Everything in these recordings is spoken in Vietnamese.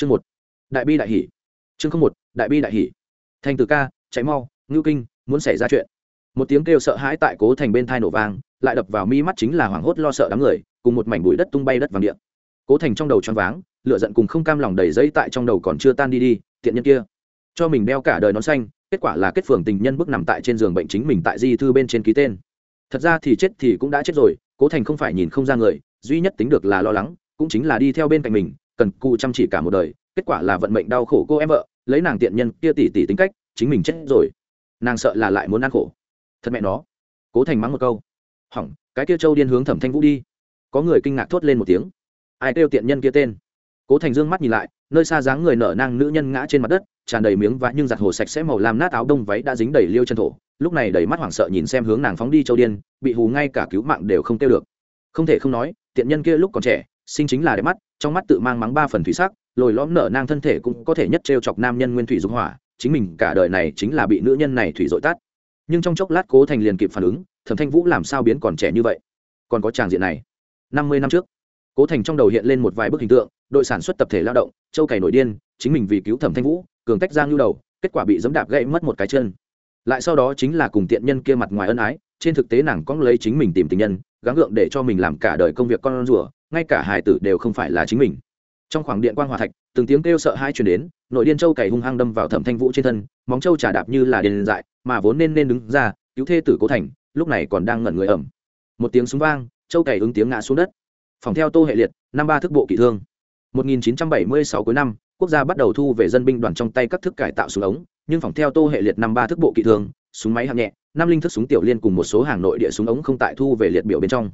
chương một, đại bi đại hỷ chương không một, đại bi đại hỷ thành từ ca cháy mau, ngưu kinh, muốn xảy ra chuyện. Một tiếng kêu sợ hãi tại cố thành bên thai nổ vang, lại đập vào mi mắt chính là hoảng hốt lo sợ đám người, cùng một mảnh bụi đất tung bay đất vàng điện. Cố thành trong đầu choáng váng, lửa giận cùng không cam lòng đầy dây tại trong đầu còn chưa tan đi đi, tiện nhân kia. Cho mình đeo cả đời nón xanh, kết quả là kết phường tình nhân bước nằm tại trên giường bệnh chính mình tại di thư bên trên ký tên. Thật ra thì chết thì cũng đã chết rồi, cố thành không phải nhìn không ra người, duy nhất tính được là lo lắng, cũng chính là đi theo bên cạnh mình cần cụ chăm chỉ cả một đời, kết quả là vận mệnh đau khổ cô em vợ, lấy nàng tiện nhân kia tỷ tỷ tính cách, chính mình chết rồi. Nàng sợ là lại muốn ăn khổ. Thật mẹ nó. Cố thành mắng một câu. Hỏng, cái kia châu điên hướng thẩm thanh vũ đi. Có người kinh ngạc thốt lên một tiếng. Ai kêu tiện nhân kia tên? Cố thành dương mắt nhìn lại, nơi xa dáng người nở nang nữ nhân ngã trên mặt đất, tràn đầy miếng vá nhưng giặt hồ sạch sẽ màu làm nát áo đông váy đã dính đầy liêu chân thổ, lúc này đầy mắt hoảng sợ nhìn xem hướng nàng phóng đi châu điên, bị hù ngay cả cứu mạng đều không kêu được. Không thể không nói, tiện nhân kia lúc còn trẻ sinh chính là đẹp mắt, trong mắt tự mang mắng ba phần thủy sắc, lồi lõm nở nang thân thể cũng có thể nhất trêu chọc nam nhân nguyên thủy dục hỏa, chính mình cả đời này chính là bị nữ nhân này thủy dội tắt. nhưng trong chốc lát cố thành liền kịp phản ứng, thẩm thanh vũ làm sao biến còn trẻ như vậy? Còn có tràng diện này. Năm mươi năm trước, cố thành trong đầu hiện lên một vài bức hình tượng, đội sản xuất tập thể lao động, châu cày nổi điên, chính mình vì cứu thẩm thanh vũ, cường tách giang lưu đầu, kết quả bị dẫm đạp gãy mất một cái chân. Lại sau đó chính là cùng tiện nhân kia mặt ngoài ân ái, trên thực tế nàng có lấy chính mình tìm tình nhân, gắng gượng để cho mình làm cả đời công việc con rùa ngay cả hải tử đều không phải là chính mình. Trong khoảng điện quan hòa thạch, từng tiếng kêu sợ hai chuyển đến, nội điên châu cày hung hăng đâm vào thẩm thanh vũ trên thân, móng châu trả đạp như là điền dại, mà vốn nên nên đứng ra, cứu thê tử cố thành, lúc này còn đang ngẩn người ẩm. Một tiếng súng vang, châu cày ứng tiếng ngã xuống đất. Phòng theo tô hệ liệt, năm ba thức bộ kỷ thương. 1976 cuối năm, quốc gia bắt đầu thu về dân binh đoàn trong tay các thức cải tạo súng ống, nhưng phòng theo tô hệ liệt năm ba thức bộ kỷ thương, súng máy hạng nhẹ, năm linh thức súng tiểu liên cùng một số hàng nội địa súng ống không tại thu về liệt biểu bên trong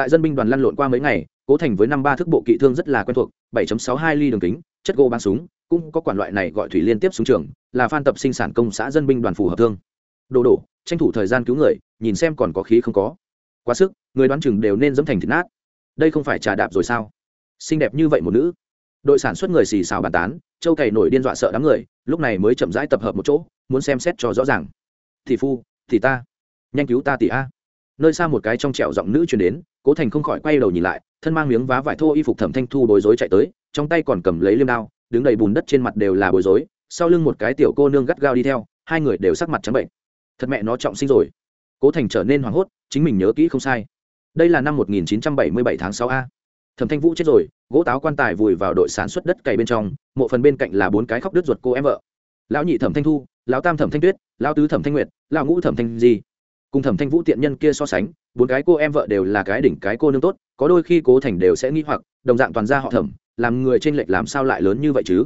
tại dân binh đoàn lăn lộn qua mấy ngày, cố thành với năm ba thức bộ kỵ thương rất là quen thuộc 7.62 ly đường kính, chất gỗ bắn súng, cũng có quản loại này gọi thủy liên tiếp súng trường, là phan tập sinh sản công xã dân binh đoàn phù hợp thương. Đồ đổ, tranh thủ thời gian cứu người, nhìn xem còn có khí không có. Quá sức, người đoán chừng đều nên dẫm thành thịt nát. Đây không phải trà đạp rồi sao? Xinh đẹp như vậy một nữ. Đội sản xuất người xì xào bàn tán, châu cày nổi điên dọa sợ đám người, lúc này mới chậm rãi tập hợp một chỗ, muốn xem xét cho rõ ràng. Thì phu thì ta. Nhanh cứu ta tỷ a. Nơi xa một cái trong trẻo giọng nữ truyền đến cố thành không khỏi quay đầu nhìn lại, thân mang miếng vá vải thô y phục thẩm thanh thu bối rối chạy tới, trong tay còn cầm lấy liêm đao, đứng đầy bùn đất trên mặt đều là bối rối, sau lưng một cái tiểu cô nương gắt gao đi theo, hai người đều sắc mặt trắng bệnh. Thật mẹ nó trọng sinh rồi. Cố thành trở nên hoảng hốt, chính mình nhớ kỹ không sai. Đây là năm 1977 tháng 6 a. Thẩm thanh vũ chết rồi, gỗ táo quan tài vùi vào đội sản xuất đất cày bên trong, mộ phần bên cạnh là bốn cái khóc đứt ruột cô em vợ. Lão nhị thẩm thanh thu, lão tam thẩm thanh tuyết, lão tứ thẩm thanh nguyệt, lão ngũ thẩm thanh di cùng thẩm thanh vũ tiện nhân kia so sánh, bốn cái cô em vợ đều là cái đỉnh cái cô nương tốt, có đôi khi cố thành đều sẽ nghĩ hoặc, đồng dạng toàn gia họ thẩm, làm người trên lệch làm sao lại lớn như vậy chứ?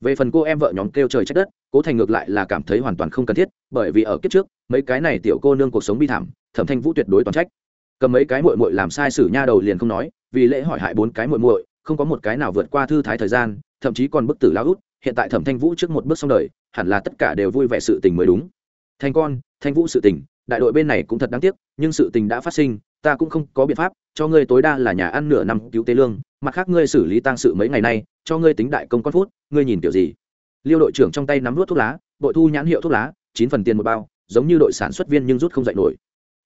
Về phần cô em vợ nhóm kêu trời trách đất, cố thành ngược lại là cảm thấy hoàn toàn không cần thiết, bởi vì ở kiếp trước, mấy cái này tiểu cô nương cuộc sống bi thảm, thẩm thanh vũ tuyệt đối toàn trách. Cầm mấy cái mội mội làm sai sử nha đầu liền không nói, vì lễ hỏi hại bốn cái mội mội không có một cái nào vượt qua thư thái thời gian, thậm chí còn bức tử lao út, hiện tại thẩm thanh vũ trước một bước xong đời, hẳn là tất cả đều vui vẻ sự tình mới đúng. Thanh con, thanh vũ sự tình đại đội bên này cũng thật đáng tiếc, nhưng sự tình đã phát sinh, ta cũng không có biện pháp, cho ngươi tối đa là nhà ăn nửa năm cứu tế lương, mặt khác ngươi xử lý tang sự mấy ngày nay, cho ngươi tính đại công con phút, ngươi nhìn kiểu gì? Liêu đội trưởng trong tay nắm vút thuốc lá bội thu nhãn hiệu thuốc lá, chín phần tiền một bao, giống như đội sản xuất viên nhưng rút không dạy nổi.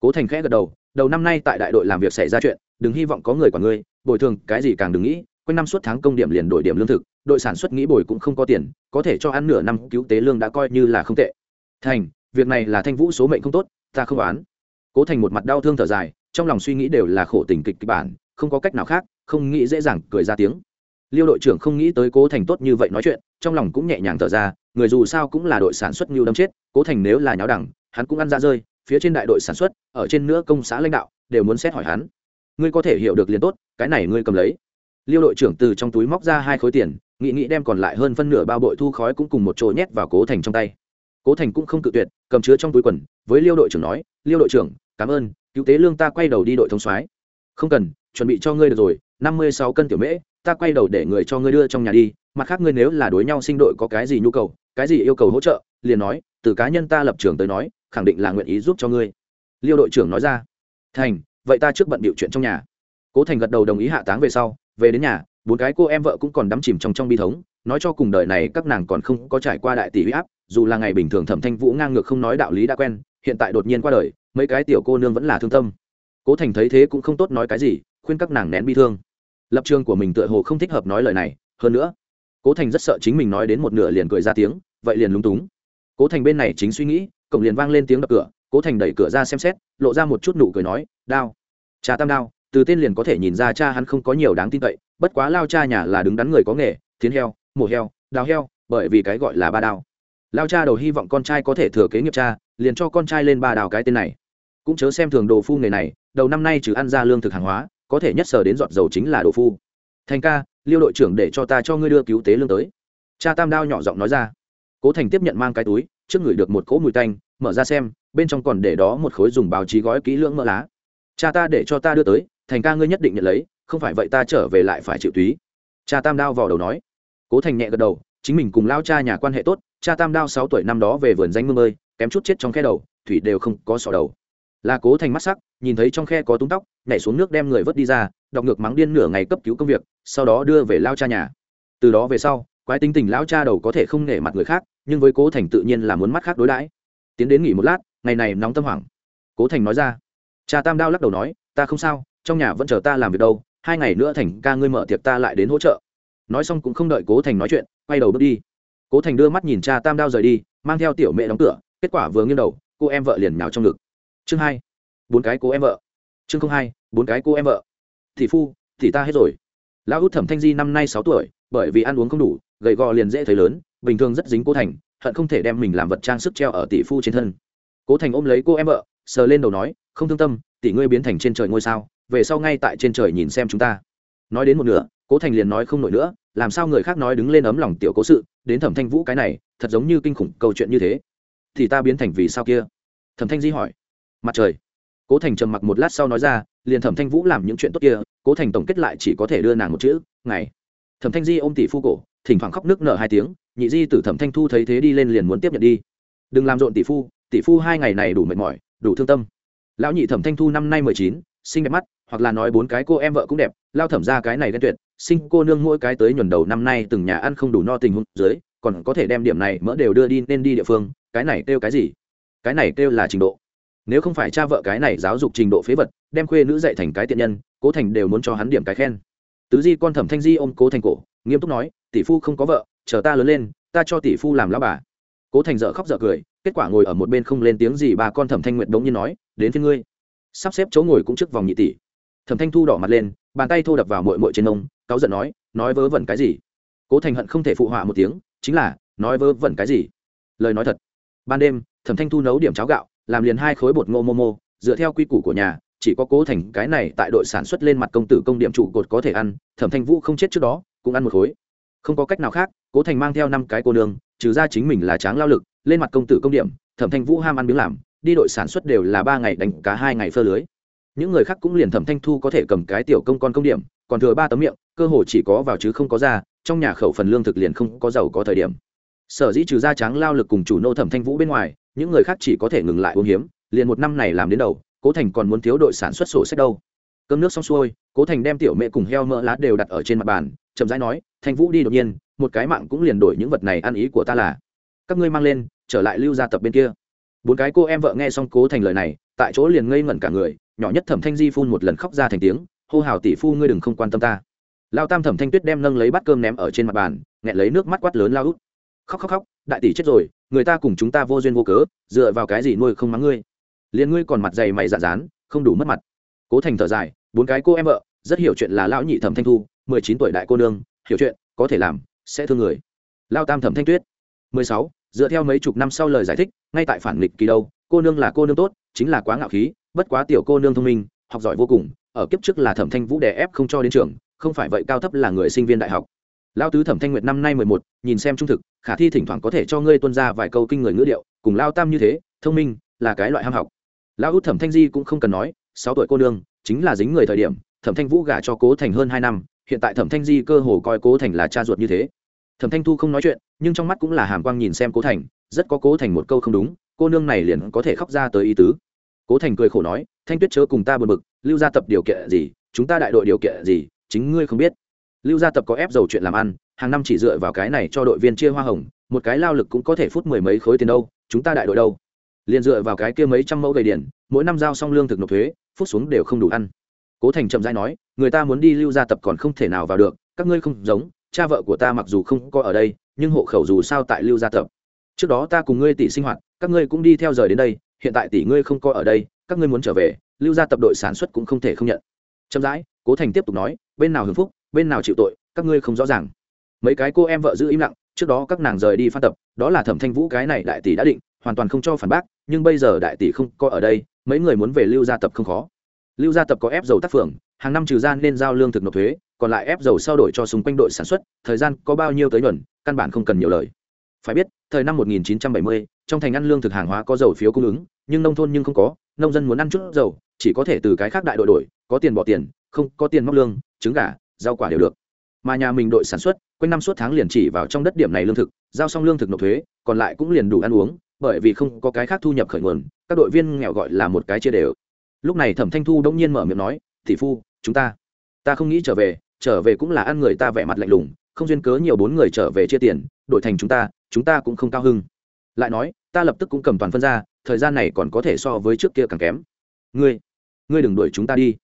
Cố thành khẽ gật đầu đầu năm nay tại đại đội làm việc xảy ra chuyện, đừng hy vọng có người quản ngươi, bồi thường, cái gì càng đừng nghĩ, quanh năm suốt tháng công điểm liền đổi điểm lương thực, đội sản xuất nghĩ bồi cũng không có tiền, có thể cho ăn nửa năm cứu tế lương đã coi như là không tệ. Thành, việc này là thanh vũ số mệnh không tốt ta không oán. Cố thành một mặt đau thương thở dài, trong lòng suy nghĩ đều là khổ tình kịch kịch bản, không có cách nào khác, không nghĩ dễ dàng cười ra tiếng. Liêu đội trưởng không nghĩ tới cố thành tốt như vậy nói chuyện, trong lòng cũng nhẹ nhàng thở ra, người dù sao cũng là đội sản xuất như đâm chết, cố thành nếu là nháo đẳng, hắn cũng ăn ra rơi, phía trên đại đội sản xuất, ở trên nữa công xã lãnh đạo, đều muốn xét hỏi hắn. Ngươi có thể hiểu được liền tốt, cái này ngươi cầm lấy. Liêu đội trưởng từ trong túi móc ra hai khối tiền nghị nghị đem còn lại hơn phân nửa bao bội thu khói cũng cùng một chỗ nhét vào cố thành trong tay cố thành cũng không cự tuyệt, cầm chứa trong túi quần, với liêu đội trưởng nói, liêu đội trưởng, cảm ơn, cứu tế lương ta quay đầu đi đội thông soái. Không cần, chuẩn bị cho ngươi được rồi, năm mươi sáu cân tiểu mễ, ta quay đầu để người cho ngươi đưa trong nhà đi, mặt khác ngươi nếu là đối nhau sinh đội có cái gì nhu cầu, cái gì yêu cầu hỗ trợ, liền nói, từ cá nhân ta lập trường tới nói, khẳng định là nguyện ý giúp cho ngươi. Liêu đội trưởng nói ra. Thành, vậy ta trước bận bịu chuyện trong nhà. Cố thành gật đầu đồng ý hạ táng về sau, về đến nhà, bốn cái cô em vợ cũng còn đắm chìm trong trong bi thống, nói cho cùng đời này các nàng còn không có trải qua đại tỷ huy áp dù là ngày bình thường thẩm thanh vũ ngang ngược không nói đạo lý đã quen, hiện tại đột nhiên qua đời, mấy cái tiểu cô nương vẫn là thương tâm. Cố thành thấy thế cũng không tốt nói cái gì, khuyên các nàng nén bi thương. Lập trường của mình tựa hồ không thích hợp nói lời này, hơn nữa, cố thành rất sợ chính mình nói đến một nửa liền cười ra tiếng, vậy liền lúng túng. Cố thành bên này chính suy nghĩ, cổng liền vang lên tiếng đập cửa, cố thành đẩy cửa ra xem xét, lộ ra một chút nụ cười nói, đao, cha tam đao, từ tên liền có thể nhìn ra cha hắn không có nhiều đáng tin cậy, bất quá lao cha nhà là đứng đắn người có nghề, thiến heo, mổ heo, đào heo, bởi vì cái gọi là ba đao lao cha đầu hy vọng con trai có thể thừa kế nghiệp cha, liền cho con trai lên ba đào cái tên này. Cũng chớ xem thường đồ phu nghề này, đầu năm nay trừ ăn ra lương thực hàng hóa, có thể nhất sở đến giọt dầu chính là đồ phu. Thành ca, liêu đội trưởng để cho ta cho ngươi đưa cứu tế lương tới. Cha tam đao nhỏ giọng nói ra. Cố thành tiếp nhận mang cái túi, trước ngửi được một cỗ mùi tanh, mở ra xem, bên trong còn để đó một khối dùng báo chí gói kỹ lưỡng mỡ lá. Cha ta để cho ta đưa tới, thành ca ngươi nhất định nhận lấy, không phải vậy ta trở về lại phải chịu túy. Cha tam đao vào đầu nói. Cố thành nhẹ gật đầu, chính mình cùng lao cha nhà quan hệ tốt cha tam đao sáu tuổi năm đó về vườn danh mương ơi, kém chút chết trong khe đầu, thủy đều không có sọ đầu. Là cố thành mắt sắc, nhìn thấy trong khe có túng tóc, nhảy xuống nước đem người vớt đi ra, đọc ngược mắng điên nửa ngày cấp cứu công việc, sau đó đưa về lao cha nhà. Từ đó về sau, quái tính tình lão cha đầu có thể không nể mặt người khác, nhưng với cố thành tự nhiên là muốn mắt khác đối đãi. Tiến đến nghỉ một lát, ngày này nóng tâm hoảng. Cố thành nói ra, cha tam đao lắc đầu nói, ta không sao, trong nhà vẫn chờ ta làm việc đâu, hai ngày nữa thành ca ngươi mở tiệc ta lại đến hỗ trợ. Nói xong cũng không đợi cố thành nói chuyện, quay đầu bước đi cố thành đưa mắt nhìn cha tam đao rời đi, mang theo tiểu mẹ đóng cửa, kết quả vừa nghiêng đầu, cô em vợ liền nhào trong ngực. Chương hai, bốn cái cô em vợ. Chương không hai, bốn cái cô em vợ. Thị phu thì ta hết rồi. Lão út thẩm thanh di năm nay sáu tuổi, bởi vì ăn uống không đủ, gầy gò liền dễ thấy lớn, bình thường rất dính cố thành, hận không thể đem mình làm vật trang sức treo ở tỷ phu trên thân. Cố thành ôm lấy cô em vợ, sờ lên đầu nói, không thương tâm, tỷ ngươi biến thành trên trời ngôi sao, về sau ngay tại trên trời nhìn xem chúng ta. Nói đến một nửa, cố thành liền nói không nổi nữa làm sao người khác nói đứng lên ấm lòng tiểu cố sự, đến thẩm thanh vũ cái này, thật giống như kinh khủng câu chuyện như thế. Thì ta biến thành vì sao kia? Thẩm thanh di hỏi. Mặt trời. Cố thành trầm mặc một lát sau nói ra, liền thẩm thanh vũ làm những chuyện tốt kia, cố thành tổng kết lại chỉ có thể đưa nàng một chữ, ngày. Thẩm thanh di ôm tỷ phu cổ, thỉnh thoảng khóc nước nở hai tiếng, nhị di tử thẩm thanh thu thấy thế đi lên liền muốn tiếp nhận đi. Đừng làm rộn tỷ phu tỷ phu hai ngày này đủ mệt mỏi, đủ thương tâm. Lão nhị thẩm thanh thu năm nay mười chín, xinh đẹp mắt, hoặc là nói bốn cái cô em vợ cũng đẹp, lao thẩm ra cái này ghen tuyệt sinh cô nương mỗi cái tới nhuần đầu năm nay từng nhà ăn không đủ no tình huống dưới, còn có thể đem điểm này mỡ đều đưa đi nên đi địa phương, cái này kêu cái gì? Cái này kêu là trình độ. Nếu không phải cha vợ cái này giáo dục trình độ phế vật, đem khuê nữ dạy thành cái tiện nhân, cố thành đều muốn cho hắn điểm cái khen. Tứ di con thẩm thanh di ôm cố thành cổ, nghiêm túc nói, tỷ phu không có vợ, chờ ta lớn lên, ta cho tỷ phu làm lao bà. Cố thành dợ khóc dợ cười, kết quả ngồi ở một bên không lên tiếng gì bà con thẩm thanh nguyện đống như nói, đến phía ngươi. Sắp xếp chỗ ngồi cũng trước vòng nhị tỷ. Thẩm thanh thu đỏ mặt lên, bàn tay thô đập vào mội mội trên ông cáu giận nói nói vớ vẩn cái gì? Cố thành hận không thể phụ họa một tiếng, chính là, nói vớ vẩn cái gì? Lời nói thật. Ban đêm, thẩm thanh thu nấu điểm cháo gạo, làm liền hai khối bột ngô mô mô, dựa theo quy củ của nhà, chỉ có cố thành cái này tại đội sản xuất lên mặt công tử công điểm trụ cột có thể ăn, thẩm thanh vũ không chết trước đó, cũng ăn một khối. Không có cách nào khác, cố thành mang theo năm cái cô nương, trừ ra chính mình là tráng lao lực, lên mặt công tử công điểm, thẩm thanh vũ ham ăn miếng làm, đi đội sản xuất đều là ba ngày đánh cá hai ngày phơ lưới. Những người khác cũng liền thẩm thanh thu có thể cầm cái tiểu công con công điểm, còn thừa ba tấm miệng cơ hồ chỉ có vào chứ không có ra, trong nhà khẩu phần lương thực liền không có giàu có thời điểm. Sở dĩ trừ ra tráng lao lực cùng chủ nô thẩm thanh vũ bên ngoài, những người khác chỉ có thể ngừng lại uống hiếm, liền một năm này làm đến đầu, cố thành còn muốn thiếu đội sản xuất sổ sách đâu. Cơm nước xong xuôi, cố thành đem tiểu mẹ cùng heo mỡ lá đều đặt ở trên mặt bàn, chậm rãi nói, thanh vũ đi đột nhiên, một cái mạng cũng liền đổi những vật này ăn ý của ta là. Các ngươi mang lên, trở lại lưu gia tập bên kia. Bốn cái cô em vợ nghe xong cố thành lời này, tại chỗ liền ngây ngẩn cả người, nhỏ nhất thẩm thanh di phun một lần khóc ra thành tiếng, hô hào tỷ phu ngươi đừng không quan tâm ta lao tam thẩm thanh tuyết đem nâng lấy bát cơm ném ở trên mặt bàn, nghẹn lấy nước mắt quát lớn lao út. Khóc khóc khóc, đại tỷ chết rồi, người ta cùng chúng ta vô duyên vô cớ, dựa vào cái gì nuôi không mắng ngươi? Liền ngươi còn mặt dày mày dạ dán, không đủ mất mặt. Cố thành thở dài, bốn cái cô em vợ, rất hiểu chuyện là lão nhị thẩm thanh thu, mười chín tuổi đại cô nương, hiểu chuyện, có thể làm, sẽ thương người. Lao tam thẩm thanh tuyết. mười sáu, dựa theo mấy chục năm sau lời giải thích, ngay tại phản nghịch kỳ đâu, cô nương là cô nương tốt, chính là quá ngạo khí, bất quá tiểu cô nương thông minh, học giỏi vô cùng, ở kiếp trước là thẩm thanh vũ đè ép không cho đến trường không phải vậy cao thấp là người sinh viên đại học. Lao tứ thẩm thanh nguyệt năm nay mười một, nhìn xem trung thực, khả thi thỉnh thoảng có thể cho ngươi tuân ra vài câu kinh người ngữ điệu, cùng lao tam như thế, thông minh, là cái loại ham học. Lao út thẩm thanh di cũng không cần nói, sáu tuổi cô nương, chính là dính người thời điểm, thẩm thanh vũ gả cho cố thành hơn hai năm, hiện tại thẩm thanh di cơ hồ coi cố thành là cha ruột như thế. Thẩm thanh thu không nói chuyện, nhưng trong mắt cũng là hàm quang nhìn xem cố thành, rất có cố thành một câu không đúng, cô nương này liền có thể khóc ra tới ý tứ. Cố thành cười khổ nói, thanh tuyết chớ cùng ta bật mực lưu gia tập điều kiện gì, chúng ta đại đội điều kiện gì chính ngươi không biết. Lưu gia tập có ép dầu chuyện làm ăn, hàng năm chỉ dựa vào cái này cho đội viên chia hoa hồng, một cái lao lực cũng có thể phút mười mấy khối tiền đâu, chúng ta đại đội đâu? Liền dựa vào cái kia mấy trăm mẫu gầy điển, mỗi năm giao xong lương thực nộp thuế, phút xuống đều không đủ ăn. Cố thành chậm rãi nói, người ta muốn đi lưu gia tập còn không thể nào vào được, các ngươi không giống, cha vợ của ta mặc dù không có ở đây, nhưng hộ khẩu dù sao tại lưu gia tập. Trước đó ta cùng ngươi tỷ sinh hoạt, các ngươi cũng đi theo rời đến đây, hiện tại tỷ ngươi không có ở đây, các ngươi muốn trở về, lưu gia tập đội sản xuất cũng không thể không nhận. Chậm rãi, cố thành tiếp tục nói bên nào hưởng phúc bên nào chịu tội các ngươi không rõ ràng. Mấy cái cô em vợ giữ im lặng trước đó các nàng rời đi phan tập đó là thẩm thanh vũ cái này đại tỷ đã định hoàn toàn không cho phản bác nhưng bây giờ đại tỷ không có ở đây mấy người muốn về lưu gia tập không khó. Lưu gia tập có ép dầu tác phường hàng năm trừ gian nên giao lương thực nộp thuế còn lại ép dầu sau đổi cho xung quanh đội sản xuất thời gian có bao nhiêu tới nhuần căn bản không cần nhiều lời. Phải biết thời năm 1970, trong thành ăn lương thực hàng hóa có dầu phiếu cung ứng nhưng nông thôn nhưng không có nông dân muốn ăn chút dầu chỉ có thể từ cái khác đại đội đổi có tiền bỏ tiền không có tiền móc lương trứng gà, rau quả đều được. Mà nhà mình đội sản xuất, quanh năm suốt tháng liền chỉ vào trong đất điểm này lương thực, giao xong lương thực nộp thuế, còn lại cũng liền đủ ăn uống, bởi vì không có cái khác thu nhập khởi nguồn, các đội viên nghèo gọi là một cái chia đều. Lúc này thẩm thanh thu đông nhiên mở miệng nói thị phu, chúng ta ta không nghĩ trở về trở về cũng là ăn người ta vẻ mặt lạnh lùng, không duyên cớ nhiều bốn người trở về chia tiền, đổi thành chúng ta chúng ta cũng không cao hưng. Lại nói, ta lập tức cũng cầm toàn phân ra, thời gian này còn có thể so với trước kia càng kém. Ngươi ngươi đừng đuổi chúng ta đi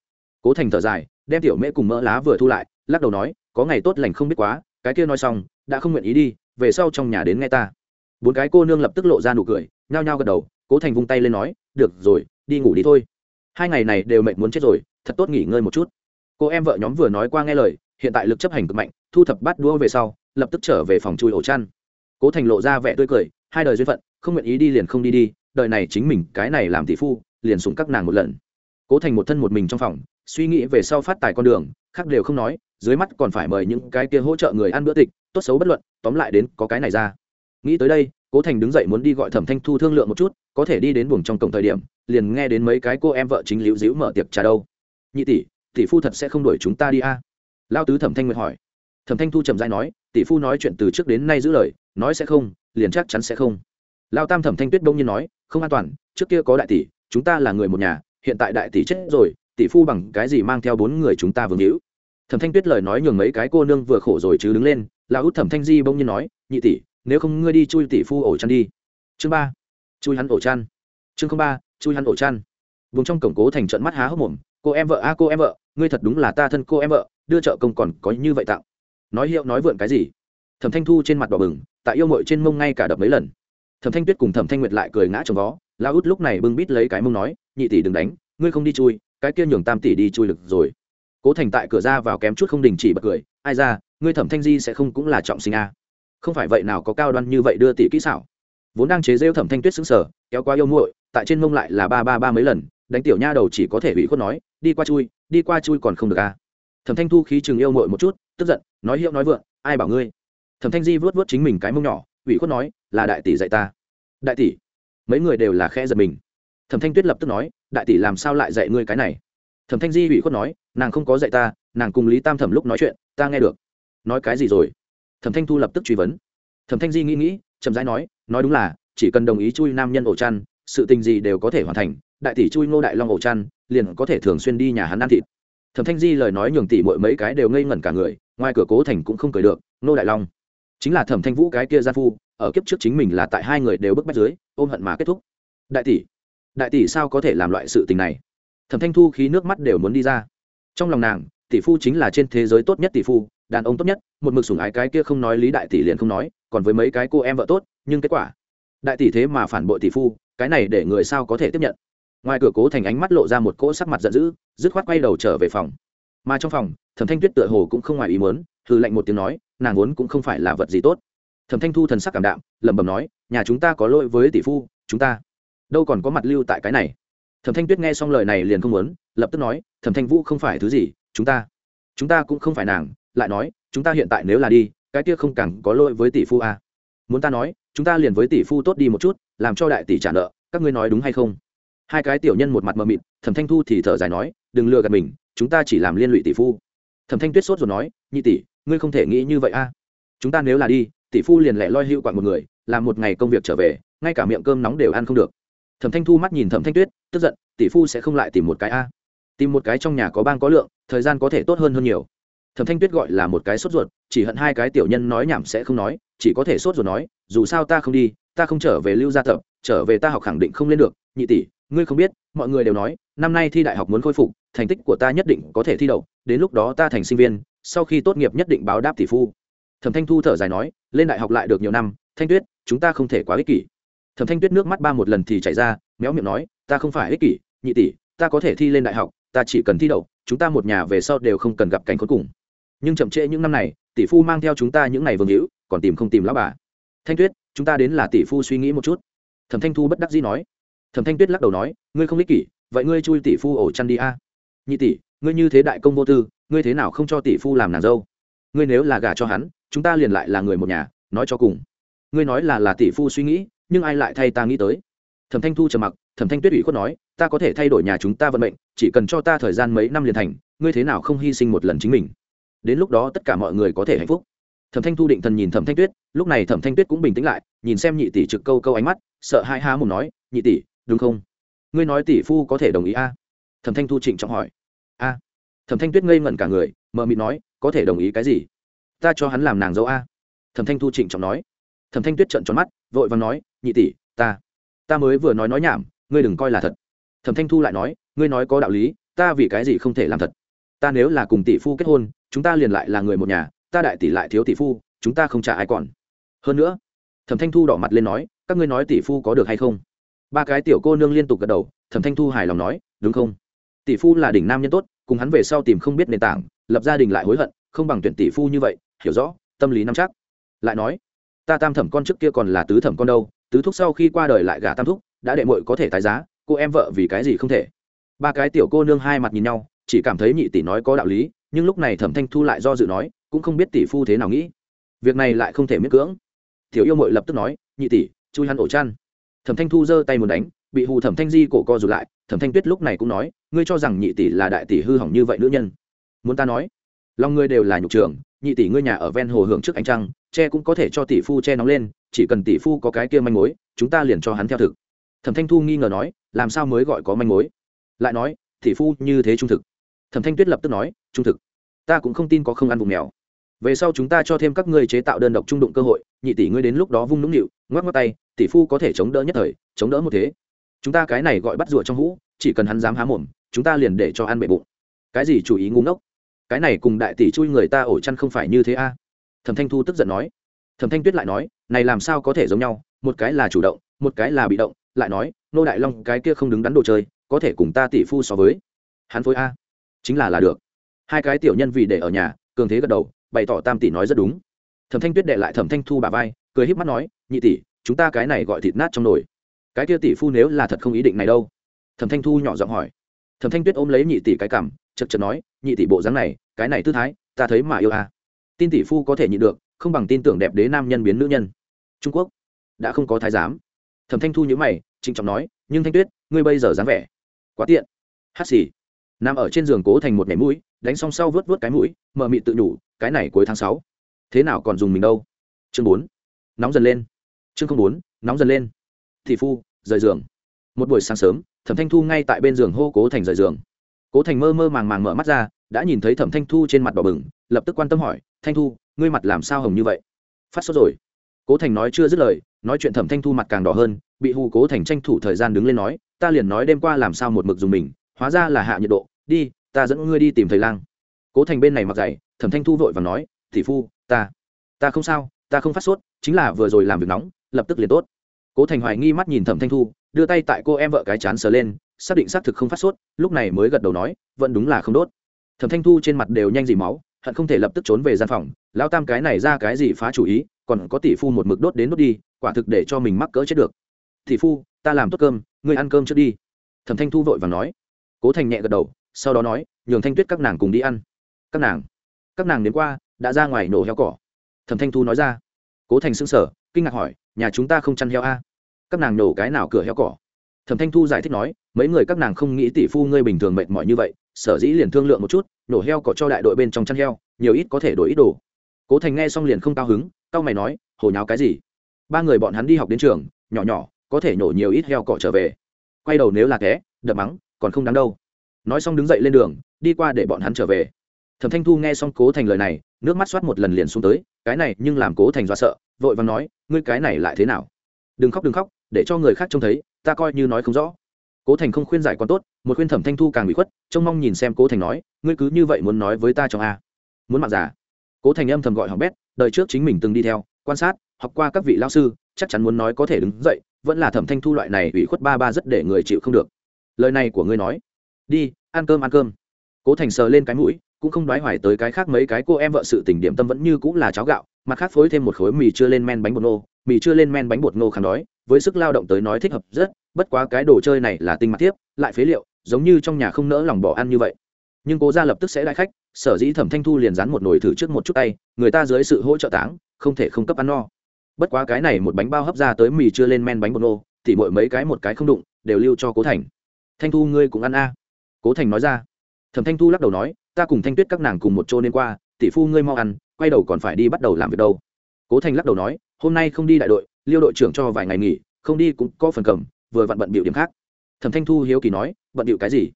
cố thành thở dài, đem tiểu mễ cùng mỡ lá vừa thu lại, lắc đầu nói, có ngày tốt lành không biết quá, cái kia nói xong, đã không nguyện ý đi, về sau trong nhà đến nghe ta. Bốn cái cô nương lập tức lộ ra nụ cười, nhao nhao gật đầu, cố thành vung tay lên nói, được rồi, đi ngủ đi thôi. Hai ngày này đều mệt muốn chết rồi, thật tốt nghỉ ngơi một chút. Cô em vợ nhóm vừa nói qua nghe lời, hiện tại lực chấp hành cực mạnh, thu thập bát đua về sau, lập tức trở về phòng chui ổ chăn. Cố thành lộ ra vẻ tươi cười, hai đời duyên phận, không nguyện ý đi liền không đi đi, đời này chính mình, cái này làm tỷ phu, liền sủng các nàng một lần. Cố thành một thân một mình trong phòng suy nghĩ về sau phát tài con đường, khác đều không nói, dưới mắt còn phải mời những cái kia hỗ trợ người ăn bữa tịch tốt xấu bất luận, tóm lại đến có cái này ra. Nghĩ tới đây, cố thành đứng dậy muốn đi gọi thẩm thanh thu thương lượng một chút, có thể đi đến buồng trong cổng thời điểm, liền nghe đến mấy cái cô em vợ chính liễu dĩu mở tiệc trà đâu. Nhị tỷ tỷ phu thật sẽ không đuổi chúng ta đi a? À? lao tứ thẩm thanh nguyệt hỏi. Thẩm thanh thu trầm dai nói, tỷ phu nói chuyện từ trước đến nay giữ lời, nói sẽ không, liền chắc chắn sẽ không. Lao tam thẩm thanh tuyết đông nhiên nói, không an toàn, trước kia có đại tỷ, chúng ta là người một nhà, hiện tại đại tỷ chết rồi tỷ phu bằng cái gì mang theo bốn người chúng ta vương hữu? Thẩm thanh tuyết lời nói nhường mấy cái cô nương vừa khổ rồi chứ đứng lên là út thẩm thanh di bỗng nhiên nói, nhị tỷ, nếu không ngươi đi chui tỷ phu ổ chăn đi. Chương ba, chui hắn ổ chăn. Chương không ba, chui hắn ổ chăn. Vùng trong cổng cố thành trận mắt há hốc mồm, cô em vợ a, cô em vợ, ngươi thật đúng là ta thân cô em vợ, đưa trợ công còn có như vậy tặng. Nói hiệu nói vượn cái gì? Thẩm thanh thu trên mặt đỏ bừng, tại yêu mội trên mông ngay cả đập mấy lần. Thẩm thanh tuyết cùng thẩm thanh nguyệt lại cười ngã trong vó, la út lúc này bưng bít lấy cái mông nói, nhị tỷ đừng đánh, ngươi không đi chui cái kia nhường tam tỷ đi chui lực rồi. Cố thành tại cửa ra vào kém chút không đình chỉ bật cười, ai ra, ngươi thẩm thanh di sẽ không cũng là trọng sinh a? Không phải vậy nào có cao đoan như vậy đưa tỷ kỹ xảo? Vốn đang chế rêu thẩm thanh tuyết xứng sở kéo qua yêu muội, tại trên mông lại là ba ba ba mấy lần, đánh tiểu nha đầu chỉ có thể bị khuất nói, đi qua chui, đi qua chui còn không được a. Thẩm thanh thu khí chừng yêu muội một chút, tức giận, nói hiệu nói vượng, ai bảo ngươi? Thẩm thanh di vớt vớt chính mình cái mông nhỏ, ủy khuất nói, là đại tỷ dạy ta. Đại tỷ? Mấy người đều là khe giật mình thẩm thanh tuyết lập tức nói, đại tỷ làm sao lại dạy ngươi cái này? Thẩm thanh di ủy khuất nói, nàng không có dạy ta, nàng cùng lý tam thẩm lúc nói chuyện, ta nghe được. Nói cái gì rồi? Thẩm thanh thu lập tức truy vấn. Thẩm thanh di nghĩ nghĩ, chậm rãi nói nói đúng là, chỉ cần đồng ý chui nam nhân ổ chăn, sự tình gì đều có thể hoàn thành, đại tỷ chui ngô đại long ổ chăn, liền có thể thường xuyên đi nhà hắn ăn thịt. Thẩm thanh di lời nói nhường tỷ mỗi mấy cái đều ngây ngẩn cả người, ngoài cửa cố thành cũng không cười được, ngô đại long. Chính là thẩm thanh vũ cái kia gian phu, ở kiếp trước chính mình là tại hai người đều bức bách dưới, ôm hận mà kết thúc. Đại tỷ đại tỷ sao có thể làm loại sự tình này? Thẩm thanh thu khí nước mắt đều muốn đi ra. Trong lòng nàng, tỷ phu chính là trên thế giới tốt nhất tỷ phu, đàn ông tốt nhất, một mực sủng ái cái kia không nói lý đại tỷ liền không nói, còn với mấy cái cô em vợ tốt, nhưng kết quả, đại tỷ thế mà phản bội tỷ phu, cái này để người sao có thể tiếp nhận? Ngoài cửa cố thành ánh mắt lộ ra một cỗ sắc mặt giận dữ, dứt khoát quay đầu trở về phòng. Mà trong phòng, thẩm thanh tuyết tựa hồ cũng không ngoài ý muốn thư lệnh một tiếng nói, nàng vốn cũng không phải là vật gì tốt. Thẩm thanh thu thần sắc cảm đạm, lẩm bẩm nói, nhà chúng ta có lỗi với tỷ phu, chúng ta đâu còn có mặt lưu tại cái này. Thẩm thanh tuyết nghe xong lời này liền không muốn, lập tức nói, thẩm thanh vũ không phải thứ gì, chúng ta chúng ta cũng không phải nàng. Lại nói, chúng ta hiện tại nếu là đi, cái kia không càng có lỗi với tỷ phu à. muốn ta nói, chúng ta liền với tỷ phu tốt đi một chút, làm cho đại tỷ trả nợ, các ngươi nói đúng hay không? Hai cái tiểu nhân một mặt mờ mịt, thẩm thanh thu thì thở dài nói, đừng lừa gạt mình, chúng ta chỉ làm liên lụy tỷ phu. Thẩm thanh tuyết sốt rồi nói, nhị tỷ, ngươi không thể nghĩ như vậy a à. chúng ta nếu là đi, tỷ phu liền lẻ loi hữu quặn một người, làm một ngày công việc trở về, ngay cả miệng cơm nóng đều ăn không được thẩm thanh thu mắt nhìn thẩm thanh tuyết, tức giận, tỷ phu sẽ không lại tìm một cái a? Tìm một cái trong nhà có bang có lượng, thời gian có thể tốt hơn hơn nhiều. Thẩm thanh tuyết gọi là một cái sốt ruột, chỉ hận hai cái tiểu nhân nói nhảm sẽ không nói, chỉ có thể sốt ruột nói, dù sao ta không đi, ta không trở về lưu gia tập, trở về ta học khẳng định không lên được, nhị tỷ, ngươi không biết, mọi người đều nói, năm nay thi đại học muốn khôi phục, thành tích của ta nhất định có thể thi đậu, đến lúc đó ta thành sinh viên, sau khi tốt nghiệp nhất định báo đáp tỷ phu. Thẩm thanh thu thở dài nói, lên đại học lại được nhiều năm, thanh tuyết, chúng ta không thể quá ích kỷ thẩm thanh tuyết nước mắt ba một lần thì chảy ra, méo miệng nói, ta không phải ích kỷ, nhị tỷ, ta có thể thi lên đại học, ta chỉ cần thi đậu, chúng ta một nhà về sau đều không cần gặp cảnh cuối cùng. Nhưng chậm trễ những năm này, tỷ phu mang theo chúng ta những ngày vương hữu, còn tìm không tìm lão bà. Thanh tuyết, chúng ta đến là tỷ phu suy nghĩ một chút. Thẩm thanh thu bất đắc dĩ nói. Thẩm thanh tuyết lắc đầu nói, ngươi không ích kỷ, vậy ngươi chui tỷ phu ổ chăn đi a. Nhị tỷ, ngươi như thế đại công vô tư, ngươi thế nào không cho tỷ phu làm nàng dâu? Ngươi nếu là gả cho hắn, chúng ta liền lại là người một nhà, nói cho cùng. Ngươi nói là là tỷ phu suy nghĩ nhưng ai lại thay ta nghĩ tới? Thẩm thanh thu trầm mặc, thẩm thanh tuyết ủy khuất nói, ta có thể thay đổi nhà chúng ta vận mệnh, chỉ cần cho ta thời gian mấy năm liền thành, ngươi thế nào không hy sinh một lần chính mình? Đến lúc đó tất cả mọi người có thể hạnh phúc. Thẩm thanh thu định thần nhìn thẩm thanh tuyết, lúc này thẩm thanh tuyết cũng bình tĩnh lại, nhìn xem nhị tỷ trực câu câu ánh mắt, sợ hai há mồm nói, nhị tỷ, đúng không? Ngươi nói tỷ phu có thể đồng ý a? Thẩm thanh thu trịnh trọng hỏi. A. Thẩm thanh tuyết ngây ngẩn cả người, mờ mịt nói, có thể đồng ý cái gì? Ta cho hắn làm nàng dâu a. Thẩm thanh thu trịnh trọng nói thẩm thanh tuyết trợn tròn mắt, vội và nói, nhị tỷ, ta ta mới vừa nói nói nhảm, ngươi đừng coi là thật. Thẩm thanh thu lại nói, ngươi nói có đạo lý, ta vì cái gì không thể làm thật? Ta nếu là cùng tỷ phu kết hôn, chúng ta liền lại là người một nhà, ta đại tỷ lại thiếu tỷ phu, chúng ta không trả ai còn. Hơn nữa, thẩm thanh thu đỏ mặt lên nói, các ngươi nói tỷ phu có được hay không? Ba cái tiểu cô nương liên tục gật đầu, thẩm thanh thu hài lòng nói, đúng không? Tỷ phu là đỉnh nam nhân tốt, cùng hắn về sau tìm không biết nền tảng, lập gia đình lại hối hận, không bằng tuyển tỷ phu như vậy, hiểu rõ, tâm lý nắm chắc. Lại nói ta tam thẩm con trước kia còn là tứ thẩm con đâu, tứ thúc sau khi qua đời lại gả tam thúc, đã đệ mội có thể tái giá, cô em vợ vì cái gì không thể? Ba cái tiểu cô nương hai mặt nhìn nhau, chỉ cảm thấy nhị tỷ nói có đạo lý, nhưng lúc này thẩm thanh thu lại do dự nói, cũng không biết tỷ phu thế nào nghĩ. Việc này lại không thể miễn cưỡng. Tiểu yêu mội lập tức nói, nhị tỷ, chui hắn ổ chăn. Thẩm thanh thu giơ tay muốn đánh, bị hù thẩm thanh di cổ co rụt lại, thẩm thanh tuyết lúc này cũng nói, ngươi cho rằng nhị tỷ là đại tỷ hư hỏng như vậy nữ nhân. Muốn ta nói, lòng ngươi đều là nhục trường nhị tỷ ngươi nhà ở ven hồ hưởng trước ánh trăng, che cũng có thể cho tỷ phu che nóng lên, chỉ cần tỷ phu có cái kia manh mối, chúng ta liền cho hắn theo thực. Thẩm thanh thu nghi ngờ nói, làm sao mới gọi có manh mối? Lại nói, tỷ phu như thế trung thực. Thẩm thanh tuyết lập tức nói, trung thực? Ta cũng không tin có không ăn vùng mèo. Về sau chúng ta cho thêm các ngươi chế tạo đơn độc trung đụng cơ hội, nhị tỷ ngươi đến lúc đó vung nũng nịu, ngoắc ngoắc tay, tỷ phu có thể chống đỡ nhất thời, chống đỡ một thế. Chúng ta cái này gọi bắt rùa trong hũ, chỉ cần hắn dám há mồm, chúng ta liền để cho ăn bệ bụng. Cái gì chủ ý ngu ngốc? Cái này cùng đại tỷ chui người ta ổ chăn không phải như thế a? Thẩm thanh thu tức giận nói. Thẩm thanh tuyết lại nói, này làm sao có thể giống nhau, một cái là chủ động, một cái là bị động, lại nói, nô đại long cái kia không đứng đắn đồ chơi, có thể cùng ta tỷ phu so với. Hắn phối a. Chính là là được. Hai cái tiểu nhân vì để ở nhà, cường thế gật đầu, bày tỏ tam tỷ nói rất đúng. Thẩm thanh tuyết đệ lại thẩm thanh thu bà vai, cười híp mắt nói, nhị tỷ, chúng ta cái này gọi thịt nát trong nồi. Cái kia tỷ phu nếu là thật không ý định này đâu. Thẩm thanh thu nhỏ giọng hỏi. Thẩm thanh tuyết ôm lấy nhị tỷ cái cảm chật chật nói, nhị tỷ bộ dáng này, cái này tư thái, ta thấy mà yêu à. tin tỷ phu có thể nhịn được, không bằng tin tưởng đẹp đế nam nhân biến nữ nhân. Trung quốc, đã không có thái giám. Thẩm thanh thu nhữ mày, trịnh trọng nói, nhưng thanh tuyết, ngươi bây giờ dáng vẻ, quá tiện. Hát xì. Nằm ở trên giường cố thành một nhảy mũi, đánh xong sau vớt vớt cái mũi mờ mị tự nhủ, cái này cuối tháng sáu. Thế nào còn dùng mình đâu? Chương bốn. Nóng dần lên. Chương không bốn, nóng dần lên. Thị phu, rời giường. Một buổi sáng sớm, thẩm thanh thu ngay tại bên giường hô cố thành rời giường cố thành mơ mơ màng màng mở mắt ra, đã nhìn thấy thẩm thanh thu trên mặt đỏ bừng, lập tức quan tâm hỏi, thanh thu, ngươi mặt làm sao hồng như vậy? Phát sốt rồi. Cố thành nói chưa dứt lời, nói chuyện thẩm thanh thu mặt càng đỏ hơn, bị hù cố thành tranh thủ thời gian đứng lên nói, ta liền nói đêm qua làm sao một mực dùng mình, hóa ra là hạ nhiệt độ, đi, ta dẫn ngươi đi tìm thầy lang. Cố thành bên này mặc dày, thẩm thanh thu vội và nói thị phu, ta ta không sao, ta không phát sốt, chính là vừa rồi làm việc nóng, lập tức liền tốt. Cố thành hoài nghi mắt nhìn thẩm thanh thu, đưa tay tại cô em vợ cái chán sờ lên xác định xác thực không phát sốt, lúc này mới gật đầu nói, vẫn đúng là không đốt. Thẩm thanh thu trên mặt đều nhanh dì máu, hận không thể lập tức trốn về gian phòng, lao tam cái này ra cái gì phá chủ ý, còn có tỷ phu một mực đốt đến đốt đi, quả thực để cho mình mắc cỡ chết được. Tỷ phu, ta làm tốt cơm, ngươi ăn cơm trước đi. Thẩm thanh thu vội và nói. Cố thành nhẹ gật đầu, sau đó nói, nhường thanh tuyết các nàng cùng đi ăn. Các nàng? Các nàng đến qua, đã ra ngoài nổ heo cỏ. Thẩm thanh thu nói ra. Cố thành xưng sở kinh ngạc hỏi, nhà chúng ta không chăn heo a? Các nàng nổ cái nào cửa heo cỏ? Thẩm thanh thu giải thích nói mấy người các nàng không nghĩ tỷ phu ngươi bình thường mệt mỏi như vậy, sở dĩ liền thương lượng một chút, nổ heo cỏ cho đại đội bên trong chăn heo, nhiều ít có thể đổi ít đồ. Cố thành nghe xong liền không cao hứng, cao mày nói, hồ nháo cái gì? Ba người bọn hắn đi học đến trường, nhỏ nhỏ, có thể nổ nhiều ít heo cỏ trở về. Quay đầu nếu là té đập mắng, còn không đáng đâu. Nói xong đứng dậy lên đường, đi qua để bọn hắn trở về. Thẩm thanh thu nghe xong cố thành lời này, nước mắt soát một lần liền xuống tới, cái này nhưng làm cố thành do sợ, vội vàng nói, ngươi cái này lại thế nào? Đừng khóc đừng khóc, để cho người khác trông thấy, ta coi như nói không rõ cố thành không khuyên giải còn tốt, một khuyên thẩm thanh thu càng bị khuất, trông mong nhìn xem cố thành nói, ngươi cứ như vậy muốn nói với ta trong a à? muốn mặc giả cố thành âm thầm gọi học bét, đời trước chính mình từng đi theo, quan sát, học qua các vị lao sư, chắc chắn muốn nói có thể đứng dậy, vẫn là thẩm thanh thu loại này ủy khuất ba ba rất để người chịu không được. Lời này của ngươi nói. Đi, ăn cơm ăn cơm. Cố thành sờ lên cái mũi, cũng không đoái hoài tới cái khác mấy cái cô em vợ sự tình điểm tâm vẫn như cũng là cháo gạo, mặt khác phối thêm một khối mì chưa lên men bánh bột nô mì chưa lên men bánh bột nô kháng đói, với sức lao động tới nói thích hợp rất bất quá cái đồ chơi này là tinh mặt tiếp lại phế liệu, giống như trong nhà không nỡ lòng bỏ ăn như vậy. Nhưng cố ra lập tức sẽ đại khách, sở dĩ thẩm thanh thu liền dán một nồi thử trước một chút tay, người ta dưới sự hỗ trợ táng, không thể không cấp ăn no. Bất quá cái này một bánh bao hấp ra tới mì chưa lên men bánh bột nô, thì mỗi mấy cái một cái không đụng, đều lưu cho cố thành. Thanh thu ngươi cũng ăn a. Cố thành nói ra. Thẩm thanh thu lắc đầu nói, ta cùng thanh tuyết các nàng cùng một chỗ nên qua, tỷ phu ngươi mau ăn, quay đầu còn phải đi bắt đầu làm việc đâu. Cố thành lắc đầu nói, hôm nay không đi đại đội, liêu đội trưởng cho vài ngày nghỉ, không đi cũng có phần cầm vừa vặn bận bịu điểm khác. Thẩm thanh thu hiếu kỳ nói, bận bịu cái gì?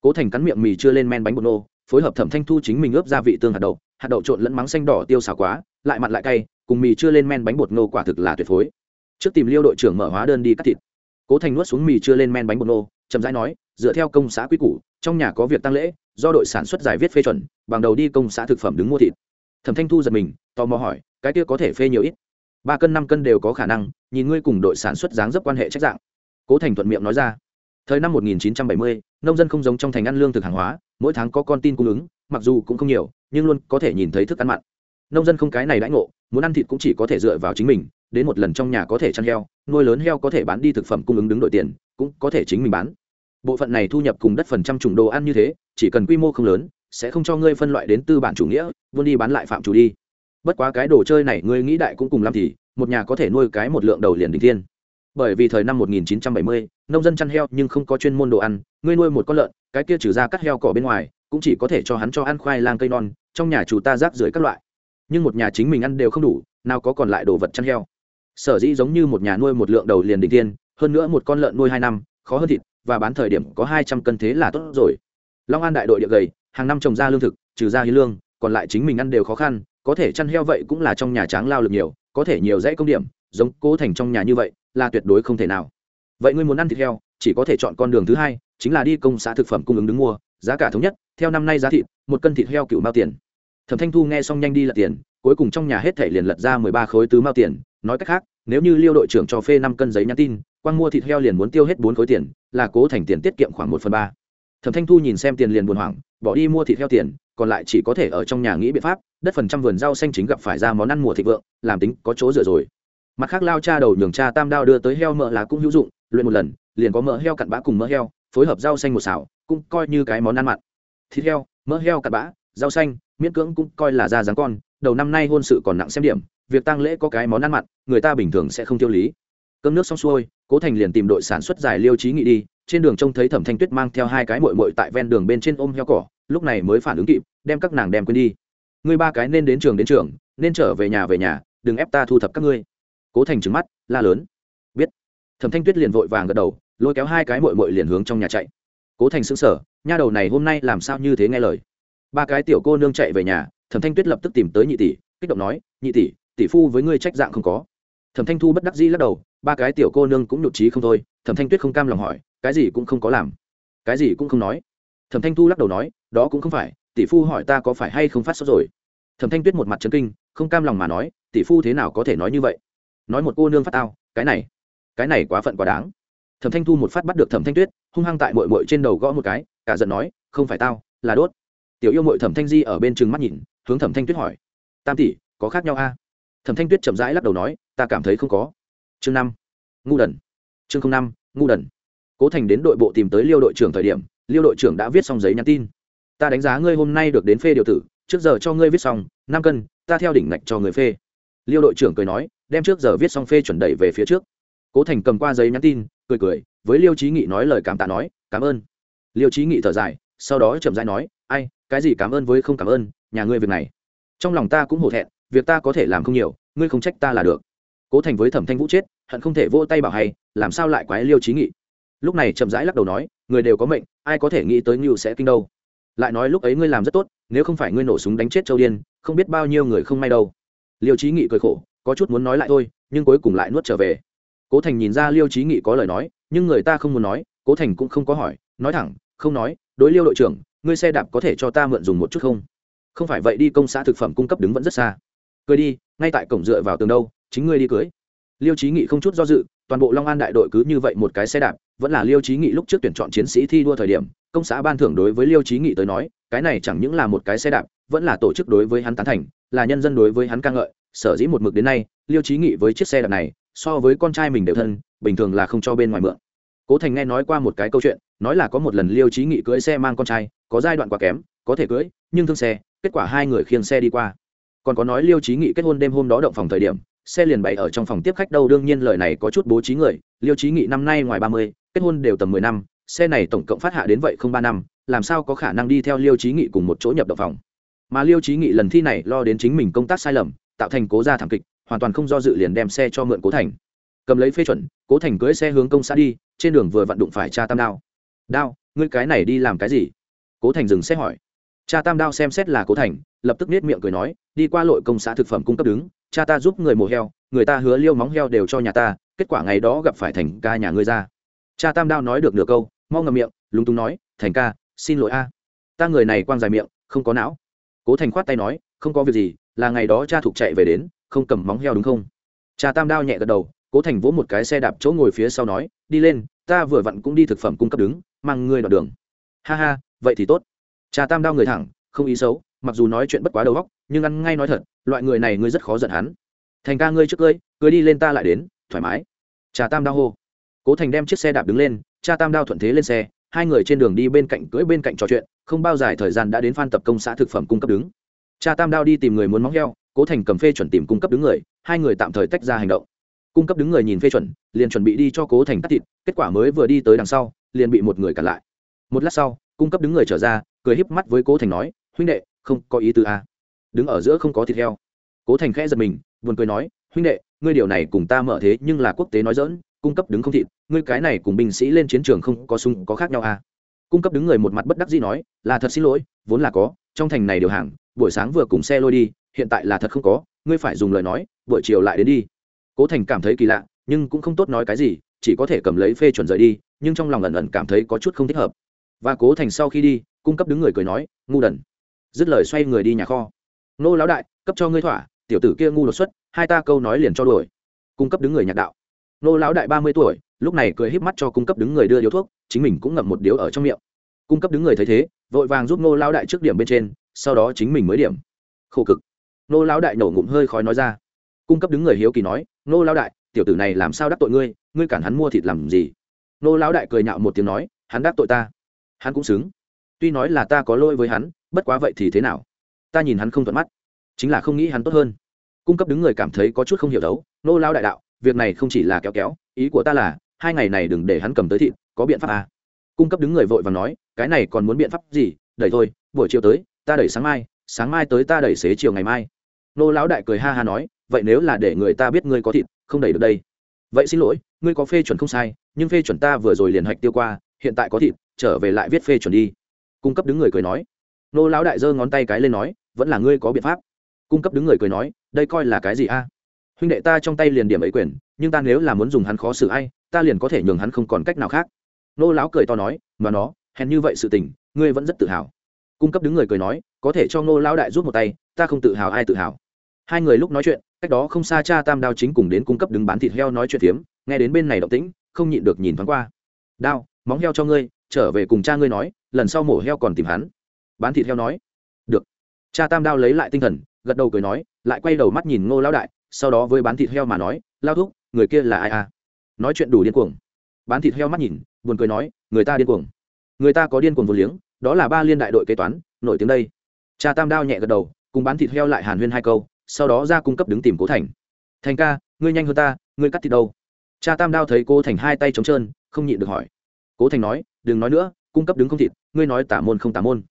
Cố thành cắn miệng mì chưa lên men bánh bột nô, phối hợp thẩm thanh thu chính mình ướp gia vị tương hạt đậu hạt đậu trộn lẫn mắng xanh đỏ tiêu xào quá, lại mặn lại cay, cùng mì chưa lên men bánh bột nô quả thực là tuyệt phối. Trước tìm liêu đội trưởng mở hóa đơn đi cắt thịt. Cố thành nuốt xuống mì chưa lên men bánh bột nô, chậm rãi nói, dựa theo công xã quy củ, trong nhà có việc tăng lễ, do đội sản xuất giải viết phê chuẩn, bằng đầu đi công xã thực phẩm đứng mua thịt. Thẩm thanh thu giật mình, tò mò hỏi, cái kia có thể phê nhiều ít? Ba cân, năm cân đều có khả năng, nhìn ngươi cùng đội sản xuất dáng dấp quan hệ trách dạng cố thành thuận miệng nói ra. Thời năm 1970, nông dân không giống trong thành ăn lương thực hàng hóa mỗi tháng có con tin cung ứng mặc dù cũng không nhiều nhưng luôn có thể nhìn thấy thức ăn mặn. Nông dân không cái này đãi ngộ muốn ăn thịt cũng chỉ có thể dựa vào chính mình đến một lần trong nhà có thể chăn heo nuôi lớn heo có thể bán đi thực phẩm cung ứng đứng đội tiền cũng có thể chính mình bán. Bộ phận này thu nhập cùng đất phần trăm trùng đồ ăn như thế chỉ cần quy mô không lớn sẽ không cho ngươi phân loại đến tư bản chủ nghĩa vươn đi bán lại phạm chủ đi. Bất quá cái đồ chơi này ngươi nghĩ đại cũng cùng làm thì một nhà có thể nuôi cái một lượng đầu liền đình thiên bởi vì thời năm 1970, nông dân chăn heo nhưng không có chuyên môn đồ ăn ngươi nuôi một con lợn cái kia trừ ra cắt heo cỏ bên ngoài cũng chỉ có thể cho hắn cho ăn khoai lang cây non trong nhà chủ ta rác rưởi các loại. Nhưng một nhà chính mình ăn đều không đủ nào có còn lại đồ vật chăn heo. Sở dĩ giống như một nhà nuôi một lượng đầu liền đình tiên hơn nữa một con lợn nuôi hai năm khó hơn thịt và bán thời điểm có hai trăm cân thế là tốt rồi. Long an đại đội địa gầy hàng năm trồng ra lương thực trừ ra hiến lương còn lại chính mình ăn đều khó khăn có thể chăn heo vậy cũng là trong nhà tráng lao lực nhiều có thể nhiều dãy công điểm giống cố thành trong nhà như vậy là tuyệt đối không thể nào. Vậy ngươi muốn ăn thịt heo, chỉ có thể chọn con đường thứ hai, chính là đi công xã thực phẩm cung ứng đứng mua, giá cả thống nhất, theo năm nay giá thịt, một cân thịt heo cựu mao tiền. Thẩm thanh thu nghe xong nhanh đi lật tiền, cuối cùng trong nhà hết thể liền lật ra mười ba khối tứ mao tiền, nói cách khác, nếu như liêu đội trưởng cho phê năm cân giấy nhắn tin, quang mua thịt heo liền muốn tiêu hết bốn khối tiền, là cố thành tiền tiết kiệm khoảng một phần ba. Thẩm thanh thu nhìn xem tiền liền buồn hoảng, bỏ đi mua thịt heo tiền, còn lại chỉ có thể ở trong nhà nghĩ biện pháp, đất phần trăm vườn rau xanh chính gặp phải ra món ăn mùa thịt vượng, làm tính có chỗ dựa rồi mặt khác lao cha đầu nhường cha tam đao đưa tới heo mỡ lá cũng hữu dụng, luyện một lần, liền có mỡ heo cặn bã cùng mỡ heo, phối hợp rau xanh một xào, cũng coi như cái món ăn mặn. Thịt heo, mỡ heo cặn bã, rau xanh, miễn cưỡng cũng coi là da dáng con, đầu năm nay hôn sự còn nặng xem điểm, việc tăng lễ có cái món ăn mặn, người ta bình thường sẽ không tiêu lý. Cơm nước xong xuôi, cố thành liền tìm đội sản xuất giải liêu trí nghị đi, trên đường trông thấy thẩm thanh tuyết mang theo hai cái mội mội tại ven đường bên trên ôm heo cỏ, lúc này mới phản ứng kịp, đem các nàng đem quên đi. Ngươi ba cái nên đến trường đến trường, nên trở về nhà về nhà, đừng ép ta thu thập các ngươi cố thành trứng mắt, la lớn. Biết. Thẩm thanh tuyết liền vội vàng gật đầu, lôi kéo hai cái mội mội liền hướng trong nhà chạy. Cố thành xứng sở nha đầu này hôm nay làm sao như thế nghe lời. Ba cái tiểu cô nương chạy về nhà, thẩm thanh tuyết lập tức tìm tới nhị tỷ, kích động nói, nhị tỷ tỷ phu với ngươi trách dạng không có. Thẩm thanh thu bất đắc dĩ lắc đầu, ba cái tiểu cô nương cũng nhụt trí không thôi, thẩm thanh tuyết không cam lòng hỏi, cái gì cũng không có làm, cái gì cũng không nói. Thẩm thanh thu lắc đầu nói, đó cũng không phải, tỷ phu hỏi ta có phải hay không phát sốt rồi. Thẩm thanh tuyết một mặt trấn kinh, không cam lòng mà nói, tỷ phu thế nào có thể nói như vậy? Nói một cô nương phát tao, cái này cái này quá phận quá đáng. Thẩm thanh thu một phát bắt được thẩm thanh tuyết, hung hăng tại mội mội trên đầu gõ một cái, cả giận nói, không phải tao, là đốt. Tiểu yêu mội thẩm thanh di ở bên trừng mắt nhìn, hướng thẩm thanh tuyết hỏi, tam tỷ, có khác nhau a? Thẩm thanh tuyết chậm rãi lắc đầu nói, ta cảm thấy không có. Chương năm, ngu đần. Chương năm, ngu đần. Cố thành đến đội bộ tìm tới liêu đội trưởng thời điểm, liêu đội trưởng đã viết xong giấy nhắn tin. Ta đánh giá ngươi hôm nay được đến phê điều tử, trước giờ cho ngươi viết xong, năm cân, ta theo đỉnh ngạch cho người phê. Liêu đội trưởng cười nói đem trước giờ viết xong phê chuẩn đẩy về phía trước. Cố thành cầm qua giấy nhắn tin, cười cười, với liêu trí nghị nói lời cảm tạ nói, cảm ơn. Liêu trí nghị thở dài, sau đó chậm rãi nói, ai, cái gì cảm ơn với không cảm ơn, nhà ngươi việc này. Trong lòng ta cũng hổ thẹn, việc ta có thể làm không nhiều, ngươi không trách ta là được. Cố thành với thẩm thanh vũ chết, hận không thể vỗ tay bảo hay, làm sao lại quái liêu trí nghị? Lúc này chậm rãi lắc đầu nói, người đều có mệnh, ai có thể nghĩ tới ngưu sẽ kinh đâu. Lại nói, lúc ấy ngươi làm rất tốt, nếu không phải ngươi nổ súng đánh chết châu điên, không biết bao nhiêu người không may đâu. Liêu trí nghị cười khổ có chút muốn nói lại thôi, nhưng cuối cùng lại nuốt trở về. Cố thành nhìn ra liêu trí nghị có lời nói, nhưng người ta không muốn nói, cố thành cũng không có hỏi, nói thẳng, không nói, đối liêu đội trưởng, ngươi xe đạp có thể cho ta mượn dùng một chút không? Không phải vậy đi, công xã thực phẩm cung cấp đứng vẫn rất xa. Cười đi, ngay tại cổng dựa vào tường đâu, chính ngươi đi cưới. Liêu trí nghị không chút do dự, toàn bộ long an đại đội cứ như vậy một cái xe đạp, vẫn là liêu trí nghị lúc trước tuyển chọn chiến sĩ thi đua thời điểm, công xã ban thưởng đối với liêu trí nghị tới nói, cái này chẳng những là một cái xe đạp, vẫn là tổ chức đối với hắn tán thành, là nhân dân đối với hắn ca ngợi sở dĩ một mực đến nay, liêu trí nghị với chiếc xe đạp này, so với con trai mình đều thân, bình thường là không cho bên ngoài mượn. Cố thành nghe nói qua một cái câu chuyện, nói là có một lần liêu trí nghị cưỡi xe mang con trai, có giai đoạn quá kém, có thể cưỡi, nhưng thương xe, kết quả hai người khiêng xe đi qua. Còn có nói liêu trí nghị kết hôn đêm hôm đó động phòng thời điểm, xe liền bày ở trong phòng tiếp khách đâu, đương nhiên lời này có chút bố trí người, liêu trí nghị năm nay ngoài ba mươi, kết hôn đều tầm mười năm, xe này tổng cộng phát hạ đến vậy không ba năm, làm sao có khả năng đi theo liêu trí nghị cùng một chỗ nhập động phòng? Mà liêu trí nghị lần thi này lo đến chính mình công tác sai lầm tạo thành cố gia thảm kịch, hoàn toàn không do dự liền đem xe cho mượn cố thành. Cầm lấy phê chuẩn, cố thành cưới xe hướng công xã đi, trên đường vừa vặn đụng phải cha tam đao. Đao, ngươi cái này đi làm cái gì? Cố thành dừng xe hỏi. Cha tam đao xem xét là cố thành, lập tức nết miệng cười nói, đi qua lội công xã thực phẩm cung cấp đứng, cha ta giúp người mổ heo, người ta hứa liêu móng heo đều cho nhà ta, kết quả ngày đó gặp phải thành ca nhà ngươi ra. Cha tam đao nói được nửa câu, mau ngầm miệng, lúng túng nói, thành ca, xin lỗi a. Ta người này quang dài miệng, không có não. Cố thành khoát tay nói, không có việc gì là ngày đó cha thục chạy về đến, không cầm móng heo đúng không? Cha tam đao nhẹ gật đầu, cố thành vỗ một cái xe đạp chỗ ngồi phía sau nói, đi lên, ta vừa vặn cũng đi thực phẩm cung cấp đứng, mang ngươi đoạn đường. Ha ha, vậy thì tốt. Cha tam đao người thẳng, không ý xấu, mặc dù nói chuyện bất quá đầu óc, nhưng ăn ngay nói thật, loại người này ngươi rất khó giận hắn. Thành ca ngươi trước cưới cưới đi lên ta lại đến, thoải mái. Cha tam đao hô. Cố thành đem chiếc xe đạp đứng lên, cha tam đao thuận thế lên xe, hai người trên đường đi bên cạnh cưỡi bên cạnh trò chuyện, không bao dài thời gian đã đến phan tập công xã thực phẩm cung cấp đứng cha tam đao đi tìm người muốn móng heo, cố thành cầm phê chuẩn tìm cung cấp đứng người, hai người tạm thời tách ra hành động. Cung cấp đứng người nhìn phê chuẩn, liền chuẩn bị đi cho cố thành cắt thịt, kết quả mới vừa đi tới đằng sau, liền bị một người cản lại. Một lát sau, cung cấp đứng người trở ra, cười híp mắt với cố thành nói, huynh đệ, không có ý tư a à. đứng ở giữa không có thịt heo. Cố thành khẽ giật mình, buồn cười nói, huynh đệ, ngươi điều này cùng ta mở thế nhưng là quốc tế nói dỡn cung cấp đứng không thịt, ngươi cái này cùng binh sĩ lên chiến trường không có súng có khác nhau à. Cung cấp đứng người một mặt bất đắc dĩ nói, là thật xin lỗi, vốn là có, trong thành này điều hàng buổi sáng vừa cùng xe lôi đi, hiện tại là thật không có, ngươi phải dùng lời nói, buổi chiều lại đến đi. Cố thành cảm thấy kỳ lạ, nhưng cũng không tốt nói cái gì, chỉ có thể cầm lấy phê chuẩn rời đi, nhưng trong lòng ẩn ẩn cảm thấy có chút không thích hợp. Và cố thành sau khi đi, cung cấp đứng người cười nói, ngu đần. Dứt lời xoay người đi nhà kho. Nô lão đại, cấp cho ngươi thỏa, tiểu tử kia ngu đột xuất, hai ta câu nói liền cho đổi cung cấp đứng người nhạc đạo. Nô lão đại ba mươi tuổi, lúc này cười híp mắt cho cung cấp đứng người đưa điếu thuốc, chính mình cũng ngậm một điếu ở trong miệng. Cung cấp đứng người thấy thế, vội vàng giúp nô lão đại trước điểm bên trên sau đó chính mình mới điểm. Khổ cực. Nô lão đại nổ ngụm hơi khói nói ra. Cung cấp đứng người hiếu kỳ nói, nô lão đại, tiểu tử này làm sao đắc tội ngươi? Ngươi cản hắn mua thịt làm gì? Nô lão đại cười nhạo một tiếng nói, hắn đắc tội ta. Hắn cũng xứng. Tuy nói là ta có lỗi với hắn, bất quá vậy thì thế nào? Ta nhìn hắn không thuận mắt. Chính là không nghĩ hắn tốt hơn. Cung cấp đứng người cảm thấy có chút không hiểu đấu. Nô lao đại đạo, việc này không chỉ là kéo kéo, ý của ta là, hai ngày này đừng để hắn cầm tới thịt, có biện pháp à. cung cấp đứng người vội và nói, cái này còn muốn biện pháp gì? Đẩy thôi, buổi chiều tới ta đẩy sáng mai sáng mai tới ta đẩy xế chiều ngày mai. Nô lão đại cười ha ha nói, vậy nếu là để người ta biết ngươi có thịt, không đẩy được đây. Vậy xin lỗi, ngươi có phê chuẩn không sai, nhưng phê chuẩn ta vừa rồi liền hạch tiêu qua, hiện tại có thịt, trở về lại viết phê chuẩn đi. Cung cấp đứng người cười nói. Nô lão đại giơ ngón tay cái lên nói, vẫn là ngươi có biện pháp. Cung cấp đứng người cười nói, đây coi là cái gì a? Huynh đệ ta trong tay liền điểm ấy quyền, nhưng ta nếu là muốn dùng hắn khó xử ai, ta liền có thể nhường hắn không còn cách nào khác. Nô lão cười to nói, mà nó, hèn như vậy sự tình, ngươi vẫn rất tự hào cung cấp đứng người cười nói, có thể cho Ngô lão đại rút một tay, ta không tự hào ai tự hào. Hai người lúc nói chuyện, cách đó không xa cha tam đao chính cùng đến cung cấp đứng bán thịt heo nói chuyện phiếm, nghe đến bên này động tĩnh, không nhịn được nhìn thoáng qua. Đao, móng heo cho ngươi, trở về cùng cha ngươi nói, lần sau mổ heo còn tìm hắn. Bán thịt heo nói. Được. Cha tam đao lấy lại tinh thần, gật đầu cười nói, lại quay đầu mắt nhìn ngô lão đại, sau đó với bán thịt heo mà nói, lao thúc, người kia là ai à? Nói chuyện đủ điên cuồng. Bán thịt heo mắt nhìn, buồn cười nói, người ta điên cuồng. Người ta có điên cuồng vô liếng đó là ba liên đại đội kế toán, nổi tiếng đây. Cha tam đao nhẹ gật đầu, cùng bán thịt heo lại hàn huyên hai câu, sau đó ra cung cấp đứng tìm cố thành. Thành ca, ngươi nhanh hơn ta, ngươi cắt thịt đâu? Cha tam đao thấy cô thành hai tay trống trơn, không nhịn được hỏi. Cố thành nói, đừng nói nữa, cung cấp đứng không thịt, ngươi nói tả môn không tả môn.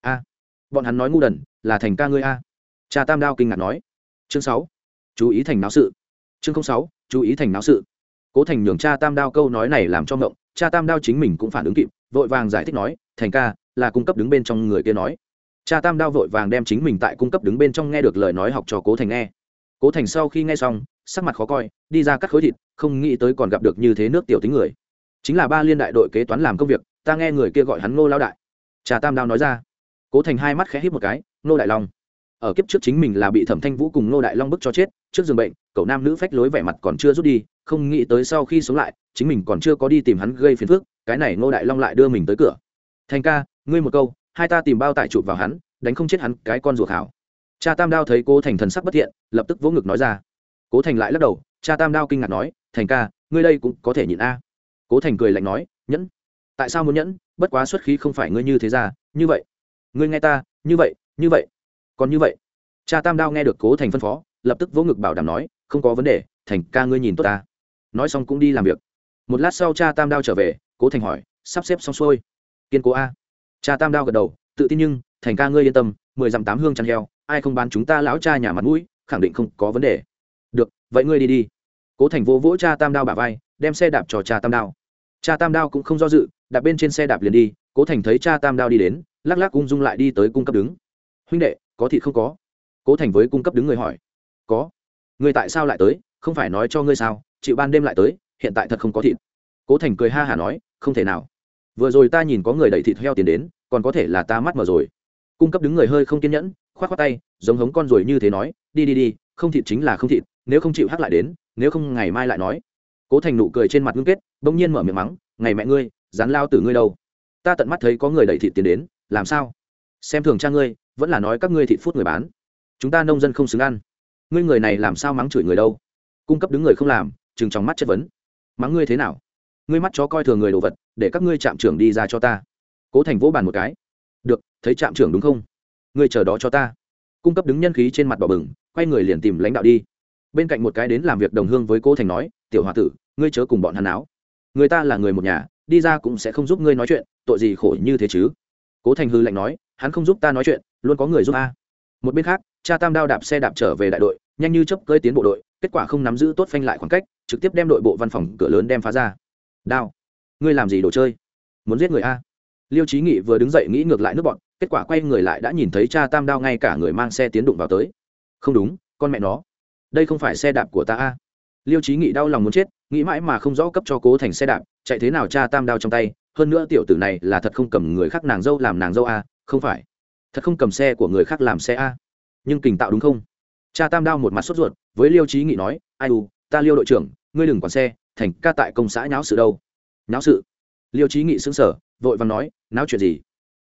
A, bọn hắn nói ngu đần, là thành ca ngươi a. Cha tam đao kinh ngạc nói. Chương sáu, chú ý thành náo sự. Chương sáu, chú ý thành náo sự. Cố thành nhường cha tam đao câu nói này làm cho ngộng, cha tam đao chính mình cũng phản ứng kịp, vội vàng giải thích nói, thành ca là cung cấp đứng bên trong người kia nói. Cha tam đao vội vàng đem chính mình tại cung cấp đứng bên trong nghe được lời nói học cho cố thành nghe. Cố thành sau khi nghe xong, sắc mặt khó coi, đi ra cắt khối thịt, không nghĩ tới còn gặp được như thế nước tiểu tính người. Chính là ba liên đại đội kế toán làm công việc, ta nghe người kia gọi hắn ngô lao đại. Cha tam đao nói ra. Cố thành hai mắt khẽ hít một cái, ngô đại long. Ở kiếp trước chính mình là bị thẩm thanh vũ cùng ngô đại long bức cho chết, trước giường bệnh, cậu nam nữ phách lối vẻ mặt còn chưa rút đi, không nghĩ tới sau khi sống lại, chính mình còn chưa có đi tìm hắn gây phiền phức, cái này ngô đại long lại đưa mình tới cửa. Thành ca ngươi một câu, hai ta tìm bao tải chụp vào hắn, đánh không chết hắn, cái con ruột hảo. Cha tam đao thấy cố thành thần sắc bất thiện, lập tức vỗ ngực nói ra. Cố thành lại lắc đầu, cha tam đao kinh ngạc nói, thành ca, ngươi đây cũng có thể nhịn a. Cố thành cười lạnh nói, nhẫn? Tại sao muốn nhẫn? Bất quá xuất khí không phải ngươi như thế ra, như vậy. Ngươi nghe ta, như vậy như vậy. Còn như vậy. Cha tam đao nghe được cố thành phân phó, lập tức vỗ ngực bảo đảm nói, không có vấn đề, thành ca ngươi nhìn tốt ta. Nói xong cũng đi làm việc. Một lát sau cha tam đao trở về, cố thành hỏi, sắp xếp xong xuôi. Kiên cố a cha tam đao gật đầu, tự tin nhưng, thành ca ngươi yên tâm, mười dặm tám hương chăn heo, ai không bán chúng ta lão cha nhà mặt mũi, khẳng định không có vấn đề. Được, vậy ngươi đi đi. Cố thành vô vỗ cha tam đao bả vai, đem xe đạp cho cha tam đao. Cha tam đao cũng không do dự, đạp bên trên xe đạp liền đi, cố thành thấy cha tam đao đi đến, lắc lắc ung dung lại đi tới cung cấp đứng. Huynh đệ, có thịt không có? Cố thành với cung cấp đứng người hỏi. Có. Người tại sao lại tới? Không phải nói cho ngươi sao? Chịu ban đêm lại tới, hiện tại thật không có thịt. Cố thành cười ha hả nói, không thể nào vừa rồi ta nhìn có người đẩy thịt heo tiền đến, còn có thể là ta mắt mở rồi. Cung cấp đứng người hơi không kiên nhẫn k h o á t k h o á tay, giống hống con rồi như thế nói, đi đi đi, không thịt chính là không thịt, nếu không chịu hắc lại đến, nếu không ngày mai lại nói. Cố thành nụ cười trên mặt ngưng kết, bỗng nhiên mở miệng mắng, ngày mẹ ngươi, dán lao từ ngươi đâu? Ta tận mắt thấy có người đẩy thịt tiền đến, làm sao? Xem thường cha ngươi, vẫn là nói các ngươi thịt phút người bán. Chúng ta nông dân không xứng ăn. Ngươi người này làm sao mắng chửi người đâu? Cung cấp đứng người không làm chừng trong mắt chất vấn. Mắng ngươi thế nào? Ngươi mắt chó coi thường người đồ vật để các ngươi trạm trưởng đi ra cho ta. Cố thành vỗ bàn một cái. Được, thấy trạm trưởng đúng không? Ngươi chờ đó cho ta. Cung cấp đứng nhân khí trên mặt bỏ bừng, quay người liền tìm lãnh đạo đi. Bên cạnh một cái đến làm việc đồng hương với cố thành nói, tiểu h o a tử, ngươi chớ cùng bọn hàn áo người ta là người một nhà, đi ra cũng sẽ không giúp ngươi nói chuyện, tội gì khổ như thế chứ? Cố thành hư lạnh nói, hắn không giúp ta nói chuyện, luôn có người giúp a. Một bên khác, cha tam đao đạp xe đạp trở về đại đội, nhanh như chấp cơi tiến bộ đội, kết quả không nắm giữ tốt phanh lại khoảng cách, trực tiếp đem đội bộ văn phòng cửa lớn đem phá ra. Đao ngươi làm gì đồ chơi? Muốn giết người a? Liêu trí nghị vừa đứng dậy nghĩ ngược lại nước bọn, kết quả quay người lại đã nhìn thấy cha tam đao ngay cả người mang xe tiến đụng vào tới. Không đúng, con mẹ nó. Đây không phải xe đạp của ta a. Liêu trí nghị đau lòng muốn chết, nghĩ mãi mà không rõ cấp cho cố thành xe đạp, chạy thế nào cha tam đao trong tay, hơn nữa tiểu tử này là thật không cầm người khác nàng dâu làm nàng dâu a, không phải. Thật không cầm xe của người khác làm xe a. Nhưng kình tạo đúng không? Cha tam đao một mặt sốt ruột, với liêu trí nghị nói, ai u, ta liêu đội trưởng, ngươi đừng quản xe, thành ca tại công xã nháo sự đâu náo sự. Liêu trí nghị xứng sở vội vàng nói, náo chuyện gì?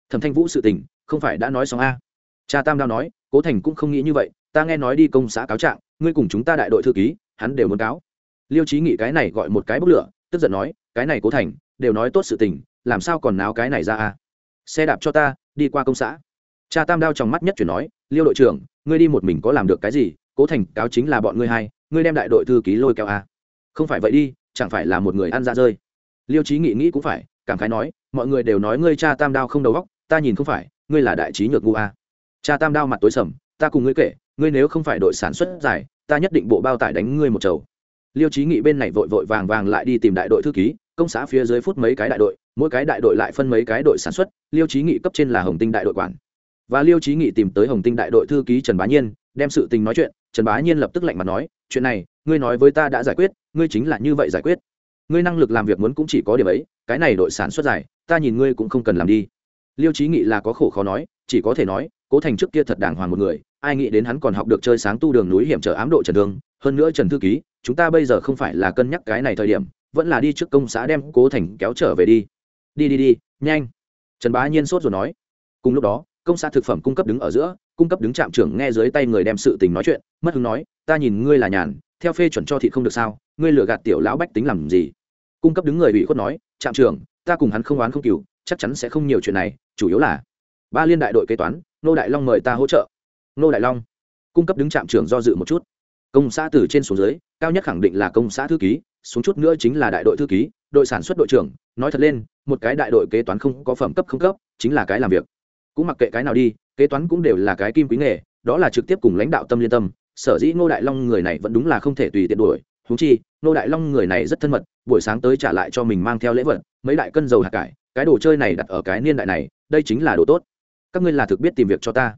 Thẩm thanh vũ sự tình, không phải đã nói xong a? Cha tam đao nói, cố thành cũng không nghĩ như vậy, ta nghe nói đi công xã cáo trạng, ngươi cùng chúng ta đại đội thư ký, hắn đều muốn cáo. Liêu trí nghị cái này gọi một cái bốc lửa, tức giận nói, cái này cố thành, đều nói tốt sự tình, làm sao còn náo cái này ra a? Xe đạp cho ta, đi qua công xã. Cha tam đao trong mắt nhất chuyển nói, liêu đội trưởng, ngươi đi một mình có làm được cái gì? Cố thành cáo chính là bọn ngươi hai, ngươi đem đại đội thư ký lôi kéo a? Không phải vậy đi, chẳng phải là một người ăn ra rơi? Liêu trí nghị nghĩ cũng phải, cảm khái nói, mọi người đều nói ngươi cha tam đao không đầu góc ta nhìn không phải, ngươi là đại trí nhược ngu a. Cha tam đao mặt tối sầm, ta cùng ngươi kể, ngươi nếu không phải đội sản xuất dài ta nhất định bộ bao tải đánh ngươi một chầu. Liêu trí nghị bên này vội vội vàng vàng lại đi tìm đại đội thư ký, công xã phía dưới phút mấy cái đại đội, mỗi cái đại đội lại phân mấy cái đội sản xuất, liêu trí nghị cấp trên là hồng tinh đại đội quản. Và liêu trí nghị tìm tới hồng tinh đại đội thư ký trần bá nhiên, đem sự tình nói chuyện, trần bá nhiên lập tức lạnh mặt nói, chuyện này, ngươi nói với ta đã giải quyết, ngươi chính là như vậy giải quyết ngươi năng lực làm việc muốn cũng chỉ có điểm ấy, cái này đội sản xuất dài, ta nhìn ngươi cũng không cần làm đi. Liêu trí nghị là có khổ khó nói, chỉ có thể nói, cố thành trước kia thật đàng hoàng một người, ai nghĩ đến hắn còn học được chơi sáng tu đường núi hiểm trở ám độ trần thương hơn nữa trần thư ký, chúng ta bây giờ không phải là cân nhắc cái này thời điểm, vẫn là đi trước công xã đem cố thành kéo trở về đi. Đi đi đi, nhanh. Trần bá nhiên sốt rồi nói. Cùng lúc đó, công xã thực phẩm cung cấp đứng ở giữa, cung cấp đứng trạm trưởng nghe dưới tay người đem sự tình nói chuyện, mất hứng nói, ta nhìn ngươi là nhàn, theo phê chuẩn cho thị không được sao, ngươi lừa gạt tiểu lão bách tính làm gì? Cung cấp đứng người ủy khuất nói, trạm trưởng, ta cùng hắn không oán không cừu, chắc chắn sẽ không nhiều chuyện này, chủ yếu là ba liên đại đội kế toán, nô đại long mời ta hỗ trợ. Nô đại long cung cấp đứng trạm trưởng do dự một chút. Công xã từ trên xuống dưới, cao nhất khẳng định là công xã thư ký, xuống chút nữa chính là đại đội thư ký, đội sản xuất đội trưởng. Nói thật lên, một cái đại đội kế toán không có phẩm cấp không cấp, chính là cái làm việc. Cũng mặc kệ cái nào đi, kế toán cũng đều là cái kim quý nghề, đó là trực tiếp cùng lãnh đạo tâm liên tâm. Sở dĩ ngô đại long người này vẫn đúng là không thể tùy tiện đuổi húng chi nô đại long người này rất thân mật, buổi sáng tới trả lại cho mình mang theo lễ vật, mấy đại cân dầu hạt cải, cái đồ chơi này đặt ở cái niên đại này, đây chính là đồ tốt. Các ngươi là thực biết tìm việc cho ta.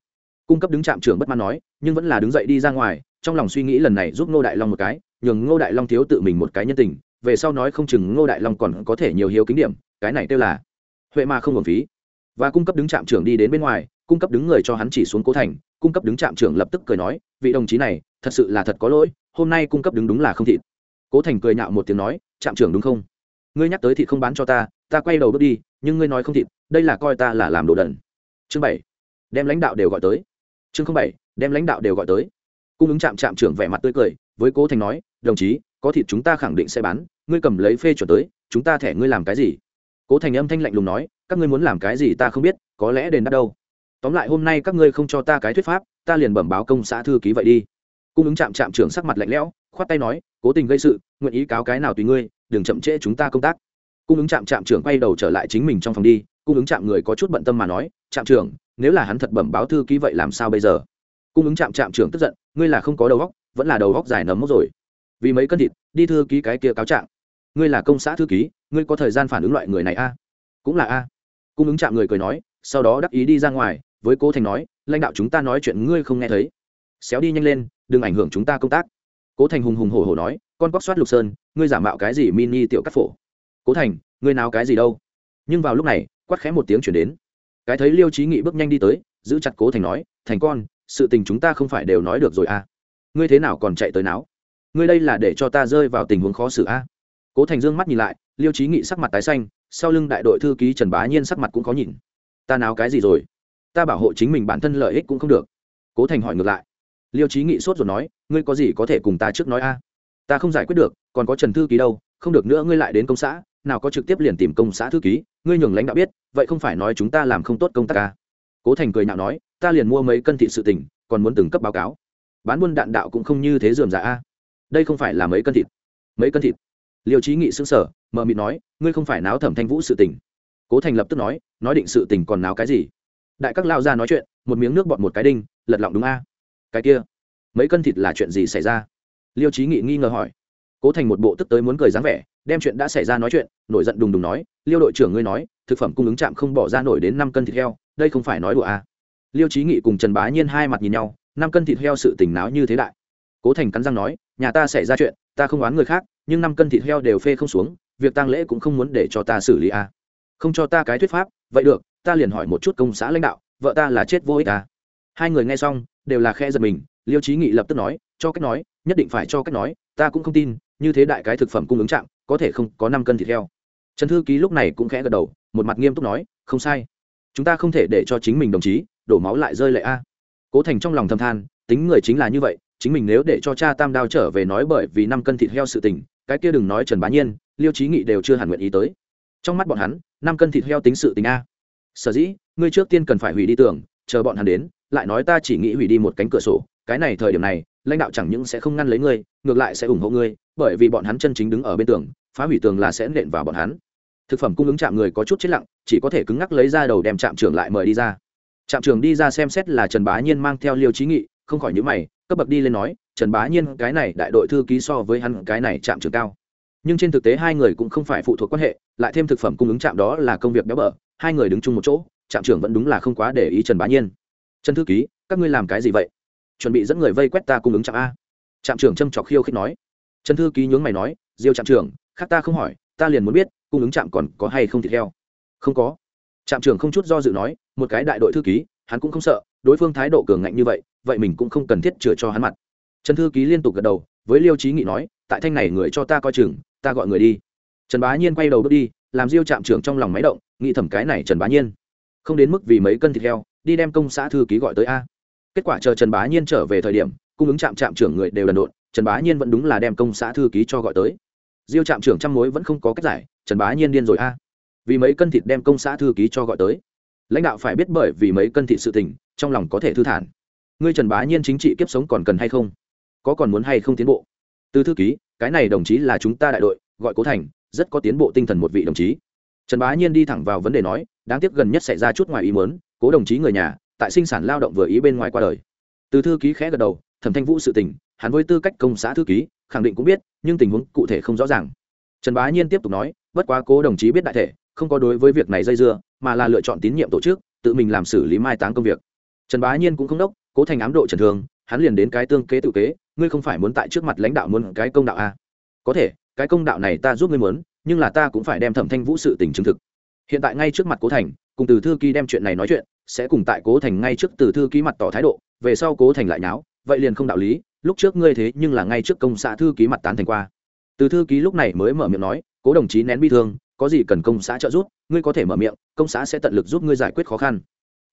Cung cấp đứng trạm trưởng bất mãn nói, nhưng vẫn là đứng dậy đi ra ngoài, trong lòng suy nghĩ lần này giúp nô đại long một cái, nhường ngô đại long thiếu tự mình một cái nhân tình, về sau nói không chừng ngô đại long còn có thể nhiều hiếu kính điểm, cái này kêu là huệ mà không hưởng phí. Và cung cấp đứng trạm trưởng đi đến bên ngoài, cung cấp đứng người cho hắn chỉ xuống cố thành, cung cấp đứng trạm trưởng lập tức cười nói, vị đồng chí này, thật sự là thật có lỗi hôm nay cung cấp đứng đúng là không thịt. Cố thành cười nhạo một tiếng nói, trạm trưởng đúng không? Ngươi nhắc tới thịt không bán cho ta ta quay đầu bước đi, nhưng ngươi nói không thịt, đây là coi ta là làm đồ đần. Chương bảy, đem lãnh đạo đều gọi tới. Chương bảy, đem lãnh đạo đều gọi tới. Cung ứng trạm trạm trưởng vẻ mặt tươi cười, với cố thành nói, đồng chí, có thịt chúng ta khẳng định sẽ bán, ngươi cầm lấy phê chuẩn tới, chúng ta thẻ ngươi làm cái gì? Cố thành âm thanh lạnh lùng nói, các ngươi muốn làm cái gì ta không biết, có lẽ đền đáp đâu. Tóm lại hôm nay các ngươi không cho ta cái thuyết pháp, ta liền bẩm báo công xã thư ký vậy đi cung ứng trạm trạm trưởng sắc mặt lạnh lẽo, khoát tay nói, cố tình gây sự, nguyện ý cáo cái nào tùy ngươi, đừng chậm trễ chúng ta công tác. Cung ứng trạm trạm trưởng quay đầu trở lại chính mình trong phòng đi, cung ứng trạm người có chút bận tâm mà nói, trạm trưởng, nếu là hắn thật bẩm báo thư ký vậy làm sao bây giờ? Cung ứng trạm trạm trưởng tức giận, ngươi là không có đầu góc vẫn là đầu góc dài nấm mốc rồi. Vì mấy cân thịt, đi thư ký cái kia cáo trạng. Ngươi là công xã thư ký, ngươi có thời gian phản ứng loại người này a? Cũng là a. Cung ứng trạm người cười nói, sau đó đắc ý đi ra ngoài, với cố thành nói, lãnh đạo chúng ta nói chuyện ngươi không nghe thấy. Xéo đi nhanh lên đừng ảnh hưởng chúng ta công tác. Cố thành hùng hùng hổ hổ nói, con cóc soát lục sơn, ngươi giả mạo cái gì mini tiểu cắt phổ? Cố thành, ngươi nào cái gì đâu? Nhưng vào lúc này, quát khẽ một tiếng chuyển đến. Cái thấy liêu trí nghị bước nhanh đi tới, giữ chặt cố thành nói, thành con, sự tình chúng ta không phải đều nói được rồi à? Ngươi thế nào còn chạy tới não ngươi đây là để cho ta rơi vào tình huống khó xử a cố thành dương mắt nhìn lại, liêu trí nghị sắc mặt tái xanh, sau lưng đại đội thư ký trần bá nhiên sắc mặt cũng khó nhìn. Ta nào cái gì rồi? Ta bảo hộ chính mình bản thân lợi ích cũng không được. Cố thành hỏi ngược lại liêu trí nghị sốt rồi nói, ngươi có gì có thể cùng ta trước nói a? Ta không giải quyết được, còn có trần thư ký đâu, không được nữa ngươi lại đến công xã, nào có trực tiếp liền tìm công xã thư ký, ngươi nhường lãnh đạo biết, vậy không phải nói chúng ta làm không tốt công tác ca cố thành cười nhạo nói, ta liền mua mấy cân thị sự tỉnh còn muốn từng cấp báo cáo. Bán buôn đạn đạo cũng không như thế dườm dạ a. Đây không phải là mấy cân thịt. Mấy cân thịt? Liêu trí nghị xứng sở mờ mịt nói, ngươi không phải náo thẩm thanh vũ sự tình. Cố thành lập tức nói nói định sự tình còn náo cái gì? Đại các lao ra nói chuyện, một miếng nước bọt một cái đinh, lật lọng đúng a cái kia, mấy cân thịt là chuyện gì xảy ra liêu trí nghị nghi ngờ hỏi cố thành một bộ tức tới muốn cười dáng vẻ, đem chuyện đã xảy ra nói chuyện, nổi giận đùng đùng nói, liêu đội trưởng ngươi nói, thực phẩm cung ứng trạm không bỏ ra nổi đến năm cân thịt heo, đây không phải nói đùa à? liêu trí nghị cùng trần bá nhiên hai mặt nhìn nhau, năm cân thịt heo sự tình náo như thế đại cố thành cắn răng nói, nhà ta xảy ra chuyện, ta không oán người khác, nhưng năm cân thịt heo đều phê không xuống, việc tang lễ cũng không muốn để cho ta xử lý à? không cho ta cái thuyết pháp, vậy được, ta liền hỏi một chút công xã lãnh đạo, vợ ta là chết vô ích à hai người nghe xong đều là khe giật mình, liêu trí nghị lập tức nói, cho cách nói, nhất định phải cho cách nói, ta cũng không tin, như thế đại cái thực phẩm cung ứng chạm có thể không có năm cân thịt heo. Trần thư ký lúc này cũng khẽ gật đầu, một mặt nghiêm túc nói, không sai. Chúng ta không thể để cho chính mình đồng chí, đổ máu lại rơi lệ a. Cố thành trong lòng thầm than, tính người chính là như vậy, chính mình nếu để cho cha tam đao trở về nói bởi vì năm cân thịt heo sự tình, cái kia đừng nói trần bá nhiên, liêu trí nghị đều chưa hẳn nguyện ý tới. Trong mắt bọn hắn, năm cân thịt heo tính sự tình a. Sở dĩ, ngươi trước tiên cần phải hủy đi tưởng chờ bọn hắn đến, lại nói ta chỉ nghĩ hủy đi một cánh cửa sổ, cái này thời điểm này, lãnh đạo chẳng những sẽ không ngăn lấy ngươi, ngược lại sẽ ủng hộ ngươi, bởi vì bọn hắn chân chính đứng ở bên tường, phá hủy tường là sẽ nện vào bọn hắn. Thực phẩm cung ứng chạm người có chút chết lặng, chỉ có thể cứng ngắc lấy ra đầu đem trạm trưởng lại mời đi ra. Trạm trưởng đi ra xem xét là trần bá nhiên mang theo liêu trí nghị, không khỏi nhữ mày, cấp bậc đi lên nói, trần bá nhiên, cái này đại đội thư ký so với hắn, cái này trạm trưởng cao. Nhưng trên thực tế hai người cũng không phải phụ thuộc quan hệ, lại thêm thực phẩm cung ứng trạm đó là công việc béo bở, hai người đứng chung một chỗ trạm trưởng vẫn đúng là không quá để ý trần bá nhiên. Trần thư ký, các ngươi làm cái gì vậy? Chuẩn bị dẫn người vây quét ta cung ứng trạm a. Trạm trưởng châm trọc khiêu khích nói. Trần thư ký nhướng mày nói, diêu trạm trưởng, khác ta không hỏi, ta liền muốn biết, cung ứng trạm còn có hay không thịt heo không có. Trạm trưởng không chút do dự nói, một cái đại đội thư ký, hắn cũng không sợ, đối phương thái độ cường ngạnh như vậy vậy mình cũng không cần thiết chừa cho hắn mặt. Trần thư ký liên tục gật đầu, với liêu trí nghị nói, tại thanh này người cho ta coi chừng, ta gọi người đi. Trần bá nhiên quay đầu bước đi, làm diêu trạm trưởng trong lòng máy động, nghĩ thầm cái này trần bá nhiên không đến mức vì mấy cân thịt heo, đi đem công xã thư ký gọi tới a. Kết quả chờ trần bá nhiên trở về thời điểm, cung ứng trạm trạm trưởng người đều lần độn trần bá nhiên vẫn đúng là đem công xã thư ký cho gọi tới. Diêu trạm trưởng trăm mối vẫn không có cách giải, trần bá nhiên điên rồi a. Vì mấy cân thịt đem công xã thư ký cho gọi tới. Lãnh đạo phải biết bởi vì mấy cân thịt sự tình, trong lòng có thể thư thản. Ngươi trần bá nhiên chính trị kiếp sống còn cần hay không? Có còn muốn hay không tiến bộ? Từ thư ký, cái này đồng chí là chúng ta đại đội, gọi cố thành, rất có tiến bộ tinh thần một vị đồng chí trần bá nhiên đi thẳng vào vấn đề nói, đáng tiếc gần nhất xảy ra chút ngoài ý muốn, cố đồng chí người nhà, tại sinh sản lao động vừa ý bên ngoài qua đời. Từ thư ký khẽ gật đầu, thẩm thanh vũ sự tình, hắn với tư cách công xã thư ký, khẳng định cũng biết, nhưng tình huống cụ thể không rõ ràng. Trần bá nhiên tiếp tục nói, bất quá cố đồng chí biết đại thể, không có đối với việc này dây dưa, mà là lựa chọn tín nhiệm tổ chức, tự mình làm xử lý mai táng công việc. Trần bá nhiên cũng không đốc, cố thành ám độ trần thương hắn liền đến cái tương kế tự kế, ngươi không phải muốn tại trước mặt lãnh đạo muốn cái công đạo a à? có thể, cái công đạo này ta giúp ngươi muốn nhưng là ta cũng phải đem thẩm thanh vũ sự tình chứng thực. Hiện tại ngay trước mặt cố thành, cùng từ thư ký đem chuyện này nói chuyện, sẽ cùng tại cố thành ngay trước từ thư ký mặt tỏ thái độ, về sau cố thành lại nháo, vậy liền không đạo lý, lúc trước ngươi thế nhưng là ngay trước công xã thư ký mặt tán thành qua. Từ thư ký lúc này mới mở miệng nói, cố đồng chí nén bi thương, có gì cần công xã trợ giúp, ngươi có thể mở miệng, công xã sẽ tận lực giúp ngươi giải quyết khó khăn.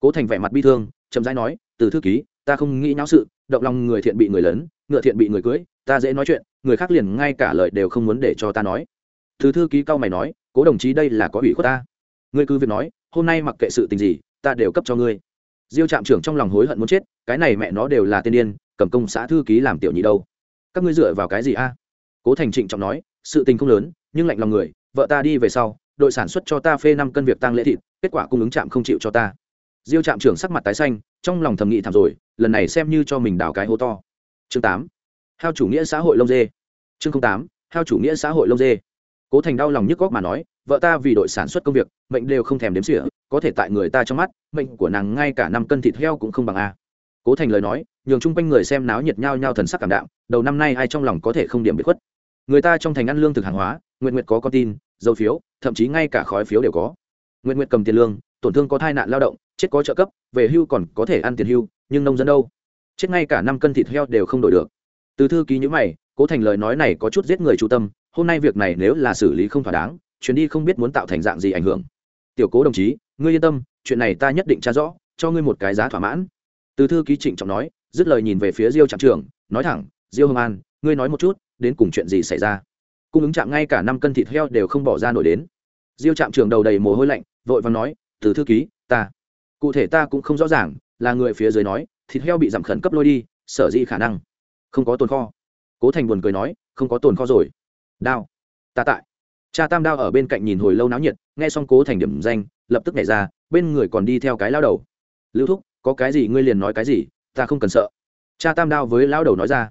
Cố thành vẻ mặt bi thương, chậm rãi nói, từ thư ký, ta không nghĩ nháo sự, động lòng người thiện bị người lớn, ngựa thiện bị người cưới, ta dễ nói chuyện, người khác liền ngay cả lời đều không muốn để cho ta nói thứ thư ký cao mày nói, cố đồng chí đây là có ủy khuất ta. Ngươi cứ việc nói, hôm nay mặc kệ sự tình gì, ta đều cấp cho ngươi. Diêu trạm trưởng trong lòng hối hận muốn chết, cái này mẹ nó đều là tên điên, cầm công xã thư ký làm tiểu nhị đâu. Các ngươi dựa vào cái gì a? Cố thành trịnh trọng nói, sự tình không lớn, nhưng lạnh lòng người, vợ ta đi về sau, đội sản xuất cho ta phê năm cân việc tăng lễ thịt, kết quả cung ứng trạm không chịu cho ta. Diêu trạm trưởng sắc mặt tái xanh, trong lòng thầm nghị thảm rồi, lần này xem như cho mình đào cái hố to. Chương tám. Hao chủ nghĩa xã hội lông dê. Chương tám. Hao chủ nghĩa xã hội lông dê cố thành đau lòng nhức góc mà nói, vợ ta vì đội sản xuất công việc, mệnh đều không thèm đếm xỉa, có thể tại người ta trong mắt, mệnh của nàng ngay cả năm cân thịt heo cũng không bằng a. Cố thành lời nói, nhường chung quanh người xem náo nhiệt nhau nhau thần sắc cảm đạm, đầu năm nay ai trong lòng có thể không điểm bị khuất. Người ta trong thành ăn lương thực hàng hóa nguyện nguyện có con tin dầu phiếu, thậm chí ngay cả khói phiếu đều có. Nguyện nguyện cầm tiền lương, tổn thương có thai nạn lao động, chết có trợ cấp, về hưu còn có thể ăn tiền hưu, nhưng nông dân đâu? Chết ngay cả năm cân thịt heo đều không đổi được. Từ thư ký nhữ mày, cố thành lời nói này có chút giết người chú tâm hôm nay việc này nếu là xử lý không thỏa đáng, chuyến đi không biết muốn tạo thành dạng gì ảnh hưởng. Tiểu cố đồng chí, ngươi yên tâm, chuyện này ta nhất định tra rõ, cho ngươi một cái giá thỏa mãn. Từ thư ký trịnh trọng nói, dứt lời nhìn về phía diêu trạm trưởng nói thẳng, diêu hồng an, ngươi nói một chút, đến cùng chuyện gì xảy ra? Cung ứng trạm ngay cả năm cân thịt heo đều không bỏ ra nổi đến. Diêu trạm trưởng đầu đầy mồ hôi lạnh, vội và nói, từ thư ký, ta, cụ thể ta cũng không rõ ràng, là người phía dưới nói, thịt heo bị giảm khẩn cấp lôi đi, sở dĩ khả năng không có tồn kho. Cố thành buồn cười nói, không có tồn kho rồi đao. Ta tại. Cha tam đao ở bên cạnh nhìn hồi lâu náo nhiệt, nghe xong cố thành điểm danh, lập tức nhảy ra, bên người còn đi theo cái lao đầu. Lưu thúc, có cái gì ngươi liền nói cái gì, ta không cần sợ. Cha tam đao với lao đầu nói ra.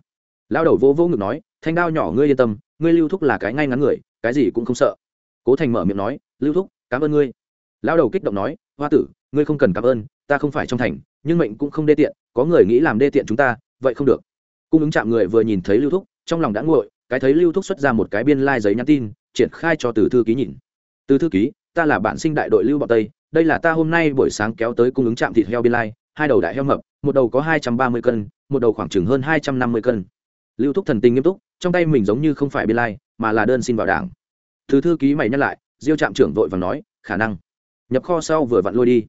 Lao đầu vô vô ngực nói, thanh đao nhỏ ngươi yên tâm, ngươi lưu thúc là cái ngay ngắn người, cái gì cũng không sợ. Cố thành mở miệng nói, lưu thúc, cảm ơn ngươi. Lao đầu kích động nói, hoa tử, ngươi không cần cảm ơn, ta không phải trong thành, nhưng mệnh cũng không đê tiện, có người nghĩ làm đê tiện chúng ta, vậy không được. Cung ứng chạm người vừa nhìn thấy lưu thúc, trong lòng đã nguội cái thấy lưu thúc xuất ra một cái biên lai、like、giấy nhắn tin, triển khai cho từ thư ký nhìn. Từ thư ký, ta là bản sinh đại đội lưu bọn tây, đây là ta hôm nay buổi sáng kéo tới cung ứng trạm thịt heo biên lai, hai đầu đại heo mập, một đầu có hai trăm ba mươi cân, một đầu khoảng chừng hơn hai trăm năm mươi cân. Lưu thúc thần tình nghiêm túc, trong tay mình giống như không phải biên lai, mà là đơn xin vào đảng. Từ thư ký mày nhắc lại, diêu trạm trưởng vội và nói, khả năng. Nhập kho sau vừa vặn lôi đi.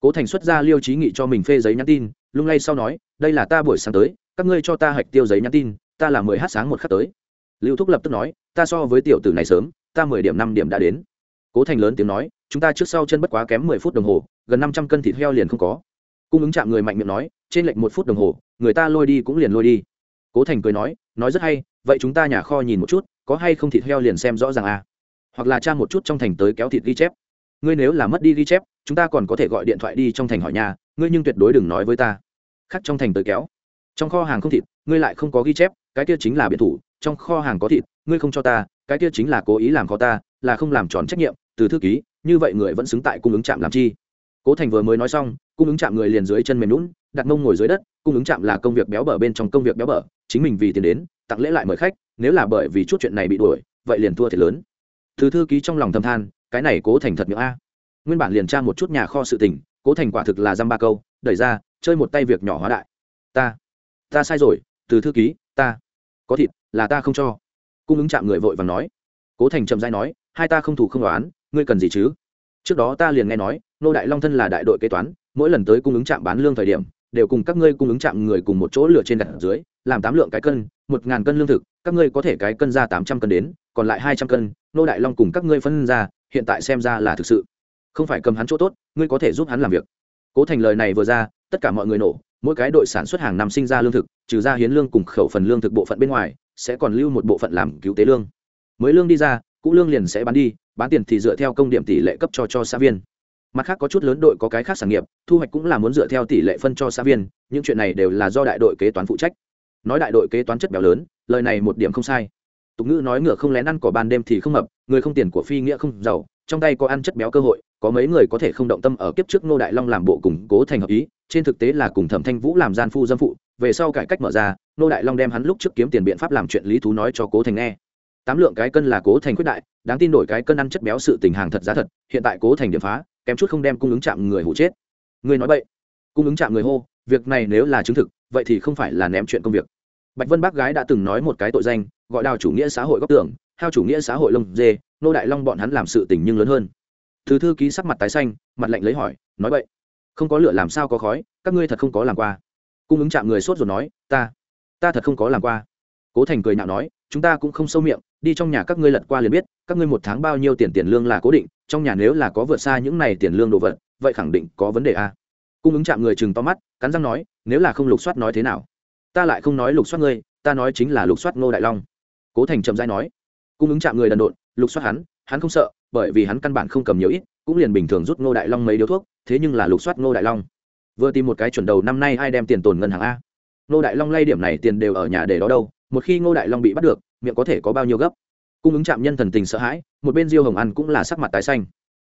Cố thành xuất ra liêu trí nghị cho mình phê giấy nhắn tin, lung lay sau nói, đây là ta buổi sáng tới, các ngươi cho ta hạch tiêu giấy nhắn tin, ta là mười h sáng một khắc tới lưu thúc lập tức nói, ta so với tiểu tử này sớm, ta mười điểm năm điểm đã đến. Cố thành lớn tiếng nói, chúng ta trước sau chân bất quá kém mười phút đồng hồ, gần năm trăm cân thịt heo liền không có. Cung ứng chạm người mạnh miệng nói, trên lệnh một phút đồng hồ, người ta lôi đi cũng liền lôi đi. Cố thành cười nói nói rất hay, vậy chúng ta nhà kho nhìn một chút, có hay không thịt heo liền xem rõ ràng à? Hoặc là tra một chút trong thành tới kéo thịt ghi chép. Ngươi nếu là mất đi ghi chép, chúng ta còn có thể gọi điện thoại đi trong thành hỏi nhà, ngươi nhưng tuyệt đối đừng nói với ta. Khắc trong thành tới kéo. Trong kho hàng không thịt, ngươi lại không có ghi chép, cái kia chính là biện thủ trong kho hàng có thịt, ngươi không cho ta, cái kia chính là cố ý làm khó ta, là không làm tròn trách nhiệm, từ thư ký, như vậy người vẫn xứng tại cung ứng trạm làm chi. Cố thành vừa mới nói xong, cung ứng trạm người liền dưới chân mềm lún đặt mông ngồi dưới đất, cung ứng trạm là công việc béo bở bên trong công việc béo bở, chính mình vì tiền đến, tặng lễ lại mời khách, nếu là bởi vì chút chuyện này bị đuổi, vậy liền thua thiệt lớn. Từ thư ký trong lòng thầm than, cái này cố thành thật miệng a. Nguyên bản liền tra một chút nhà kho sự tình, cố thành quả thực là dăm ba câu, đẩy ra, chơi một tay việc nhỏ hóa đại. Ta ta sai rồi, từ thư ký, ta có thịt, là ta không cho. Cung ứng chạm người vội và nói. Cố thành trầm dai nói, hai ta không thủ không đoán ngươi cần gì chứ? Trước đó ta liền nghe nói, nô đại long thân là đại đội kế toán, mỗi lần tới cung ứng trạm bán lương thời điểm, đều cùng các ngươi cung ứng trạm người cùng một chỗ lửa trên đặt dưới, làm tám lượng cái cân, một ngàn cân lương thực, các ngươi có thể cái cân ra tám trăm cân đến, còn lại hai trăm cân, nô đại long cùng các ngươi phân ra, hiện tại xem ra là thực sự. Không phải cầm hắn chỗ tốt, ngươi có thể giúp hắn làm việc. Cố thành lời này vừa ra, tất cả mọi người nổ mỗi cái đội sản xuất hàng năm sinh ra lương thực, trừ ra hiến lương cùng khẩu phần lương thực bộ phận bên ngoài, sẽ còn lưu một bộ phận làm cứu tế lương. Mới lương đi ra, cũ lương liền sẽ bán đi, bán tiền thì dựa theo công điểm tỷ lệ cấp cho cho xã viên. Mặt khác có chút lớn đội có cái khác sản nghiệp, thu hoạch cũng là muốn dựa theo tỷ lệ phân cho xã viên, những chuyện này đều là do đại đội kế toán phụ trách. Nói đại đội kế toán chất béo lớn, lời này một điểm không sai. Tục ngữ nói ngựa không lén ăn cỏ ban đêm thì không mập người không tiền của phi nghĩa không giàu, trong tay có ăn chất béo cơ hội có mấy người có thể không động tâm ở kiếp trước ngô đại long làm bộ củng cố thành hợp ý, trên thực tế là cùng thẩm thanh vũ làm gian phu dâm phụ, về sau cải cách mở ra, ngô đại long đem hắn lúc trước kiếm tiền biện pháp làm chuyện lý thú nói cho cố thành nghe. Tám lượng cái cân là cố thành quyết đại, đáng tin đổi cái cân ăn chất béo sự tình hàng thật giá thật, hiện tại cố thành điểm phá, kém chút không đem cung ứng chạm người hụ chết. Người nói vậy cung ứng chạm người hô, việc này nếu là chứng thực, vậy thì không phải là ném chuyện công việc. Bạch vân bác gái đã từng nói một cái tội danh, gọi đào chủ nghĩa xã hội góc tưởng theo chủ nghĩa xã hội lông dê nô đại long bọn hắn làm sự tình nhưng lớn hơn thứ thư ký sắc mặt tái xanh, mặt lạnh lấy hỏi, nói vậy, không có lửa làm sao có khói, các ngươi thật không có làm qua? Cung ứng chạm người sốt rồi nói, ta ta thật không có làm qua. Cố thành cười nhạo nói, chúng ta cũng không sâu miệng, đi trong nhà các ngươi lật qua liền biết, các ngươi một tháng bao nhiêu tiền tiền lương là cố định, trong nhà nếu là có vượt xa những này tiền lương đồ vật, vậy khẳng định có vấn đề a. Cung ứng chạm người chừng to mắt, cắn răng nói, nếu là không lục soát nói thế nào? Ta lại không nói lục soát ngươi, ta nói chính là lục soát ngô đại long. Cố thành chậm dai nói, cung ứng chạm người đần độn, lục soát hắn hắn không sợ bởi vì hắn căn bản không cầm nhiều ít, cũng liền bình thường rút ngô đại long mấy điếu thuốc, thế nhưng là lục soát ngô đại long. Vừa tìm một cái chuẩn đầu năm nay ai đem tiền tồn ngân hàng a? Ngô đại long lay điểm này tiền đều ở nhà để đó đâu, một khi ngô đại long bị bắt được, miệng có thể có bao nhiêu gấp? Cung ứng chạm nhân thần tình sợ hãi, một bên diêu hồng ăn cũng là sắc mặt tái xanh.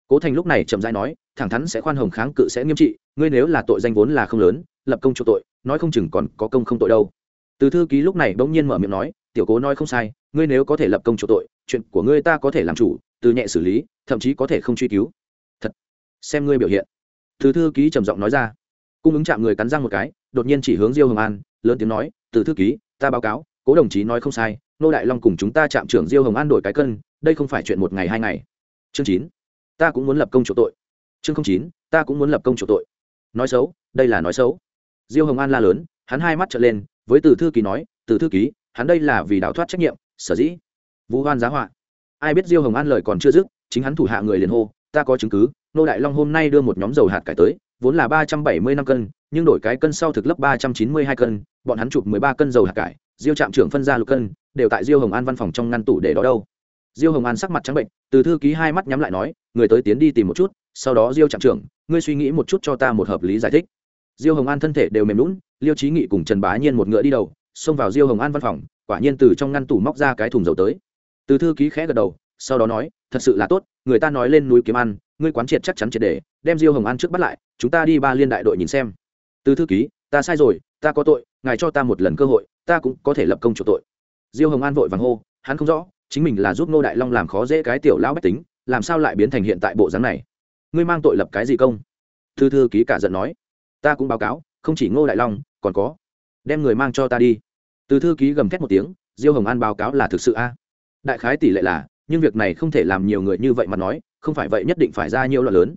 Cố thành lúc này chậm rãi nói, thẳng thắn sẽ khoan hồng kháng cự sẽ nghiêm trị, ngươi nếu là tội danh vốn là không lớn, lập công chỗ tội, nói không chừng còn có công không tội đâu. Từ thư ký lúc này bỗng nhiên mở miệng nói, tiểu cố nói không sai, ngươi nếu có thể lập công chỗ tội, chuyện của ngươi ta có thể làm chủ từ nhẹ xử lý, thậm chí có thể không truy cứu. Thật, xem ngươi biểu hiện. Từ thư ký trầm giọng nói ra. Cung ứng chạm người cắn răng một cái, đột nhiên chỉ hướng diêu hồng an, lớn tiếng nói, từ thư ký, ta báo cáo, cố đồng chí nói không sai, nô đại long cùng chúng ta chạm trưởng diêu hồng an đổi cái cân, đây không phải chuyện một ngày hai ngày. Chương chín, ta cũng muốn lập công chủ tội. Chương chín, ta cũng muốn lập công chủ tội. Nói xấu, đây là nói xấu. Diêu hồng an la lớn, hắn hai mắt trở lên, với từ thư ký nói, từ thư ký, hắn đây là vì đào thoát trách nhiệm, sở dĩ. Vũ hoan giá họa ai biết diêu hồng an lời còn chưa dứt, chính hắn thủ hạ người liền hô, ta có chứng cứ, nô đại long hôm nay đưa một nhóm dầu hạt cải tới, vốn là ba trăm bảy mươi năm cân, nhưng đổi cái cân sau thực lấp ba trăm chín mươi hai cân, bọn hắn chụp mười ba cân dầu hạt cải, diêu trạm trưởng phân ra lục cân, đều tại diêu hồng an văn phòng trong ngăn tủ để đó đâu. Diêu hồng an sắc mặt trắng bệnh, từ thư ký hai mắt nhắm lại nói, người tới tiến đi tìm một chút, sau đó diêu trạm trưởng, ngươi suy nghĩ một chút cho ta một hợp lý giải thích. Diêu hồng an thân thể đều mềm lún liêu trí nghị cùng trần bá nhiên một ngựa đi đầu, xông vào diêu hồng an văn phòng, quả nhiên từ trong ngăn tủ móc ra cái thùng dầu tới từ thư ký khẽ gật đầu, sau đó nói, thật sự là tốt, người ta nói lên núi kiếm ăn, ngươi quán triệt chắc chắn triệt để, đem diêu hồng an trước bắt lại, chúng ta đi ba liên đại đội nhìn xem. Từ thư ký, ta sai rồi, ta có tội, ngài cho ta một lần cơ hội, ta cũng có thể lập công chủ tội. Diêu hồng an vội vàng hô, hắn không rõ, chính mình là giúp nô đại long làm khó dễ cái tiểu lão bách tính, làm sao lại biến thành hiện tại bộ dáng này? Ngươi mang tội lập cái gì công? Thư thư ký cả giận nói. Ta cũng báo cáo, không chỉ ngô đại long, còn có. Đem người mang cho ta đi. Từ thư ký gầm thét một tiếng, diêu hồng an báo cáo là thực sự a đại khái tỷ lệ là, nhưng việc này không thể làm nhiều người như vậy mà nói, không phải vậy nhất định phải ra nhiều loại lớn.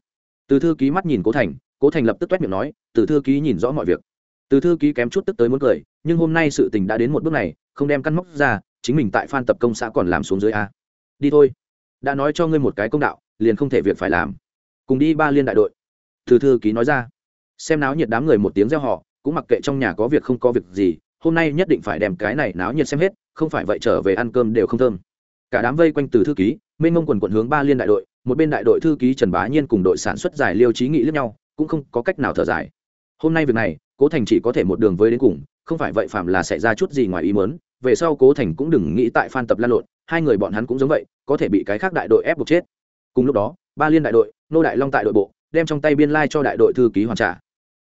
Từ thư ký mắt nhìn cố thành cố thành lập tức toét miệng nói, từ thư ký nhìn rõ mọi việc. Từ thư ký kém chút tức tới muốn cười, nhưng hôm nay sự tình đã đến một bước này, không đem căn móc ra, chính mình tại phan tập công xã còn làm xuống dưới a. Đi thôi. Đã nói cho ngươi một cái công đạo, liền không thể việc phải làm. Cùng đi ba liên đại đội. Từ thư ký nói ra. Xem náo nhiệt đám người một tiếng reo họ cũng mặc kệ trong nhà có việc không có việc gì, hôm nay nhất định phải đem cái này náo nhiệt xem hết, không phải vậy trở về ăn cơm đều không thơm cả đám vây quanh từ thư ký, mênh mông quần quận hướng ba liên đại đội, một bên đại đội thư ký trần bá nhiên cùng đội sản xuất giải liêu trí nghị lẫn nhau, cũng không có cách nào thở dài. Hôm nay việc này, cố thành chỉ có thể một đường với đến cùng, không phải vậy phạm là xảy ra chút gì ngoài ý mớn về sau cố thành cũng đừng nghĩ tại phan tập lan lộn, hai người bọn hắn cũng giống vậy, có thể bị cái khác đại đội ép buộc chết. Cùng lúc đó, ba liên đại đội, nô đại long tại đội bộ, đem trong tay biên lai、like、cho đại đội thư ký hoàn trả.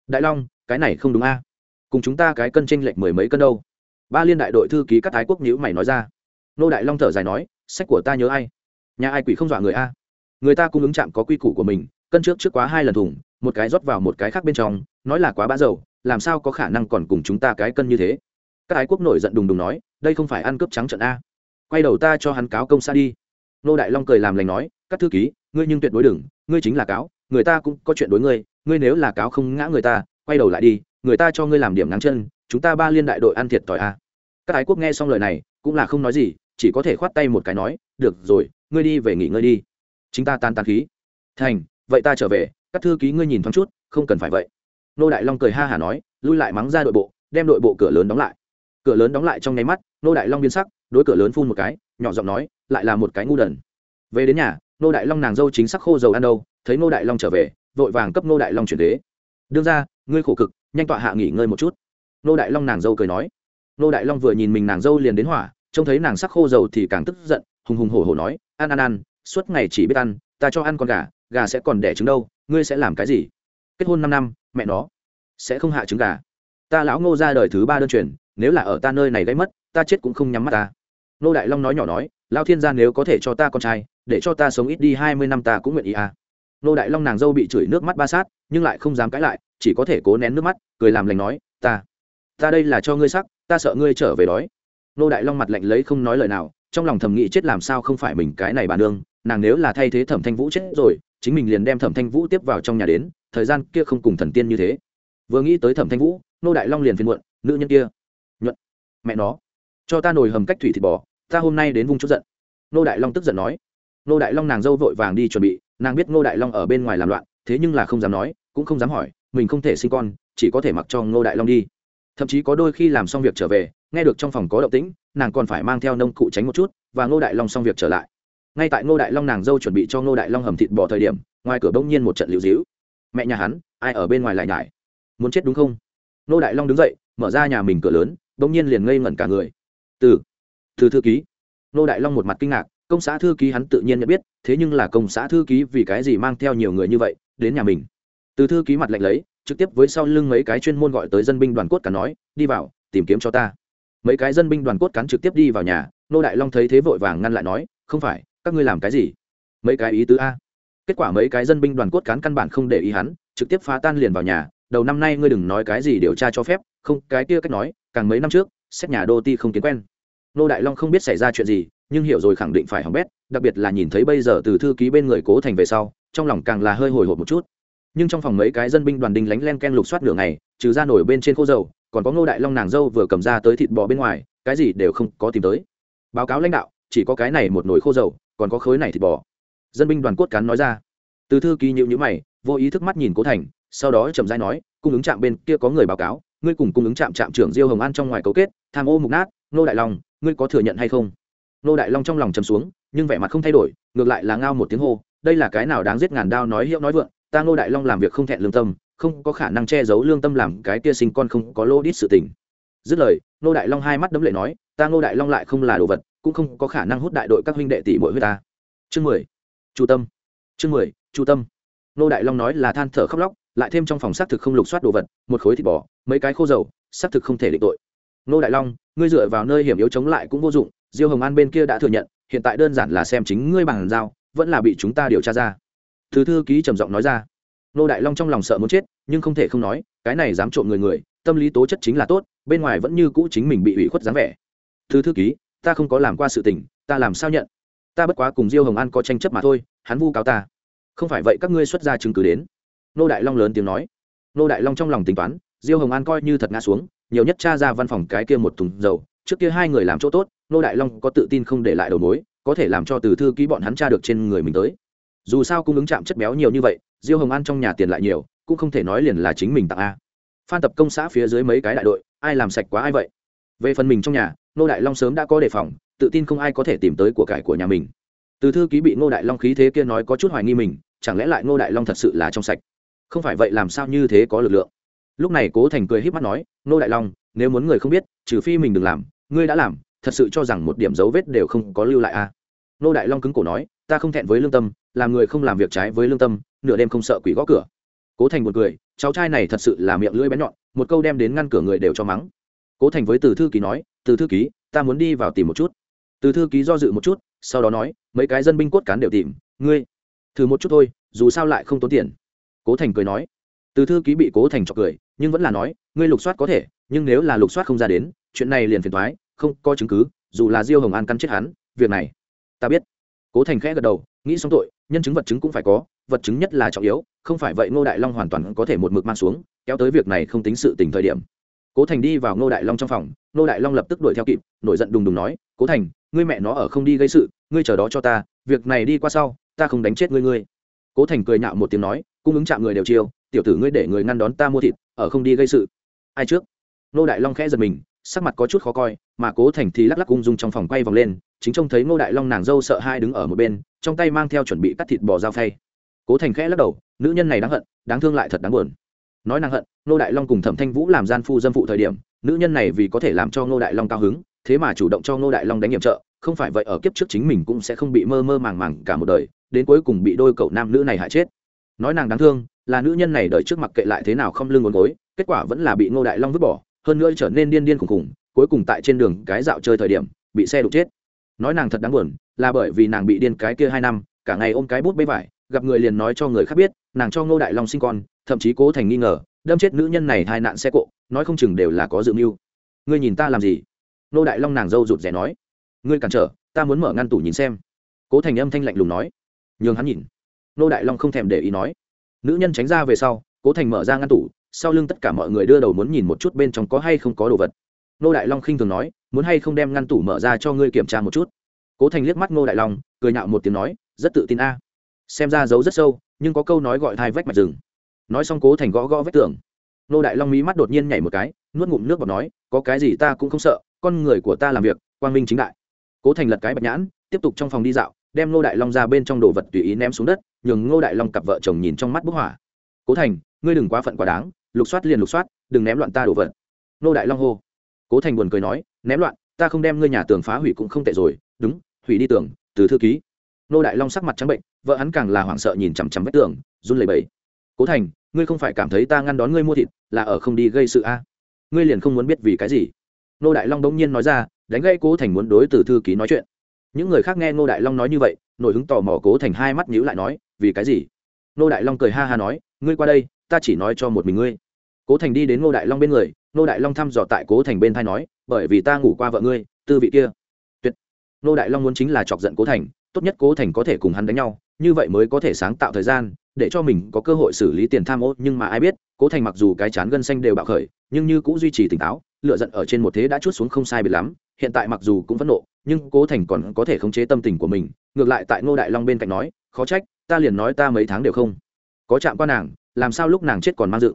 Đại long, cái này không đúng a. Cùng chúng ta cái cân tranh lệch mười mấy cân đâu. Ba liên đại đội thư ký các thái quốc nhữ mày nói ra. Nô đại long thở dài nói sách của ta nhớ ai? Nhà ai quỷ không dọa người a? Người ta cung ứng chạm có quy củ của mình, cân trước trước quá hai lần thùng, một cái rót vào một cái khác bên trong, nói là quá bã dầu, làm sao có khả năng còn cùng chúng ta cái cân như thế? Các ái quốc nổi giận đùng đùng nói, đây không phải ăn cướp trắng trận a. Quay đầu ta cho hắn cáo công xa đi. Nô đại long cười làm lành nói, các thư ký, ngươi nhưng tuyệt đối đừng, ngươi chính là cáo, người ta cũng có chuyện đối ngươi ngươi nếu là cáo không ngã người ta, quay đầu lại đi, người ta cho ngươi làm điểm ngắn chân, chúng ta ba liên đại đội ăn thiệt tỏi a. Các ái quốc nghe xong lời này, cũng là không nói gì chỉ có thể khoát tay một cái nói, được rồi, ngươi đi về nghỉ ngơi đi. Chính ta tan tan khí. Thành, vậy ta trở về, các thư ký ngươi nhìn thoáng chút, không cần phải vậy. Nô đại long cười ha hả nói, lui lại mắng ra đội bộ, đem đội bộ cửa lớn đóng lại. Cửa lớn đóng lại trong nháy mắt, nô đại long biến sắc, đối cửa lớn phun một cái, nhỏ giọng nói, lại là một cái ngu đần. Về đến nhà, nô đại long nàng dâu chính sắc khô dầu ăn đâu, thấy nô đại long trở về, vội vàng cấp nô đại long chuyển đế đương ra ngươi khổ cực, nhanh tọa hạ nghỉ ngơi một chút. Nô đại long nàng dâu cười nói. Nô đại long vừa nhìn mình nàng dâu liền đến hỏa trông thấy nàng sắc khô dầu thì càng tức giận, hùng hùng hổ hổ nói ăn ăn ăn suốt ngày chỉ biết ăn, ta cho ăn con gà gà sẽ còn đẻ trứng đâu, ngươi sẽ làm cái gì? Kết hôn năm năm, mẹ nó, sẽ không hạ trứng gà. Ta lão ngô ra đời thứ ba đơn truyền, nếu là ở ta nơi này gây mất, ta chết cũng không nhắm mắt ta. Nô đại long nói nhỏ nói lao thiên gia nếu có thể cho ta con trai, để cho ta sống ít đi hai mươi năm ta cũng nguyện ý à. Nô đại long nàng dâu bị chửi nước mắt ba sát, nhưng lại không dám cãi lại, chỉ có thể cố nén nước mắt, cười làm lành nói, ta ta đây là cho ngươi sắc, ta sợ ngươi trở về đói nô đại long mặt lạnh lấy không nói lời nào, trong lòng thầm nghĩ chết làm sao không phải mình cái này bà nương, nàng nếu là thay thế thẩm thanh vũ chết rồi, chính mình liền đem thẩm thanh vũ tiếp vào trong nhà đến, thời gian kia không cùng thần tiên như thế. Vừa nghĩ tới thẩm thanh vũ, nô đại long liền phiền muộn, nữ nhân kia, nhuận, mẹ nó, cho ta nồi hầm cách thủy thịt bò, ta hôm nay đến vung chút giận. Nô đại long tức giận nói. Nô đại long nàng dâu vội vàng đi chuẩn bị, nàng biết nô đại long ở bên ngoài làm loạn, thế nhưng là không dám nói, cũng không dám hỏi, mình không thể sinh con, chỉ có thể mặc cho nô đại long đi. Thậm chí có đôi khi làm xong việc trở về nghe được trong phòng có động tĩnh, nàng còn phải mang theo nông cụ tránh một chút, và ngô đại long xong việc trở lại. Ngay tại ngô đại long nàng dâu chuẩn bị cho ngô đại long hầm thịt bỏ thời điểm, ngoài cửa bỗng nhiên một trận liễu dĩu mẹ nhà hắn, ai ở bên ngoài lại nhải? Muốn chết đúng không? Ngô đại long đứng dậy, mở ra nhà mình cửa lớn, bỗng nhiên liền ngây ngẩn cả người. Từ từ thư ký. Ngô đại long một mặt kinh ngạc, công xã thư ký hắn tự nhiên nhận biết, thế nhưng là công xã thư ký vì cái gì mang theo nhiều người như vậy đến nhà mình? Từ thư ký mặt lạnh lấy, trực tiếp với sau lưng mấy cái chuyên môn gọi tới dân binh đoàn cốt cả nói, đi vào, tìm kiếm cho ta mấy cái dân binh đoàn cốt cán trực tiếp đi vào nhà, nô đại long thấy thế vội vàng ngăn lại nói, không phải, các ngươi làm cái gì? Mấy cái ý tứ a. Kết quả mấy cái dân binh đoàn cốt cán căn bản không để ý hắn, trực tiếp phá tan liền vào nhà, đầu năm nay ngươi đừng nói cái gì điều tra cho phép, không, cái kia cách nói, càng mấy năm trước, xét nhà đô ti không kiến quen. Nô đại long không biết xảy ra chuyện gì, nhưng hiểu rồi khẳng định phải hỏng bét, đặc biệt là nhìn thấy bây giờ từ thư ký bên người cố thành về sau, trong lòng càng là hơi hồi hộp một chút. Nhưng trong phòng mấy cái dân binh đoàn đình lánh len ken lục soát nửa ngày, trừ ra nổi bên trên khô dầu còn có ngô đại long nàng dâu vừa cầm ra tới thịt bò bên ngoài, cái gì đều không có tìm tới. Báo cáo lãnh đạo, chỉ có cái này một nồi khô dầu, còn có khối này thịt bò. Dân binh đoàn cốt cán nói ra. Từ thư ký nhịu nhữ mày, vô ý thức mắt nhìn cố thành, sau đó chậm rãi nói, cung ứng trạm bên kia có người báo cáo, ngươi cùng cung ứng trạm trạm trưởng diêu hồng an trong ngoài cấu kết, tham ô mục nát nô đại long, ngươi có thừa nhận hay không? Nô đại long trong lòng chầm xuống, nhưng vẻ mặt không thay đổi, ngược lại là ngao một tiếng hô, đây là cái nào đáng giết ngàn đao nói hiệu nói vượng, ta nô đại long làm việc không thẹn lương tâm không có khả năng che giấu lương tâm làm cái kia sinh con không có lô đít sự tình. Dứt lời nô đại long hai mắt đấm lệ nói, ta nô đại long lại không là đồ vật, cũng không có khả năng hút đại đội các huynh đệ tỷ mỗi huyết ta. Chương mười. Chu tâm. Chương mười, chu tâm. Nô đại long nói là than thở khóc lóc, lại thêm trong phòng xác thực không lục soát đồ vật, một khối thịt bò, mấy cái khô dầu, xác thực không thể định tội. Nô đại long, ngươi dựa vào nơi hiểm yếu chống lại cũng vô dụng, diêu hồng an bên kia đã thừa nhận, hiện tại đơn giản là xem chính ngươi bằng dao, vẫn là bị chúng ta điều tra ra. Thứ thư ký trầm giọng nói ra nô đại long trong lòng sợ muốn chết, nhưng không thể không nói, cái này dám trộm người người, tâm lý tố chất chính là tốt, bên ngoài vẫn như cũ chính mình bị ủy khuất dáng vẻ. Thư thư ký, ta không có làm qua sự tình, ta làm sao nhận? Ta bất quá cùng diêu hồng an có tranh chấp mà thôi, hắn vu cáo ta. Không phải vậy các ngươi xuất ra chứng cứ đến. Nô đại long lớn tiếng nói. Nô đại long trong lòng tính toán, diêu hồng an coi như thật ngã xuống, nhiều nhất cha ra văn phòng cái kia một thùng dầu, trước kia hai người làm chỗ tốt, nô đại long có tự tin không để lại đầu mối, có thể làm cho từ thư ký bọn hắn tra được trên người mình tới dù sao cung ứng chạm chất béo nhiều như vậy, diêu hồng ăn trong nhà tiền lại nhiều, cũng không thể nói liền là chính mình tặng a. Phan tập công xã phía dưới mấy cái đại đội, ai làm sạch quá ai vậy? Về phần mình trong nhà nô đại long sớm đã có đề phòng, tự tin không ai có thể tìm tới của cải của nhà mình. Từ thư ký bị ngô đại long khí thế kia nói có chút hoài nghi mình, chẳng lẽ lại ngô đại long thật sự là trong sạch? Không phải vậy làm sao như thế có lực lượng? Lúc này cố thành cười h í p mắt nói, ngô đại long, nếu muốn người không biết, trừ phi mình đừng làm, ngươi đã làm, thật sự cho rằng một điểm dấu vết đều không có lưu lại à ngô đại long cứng cổ nói, ta không thẹn với lương tâm làm người không làm việc trái với lương tâm, nửa đêm không sợ quỷ gõ cửa. Cố thành một cười, cháu trai này thật sự là miệng lưỡi bén nhọn, một câu đem đến ngăn cửa người đều cho mắng. Cố thành với từ thư ký nói, từ thư ký, ta muốn đi vào tìm một chút. Từ thư ký do dự một chút, sau đó nói, mấy cái dân binh cốt cán đều tìm, ngươi thử một chút thôi, dù sao lại không tốn tiền. Cố thành cười nói. Từ thư ký bị cố thành chọc cười, nhưng vẫn là nói, ngươi lục soát có thể, nhưng nếu là lục soát không ra đến, chuyện này liền phiền thoái không có chứng cứ, dù là diêu hồng an căn chết hắn, việc này ta biết. Cố thành khẽ gật đầu, nghĩ xong tội nhân chứng vật chứng cũng phải có, vật chứng nhất là trọng yếu, không phải vậy ngô đại long hoàn toàn có thể một mực mang xuống, kéo tới việc này không tính sự tình thời điểm. Cố thành đi vào ngô đại long trong phòng, ngô đại long lập tức đuổi theo kịp, nổi giận đùng đùng nói, cố thành, ngươi mẹ nó ở không đi gây sự, ngươi chờ đó cho ta, việc này đi qua sau, ta không đánh chết ngươi ngươi. Cố thành cười nhạo một tiếng nói, cung ứng chạm người đều chiêu, tiểu tử ngươi để người ngăn đón ta mua thịt, ở không đi gây sự. Ai trước? Ngô đại long khẽ giật mình, sắc mặt có chút khó coi, mà cố thành thì lắc lắc ung dung trong phòng quay vòng lên, chính trông thấy ngô đại long nàng dâu sợ hai đứng ở một bên trong tay mang theo chuẩn bị cắt thịt bò dao phay. Cố thành khẽ lắc đầu, nữ nhân này đáng hận, đáng thương lại thật đáng buồn. Nói nàng hận, ngô đại long cùng thẩm thanh vũ làm gian phu dâm phụ thời điểm, nữ nhân này vì có thể làm cho ngô đại long cao hứng, thế mà chủ động cho ngô đại long đánh nhiệm trợ, không phải vậy ở kiếp trước chính mình cũng sẽ không bị mơ mơ màng màng cả một đời, đến cuối cùng bị đôi cậu nam nữ này hại chết. Nói nàng đáng thương, là nữ nhân này đợi trước mặc kệ lại thế nào không lưng ngốn gối, kết quả vẫn là bị ngô đại long vứt bỏ, hơn nữa trở nên điên điên khùng khùng cuối cùng tại trên đường cái dạo chơi thời điểm, bị xe đụng chết. Nói nàng thật đáng buồn là bởi vì nàng bị điên cái kia hai năm, cả ngày ôm cái bút bê vải, gặp người liền nói cho người khác biết, nàng cho ngô đại long sinh con, thậm chí cố thành nghi ngờ, đâm chết nữ nhân này hai nạn xe cộ, nói không chừng đều là có dự mưu. Ngươi nhìn ta làm gì? Ngô đại long nàng dâu rụt rè nói. Ngươi cản trở, ta muốn mở ngăn tủ nhìn xem. Cố thành âm thanh lạnh lùng nói. Nhường hắn nhìn. Ngô đại long không thèm để ý nói. Nữ nhân tránh ra về sau, cố thành mở ra ngăn tủ, sau lưng tất cả mọi người đưa đầu muốn nhìn một chút bên trong có hay không có đồ vật. Ngô đại long khinh thường nói, muốn hay không đem ngăn tủ mở ra cho ngươi kiểm tra một chút cố thành liếc mắt ngô đại long, cười nhạo một tiếng nói, rất tự tin a. Xem ra giấu rất sâu, nhưng có câu nói gọi thai vách mạch rừng. Nói xong cố thành gõ gõ vách tường. Ngô đại long mí mắt đột nhiên nhảy một cái, nuốt ngụm nước bọt nói, có cái gì ta cũng không sợ, con người của ta làm việc, quang minh chính đại. Cố thành lật cái bạch nhãn, tiếp tục trong phòng đi dạo, đem ngô đại long ra bên trong đồ vật tùy ý ném xuống đất, nhường ngô đại long cặp vợ chồng nhìn trong mắt bức hỏa cố thành, ngươi đừng quá phận quá đáng, lục soát liền lục soát, đừng ném loạn ta đồ vật. Ngô đại long hô. Cố thành buồn cười nói, ném loạn ta không đem ngươi nhà tường phá hủy cũng không tệ rồi, đúng, hủy đi tường, từ thư ký. Nô đại long sắc mặt trắng bệnh, vợ hắn càng là hoảng sợ nhìn chằm chằm vách tường, run lẩy bẩy. Cố thành, ngươi không phải cảm thấy ta ngăn đón ngươi mua thịt là ở không đi gây sự a? À? ngươi liền không muốn biết vì cái gì? Nô đại long đống nhiên nói ra, đánh gây cố thành muốn đối từ thư ký nói chuyện. Những người khác nghe nô đại long nói như vậy, nổi hứng tò mò cố thành hai mắt nhíu lại nói, vì cái gì? Nô đại long cười ha ha nói, ngươi qua đây, ta chỉ nói cho một mình ngươi. Cố thành đi đến nô đại long bên người nô đại long thăm dò tại cố thành bên thai nói, bởi vì ta ngủ qua vợ ngươi, tư vị kia. Tuyệt. Nô đại long muốn chính là chọc giận cố thành, tốt nhất cố thành có thể cùng hắn đánh nhau, như vậy mới có thể sáng tạo thời gian, để cho mình có cơ hội xử lý tiền tham ô, nhưng mà ai biết, cố thành mặc dù cái chán gân xanh đều bạo khởi, nhưng như cũng duy trì tỉnh táo lựa giận ở trên một thế đã chút xuống không sai biệt lắm, hiện tại mặc dù cũng phẫn nộ, nhưng cố thành còn có thể khống chế tâm tình của mình, ngược lại tại ngô đại long bên cạnh nói, khó trách, ta liền nói ta mấy tháng đều không có chạm qua nàng, làm sao lúc nàng chết còn mang dự?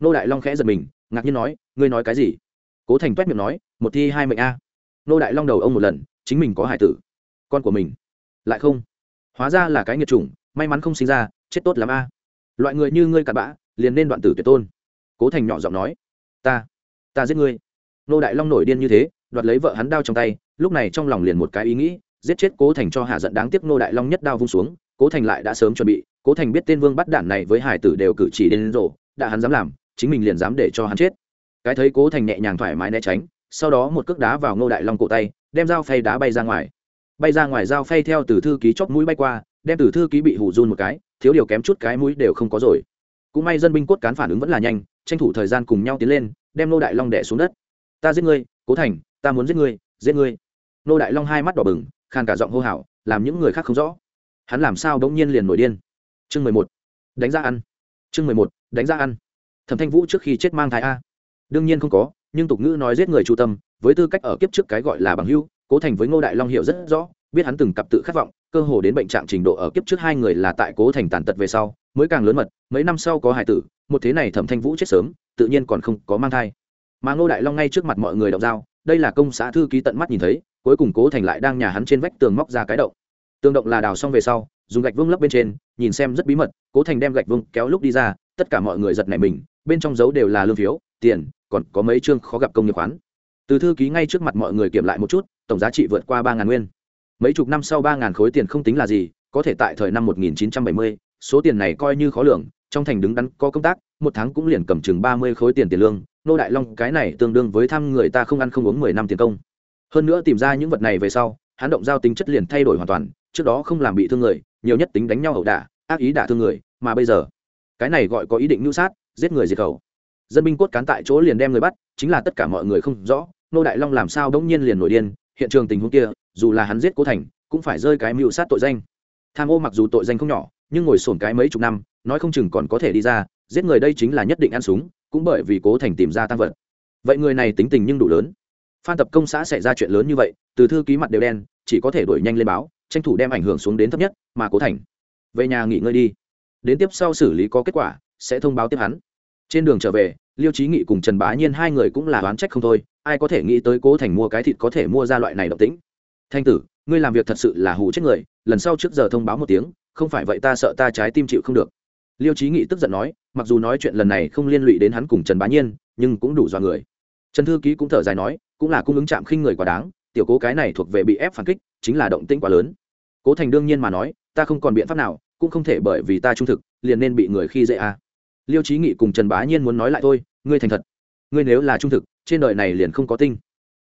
Ngô đại long khẽ giật mình ngạc nhiên nói, ngươi nói cái gì? Cố thành toét miệng nói, một thi hai mệnh a. Nô đại long đầu ông một lần, chính mình có hải tử. Con của mình. Lại không. Hóa ra là cái nghiệt chủng, may mắn không sinh ra, chết tốt lắm a. Loại người như ngươi cặn bã, liền nên đoạn tử tuyệt tôn. Cố thành nhỏ giọng nói, ta ta giết ngươi. Nô đại long nổi điên như thế, đoạt lấy vợ hắn đao trong tay, lúc này trong lòng liền một cái ý nghĩ, giết chết cố thành cho hạ giận đáng tiếc nô đại long nhất đao vung xuống, cố thành lại đã sớm chuẩn bị, cố thành biết tên vương bắt đản này với hải tử đều cử chỉ đến rổ đã hắn dám làm chính mình liền dám để cho hắn chết. Cái thấy cố thành nhẹ nhàng thoải mái né tránh, sau đó một cước đá vào ngô đại long cổ tay, đem dao phay đá bay ra ngoài. Bay ra ngoài dao phay theo từ thư ký chóp mũi bay qua, đem từ thư ký bị hủ run một cái, thiếu điều kém chút cái mũi đều không có rồi. Cũng may dân binh cốt cán phản ứng vẫn là nhanh, tranh thủ thời gian cùng nhau tiến lên, đem nô đại long đẻ xuống đất. Ta giết ngươi, cố thành, ta muốn giết ngươi giết ngươi. Nô đại long hai mắt đỏ bừng, khàn cả giọng hô hào, làm những người khác không rõ. Hắn làm sao bỗng nhiên liền nổi điên. Chương mười một, đánh ra ăn. Chương mười một, đánh ra ăn thẩm thanh vũ trước khi chết mang thai a đương nhiên không có nhưng tục ngữ nói giết người chu tâm với tư cách ở kiếp trước cái gọi là bằng hưu cố thành với ngô đại long hiểu rất rõ biết hắn từng cặp tự khát vọng cơ hồ đến bệnh trạng trình độ ở kiếp trước hai người là tại cố thành tàn tật về sau mới càng lớn mật mấy năm sau có hải tử một thế này thẩm thanh vũ chết sớm tự nhiên còn không có mang thai mà ngô đại long ngay trước mặt mọi người đọc dao đây là công xã thư ký tận mắt nhìn thấy cuối cùng cố thành lại đang nhà hắn trên vách tường móc ra cái động tường động là đào xong về sau dùng gạch vương lấp bên trên nhìn xem rất bí mật cố thành đem gạch vương kéo lúc đi ra tất cả mọi người giật nảy mình bên trong dấu đều là lương phiếu, tiền, còn có mấy chương khó gặp công nghiệp khoán. Từ thư ký ngay trước mặt mọi người kiểm lại một chút, tổng giá trị vượt qua ba ngàn nguyên. Mấy chục năm sau ba ngàn khối tiền không tính là gì, có thể tại thời năm một nghìn chín trăm bảy mươi, số tiền này coi như khó lường, trong thành đứng đắn có công tác, một tháng cũng liền cầm chừng ba mươi khối tiền tiền lương, nô đại long cái này tương đương với thăm người ta không ăn không uống mười năm tiền công. Hơn nữa tìm ra những vật này về sau, hắn động giao tính chất liền thay đổi hoàn toàn, trước đó không làm bị thương người, nhiều nhất tính đánh nhau ẩu đả, ác ý đả thương người, mà bây giờ, cái này gọi có ý định mưu sát giết người diệt khẩu. Dân binh cốt cán tại chỗ liền đem người bắt, chính là tất cả mọi người không rõ, nô đại long làm sao đống nhiên liền nổi điên, hiện trường tình huống kia, dù là hắn giết cố thành, cũng phải rơi cái mưu sát tội danh. Tham ô mặc dù tội danh không nhỏ, nhưng ngồi sổn cái mấy chục năm, nói không chừng còn có thể đi ra, giết người đây chính là nhất định ăn súng, cũng bởi vì cố thành tìm ra tăng vật. Vậy người này tính tình nhưng đủ lớn. Phan tập công xã xảy ra chuyện lớn như vậy, từ thư ký mặt đều đen, chỉ có thể đuổi nhanh lên báo, tranh thủ đem ảnh hưởng xuống đến thấp nhất, mà cố thành, về nhà nghỉ ngơi đi. Đến tiếp sau xử lý có kết quả, sẽ thông báo tiếp hắn trên đường trở về, liêu trí nghị cùng trần bá nhiên hai người cũng là đoán trách không thôi, ai có thể nghĩ tới cố thành mua cái thịt có thể mua ra loại này động tĩnh. Thanh tử, ngươi làm việc thật sự là hù chết người, lần sau trước giờ thông báo một tiếng, không phải vậy ta sợ ta trái tim chịu không được. Liêu trí nghị tức giận nói, mặc dù nói chuyện lần này không liên lụy đến hắn cùng trần bá nhiên, nhưng cũng đủ dọa người. Trần thư ký cũng thở dài nói, cũng là cung ứng chạm khinh người quá đáng, tiểu cố cái này thuộc về bị ép phản kích, chính là động tĩnh quá lớn. Cố thành đương nhiên mà nói, ta không còn biện pháp nào, cũng không thể bởi vì ta trung thực, liền nên bị người khi dễ à liêu trí nghị cùng trần bá nhiên muốn nói lại thôi, ngươi thành thật. Ngươi nếu là trung thực, trên đời này liền không có tinh.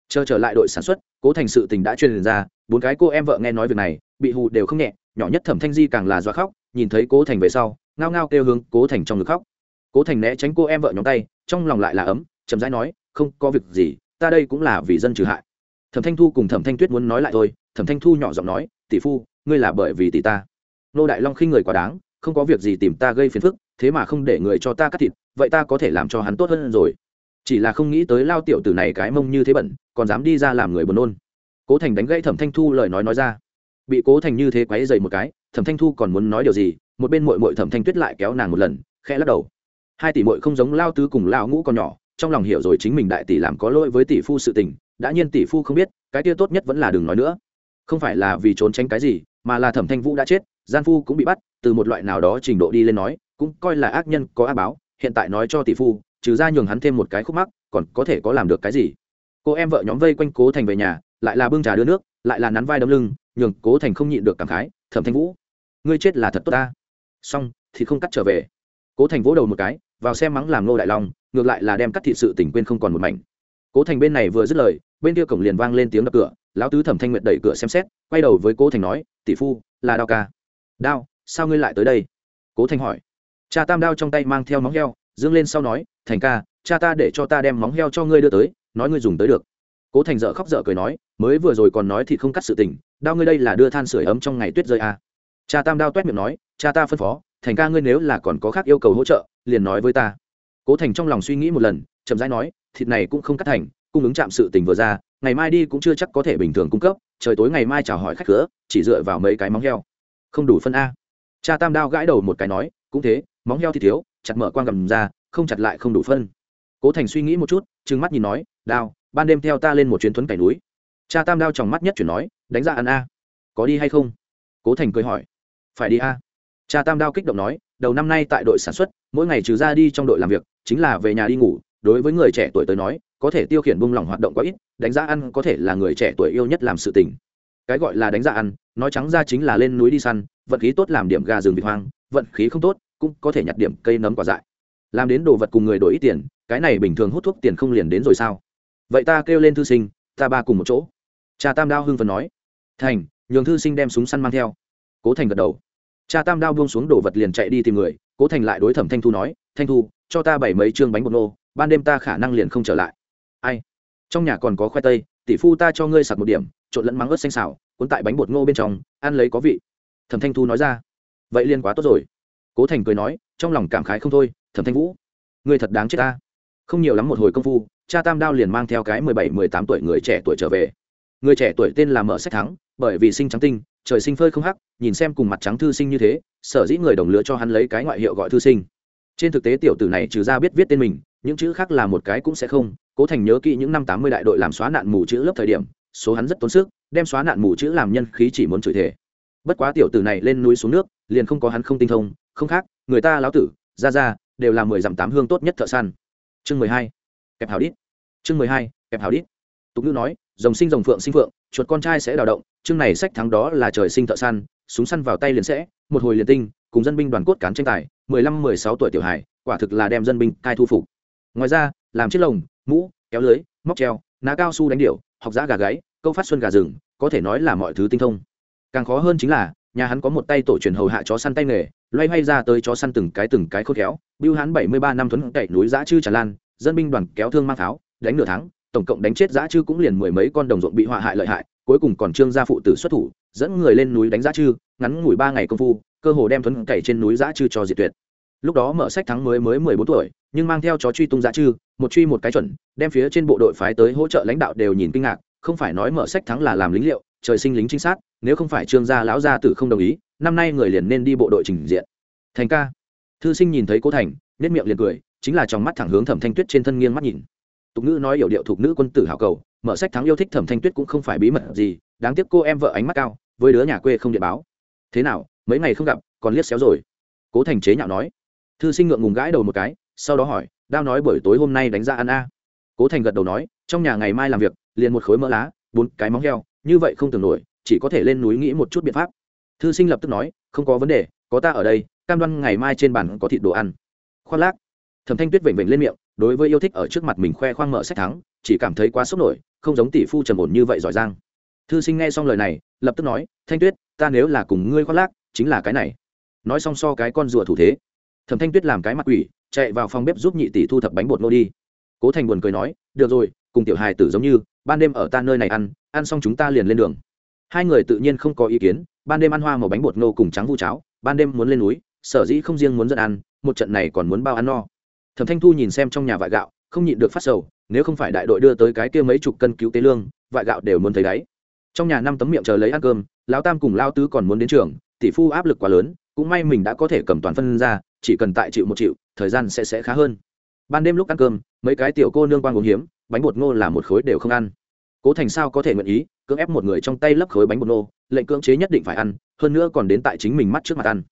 Chờ trở lại đội sản xuất, cố thành sự tình đã truyền ra, bốn cái cô em vợ nghe nói việc này, bị hù đều không nhẹ, nhỏ nhất thẩm thanh di càng là do khóc, nhìn thấy cố thành về sau, ngao ngao kêu hướng cố thành trong ngực khóc. Cố thành né tránh cô em vợ nhóm tay, trong lòng lại là ấm, chậm rãi nói, không có việc gì, ta đây cũng là vì dân trừ hại. Thẩm thanh thu cùng thẩm thanh tuyết muốn nói lại thôi, thẩm thanh thu nhỏ giọng nói, tỷ phu, ngươi là bởi vì tỷ ta. Nô đại long khi người quá đáng, không có việc gì tìm ta gây phiền phức thế mà không để người cho ta cắt thịt, vậy ta có thể làm cho hắn tốt hơn rồi. Chỉ là không nghĩ tới lao tiểu tử này cái mông như thế bẩn, còn dám đi ra làm người buồn nôn. Cố thành đánh gãy thẩm thanh thu lời nói nói ra. Bị cố thành như thế quáy dày một cái, thẩm thanh thu còn muốn nói điều gì, một bên mội mội thẩm thanh tuyết lại kéo nàng một lần, khẽ lắc đầu. Hai tỷ mội không giống lao tứ cùng lao ngũ còn nhỏ, trong lòng hiểu rồi chính mình đại tỷ làm có lỗi với tỷ phu sự tình, đã nhiên tỷ phu không biết, cái kia tốt nhất vẫn là đừng nói nữa. Không phải là vì trốn tránh cái gì, mà là thẩm thanh vũ đã chết, gian phu cũng bị bắt, từ một loại nào đó trình độ đi lên nói cũng coi là ác nhân có ác báo, hiện tại nói cho tỷ phu, trừ ra nhường hắn thêm một cái khúc mắc, còn có thể có làm được cái gì? Cô em vợ nhóm vây quanh cố thành về nhà, lại là bưng trà đưa nước, lại là nắn vai đấm lưng, nhường cố thành không nhịn được cảm khái, thẩm thanh vũ, ngươi chết là thật tốt ta. Xong, thì không cắt trở về. Cố thành vỗ đầu một cái, vào xem mắng làm nô đại long, ngược lại là đem cắt thị sự tỉnh quên không còn một mảnh. Cố thành bên này vừa dứt lời, bên kia cổng liền vang lên tiếng đập cửa, lão tứ thẩm thanh nguyệt đẩy cửa xem xét, quay đầu với cố thành nói, tỷ phu, là đao ca. Đao, sao ngươi lại tới đây? Cố thành hỏi cha tam đao trong tay mang theo móng heo, dương lên sau nói, thành ca, cha ta để cho ta đem móng heo cho ngươi đưa tới, nói ngươi dùng tới được. Cố thành dợ khóc dợ cười nói, mới vừa rồi còn nói thì không cắt sự tình, đao ngươi đây là đưa than sửa ấm trong ngày tuyết rơi à. cha tam đao t u é t miệng nói, cha ta phân phó, thành ca ngươi nếu là còn có khác yêu cầu hỗ trợ, liền nói với ta. Cố thành trong lòng suy nghĩ một lần, chậm rãi nói, thịt này cũng không cắt thành, cung ứng chạm sự tình vừa ra, ngày mai đi cũng chưa chắc có thể bình thường cung cấp, trời tối ngày mai chào hỏi khách cửa, chỉ dựa vào mấy cái móng heo. Không đủ phân a. Cha tam đao gãi đầu một cái nói, cũng thế móng heo thì thiếu, chặt mở quang gầm ra, không chặt lại không đủ phân. Cố thành suy nghĩ một chút, trừng mắt nhìn nói đao ban đêm theo ta lên một chuyến tuấn cày núi. Cha tam đao trong mắt nhất chuyển nói, đánh ra ăn a. Có đi hay không? Cố thành cười hỏi. Phải đi a. Cha tam đao kích động nói, đầu năm nay tại đội sản xuất, mỗi ngày trừ ra đi trong đội làm việc, chính là về nhà đi ngủ. Đối với người trẻ tuổi tới nói, có thể tiêu khiển bung lỏng hoạt động quá ít, đánh giá ăn có thể là người trẻ tuổi yêu nhất làm sự tình. Cái gọi là đánh giá ăn, nói trắng ra chính là lên núi đi săn, vận khí tốt làm điểm gà rừng vịt hoang, vận khí không tốt cũng có thể nhặt điểm cây nấm quả dại. Làm đến đồ vật cùng người đổi ít tiền, cái này bình thường hút thuốc tiền không liền đến rồi sao? Vậy ta kêu lên thư sinh, ta ba cùng một chỗ. Cha tam đao hưng phần nói. Thành, nhường thư sinh đem súng săn mang theo. Cố thành gật đầu. Cha tam đao buông xuống đồ vật liền chạy đi tìm người, cố thành lại đối thẩm thanh thu nói, thanh thu, cho ta bảy mấy chương bánh bột nô, ban đêm ta khả năng liền không trở lại. Ai? Trong nhà còn có khoai tây, tỷ phu ta cho ngươi sặc một điểm, trộn lẫn mắng ớt xanh xào, cuốn tại bánh bột ngô bên trong, ăn lấy có vị. Thẩm thanh thu nói ra. Vậy liền quá tốt rồi cố thành cười nói, trong lòng cảm khái không thôi, thẩm thanh vũ, ngươi thật đáng chết ta. Không nhiều lắm một hồi công phu, cha tam đao liền mang theo cái mười bảy, mười tám tuổi người trẻ tuổi trở về. Người trẻ tuổi tên là mở sách thắng, bởi vì sinh trắng tinh, trời sinh phơi không hắc, nhìn xem cùng mặt trắng thư sinh như thế, sở dĩ người đồng lứa cho hắn lấy cái ngoại hiệu gọi thư sinh. Trên thực tế tiểu tử này trừ ra biết viết tên mình, những chữ khác là một cái cũng sẽ không. Cố thành nhớ kỹ những năm tám mươi đại đội làm xóa nạn mù chữ lớp thời điểm, số hắn rất tốn sức, đem xóa nạn mù chữ làm nhân khí chỉ muốn chửi thể bất quá tiểu tử này lên núi xuống nước, liền không có hắn không tinh thông không khác, người ta láo tử ra ra đều là mười dặm tám hương tốt nhất thợ săn. Chương mười hai, kẹp hào đít. Chương mười hai, kẹp hào đít. Tục ngữ nói, rồng sinh rồng phượng sinh phượng, chuột con trai sẽ đào động, chương này sách thắng đó là trời sinh thợ săn, súng săn vào tay liền sẽ, một hồi liền tinh, cùng dân binh đoàn cốt cán tranh tài, mười lăm, mười sáu tuổi tiểu hải quả thực là đem dân binh cai thu phục. Ngoài ra, làm chiếc lồng, mũ, kéo lưới, móc treo, ná cao su đánh điệu học giã gà gáy, câu phát xuân gà rừng, có thể nói là mọi thứ tinh thông. Càng khó hơn chính là, nhà hắn có một tay tổ truyền hầu hạ chó săn tay nghề loay hoay ra tới chó săn từng cái từng cái khôn khéo. Bưu Hán bảy mươi ba năm thuấn cậy núi giã chư tràn lan, dân binh đoàn kéo thương mang pháo, đánh nửa tháng, tổng cộng đánh chết giã chư cũng liền mười mấy con đồng ruộng bị họa hại lợi hại, cuối cùng còn trương gia phụ tử xuất thủ, dẫn người lên núi đánh giã chư, ngắn ngủi ba ngày công phu, cơ hồ đem thuấn cậy trên núi giã chư cho diệt tuyệt. Lúc đó mở sách thắng mới mới mười bốn tuổi, nhưng mang theo chó truy tung giã chư, một truy một cái chuẩn, đem phía trên bộ đội phái tới hỗ trợ lãnh đạo đều nhìn kinh ngạc, không phải nói mở sách thắng là làm lính liệu, trời sinh lính trinh sát, nếu không phải trương gia lão gia tử không đồng ý năm nay người liền nên đi bộ đội trình diện. Thành ca. Thư sinh nhìn thấy cố thành nết miệng liền cười, chính là trong mắt thẳng hướng thẩm thanh tuyết trên thân nghiêng mắt nhìn. Tục ngữ nói hiểu điệu thuộc nữ quân tử hảo cầu, mở sách thắng yêu thích thẩm thanh tuyết cũng không phải bí mật gì, đáng tiếc cô em vợ ánh mắt cao, với đứa nhà quê không điện báo. Thế nào, mấy ngày không gặp, còn liếc xéo rồi? Cố thành chế nhạo nói. Thư sinh ngượng ngùng gãi đầu một cái, sau đó hỏi, đao nói buổi tối hôm nay đánh ra ăn a? Cố thành gật đầu nói, trong nhà ngày mai làm việc, liền một khối mỡ lá, bốn cái móng heo, như vậy không tưởng nổi, chỉ có thể lên núi nghĩ một chút biện pháp thư sinh lập tức nói, không có vấn đề, có ta ở đây, cam đoan ngày mai trên bàn có thịt đồ ăn. Khoác lác, thẩm thanh tuyết vểnh vểnh lên miệng, đối với yêu thích ở trước mặt mình khoe khoang mở sách thắng, chỉ cảm thấy quá sốc nổi, không giống tỷ phu trầm ổn như vậy giỏi giang. Thư sinh nghe xong lời này, lập tức nói, thanh tuyết, ta nếu là cùng ngươi khoác lác, chính là cái này. Nói xong so cái con rùa thủ thế, thẩm thanh tuyết làm cái mặt quỷ, chạy vào phòng bếp giúp nhị tỷ thu thập bánh bột nô đi. Cố thành buồn cười nói, được rồi, cùng tiểu hài tử giống như, ban đêm ở ta nơi này ăn ăn xong chúng ta liền lên đường. Hai người tự nhiên không có ý kiến ban đêm ăn hoa màu bánh bột nô cùng trắng vu cháo, ban đêm muốn lên núi, sở dĩ không riêng muốn dẫn ăn, một trận này còn muốn bao ăn no. Thẩm thanh thu nhìn xem trong nhà vại gạo, không nhịn được phát sầu, nếu không phải đại đội đưa tới cái kia mấy chục cân cứu tế lương, vại gạo đều muốn thấy đáy trong nhà năm tấm miệng chờ lấy ăn cơm, lão tam cùng lao tứ còn muốn đến trường, tỷ phu áp lực quá lớn, cũng may mình đã có thể cầm toàn phân ra, chỉ cần tại chịu một triệu thời gian sẽ sẽ khá hơn. Ban đêm lúc ăn cơm, mấy cái tiểu cô nương quan uống hiếm, bánh bột ngô là một khối đều không ăn. Cố thành sao có thể nguyện ý cưỡng ép một người trong tay lấp khối bánh bột nô, lệnh cưỡng chế nhất định phải ăn hơn nữa còn đến tại chính mình mắt trước mặt ăn.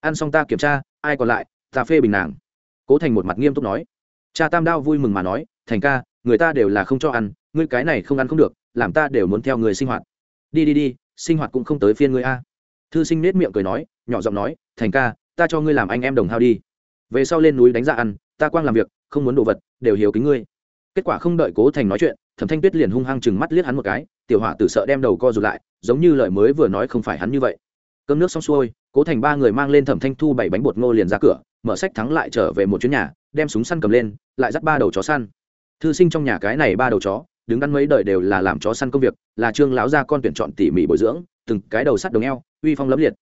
Ăn xong ta kiểm tra ai còn lại? Ta phê bình nàng. Cố thành một mặt nghiêm túc nói. Cha tam đao vui mừng mà nói thành ca người ta đều là không cho ăn ngươi cái này không ăn không được làm ta đều muốn theo người sinh hoạt. Đi đi đi sinh hoạt cũng không tới phiên ngươi a. Thư sinh nết miệng cười nói nhỏ giọng nói thành ca ta cho ngươi làm anh em đồng hao đi. Về sau lên núi đánh ra ăn ta quang làm việc không muốn đồ vật đều hiếu kính ngươi. Kết quả không đợi cố thành nói chuyện thẩm thanh tuyết liền hung hăng chừng mắt liếc hắn một cái tiểu hỏa tử sợ đem đầu co rụt lại giống như lời mới vừa nói không phải hắn như vậy. Cơm nước xong xuôi cố thành ba người mang lên thẩm thanh thu bảy bánh bột ngô liền ra cửa mở sách thắng lại trở về một chuyến nhà đem súng săn cầm lên lại dắt ba đầu chó săn. Thư sinh trong nhà cái này ba đầu chó đứng đắn mấy đời đều là làm chó săn công việc là trương lão gia con tuyển chọn tỉ mỉ bồi dưỡng từng cái đầu sắt đồng eo uy phong lẫm liệt.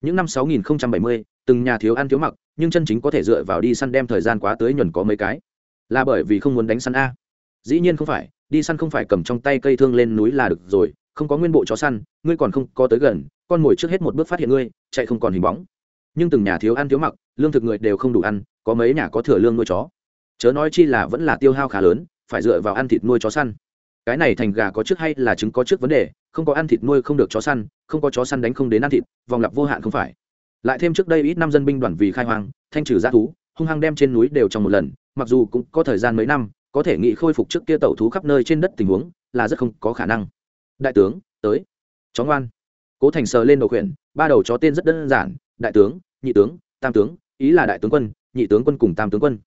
Những năm 6070, từng nhà thiếu ăn thiếu mặc nhưng chân chính có thể dựa vào đi săn đem thời gian quá tới nhuần có mấy cái. Là bởi vì không muốn đánh săn a. Dĩ nhiên không phải đi săn không phải cầm trong tay cây thương lên núi là được rồi, không có nguyên bộ chó săn, ngươi còn không có tới gần, con mồi trước hết một bước phát hiện ngươi, chạy không còn hình bóng. Nhưng từng nhà thiếu ăn thiếu mặc, lương thực người đều không đủ ăn, có mấy nhà có thừa lương nuôi chó. Chớ nói chi là vẫn là tiêu hao khá lớn, phải dựa vào ăn thịt nuôi chó săn. Cái này thành gà có trước hay là trứng có trước vấn đề, không có ăn thịt nuôi không được chó săn, không có chó săn đánh không đến ăn thịt, vòng lặp vô hạn không phải. Lại thêm trước đây ít năm dân binh đoàn vì khai hoang, thanh trừ g thú, hung hăng đem trên núi đều trong một lần, mặc dù cũng có thời gian mấy năm có thể nghị khôi phục trước kia tẩu thú khắp nơi trên đất tình huống là rất không có khả năng. Đại tướng, tới. Chó ngoan. Cố thành sờ lên đầu khuyển, ba đầu chó tên rất đơn giản, đại tướng, nhị tướng, tam tướng, ý là đại tướng quân, nhị tướng quân cùng tam tướng quân.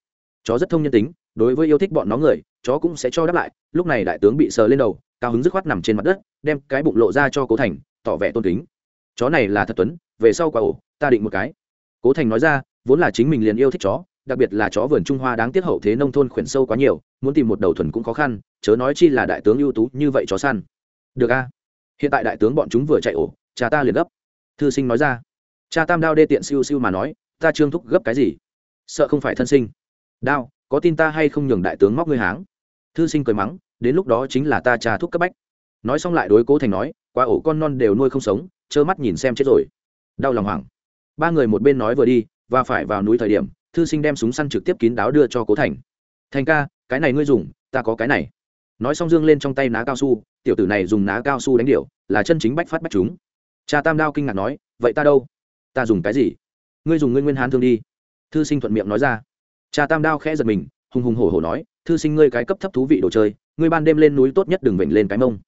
Chó rất thông nhân tính, đối với yêu thích bọn nó người, chó cũng sẽ cho đáp lại, lúc này đại tướng bị sờ lên đầu, cao hứng dứt khoát nằm trên mặt đất, đem cái bụng lộ ra cho cố thành, tỏ vẻ tôn kính. Chó này là thật tuấn, về sau quả ổ, ta định một cái. Cố thành nói ra, vốn là chính mình liền yêu thích chó đặc biệt là chó vườn trung hoa đáng tiếc hậu thế nông thôn khuyển sâu quá nhiều, muốn tìm một đầu thuần cũng khó khăn, chớ nói chi là đại tướng ưu tú như vậy chó săn. Được a. Hiện tại đại tướng bọn chúng vừa chạy ổ, cha ta liền gấp. Thư sinh nói ra. Cha tam đao đê tiện siêu siêu mà nói, ta trương thúc gấp cái gì? Sợ không phải thân sinh. Đao, có tin ta hay không nhường đại tướng móc ngươi háng? Thư sinh cười mắng, đến lúc đó chính là ta trà thuốc cấp bách. Nói xong lại đối cố thành nói, qua ổ con non đều nuôi không sống, trơ mắt nhìn xem chết rồi. Đau lòng hoảng. Ba người một bên nói vừa đi, và phải vào núi thời điểm thư sinh đem súng săn trực tiếp kín đáo đưa cho cố thành. Thành ca, cái này ngươi dùng, ta có cái này. Nói xong dương lên trong tay ná cao su, tiểu tử này dùng ná cao su đánh điệu là chân chính bách phát bách chúng. Cha tam đao kinh ngạc nói, vậy ta đâu? Ta dùng cái gì? Ngươi dùng ngươi nguyên hán thương đi. Thư sinh thuận miệng nói ra. Cha tam đao khẽ giật mình, hùng hùng hổ hổ nói, thư sinh ngươi cái cấp thấp thú vị đồ chơi, ngươi ban đêm lên núi tốt nhất đừng vịnh lên cái mông.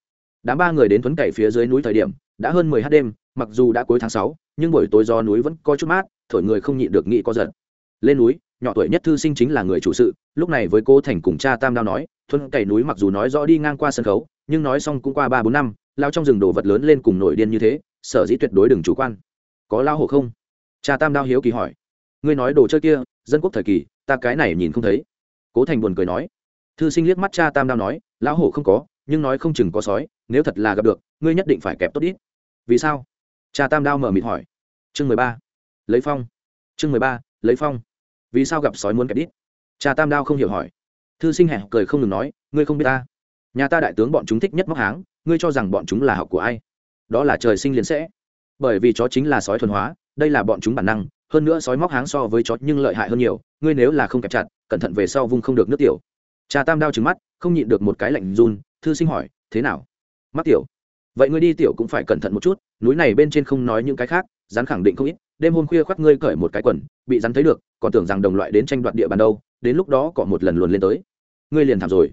Đám ba người đến thuấn cày phía dưới núi thời điểm, đã hơn mười h đêm, mặc dù đã cuối tháng sáu, nhưng buổi tối do núi vẫn có chút mát, thổi người không nhịn được nghĩ có giật lên núi, nhỏ tuổi nhất thư sinh chính là người chủ sự, lúc này với cô thành cùng cha tam đao nói thuân cày núi mặc dù nói rõ đi ngang qua sân khấu, nhưng nói xong cũng qua ba bốn năm, lao trong rừng đồ vật lớn lên cùng nổi điên như thế, sở dĩ tuyệt đối đừng chủ quan. Có lao hổ không? Cha tam đao hiếu kỳ hỏi. Ngươi nói đồ chơi kia, dân quốc thời kỳ, ta cái này nhìn không thấy. Cố thành buồn cười nói. Thư sinh liếc mắt cha tam đao nói, lão hổ không có, nhưng nói không chừng có sói, nếu thật là gặp được, ngươi nhất định phải kẹp tốt ít. Vì sao? Cha tam đao mở mịt hỏi. Chương mười ba, lấy phong. Chương mười ba lấy phong. Vì sao gặp sói muốn kẹp đít? Cha tam đao không hiểu hỏi. Thư sinh hẹn cười không ngừng nói, ngươi không biết ta. Nhà ta đại tướng bọn chúng thích nhất móc háng, ngươi cho rằng bọn chúng là học của ai? Đó là trời sinh liền sẽ. Bởi vì chó chính là sói thuần hóa, đây là bọn chúng bản năng, hơn nữa sói móc háng so với chó nhưng lợi hại hơn nhiều, ngươi nếu là không kẹp chặt, cẩn thận về sau vung không được nước tiểu. Cha tam đao trứng mắt, không nhịn được một cái lạnh run, thư sinh hỏi, thế nào? Mắc tiểu. Vậy ngươi đi tiểu cũng phải cẩn thận một chút, núi này bên trên không nói những cái khác, rắn khẳng định không ít đêm hôm khuya khoác ngươi cởi một cái quần, bị rắn thấy được, còn tưởng rằng đồng loại đến tranh đoạt địa bàn đâu, đến lúc đó cọ một lần luồn lên tới. Ngươi liền thảm rồi.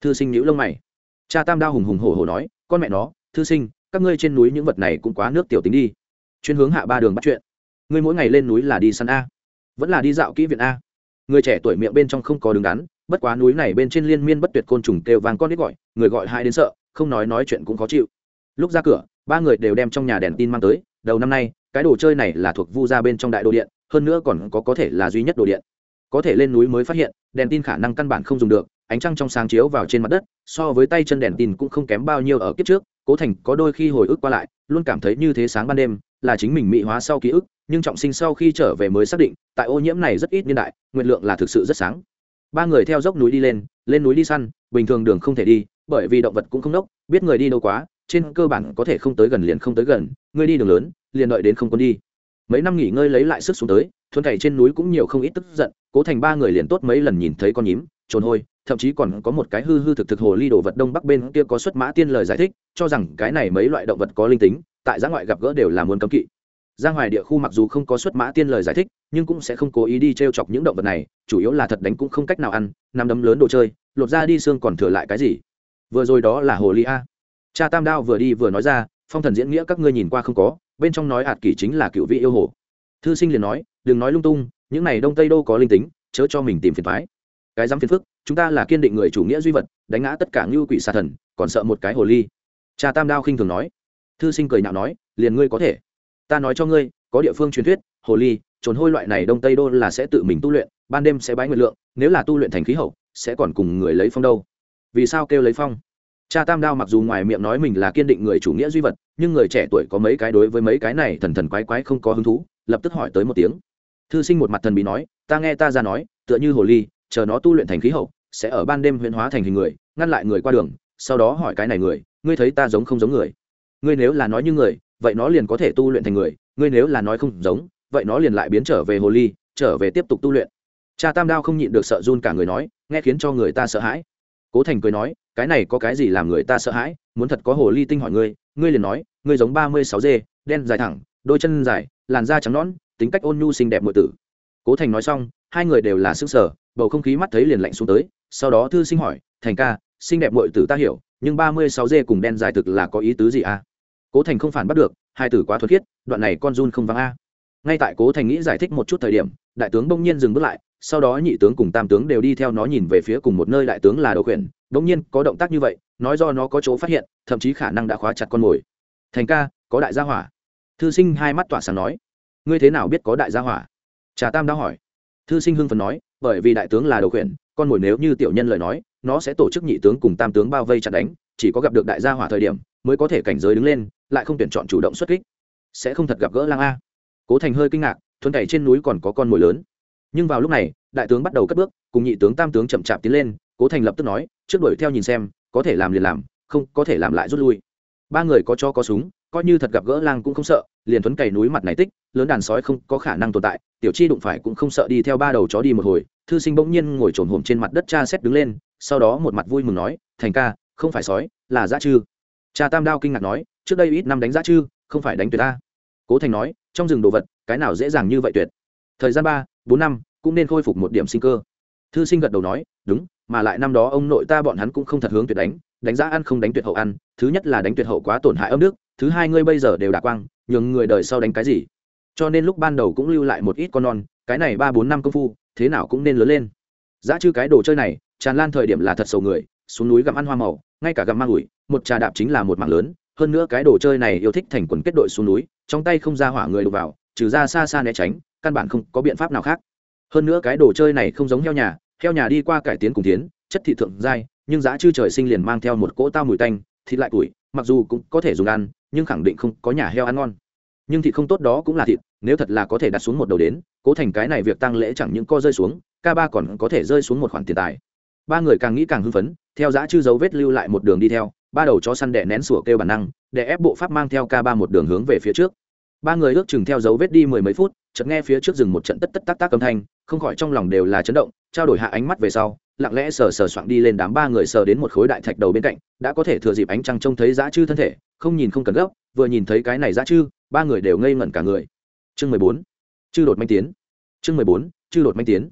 Thư sinh nhíu lông mày. Cha tam đao hùng hùng hổ hổ nói, con mẹ nó, thư sinh, các ngươi trên núi những vật này cũng quá nước tiểu tính đi. Chuyên hướng hạ ba đường bắt chuyện. Ngươi mỗi ngày lên núi là đi săn a, vẫn là đi dạo kỹ viện a. Người trẻ tuổi miệng bên trong không có đứng đắn, bất quá núi này bên trên liên miên bất tuyệt côn trùng kêu vàng con ít gọi, người gọi hai đến sợ, không nói nói chuyện cũng khó chịu. Lúc ra cửa, ba người đều đem trong nhà đèn tin mang tới đầu năm nay, cái đồ chơi này là thuộc vu gia bên trong đại đồ điện, hơn nữa còn có có thể là duy nhất đồ điện. Có thể lên núi mới phát hiện, đèn tin khả năng căn bản không dùng được, ánh trăng trong sáng chiếu vào trên mặt đất, so với tay chân đèn tin cũng không kém bao nhiêu ở kiếp trước, cố thành có đôi khi hồi ức qua lại, luôn cảm thấy như thế sáng ban đêm, là chính mình mỹ hóa sau ký ức, nhưng trọng sinh sau khi trở về mới xác định, tại ô nhiễm này rất ít niên đại, nguyện lượng là thực sự rất sáng. Ba người theo dốc núi đi lên lên núi đi săn, bình thường đường không thể đi, bởi vì động vật cũng không đốc, biết người đi đâu quá trên cơ bản có thể không tới gần liền không tới gần người đi đường lớn, liền đợi đến không còn đi. Mấy năm nghỉ ngơi lấy lại sức xuống tới, thuần cày trên núi cũng nhiều không ít tức giận, cố thành ba người liền tốt mấy lần nhìn thấy con nhím, trồn hôi, thậm chí còn có một cái hư hư thực thực hồ ly đồ vật đông bắc bên kia có xuất mã tiên lời giải thích, cho rằng cái này mấy loại động vật có linh tính, tại giã ngoại gặp gỡ đều là muốn cấm kỵ. Giang hoài địa khu mặc dù không có xuất mã tiên lời giải thích, nhưng cũng sẽ không cố ý đi t r e o chọc những động vật này, chủ yếu là thật đánh cũng không cách nào ăn, nằm đấm lớn đồ chơi, lột ra đi xương còn thừa lại cái gì? Vừa rồi đó là hồ ly a cha tam đao vừa đi vừa nói ra, phong thần diễn nghĩa các ngươi nhìn qua không có, bên trong nói hạt kỷ chính là cựu vị yêu hồ. Thư sinh liền nói, đừng nói lung tung, những này đông tây đô có linh tính, chớ cho mình tìm phiền thoái cái dám phiền phức, chúng ta là kiên định người chủ nghĩa duy vật, đánh ngã tất cả ngưu quỷ xà thần, còn sợ một cái hồ ly. Cha tam đao khinh thường nói. Thư sinh cười nhạo nói, liền ngươi có thể. Ta nói cho ngươi, có địa phương truyền thuyết, hồ ly trốn hôi loại này đông tây đô là sẽ tự mình tu luyện, ban đêm sẽ bái nguyện lượng, nếu là tu luyện thành khí hậu, sẽ còn cùng người lấy phong đâu. Vì sao kêu lấy phong? Cha tam đao mặc dù ngoài miệng nói mình là kiên định người chủ nghĩa duy vật, nhưng người trẻ tuổi có mấy cái đối với mấy cái này thần thần quái quái không có hứng thú, lập tức hỏi tới một tiếng. Thư sinh một mặt thần bí nói, ta nghe ta ra nói, tựa như hồ ly, chờ nó tu luyện thành khí hậu, sẽ ở ban đêm huyễn hóa thành hình người, ngăn lại người qua đường, sau đó hỏi cái này người, ngươi thấy ta giống không giống người? Ngươi nếu là nói như người, vậy nó liền có thể tu luyện thành người, ngươi nếu là nói không giống, vậy nó liền lại biến trở về hồ ly, trở về tiếp tục tu luyện. Cha tam đao không nhịn được sợ run cả người nói, nghe khiến cho người ta sợ hãi. Cố thành cười nói cái này có cái gì làm người ta sợ hãi, muốn thật có hồ ly tinh hỏi ngươi ngươi liền nói, ngươi giống ba mươi sáu dê, đen dài thẳng, đôi chân dài, làn da trắng nõn, tính cách ôn nhu xinh đẹp m tử. Cố thành nói xong, hai người đều là sức sở bầu không khí mắt thấy liền lạnh xuống tới, sau đó thư sinh hỏi, thành ca, xinh đẹp m tử ta hiểu, nhưng ba mươi sáu dê cùng đen dài thực là có ý tứ gì à cố thành không phản bắt được, hai tử quá thuật khiết, đoạn này con run không vắng a. Ngay tại cố thành nghĩ giải thích một chút thời điểm, đại tướng bỗng nhiên dừng bước lại sau đó nhị tướng cùng tam tướng đều đi theo nó nhìn về phía cùng một nơi đại tướng là đầu khuyển. Bỗng nhiên có động tác như vậy, nói do nó có chỗ phát hiện, thậm chí khả năng đã khóa chặt con mồi. Thành ca, có đại gia hỏa. Thư sinh hai mắt tỏa sáng nói. Ngươi thế nào biết có đại gia hỏa? Trà tam đã hỏi. Thư sinh hưng phần nói, bởi vì đại tướng là đầu khuyển, con mồi nếu như tiểu nhân lời nói, nó sẽ tổ chức nhị tướng cùng tam tướng bao vây chặt đánh, chỉ có gặp được đại gia hỏa thời điểm mới có thể cảnh giới đứng lên, lại không tuyển chọn chủ động xuất kích. Sẽ không thật gặp gỡ lang a. Cố thành hơi kinh ngạc thuần cày trên núi còn có con mồi lớn nhưng vào lúc này, đại tướng bắt đầu cất bước, cùng nhị tướng tam tướng chậm chạp tiến lên, cố thành lập tức nói, trước đuổi theo nhìn xem, có thể làm liền làm, không, có thể làm lại rút lui. Ba người có cho có súng, coi như thật gặp gỡ lang cũng không sợ, liền thuấn cày núi mặt này tích, lớn đàn sói không có khả năng tồn tại, tiểu chi đụng phải cũng không sợ đi theo ba đầu chó đi một hồi, thư sinh bỗng nhiên ngồi trồn hổm trên mặt đất cha xét đứng lên, sau đó một mặt vui mừng nói, thành ca, không phải sói, là dã chư. Cha tam đao kinh ngạc nói, trước đây ít năm đánh giá chư, không phải đánh tuyệt ta. Cố thành nói, trong rừng đồ vật, cái nào dễ dàng như vậy tuyệt? Thời gian ba, bốn năm, cũng nên khôi phục một điểm sinh cơ. Thư sinh gật đầu nói, đúng, mà lại năm đó ông nội ta bọn hắn cũng không thật hướng tuyệt đánh đánh giá ăn không đánh tuyệt hậu ăn, thứ nhất là đánh tuyệt hậu quá tổn hại âm nước thứ hai ngươi bây giờ đều đả quang, nhường người đời sau đánh cái gì? Cho nên lúc ban đầu cũng lưu lại một ít con non, cái này ba, bốn năm công phu, thế nào cũng nên lớn lên. Giá chư cái đồ chơi này, tràn lan thời điểm là thật sầu người, xuống núi gặm ăn hoa màu, ngay cả gặm mang ủi, một trà đạp chính là một mạng lớn, hơn nữa cái đồ chơi này yêu thích thành quần kết đội xuống núi, trong tay không ra hỏa người đục vào, trừ ra xa xa né tránh căn bản không có biện pháp nào khác. Hơn nữa cái đồ chơi này không giống heo nhà heo nhà đi qua cải tiến cùng tiến, chất thị thượng dai nhưng giá chư trời sinh liền mang theo một cỗ tao mùi tanh, thịt lại tuổi, mặc dù cũng có thể dùng ăn, nhưng khẳng định không có nhà heo ăn ngon. Nhưng thịt không tốt đó cũng là thịt, nếu thật là có thể đặt xuống một đầu đến, cố thành cái này việc tăng lễ chẳng những co rơi xuống, ca ba còn có thể rơi xuống một khoản tiền tài. Ba người càng nghĩ càng hưng phấn, theo giá chư dấu vết lưu lại một đường đi theo, ba đầu chó săn đẻ nén sủa kêu bản năng, để ép bộ pháp mang theo ca ba một đường hướng về phía trước. Ba người ước chừng theo dấu vết đi mười mấy phút chợt nghe phía trước rừng một trận tất tất tác tác âm thanh, không khỏi trong lòng đều là chấn động, trao đổi hạ ánh mắt về sau, lặng lẽ sờ sờ soạng đi lên đám ba người sờ đến một khối đại thạch đầu bên cạnh, đã có thể thừa dịp ánh trăng trông thấy dã chư thân thể, không nhìn không cần gấp, vừa nhìn thấy cái này dã chư, ba người đều ngây ngẩn cả người. Chương mười bốn, chư đột manh tiến. Chương mười bốn, chư đột manh tiến.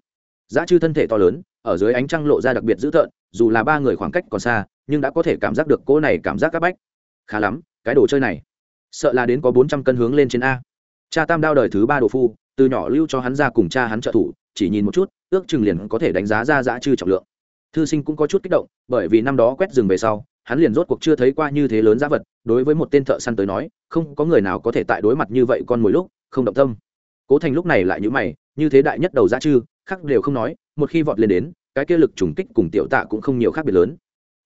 Dã chư thân thể to lớn, ở dưới ánh trăng lộ ra đặc biệt dữ tợn, dù là ba người khoảng cách còn xa, nhưng đã có thể cảm giác được cô này cảm giác c áp bách. Khá lắm, cái đồ chơi này, sợ là đến có bốn trăm cân hướng lên trên a cha tam đao đời thứ ba đồ phu, từ nhỏ lưu cho hắn ra cùng cha hắn trợ thủ, chỉ nhìn một chút, ước chừng liền có thể đánh giá ra dã chư trọng lượng. Thư sinh cũng có chút kích động, bởi vì năm đó quét rừng về sau, hắn liền rốt cuộc chưa thấy qua như thế lớn giá vật, đối với một tên thợ săn tới nói, không có người nào có thể tại đối mặt như vậy con mồi lúc, không động tâm. Cố thành lúc này lại nhữ mày, như thế đại nhất đầu Giá chư khác đều không nói, một khi vọt lên đến, cái kia lực trùng kích cùng tiểu tạ cũng không nhiều khác biệt lớn.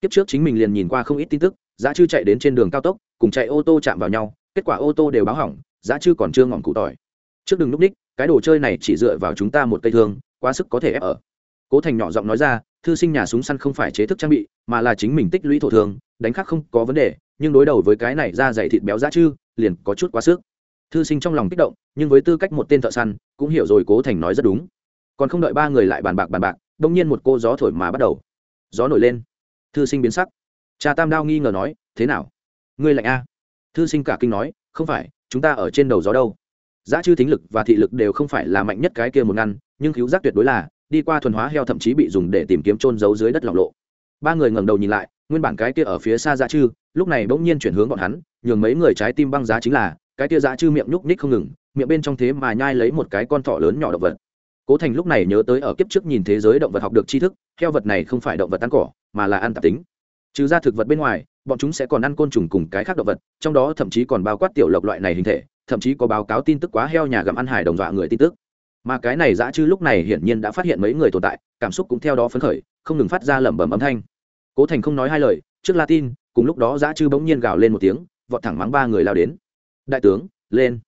Kiếp trước chính mình liền nhìn qua không ít tin tức giá chư chạy đến trên đường cao tốc, cùng chạy ô tô chạm vào nhau, kết quả ô tô đều báo hỏng giá chư còn chưa ngọn cụ tỏi. Trước đừng núp đích, cái đồ chơi này chỉ dựa vào chúng ta một cây thương, quá sức có thể ép ở. Cố thành nhỏ giọng nói ra, thư sinh nhà súng săn không phải chế thức trang bị, mà là chính mình tích lũy thổ thường đánh khác không có vấn đề, nhưng đối đầu với cái này ra dày thịt béo giá chư, liền có chút quá sức. Thư sinh trong lòng kích động, nhưng với tư cách một tên thợ săn, cũng hiểu rồi cố thành nói rất đúng. Còn không đợi ba người lại bàn bạc bàn bạc đông nhiên một cô gió thổi mà bắt đầu. Gió nổi lên. Thư sinh biến sắc. Cha tam đao nghi ngờ nói, thế nào? Ngươi lạnh a thư sinh cả kinh nói, không phải chúng ta ở trên đầu gió đâu? Giá chư thính lực và thị lực đều không phải là mạnh nhất cái kia một ngăn, nhưng cứu giác tuyệt đối là, đi qua thuần hóa heo thậm chí bị dùng để tìm kiếm trôn giấu dưới đất lọc lộ. Ba người ngẩng đầu nhìn lại, nguyên bản cái kia ở phía xa giá chư, lúc này bỗng nhiên chuyển hướng bọn hắn, nhường mấy người trái tim băng giá chính là, cái kia giá chư miệng nhúc ních không ngừng, miệng bên trong thế mà nhai lấy một cái con thỏ lớn nhỏ động vật. Cố thành lúc này nhớ tới ở kiếp trước nhìn thế giới động vật học được tri thức, heo vật này không phải động vật ăn cỏ, mà là ăn tạp tính trừ ra thực vật bên ngoài, bọn chúng sẽ còn ăn côn trùng cùng cái khác động vật, trong đó thậm chí còn bao quát tiểu lộc loại này hình thể, thậm chí có báo cáo tin tức quá heo nhà gặm ăn hải đồng dọa người tin tức. Mà cái này dã chư lúc này hiển nhiên đã phát hiện mấy người tồn tại, cảm xúc cũng theo đó phấn khởi, không ngừng phát ra lẩm bẩm âm thanh. Cố thành không nói hai lời, trước latin, cùng lúc đó dã chư bỗng nhiên gào lên một tiếng, vọt thẳng mắng ba người lao đến. Đại tướng, lên.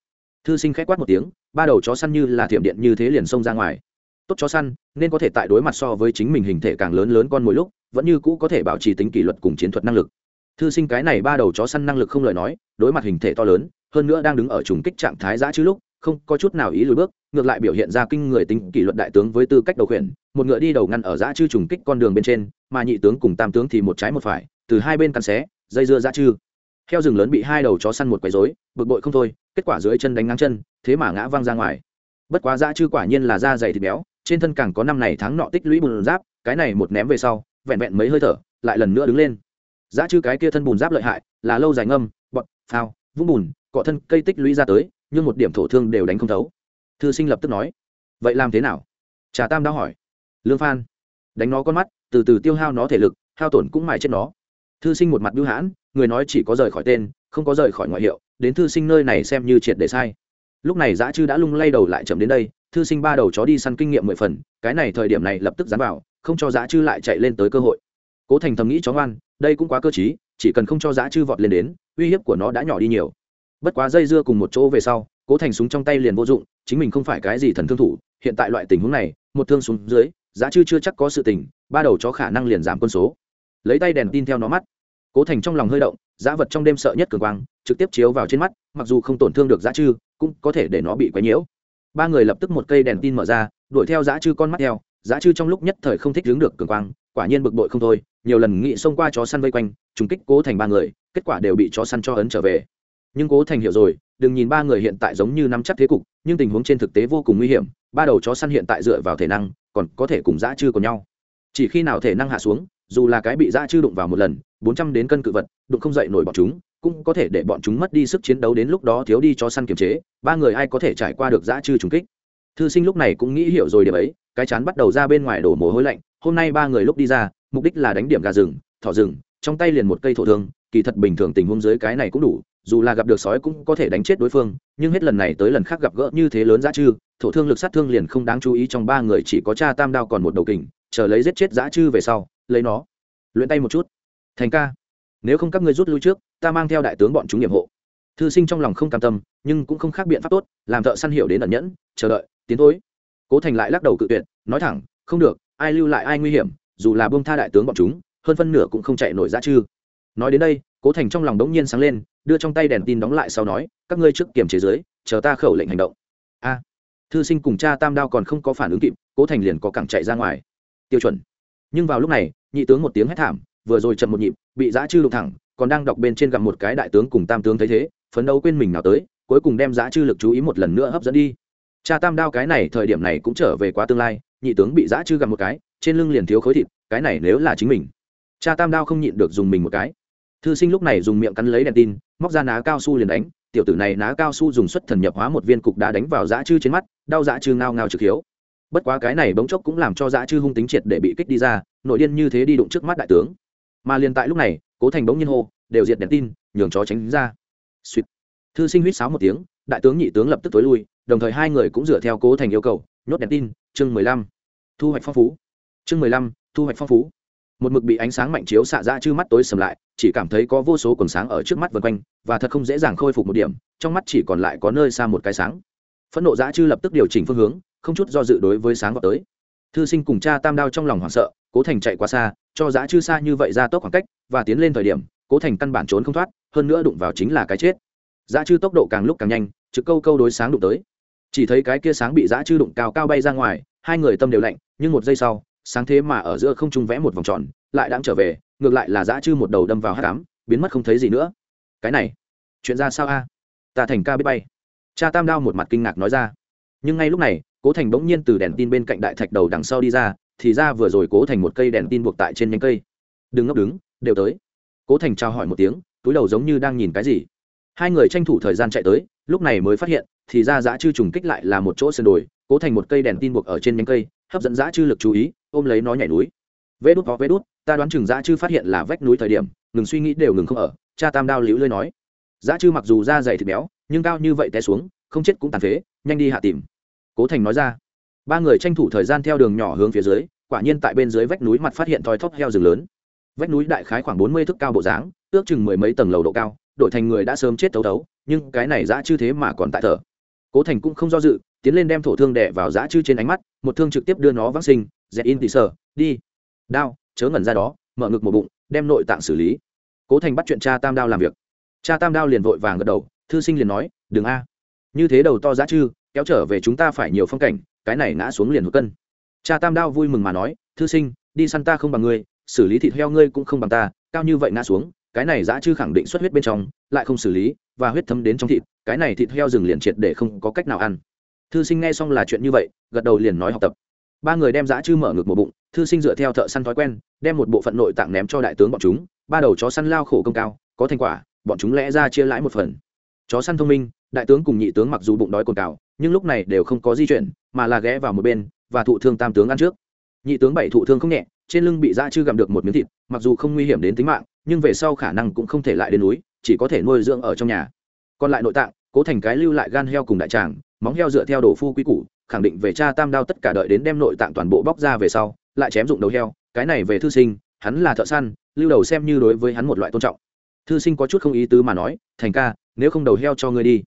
Thư sinh khách quát một tiếng, ba đầu chó săn như là thiểm điện như thế liền xông ra ngoài. Tốt chó săn, nên có thể tại đối mặt so với chính mình hình thể càng lớn lớn con mỗi lúc vẫn như cũ có thể bảo trì tính kỷ luật cùng chiến thuật năng lực. Thư sinh cái này ba đầu chó săn năng lực không lời nói, đối mặt hình thể to lớn, hơn nữa đang đứng ở trùng kích trạng thái giã chứ lúc, không có chút nào ý lùi bước, ngược lại biểu hiện ra kinh người tính kỷ luật đại tướng với tư cách đầu khuyển, một ngựa đi đầu ngăn ở giã chư trùng kích con đường bên trên, mà nhị tướng cùng tam tướng thì một trái một phải, từ hai bên cắn xé, dây dưa giã chư heo rừng lớn bị hai đầu chó săn một quấy rối, bực bội không thôi, kết quả dưới chân đánh ngang chân, thế mà ngã văng ra ngoài. Bất quá giã chư quả nhiên là da dày thịt béo, trên thân càng có năm này tháng nọ tích lũy bùn giáp, cái này một ném về sau vẹn vẹn mấy hơi thở, lại lần nữa đứng lên. Giá chư cái kia thân bùn giáp lợi hại, là lâu dài ngâm, bọt, phao, vũng bùn, cọ thân cây tích lũy ra tới, nhưng một điểm thổ thương đều đánh không thấu. Thư sinh lập tức nói, vậy làm thế nào? Trà tam đã hỏi. Lương phan, đánh nó con mắt, từ từ tiêu hao nó thể lực, hao tổn cũng mài chết nó. Thư sinh một mặt bưu hãn, người nói chỉ có rời khỏi tên, không có rời khỏi ngoại hiệu, đến thư sinh nơi này xem như triệt để sai. Lúc này dã chư đã lung lay đầu lại chậm đến đây, thư sinh ba đầu chó đi săn kinh nghiệm mười phần, cái này thời điểm này lập tức dán vào không cho dã chư lại chạy lên tới cơ hội. Cố thành thầm nghĩ chó ngoan, đây cũng quá cơ t chỉ cần không cho dã chư vọt lên đến, uy hiếp của nó đã nhỏ đi nhiều. Bất quá dây dưa cùng một chỗ về sau, cố thành súng trong tay liền vô dụng, chính mình không phải cái gì thần thương thủ, hiện tại loại tình huống này, một thương xuống dưới giá chư chưa chắc có sự tình, ba đầu chó khả năng liền giảm quân số. Lấy tay đèn tin theo nó mắt. Cố thành trong lòng hơi động giá vật trong đêm sợ nhất cường quang, trực tiếp chiếu vào trên mắt, mặc dù không tổn thương được giá chư, cũng có thể để nó bị quấy nhiễu. Ba người lập tức một cây đèn tin mở ra, đuổi theo giá chư con mắt theo giá chư trong lúc nhất thời không thích đứng được cường quang, quả nhiên bực bội không thôi, nhiều lần nghị xông qua chó săn vây quanh, trùng kích cố thành ba người, kết quả đều bị chó săn cho ấn trở về. Nhưng cố thành hiểu rồi, đừng nhìn ba người hiện tại giống như nắm chắc thế cục, nhưng tình huống trên thực tế vô cùng nguy hiểm, ba đầu chó săn hiện tại dựa vào thể năng, còn có thể cùng dã chư của nhau. Chỉ khi nào thể năng hạ xuống, dù là cái bị dã chư đụng vào một lần, bốn trăm đến cân cự vật, đụng không dậy nổi bọn chúng, cũng có thể để bọn chúng mất đi sức chiến đấu đến lúc đó thiếu đi chó săn kiềm chế, ba người ai có thể trải qua được dã chư trùng kích? Thư sinh lúc này cũng nghĩ hiểu rồi điểm ấy, cái chán bắt đầu ra bên ngoài đổ mồ hôi lạnh, hôm nay ba người lúc đi ra, mục đích là đánh điểm gà rừng, thỏ rừng, trong tay liền một cây thổ thương, kỳ thật bình thường tình huống dưới cái này cũng đủ, dù là gặp được sói cũng có thể đánh chết đối phương, nhưng hết lần này tới lần khác gặp gỡ như thế lớn dã chư, thổ thương lực sát thương liền không đáng chú ý trong ba người chỉ có cha tam đao còn một đầu kình, chờ lấy giết chết dã chư về sau, lấy nó. Luyện tay một chút. Thành ca. Nếu không các ngươi rút lui trước, ta mang theo đại tướng bọn chúng nhiệm hộ. Thư sinh trong lòng không cam tâm, nhưng cũng không khác biện pháp tốt, làm thợ săn hiểu đến ẩn nhẫn, chờ đợi tiến thối. Cố thành lại lắc đầu cự tuyệt, nói thẳng, không được, ai lưu lại ai nguy hiểm, dù là bông tha đại tướng bọn chúng, hơn phân nửa cũng không chạy nổi ra chư. Nói đến đây, cố thành trong lòng đống nhiên sáng lên, đưa trong tay đèn tin đóng lại sau nói, các ngươi trước kiềm chế dưới, chờ ta khẩu lệnh hành động. A. À, thư sinh cùng cha tam đao còn không có phản ứng kịp, cố thành liền có cẳng chạy ra ngoài. Tiêu chuẩn. Nhưng vào lúc này, nhị tướng một tiếng hét thảm, vừa rồi chậm một nhịp, bị giã chư lục thẳng, còn đang đọc bên trên gặp một cái đại tướng cùng tam tướng thấy thế, phấn đấu quên mình nào tới, cuối cùng đem giã chư lực chú ý một lần nữa hấp dẫn đi cha tam đao cái này thời điểm này cũng trở về quá tương lai, nhị tướng bị giã chư gặp một cái, trên lưng liền thiếu khối thịt, cái này nếu là chính mình. Cha tam đao không nhịn được dùng mình một cái. Thư sinh lúc này dùng miệng cắn lấy đèn tin, móc ra ná cao su liền đánh, tiểu tử này ná cao su dùng xuất thần nhập hóa một viên cục đá đánh vào dã chư trên mắt, đau dã chư ngao ngao trực hiếu. Bất quá cái này bỗng chốc cũng làm cho dã chư hung tính triệt để bị kích đi ra, nội điên như thế đi đụng trước mắt đại tướng. Mà liền tại lúc này, cố thành bỗng nhiên hô, đều diệt đèn tin, nhường chó tránh ra. Suýt. Thư sinh huýt sáo một tiếng, đại tướng nhị tướng lập tức tối lui đồng thời hai người cũng dựa theo cố thành yêu cầu, nhốt đèn tin, chương mười lăm, thu hoạch phong phú. Chương mười lăm, thu hoạch phong phú. Một mực bị ánh sáng mạnh chiếu xạ ra chư mắt tối sầm lại, chỉ cảm thấy có vô số quần sáng ở trước mắt vân quanh, và thật không dễ dàng khôi phục một điểm, trong mắt chỉ còn lại có nơi xa một cái sáng. Phẫn nộ dã chư lập tức điều chỉnh phương hướng, không chút do dự đối với sáng vào tới. Thư sinh cùng cha tam đao trong lòng hoảng sợ, cố thành chạy quá xa, cho dã chư xa như vậy ra tốc khoảng cách, và tiến lên thời điểm, cố thành căn bản trốn không thoát, hơn nữa đụng vào chính là cái chết. Dã chư tốc độ càng lúc càng nhanh, trực câu câu đối sáng đụng tới chỉ thấy cái kia sáng bị dã chư đụng cao cao bay ra ngoài, hai người tâm đều lạnh, nhưng một giây sau, sáng thế mà ở giữa không trung vẽ một vòng tròn, lại đang trở về, ngược lại là dã chư một đầu đâm vào hát cám, biến mất không thấy gì nữa. Cái này, chuyện ra sao a? Ta thành ca biết bay. Cha tam đao một mặt kinh ngạc nói ra. Nhưng ngay lúc này, cố thành bỗng nhiên từ đèn tin bên cạnh đại thạch đầu đằng sau đi ra, thì ra vừa rồi cố thành một cây đèn tin buộc tại trên nhánh cây. Đừng ngốc đứng, đều tới. Cố thành trao hỏi một tiếng, túi đầu giống như đang nhìn cái gì. Hai người tranh thủ thời gian chạy tới, lúc này mới phát hiện thì ra dã chư trùng kích lại là một chỗ sườn đồi, cố thành một cây đèn tin buộc ở trên nhánh cây, hấp dẫn dã chư lực chú ý, ôm lấy nó nhảy núi. Vê đút có vê đút, ta đoán chừng dã chư phát hiện là vách núi thời điểm, ngừng suy nghĩ đều ngừng không ở, cha tam đao liễu lơi nói. Dã chư mặc dù da dày thịt béo, nhưng cao như vậy té xuống, không chết cũng tàn phế, nhanh đi hạ tìm. Cố thành nói ra. Ba người tranh thủ thời gian theo đường nhỏ hướng phía dưới, quả nhiên tại bên dưới vách núi mặt phát hiện thoi thóp heo rừng lớn. Vách núi đại khái khoảng bốn mươi thước cao bộ dáng, ước chừng mười mấy tầng lầu độ cao, đổi thành người đã sớm chết thấu thấu nhưng cái này dã chư thế mà còn tại thở cố thành cũng không do dự, tiến lên đem thổ thương đẻ vào giã chư trên ánh mắt, một thương trực tiếp đưa nó vắc sinh dẹt in tỉ sờ, đi. Đao, chớ ngẩn ra đó, mở ngực một bụng, đem nội tạng xử lý. Cố thành bắt chuyện cha tam đao làm việc. Cha tam đao liền vội vàng gật đầu, thư sinh liền nói, đừng a. Như thế đầu to giã chư, kéo trở về chúng ta phải nhiều phong cảnh, cái này ngã xuống liền hụt cân. Cha tam đao vui mừng mà nói, thư sinh, đi săn ta không bằng ngươi, xử lý thịt heo ngươi cũng không bằng ta, cao như vậy ngã xuống cái này dã chư khẳng định xuất huyết bên trong, lại không xử lý, và huyết thấm đến trong thịt, cái này thịt heo rừng liền triệt để không có cách nào ăn. Thư sinh nghe xong là chuyện như vậy, gật đầu liền nói học tập. Ba người đem dã chư mở ngực một bụng, thư sinh dựa theo thợ săn thói quen, đem một bộ phận nội tạng ném cho đại tướng bọn chúng, ba đầu chó săn lao khổ công cao, có thành quả, bọn chúng lẽ ra chia lãi một phần. Chó săn thông minh, đại tướng cùng nhị tướng mặc dù bụng đói cồn cào, nhưng lúc này đều không có di chuyển, mà là ghé vào một bên, và thụ thương tam tướng ăn trước. Nhị tướng bảy thụ thương không nhẹ, trên lưng bị dã chư gặm được một miếng thịt, mặc dù không nguy hiểm đến tính mạng nhưng về sau khả năng cũng không thể lại đến núi, chỉ có thể nuôi dưỡng ở trong nhà. Còn lại nội tạng, cố thành cái lưu lại gan heo cùng đại tràng, móng heo dựa theo đồ phu quy củ, khẳng định về cha tam đao tất cả đợi đến đem nội tạng toàn bộ bóc ra về sau, lại chém dụng đầu heo, cái này về thư sinh, hắn là thợ săn, lưu đầu xem như đối với hắn một loại tôn trọng. Thư sinh có chút không ý tứ mà nói, thành ca, nếu không đầu heo cho ngươi đi.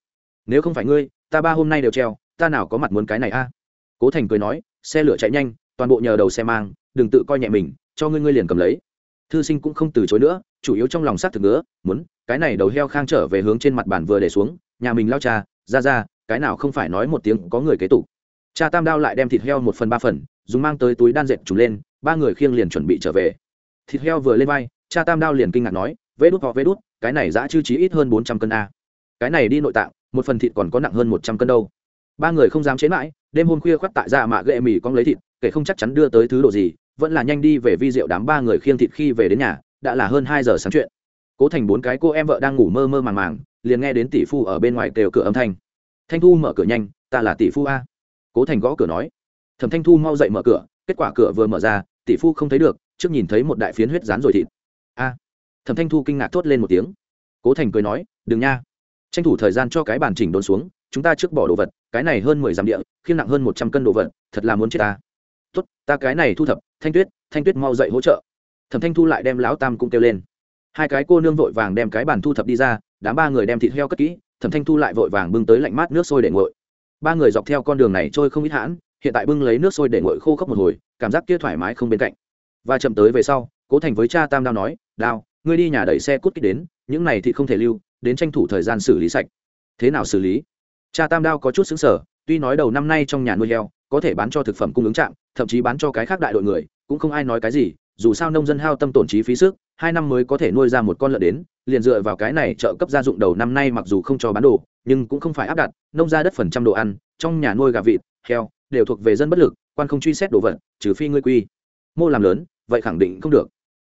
Nếu không phải ngươi, ta ba hôm nay đều treo, ta nào có mặt muốn cái này a? Cố thành cười nói, xe lửa chạy nhanh, toàn bộ nhờ đầu xe mang, đừng tự coi nhẹ mình, cho ngươi ngươi liền cầm lấy thư sinh cũng không từ chối nữa, chủ yếu trong lòng xác thực nữa muốn, cái này đầu heo khang trở về hướng trên mặt bàn vừa để xuống, nhà mình lao cha, ra ra, cái nào không phải nói một tiếng có người kế tục. Cha tam đao lại đem thịt heo một phần ba phần, dùng mang tới túi đan dệt trùng lên, ba người khiêng liền chuẩn bị trở về. Thịt heo vừa lên vai, cha tam đao liền kinh ngạc nói vê đút, họ vê đút, cái này giã chư chí ít hơn bốn trăm cân a. Cái này đi nội tạng, một phần thịt còn có nặng hơn một trăm cân đâu. Ba người không dám chế mãi, đêm hôm khuya khoác tại ra mạ ghệ mì con lấy thịt, kể không chắc chắn đưa tới thứ đồ gì vẫn là nhanh đi về vi rượu đám ba người khiêng thịt khi về đến nhà, đã là hơn hai giờ sáng chuyện. Cố thành bốn cái cô em vợ đang ngủ mơ mơ màng màng, liền nghe đến tỷ phu ở bên ngoài kêu cửa âm thanh. Thanh thu mở cửa nhanh, ta là tỷ phu a. Cố thành gõ cửa nói. Thẩm thanh thu mau dậy mở cửa, kết quả cửa vừa mở ra, tỷ phu không thấy được, trước nhìn thấy một đại phiến huyết rán rồi thịt. A. Thẩm thanh thu kinh ngạc thốt lên một tiếng. Cố thành cười nói, đừng nha. Tranh thủ thời gian cho cái bàn chỉnh đốn xuống, chúng ta trước bỏ đồ vật, cái này hơn mười dặm địa, khiêng nặng hơn một trăm cân đồ vật, thật là muốn chết ta tốt, ta cái này thu thập, thanh tuyết thanh tuyết mau dậy hỗ trợ. Thẩm thanh thu lại đem lão tam cũng kêu lên. Hai cái cô nương vội vàng đem cái bàn thu thập đi ra, đám ba người đem thịt heo cất kỹ, thẩm thanh thu lại vội vàng bưng tới lạnh mát nước sôi để nguội. Ba người dọc theo con đường này trôi không ít hãn, hiện tại bưng lấy nước sôi để nguội khô khốc một hồi, cảm giác kia thoải mái không bên cạnh. Và chậm tới về sau, cố thành với cha tam đao nói, đao, ngươi đi nhà đẩy xe cút kích đến, những này thì không thể lưu, đến tranh thủ thời gian xử lý sạch. Thế nào xử lý? Cha tam đao có chút xứng sở tuy nói đầu năm nay trong nhà nuôi heo có thể bán cho thực phẩm cung ứng trạm, thậm chí bán cho cái khác đại đội người, cũng không ai nói cái gì, dù sao nông dân hao tâm tổn trí phí sức, hai năm mới có thể nuôi ra một con lợn đến, liền dựa vào cái này trợ cấp gia dụng đầu năm nay mặc dù không cho bán đồ, nhưng cũng không phải áp đặt, nông ra đất phần trăm đồ ăn, trong nhà nuôi gà vịt, heo, đều thuộc về dân bất lực, quan không truy xét đồ vật, trừ phi ngươi quy. Mô làm lớn, vậy khẳng định không được.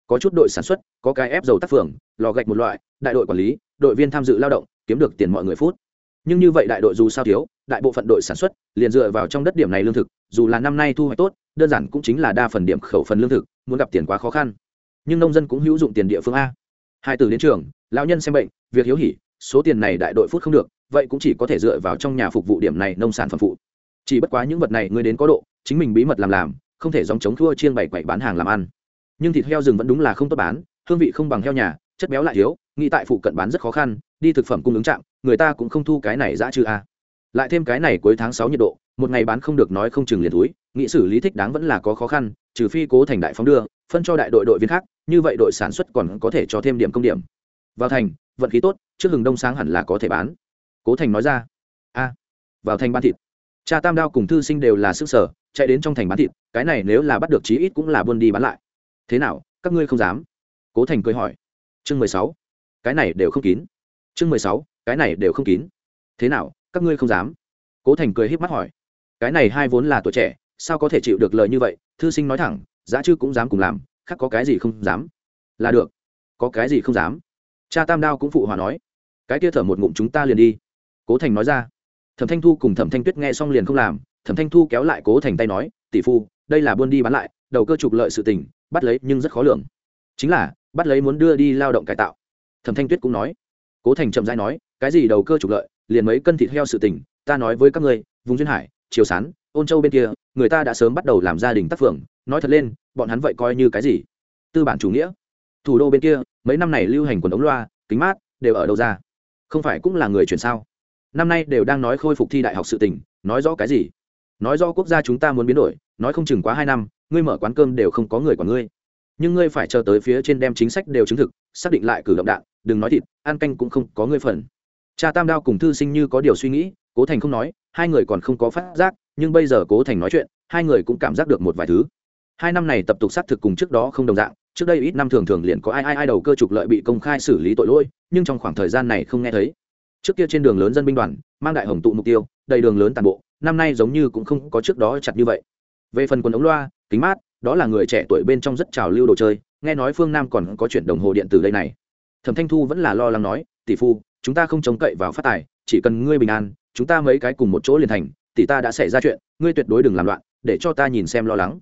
Có chút đội sản xuất, có cái ép dầu tác phường, lò gạch một loại, đại đội quản lý, đội viên tham dự lao động, kiếm được tiền mọi người phút nhưng như vậy đại đội dù sao thiếu, đại bộ phận đội sản xuất liền dựa vào trong đất điểm này lương thực, dù là năm nay thu hoạch tốt, đơn giản cũng chính là đa phần điểm khẩu phần lương thực, muốn gặp tiền quá khó khăn. Nhưng nông dân cũng hữu dụng tiền địa phương a. Hai từ đến trường, lão nhân xem bệnh, việc hiếu hỉ, số tiền này đại đội phút không được, vậy cũng chỉ có thể dựa vào trong nhà phục vụ điểm này nông sản phẩm phụ. Chỉ bất quá những vật này ngươi đến có độ, chính mình bí mật làm làm, không thể dòng chống thua chiên bày quậy bán hàng làm ăn. Nhưng thịt heo rừng vẫn đúng là không tốt bán, hương vị không bằng heo nhà, chất béo lại thiếu, nghĩ tại phụ cận bán rất khó khăn, đi thực phẩm cung ứng trạng người ta cũng không thu cái này dã trừ a lại thêm cái này cuối tháng sáu nhiệt độ, một ngày bán không được nói không chừng liền túi nghĩ xử lý thích đáng vẫn là có khó khăn, trừ phi cố thành đại phóng đưa, phân cho đại đội đội viên khác, như vậy đội sản xuất còn có thể cho thêm điểm công điểm. Vào thành, vận khí tốt, trước hừng đông sáng hẳn là có thể bán. Cố thành nói ra. A vào thành bán thịt. Cha tam đao cùng thư sinh đều là sức sở, chạy đến trong thành bán thịt, cái này nếu là bắt được chí ít cũng là buôn đi bán lại. Thế nào, các ngươi không dám? Cố thành cười hỏi. Chương mười sáu. Cái này đều không kín. Chương mười sáu cái này đều không kín. Thế nào, các ngươi không dám? Cố thành cười h í p mắt hỏi. Cái này hai vốn là tuổi trẻ, sao có thể chịu được lời như vậy? Thư sinh nói thẳng, giá chư cũng dám cùng làm, khác có cái gì không dám? Là được. Có cái gì không dám? Cha tam đao cũng phụ hòa nói. Cái kia thở một ngụm chúng ta liền đi. Cố thành nói ra. Thẩm thanh thu cùng thẩm thanh tuyết nghe xong liền không làm. Thẩm thanh thu kéo lại cố thành tay nói, tỷ phu, đây là buôn đi bán lại, đầu cơ trục lợi sự tình, bắt lấy nhưng rất khó lường. Chính là, bắt lấy muốn đưa đi lao động cải tạo. Thẩm thanh tuyết cũng nói. Cố thành chậm dãi nói cái gì đầu cơ trục lợi, liền mấy cân thịt heo sự tình, ta nói với các ngươi, vùng duyên hải, triều sán, ôn châu bên kia, người ta đã sớm bắt đầu làm gia đình tác phường, nói thật lên, bọn hắn vậy coi như cái gì? Tư bản chủ nghĩa. Thủ đô bên kia, mấy năm này lưu hành quần ống loa, kính mát, đều ở đâu ra? Không phải cũng là người chuyển sao? Năm nay đều đang nói khôi phục thi đại học sự tình, nói rõ cái gì? Nói rõ quốc gia chúng ta muốn biến đổi, nói không chừng quá hai năm, ngươi mở quán cơm đều không có người quản ngươi. Nhưng ngươi phải chờ tới phía trên đem chính sách đều chứng thực, xác định lại cử động đạn, đừng nói thịt, ăn canh cũng không có ngươi phần cha tam đao cùng thư sinh như có điều suy nghĩ, cố thành không nói, hai người còn không có phát giác, nhưng bây giờ cố thành nói chuyện, hai người cũng cảm giác được một vài thứ. Hai năm này tập tục xác thực cùng trước đó không đồng dạng, trước đây ít năm thường thường liền có ai ai ai đầu cơ trục lợi bị công khai xử lý tội lỗi, nhưng trong khoảng thời gian này không nghe thấy. Trước kia trên đường lớn dân binh đoàn, mang đại hồng tụ mục tiêu, đầy đường lớn toàn bộ, năm nay giống như cũng không có trước đó chặt như vậy. Về phần quần ống loa, kính mát, đó là người trẻ tuổi bên trong rất trào lưu đồ chơi, nghe nói phương nam còn có chuyển đồng hồ điện tử đây này. Thẩm thanh thu vẫn là lo lắng nói, tỷ phu chúng ta không trông cậy vào phát tài, chỉ cần ngươi bình an, chúng ta mấy cái cùng một chỗ liền thành, tỷ ta đã xảy ra chuyện, ngươi tuyệt đối đừng làm loạn, để cho ta nhìn xem lo lắng.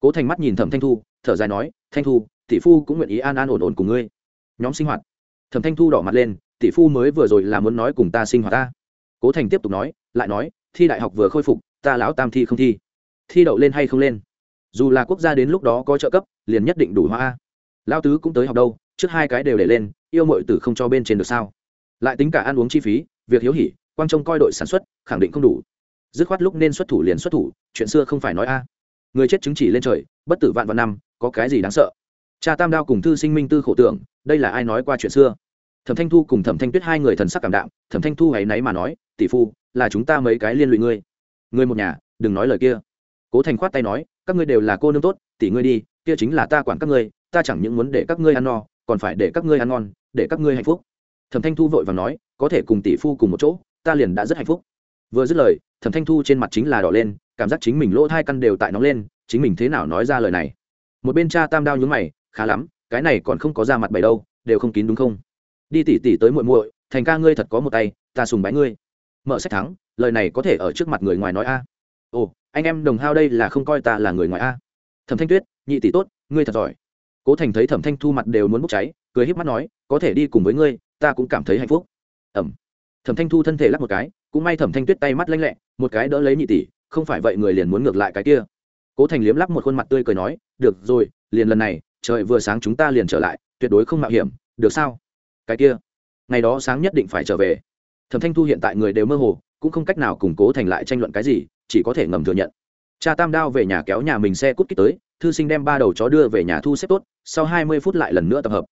Cố thành mắt nhìn thẩm thanh thu, thở dài nói, thanh thu, tỷ phu cũng nguyện ý an an ổn ổn cùng ngươi. Nhóm sinh hoạt. Thẩm thanh thu đỏ mặt lên, tỷ phu mới vừa rồi là muốn nói cùng ta sinh hoạt ta. Cố thành tiếp tục nói, lại nói, thi đại học vừa khôi phục, ta lão tam thi không thi. Thi đậu lên hay không lên? Dù là quốc gia đến lúc đó có trợ cấp, liền nhất định đủ hoa lao tứ cũng tới học đâu, trước hai cái đều để lên, yêu mọi tử không cho bên trên được sao? Lại tính cả ăn uống chi phí, việc hiếu hỉ, quang trông coi đội sản xuất, khẳng định không đủ. Dứt khoát lúc nên xuất thủ liền xuất thủ, chuyện xưa không phải nói a. Người chết chứng chỉ lên trời, bất tử vạn vạn năm, có cái gì đáng sợ? Cha tam đao cùng thư sinh minh tư khổ tưởng, đây là ai nói qua chuyện xưa? Thẩm thanh thu cùng thẩm thanh tuyết hai người thần sắc cảm đạm, thẩm thanh thu hãy náy mà nói, tỷ phu, là chúng ta mấy cái liên lụy ngươi. Ngươi một nhà, đừng nói lời kia. Cố thành khoát tay nói, các ngươi đều là cô nương tốt, tỷ ngươi đi, kia chính là ta quản các ngươi, ta chẳng những muốn để các ngươi ăn no, còn phải để các ngươi ăn ngon, để các ngươi hạnh phúc thẩm thanh thu vội và nói, có thể cùng tỷ phu cùng một chỗ, ta liền đã rất hạnh phúc. Vừa dứt lời, thẩm thanh thu trên mặt chính là đỏ lên, cảm giác chính mình lỗ thai căn đều tại nóng lên, chính mình thế nào nói ra lời này? Một bên cha tam đao nhúng mày, khá lắm, cái này còn không có ra mặt bày đâu, đều không kín đúng không? Đi tỉ tỉ tới muội muội, thành ca ngươi thật có một tay, ta sùng bái ngươi. Mở sách thắng, lời này có thể ở trước mặt người ngoài nói a. Ồ, anh em đồng hao đây là không coi ta là người ngoài a. Thẩm thanh tuyết, nhị tỷ tốt, ngươi thật giỏi. Cố thành thấy thẩm thanh thu mặt đều muốn bốc cháy, cười híp mắt nói, có thể đi cùng với ngươi ta cũng cảm thấy hạnh phúc. Ẩm. Thẩm thanh thu thân thể lắc một cái, cũng may thẩm thanh tuyết tay mắt lanh lẹ, một cái đỡ lấy nhị tỷ, không phải vậy người liền muốn ngược lại cái kia. Cố thành liếm lắp một khuôn mặt tươi cười nói, được rồi, liền lần này, trời vừa sáng chúng ta liền trở lại, tuyệt đối không mạo hiểm, được sao? Cái kia. Ngày đó sáng nhất định phải trở về. Thẩm thanh thu hiện tại người đều mơ hồ, cũng không cách nào củng cố thành lại tranh luận cái gì, chỉ có thể ngầm thừa nhận. Cha tam đao về nhà kéo nhà mình xe cút kích tới, thư sinh đem ba đầu chó đưa về nhà thu xếp tốt, sau hai mươi phút lại lần nữa tập hợp.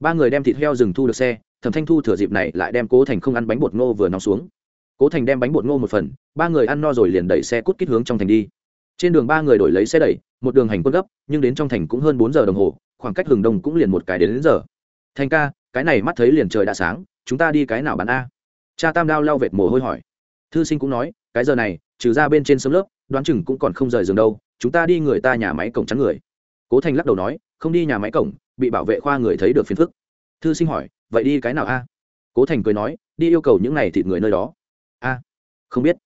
Ba người đem thịt heo rừng thu được xe thẩm thanh thu thừa dịp này lại đem cố thành không ăn bánh bột ngô vừa nóng xuống. Cố thành đem bánh bột ngô một phần ba người ăn no rồi liền đẩy xe cút kít hướng trong thành đi. Trên đường ba người đổi lấy xe đẩy một đường hành quân gấp nhưng đến trong thành cũng hơn bốn giờ đồng hồ khoảng cách hừng đông cũng liền một cái đến, đến giờ. Thành ca cái này mắt thấy liền trời đã sáng chúng ta đi cái nào bán a? Cha tam đao lao vệt mồ hôi hỏi. Thư sinh cũng nói cái giờ này trừ ra bên trên sớm lớp đoán chừng cũng còn không rời giường đâu chúng ta đi người ta nhà máy cổng trắng người. Cố thành lắc đầu nói không đi nhà máy cổng bị bảo vệ khoa người thấy được phiền phức thư sinh hỏi, vậy đi cái nào a? Cố thành cười nói, đi yêu cầu những n à y thịt người nơi đó. A, không biết.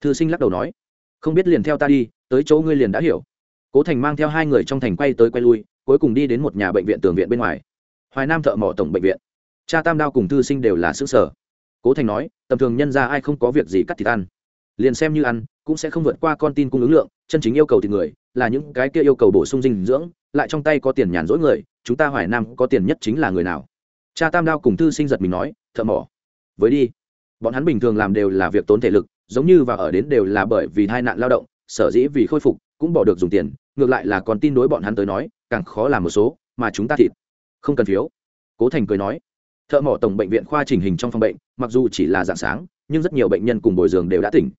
Thư sinh lắc đầu nói, không biết liền theo ta đi, tới chỗ ngươi liền đã hiểu. Cố thành mang theo hai người trong thành quay tới quay lui, cuối cùng đi đến một nhà bệnh viện tường viện bên ngoài. Hoài nam thợ mỏ tổng bệnh viện. Cha tam đao cùng thư sinh đều là xứ sở. Cố thành nói, tầm thường nhân ra ai không có việc gì cắt thịt ăn. Liền xem như ăn, cũng sẽ không vượt qua con tin cung ứng lượng, chân chính yêu cầu thịt người, là những cái kia yêu cầu bổ sung dinh dưỡng, lại trong tay có tiền nhàn rỗi người, chúng ta hoài nam có tiền nhất chính là người nào? Cha tam đao cùng thư sinh giật mình nói, thợ mỏ, với đi. Bọn hắn bình thường làm đều là việc tốn thể lực, giống như và ở đến đều là bởi vì tai nạn lao động, sở dĩ vì khôi phục, cũng bỏ được dùng tiền, ngược lại là còn tin đối bọn hắn tới nói, càng khó làm một số, mà chúng ta thịt không cần phiếu. Cố thành cười nói, thợ mỏ tổng bệnh viện khoa chỉnh hình trong phòng bệnh, mặc dù chỉ là dạng sáng, nhưng rất nhiều bệnh nhân cùng bồi giường đều đã tỉnh.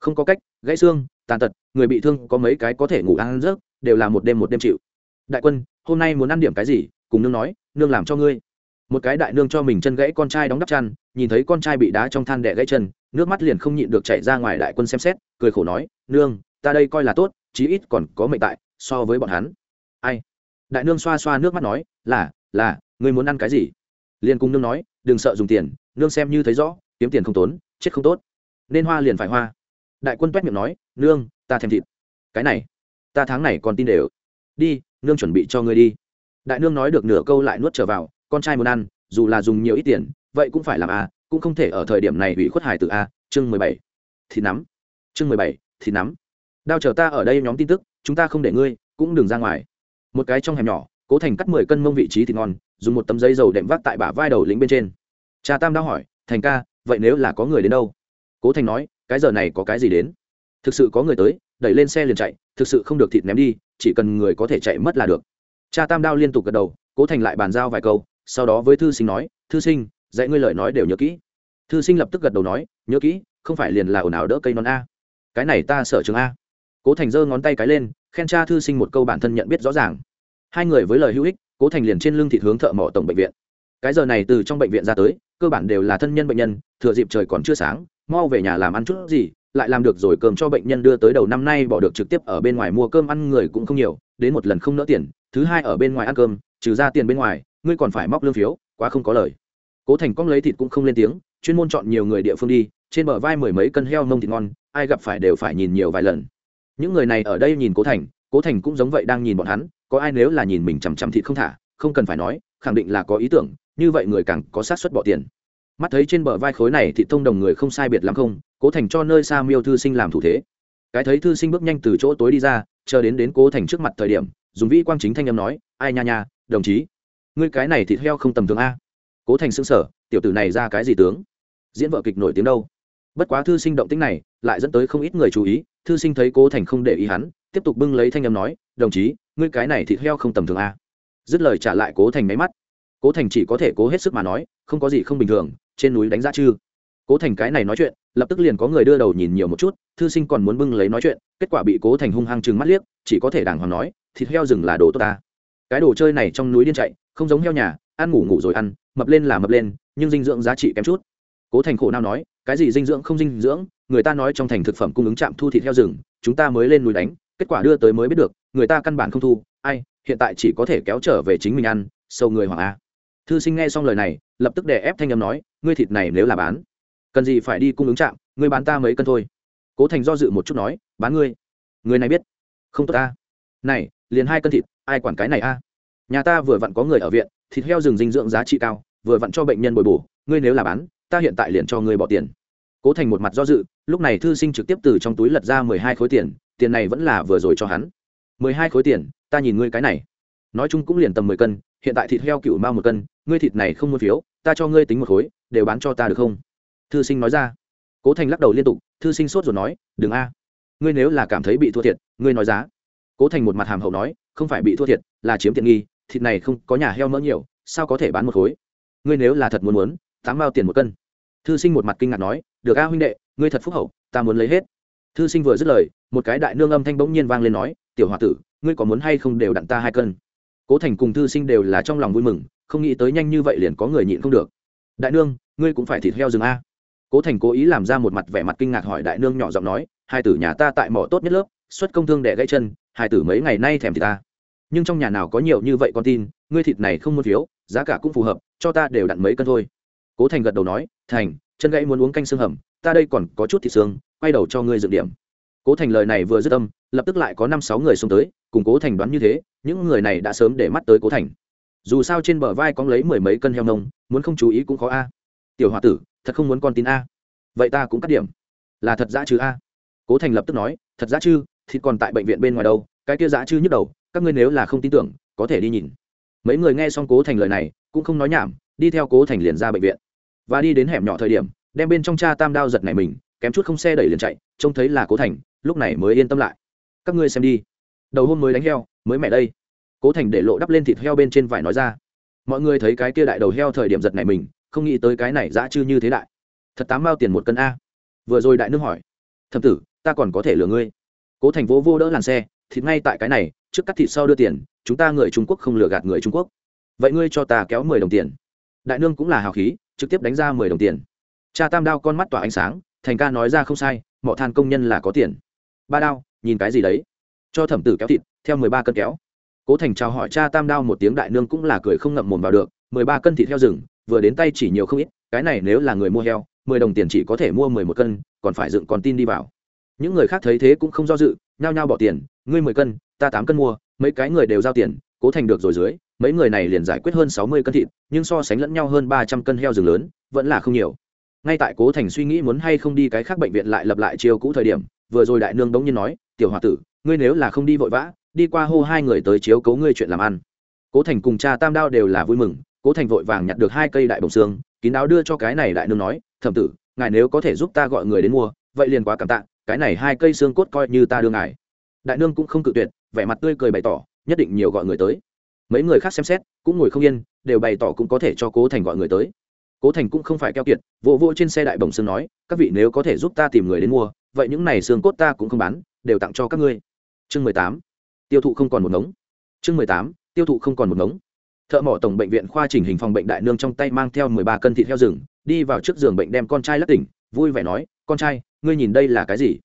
Không có cách, gãy xương, tàn tật, người bị thương có mấy cái có thể ngủ ăn rớt đều là một đêm một đêm chịu. Đại quân, hôm nay muốn ăn điểm cái gì, cùng nương nói, nương làm cho ngươi một cái đại nương cho mình chân gãy con trai đóng đắp chăn, nhìn thấy con trai bị đá trong than đẻ gãy chân, nước mắt liền không nhịn được chạy ra ngoài đại quân xem xét, cười khổ nói, nương, ta đây coi là tốt, chí ít còn có mệnh tại, so với bọn hắn. Ai? Đại nương xoa xoa nước mắt nói, là là, ngươi muốn ăn cái gì? Liền cùng nương nói, đừng sợ dùng tiền, nương xem như thấy rõ, kiếm tiền không tốn, chết không tốt. Nên hoa liền phải hoa. Đại quân quét miệng nói, nương, ta thèm thịt. Cái này, ta tháng này còn tin đều. Đi, nương chuẩn bị cho ngươi đi. Đại nương nói được nửa câu lại nuốt trở vào con trai muốn ăn, dù là dùng nhiều ít tiền, vậy cũng phải làm a, cũng không thể ở thời điểm này hủy khuất hải từ a, chương mười bảy, thì nắm. Chương mười bảy, thì nắm. Đao chờ ta ở đây nhóm tin tức, chúng ta không để ngươi, cũng đừng ra ngoài. Một cái trong hẻm nhỏ, cố thành cắt mười cân mông vị trí thì ngon, dùng một tấm giấy dầu đệm vác tại bả vai đầu lính bên trên. Cha tam đao hỏi, thành ca, vậy nếu là có người đến đâu? Cố thành nói, cái giờ này có cái gì đến? Thực sự có người tới, đẩy lên xe liền chạy, thực sự không được thịt ném đi, chỉ cần người có thể chạy mất là được. Cha tam đao liên tục gật đầu, cố thành lại bàn giao vài câu sau đó với thư sinh nói, thư sinh, dạy ngươi lời nói đều nhớ kỹ. Thư sinh lập tức gật đầu nói, nhớ kỹ, không phải liền là ồn ào đỡ cây non a. Cái này ta sợ trường a. Cố thành giơ ngón tay cái lên, khen cha thư sinh một câu bản thân nhận biết rõ ràng. Hai người với lời hữu ích, cố thành liền trên lưng thịt hướng thợ mỏ tổng bệnh viện. Cái giờ này từ trong bệnh viện ra tới, cơ bản đều là thân nhân bệnh nhân, thừa dịp trời còn chưa sáng, mau về nhà làm ăn chút gì, lại làm được rồi cơm cho bệnh nhân đưa tới đầu năm nay bỏ được trực tiếp ở bên ngoài mua cơm ăn người cũng không nhiều, đến một lần không nỡ tiền, thứ hai ở bên ngoài ăn cơm, trừ ra tiền bên ngoài ngươi còn phải móc lương phiếu, quá không có lời. Cố thành cong lấy thịt cũng không lên tiếng, chuyên môn chọn nhiều người địa phương đi, trên bờ vai mười mấy cân heo nông thịt ngon, ai gặp phải đều phải nhìn nhiều vài lần. Những người này ở đây nhìn cố thành cố thành cũng giống vậy đang nhìn bọn hắn, có ai nếu là nhìn mình chằm chằm thịt không thả, không cần phải nói, khẳng định là có ý tưởng, như vậy người càng có sát xuất bỏ tiền. Mắt thấy trên bờ vai khối này thì thông đồng người không sai biệt lắm không, cố thành cho nơi xa miêu thư sinh làm thủ thế. Cái thấy thư sinh bước nhanh từ chỗ tối đi ra, chờ đến đến cố thành trước mặt thời điểm, dùng vĩ quang chính thanh âm nói, ai nha nha, đồng chí ngươi cái này thịt heo không tầm thường a. Cố thành xứng sở tiểu tử này ra cái gì tướng? Diễn vợ kịch nổi tiếng đâu? Bất quá thư sinh động tính này, lại dẫn tới không ít người chú ý, thư sinh thấy cố thành không để ý hắn, tiếp tục bưng lấy thanh âm nói, đồng chí, ngươi cái này thịt heo không tầm thường a. Dứt lời trả lại cố thành máy mắt. Cố thành chỉ có thể cố hết sức mà nói, không có gì không bình thường, trên núi đánh giá chư. Cố thành cái này nói chuyện, lập tức liền có người đưa đầu nhìn nhiều một chút, thư sinh còn muốn bưng lấy nói chuyện, kết quả bị cố thành hung hăng chừng mắt liếc, chỉ có thể đàng hoàng nói, thịt heo rừng là đồ tốt ta cái đồ chơi này trong núi điên chạy, không giống heo nhà, ăn ngủ ngủ rồi ăn, mập lên là mập lên, nhưng dinh dưỡng giá trị kém chút. Cố thành khổ nào nói, cái gì dinh dưỡng không dinh dưỡng, người ta nói trong thành thực phẩm cung ứng trạm thu thịt heo rừng, chúng ta mới lên núi đánh, kết quả đưa tới mới biết được, người ta căn bản không thu, ai, hiện tại chỉ có thể kéo trở về chính mình ăn, sâu người hoàng a. Thư sinh nghe xong lời này, lập tức đè ép thanh âm nói, ngươi thịt này nếu là bán, cần gì phải đi cung ứng trạm, ngươi bán ta mấy cân thôi. Cố thành do dự một chút nói, bán ngươi. Người này biết, không tốt ta này, liền hai cân thịt, ai quản cái này a? Nhà ta vừa vặn có người ở viện, thịt heo rừng dinh dưỡng giá trị cao, vừa vặn cho bệnh nhân bồi bổ, ngươi nếu là bán, ta hiện tại liền cho ngươi bỏ tiền. Cố thành một mặt do dự, lúc này thư sinh trực tiếp từ trong túi lật ra mười hai khối tiền tiền này vẫn là vừa rồi cho hắn. mười hai khối tiền, ta nhìn ngươi cái này. Nói chung cũng liền tầm mười cân, hiện tại thịt heo cựu mao một cân, ngươi thịt này không mua phiếu, ta cho ngươi tính một khối, đều bán cho ta được không? Thư sinh nói ra. Cố thành lắc đầu liên tục, thư sinh sốt rồi nói, đừng a. Ngươi nếu là cảm thấy bị thua thiệt, ngươi nói giá cố thành một mặt hàm hậu nói, không phải bị thua thiệt, là chiếm tiện nghi, thịt này không có nhà heo mỡ nhiều, sao có thể bán một khối? Ngươi nếu là thật muốn muốn, tám mao tiền một cân. Thư sinh một mặt kinh ngạc nói, được a huynh đệ, ngươi thật phúc hậu, ta muốn lấy hết. Thư sinh vừa dứt lời, một cái đại nương âm thanh bỗng nhiên vang lên nói, tiểu h o a tử, ngươi có muốn hay không đều đặn ta hai cân? Cố thành cùng thư sinh đều là trong lòng vui mừng, không nghĩ tới nhanh như vậy liền có người nhịn không được. Đại nương, ngươi cũng phải thịt heo rừng a. Cố thành cố ý làm ra một mặt vẻ mặt kinh ngạc hỏi đại nương nhỏ giọng nói, hai tử nhà ta tại mỏ tốt nhất lớp, xuất công thương đẻ gãy chân hai tử mấy ngày nay thèm thịt ta. Nhưng trong nhà nào có nhiều như vậy con tin, ngươi thịt này không muốn phiếu, giá cả cũng phù hợp, cho ta đều đặn mấy cân thôi. Cố thành gật đầu nói, thành, chân gãy muốn uống canh xương hầm, ta đây còn có chút thịt xương, quay đầu cho ngươi dựng điểm. Cố thành lời này vừa dứt âm, lập tức lại có năm sáu người xông tới, cùng cố thành đoán như thế, những người này đã sớm để mắt tới cố thành. Dù sao trên bờ vai có lấy mười mấy cân heo nông, muốn không chú ý cũng khó a. Tiểu h o a tử, thật không muốn con tin a. Vậy ta cũng cắt điểm. Là thật ra chứ a. Cố thành lập tức nói, thật ra chứ thì còn tại bệnh viện bên ngoài đâu, cái kia dã chứ nhức đầu, các ngươi nếu là không tin tưởng, có thể đi nhìn. Mấy người nghe xong cố thành lời này, cũng không nói nhảm, đi theo cố thành liền ra bệnh viện. Và đi đến hẻm nhỏ thời điểm, đem bên trong cha tam đao giật này mình, kém chút không xe đẩy liền chạy, trông thấy là cố thành, lúc này mới yên tâm lại. Các ngươi xem đi. Đầu hôm mới đánh heo, mới mẹ đây. Cố thành để lộ đắp lên thịt heo bên trên vải nói ra. Mọi người thấy cái kia đại đầu heo thời điểm giật này mình, không nghĩ tới cái này dã chư như thế đại. Thật tám bao tiền một cân a. Vừa rồi đại nương hỏi thầm tử, ta còn có thể lừa ngươi? Cố thành vô vô đỡ làn xe, thịt ngay tại cái này, trước cắt thịt sau đưa tiền, chúng ta người trung quốc không lừa gạt người trung quốc. Vậy ngươi cho ta kéo mười đồng tiền. Đại nương cũng là hào khí, trực tiếp đánh ra mười đồng tiền. Cha tam đao con mắt tỏa ánh sáng, thành ca nói ra không sai mỏ than công nhân là có tiền. Ba đao, nhìn cái gì đấy? Cho thẩm tử kéo thịt, theo mười ba cân kéo. Cố thành chào hỏi cha tam đao một tiếng, đại nương cũng là cười không ngậm mồm vào được, mười ba cân thịt heo rừng, vừa đến tay chỉ nhiều không ít, cái này nếu là người mua heo, mười đồng tiền chỉ có thể mua mười một cân, còn phải dựng con tin đi vào những người khác thấy thế cũng không do dự, nhao nhao bỏ tiền, ngươi mười cân, ta tám cân mua, mấy cái người đều giao tiền, cố thành được rồi dưới, mấy người này liền giải quyết hơn sáu mươi cân thịt, nhưng so sánh lẫn nhau hơn ba trăm cân heo rừng lớn, vẫn là không nhiều. Ngay tại cố thành suy nghĩ muốn hay không đi cái khác bệnh viện lại lập lại chiều cũ thời điểm, vừa rồi đại nương đống nhiên nói, tiểu h o a tử, ngươi nếu là không đi vội vã, đi qua hô hai người tới chiếu cấu ngươi chuyện làm ăn. Cố thành cùng cha tam đao đều là vui mừng, cố thành vội vàng nhặt được hai cây đại bồng xương, kín đáo đưa cho cái này đại nương nói, thẩm tử, ngài nếu có thể giúp ta gọi người đến mua, vậy liền quá cảm tạ cái này hai cây xương cốt coi như ta đưa ngài. Đại nương cũng không cự tuyệt, vẻ mặt tươi cười bày tỏ, nhất định nhiều gọi người tới. Mấy người khác xem xét, cũng ngồi không yên, đều bày tỏ cũng có thể cho cố thành gọi người tới. Cố thành cũng không phải keo kiệt, vỗ vỗ trên xe đại bồng xương nói, các vị nếu có thể giúp ta tìm người đến mua, vậy những này xương cốt ta cũng không bán, đều tặng cho các ngươi. Chương mười tám, tiêu thụ không còn một ngống. Chương mười tám, tiêu thụ không còn một ngống. Thợ mỏ tổng bệnh viện khoa chỉnh hình phòng bệnh đại nương trong tay mang theo mười ba cân thịt heo rừng, đi vào trước giường bệnh đem con trai lắc tỉnh, vui vẻ nói, con trai ngươi nhìn đây là cái gì?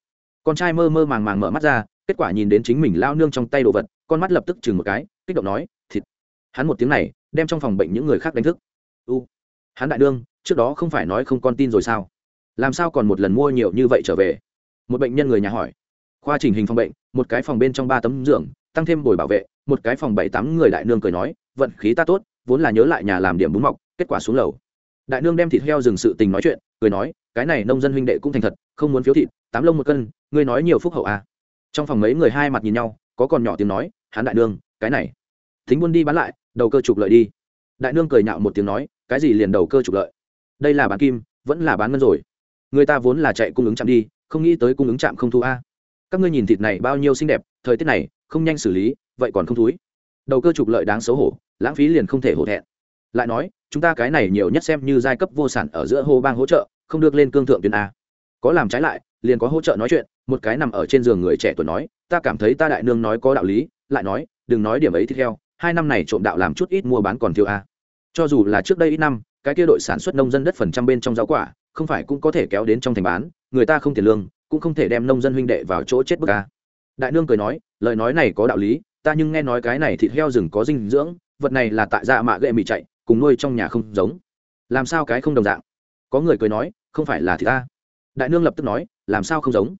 Con trai mơ mơ màng màng mở mắt ra, kết quả nhìn đến chính mình lao nương trong tay đồ vật, con mắt lập tức chừng một cái, kích động nói, thịt. Hắn một tiếng này, đem trong phòng bệnh những người khác đánh thức. U, hắn đại đương trước đó không phải nói không con tin rồi sao? Làm sao còn một lần mua nhiều như vậy trở về? Một bệnh nhân người nhà hỏi. Khoa chỉnh hình phòng bệnh, một cái phòng bên trong ba tấm giường, tăng thêm bồi bảo vệ, một cái phòng bảy tám người đại nương cười nói, vận khí ta tốt, vốn là nhớ lại nhà làm điểm bún mọc, kết quả xuống lầu đại nương đem thịt heo dừng sự tình nói chuyện, cười nói, cái này nông dân huynh đệ cũng thành thật, không muốn phiếu thịt, tám lông một cân, ngươi nói nhiều phúc hậu à. trong phòng mấy người hai mặt nhìn nhau, có còn nhỏ tiếng nói hắn đại nương, cái này, thính buôn đi bán lại, đầu cơ trục lợi đi. Đại nương cười nhạo một tiếng nói, cái gì liền đầu cơ trục lợi? Đây là bán kim, vẫn là bán ngân rồi. Người ta vốn là chạy cung ứng chạm đi, không nghĩ tới cung ứng chạm không thu a. Các ngươi nhìn thịt này bao nhiêu xinh đẹp, thời tiết này, không nhanh xử lý, vậy còn không thúi. Đầu cơ trục lợi đáng xấu hổ, lãng phí liền không thể hổ thẹn lại nói, chúng ta cái này nhiều nhất xem như giai cấp vô sản ở giữa hô bang hỗ trợ, không được lên cương thượng tuyến a. Có làm trái lại, liền có hỗ trợ nói chuyện, một cái nằm ở trên giường người trẻ tuổi nói, ta cảm thấy ta đại nương nói có đạo lý, lại nói, đừng nói điểm ấy tiếp theo, hai năm này trộm đạo làm chút ít mua bán còn thiếu a. Cho dù là trước đây ít năm, cái kia đội sản xuất nông dân đất phần trăm bên trong rau quả, không phải cũng có thể kéo đến trong thành bán, người ta không tiền lương, cũng không thể đem nông dân huynh đệ vào chỗ chết bức a. Đại nương cười nói, lời nói này có đạo lý, ta nhưng nghe nói cái này thịt heo rừng có dinh dưỡng, vật này là tại dạ mạ gệ mì chạy cùng nuôi trong nhà không giống. Làm sao cái không đồng dạng? Có người cười nói, không phải là thịt ta. Đại nương lập tức nói, làm sao không giống?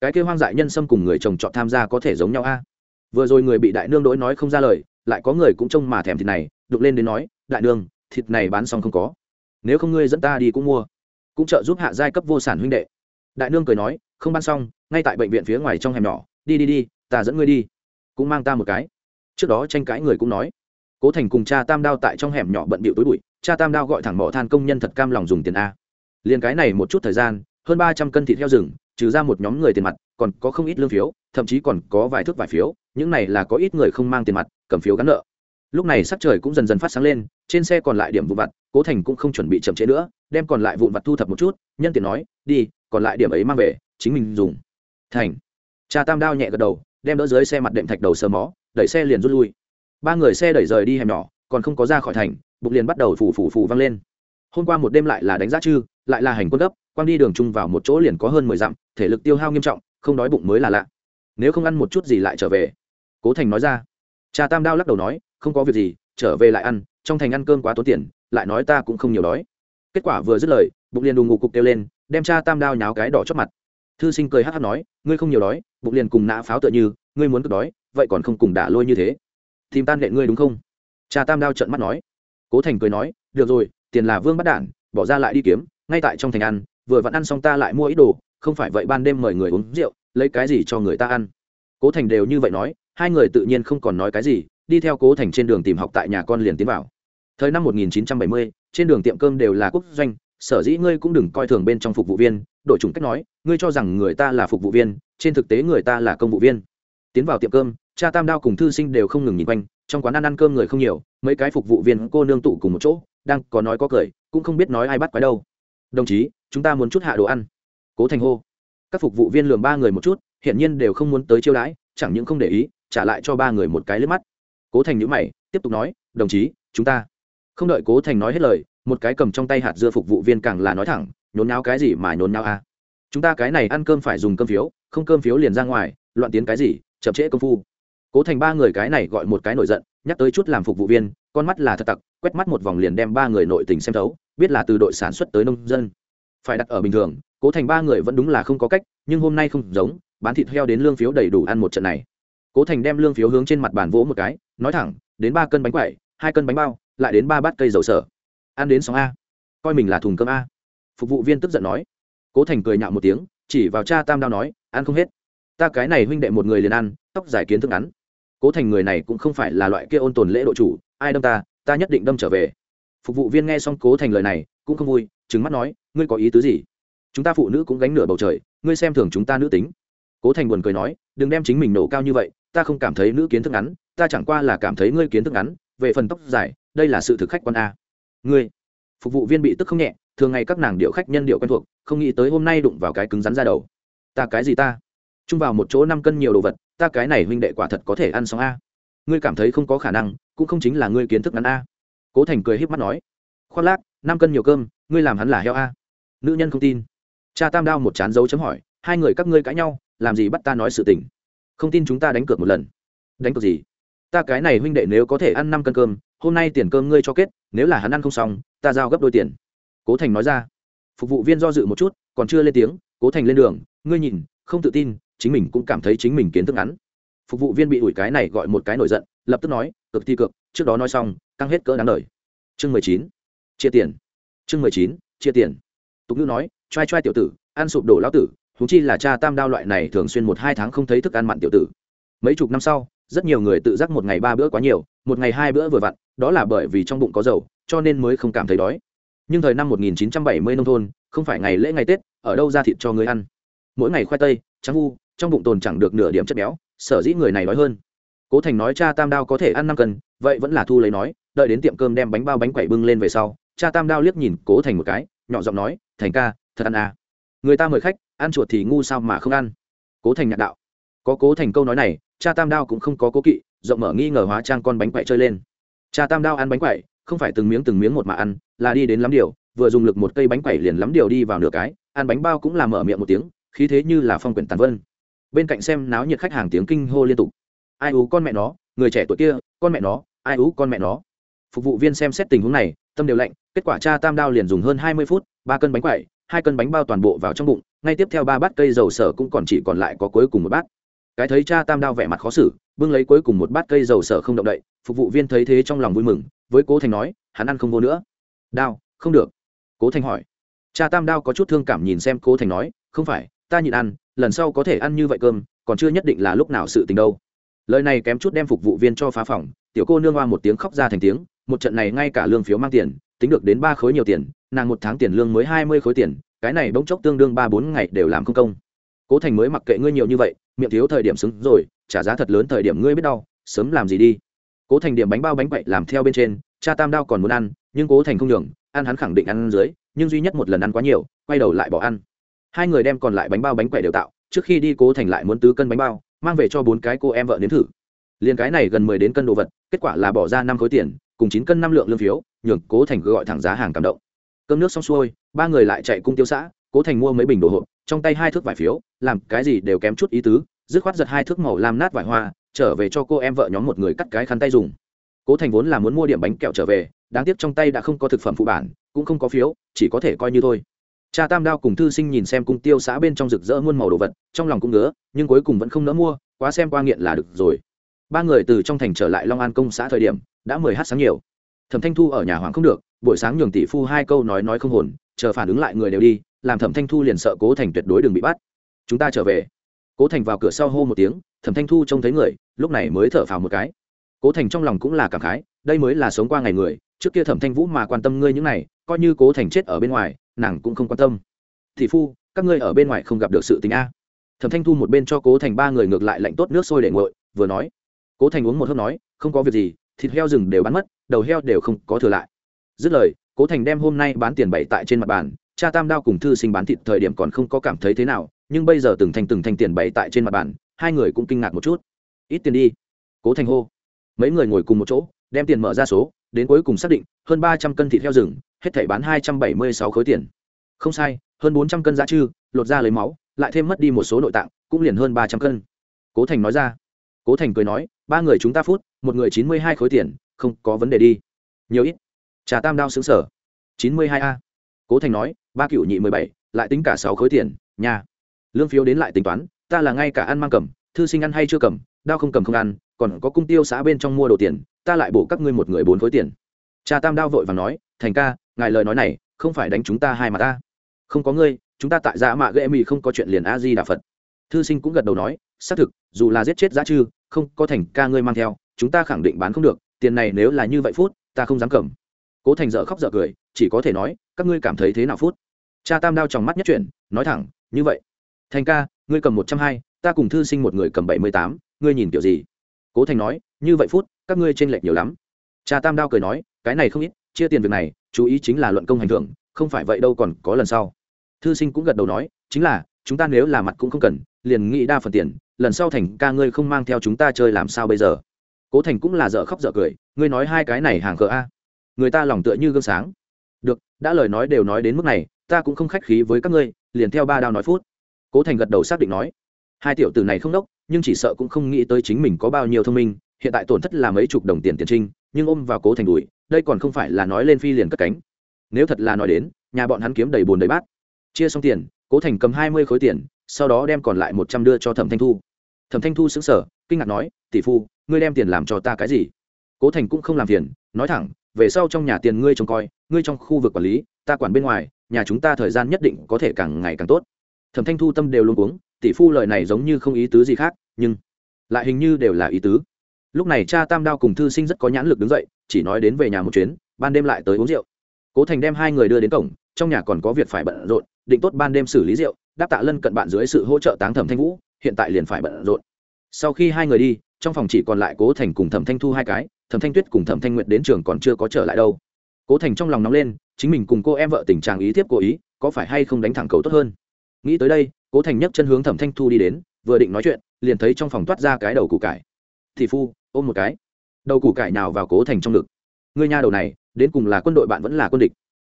Cái kia hoang dại nhân sâm cùng người chồng chọn tham gia có thể giống nhau a? Vừa rồi người bị đại nương đỗi nói không ra lời, lại có người cũng trông mà thèm thịt này đục lên đến nói, đại nương, thịt này bán xong không có. Nếu không ngươi dẫn ta đi cũng mua. Cũng trợ giúp hạ giai cấp vô sản huynh đệ. Đại nương cười nói, không bán xong, ngay tại bệnh viện phía ngoài trong hẻm nhỏ. Đi đi đi, ta dẫn ngươi đi. Cũng mang ta một cái. Trước đó tranh cãi người cũng nói cố thành cùng cha tam đao tại trong hẻm nhỏ bận bịu tối bụi, cha tam đao gọi thẳng mỏ than công nhân thật cam lòng dùng tiền a. Liền cái này một chút thời gian, hơn ba trăm cân thịt heo rừng, trừ ra một nhóm người tiền mặt, còn có không ít lương phiếu, thậm chí còn có vài thước vài phiếu, những này là có ít người không mang tiền mặt, cầm phiếu gắn nợ. Lúc này sắc trời cũng dần dần phát sáng lên, trên xe còn lại điểm vụn vặt, cố thành cũng không chuẩn bị chậm chế nữa, đem còn lại vụn vặt thu thập một chút, nhân tiện nói, đi, còn lại điểm ấy mang về, chính mình dùng. Thành, cha tam đao nhẹ gật đầu, đem đỡ dưới xe mặt đệm thạch đầu sờ mó, đẩy xe liền rút lui ba người xe đẩy rời đi hẻm nhỏ, còn không có ra khỏi thành bụng liền bắt đầu phủ phủ phủ văng lên. Hôm qua một đêm lại là đánh giá chư, lại là hành quân gấp, quang đi đường chung vào một chỗ liền có hơn mười dặm, thể lực tiêu hao nghiêm trọng, không đói bụng mới là lạ. Nếu không ăn một chút gì lại trở về. Cố thành nói ra. Cha tam đao lắc đầu nói, không có việc gì, trở về lại ăn, trong thành ăn cơm quá tốn tiền, lại nói ta cũng không nhiều đói. Kết quả vừa dứt lời bụng liền đùng ngục cục kêu lên, đem cha tam đao nháo cái đỏ chót mặt. Thư sinh cười hát hát nói, ngươi không nhiều đói bụng liền cùng nã pháo tựa như, ngươi muốn cực đói, vậy còn không cùng đả lôi như thế tìm tan lệ ngươi đúng không? Cha tam đao trận mắt nói. Cố thành cười nói được rồi tiền là vương bắt đản bỏ ra lại đi kiếm ngay tại trong thành ăn vừa vặn ăn xong ta lại mua ít đồ không phải vậy ban đêm mời người uống rượu lấy cái gì cho người ta ăn? Cố thành đều như vậy nói hai người tự nhiên không còn nói cái gì đi theo cố thành trên đường tìm học tại nhà con liền tiến vào. Thời năm 1970, trên đường tiệm cơm đều là quốc doanh sở dĩ ngươi cũng đừng coi thường bên trong phục vụ viên đổi chủng cách nói ngươi cho rằng người ta là phục vụ viên trên thực tế người ta là công vụ viên. Tiến vào tiệm cơm cha tam đao cùng thư sinh đều không ngừng nhìn quanh, trong quán ăn ăn cơm người không nhiều, mấy cái phục vụ viên cô nương tụ cùng một chỗ, đang có nói có cười, cũng không biết nói ai bắt quái đâu. Đồng chí, chúng ta muốn chút hạ đồ ăn. Cố thành hô. Các phục vụ viên lường ba người một chút, hiển nhiên đều không muốn tới chiêu đãi, chẳng những không để ý, trả lại cho ba người một cái lướt mắt. Cố thành nhữ mày, tiếp tục nói, đồng chí, chúng ta. Không đợi cố thành nói hết lời, một cái cầm trong tay hạt dưa phục vụ viên càng là nói thẳng, nhốn náo cái gì mà nhốn náo à? chúng ta cái này ăn cơm phải dùng cơm phiếu, không cơm phiếu liền ra ngoài, loạn tiến cái gì, chậm trễ công phu cố thành ba người cái này gọi một cái nổi giận, nhắc tới chút làm phục vụ viên, con mắt là thật tặc, quét mắt một vòng liền đem ba người nội tình xem thấu, biết là từ đội sản xuất tới nông dân. Phải đặt ở bình thường, cố thành ba người vẫn đúng là không có cách, nhưng hôm nay không giống, bán thịt heo đến lương phiếu đầy đủ ăn một trận này. Cố thành đem lương phiếu hướng trên mặt bàn vỗ một cái, nói thẳng, đến ba cân bánh quậy hai cân bánh bao, lại đến ba bát cây dầu sở. Ăn đến sóng a. Coi mình là thùng cơm a. Phục vụ viên tức giận nói. Cố thành cười nhạo một tiếng, chỉ vào cha tam đao nói, ăn không hết. Ta cái này huynh đệ một người liền ăn, tóc giải kiến thức ngắn cố thành người này cũng không phải là loại kia ôn tồn lễ độ chủ, ai đâm ta ta nhất định đâm trở về. Phục vụ viên nghe xong cố thành lời này, cũng không vui trứng mắt nói, ngươi có ý tứ gì? Chúng ta phụ nữ cũng gánh nửa bầu trời, ngươi xem thường chúng ta nữ tính. Cố thành buồn cười nói, đừng đem chính mình nổ cao như vậy, ta không cảm thấy nữ kiến thức ngắn, ta chẳng qua là cảm thấy ngươi kiến thức ngắn, về phần tóc dài, đây là sự thực khách quan a. Ngươi, phục vụ viên bị tức không nhẹ, thường ngày các nàng điệu khách nhân điệu quen thuộc, không nghĩ tới hôm nay đụng vào cái cứng rắn ra đầu. Ta cái gì ta? Chung vào một chỗ năm cân nhiều đồ vật, ta cái này huynh đệ quả thật có thể ăn xong a. Ngươi cảm thấy không có khả năng, cũng không chính là ngươi kiến thức ngắn a. Cố thành cười h p mắt nói. Khoác lác, năm cân nhiều cơm, ngươi làm hắn là heo a. Nữ nhân không tin. Cha tam đao một chán dấu chấm hỏi, hai người các ngươi cãi nhau, làm gì bắt ta nói sự tình? Không tin chúng ta đánh cược một lần. Đánh cược gì? Ta cái này huynh đệ nếu có thể ăn năm cân cơm, hôm nay tiền cơm ngươi cho kết, nếu là hắn ăn không xong, ta giao gấp đôi tiền. Cố thành nói ra. Phục vụ viên do dự một chút, còn chưa lên tiếng, cố thành lên đường, ngươi nhìn, không tự tin chính mình cũng cảm thấy chính mình kiến thức ngắn. Phục vụ viên bị ủi cái này gọi một cái nổi giận, lập tức nói, cực thi cực, trước đó nói xong tăng hết cỡ đáng lời chương mười chín, chia tiền. Chương mười chín, chia tiền. Tục ngữ nói t r a i t r a i tiểu tử, ăn sụp đổ lão tử thú chi là cha tam đao loại này thường xuyên một hai tháng không thấy thức ăn mặn tiểu tử. Mấy chục năm sau, rất nhiều người tự giác một ngày ba bữa quá nhiều, một ngày hai bữa vừa vặn, đó là bởi vì trong bụng có dầu, cho nên mới không cảm thấy đói. Nhưng thời năm 1970 nông thôn, không phải ngày lễ ngày tết, ở đâu ra thịt cho người ăn? Mỗi ngày khoai tây, trắng u trong bụng tồn chẳng được nửa điểm chất béo, sở dĩ người này nói hơn. Cố thành nói cha tam đao có thể ăn năm cân, vậy vẫn là thu lấy nói, đợi đến tiệm cơm đem bánh bao bánh quẩy bưng lên về sau, cha tam đao liếc nhìn cố thành một cái, nhỏ giọng nói, thành ca, thật ăn à. người ta mời khách, ăn chuột thì ngu sao mà không ăn? Cố thành nhạc đạo. Có cố thành câu nói này, cha tam đao cũng không có cố kỵ, rộng mở nghi ngờ hóa trang con bánh quậy chơi lên. Cha tam đao ăn bánh quậy không phải từng miếng từng miếng một mà ăn, là đi đến lắm điều, vừa dùng lực một cây bánh quẩy liền lắm điều đi vào nửa cái, ăn bánh bao cũng làm mở miệng một tiếng, khí thế như là phong quyển tàn vân bên cạnh xem náo nhiệt khách hàng tiếng kinh hô liên tục. Ai ú con mẹ nó, người trẻ tuổi kia, con mẹ nó, ai ú con mẹ nó. Phục vụ viên xem xét tình huống này, tâm đều lạnh, kết quả cha tam đao liền dùng hơn hai mươi phút, ba cân bánh quẩy, hai cân bánh bao toàn bộ vào trong bụng, ngay tiếp theo ba bát cây dầu sở cũng còn chỉ còn lại có cuối cùng một bát. Cái thấy cha tam đao vẻ mặt khó xử, bưng lấy cuối cùng một bát cây dầu sở không động đậy, phục vụ viên thấy thế trong lòng vui mừng, với cố thành nói, hắn ăn không vô nữa. Đao, không được. Cố thành hỏi. Cha tam đao có chút thương cảm nhìn xem cố thành nói, không phải, ta nhịn ăn lần sau có thể ăn như vậy cơm, còn chưa nhất định là lúc nào sự tình đâu. Lời này kém chút đem phục vụ viên cho phá phòng, tiểu cô nương hoa một tiếng khóc ra thành tiếng, một trận này ngay cả lương phiếu mang tiền, tính được đến ba khối nhiều tiền, nàng một tháng tiền lương mới hai mươi khối tiền, cái này bỗng chốc tương đương ba bốn ngày đều làm không công. Cố thành mới mặc kệ ngươi nhiều như vậy, miệng thiếu thời điểm xứng rồi, trả giá thật lớn thời điểm ngươi biết đau, sớm làm gì đi. Cố thành điểm bánh bao bánh quậy làm theo bên trên, cha tam đao còn muốn ăn, nhưng cố thành không nhường, ăn hắn khẳng định ăn dưới, nhưng duy nhất một lần ăn quá nhiều, quay đầu lại bỏ ăn hai người đem còn lại bánh bao bánh quẻ đều tạo, trước khi đi cố thành lại muốn tứ cân bánh bao, mang về cho bốn cái cô em vợ nếm thử. Liền cái này gần mười đến cân đồ vật, kết quả là bỏ ra năm khối tiền, cùng chín cân năm lượng lương phiếu, nhường cố thành gọi thẳng giá hàng cảm động. Cơm nước xong xuôi, ba người lại chạy cung tiêu xã, cố thành mua mấy bình đồ hộp, trong tay hai thước vải phiếu, làm cái gì đều kém chút ý tứ, dứt khoát giật hai thước màu làm nát vải hoa, trở về cho cô em vợ nhóm một người cắt cái khăn tay dùng. Cố thành vốn là muốn mua điểm bánh kẹo trở về, đáng tiếc trong tay đã không có thực phẩm phụ bản, cũng không có phiếu, chỉ có thể coi như thôi cha tam đao cùng thư sinh nhìn xem cung tiêu xã bên trong rực rỡ muôn màu đồ vật, trong lòng cũng ngứa, nhưng cuối cùng vẫn không nỡ mua, quá xem qua nghiện là được rồi. Ba người từ trong thành trở lại long an công xã thời điểm, đã mười h sáng nhiều. Thẩm thanh thu ở nhà hoàng không được, buổi sáng nhường tỷ phu hai câu nói nói không hồn, chờ phản ứng lại người đều đi, làm thẩm thanh thu liền sợ cố thành tuyệt đối đừng bị bắt. Chúng ta trở về. Cố thành vào cửa sau hô một tiếng, thẩm thanh thu trông thấy người, lúc này mới thở phào một cái. Cố thành trong lòng cũng là cảm khái, đây mới là sống qua ngày người, trước kia thẩm thanh vũ mà quan tâm ngươi những này coi như cố thành chết ở bên ngoài, nàng cũng không quan tâm. Thị phu, các ngươi ở bên ngoài không gặp được sự tình a. Thẩm thanh thu một bên cho cố thành ba người ngược lại lạnh tốt nước sôi để nguội, vừa nói. Cố thành uống một hớp nói, không có việc gì, thịt heo rừng đều bán mất, đầu heo đều không có thừa lại. Dứt lời, cố thành đem hôm nay bán tiền bậy tại trên mặt bàn, cha tam đao cùng thư sinh bán thịt thời điểm còn không có cảm thấy thế nào, nhưng bây giờ từng thành từng thành tiền bậy tại trên mặt bàn, hai người cũng kinh ngạc một chút. Ít tiền đi. Cố thành hô. Mấy người ngồi cùng một chỗ, đem tiền mở ra số, đến cuối cùng xác định hơn ba trăm cân thịt heo rừng, hết thảy bán hai trăm bảy mươi sáu khối tiền. Không sai, hơn bốn trăm cân giá chư lột ra lấy máu, lại thêm mất đi một số nội tạng, cũng liền hơn ba trăm cân. Cố thành nói ra. Cố thành cười nói, ba người chúng ta phút, một người chín mươi hai khối tiền, không có vấn đề đi. Nhiều ít. Trà tam đao xứng sở. chín mươi hai a. Cố thành nói, ba cựu nhị mười bảy, lại tính cả sáu khối tiền, nhà. Lương phiếu đến lại tính toán, ta là ngay cả ăn mang cầm, thư sinh ăn hay chưa cầm, đao không cầm không ăn, còn có cung tiêu xã bên trong mua đồ tiền, ta lại bổ các ngươi một người bốn khối tiền cha tam đao vội và nói, thành ca, ngài lời nói này không phải đánh chúng ta hai mà ta. Không có ngươi, chúng ta tại dạ mạ ghệ mì không có chuyện liền a di đà phật. Thư sinh cũng gật đầu nói, xác thực, dù là giết chết giá chư, không có thành ca ngươi mang theo, chúng ta khẳng định bán không được, tiền này nếu là như vậy phút, ta không dám cầm. Cố thành dở khóc dở cười, chỉ có thể nói, các ngươi cảm thấy thế nào phút? Cha tam đao trong mắt nhất chuyển, nói thẳng, như vậy. Thành ca, ngươi cầm một trăm hai, ta cùng thư sinh một người cầm bảy mươi tám, ngươi nhìn kiểu gì? Cố thành nói, như vậy phút, các ngươi t r ê n lệch nhiều lắm. Cha tam đao cười nói cái này không ít, chia tiền việc này, chú ý chính là luận công hành thưởng, không phải vậy đâu còn có lần sau. Thư sinh cũng gật đầu nói, chính là, chúng ta nếu là mặt cũng không cần, liền nghĩ đa phần tiền, lần sau thành ca ngươi không mang theo chúng ta chơi làm sao bây giờ? Cố thành cũng là dở khóc dở cười, ngươi nói hai cái này hàng cờ a. Người ta lòng tựa như gương sáng. Được, đã lời nói đều nói đến mức này, ta cũng không khách khí với các ngươi, liền theo ba đao nói phút. Cố thành gật đầu xác định nói, hai tiểu tử này không đốc, nhưng chỉ sợ cũng không nghĩ tới chính mình có bao nhiêu thông minh, hiện tại tổn thất là mấy chục đồng tiền tiền trinh nhưng ôm vào cố thành đùi, đây còn không phải là nói lên phi liền cất cánh. Nếu thật là nói đến, nhà bọn hắn kiếm đầy bồn đầy bát. Chia xong tiền, cố thành cầm hai mươi khối tiền, sau đó đem còn lại một trăm đưa cho thẩm thanh thu. Thẩm thanh thu xứng sở kinh ngạc nói, tỷ phu, ngươi đem tiền làm cho ta cái gì? Cố thành cũng không làm tiền nói thẳng, về sau trong nhà tiền ngươi trông coi, ngươi trong khu vực quản lý, ta quản bên ngoài, nhà chúng ta thời gian nhất định có thể càng ngày càng tốt. Thẩm thanh thu tâm đều luôn uống tỷ phu lời này giống như không ý tứ gì khác, nhưng lại hình như đều là ý tứ lúc này cha tam đao cùng thư sinh rất có nhãn lực đứng dậy, chỉ nói đến về nhà một chuyến, ban đêm lại tới uống rượu. Cố thành đem hai người đưa đến cổng, trong nhà còn có việc phải bận rộn, định tốt ban đêm xử lý rượu, đáp tạ lân cận bạn dưới sự hỗ trợ táng thẩm thanh vũ, hiện tại liền phải bận rộn. Sau khi hai người đi, trong phòng chỉ còn lại cố thành cùng thẩm thanh thu hai cái, thẩm thanh tuyết cùng thẩm thanh nguyện đến trường còn chưa có trở lại đâu. Cố thành trong lòng nóng lên, chính mình cùng cô em vợ tình trạng ý thiếp cố ý, có phải hay không đánh thẳng cầu tốt hơn? Nghĩ tới đây, cố thành nhấc chân hướng thẩm thanh thu đi đến, vừa định nói chuyện, liền thấy trong phòng toát ra cái đầu củ cải. Thị phu ôm một cái. Đầu củ cải nào vào cố thành trong ngực. Người nhà đầu này, đến cùng là quân đội bạn vẫn là quân địch.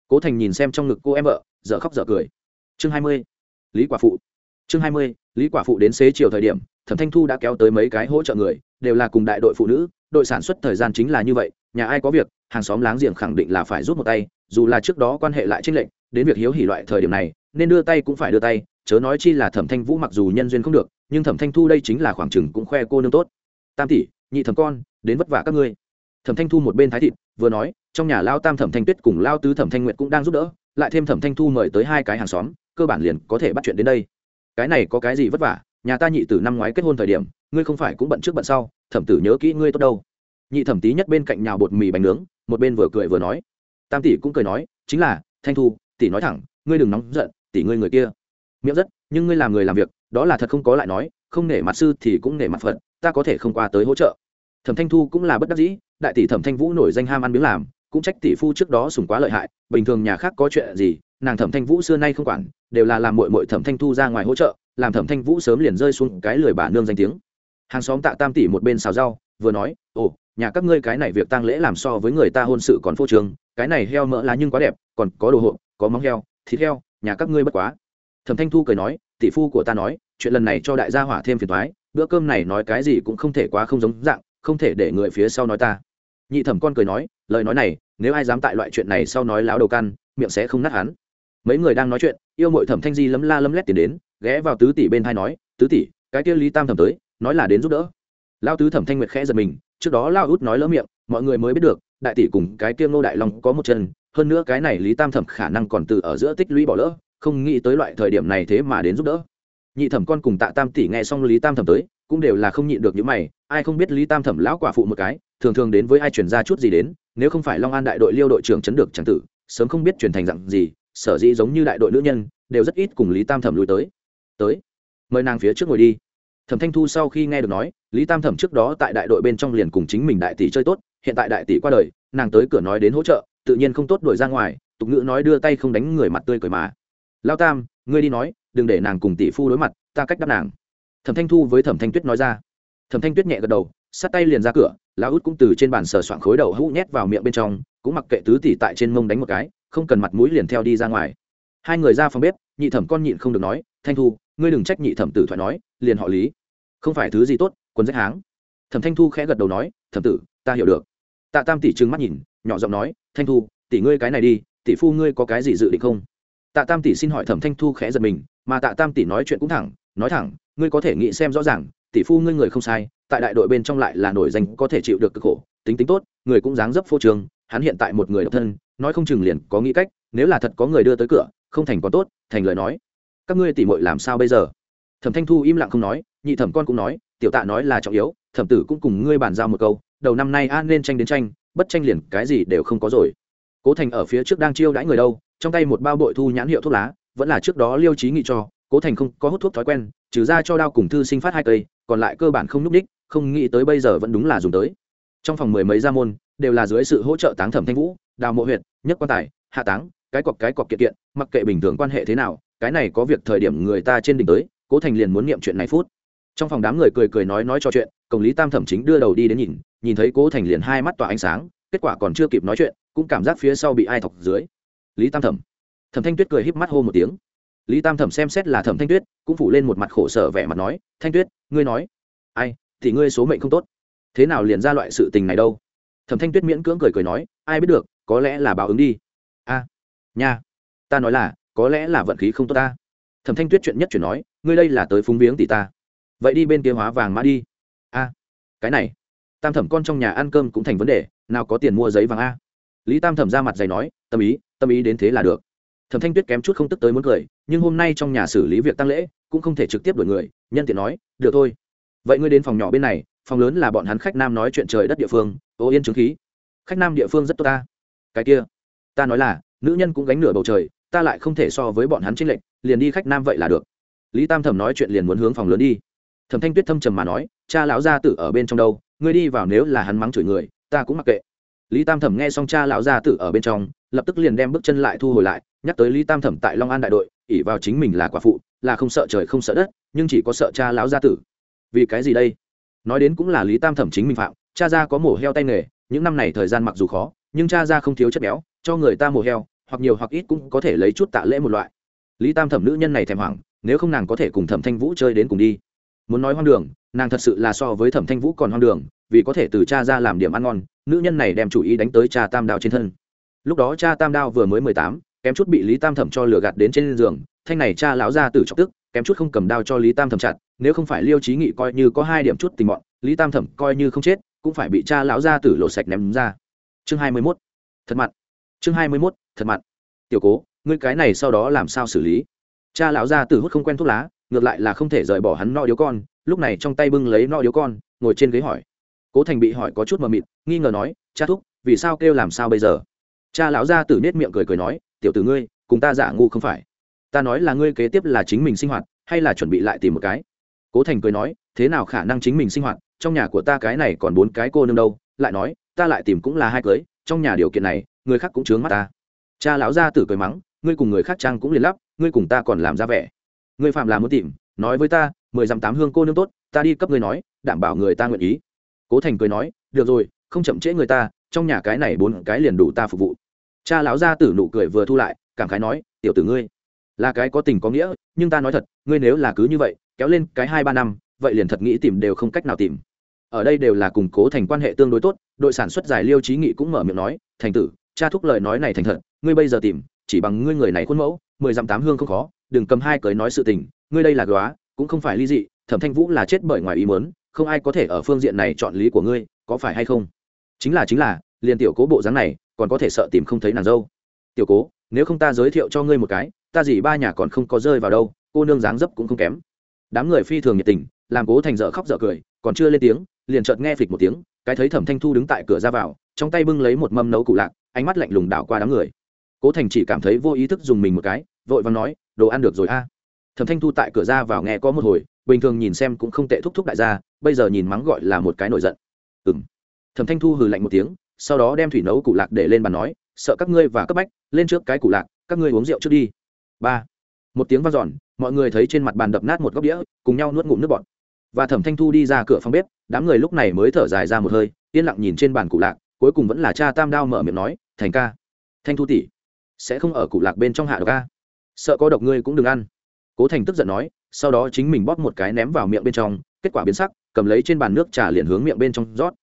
Cố thành nhìn xem trong ngực cô em vợ, dở khóc dở cười. Chương hai mươi, lý quả phụ. Chương hai mươi, lý quả phụ đến xế chiều thời điểm, thẩm thanh thu đã kéo tới mấy cái hỗ trợ người, đều là cùng đại đội phụ nữ, đội sản xuất thời gian chính là như vậy, nhà ai có việc, hàng xóm láng giềng khẳng định là phải rút một tay, dù là trước đó quan hệ lại trinh lệnh đến việc hiếu hỉ loại thời điểm này, nên đưa tay cũng phải đưa tay, chớ nói chi là thẩm thanh vũ mặc dù nhân duyên không được, nhưng thẩm thanh thu đây chính là khoảng chừng cũng khoe cô nương tốt. Tam tỷ nhị thẩm con, đến vất vả các ngươi. Thẩm thanh thu một bên thái thịt, vừa nói, trong nhà lao tam thẩm thanh tuyết cùng lao tứ thẩm thanh nguyệt cũng đang giúp đỡ, lại thêm thẩm thanh thu mời tới hai cái hàng xóm, cơ bản liền có thể bắt chuyện đến đây. Cái này có cái gì vất vả? Nhà ta nhị từ năm ngoái kết hôn thời điểm, ngươi không phải cũng bận trước bận sau, thẩm tử nhớ kỹ ngươi tốt đâu. Nhị thẩm tí nhất bên cạnh nhào bột mì bánh nướng, một bên vừa cười vừa nói. Tam tỷ cũng cười nói, chính là, thanh thu, tỷ nói thẳng, ngươi đừng nóng giận, tỷ ngươi người kia. Miệng rất, nhưng ngươi làm người làm việc, đó là thật không có lại nói không nể mặt sư thì cũng nể mặt phật, ta có thể không qua tới hỗ trợ. Thẩm thanh thu cũng là bất đắc dĩ, đại tỷ thẩm thanh vũ nổi danh ham ăn miếng làm, cũng trách tỷ phu trước đó sùng quá lợi hại, bình thường nhà khác có chuyện gì, nàng thẩm thanh vũ xưa nay không quản, đều là làm mội mội thẩm thanh thu ra ngoài hỗ trợ, làm thẩm thanh vũ sớm liền rơi xuống cái lười bà nương danh tiếng. Hàng xóm tạ tam tỷ một bên xào rau, vừa nói, ồ, nhà các ngươi cái này việc tang lễ làm so với người ta hôn sự còn phô trường cái này heo mỡ lá nhưng quá đẹp, còn có đồ hộ có móng heo, thịt heo, nhà các ngươi bất quá. Thẩm thanh thu cười nói, tỷ phu của ta nói chuyện lần này cho đại gia hỏa thêm phiền thoái bữa cơm này nói cái gì cũng không thể quá không giống dạng, không thể để người phía sau nói ta. Nhị thẩm con cười nói, lời nói này, nếu ai dám tại loại chuyện này sau nói láo đầu căn miệng sẽ không nát hắn. Mấy người đang nói chuyện, yêu mội thẩm thanh di lấm la lấm lét tiền đến, ghé vào tứ tỷ bên hai nói, tứ tỷ, cái kia lý tam thẩm tới, nói là đến giúp đỡ. Lao tứ thẩm thanh nguyệt khẽ giật mình, trước đó lao út nói lỡ miệng, mọi người mới biết được, đại tỷ cùng cái kia ngô đại long có một chân, hơn nữa cái này lý tam thẩm khả năng còn từ ở giữa tích lũy bỏ lỡ, không nghĩ tới loại thời điểm này thế mà đến giúp đỡ nhị thẩm con cùng tạ tam tỷ nghe xong lý tam thẩm tới, cũng đều là không nhịn được những mày, ai không biết lý tam thẩm lão quả phụ một cái, thường thường đến với ai chuyển ra chút gì đến, nếu không phải long an đại đội liêu đội trưởng chấn được chẳng tử, sớm không biết chuyển thành dặn gì, sở dĩ giống như đại đội nữ nhân, đều rất ít cùng lý tam thẩm lui tới. Tới, mời nàng phía trước ngồi đi. Thẩm thanh thu sau khi nghe được nói, lý tam thẩm trước đó tại đại đội bên trong liền cùng chính mình đại tỷ chơi tốt, hiện tại đại tỷ qua đời, nàng tới cửa nói đến hỗ trợ, tự nhiên không tốt đuổi ra ngoài, tục ngữ nói đưa tay không đánh người mặt tươi cười mà. Lao tam, ngươi đi nói đừng để nàng cùng tỷ phu đối mặt, ta cách đáp nàng. Thẩm thanh thu với thẩm thanh tuyết nói ra. Thẩm thanh tuyết nhẹ gật đầu, sát tay liền ra cửa, lão út cũng từ trên bàn sờ soạn khối đầu hũ nhét vào miệng bên trong, cũng mặc kệ tứ tỷ tại trên mông đánh một cái, không cần mặt mũi liền theo đi ra ngoài. Hai người ra phòng bếp, nhị thẩm con nhịn không được nói, thanh thu, ngươi đừng trách nhị thẩm tử thoại nói, liền họ lý. Không phải thứ gì tốt quân rách háng. Thẩm thanh thu khẽ gật đầu nói, thẩm tử, ta hiểu được. Tạ tam tỷ trừng mắt nhìn, nhỏ giọng nói, thanh thu, tỷ ngươi cái này đi, tỷ phu ngươi có cái gì dự định không? Tạ tam tỷ xin hỏi thẩm thanh thu khẽ giật mình mà tạ tam tỷ nói chuyện cũng thẳng, nói thẳng, ngươi có thể nghĩ xem rõ ràng, tỷ phu ngươi người không sai, tại đại đội bên trong lại là nổi danh, có thể chịu được cực khổ, tính tính tốt, người cũng dáng dấp phô trường hắn hiện tại một người độc thân, nói không chừng liền có nghĩ cách, nếu là thật có người đưa tới cửa, không thành còn tốt, thành lời nói. Các ngươi tỉ mội làm sao bây giờ? Thẩm thanh thu im lặng không nói, nhị thẩm con cũng nói, tiểu tạ nói là trọng yếu, thẩm tử cũng cùng ngươi bàn giao một câu, đầu năm nay an nên tranh đến tranh, bất tranh liền cái gì đều không có rồi. Cố thành ở phía trước đang chiêu đãi người đâu, trong tay một bao bội thu nhãn hiệu thuốc lá vẫn là trước đó liêu trí nghị cho, cố thành không có hút thuốc thói quen, trừ ra cho đao cùng thư sinh phát hai cây, còn lại cơ bản không n ú c ních không nghĩ tới bây giờ vẫn đúng là dùng tới. Trong phòng mười mấy gia môn, đều là dưới sự hỗ trợ táng thẩm thanh vũ, đào mộ huyện nhất quan tài, hạ táng, cái cọc cái cọc kiện kiện, mặc kệ bình thường quan hệ thế nào, cái này có việc thời điểm người ta trên đỉnh tới, cố thành liền muốn niệm chuyện này phút. Trong phòng đám người cười cười nói nói cho chuyện công lý tam thẩm chính đưa đầu đi đến nhìn nhìn thấy cố thành liền hai mắt tỏa ánh sáng, kết quả còn chưa kịp nói chuyện, cũng cảm giác phía sau bị ai thọc dưới. Lý tam thẩm thẩm thanh tuyết cười híp mắt hô một tiếng. Lý tam thẩm xem xét là thẩm thanh tuyết, cũng phủ lên một mặt khổ sở vẻ mặt nói, thanh tuyết, ngươi nói. Ai, thì ngươi số mệnh không tốt. Thế nào liền ra loại sự tình này đâu? Thẩm thanh tuyết miễn cưỡng cười cười nói, ai biết được, có lẽ là báo ứng đi. A, nha, ta nói là, có lẽ là vận khí không tốt ta. Thẩm thanh tuyết chuyện nhất chuyển nói, ngươi đây là tới phúng viếng tỷ ta. Vậy đi bên kia hóa vàng mã đi. A, cái này, tam thẩm con trong nhà ăn cơm cũng thành vấn đề, nào có tiền mua giấy vàng a. Lý tam thẩm ra mặt dày nói, tâm ý tâm ý đến thế là được thẩm thanh tuyết kém chút không tức tới muốn cười, nhưng hôm nay trong nhà xử lý việc tăng lễ, cũng không thể trực tiếp đổi người, nhân tiện nói, được thôi. Vậy ngươi đến phòng nhỏ bên này, phòng lớn là bọn hắn khách nam nói chuyện trời đất địa phương, ô yên chứng khí. Khách nam địa phương rất tốt ta. Cái kia, ta nói là, nữ nhân cũng gánh nửa bầu trời, ta lại không thể so với bọn hắn trinh lệch, liền đi khách nam vậy là được. Lý tam thẩm nói chuyện liền muốn hướng phòng lớn đi. Thẩm thanh tuyết thâm trầm mà nói, cha lão gia tử ở bên trong đâu, ngươi đi vào nếu là hắn mắng chửi người, ta cũng mặc kệ. Lý tam thẩm nghe xong cha lão gia tử ở bên trong, lập tức liền đem bước chân lại thu hồi lại nhắc tới lý tam thẩm tại long an đại đội ỉ vào chính mình là quả phụ, là không sợ trời không sợ đất, nhưng chỉ có sợ cha lão gia tử. Vì cái gì đây? Nói đến cũng là lý tam thẩm chính mình phạm, cha gia có mổ heo tay nghề, những năm này thời gian mặc dù khó, nhưng cha gia không thiếu chất béo, cho người ta mổ heo, hoặc nhiều hoặc ít cũng có thể lấy chút tạ lễ một loại. Lý tam thẩm nữ nhân này thèm hoảng, nếu không nàng có thể cùng thẩm thanh vũ chơi đến cùng đi. Muốn nói hoang đường, nàng thật sự là so với thẩm thanh vũ còn hoang đường, vì có thể từ cha ra làm điểm ăn ngon, nữ nhân này đem chủ ý đánh tới cha tam đao trên thân. Lúc đó cha tam đao vừa mới mười tám kém chút bị lý tam thẩm cho lửa gạt đến trên giường, thanh này cha lão ra từ trọng tức, kém chút không cầm đao cho lý tam thẩm chặt, nếu không phải liêu trí nghị coi như có hai điểm chút tình mọn lý tam thẩm coi như không chết, cũng phải bị cha lão ra tử lộ sạch ném ra. Chương hai mươi mốt, thật mặn. Chương hai mươi mốt, thật mặn. Tiểu cố, ngươi cái này sau đó làm sao xử lý? Cha lão ra tử hút không quen thuốc lá, ngược lại là không thể rời bỏ hắn no điếu con, lúc này trong tay bưng lấy no điếu con, ngồi trên ghế hỏi. Cố thành bị hỏi có chút mờ mịt, nghi ngờ nói, cha thúc, vì sao kêu làm sao bây giờ? Cha lão ra tử nết miệng cười cười nói tiểu tử ngươi, cùng ta giả ngu không phải. Ta nói là ngươi kế tiếp là chính mình sinh hoạt, hay là chuẩn bị lại tìm một cái? Cố thành cười nói, thế nào khả năng chính mình sinh hoạt, trong nhà của ta cái này còn bốn cái cô nương đâu? Lại nói, ta lại tìm cũng là hai cưới, trong nhà điều kiện này, người khác cũng chướng mắt ta. Cha lão gia tử cười mắng, ngươi cùng người khác trang cũng liền lắp, ngươi cùng ta còn làm ra vẻ. Ngươi phạm là muốn tìm, nói với ta, mười dặm tám hương cô nương tốt, ta đi cấp ngươi nói, đảm bảo người ta nguyện ý. Cố thành cười nói, được rồi, không chậm trễ người ta, trong nhà cái này bốn cái liền đủ ta phục vụ cha lão gia tử nụ cười vừa thu lại, cảm khái nói, tiểu tử ngươi, là cái có tình có nghĩa, nhưng ta nói thật, ngươi nếu là cứ như vậy, kéo lên cái hai ba năm, vậy liền thật nghĩ tìm đều không cách nào tìm. Ở đây đều là củng cố thành quan hệ tương đối tốt, đội sản xuất giải liêu trí nghị cũng mở miệng nói, thành tử, cha thúc lời nói này thành thật, ngươi bây giờ tìm, chỉ bằng ngươi người này khuôn mẫu, mười dặm tám hương không khó, đừng cầm hai cởi nói sự tình, ngươi đây là góa, cũng không phải ly dị, thẩm thanh vũ là chết bởi ngoài ý mớn không ai có thể ở phương diện này chọn lý của ngươi, có phải hay không? Chính là chính là, liền tiểu cố bộ dáng này còn có thể sợ tìm không thấy nàng dâu. Tiểu cố, nếu không ta giới thiệu cho ngươi một cái, ta gì ba nhà còn không có rơi vào đâu, cô nương dáng dấp cũng không kém. Đám người phi thường nhiệt tình, làm cố thành dở khóc dở cười, còn chưa lên tiếng, liền chợt nghe phịch một tiếng, cái thấy thẩm thanh thu đứng tại cửa ra vào, trong tay bưng lấy một mâm nấu cụ lạc, ánh mắt lạnh lùng đảo qua đám người. Cố thành chỉ cảm thấy vô ý thức dùng mình một cái, vội vàng nói, đồ ăn được rồi a. Thẩm thanh thu tại cửa ra vào nghe có một hồi, bình thường nhìn xem cũng không tệ thúc thúc đại gia, bây giờ nhìn mắng gọi là một cái nổi giận. Ừ m thẩm thanh thu hừ lạnh một tiếng sau đó đem thủy nấu cụ lạc để lên bàn nói, sợ các ngươi và cấp bách, lên trước cái cụ lạc, các ngươi uống rượu trước đi. Ba. Một tiếng v a n giòn mọi người thấy trên mặt bàn đập nát một góc đĩa, cùng nhau nuốt ngụm nước bọt. Và thẩm thanh thu đi ra cửa phòng bếp, đám người lúc này mới thở dài ra một hơi, yên lặng nhìn trên bàn cụ lạc, cuối cùng vẫn là cha tam đao mở miệng nói, thành ca, thanh thu tỷ, sẽ không ở cụ lạc bên trong hạ độc ca sợ có độc ngươi cũng đừng ăn. Cố thành tức giận nói, sau đó chính mình bóp một cái ném vào miệng bên trong, kết quả biến sắc, cầm lấy trên bàn nước trà liền hướng miệng bên trong rót.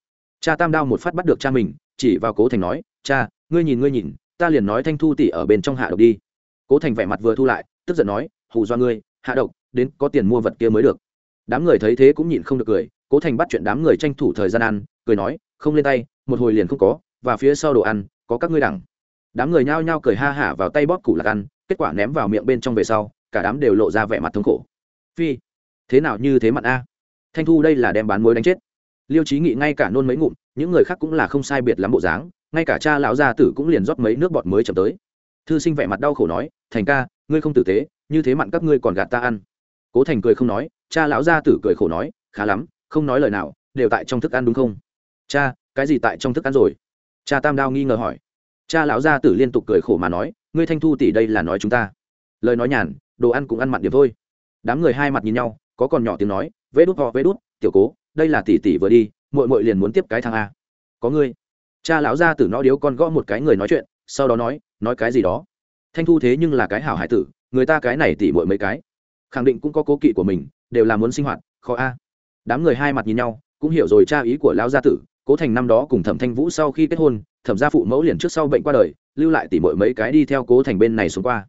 Cha tam đao một phát bắt được cha mình chỉ vào cố thành nói, cha, ngươi nhìn ngươi nhìn, ta liền nói thanh thu tỷ ở bên trong hạ độc đi. Cố thành vẻ mặt vừa thu lại, tức giận nói, hù do ngươi, hạ độc, đến có tiền mua vật kia mới được. Đám người thấy thế cũng nhịn không được cười, cố thành bắt chuyện đám người tranh thủ thời gian ăn, cười nói, không lên tay, một hồi liền không có, và phía sau đồ ăn, có các ngươi đẳng. Đám người nhao nhao cười ha hả vào tay bóp củ lạc ăn, kết quả ném vào miệng bên trong về sau, cả đám đều lộ ra vẻ mặt thống khổ. Phi, thế nào như thế mặn a? Thanh thu đây là đem bán muối đánh chết. Liêu trí nghị ngay cả nôn mấy ngụm những người khác cũng là không sai biệt lắm bộ dáng, ngay cả cha lão gia tử cũng liền rót mấy nước bọt mới chậm tới. Thư sinh vẻ mặt đau khổ nói, thành ca, ngươi không tử tế, như thế mặn các ngươi còn gạt ta ăn. Cố thành cười không nói, cha lão gia tử cười khổ nói, khá lắm, không nói lời nào, đều tại trong thức ăn đúng không? Cha, cái gì tại trong thức ăn rồi? Cha tam đao nghi ngờ hỏi. Cha lão gia tử liên tục cười khổ mà nói, ngươi thanh thu tỷ đây là nói chúng ta. Lời nói nhàn, đồ ăn cũng ăn mặn điểm thôi. Đám người hai mặt nhìn nhau, có còn nhỏ tiếng nói vê đút họ vê đút, tiểu cố, đây là tỷ tỷ vừa đi mội mội liền muốn tiếp cái thang a. Có ngươi. Cha lão gia tử nó điếu con gõ một cái người nói chuyện, sau đó nói nói cái gì đó. Thanh thu thế nhưng là cái hảo hải tử, người ta cái này tỷ mội mấy cái. Khẳng định cũng có cố kỵ của mình, đều là muốn sinh hoạt, khó a. Đám người hai mặt nhìn nhau, cũng hiểu rồi cha ý của lão gia tử, cố thành năm đó cùng thẩm thanh vũ sau khi kết hôn, thẩm gia phụ mẫu liền trước sau bệnh qua đời, lưu lại tỉ mội mấy cái đi theo cố thành bên này xuống qua.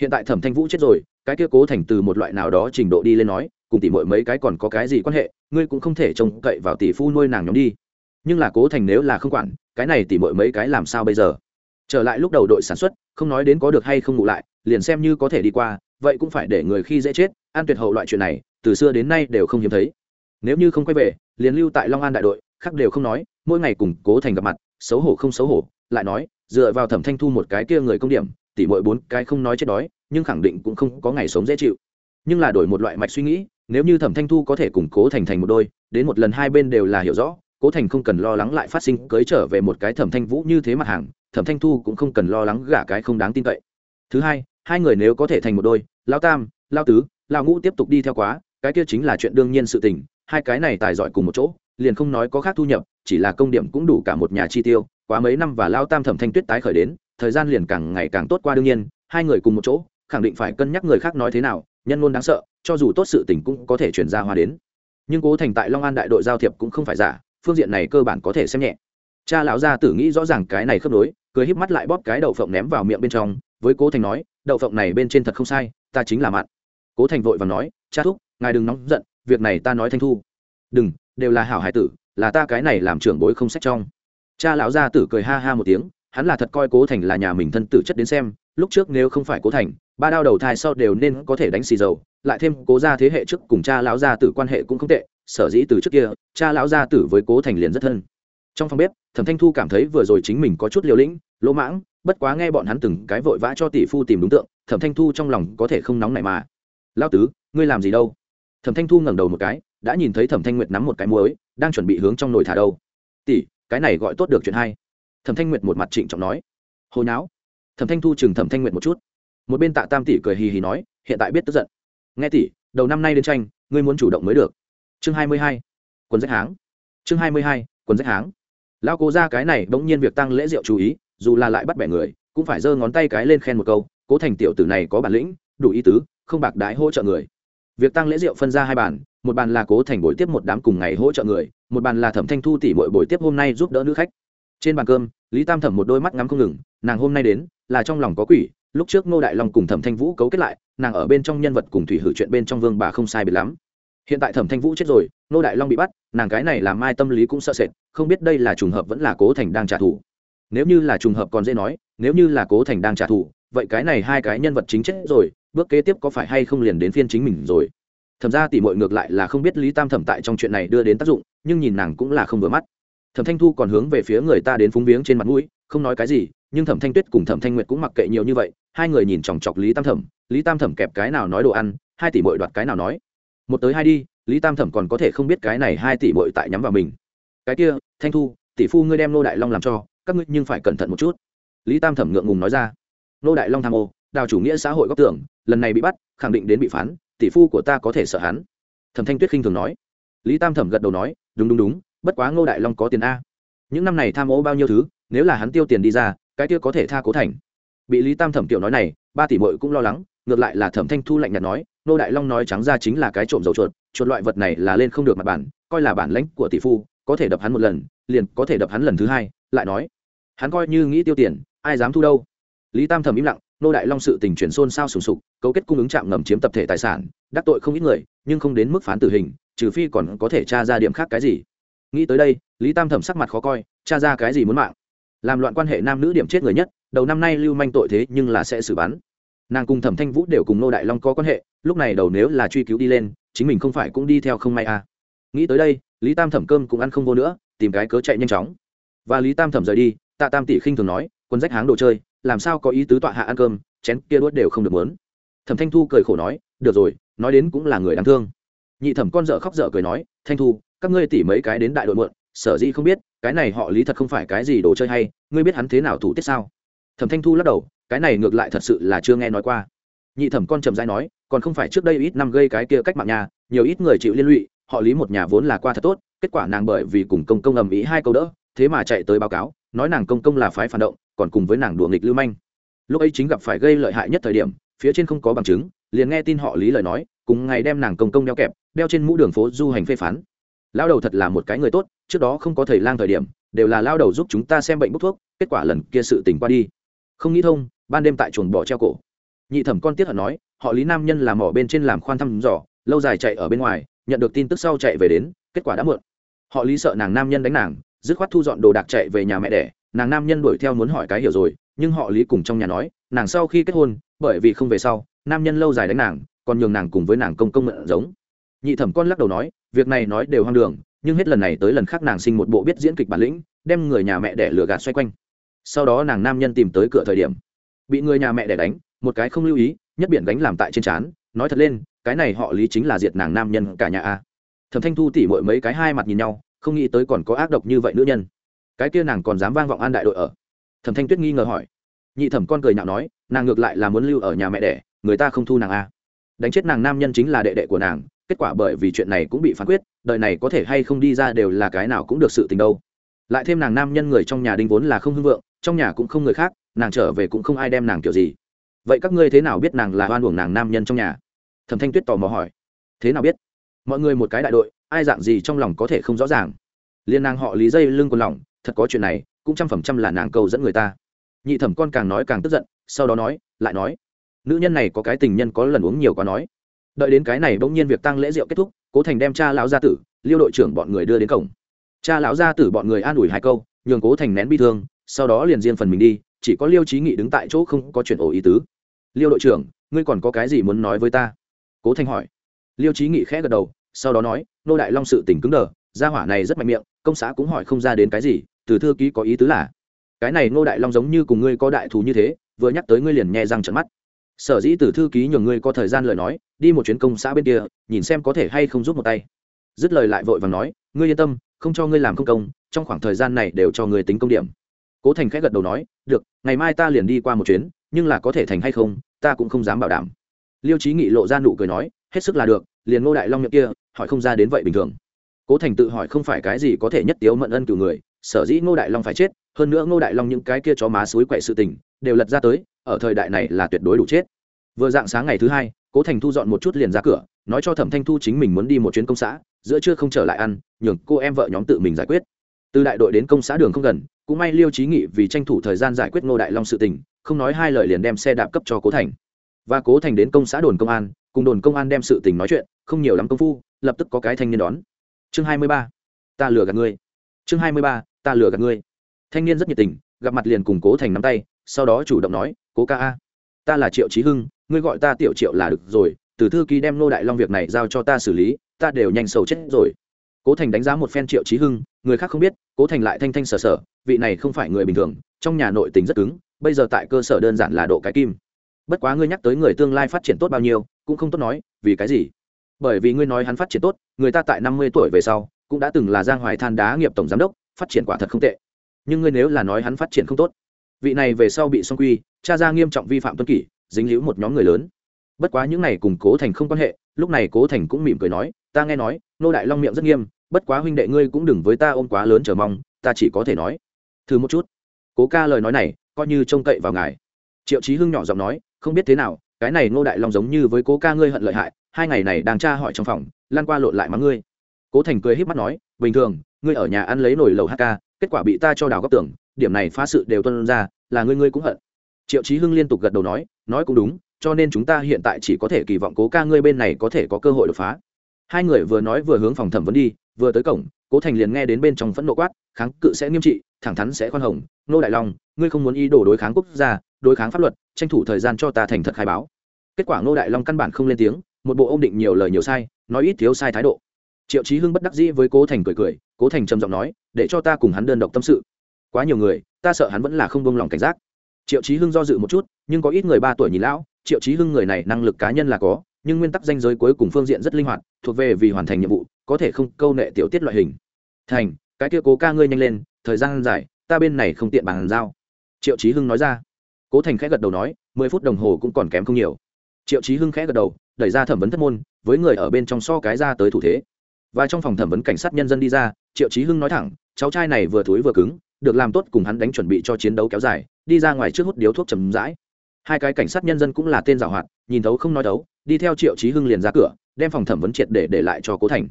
Hiện tại thẩm thanh vũ chết rồi, cái kia cố thành từ một loại nào đó trình độ đi lên nói cùng tỷ muội mấy cái còn có cái gì quan hệ, ngươi cũng không thể trông cậy vào tỷ phu nuôi nàng nhóm đi. Nhưng là cố thành nếu là không quản, cái này tỷ muội mấy cái làm sao bây giờ? Trở lại lúc đầu đội sản xuất, không nói đến có được hay không ngủ lại, liền xem như có thể đi qua, vậy cũng phải để người khi dễ chết, an tuyệt hậu loại chuyện này, từ xưa đến nay đều không hiếm thấy. Nếu như không quay về, liền lưu tại long an đại đội, khác đều không nói, mỗi ngày cùng cố thành gặp mặt, xấu hổ không xấu hổ, lại nói, dựa vào thẩm thanh thu một cái kia người công điểm, tỉ mỗi bốn cái không nói chết đói, nhưng khẳng định cũng không có ngày sống dễ chịu. Nhưng là đổi một loại mạch suy nghĩ nếu như thẩm thanh thu có thể củng cố thành thành một đôi, đến một lần hai bên đều là hiểu rõ, cố thành không cần lo lắng lại phát sinh cưới trở về một cái thẩm thanh vũ như thế mặt hàng, thẩm thanh thu cũng không cần lo lắng gả cái không đáng tin cậy. Thứ hai hai người nếu có thể thành một đôi lao tam lao tứ lao ngũ tiếp tục đi theo quá, cái kia chính là chuyện đương nhiên sự tình, hai cái này tài giỏi cùng một chỗ, liền không nói có khác thu nhập, chỉ là công điểm cũng đủ cả một nhà chi tiêu, quá mấy năm và lao tam thẩm thanh tuyết tái khởi đến, thời gian liền càng ngày càng tốt qua đương nhiên, hai người cùng một chỗ, khẳng định phải cân nhắc người khác nói thế nào nhân ngôn đáng sợ, cho dù tốt sự tình cũng có thể chuyển ra hoa đến. Nhưng cố thành tại long an đại đội giao thiệp cũng không phải giả, phương diện này cơ bản có thể xem nhẹ. Cha lão gia tử nghĩ rõ ràng cái này khớp nối, cười híp mắt lại bóp cái đậu phộng ném vào miệng bên trong, với cố thành nói, đậu phộng này bên trên thật không sai, ta chính là mặn cố thành vội và nói, cha thúc, ngài đừng nóng giận, việc này ta nói thanh thu. Đừng, đều là hảo hải tử, là ta cái này làm trưởng bối không sách trong. Cha lão gia tử cười ha ha một tiếng, hắn là thật coi cố thành là nhà mình thân tử chất đến xem, lúc trước nếu không phải cố thành ba đao đầu thai sau đều nên có thể đánh xì dầu, lại thêm cố gia thế hệ trước cùng cha lão gia tử quan hệ cũng không tệ, sở dĩ từ trước kia, cha lão gia tử với cố thành liền rất thân. Trong phòng bếp, thẩm thanh thu cảm thấy vừa rồi chính mình có chút liều lĩnh, lỗ mãng, bất quá nghe bọn hắn từng cái vội vã cho tỷ phu tìm đúng tượng, thẩm thanh thu trong lòng có thể không nóng này mà. Lao tứ, ngươi làm gì đâu? Thẩm thanh thu ngẩng đầu một cái, đã nhìn thấy thẩm thanh nguyệt nắm một cái muối, đang chuẩn bị hướng trong nồi thả đâu. Tỷ, cái này gọi tốt được chuyện hay. Thẩm thanh nguyệt một mặt trịnh trọng nói. Hồi não thẩm thanh thu chừng thẩm thanh nguyệt một chút một bên tạ tam tỷ cười hì hì nói, hiện tại biết tức giận. Nghe tỷ, đầu năm nay đến tranh, ngươi muốn chủ động mới được. Chương hai mươi hai, quần rách háng. Chương hai mươi hai, quần rách háng. Lao cố ra cái này bỗng nhiên việc tăng lễ rượu chú ý, dù là lại bắt bẻ người, cũng phải giơ ngón tay cái lên khen một câu, cố thành tiểu tử này có bản lĩnh, đủ ý tứ, không bạc đái hỗ trợ người. Việc tăng lễ rượu phân ra hai bàn, một bàn là cố thành buổi tiếp một đám cùng ngày hỗ trợ người, một bàn là thẩm thanh thu tỷ mỗi buổi tiếp hôm nay giúp đỡ nữ khách. Trên bàn cơm, lý tam thẩm một đôi mắt ngắm không ngừng, nàng hôm nay đến, là trong lòng có quỷ lúc trước ngô đại long cùng thẩm thanh vũ cấu kết lại, nàng ở bên trong nhân vật cùng thủy hử chuyện bên trong vương bà không sai biệt lắm. Hiện tại thẩm thanh vũ chết rồi, Ngô đại long bị bắt, nàng cái này làm mai tâm lý cũng sợ sệt, không biết đây là trùng hợp vẫn là cố thành đang trả thù. Nếu như là trùng hợp còn dễ nói, nếu như là cố thành đang trả thù, vậy cái này hai cái nhân vật chính chết rồi, bước kế tiếp có phải hay không liền đến phiên chính mình rồi? Thẩm ra tỉ mội ngược lại là không biết lý tam thẩm tại trong chuyện này đưa đến tác dụng, nhưng nhìn nàng cũng là không vừa mắt. Thẩm thanh thu còn hướng về phía người ta đến phúng viếng trên mặt mũi, không nói cái gì, nhưng thẩm thanh tuyết cùng thẩm thanh nguyệt cũng mặc kệ nhiều như vậy hai người nhìn chòng chọc lý tam thẩm, lý tam thẩm kẹp cái nào nói đồ ăn, hai tỷ mội đoạt cái nào nói. Một tới hai đi, lý tam thẩm còn có thể không biết cái này hai tỷ mội tại nhắm vào mình. Cái kia, thanh thu, tỷ phu ngươi đem nô đại long làm cho, các ngươi nhưng phải cẩn thận một chút. Lý tam thẩm ngượng ngùng nói ra. Nô đại long tham ô, đào chủ nghĩa xã hội góc tưởng, lần này bị bắt, khẳng định đến bị phán, tỷ phu của ta có thể sợ hắn. Thẩm thanh tuyết khinh thường nói. Lý tam thẩm gật đầu nói, đúng đúng đúng, bất quá ngô đại long có tiền a. Những năm này tham ô bao nhiêu thứ, nếu là hắn tiêu tiền đi ra, cái kia có thể tha cố thành bị lý tam thẩm tiểu nói này, ba tỷ mội cũng lo lắng, ngược lại là thẩm thanh thu lạnh nhạt nói, nô đại long nói trắng ra chính là cái trộm dầu chuột chuột loại vật này là lên không được mặt bản, coi là bản lãnh của tỷ phu, có thể đập hắn một lần, liền có thể đập hắn lần thứ hai, lại nói. Hắn coi như nghĩ tiêu tiền, ai dám thu đâu? Lý tam thẩm im lặng, nô đại long sự tình chuyển xôn xao sùng sục, cấu kết cung ứng chạm ngầm chiếm tập thể tài sản, đắc tội không ít người, nhưng không đến mức phán tử hình, trừ phi còn có thể tra ra điểm khác cái gì. Nghĩ tới đây, lý tam thẩm sắc mặt khó coi, tra ra cái gì muốn mạng? Làm loạn quan hệ nam nữ điểm chết người nhất đầu năm nay lưu manh tội thế nhưng là sẽ xử bắn. Nàng cùng thẩm thanh vũ đều cùng nô đại long có quan hệ, lúc này đầu nếu là truy cứu đi lên, chính mình không phải cũng đi theo không may à. nghĩ tới đây, lý tam thẩm cơm cũng ăn không vô nữa, tìm cái cớ chạy nhanh chóng. Và lý tam thẩm rời đi, tạ tam tỷ khinh thường nói, quân rách háng đồ chơi, làm sao có ý tứ tọa hạ ăn cơm, chén kia đuốt đều không được muốn. Thẩm thanh thu cười khổ nói, được rồi, nói đến cũng là người đáng thương. Nhị thẩm con dợ khóc dở cười nói, thanh thu, các ngươi tỉ mấy cái đến đại đội mượn sở dĩ không biết, cái này họ lý thật không phải cái gì đồ chơi hay, ngươi biết hắn thế nào thủ tiết sao? Thẩm thanh thu lắc đầu, cái này ngược lại thật sự là chưa nghe nói qua. Nhị thẩm con trầm dai nói, còn không phải trước đây ít năm gây cái kia cách mạng nhà, nhiều ít người chịu liên lụy, họ lý một nhà vốn là qua thật tốt, kết quả nàng bởi vì cùng công công ầm ĩ hai câu đỡ, thế mà chạy tới báo cáo, nói nàng công công là phái phản động, còn cùng với nàng đùa nghịch lưu manh. Lúc ấy chính gặp phải gây lợi hại nhất thời điểm, phía trên không có bằng chứng, liền nghe tin họ lý lời nói, cùng ngày đem nàng công công đeo kẹp, đeo trên mũ đường phố du hành phê phán. Lao đầu thật là một cái người tốt, trước đó không có thầy lang thời điểm, đều là lao đầu giúp chúng ta xem bệnh bốc thuốc, kết quả lần kia sự tình qua đi không nghĩ thông, ban đêm tại chuồng bỏ treo cổ. Nhị thẩm con tiết hận nói, họ lý nam nhân làm mỏ bên trên làm khoan thăm dò, lâu dài chạy ở bên ngoài, nhận được tin tức sau chạy về đến, kết quả đã mượn. họ lý sợ nàng nam nhân đánh nàng, dứt khoát thu dọn đồ đạc chạy về nhà mẹ đẻ, nàng nam nhân đuổi theo muốn hỏi cái hiểu rồi, nhưng họ lý cùng trong nhà nói, nàng sau khi kết hôn, bởi vì không về sau, nam nhân lâu dài đánh nàng, còn nhường nàng cùng với nàng công công mượn giống. Nhị thẩm con lắc đầu nói, việc này nói đều hoang đường, nhưng hết lần này tới lần khác nàng sinh một bộ biết diễn kịch bản lĩnh, đem người nhà mẹ đẻ lừa gạt xoay quanh sau đó nàng nam nhân tìm tới cửa thời điểm, bị người nhà mẹ đẻ đánh, một cái không lưu ý, nhất biển đánh làm tại trên trán, nói thật lên, cái này họ lý chính là diệt nàng nam nhân cả nhà a. Thẩm thanh thu tỉ mỗi mấy cái hai mặt nhìn nhau, không nghĩ tới còn có ác độc như vậy nữ nhân. Cái kia nàng còn dám vang vọng an đại đội ở. Thẩm thanh tuyết nghi ngờ hỏi. Nhị thẩm con cười nhạo nói, nàng ngược lại là muốn lưu ở nhà mẹ đẻ, người ta không thu nàng a. Đánh chết nàng nam nhân chính là đệ đệ của nàng, kết quả bởi vì chuyện này cũng bị phán quyết đợi này có thể hay không đi ra đều là cái nào cũng được sự tình đâu. Lại thêm nàng nam nhân người trong nhà đinh vốn là không hưng vượng trong nhà cũng không người khác, nàng trở về cũng không ai đem nàng kiểu gì. Vậy các ngươi thế nào biết nàng là oan uổng nàng nam nhân trong nhà? Thẩm thanh tuyết tò mò hỏi. Thế nào biết? Mọi người một cái đại đội, ai dạng gì trong lòng có thể không rõ ràng? Liên nàng họ lý dây lưng quần lòng, thật có chuyện này, cũng trăm phần trăm là nàng cầu dẫn người ta. Nhị thẩm con càng nói càng tức giận, sau đó nói, lại nói. Nữ nhân này có cái tình nhân có lần uống nhiều quá nói. Đợi đến cái này bỗng nhiên việc tăng lễ rượu kết thúc, cố thành đem cha lão gia tử, liêu đội trưởng bọn người đưa đến cổng. Cha lão gia tử bọn người an ủi hai câu, nhường cố thành nén bi thương sau đó liền riêng phần mình đi, chỉ có liêu trí nghị đứng tại chỗ không có chuyện ổ ý tứ. Liêu đội trưởng, ngươi còn có cái gì muốn nói với ta? Cố thanh hỏi. Liêu trí nghị khẽ gật đầu, sau đó nói, nô đại long sự tỉnh cứng đờ, gia hỏa này rất mạnh miệng, công xã cũng hỏi không ra đến cái gì, từ thư ký có ý tứ là, cái này nô đại long giống như cùng ngươi có đại thù như thế, vừa nhắc tới ngươi liền nghe răng trận mắt. Sở dĩ từ thư ký nhường ngươi có thời gian lời nói, đi một chuyến công xã bên kia, nhìn xem có thể hay không giúp một tay. Dứt lời lại vội và nói, ngươi yên tâm, không cho ngươi làm công công, trong khoảng thời gian này đều cho ngươi tính công điểm cố thành khẽ gật đầu nói, được, ngày mai ta liền đi qua một chuyến, nhưng là có thể thành hay không, ta cũng không dám bảo đảm. Liêu trí nghị lộ ra nụ cười nói, hết sức là được, liền ngô đại long miệng kia, hỏi không ra đến vậy bình thường. Cố thành tự hỏi không phải cái gì có thể nhất tiếu mận ân cử người, sở dĩ ngô đại long phải chết, hơn nữa ngô đại long những cái kia chó má suối quậy sự tình, đều lật ra tới, ở thời đại này là tuyệt đối đủ chết. Vừa dạng sáng ngày thứ hai, cố thành thu dọn một chút liền ra cửa, nói cho thẩm thanh thu chính mình muốn đi một chuyến công xã, giữa trưa không trở lại ăn, nhường cô em vợ nhóm tự mình giải quyết từ đại đội đến công xã đường không gần, cũng may liêu trí nghị vì tranh thủ thời gian giải quyết ngô đại long sự tình, không nói hai lời liền đem xe đạp cấp cho cố thành. Và cố thành đến công xã đồn công an, cùng đồn công an đem sự tình nói chuyện, không nhiều lắm công phu, lập tức có cái thanh niên đón. Chương hai mươi ba, ta lừa gạt ngươi. Chương hai mươi ba, ta lừa gạt ngươi. Thanh niên rất nhiệt tình, gặp mặt liền cùng cố thành nắm tay, sau đó chủ động nói, cố ca a, ta là triệu trí hưng, ngươi gọi ta tiểu triệu là được rồi, từ thư ký đem nô đại long việc này giao cho ta xử lý, ta đều nhanh sầu chết rồi cố thành đánh giá một phen triệu trí hưng, người khác không biết, cố thành lại thanh thanh sở sở vị này không phải người bình thường, trong nhà nội tình rất cứng, bây giờ tại cơ sở đơn giản là độ cái kim. Bất quá ngươi nhắc tới người tương lai phát triển tốt bao nhiêu, cũng không tốt nói, vì cái gì? Bởi vì ngươi nói hắn phát triển tốt, người ta tại năm mươi tuổi về sau, cũng đã từng là giang hoài than đá nghiệp tổng giám đốc, phát triển quả thật không tệ. Nhưng ngươi nếu là nói hắn phát triển không tốt, vị này về sau bị song quy, cha ra nghiêm trọng vi phạm tuân kỷ, dính líu một nhóm người lớn bất quá những này cùng cố thành không quan hệ, lúc này cố thành cũng mỉm cười nói, ta nghe nói, nô đại long miệng rất nghiêm, bất quá huynh đệ ngươi cũng đừng với ta ôm quá lớn chờ mong, ta chỉ có thể nói. Thử một chút. Cố ca lời nói này, coi như trông cậy vào ngài. Triệu chí hưng nhỏ giọng nói, không biết thế nào, cái này nô đại long giống như với cố ca ngươi hận lợi hại, hai ngày này đang tra hỏi trong phòng, lan qua lộn lại mắng ngươi. Cố thành cười híp mắt nói, bình thường, ngươi ở nhà ăn lấy nồi lầu hk kết quả bị ta cho đào góc tưởng điểm này phá sự đều tuân ra, là ngươi ngươi cũng hận triệu chí hưng liên tục gật đầu nói nói cũng đúng, cho nên chúng ta hiện tại chỉ có thể kỳ vọng cố ca ngươi bên này có thể có cơ hội đột phá. Hai người vừa nói vừa hướng phòng thẩm vấn đi, vừa tới cổng, cố thành liền nghe đến bên trong phẫn nộ quát, kháng cự sẽ nghiêm trị, thẳng thắn sẽ khoan hồng, nô đại long, ngươi không muốn ý đồ đối kháng quốc gia, đối kháng pháp luật, tranh thủ thời gian cho ta thành thật khai báo. Kết quả nô đại long căn bản không lên tiếng, một bộ ôm định nhiều lời nhiều sai, nói ít thiếu sai thái độ. Triệu chí hưng bất đắc dĩ với cố thành cười cười, cố thành trầm giọng nói, để cho ta cùng hắn đơn độc tâm sự. Quá nhiều người, ta sợ hắn vẫn là không buông lòng cảnh giác triệu chí hưng do dự một chút, nhưng có ít người ba tuổi nhìn lão, triệu chí hưng người này năng lực cá nhân là có, nhưng nguyên tắc danh giới cuối cùng phương diện rất linh hoạt, thuộc về vì hoàn thành nhiệm vụ, có thể không câu nệ tiểu tiết loại hình. Thành, cái kia cố ca ngươi nhanh lên, thời gian dài, ta bên này không tiện bàn giao. Triệu chí hưng nói ra. Cố thành khẽ gật đầu nói, mười phút đồng hồ cũng còn kém không nhiều. Triệu chí hưng khẽ gật đầu, đẩy ra thẩm vấn thất môn, với người ở bên trong so cái ra tới thủ thế. Và trong phòng thẩm vấn cảnh sát nhân dân đi ra, triệu chí hưng nói thẳng, cháu trai này vừa thối vừa cứng, được làm tốt cùng hắn đánh chuẩn bị cho chiến đấu kéo dài đi ra ngoài trước hút điếu thuốc chầm rãi. Hai cái cảnh sát nhân dân cũng là tên giảo hoạt, nhìn thấu không nói đấu đi theo triệu trí hưng liền ra cửa, đem phòng thẩm vấn triệt để để lại cho cố thành.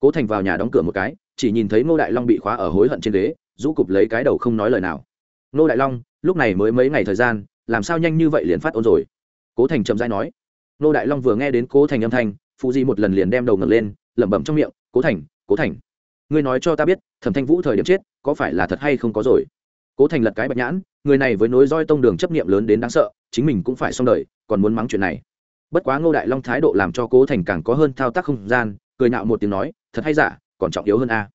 Cố thành vào nhà đóng cửa một cái, chỉ nhìn thấy ngô đại long bị khóa ở hối hận trên ghế, rũ cụp lấy cái đầu không nói lời nào. Ngô đại long, lúc này mới mấy ngày thời gian, làm sao nhanh như vậy liền phát ôn rồi? Cố thành chậm dãi nói. Ngô đại long vừa nghe đến cố thành âm thanh phụ di một lần liền đem đầu ngẩng lên, lẩm bẩm trong miệng, cố thành cố thành, ngươi nói cho ta biết, thẩm thanh vũ thời điểm chết, có phải là thật hay không có rồi? Cố thành lật cái bạch nhãn người này với nối roi tông đường chấp nghiệm lớn đến đáng sợ, chính mình cũng phải xong đời, còn muốn mắng chuyện này. Bất quá ngô đại long thái độ làm cho cố thành càng có hơn thao tác không gian, cười nạo một tiếng nói, thật hay giả, còn trọng yếu hơn a.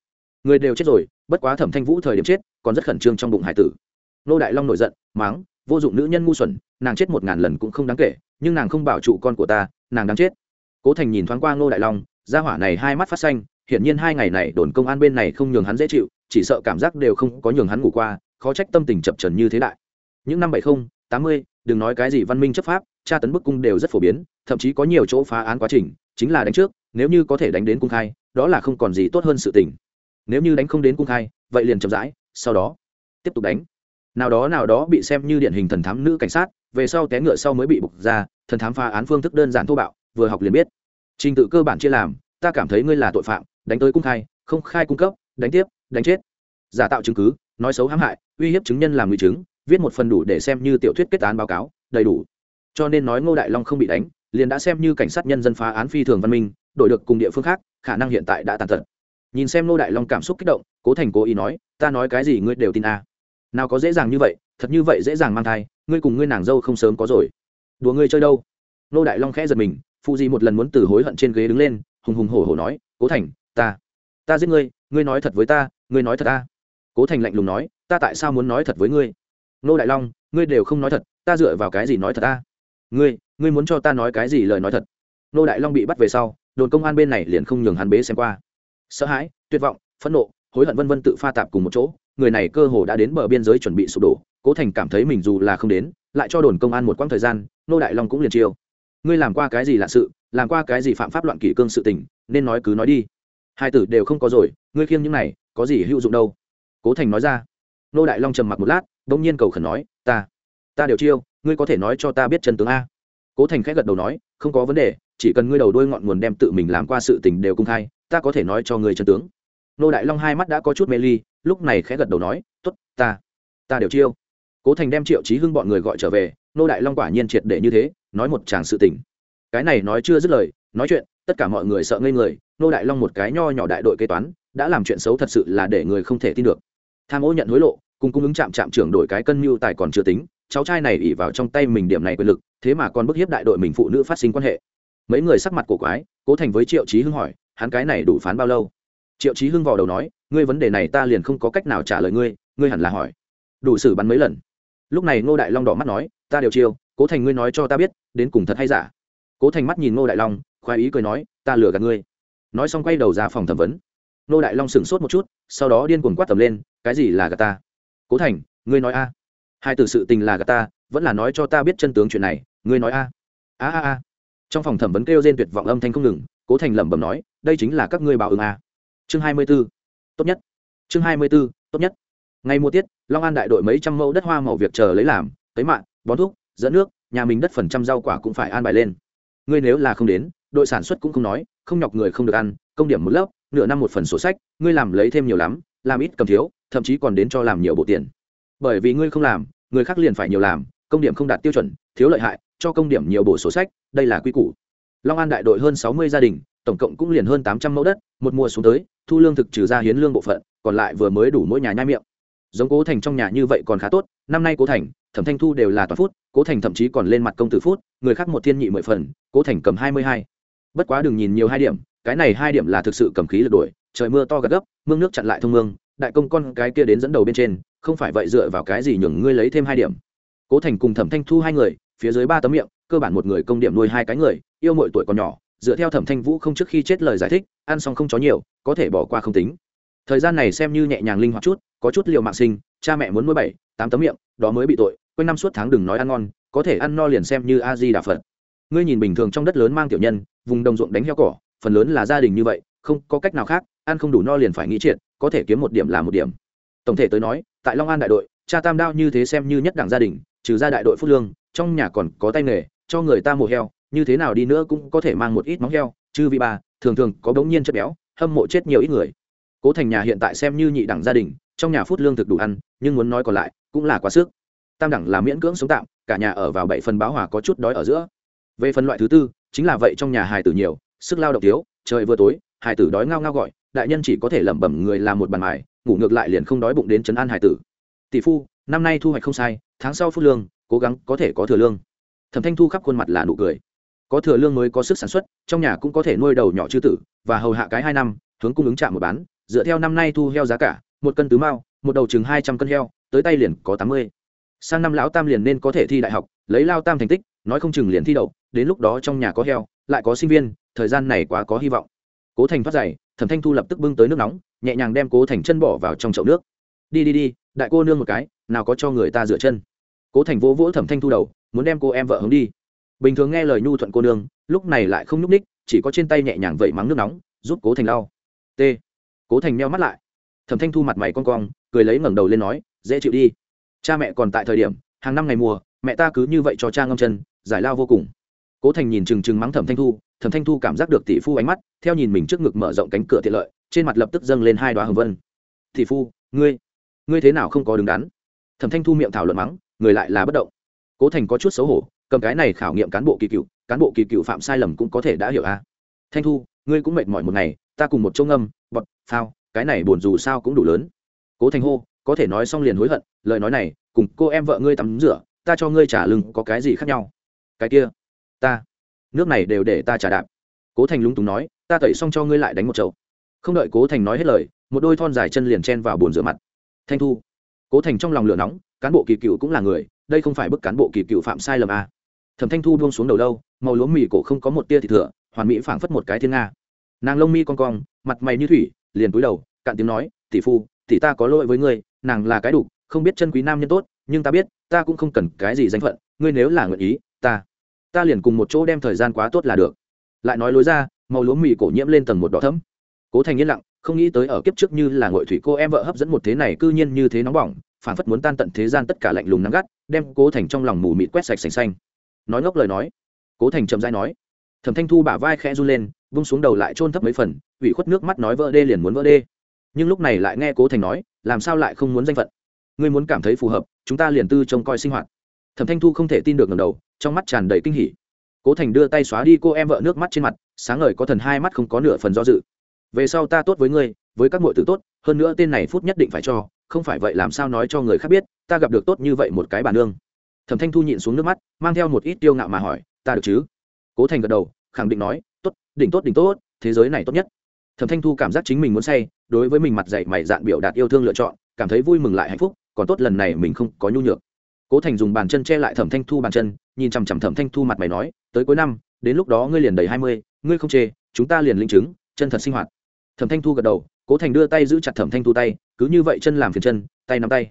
Người đều chết rồi, bất quá thẩm thanh vũ thời điểm chết, còn rất khẩn trương trong bụng hải tử. Ngô đại long nổi giận, mắng, vô dụng nữ nhân ngu xuẩn, nàng chết một ngàn lần cũng không đáng kể, nhưng nàng không bảo trụ con của ta, nàng đáng chết. Cố thành nhìn thoáng qua ngô đại long, gia hỏa này hai mắt phát xanh, hiển nhiên hai ngày này đồn công an bên này không nhường hắn dễ chịu, chỉ sợ cảm giác đều không có nhường hắn ngủ qua khó trách tâm tình chập trần như thế đại. Những năm bảy mươi tám mươi, đừng nói cái gì văn minh chấp pháp, tra tấn bức cung đều rất phổ biến, thậm chí có nhiều chỗ phá án quá trình, chính là đánh trước, nếu như có thể đánh đến cung khai, đó là không còn gì tốt hơn sự tình. Nếu như đánh không đến cung khai, vậy liền chậm rãi, sau đó, tiếp tục đánh. Nào đó nào đó bị xem như điển hình thần thám nữ cảnh sát, về sau té ngựa sau mới bị bục ra, thần thám phá án phương thức đơn giản thô bạo, vừa học liền biết. Trình tự cơ bản chia làm, ta cảm thấy ngươi là tội phạm, đánh tới cung khai, không khai cung cấp, đánh tiếp, đánh chết. Giả tạo chứng cứ, nói xấu hãm hại uy hiếp chứng nhân làm nguy chứng, viết một phần đủ để xem như tiểu thuyết kết án báo cáo, đầy đủ. Cho nên nói ngô đại long không bị đánh, liền đã xem như cảnh sát nhân dân phá án phi thường văn minh, đổi được cùng địa phương khác, khả năng hiện tại đã tàn tật. Nhìn xem ngô đại long cảm xúc kích động, cố thành cố ý nói, ta nói cái gì ngươi đều tin a à. nào có dễ dàng như vậy, thật như vậy dễ dàng mang thai, ngươi cùng ngươi nàng dâu không sớm có rồi. Đùa ngươi chơi đâu? Ngô đại long khẽ giật mình, phụ gì một lần muốn từ hối hận trên ghế đứng lên, hùng hùng hổ hổ nói, cố thành, ta ta giết ngươi ngươi nói thật với ta, ngươi nói thật ta cố thành lạnh lùng nói ta tại sao muốn nói thật với ngươi? Nô đại long, ngươi đều không nói thật, ta dựa vào cái gì nói thật ta? Ngươi ngươi muốn cho ta nói cái gì lời nói thật? Nô đại long bị bắt về sau, đồn công an bên này liền không nhường hắn bế xem qua. Sợ hãi, tuyệt vọng, phẫn nộ, hối hận vân vân tự pha tạp cùng một chỗ, người này cơ hồ đã đến bờ biên giới chuẩn bị sụp đổ, cố thành cảm thấy mình dù là không đến, lại cho đồn công an một quãng thời gian nô đại long cũng liền chiêu. Ngươi làm qua cái gì lạ sự, làm qua cái gì phạm pháp loạn kỷ cương sự tình, nên nói cứ nói đi. Hai tử đều không có rồi, ngươi khiêng những này, có gì hữu dụng đâu? Cố thành nói ra nô đại long trầm mặc một lát đ ỗ n g nhiên cầu khẩn nói, ta ta đều chiêu, ngươi có thể nói cho ta biết chân tướng a? Cố thành khẽ gật đầu nói, không có vấn đề, chỉ cần ngươi đầu đuôi ngọn nguồn đem tự mình làm qua sự tình đều công khai, ta có thể nói cho ngươi chân tướng. Nô đại long hai mắt đã có chút mê ly, lúc này khẽ gật đầu nói t ố t ta ta đều chiêu. Cố thành đem triệu trí hưng bọn người gọi trở về, nô đại long quả nhiên triệt để như thế, nói một chàng sự tình. Cái này nói chưa dứt lời, nói chuyện, tất cả mọi người sợ ngây người, nô đại long một cái nho nhỏ đại đội kế toán, đã làm chuyện xấu thật sự là để người không thể tin được tham ô nhận hối lộ, cùng cung ứng chạm chạm trưởng đổi cái cân mưu tài còn chưa tính, cháu trai này ỉ vào trong tay mình điểm này quyền lực, thế mà còn bức hiếp đại đội mình phụ nữ phát sinh quan hệ. Mấy người sắc mặt cổ quái, cố thành với triệu trí hưng hỏi, hắn cái này đủ phán bao lâu? Triệu trí hưng vào đầu nói, ngươi vấn đề này ta liền không có cách nào trả lời ngươi ngươi hẳn là hỏi. Đủ xử bắn mấy lần. Lúc này ngô đại long đỏ mắt nói, ta đều chiêu, cố thành ngươi nói cho ta biết, đến cùng thật hay giả? Cố thành mắt nhìn ngô đại long, khoái ý cười nói, ta lừa gạt ngươi. Nói xong quay đầu ra phòng thẩm vấn nô đại long sửng sốt một chút, sau đó điên cuồng quát tầm lên, cái gì là gạt ta? Cố thành, ngươi nói a. Hai từ sự tình là gạt ta, vẫn là nói cho ta biết chân tướng chuyện này, ngươi nói a. A a a. Trong phòng thẩm vấn kêu rên tuyệt vọng âm thanh không ngừng, cố thành lẩm bẩm nói, đây chính là các ngươi bảo ứng a. Chương hai mươi b ố tốt nhất. Chương hai mươi b ố tốt nhất. Ngày mùa tiết, long an đại đội mấy trăm mẫu đất hoa màu việc chờ lấy làm, tới mạng bón thuốc, dẫn nước, nhà mình đất phần trăm rau quả cũng phải an bài lên. Ngươi nếu là không đến, đội sản xuất cũng không nói, không nhọc người không được ăn, công điểm một lớp nửa năm một phần sổ sách, ngươi làm lấy thêm nhiều lắm, làm ít cầm thiếu, thậm chí còn đến cho làm nhiều bộ tiền. Bởi vì ngươi không làm, người khác liền phải nhiều làm, công điểm không đạt tiêu chuẩn, thiếu lợi hại, cho công điểm nhiều bổ sổ sách, đây là quy củ. Long an đại đội hơn sáu mươi gia đình, tổng cộng cũng liền hơn tám trăm mẫu đất, một mùa xuống tới, thu lương thực trừ ra hiến lương bộ phận, còn lại vừa mới đủ mỗi nhà nhai miệng. Giống cố thành trong nhà như vậy còn khá tốt, năm nay cố thành, thẩm thanh thu đều là toàn phút, cố thành thậm chí còn lên mặt công tử phút, người khác một thiên nhị mười phần, cố thành cầm hai mươi hai. Bất quá đừng nhìn nhiều hai điểm cái này hai điểm là thực sự cầm khí lực đổi trời mưa to gật gấp, mương nước chặn lại thông mương, đại công con cái kia đến dẫn đầu bên trên, không phải vậy dựa vào cái gì nhường ngươi lấy thêm hai điểm. Cố thành cùng thẩm thanh thu hai người, phía dưới ba tấm miệng, cơ bản một người công điểm nuôi hai cái người, yêu mọi tuổi còn nhỏ, dựa theo thẩm thanh vũ không trước khi chết lời giải thích, ăn xong không chó nhiều, có thể bỏ qua không tính. Thời gian này xem như nhẹ nhàng linh hoạt chút, có chút liều mạng sinh, cha mẹ muốn nuôi bảy, tám tấm miệng, đó mới bị tội, quanh năm suốt tháng đừng nói ăn ngon, có thể ăn no liền xem như a di đà phật. Ngươi nhìn bình thường trong đất lớn mang tiểu nhân, vùng đồng ruộng đánh heo cỏ phần lớn là gia đình như vậy, không có cách nào khác, ăn không đủ no liền phải nghĩ triệt, có thể kiếm một điểm là một điểm. Tổng thể tới nói, tại long an đại đội, cha tam đao như thế xem như nhất đảng gia đình, trừ ra đại đội phúc lương, trong nhà còn có tay nghề, cho người ta mổ heo, như thế nào đi nữa cũng có thể mang một ít móng heo chứ vị bà, thường thường có bỗng nhiên chất béo, hâm mộ chết nhiều ít người. Cố thành nhà hiện tại xem như nhị đẳng gia đình, trong nhà phút lương thực đủ ăn, nhưng muốn nói còn lại, cũng là quá sức. Tam đẳng là miễn cưỡng sống tạm, cả nhà ở vào bảy phần báo hòa có chút đói ở giữa. Về phần loại thứ tư, chính là vậy trong nhà hài tử nhiều sức lao động thiếu, trời vừa tối, hải tử đói ngao ngao gọi, đại nhân chỉ có thể lẩm bẩm người làm một bàn mải ngủ ngược lại liền không đói bụng đến chấn an hải tử. Tỷ phu, năm nay thu hoạch không sai, tháng sau phút lương, cố gắng có thể có thừa lương. Thẩm thanh thu khắp khuôn mặt là nụ cười. Có thừa lương mới có sức sản xuất, trong nhà cũng có thể nuôi đầu nhỏ chư tử, và hầu hạ cái hai năm, hướng cung ứng chạm một bán, dựa theo năm nay thu heo giá cả, một cân tứ mao, một đầu chừng hai trăm cân heo, tới tay liền có tám mươi. Sang năm lão tam liền nên có thể thi đại học, lấy lao tam thành tích, nói không chừng liền thi đậu, đến lúc đó trong nhà có heo, lại có sinh viên thời gian này quá có hy vọng. Cố thành thoát giày, thẩm thanh thu lập tức bưng tới nước nóng, nhẹ nhàng đem cố thành chân bỏ vào trong chậu nước. Đi đi đi, đại cô nương một cái, nào có cho người ta rửa chân. Cố thành vỗ vỗ thẩm thanh thu đầu, muốn đem cô em vợ hướng đi. Bình thường nghe lời nhu thuận cô nương, lúc này lại không nhúc ních chỉ có trên tay nhẹ nhàng vẩy mắng nước nóng, giúp cố thành lau. T. Cố thành meo mắt lại. Thẩm thanh thu mặt mày con cong, cười lấy ngẩng đầu lên nói, dễ chịu đi. Cha mẹ còn tại thời điểm, hàng năm ngày mùa, mẹ ta cứ như vậy cho cha ngâm chân, giải lao vô cùng. Cố thành nhìn chừng chừng mắng thẩm thanh thu thẩm thanh thu cảm giác được tỷ phu ánh mắt, theo nhìn mình trước ngực mở rộng cánh cửa tiện lợi, trên mặt lập tức dâng lên hai đoá hồng vân. Tỷ phu, ngươi ngươi thế nào không có đứng đắn? Thẩm thanh thu miệng thảo luận mắng, người lại là bất động. Cố thành có chút xấu hổ, cầm cái này khảo nghiệm cán bộ kỳ cựu, cán bộ kỳ cựu phạm sai lầm cũng có thể đã hiểu a à. thanh thu, ngươi cũng mệt mỏi một ngày, ta cùng một chỗ ngâm, bọt, phao, cái này buồn dù sao cũng đủ lớn. Cố thành hô, có thể nói xong liền hối hận, lời nói này, cùng cô em vợ ngươi tắm rửa, ta cho ngươi trả lưng có cái gì khác nhau? Cái kia, ta nước này đều để ta trả đạp. Cố thành lúng túng nói, ta tẩy xong cho ngươi lại đánh một chậu. Không đợi cố thành nói hết lời, một đôi thon dài chân liền chen vào bồn rửa mặt. Thanh thu. Cố thành trong lòng lửa nóng, cán bộ kỳ cựu cũng là người, đây không phải bức cán bộ kỳ cựu phạm sai lầm à. thẩm thanh thu buông xuống đầu lâu, màu lúa mì cổ không có một tia thịt thừa, hoàn mỹ phảng phất một cái thiên nga. Nàng lông mi con cong, mặt mày như thủy, liền túi đầu, cạn tiếng nói, tỷ phu, tỷ ta có lỗi với ngươi, nàng là cái đủ, không biết chân quý nam nhân tốt, nhưng ta biết, ta cũng không cần cái gì danh phận, ngươi nếu là nguyện ý, ta ta liền cùng một chỗ đem thời gian quá tốt là được. Lại nói lối ra, màu lúa mì cổ nhiễm lên tầng một đỏ thấm cố thành yên lặng, không nghĩ tới ở kiếp trước như là ngội thủy cô em vợ hấp dẫn một thế này cư nhiên như thế nóng bỏng phản phất muốn tan tận thế gian tất cả lạnh lùng nắng gắt, đem cố thành trong lòng mù mịt quét sạch sành xanh. Nói ngốc lời nói, cố thành chậm dai nói, thẩm thanh thu bả vai khẽ run lên, vung xuống đầu lại trôn thấp mấy phần, ủy khuất nước mắt nói vỡ đê liền muốn vỡ đê. Nhưng lúc này lại nghe cố thành nói, làm sao lại không muốn danh phận? Ngươi muốn cảm thấy phù hợp, chúng ta liền tư trông coi sinh hoạt thẩm thanh thu không thể tin được ngầm đầu, trong mắt tràn đầy kinh hỉ. Cố thành đưa tay xóa đi cô em vợ nước mắt trên mặt, sáng ngời có thần hai mắt không có nửa phần do dự. Về sau ta tốt với ngươi, với các m tử tốt, hơn nữa tên này phút nhất định phải cho, không phải vậy làm sao nói cho người khác biết, ta gặp được tốt như vậy một cái bản nương. Thẩm thanh thu nhịn xuống nước mắt, mang theo một ít tiêu ngạo mà hỏi, ta được chứ? Cố thành gật đầu, khẳng định nói, tốt, đỉnh tốt đỉnh tốt, thế giới này tốt nhất. Thẩm thanh thu cảm giác chính mình muốn say, đối với mình mặt dạy mày dạn biểu đạt yêu thương lựa chọn, cảm thấy vui mừng lại hạnh phúc, còn tốt lần này mình không có nhu nhược cố thành dùng bàn chân che lại thẩm thanh thu bàn chân, nhìn chằm chằm thẩm thanh thu mặt mày nói, tới cuối năm, đến lúc đó ngươi liền đầy hai mươi, ngươi không chê, chúng ta liền linh chứng, chân thật sinh hoạt. Thẩm thanh thu gật đầu, cố thành đưa tay giữ chặt thẩm thanh thu tay, cứ như vậy chân làm phiền chân, tay nắm tay.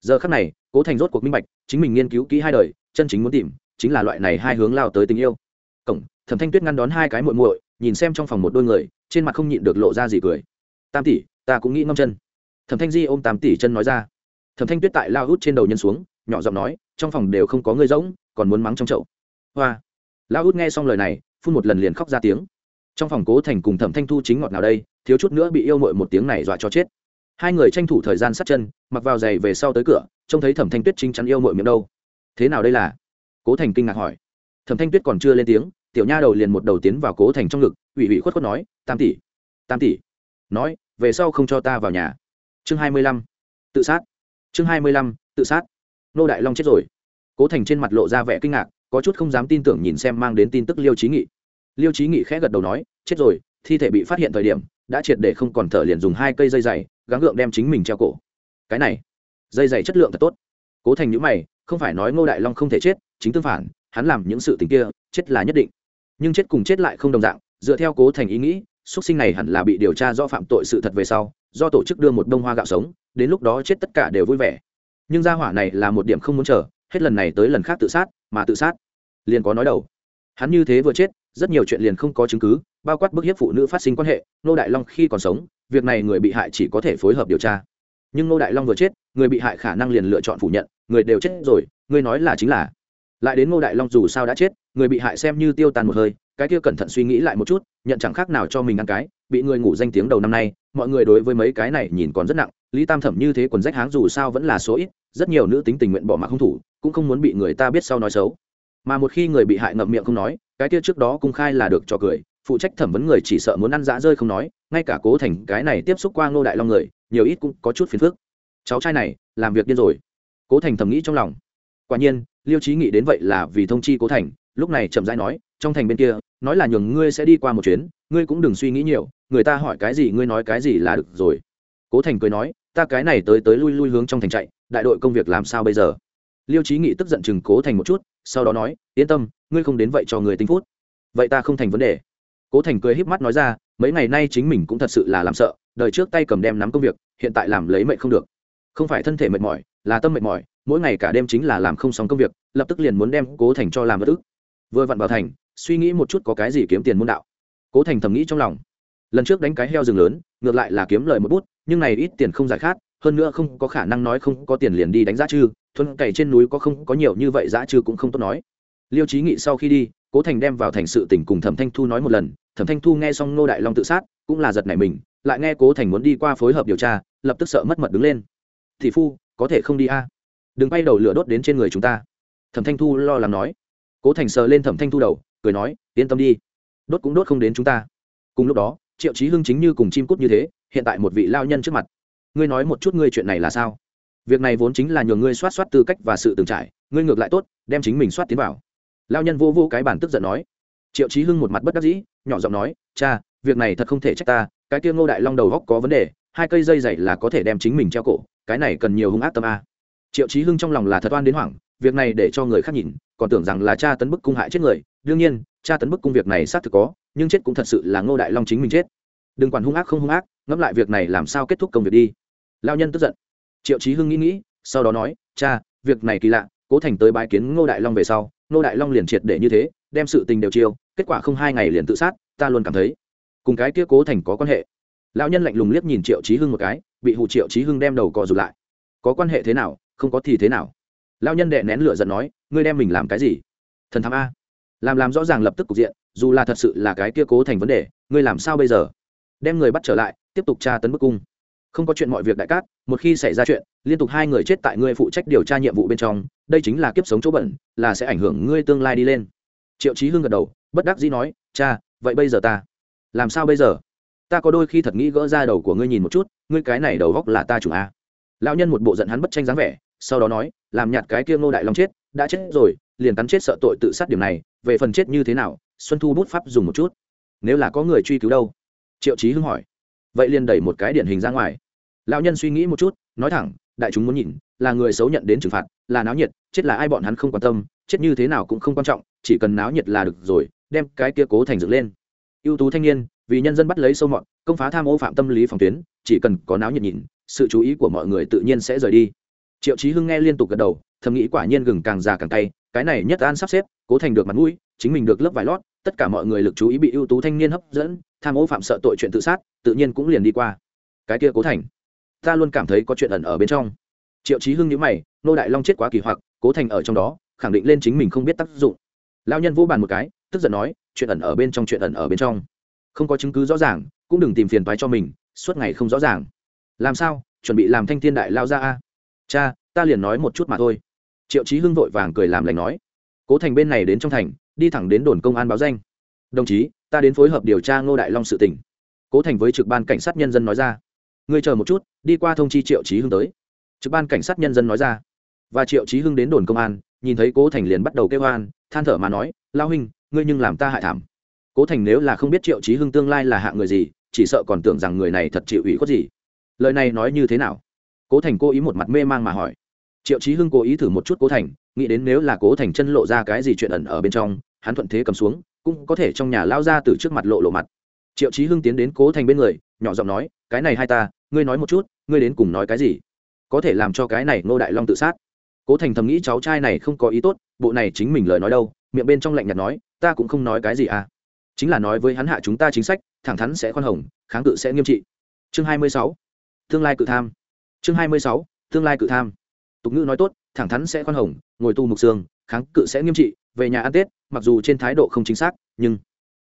Giờ khắc này, cố thành rốt cuộc minh bạch, chính mình nghiên cứu kỹ hai đời, chân chính muốn tìm, chính là loại này hai hướng lao tới tình yêu. Cổng, thẩm thanh tuyết ngăn đón hai cái muội muội, nhìn xem trong phòng một đôi người, trên mặt không nhịn được lộ ra gì cười. Tam tỷ, ta cũng nghĩ ngâm chân. Thẩm thanh di ôm tam tỷ chân nói ra. Thẩm thanh tuyết tại lao hút trên đầu nhân xuống nhỏ giọng nói, trong phòng đều không có người rỗng, còn muốn mắng trong chậu. Hoa. Lão út nghe xong lời này, phun một lần liền khóc ra tiếng. Trong phòng cố thành cùng thẩm thanh thu chính ngọt nào đây, thiếu chút nữa bị yêu mội một tiếng này dọa cho chết. Hai người tranh thủ thời gian sát chân, mặc vào giày về sau tới cửa, trông thấy thẩm thanh tuyết chính chắn yêu mội miệng đâu. Thế nào đây là? Cố thành kinh ngạc hỏi. Thẩm thanh tuyết còn chưa lên tiếng, tiểu nha đầu liền một đầu tiến vào cố thành trong ngực, ủy ủy khuất khuất nói, tam tỷ tam tỷ. Nói, về sau không cho ta vào nhà. Chương hai mươi lăm. Tự sát. Chương hai mươi lăm, tự sát nô đại long chết rồi. Cố thành trên mặt lộ ra vẻ kinh ngạc, có chút không dám tin tưởng nhìn xem mang đến tin tức liêu trí nghị. Liêu trí nghị khẽ gật đầu nói, chết rồi, thi thể bị phát hiện thời điểm, đã triệt để không còn thở liền dùng hai cây dây dày, gắng gượng đem chính mình treo cổ. Cái này, dây dày chất lượng thật tốt. Cố thành nhữ mày, không phải nói ngô đại long không thể chết, chính tương phản, hắn làm những sự tình kia, chết là nhất định. Nhưng chết cùng chết lại không đồng dạng, dựa theo cố thành ý nghĩ xuất sinh này hẳn là bị điều tra do phạm tội sự thật về sau, do tổ chức đưa một đông hoa gạo sống, đến lúc đó chết tất cả đều vui vẻ nhưng gia hỏa này là một điểm không muốn chờ, hết lần này tới lần khác tự sát, mà tự sát liền có nói đầu. Hắn như thế vừa chết, rất nhiều chuyện liền không có chứng cứ, bao quát bức hiếp phụ nữ phát sinh quan hệ nô đại long khi còn sống, việc này người bị hại chỉ có thể phối hợp điều tra. Nhưng nô đại long vừa chết, người bị hại khả năng liền lựa chọn phủ nhận, người đều chết rồi, người nói là chính là. Lại đến ngô đại long dù sao đã chết, người bị hại xem như tiêu tan một hơi, cái kia cẩn thận suy nghĩ lại một chút, nhận chẳng khác nào cho mình ăn cái, bị người ngủ danh tiếng đầu năm nay, mọi người đối với mấy cái này nhìn còn rất nặng lý tam thẩm như thế quần rách háng dù sao vẫn là số ít, rất nhiều nữ tính tình nguyện bỏ mặc không thủ, cũng không muốn bị người ta biết sau nói xấu. Mà một khi người bị hại ngậm miệng không nói, cái kia trước đó công khai là được cho cười, phụ trách thẩm vấn người chỉ sợ muốn ăn dã rơi không nói, ngay cả cố thành cái này tiếp xúc qua ngô đại long người, nhiều ít cũng có chút phiền phức. Cháu trai này, làm việc điên rồi. Cố thành thầm nghĩ trong lòng. Quả nhiên, liêu trí nghĩ đến vậy là vì thông chi cố thành, lúc này chậm rãi nói, trong thành bên kia, nói là nhường ngươi sẽ đi qua một chuyến, ngươi cũng đừng suy nghĩ nhiều, người ta hỏi cái gì, ngươi nói cái gì là được rồi. Cố thành cười nói ta cái này tới tới lui lui hướng trong thành chạy, đại đội công việc làm sao bây giờ? Liêu trí nghị tức giận chừng cố thành một chút, sau đó nói, yên tâm, ngươi không đến vậy cho người tính phút. Vậy ta không thành vấn đề. Cố thành cười híp mắt nói ra, mấy ngày nay chính mình cũng thật sự là làm sợ, đời trước tay cầm đem nắm công việc, hiện tại làm lấy mệnh không được. Không phải thân thể mệt mỏi, là tâm mệt mỏi, mỗi ngày cả đêm chính là làm không xong công việc, lập tức liền muốn đem cố thành cho làm bất ức. Vừa vặn vào thành, suy nghĩ một chút có cái gì kiếm tiền môn đạo. Cố thành thầm nghĩ trong lòng. Lần trước đánh cái heo rừng lớn, ngược lại là kiếm lời một bút nhưng này ít tiền không giải khát, hơn nữa không có khả năng nói không có tiền liền đi đánh giá chư, thuần cày trên núi có không có nhiều như vậy giá chư cũng không tốt nói. Liêu trí nghị sau khi đi, cố thành đem vào thành sự tỉnh cùng thẩm thanh thu nói một lần, thẩm thanh thu nghe xong nô đại long tự sát, cũng là giật nảy mình, lại nghe cố thành muốn đi qua phối hợp điều tra, lập tức sợ mất mật đứng lên. Thị phu, có thể không đi a? Đừng bay đầu lửa đốt đến trên người chúng ta. Thẩm thanh thu lo lắng nói. Cố thành sờ lên thẩm thanh thu đầu, cười nói, yên tâm đi, đốt cũng đốt không đến chúng ta. Cùng lúc đó, triệu chí hưng chính như cùng chim cút như thế hiện tại một vị lao nhân trước mặt. Ngươi nói một chút ngươi chuyện này là sao? Việc này vốn chính là nhường ngươi soát soát tư cách và sự từng trải, ngươi ngược lại tốt, đem chính mình soát tiến vào. Lao nhân vô vô cái bản tức giận nói. Triệu chí hưng một mặt bất đắc dĩ, nhỏ giọng nói, cha, việc này thật không thể trách ta, cái kia ngô đại long đầu góc có vấn đề, hai cây dây dày là có thể đem chính mình treo cổ, cái này cần nhiều hung ác tâm a. Triệu chí hưng trong lòng là thật oan đến hoảng, việc này để cho người khác nhìn, còn tưởng rằng là cha tấn bức cung hại chết người. Đương nhiên, cha tấn bức cung việc này xác thực có, nhưng chết cũng thật sự là ngô đại long chính mình chết đừng quản hung ác không hung ác, ngẫm lại việc này làm sao kết thúc công việc đi. Lao nhân tức giận. Triệu chí hưng nghĩ nghĩ, sau đó nói, cha, việc này kỳ lạ, cố thành tới bái kiến ngô đại long về sau, ngô đại long liền triệt để như thế, đem sự tình đều chiêu, kết quả không hai ngày liền tự sát, ta luôn cảm thấy cùng cái kia cố thành có quan hệ. Lão nhân lạnh lùng liếc nhìn triệu chí hưng một cái, bị hụ triệu chí hưng đem đầu cò rụt lại. Có quan hệ thế nào, không có thì thế nào. Lao nhân đệ nén lửa giận nói, ngươi đem mình làm cái gì? Thần thám a. Làm làm rõ ràng lập tức cục diện, dù là thật sự là cái kia cố thành vấn đề, ngươi làm sao bây giờ? Đem người bắt trở lại, tiếp tục tra tấn bức cung. Không có chuyện mọi việc đại cát, một khi xảy ra chuyện, liên tục hai người chết tại ngươi phụ trách điều tra nhiệm vụ bên trong, đây chính là kiếp sống chỗ bẩn, là sẽ ảnh hưởng ngươi tương lai đi lên. Triệu chí hưng gật đầu, bất đắc dĩ nói, cha, vậy bây giờ ta làm sao bây giờ? Ta có đôi khi thật nghĩ gỡ ra đầu của ngươi nhìn một chút, ngươi cái này đầu góc là ta chủ a. Lão nhân một bộ giận hắn bất tranh dáng vẻ, sau đó nói, làm nhạt cái kia ngô đại long chết, đã chết rồi, liền cắn chết sợ tội tự sát điểm này, về phần chết như thế nào, xuân thu bút pháp dùng một chút. Nếu là có người truy cứu đâu triệu chí hưng hỏi. Vậy liền đẩy một cái điển hình ra ngoài. Lão nhân suy nghĩ một chút, nói thẳng, đại chúng muốn nhìn, là người xấu nhận đến trừng phạt, là náo nhiệt, chết là ai bọn hắn không quan tâm, chết như thế nào cũng không quan trọng, chỉ cần náo nhiệt là được rồi, đem cái kia cố thành dựng lên. Ưu tú thanh niên, vì nhân dân bắt lấy sâu mọn công phá tham ô phạm tâm lý phòng tuyến, chỉ cần có náo nhiệt nhìn, sự chú ý của mọi người tự nhiên sẽ rời đi. Triệu chí hưng nghe liên tục gật đầu, thầm nghĩ quả nhiên gừng càng già càng tay cái này nhất an sắp xếp, cố thành được mặt mũi, chính mình được lớp vải lót, tất cả mọi người lực chú ý bị ưu tú thanh niên hấp dẫn tham ô phạm sợ tội chuyện tự sát, tự nhiên cũng liền đi qua. Cái kia cố thành, ta luôn cảm thấy có chuyện ẩn ở bên trong. Triệu chí hưng nhữ mày, nô đại long chết quá kỳ hoặc, cố thành ở trong đó, khẳng định lên chính mình không biết tác dụng. Lao nhân vô bàn một cái, tức giận nói, chuyện ẩn ở bên trong, chuyện ẩn ở bên trong. Không có chứng cứ rõ ràng, cũng đừng tìm phiền toái cho mình, suốt ngày không rõ ràng. Làm sao, chuẩn bị làm thanh thiên đại lao ra a? Cha, ta liền nói một chút mà thôi. Triệu chí hưng vội vàng cười làm lành nói, cố thành bên này đến trong thành, đi thẳng đến đồn công an báo danh đồng chí, ta đến phối hợp điều tra ngô đại long sự tình. cố thành với trực ban cảnh sát nhân dân nói ra. Ngươi chờ một chút, đi qua thông chi triệu chí hưng tới. Trực ban cảnh sát nhân dân nói ra. Và triệu chí hưng đến đồn công an, nhìn thấy cố thành liền bắt đầu kêu hoan than thở mà nói lao huynh, ngươi nhưng làm ta hại thảm. Cố thành nếu là không biết triệu chí hưng tương lai là hạ người gì, chỉ sợ còn tưởng rằng người này thật chịu ủy khuất gì. Lời này nói như thế nào? Cố thành cố ý một mặt mê mang mà hỏi. Triệu chí hưng cố ý thử một chút cố thành, nghĩ đến nếu là cố thành chân lộ ra cái gì chuyện ẩn ở bên trong, hắn thuận thế cầm xuống cũng có thể trong nhà lao ra từ trước mặt lộ lộ mặt. Triệu chí hưng tiến đến cố thành bên người, nhỏ giọng nói, cái này hai ta, ngươi nói một chút, ngươi đến cùng nói cái gì? Có thể làm cho cái này ngô đại long tự sát. Cố thành thầm nghĩ cháu trai này không có ý tốt, bộ này chính mình lời nói đâu, miệng bên trong lạnh nhạt nói, ta cũng không nói cái gì à. Chính là nói với hắn hạ chúng ta chính sách, thẳng thắn sẽ khoan hồng, kháng cự sẽ nghiêm trị. Chương hai mươi sáu, tương lai cự tham. Chương hai mươi sáu, tương lai cự tham. Tục ngữ nói tốt, thẳng thắn sẽ khoan hồng, ngồi tu mục xương kháng cự sẽ nghiêm trị, về nhà ăn tết mặc dù trên thái độ không chính xác, nhưng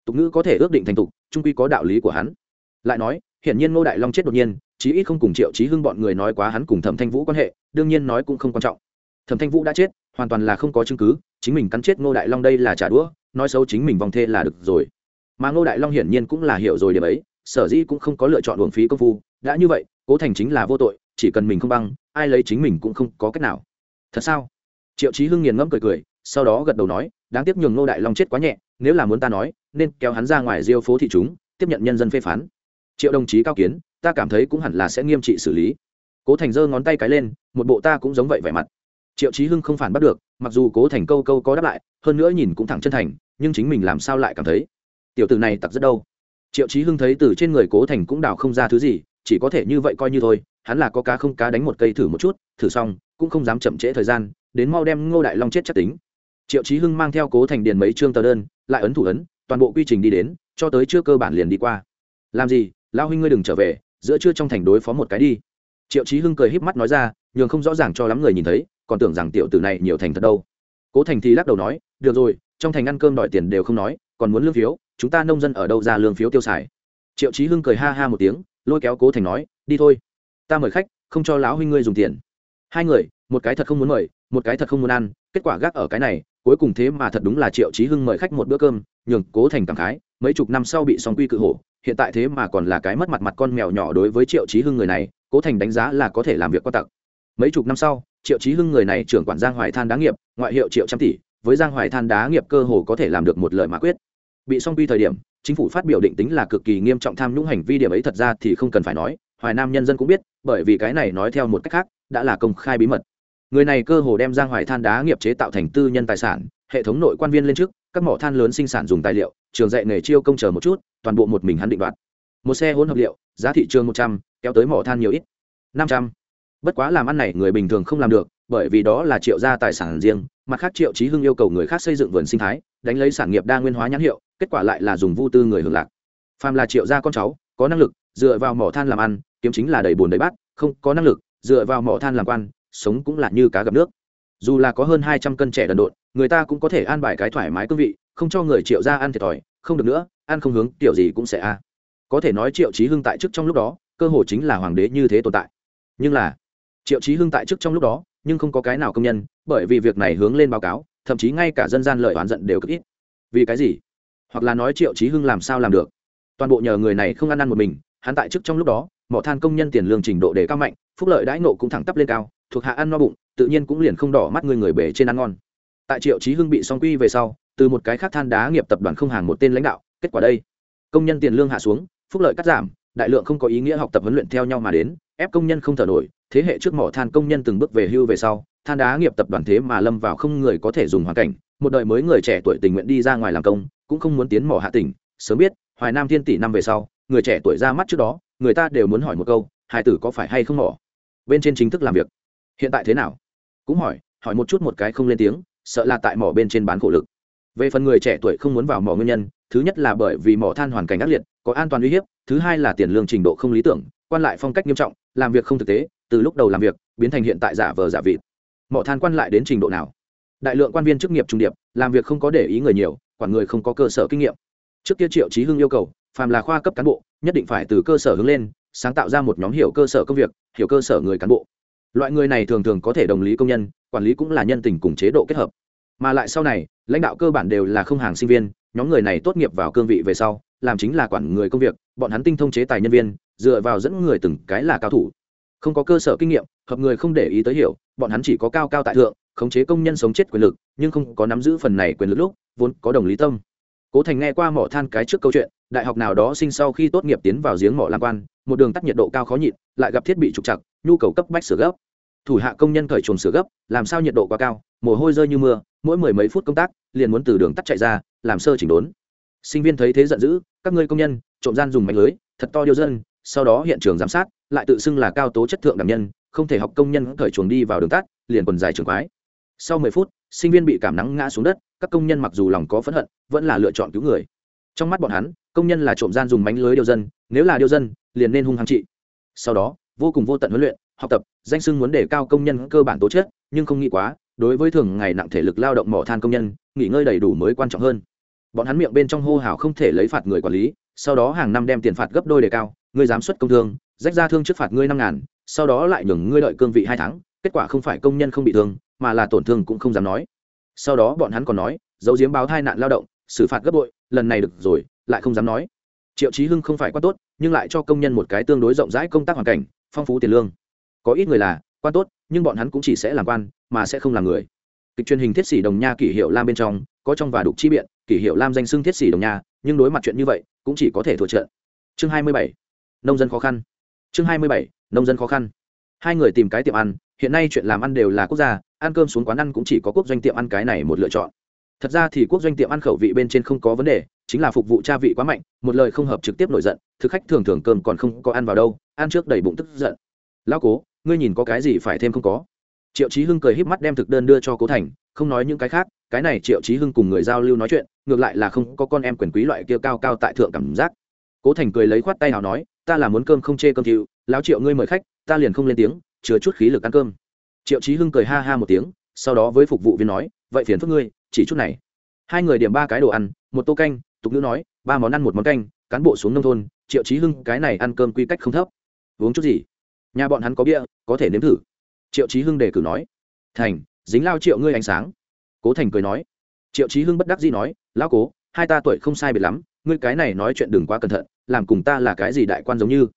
tục ngữ có thể ước định thành tục, trung quy có đạo lý của hắn. Lại nói, hiển nhiên ngô đại long chết đột nhiên, chí ít không cùng triệu chí hưng bọn người nói quá hắn cùng thẩm thanh vũ quan hệ, đương nhiên nói cũng không quan trọng. Thẩm thanh vũ đã chết, hoàn toàn là không có chứng cứ, chính mình cắn chết ngô đại long đây là trả đũa, nói xấu chính mình vòng thê là được rồi. Mà ngô đại long hiển nhiên cũng là hiểu rồi điểm ấy, sở dĩ cũng không có lựa chọn uổng phí công phu, đã như vậy, cố thành chính là vô tội, chỉ cần mình không băng, ai lấy chính mình cũng không có cách nào. Thật sao? Triệu chí hưng nghiền ngẫm cười cười sau đó gật đầu nói, đáng tiếc nhường ngô đại long chết quá nhẹ, nếu là muốn ta nói, nên kéo hắn ra ngoài diêu phố thị chúng, tiếp nhận nhân dân phê phán. Triệu đồng chí cao kiến, ta cảm thấy cũng hẳn là sẽ nghiêm trị xử lý. Cố thành giơ ngón tay cái lên, một bộ ta cũng giống vậy vẻ mặt. Triệu chí hưng không phản bắt được, mặc dù cố thành câu câu có đáp lại, hơn nữa nhìn cũng thẳng chân thành, nhưng chính mình làm sao lại cảm thấy? Tiểu tử này tặc rất đâu? Triệu chí hưng thấy từ trên người cố thành cũng đào không ra thứ gì, chỉ có thể như vậy coi như thôi, hắn là có cá không cá đánh một cây thử một chút, thử xong, cũng không dám chậm trễ thời gian, đến mau đem ngô đại long chết chắc tính triệu chí hưng mang theo cố thành điền mấy chương tờ đơn, lại ấn thủ ấn, toàn bộ quy trình đi đến, cho tới chưa cơ bản liền đi qua. Làm gì lao huynh ngươi đừng trở về, giữa trưa trong thành đối phó một cái đi. Triệu chí hưng cười híp mắt nói ra, nhường không rõ ràng cho lắm người nhìn thấy, còn tưởng rằng tiểu tử này nhiều thành thật đâu. Cố thành thì lắc đầu nói, được rồi, trong thành ăn cơm đòi tiền đều không nói, còn muốn lương phiếu, chúng ta nông dân ở đâu ra lương phiếu tiêu xài? Triệu chí hưng cười ha ha một tiếng, lôi kéo cố thành nói, đi thôi. Ta mời khách, không cho lão huynh ngươi dùng tiền. Hai người, một cái thật không muốn mời, một cái thật không muốn ăn, kết quả gác ở cái này cuối cùng thế mà thật đúng là triệu chí hưng mời khách một bữa cơm, nhường cố thành cảm khái, mấy chục năm sau bị song quy cự hổ, hiện tại thế mà còn là cái mất mặt mặt con mèo nhỏ đối với triệu chí hưng người này, cố thành đánh giá là có thể làm việc qua tặc. Mấy chục năm sau, triệu chí hưng người này trưởng quản giang hoài than đá nghiệp, ngoại hiệu triệu trăm tỷ, với giang hoài than đá nghiệp cơ hồ có thể làm được một lời mã quyết. Bị song quy thời điểm, chính phủ phát biểu định tính là cực kỳ nghiêm trọng tham nhũng hành vi điểm ấy thật ra thì không cần phải nói, hoài nam nhân dân cũng biết, bởi vì cái này nói theo một cách khác, đã là công khai bí mật người này cơ hồ đem giang hoài than đá nghiệp chế tạo thành tư nhân tài sản, hệ thống nội quan viên lên trước, các mỏ than lớn sinh sản dùng tài liệu, trường dạy nghề chiêu công chờ một chút, toàn bộ một mình hắn định đoạt. Một xe hỗn hợp liệu, giá thị trường một trăm, kéo tới mỏ than nhiều ít, năm trăm. Bất quá làm ăn này người bình thường không làm được, bởi vì đó là triệu gia tài sản riêng, mặt khác triệu trí hưng yêu cầu người khác xây dựng vườn sinh thái, đánh lấy sản nghiệp đa nguyên hóa nhãn hiệu, kết quả lại là dùng vu tư người hưởng lạc. Phàm là triệu gia con cháu, có năng lực dựa vào mỏ than làm ăn, kiếm chính là đầy bùn đầy bát, không có năng lực dựa vào mỏ than làm quan sống cũng là như cá gặp nước. Dù là có hơn hai trăm cân trẻ đần độn, người ta cũng có thể an bài cái thoải mái cương vị, không cho người triệu gia ăn thiệt thòi, không được nữa, ăn không hướng tiểu gì cũng sẽ a. Có thể nói triệu chí hưng tại chức trong lúc đó, cơ hội chính là hoàng đế như thế tồn tại. Nhưng là, triệu chí hưng tại chức trong lúc đó, nhưng không có cái nào công nhân, bởi vì việc này hướng lên báo cáo, thậm chí ngay cả dân gian lợi oán giận đều cực ít. Vì cái gì? Hoặc là nói triệu chí hưng làm sao làm được? Toàn bộ nhờ người này không ăn ăn một mình, hắn tại chức trong lúc đó, mỏ than công nhân tiền lương trình độ đề cao mạnh, phúc lợi đãi nộ cũng thẳng tắp lên cao thuộc hạ ăn no bụng, tự nhiên cũng liền không đỏ mắt người người bể trên ăn ngon. Tại triệu trí hưng bị song quy về sau, từ một cái khác than đá nghiệp tập đoàn không hàng một tên lãnh đạo, kết quả đây. Công nhân tiền lương hạ xuống, phúc lợi cắt giảm, đại lượng không có ý nghĩa học tập huấn luyện theo nhau mà đến, ép công nhân không thở nổi, thế hệ trước mỏ than công nhân từng bước về hưu về sau, than đá nghiệp tập đoàn thế mà lâm vào không người có thể dùng hoàn cảnh, một đời mới người trẻ tuổi tình nguyện đi ra ngoài làm công, cũng không muốn tiến mỏ hạ tỉnh. Sớm biết, hoài nam thiên tỷ năm về sau, người trẻ tuổi ra mắt trước đó, người ta đều muốn hỏi một câu, hải tử có phải hay không mỏ? Bên trên chính thức làm việc hiện tại thế nào? Cũng hỏi hỏi một chút một cái không lên tiếng, sợ là tại mỏ bên trên bán khổ lực. Về phần người trẻ tuổi không muốn vào mỏ nguyên nhân, thứ nhất là bởi vì mỏ than hoàn cảnh ác liệt, có an toàn uy hiếp, thứ hai là tiền lương trình độ không lý tưởng, quan lại phong cách nghiêm trọng, làm việc không thực tế, từ lúc đầu làm việc, biến thành hiện tại giả vờ giả vịt. Mỏ than quan lại đến trình độ nào? Đại lượng quan viên chức nghiệp trung điệp, làm việc không có để ý người nhiều, quản người không có cơ sở kinh nghiệm. Trước kia triệu trí hưng yêu cầu, phàm là khoa cấp cán bộ, nhất định phải từ cơ sở hướng lên, sáng tạo ra một nhóm hiểu cơ sở công việc, hiểu cơ sở người cán bộ loại người này thường thường có thể đồng lý công nhân, quản lý cũng là nhân tình cùng chế độ kết hợp. Mà lại sau này, lãnh đạo cơ bản đều là không hàng sinh viên, nhóm người này tốt nghiệp vào cương vị về sau, làm chính là quản người công việc, bọn hắn tinh thông chế tài nhân viên, dựa vào dẫn người từng cái là cao thủ. Không có cơ sở kinh nghiệm, hợp người không để ý tới hiểu, bọn hắn chỉ có cao cao tại thượng, khống chế công nhân sống chết quyền lực, nhưng không có nắm giữ phần này quyền lực lúc, vốn có đồng lý tâm. Cố thành nghe qua mỏ than cái trước câu chuyện, đại học nào đó sinh sau khi tốt nghiệp tiến vào giếng mỏ làm quan, một đường tắt nhiệt độ cao khó nhịn, lại gặp thiết bị trục chặt nhu cầu cấp bách sửa gấp. Thủ hạ công nhân cởi chuồng sửa gấp, làm sao nhiệt độ quá cao, mồ hôi rơi như mưa, mỗi mười mấy phút công tác, liền muốn từ đường tắt chạy ra, làm sơ chỉnh đốn. Sinh viên thấy thế giận dữ, các ngươi công nhân, trộm gian dùng mạnh lưới, thật to điêu dân, sau đó hiện trường giám sát, lại tự xưng là cao tố chất thượng đảm nhân, không thể học công nhân cởi chuồng đi vào đường tắt, liền quần dài trường quái. Sau mười phút, sinh viên bị cảm nắng ngã xuống đất, các công nhân mặc dù lòng có phẫn hận, vẫn là lựa chọn cứu người. Trong mắt bọn hắn, công nhân là trộm gian dùng mánh lưới điêu dân, nếu là điêu dân, liền nên hung hăng trị. Sau đó vô cùng vô tận huấn luyện, học tập, danh sưng muốn đề cao công nhân cơ bản tố chất, nhưng không nghĩ quá, đối với thường ngày nặng thể lực lao động mỏ than công nhân, nghỉ ngơi đầy đủ mới quan trọng hơn. Bọn hắn miệng bên trong hô hào không thể lấy phạt người quản lý, sau đó hàng năm đem tiền phạt gấp đôi đề cao, ngươi dám xuất công thương, rách ra thương trước phạt ngươi năm ngàn, sau đó lại nhường ngươi đợi cương vị hai tháng, kết quả không phải công nhân không bị thương, mà là tổn thương cũng không dám nói. Sau đó bọn hắn còn nói dấu diếm báo thai nạn lao động, xử phạt gấp bội, lần này được rồi, lại không dám nói. Triệu chí hưng không phải quá tốt, nhưng lại cho công nhân một cái tương đối rộng rãi công tác hoàn cảnh phong phú tiền lương. Có ít người là, quan tốt, nhưng bọn hắn cũng chỉ sẽ làm quan, mà sẽ không làm người. Kịch truyền hình thiết sĩ đồng nha, kỷ hiệu lam bên trong, có trong và đục chi biện, kỷ hiệu lam danh xưng thiết sĩ đồng nha, nhưng đối mặt chuyện như vậy, cũng chỉ có thể thua trận. Chương hai mươi bảy, nông dân khó khăn. Chương hai mươi bảy, nông dân khó khăn. Hai người tìm cái tiệm ăn, hiện nay chuyện làm ăn đều là quốc gia, ăn cơm xuống quán ăn cũng chỉ có quốc doanh tiệm ăn cái này một lựa chọn thật ra thì quốc doanh tiệm ăn khẩu vị bên trên không có vấn đề, chính là phục vụ cha vị quá mạnh, một lời không hợp trực tiếp nổi giận, thực khách thường thường cơm còn không có ăn vào đâu, ăn trước đầy bụng tức giận. Lão cố, ngươi nhìn có cái gì phải thêm không có? Triệu chí hưng cười híp mắt đem thực đơn đưa cho cố thành, không nói những cái khác, cái này triệu chí hưng cùng người giao lưu nói chuyện, ngược lại là không có con em quyền quý loại kia cao cao tại thượng cảm giác. Cố thành cười lấy khoát tay nào nói, ta là muốn cơm không chê cơm chịu lão triệu ngươi mời khách, ta liền không lên tiếng, chứa chút khí lực ăn cơm. Triệu chí hưng cười ha ha một tiếng, sau đó với phục vụ viên nói, vậy phiền phức ngươi chỉ chút này. Hai người điểm ba cái đồ ăn, một tô canh, tục nữ nói, ba món ăn một món canh, cán bộ xuống nông thôn, triệu trí hưng, cái này ăn cơm quy cách không thấp. Uống chút gì? Nhà bọn hắn có bia, có thể nếm thử. Triệu trí hưng đề cử nói. Thành, dính lao triệu ngươi ánh sáng. Cố thành cười nói. Triệu trí hưng bất đắc dĩ nói, lao cố, hai ta tuổi không sai biệt lắm, ngươi cái này nói chuyện đừng quá cẩn thận, làm cùng ta là cái gì đại quan giống như.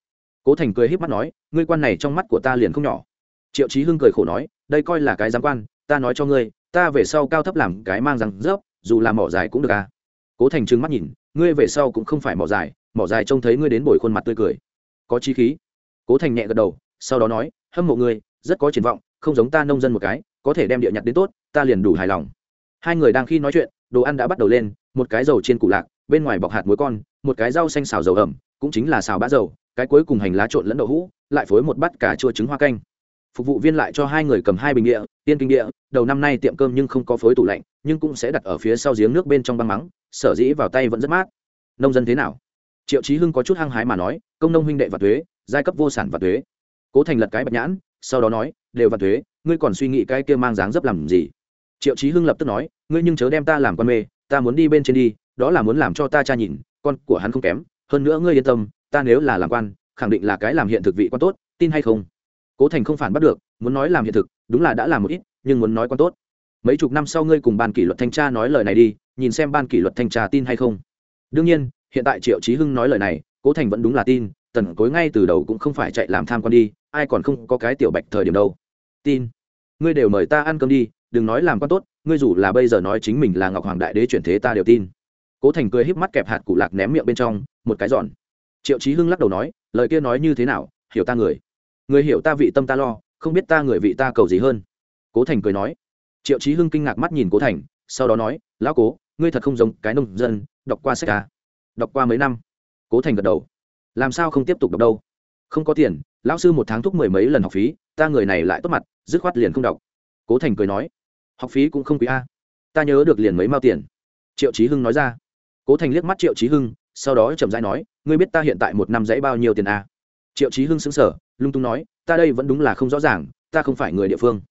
Cố thành cười híp mắt nói, ngươi quan này trong mắt của ta liền không nhỏ. Triệu trí hưng cười khổ nói, đây coi là cái giám quan, ta nói cho ngươi ta về sau cao thấp làm cái mang răng rớp, dù là mỏ dài cũng được à. Cố thành trừng mắt nhìn, ngươi về sau cũng không phải mỏ dài mỏ dài trông thấy ngươi đến bồi khuôn mặt tươi cười. Có chi khí. Cố thành nhẹ gật đầu, sau đó nói, hâm mộ ngươi, rất có triển vọng, không giống ta nông dân một cái, có thể đem địa nhặt đến tốt, ta liền đủ hài lòng. Hai người đang khi nói chuyện, đồ ăn đã bắt đầu lên, một cái dầu trên củ lạc, bên ngoài bọc hạt muối con, một cái rau xanh xào dầu ẩm, cũng chính là xào bã dầu, cái cuối cùng hành lá trộn lẫn đậu hũ, lại phối một bát cà chua trứng hoa canh phục vụ viên lại cho hai người cầm hai bình địa, tiên kinh địa. Đầu năm nay tiệm cơm nhưng không có phối tủ lạnh, nhưng cũng sẽ đặt ở phía sau giếng nước bên trong băng mắng, sở dĩ vào tay vẫn rất mát. Nông dân thế nào? Triệu chí hưng có chút hăng hái mà nói, công nông huynh đệ và thuế, giai cấp vô sản và thuế. Cố thành lật cái bạch nhãn, sau đó nói, đều và thuế, ngươi còn suy nghĩ cái kia mang dáng dấp làm gì? Triệu chí hưng lập tức nói, ngươi nhưng chớ đem ta làm con mê, ta muốn đi bên trên đi, đó là muốn làm cho ta cha nhìn, con của hắn không kém, hơn nữa ngươi yên tâm, ta nếu là làm quan, khẳng định là cái làm hiện thực vị quan tốt, tin hay không? Cố thành không phản bắt được, muốn nói làm hiện thực, đúng là đã làm một ít, nhưng muốn nói quan tốt. Mấy chục năm sau ngươi cùng ban kỷ luật thanh tra nói lời này đi, nhìn xem ban kỷ luật thanh tra tin hay không. Đương nhiên, hiện tại triệu chí hưng nói lời này, cố thành vẫn đúng là tin, tần cối ngay từ đầu cũng không phải chạy làm tham quan đi, ai còn không có cái tiểu bạch thời điểm đâu. Tin. Ngươi đều mời ta ăn cơm đi, đừng nói làm quan tốt, ngươi dù là bây giờ nói chính mình là ngọc hoàng đại đế chuyển thế ta đều tin. Cố thành cười híp mắt kẹp hạt cụ lạc ném miệng bên trong, một cái giòn. Triệu chí hưng lắc đầu nói, lời kia nói như thế nào, hiểu ta người người hiểu ta vị tâm ta lo, không biết ta người vị ta cầu gì hơn. Cố thành cười nói. Triệu chí hưng kinh ngạc mắt nhìn cố thành, sau đó nói, lão cố, ngươi thật không giống cái nông dân, đọc qua sách à? đọc qua mấy năm? Cố thành gật đầu. Làm sao không tiếp tục đọc đâu? Không có tiền, lão sư một tháng thúc mười mấy lần học phí, ta người này lại tốt mặt, dứt khoát liền không đọc. Cố thành cười nói. Học phí cũng không quý a. Ta nhớ được liền mấy mao tiền. Triệu chí hưng nói ra. Cố thành liếc mắt triệu chí hưng, sau đó chậm rãi nói, ngươi biết ta hiện tại một năm dãy bao nhiêu tiền a triệu chí hưng xứng sở lung tung nói, ta đây vẫn đúng là không rõ ràng, ta không phải người địa phương.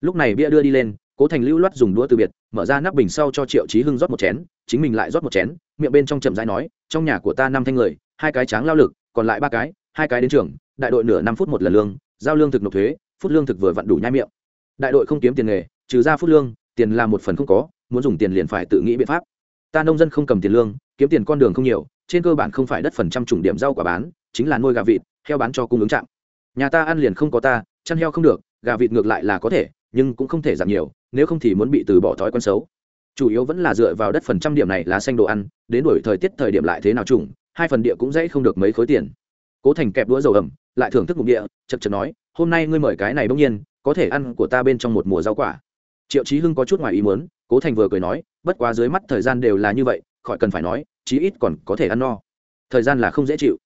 Lúc này bia đưa đi lên, cố thành lưu loát dùng đũa từ biệt, mở ra nắp bình sau cho triệu chí hưng rót một chén, chính mình lại rót một chén, miệng bên trong chậm rãi nói, trong nhà của ta năm thanh người, hai cái tráng lao lực, còn lại ba cái, hai cái đến trường, đại đội nửa năm phút một lần lương, giao lương thực nộp thuế, phút lương thực vừa vặn đủ nhai miệng. Đại đội không kiếm tiền nghề, trừ ra phút lương, tiền là một phần không có, muốn dùng tiền liền phải tự nghĩ biện pháp. Ta nông dân không cầm tiền lương, kiếm tiền con đường không nhiều, trên cơ bản không phải đất phần trăm chủng điểm rau quả bán chính là nuôi gà vịt, heo bán cho cung ứng trạm. Nhà ta ăn liền không có ta, chăn heo không được, gà vịt ngược lại là có thể, nhưng cũng không thể giảm nhiều, nếu không thì muốn bị từ bỏ thói quen xấu. Chủ yếu vẫn là dựa vào đất phần trăm điểm này lá xanh đồ ăn, đến đổi thời tiết thời điểm lại thế nào trùng, hai phần địa cũng dễ không được mấy khối tiền. Cố thành kẹp đũa dầu ẩm, lại thưởng thức mục địa, chật chật nói, hôm nay ngươi mời cái này bỗng nhiên, có thể ăn của ta bên trong một mùa rau quả. Triệu chí hưng có chút ngoài ý muốn, cố thành vừa cười nói, bất quá dưới mắt thời gian đều là như vậy, khỏi cần phải nói, chí ít còn có thể ăn no. Thời gian là không dễ chịu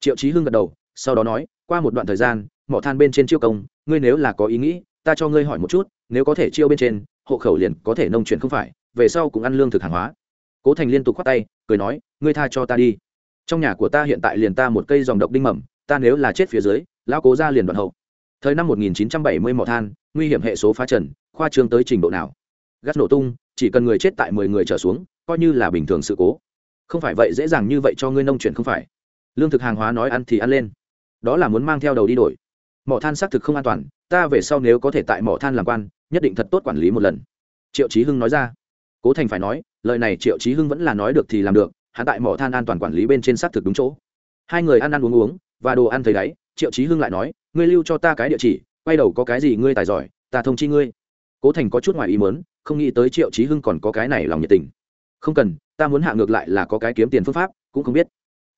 triệu chí hưng gật đầu, sau đó nói, qua một đoạn thời gian, mỏ than bên trên chiêu công, ngươi nếu là có ý nghĩ, ta cho ngươi hỏi một chút, nếu có thể chiêu bên trên, hộ khẩu liền có thể nông chuyển không phải, về sau cũng ăn lương thực hàng hóa. Cố thành liên tục khoát tay, cười nói, ngươi tha cho ta đi. Trong nhà của ta hiện tại liền ta một cây dòng độc đinh mầm, ta nếu là chết phía dưới, lão cố ra liền đoạn hậu. Thời năm 1970 mỏ than, nguy hiểm hệ số phá trần, khoa trương tới trình độ nào? Gắt nổ tung, chỉ cần người chết tại mười người trở xuống, coi như là bình thường sự cố. Không phải vậy dễ dàng như vậy cho ngươi nông chuyển không phải lương thực hàng hóa nói ăn thì ăn lên. Đó là muốn mang theo đầu đi đổi. Mỏ than xác thực không an toàn, ta về sau nếu có thể tại mỏ than làm quan, nhất định thật tốt quản lý một lần. Triệu chí hưng nói ra. Cố thành phải nói, lời này triệu chí hưng vẫn là nói được thì làm được hạ tại mỏ than an toàn quản lý bên trên xác thực đúng chỗ. Hai người ăn ăn uống uống, và đồ ăn thấy đáy, triệu chí hưng lại nói, ngươi lưu cho ta cái địa chỉ, quay đầu có cái gì ngươi tài giỏi, ta thông chi ngươi. Cố thành có chút ngoài ý mớn không nghĩ tới triệu chí hưng còn có cái này lòng nhiệt tình. Không cần, ta muốn hạ ngược lại là có cái kiếm tiền phương pháp, cũng không biết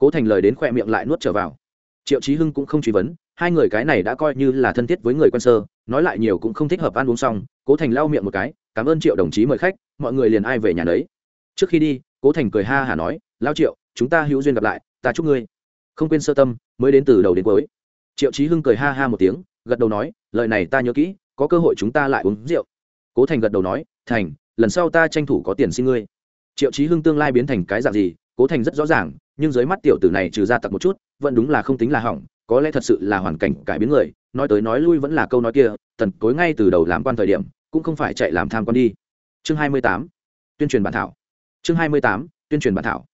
cố thành lời đến khoe miệng lại nuốt trở vào. Triệu chí hưng cũng không truy vấn, hai người cái này đã coi như là thân thiết với người quen sơ, nói lại nhiều cũng không thích hợp ăn uống xong, cố thành lau miệng một cái, cảm ơn triệu đồng chí mời khách, mọi người liền ai về nhà đấy trước khi đi, cố thành cười ha hả nói, lao triệu, chúng ta hữu duyên gặp lại, ta chúc ngươi. Không quên sơ tâm, mới đến từ đầu đến cuối. Triệu chí hưng cười ha ha một tiếng, gật đầu nói, lời này ta nhớ kỹ, có cơ hội chúng ta lại uống rượu. Cố thành gật đầu nói, thành, lần sau ta tranh thủ có tiền xin ngươi. Triệu chí hưng tương lai biến thành cái dạng gì, cố thành rất rõ ràng nhưng dưới mắt tiểu tử này trừ ra tặc một chút, vẫn đúng là không tính là hỏng, có lẽ thật sự là hoàn cảnh cải biến người, nói tới nói lui vẫn là câu nói kia, tần cối ngay từ đầu làm quan thời điểm, cũng không phải chạy làm tham quan đi. Chương hai mươi tám, tuyên truyền bản thảo. Chương hai mươi tám, tuyên truyền bản thảo.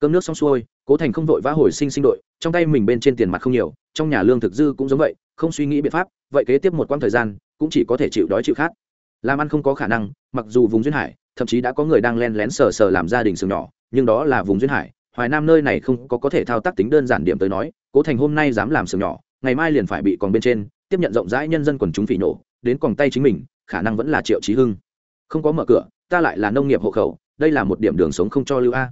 Cơm nước xong xuôi, cố thành không vội vã hồi sinh sinh đội, trong tay mình bên trên tiền mặt không nhiều, trong nhà lương thực dư cũng giống vậy, không suy nghĩ biện pháp, vậy kế tiếp một quãng thời gian, cũng chỉ có thể chịu đói chịu khát. Làm ăn không có khả năng, mặc dù vùng duyên hải, thậm chí đã có người đang len lén sờ sờ làm gia đình sừng nhỏ, nhưng đó là vùng duyên hải hoài nam nơi này không có có thể thao tác tính đơn giản điểm tới nói, cố thành hôm nay dám làm sừng nhỏ, ngày mai liền phải bị còn bên trên, tiếp nhận rộng rãi nhân dân quần chúng phỉ nổ, đến còn tay chính mình, khả năng vẫn là triệu trí hưng. Không có mở cửa, ta lại là nông nghiệp hộ khẩu, đây là một điểm đường sống không cho lưu a.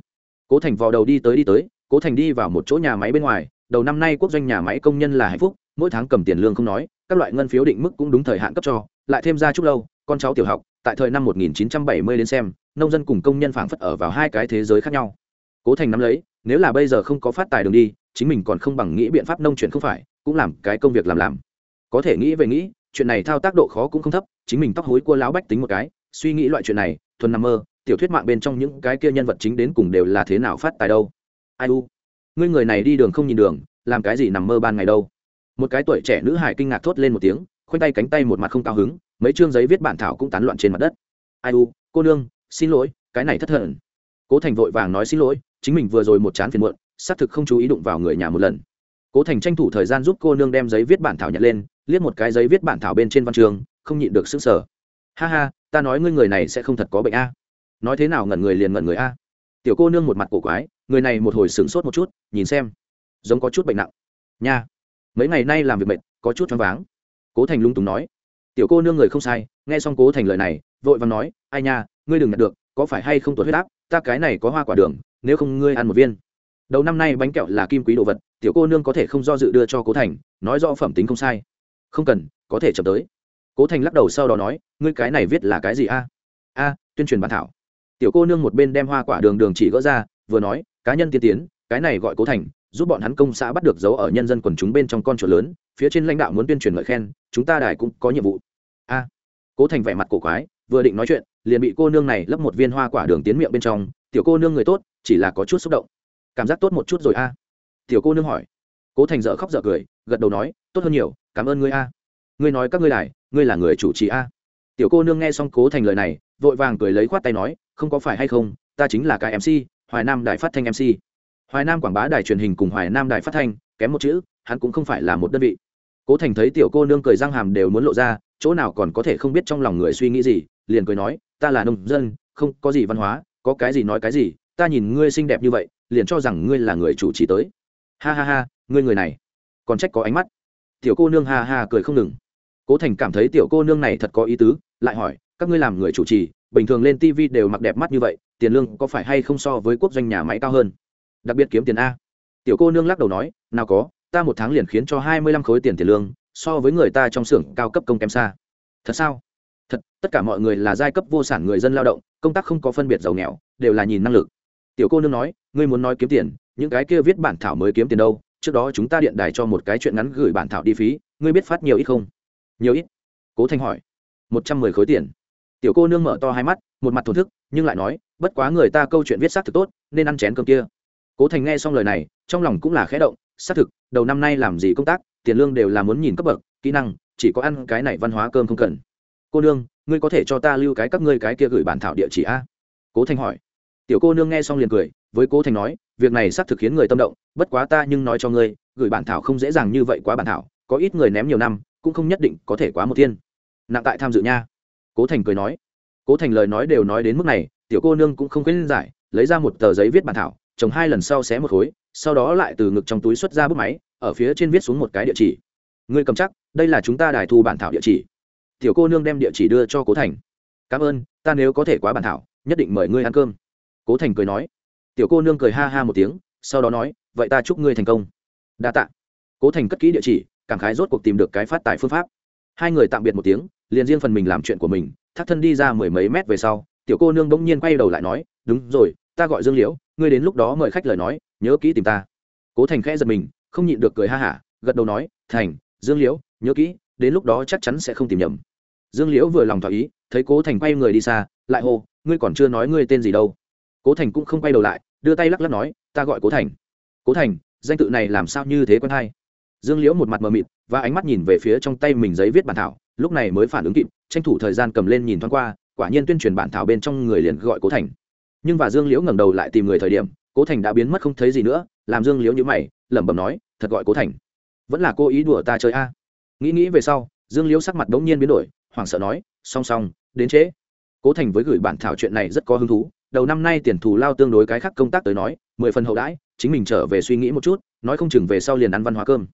Cố thành vào đầu đi tới đi tới, cố thành đi vào một chỗ nhà máy bên ngoài, đầu năm nay quốc doanh nhà máy công nhân là hạnh phúc, mỗi tháng cầm tiền lương không nói, các loại ngân phiếu định mức cũng đúng thời hạn cấp cho, lại thêm ra chút lâu, con cháu tiểu học, tại thời năm 1970 đến xem, nông dân cùng công nhân phảng phất ở vào hai cái thế giới khác nhau cố thành nắm lấy, nếu là bây giờ không có phát tài đường đi, chính mình còn không bằng nghĩ biện pháp nông chuyện không phải, cũng làm cái công việc làm làm. Có thể nghĩ về nghĩ, chuyện này thao tác độ khó cũng không thấp, chính mình tóc hối cua láo bách tính một cái, suy nghĩ loại chuyện này, thuần nằm mơ, tiểu thuyết mạng bên trong những cái kia nhân vật chính đến cùng đều là thế nào phát tài đâu. Ai u? Ngươi người này đi đường không nhìn đường, làm cái gì nằm mơ ban ngày đâu? Một cái tuổi trẻ nữ hải kinh ngạc thốt lên một tiếng, khoanh tay cánh tay một mặt không cao hứng, mấy chương giấy viết bản thảo cũng tán loạn trên mặt đất. Ai u? Cô nương, xin lỗi, cái này thất thần. Cố thành vội vàng nói xin lỗi chính mình vừa rồi một chán phiền muộn, xác thực không chú ý đụng vào người nhà một lần. Cố thành tranh thủ thời gian giúp cô nương đem giấy viết bản thảo nhặt lên, liếc một cái giấy viết bản thảo bên trên văn trường, không nhịn được sức sở ha ha, ta nói ngươi người này sẽ không thật có bệnh a. Nói thế nào ngẩn người liền ngẩn người a. Tiểu cô nương một mặt cổ quái, người này một hồi sửng sốt một chút, nhìn xem, giống có chút bệnh nặng. Nha, mấy ngày nay làm việc mệt, có chút choáng váng. Cố thành lung túng nói. Tiểu cô nương người không sai, nghe xong cố thành lời này, vội vàng nói, ai nha, ngươi đừng nhận được có phải hay không tuột huyết áp, ta cái này có hoa quả đường, nếu không ngươi ăn một viên. Đầu năm nay bánh kẹo là kim quý đồ vật, tiểu cô nương có thể không do dự đưa cho cố thành, nói rõ phẩm tính không sai. Không cần, có thể chậm tới. Cố thành lắc đầu sau đó nói, ngươi cái này viết là cái gì a? A, tuyên truyền bản thảo. Tiểu cô nương một bên đem hoa quả đường đường chỉ gỡ ra, vừa nói, cá nhân tiên tiến, cái này gọi cố thành, giúp bọn hắn công xã bắt được dấu ở nhân dân quần chúng bên trong con chuột lớn, phía trên lãnh đạo muốn tuyên truyền ngợi khen, chúng ta đài cũng có nhiệm vụ. A, cố thành vẻ mặt cổ quái, vừa định nói chuyện liền bị cô nương này lấp một viên hoa quả đường tiến miệng bên trong, tiểu cô nương người tốt, chỉ là có chút xúc động. Cảm giác tốt một chút rồi a. Tiểu cô nương hỏi. Cố thành dợ khóc dợ cười, gật đầu nói, tốt hơn nhiều, cảm ơn ngươi a. Ngươi nói các ngươi đài, ngươi là người chủ trì a. Tiểu cô nương nghe xong cố thành lời này, vội vàng cười lấy khoát tay nói, không có phải hay không, ta chính là cái mc hoài nam đài phát thanh mc hoài nam quảng bá đài truyền hình cùng hoài nam đài phát thanh, kém một chữ, hắn cũng không phải là một đơn vị. Cố thành thấy tiểu cô nương cười răng hàm đều muốn lộ ra, chỗ nào còn có thể không biết trong lòng người suy nghĩ gì, liền cười nói ta là nông dân, không có gì văn hóa, có cái gì nói cái gì, ta nhìn ngươi xinh đẹp như vậy, liền cho rằng ngươi là người chủ trì tới. Ha ha ha, ngươi người này, còn trách có ánh mắt. Tiểu cô nương ha ha cười không ngừng. Cố thành cảm thấy tiểu cô nương này thật có ý tứ, lại hỏi, các ngươi làm người chủ trì, bình thường lên tv đều mặc đẹp mắt như vậy, tiền lương có phải hay không so với quốc doanh nhà máy cao hơn? Đặc biệt kiếm tiền a. Tiểu cô nương lắc đầu nói, nào có, ta một tháng liền khiến cho hai mươi lăm khối tiền tiền lương, so với người ta trong xưởng cao cấp công kém xa. Thật sao? Thật, tất cả mọi người là giai cấp vô sản người dân lao động, công tác không có phân biệt giàu nghèo, đều là nhìn năng lực. Tiểu cô nương nói, ngươi muốn nói kiếm tiền, những cái kia viết bản thảo mới kiếm tiền đâu? Trước đó chúng ta điện đài cho một cái chuyện ngắn gửi bản thảo đi phí, ngươi biết phát nhiều ít không? Nhiều ít? Cố thanh hỏi. Một trăm mười khối tiền. Tiểu cô nương mở to hai mắt, một mặt thổn thức, nhưng lại nói, bất quá người ta câu chuyện viết xác thực tốt, nên ăn chén cơm kia. Cố thành nghe xong lời này, trong lòng cũng là khẽ động, xác thực, đầu năm nay làm gì công tác, tiền lương đều là muốn nhìn cấp bậc, kỹ năng, chỉ có ăn cái này văn hóa cơm không cần cô nương, ngươi có thể cho ta lưu cái các ngươi cái kia gửi bản thảo địa chỉ a? Cố thành hỏi. Tiểu cô nương nghe xong liền cười, với cố thành nói, việc này xác thực khiến người tâm động, bất quá ta nhưng nói cho ngươi, gửi bản thảo không dễ dàng như vậy quá bản thảo, có ít người ném nhiều năm, cũng không nhất định có thể quá một thiên. Nặng tại tham dự nha. Cố thành cười nói. Cố thành lời nói đều nói đến mức này, tiểu cô nương cũng không khuyên giải, lấy ra một tờ giấy viết bản thảo, chồng hai lần sau xé một khối, sau đó lại từ ngực trong túi xuất ra bút máy, ở phía trên viết xuống một cái địa chỉ. Ngươi cầm chắc, đây là chúng ta đài thu bản thảo địa chỉ tiểu cô nương đem địa chỉ đưa cho cố thành. Cảm ơn, ta nếu có thể quá bản thảo, nhất định mời ngươi ăn cơm. Cố thành cười nói. Tiểu cô nương cười ha ha một tiếng, sau đó nói, vậy ta chúc ngươi thành công. Đa t ạ cố thành cất kỹ địa chỉ, cảm khái rốt cuộc tìm được cái phát tài phương pháp. Hai người tạm biệt một tiếng, liền riêng phần mình làm chuyện của mình, thắt thân đi ra mười mấy mét về sau, tiểu cô nương bỗng nhiên quay đầu lại nói, đúng rồi, ta gọi dương liễu, ngươi đến lúc đó mời khách lời nói, nhớ kỹ tìm ta. Cố thành khẽ giật mình, không nhịn được cười ha hả, gật đầu nói, thành, dương liễu, nhớ kỹ đến lúc đó chắc chắn sẽ không tìm nhầm. Dương liễu vừa lòng thỏa ý, thấy cố thành quay người đi xa, lại hô, ngươi còn chưa nói ngươi tên gì đâu. Cố thành cũng không quay đầu lại, đưa tay lắc lắc nói, ta gọi cố thành. Cố thành, danh tự này làm sao như thế quen hay? Dương liễu một mặt mờ mịt, và ánh mắt nhìn về phía trong tay mình giấy viết bản thảo, lúc này mới phản ứng kịp, tranh thủ thời gian cầm lên nhìn thoáng qua, quả nhiên tuyên truyền bản thảo bên trong người liền gọi cố thành. Nhưng và dương liễu ngẩng đầu lại tìm người thời điểm, cố thành đã biến mất không thấy gì nữa, làm dương liễu nhữ mày, lẩm bẩm nói, thật gọi cố thành? Vẫn là cô ý đùa ta chơi a? Nghĩ nghĩ về sau, dương liễu sắc mặt đ ố n g nhiên biến đổi, hoảng sợ nói, song song, đến trễ. Cố thành với gửi bản thảo chuyện này rất có hứng thú, đầu năm nay tiền thù lao tương đối cái khác công tác tới nói, mười phần hậu đãi, chính mình trở về suy nghĩ một chút, nói không chừng về sau liền ăn văn hóa cơm.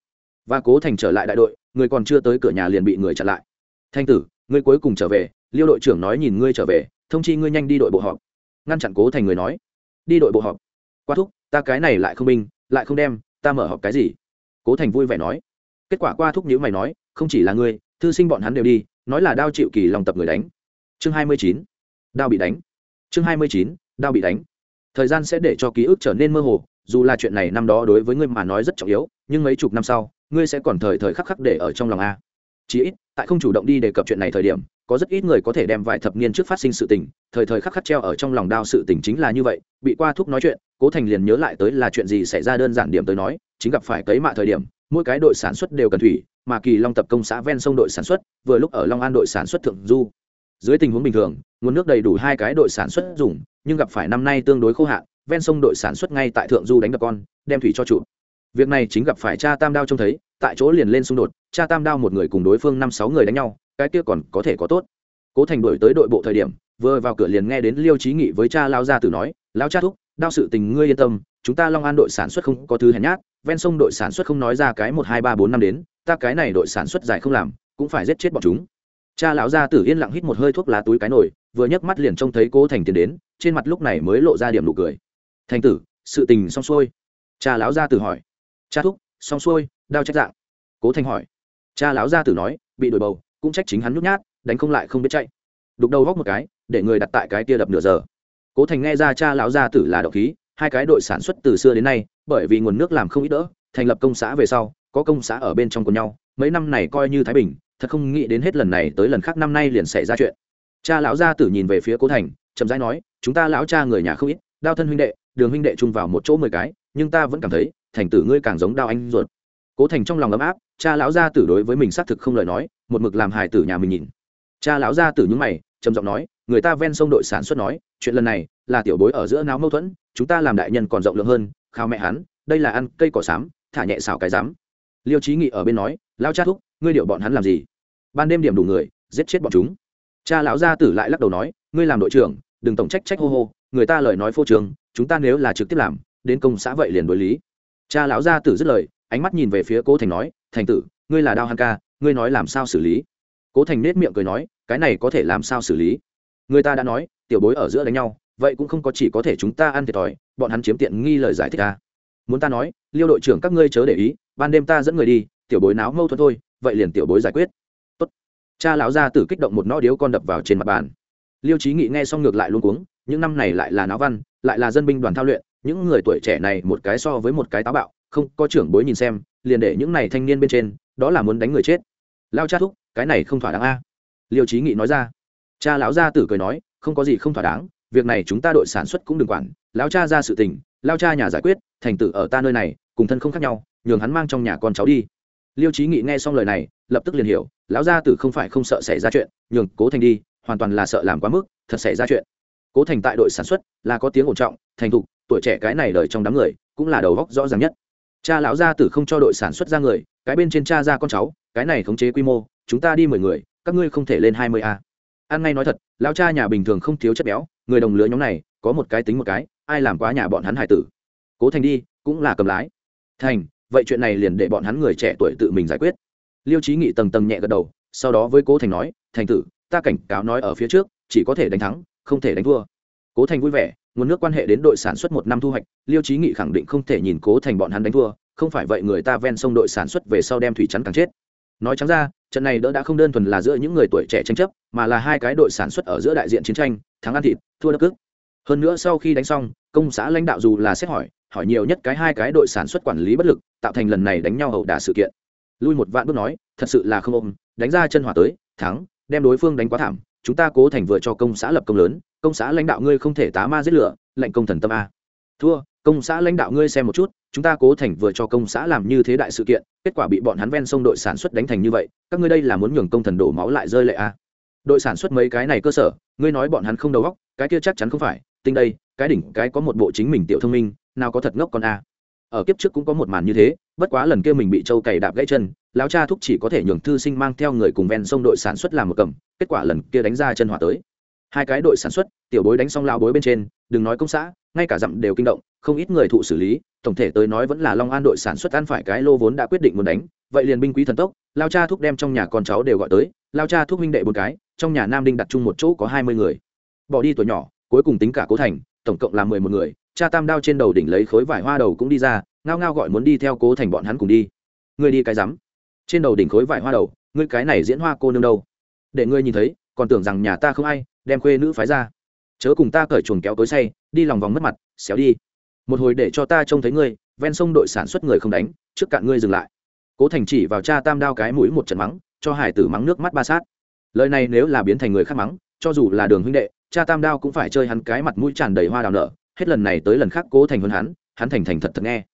Và cố thành trở lại đại đội, người còn chưa tới cửa nhà liền bị người chặn lại. Thanh tử, ngươi cuối cùng trở về, liêu đội trưởng nói nhìn ngươi trở về, thông chi ngươi nhanh đi đội bộ họp. Ngăn chặn cố thành người nói, đi đội bộ họp. Qua thúc, ta cái này lại không binh, lại không đem, ta mở họp cái gì? Cố thành vui vẻ nói kết quả qua thúc nhữ mày nói, không chỉ là ngươi, thư sinh bọn hắn đều đi, nói là đao chịu kỳ lòng tập người đánh. Chương hai mươi chín, đao bị đánh. Chương hai mươi chín, đao bị đánh. Thời gian sẽ để cho ký ức trở nên mơ hồ, dù là chuyện này năm đó đối với ngươi mà nói rất trọng yếu, nhưng mấy chục năm sau, ngươi sẽ còn thời thời khắc khắc để ở trong lòng a. Chí ít, tại không chủ động đi đề cập chuyện này thời điểm, có rất ít người có thể đem vài thập niên trước phát sinh sự tình, thời thời khắc khắc treo ở trong lòng đao sự tình chính là như vậy. Bị qua thúc nói chuyện, cố thành liền nhớ lại tới là chuyện gì xảy ra đơn giản điểm tới nói, chính gặp phải cấy mạ thời điểm mỗi cái đội sản xuất đều cần thủy, mà kỳ long tập công xã ven sông đội sản xuất, vừa lúc ở long an đội sản xuất thượng du. Dưới tình huống bình thường, nguồn nước đầy đủ hai cái đội sản xuất dùng, nhưng gặp phải năm nay tương đối khô hạn, ven sông đội sản xuất ngay tại thượng du đánh đập con, đem thủy cho chủ. Việc này chính gặp phải cha tam đao trông thấy, tại chỗ liền lên xung đột, cha tam đao một người cùng đối phương năm sáu người đánh nhau, cái kia còn có thể có tốt. Cố thành đổi tới đội bộ thời điểm, vừa vào cửa liền nghe đến liêu trí nghị với cha lao gia tử nói lao cha thúc, đao sự tình ngươi yên tâm chúng ta long an đội sản xuất không có thứ hèn nhát, ven sông đội sản xuất không nói ra cái một, hai, ba, bốn năm đến, ta cái này đội sản xuất dài không làm, cũng phải giết chết bọn chúng. Cha lão gia tử yên lặng hít một hơi thuốc lá túi cái nồi, vừa nhấc mắt liền trông thấy cố thành tiến đến, trên mặt lúc này mới lộ ra điểm nụ cười. Thành tử, sự tình xong xuôi. Cha lão gia tử hỏi. Cha thúc, xong xuôi, đao trách dạng. Cố thành hỏi. Cha lão gia tử nói, bị đổi bầu, cũng trách chính hắn nhút nhát, đánh không lại không biết chạy. Đục đầu góc một cái, để người đặt tại cái kia đập nửa giờ. Cố thành nghe ra cha lão gia tử là độc khí hai cái đội sản xuất từ xưa đến nay, bởi vì nguồn nước làm không ít đỡ, thành lập công xã về sau, có công xã ở bên trong cùng nhau, mấy năm này coi như thái bình, thật không nghĩ đến hết lần này tới lần khác năm nay liền xảy ra chuyện. Cha lão gia tử nhìn về phía cố thành, chậm rãi nói, chúng ta lão cha người nhà không ít, đao thân huynh đệ, đường huynh đệ chung vào một chỗ mười cái, nhưng ta vẫn cảm thấy, thành tử ngươi càng giống đao anh ruột. Cố thành trong lòng ấm áp, cha lão gia tử đối với mình xác thực không lời nói, một mực làm hài tử nhà mình nhìn. Cha lão gia tử nhúng mày, trầm giọng nói, người ta ven sông đội sản xuất nói, chuyện lần này là tiểu bối ở giữa náo mâu thuẫn chúng ta làm đại nhân còn rộng lượng hơn, khao mẹ hắn, đây là ăn cây cỏ xám, thả nhẹ xào cái rắm. Liêu trí nghị ở bên nói lao cha thúc, ngươi điệu bọn hắn làm gì? Ban đêm điểm đủ người, giết chết bọn chúng. Cha lão gia tử lại lắc đầu nói, ngươi làm đội trưởng, đừng tổng trách trách hô hô, người ta lời nói phô trường chúng ta nếu là trực tiếp làm, đến công xã vậy liền đối lý. Cha lão gia tử dứt lời, ánh mắt nhìn về phía cố thành nói, thành tử, ngươi là đao hăng ca, ngươi nói làm sao xử lý? Cố thành nết miệng cười nói, cái này có thể làm sao xử lý? Người ta đã nói, tiểu bối ở giữa đánh nhau vậy cũng không có chỉ có thể chúng ta ăn thiệt thòi, bọn hắn chiếm tiện nghi lời giải thích ta muốn ta nói, liêu đội trưởng các ngươi chớ để ý, ban đêm ta dẫn người đi, tiểu bối náo mâu thuẫn thôi, vậy liền tiểu bối giải quyết. Tốt. cha lão gia tử kích động một nõ điếu con đập vào trên mặt bàn. Liêu trí nghị nghe xong ngược lại luôn cuống, những năm này lại là náo văn, lại là dân binh đoàn thao luyện, những người tuổi trẻ này một cái so với một cái táo bạo, không có trưởng bối nhìn xem, liền để những này thanh niên bên trên, đó là muốn đánh người chết. Lao cha thúc, cái này không thỏa đáng a. Liêu trí nghị nói ra. Cha lão gia tử cười nói, không có gì không thỏa đáng việc này chúng ta đội sản xuất cũng đừng quản, lão cha ra sự tình lao cha nhà giải quyết, thành tử ở ta nơi này, cùng thân không khác nhau, nhường hắn mang trong nhà con cháu đi. Liêu trí nghị nghe xong lời này, lập tức liền hiểu, lão gia tử không phải không sợ xảy ra chuyện, nhường cố thành đi, hoàn toàn là sợ làm quá mức, thật xảy ra chuyện. Cố thành tại đội sản xuất, là có tiếng ổn trọng, thành thục, tuổi trẻ cái này đời trong đám người, cũng là đầu góc rõ ràng nhất. Cha lão gia tử không cho đội sản xuất ra người, cái bên trên cha ra con cháu, cái này khống chế quy mô, chúng ta đi mười người, các ngươi không thể lên hai mươi a. Ăn ngay nói thật, lão cha nhà bình thường không thiếu chất béo người đồng lứa nhóm này, có một cái tính một cái, ai làm quá nhà bọn hắn hải tử. Cố thành đi, cũng là cầm lái. Thành, vậy chuyện này liền để bọn hắn người trẻ tuổi tự mình giải quyết. Liêu trí nghị tầng tầng nhẹ gật đầu, sau đó với cố thành nói, thành tử, ta cảnh cáo nói ở phía trước, chỉ có thể đánh thắng, không thể đánh thua. Cố thành vui vẻ, nguồn nước quan hệ đến đội sản xuất một năm thu hoạch, liêu trí nghị khẳng định không thể nhìn cố thành bọn hắn đánh thua, không phải vậy người ta ven sông đội sản xuất về sau đem thủy chắn càng chết. Nói trắng ra, trận này đỡ đã không đơn thuần là giữa những người tuổi trẻ tranh chấp, mà là hai cái đội sản xuất ở giữa đại diện chiến tranh thắng ăn thịt, thua đất cước. hơn nữa sau khi đánh xong, công xã lãnh đạo dù là xét hỏi hỏi nhiều nhất cái hai cái đội sản xuất quản lý bất lực, tạo thành lần này đánh nhau hậu đả sự kiện. Lui một vạn bước nói, thật sự là không ôm, đánh ra chân hỏa tới, thắng, đem đối phương đánh quá thảm, chúng ta cố thành vừa cho công xã lập công lớn, công xã lãnh đạo ngươi không thể tá ma giết lửa, lệnh công thần tâm a. Thua, công xã lãnh đạo ngươi xem một chút, chúng ta cố thành vừa cho công xã làm như thế đại sự kiện, kết quả bị bọn hắn ven sông đội sản xuất đánh thành như vậy, các ngươi đây là muốn nhường công thần đổ máu lại rơi lệ a đội sản xuất mấy cái này cơ sở, ngươi nói bọn hắn không đầu góc cái kia chắc chắn không phải, tinh đây, cái đỉnh, cái có một bộ chính mình tiểu thông minh, nào có thật ngốc con a. Ở kiếp trước cũng có một màn như thế, bất quá lần kia mình bị trâu cày đạp gãy chân, lão cha thúc chỉ có thể nhường thư sinh mang theo người cùng ven sông đội sản xuất làm một cầm, kết quả lần kia đánh ra chân hỏa tới. Hai cái đội sản xuất, tiểu bối đánh xong lao bối bên trên, đừng nói công xã, ngay cả dặm đều kinh động, không ít người thụ xử lý, tổng thể tới nói vẫn là long an đội sản xuất ăn phải cái lô vốn đã quyết định muốn đánh vậy liền binh quý thần tốc, lao cha thúc đem trong nhà con cháu đều gọi tới, lao cha thúc minh đệ một cái, trong nhà nam đinh đặt chung một chỗ có hai mươi người. Bỏ đi tuổi nhỏ, cuối cùng tính cả cố thành, tổng cộng là mười một người, cha tam đao trên đầu đỉnh lấy khối vải hoa đầu cũng đi ra, ngao ngao gọi muốn đi theo cố thành bọn hắn cùng đi. Ngươi đi cái rắm. Trên đầu đỉnh khối vải hoa đầu, ngươi cái này diễn hoa cô nương đâu? Để ngươi nhìn thấy, còn tưởng rằng nhà ta không ai, đem khuê nữ phái ra. Chớ cùng ta cởi chuồng kéo tối say, đi lòng vòng mất mặt, xéo đi. Một hồi để cho ta trông thấy ngươi, ven sông đội sản xuất người không đánh, trước cạn ngươi dừng lại cố thành chỉ vào cha tam đao cái mũi một trận mắng, cho hải tử mắng nước mắt ba sát. Lời này nếu là biến thành người khác mắng, cho dù là đường huynh đệ, cha tam đao cũng phải chơi hắn cái mặt mũi tràn đầy hoa đào nở. Hết lần này tới lần khác cố thành hơn hắn hắn thành thành thật thật nghe.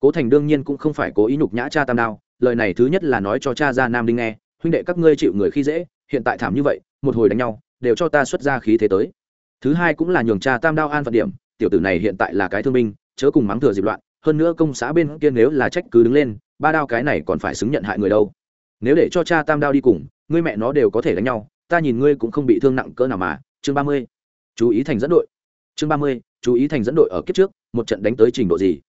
Cố thành đương nhiên cũng không phải cố ý nhục nhã cha tam đao, lời này thứ nhất là nói cho cha ra nam đinh nghe, huynh đệ các ngươi chịu người khi dễ, hiện tại thảm như vậy, một hồi đánh nhau, đều cho ta xuất ra khí thế tới. Thứ hai cũng là nhường cha tam đao an phận điểm, tiểu tử này hiện tại là cái thương binh, chớ cùng mắng thừa dịp loạn hơn nữa công xã bên kia nếu là trách cứ đứng lên ba đao cái này còn phải xứng nhận hại người đâu. Nếu để cho cha tam đao đi cùng ngươi mẹ nó đều có thể đánh nhau ta nhìn ngươi cũng không bị thương nặng cỡ nào mà. Chương ba mươi. Chú ý thành dẫn đội. Chương ba mươi chú ý thành dẫn đội ở kiếp trước một trận đánh tới trình độ gì?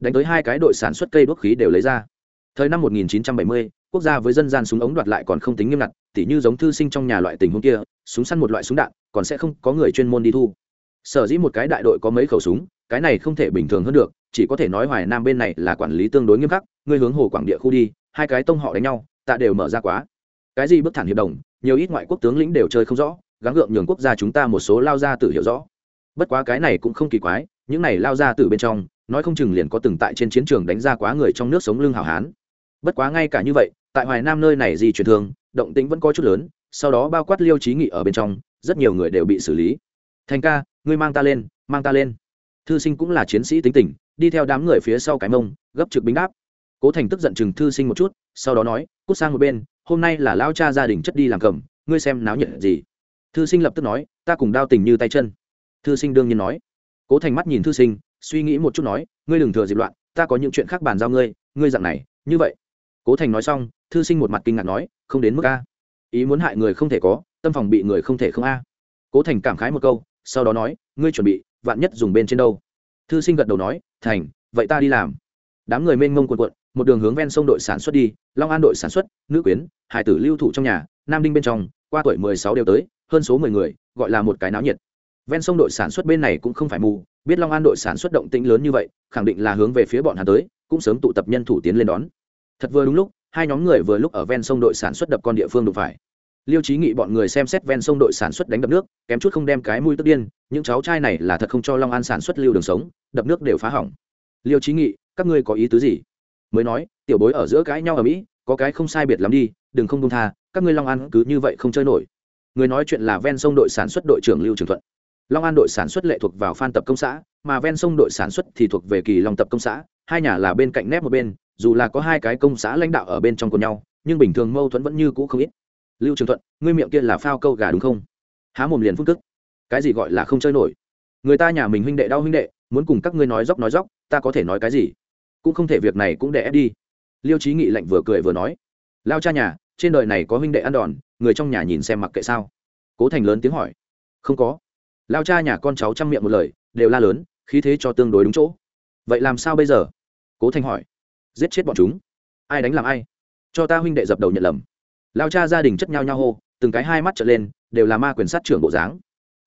Đánh tới hai cái đội sản xuất cây đuốc khí đều lấy ra. Thời năm 1970, quốc gia với dân gian súng ống đoạt lại còn không tính nghiêm ngặt tỉ như giống thư sinh trong nhà loại tình huống kia súng săn một loại súng đạn còn sẽ không có người chuyên môn đi thu. Sở dĩ một cái đại đội có mấy khẩu súng cái này không thể bình thường hơn được chỉ có thể nói hoài nam bên này là quản lý tương đối nghiêm khắc, ngươi hướng hồ quảng địa khu đi, hai cái tông họ đánh nhau tạ đều mở ra quá. Cái gì bức thản hiệp đồng, nhiều ít ngoại quốc tướng lĩnh đều chơi không rõ, gắng gượng nhường quốc gia chúng ta một số lao ra tử hiểu rõ. Bất quá cái này cũng không kỳ quái, những này lao ra từ bên trong, nói không chừng liền có từng tại trên chiến trường đánh ra quá người trong nước sống lưng hảo hán. Bất quá ngay cả như vậy, tại hoài nam nơi này gì truyền thường, động tĩnh vẫn có chút lớn, sau đó bao quát liêu trí nghị ở bên trong, rất nhiều người đều bị xử lý. Thành ca, ngươi mang ta lên, mang ta lên. Thư sinh cũng là chiến sĩ tính tình đi theo đám người phía sau cái mông, gấp trực bính đáp. Cố thành tức giận chừng thư sinh một chút, sau đó nói, cút sang một bên, hôm nay là lao cha gia đình chất đi làm cầm, ngươi xem náo nhiệt gì. Thư sinh lập tức nói, ta cùng đao tình như tay chân. Thư sinh đương nhiên nói. Cố thành mắt nhìn thư sinh, suy nghĩ một chút nói, ngươi đừng thừa dịp loạn, ta có những chuyện khác bàn giao ngươi ngươi dặn này, như vậy. Cố thành nói xong, thư sinh một mặt kinh ngạc nói, không đến mức a. Ý muốn hại người không thể có, tâm phòng bị người không thể không a. Cố thành cảm khái một câu, sau đó nói, ngươi chuẩn bị, vạn nhất dùng bên trên đâu? Thư sinh gật đầu nói, thành, vậy ta đi làm. Đám người mênh mông quần quận một đường hướng ven sông đội sản xuất đi, long an đội sản xuất, nữ quyến, hải tử lưu thủ trong nhà, nam đinh bên trong, qua tuổi mười sáu đều tới, hơn số mười người, gọi là một cái náo nhiệt. Ven sông đội sản xuất bên này cũng không phải mù, biết long an đội sản xuất động tĩnh lớn như vậy, khẳng định là hướng về phía bọn hà tới, cũng sớm tụ tập nhân thủ tiến lên đón. Thật vừa đúng lúc, hai nhóm người vừa lúc ở ven sông đội sản xuất đập con địa phương đụng phải liêu trí nghị bọn người xem xét ven sông đội sản xuất đánh đập nước, kém chút không đem cái mũi tức điên, những cháu trai này là thật không cho long an sản xuất lưu đường sống, đập nước đều phá hỏng. Liêu trí nghị, các ngươi có ý tứ gì? Mới nói, tiểu bối ở giữa cãi nhau ở mỹ, có cái không sai biệt lắm đi, đừng không công tha, các ngươi long an cứ như vậy không chơi nổi. Người nói chuyện là ven sông đội sản xuất đội trưởng lưu trường thuận. Long an đội sản xuất lệ thuộc vào phan tập công xã, mà ven sông đội sản xuất thì thuộc về kỳ long tập công xã, hai nhà là bên cạnh nép một bên, dù là có hai cái công xã lãnh đạo ở bên trong cùng nhau, nhưng bình thường mâu thuẫn vẫn như cũ không ít lưu trường thuận, ngươi miệng kia là phao câu gà đúng không? Há mồm liền phun tức cái gì gọi là không chơi nổi? Người ta nhà mình huynh đệ đau huynh đệ, muốn cùng các ngươi nói dốc nói dốc, ta có thể nói cái gì? Cũng không thể việc này cũng để ép đi. Liêu trí nghị lạnh vừa cười vừa nói, lao cha nhà, trên đời này có huynh đệ ăn đòn, người trong nhà nhìn xem mặc kệ sao? Cố thành lớn tiếng hỏi, không có. Lao cha nhà con cháu chăm miệng một lời, đều la lớn, khí thế cho tương đối đúng chỗ. Vậy làm sao bây giờ? Cố thành hỏi, giết chết bọn chúng. Ai đánh làm ai? Cho ta huynh đệ dập đầu nhận lầm lao cha gia đình chất nhau nhau hô, từng cái hai mắt trở lên, đều là ma quyền sát trưởng bộ dáng.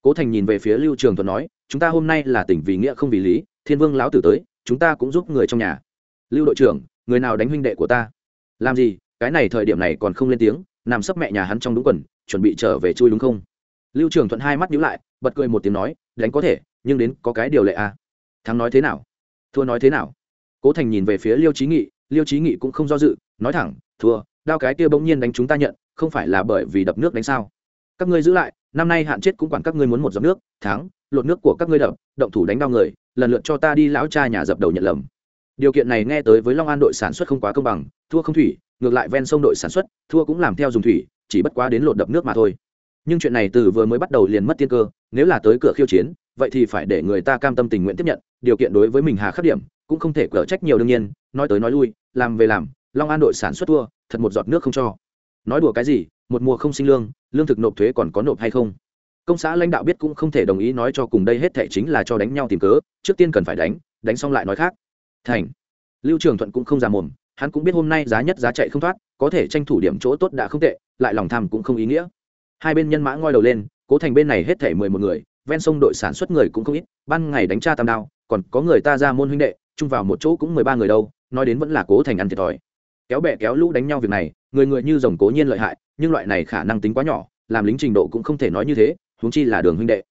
Cố thành nhìn về phía lưu trường thuận nói, chúng ta hôm nay là tỉnh vì nghĩa không vì lý, thiên vương lão tử tới, chúng ta cũng giúp người trong nhà. Lưu đội trưởng, người nào đánh huynh đệ của ta? Làm gì, cái này thời điểm này còn không lên tiếng, nằm sấp mẹ nhà hắn trong đúng quần, chuẩn bị trở về chui đúng không? Lưu trường thuận hai mắt nhíu lại, bật cười một tiếng nói, đánh có thể, nhưng đến có cái điều lệ à. thắng nói thế nào? Thua nói thế nào? Cố thành nhìn về phía liêu trí nghị, liêu trí nghị cũng không do dự, nói thẳng, thua đao cái kia bỗng nhiên đánh chúng ta nhận, không phải là bởi vì đập nước đánh sao? Các ngươi giữ lại, năm nay hạn chết cũng quản các ngươi muốn một giọt nước tháng lột nước của các ngươi đập, động thủ đánh đau người, lần lượt cho ta đi lão cha nhà dập đầu nhận lầm. Điều kiện này nghe tới với long an đội sản xuất không quá công bằng, thua không thủy, ngược lại ven sông đội sản xuất, thua cũng làm theo dùng thủy, chỉ bất quá đến lột đập nước mà thôi. Nhưng chuyện này từ vừa mới bắt đầu liền mất tiên cơ, nếu là tới cửa khiêu chiến, vậy thì phải để người ta cam tâm tình nguyện tiếp nhận, điều kiện đối với mình hà khắc điểm, cũng không thể cở trách nhiều đương nhiên, nói tới nói lui, làm về làm long an đội sản xuất thua, thật một giọt nước không cho. Nói đùa cái gì, một mùa không sinh lương lương thực nộp thuế còn có nộp hay không? Công xã lãnh đạo biết cũng không thể đồng ý nói cho cùng đây hết thệ chính là cho đánh nhau tìm cớ, trước tiên cần phải đánh đánh xong lại nói khác. Thành. Lưu trường thuận cũng không già mồm, hắn cũng biết hôm nay giá nhất giá chạy không thoát, có thể tranh thủ điểm chỗ tốt đã không tệ, lại lòng tham cũng không ý nghĩa. Hai bên nhân mã ngoi đầu lên, cố thành bên này hết thể mười một người, ven sông đội sản xuất người cũng không ít, ban ngày đánh tra tam đao, còn có người ta ra môn huynh đệ, chung vào một chỗ cũng mười ba người đâu, nói đến vẫn là cố thành ăn thiệt thòi kéo bè kéo lũ đánh nhau việc này, người người như rồng cố nhiên lợi hại, nhưng loại này khả năng tính quá nhỏ, làm lính trình độ cũng không thể nói như thế, huống chi là đường huynh đệ.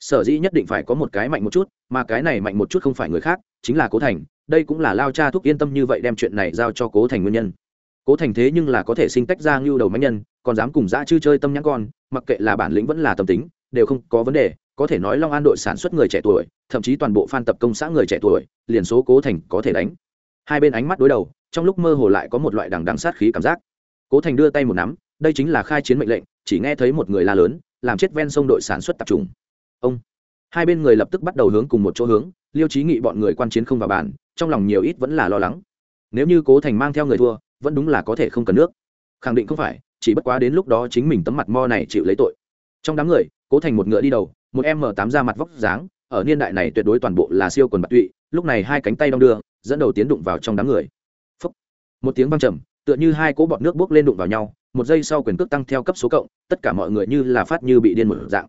Sở dĩ nhất định phải có một cái mạnh một chút, mà cái này mạnh một chút không phải người khác, chính là cố thành, đây cũng là lao cha thúc yên tâm như vậy đem chuyện này giao cho cố thành nguyên nhân. Cố thành thế nhưng là có thể sinh tách ra ngưu đầu máy nhân, còn dám cùng dã chư chơi tâm nhãn con, mặc kệ là bản lĩnh vẫn là tâm tính, đều không có vấn đề, có thể nói long an đội sản xuất người trẻ tuổi, thậm chí toàn bộ phan tập công xã người trẻ tuổi, liền số cố thành có thể đánh hai bên ánh mắt đối đầu, trong lúc mơ hồ lại có một loại đằng đằng sát khí cảm giác. Cố thành đưa tay một nắm, đây chính là khai chiến mệnh lệnh, chỉ nghe thấy một người la lớn, làm chết ven sông đội sản xuất tập trung. Ông, hai bên người lập tức bắt đầu hướng cùng một chỗ hướng, liêu trí nghị bọn người quan chiến không vào bàn, trong lòng nhiều ít vẫn là lo lắng. Nếu như cố thành mang theo người thua, vẫn đúng là có thể không cần nước. Khẳng định không phải, chỉ bất quá đến lúc đó chính mình tấm mặt mo này chịu lấy tội. Trong đám người, cố thành một ngựa đi đầu, một m tám ra mặt vóc dáng, ở niên đại này tuyệt đối toàn bộ là siêu quần bạc tụy, lúc này hai cánh tay đong đưa dẫn đầu tiến đụng vào trong đám người. Phúc. một tiếng văng trầm, tựa như hai cỗ bọt nước bốc lên đụng vào nhau, một giây sau quyền cước tăng theo cấp số cộng, tất cả mọi người như là phát như bị điên một dạng.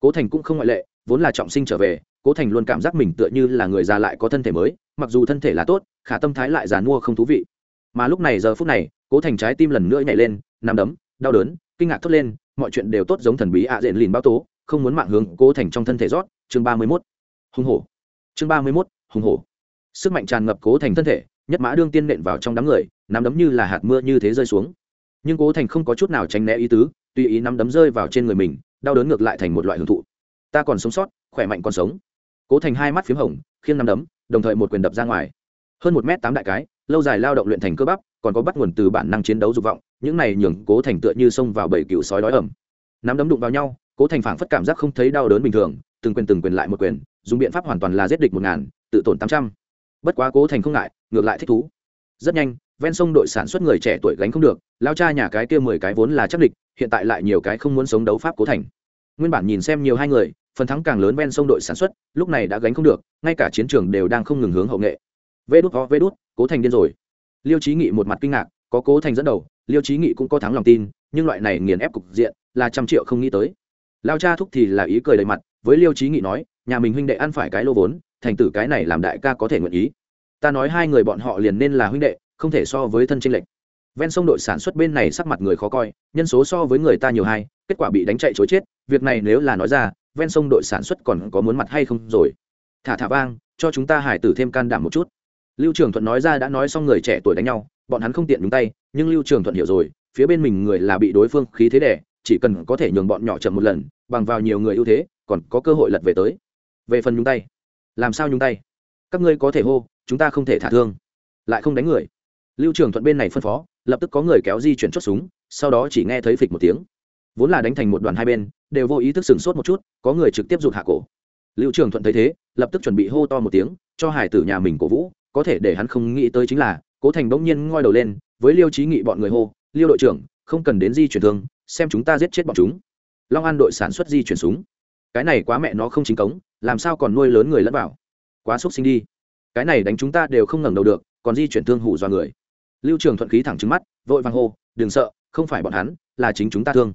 Cố thành cũng không ngoại lệ, vốn là trọng sinh trở về, cố thành luôn cảm giác mình tựa như là người già lại có thân thể mới, mặc dù thân thể là tốt, khả tâm thái lại già mua không thú vị. Mà lúc này giờ phút này, cố thành trái tim lần nữa nhảy lên, nằm đấm, đau đớn, kinh ngạc thốt lên, mọi chuyện đều tốt giống thần bí ạ à diện lìn bao tố, không muốn mạng hướng cố thành trong thân thể rót, chương ba mươi mốt. Hùng hổ. Chương ba mươi mốt, hùng hổ sức mạnh tràn ngập cố thành thân thể, nhất mã đương tiên nện vào trong đám người, nắm đấm như là hạt mưa như thế rơi xuống. Nhưng cố thành không có chút nào tránh né ý tứ, tùy ý nắm đấm rơi vào trên người mình, đau đớn ngược lại thành một loại hưởng thụ. Ta còn sống sót, khỏe mạnh còn sống. Cố thành hai mắt p h í m hồng, khiêng nắm đấm, đồng thời một quyền đập ra ngoài. Hơn một m tám đại cái, lâu dài lao động luyện thành cơ bắp, còn có bắt nguồn từ bản năng chiến đấu dục vọng, những này nhường cố thành tựa như xông vào bảy cựu sói đói ẩm. Nắm đấm đụng vào nhau, cố thành phảng phất cảm giác không thấy đau đớn bình thường, từng quyền từng quyền lại một quyền, dùng biện pháp hoàn toàn là giết địch một ngàn, tự tổn tám trăm bất quá cố thành không ngại, ngược lại thích thú. Rất nhanh, ven sông đội sản xuất người trẻ tuổi gánh không được, lao cha nhà cái kia mười cái vốn là chắc địch, hiện tại lại nhiều cái không muốn sống đấu pháp cố thành. Nguyên bản nhìn xem nhiều hai người, phần thắng càng lớn ven sông đội sản xuất, lúc này đã gánh không được, ngay cả chiến trường đều đang không ngừng hướng hậu nghệ. Vê đút có vê đút, cố thành điên rồi. Liêu trí nghị một mặt kinh ngạc, có cố thành dẫn đầu, liêu trí nghị cũng có thắng lòng tin, nhưng loại này nghiền ép cục diện là trăm triệu không nghĩ tới. Lao cha thúc thì là ý cười đầy mặt, với liêu trí nghị nói, nhà mình huynh đệ ăn phải cái lô vốn thành tử cái này làm đại ca có thể nguyện ý. Ta nói hai người bọn họ liền nên là huynh đệ, không thể so với thân tranh lệch. Ven sông đội sản xuất bên này sắc mặt người khó coi, nhân số so với người ta nhiều hai, kết quả bị đánh chạy chối chết, việc này nếu là nói ra, ven sông đội sản xuất còn có muốn mặt hay không rồi. Thả thả vang, cho chúng ta hải tử thêm can đảm một chút. Lưu trường thuận nói ra đã nói xong người trẻ tuổi đánh nhau, bọn hắn không tiện nhúng tay, nhưng lưu trường thuận hiểu rồi, phía bên mình người là bị đối phương khí thế đẻ chỉ cần có thể nhường bọn nhỏ chậm một lần, bằng vào nhiều người ưu thế, còn có cơ hội lật về tới. Về phần nhúng tay làm sao nhúng tay? Các ngươi có thể hô, chúng ta không thể thả thương. Lại không đánh người. Lưu trường thuận bên này phân phó, lập tức có người kéo di chuyển chốt súng, sau đó chỉ nghe thấy phịch một tiếng. Vốn là đánh thành một đoàn hai bên, đều vô ý thức sừng sốt một chút, có người trực tiếp rụt hạ cổ. Lưu trường thuận thấy thế, lập tức chuẩn bị hô to một tiếng, cho hải tử nhà mình cổ vũ, có thể để hắn không nghĩ tới chính là, cố thành bỗng nhiên ngoi đầu lên, với liêu trí nghị bọn người hô, liêu đội trưởng, không cần đến di chuyển thương, xem chúng ta giết chết bọn chúng. Long an đội sản xuất di chuyển súng. Cái này quá mẹ nó không chính cống làm sao còn nuôi lớn người lẫn vào? Quá xúc sinh đi. Cái này đánh chúng ta đều không ngẩng đầu được, còn di chuyển thương hủ do người. Lưu trường thuận khí thẳng trứng mắt, vội vàng hô, đừng sợ, không phải bọn hắn, là chính chúng ta thương.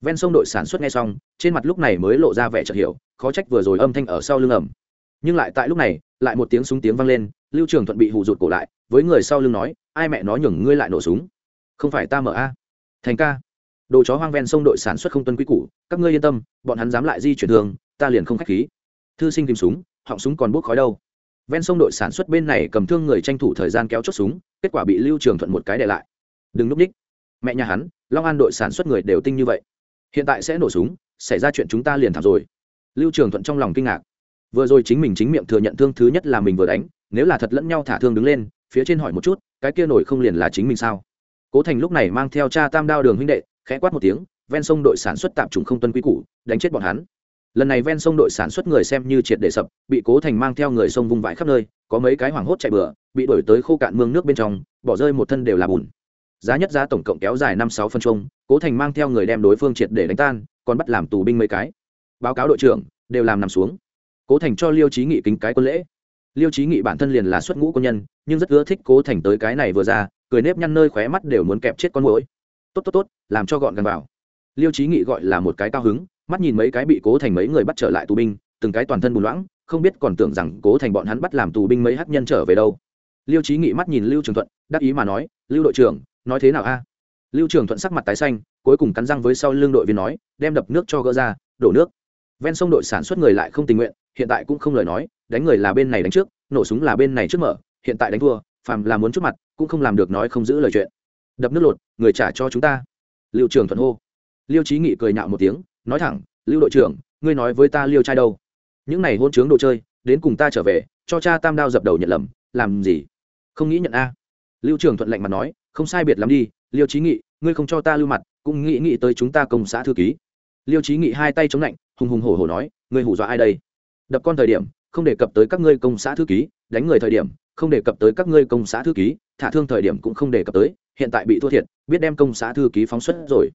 Ven sông đội sản xuất nghe xong, trên mặt lúc này mới lộ ra vẻ chợt hiểu, khó trách vừa rồi âm thanh ở sau lưng ẩm nhưng lại tại lúc này, lại một tiếng súng tiếng vang lên, lưu trường thuận bị hù rụt cổ lại, với người sau lưng nói, ai mẹ nó nhường ngươi lại nổ súng? Không phải ta mở a. Thành ca. Đồ chó hoang ven sông đội sản xuất không tuân quy củ, các ngươi yên tâm, bọn hắn dám lại di chuyển thường ta liền không khách khí thư sinh tìm súng, họng súng còn bốc khói đâu. Ven sông đội sản xuất bên này cầm thương người tranh thủ thời gian kéo chốt súng, kết quả bị lưu trường thuận một cái để lại. Đừng núp ních mẹ nhà hắn, long an đội sản xuất người đều tinh như vậy. Hiện tại sẽ nổ súng, xảy ra chuyện chúng ta liền thảm rồi. Lưu trường thuận trong lòng kinh ngạc. Vừa rồi chính mình chính miệng thừa nhận thương thứ nhất là mình vừa đánh, nếu là thật lẫn nhau thả thương đứng lên, phía trên hỏi một chút, cái kia nổi không liền là chính mình sao? Cố thành lúc này mang theo cha tam đao đường huynh đệ, khẽ quát một tiếng, ven sông đội sản xuất tạm trùng không tuân quy củ, đánh chết bọn hắn lần này ven sông đội sản xuất người xem như triệt để sập, bị cố thành mang theo người sông vung vãi khắp nơi, có mấy cái hoảng hốt chạy bừa, bị đổi tới khô cạn mương nước bên trong, bỏ rơi một thân đều là bùn. Giá nhất giá tổng cộng kéo dài năm sáu phân chung cố thành mang theo người đem đối phương triệt để đánh tan, còn bắt làm tù binh mấy cái. Báo cáo đội trưởng, đều làm nằm xuống. Cố thành cho liêu trí nghị kính cái quân lễ. Liêu trí nghị bản thân liền là xuất ngũ quân nhân, nhưng rất ưa thích cố thành tới cái này vừa ra, cười nếp nhăn nơi khóe mắt đều muốn kẹp chết con mũi tốt tốt tốt, làm cho gọn gần vào. Liêu trí nghị gọi là một cái cao hứng mắt nhìn mấy cái bị cố thành mấy người bắt trở lại tù binh, từng cái toàn thân bùn loãng, không biết còn tưởng rằng cố thành bọn hắn bắt làm tù binh mấy hắc nhân trở về đâu. Liêu trí nghị mắt nhìn lưu trường thuận, đắc ý mà nói, lưu đội trưởng, nói thế nào a? Lưu trường thuận sắc mặt tái xanh, cuối cùng cắn răng với sau lưng đội viên nói, đem đập nước cho gỡ ra, đổ nước. Ven sông đội sản xuất người lại không tình nguyện, hiện tại cũng không lời nói, đánh người là bên này đánh trước, nổ súng là bên này trước mở, hiện tại đánh thua, phàm là muốn chút mặt, cũng không làm được nói không giữ lời chuyện. Đập nước lột, người trả cho chúng ta. Liệu trường thuận hô. Liêu trí nghị cười nhạo một tiếng nói thẳng, lưu đội trưởng, ngươi nói với ta liêu trai đâu? Những này hôn chướng đồ chơi, đến cùng ta trở về, cho cha tam đao dập đầu nhận lầm, làm gì? Không nghĩ nhận a. Lưu trường thuận lệnh mặt nói, không sai biệt lắm đi, liêu trí nghị, ngươi không cho ta lưu mặt, cũng nghĩ nghĩ tới chúng ta công xã thư ký. Liêu trí nghị hai tay chống lạnh, hùng hùng hổ hổ nói, ngươi hù dọa ai đây? Đập con thời điểm, không đề cập tới các ngươi công xã thư ký, đánh người thời điểm, không đề cập tới các ngươi công xã thư ký, thả thương thời điểm cũng không đề cập tới, hiện tại bị thua thiệt, biết đem công xã thư ký phóng xuất rồi.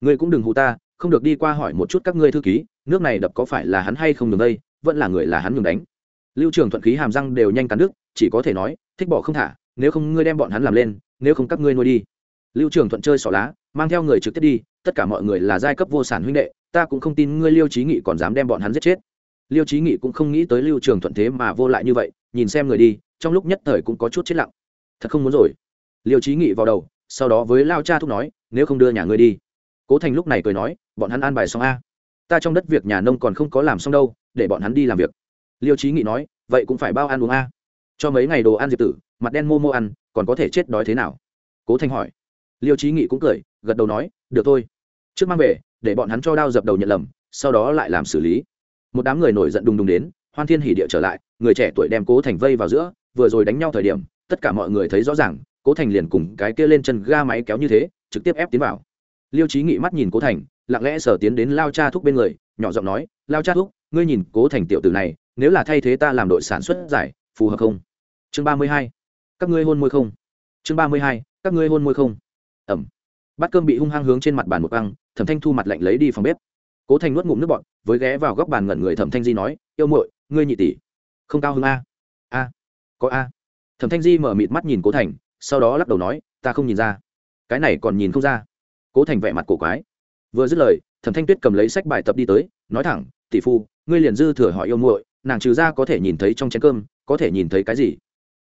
Ngươi cũng đừng hù ta không được đi qua hỏi một chút các ngươi thư ký, nước này đập có phải là hắn hay không nhường đây, vẫn là người là hắn nhường đánh. Lưu trường thuận khí hàm răng đều nhanh cắn nước chỉ có thể nói, thích bỏ không thả, nếu không ngươi đem bọn hắn làm lên, nếu không các ngươi nuôi đi. Lưu trường thuận chơi xỏ lá, mang theo người trực tiếp đi, tất cả mọi người là giai cấp vô sản huynh đệ, ta cũng không tin ngươi liêu trí nghị còn dám đem bọn hắn giết chết. Liêu trí nghị cũng không nghĩ tới lưu trường thuận thế mà vô lại như vậy, nhìn xem người đi, trong lúc nhất thời cũng có chút chết lặng. Thật không muốn rồi. Liêu trí nghị vào đầu, sau đó với lao cha thúc nói, nếu không đưa nhà ngươi đi cố thành lúc này cười nói bọn hắn an bài xong a ta trong đất việc nhà nông còn không có làm xong đâu để bọn hắn đi làm việc liêu trí nghị nói vậy cũng phải bao ăn uống a cho mấy ngày đồ ăn diệp tử mặt đen mô mô ăn còn có thể chết đói thế nào cố thành hỏi liêu trí nghị cũng cười gật đầu nói được thôi trước mang về để bọn hắn cho đao dập đầu nhận lầm sau đó lại làm xử lý một đám người nổi giận đùng đùng đến hoan thiên hỉ địa trở lại người trẻ tuổi đem cố thành vây vào giữa vừa rồi đánh nhau thời điểm tất cả mọi người thấy rõ ràng cố thành liền cùng cái kia lên chân ga máy kéo như thế trực tiếp ép tiến vào liêu trí nghị mắt nhìn cố thành, lặng lẽ sở tiến đến lao cha thúc bên người, nhỏ giọng nói, lao cha thúc, ngươi nhìn cố thành tiểu tử này, nếu là thay thế ta làm đội sản xuất giải, phù hợp không? Chương ba mươi hai, các ngươi hôn môi không? Chương ba mươi hai, các ngươi hôn môi không? Ẩm. Bát cơm bị hung hăng hướng trên mặt bàn một băng thẩm thanh thu mặt lạnh lấy đi phòng bếp. Cố thành nuốt ngụm nước bọn với ghé vào góc bàn ngẩn người thẩm thanh di nói, yêu muội, ngươi nhị tỷ, không cao hơn a. A, có a. Thẩm thanh di mở mịt mắt nhìn cố thành, sau đó lắc đầu nói, ta không nhìn ra, cái này còn nhìn không ra cố thành vẻ mặt cổ quái. Vừa dứt lời, thẩm thanh tuyết cầm lấy sách bài tập đi tới, nói thẳng, tỷ phu, ngươi liền dư thừa hỏi yêu muội, nàng trừ ra có thể nhìn thấy trong chén cơm, có thể nhìn thấy cái gì?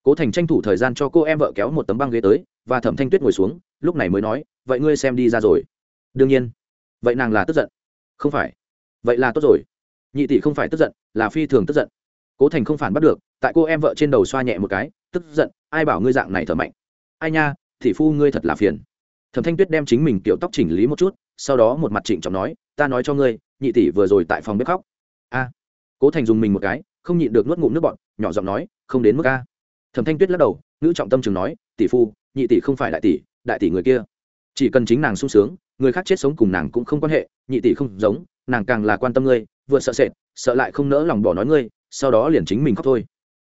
Cố thành tranh thủ thời gian cho cô em vợ kéo một tấm băng ghế tới, và thẩm thanh tuyết ngồi xuống, lúc này mới nói, vậy ngươi xem đi ra rồi. Đương nhiên. Vậy nàng là tức giận? Không phải. Vậy là tốt rồi. Nhị tỷ không phải tức giận, là phi thường tức giận. Cố thành không phản bắt được, tại cô em vợ trên đầu xoa nhẹ một cái, tức giận, ai bảo ngươi dạng này thở mạnh? Ai nha, Tỷ phu ngươi thật là phiền thẩm thanh tuyết đem chính mình kiểu tóc chỉnh lý một chút, sau đó một mặt trịnh trọng nói, ta nói cho ngươi, nhị tỷ vừa rồi tại phòng bếp khóc. A. Cố thành dùng mình một cái, không nhịn được nuốt ngụm nước bọn nhỏ giọng nói, không đến mức a. Thẩm thanh tuyết lắc đầu nữ trọng tâm chừng nói, tỷ phu, nhị tỷ không phải đại tỷ đại tỷ người kia. Chỉ cần chính nàng sung sướng, người khác chết sống cùng nàng cũng không quan hệ, nhị tỷ không giống, nàng càng là quan tâm ngươi, vừa sợ sệt, sợ lại không nỡ lòng bỏ nói ngươi, sau đó liền chính mình khóc thôi.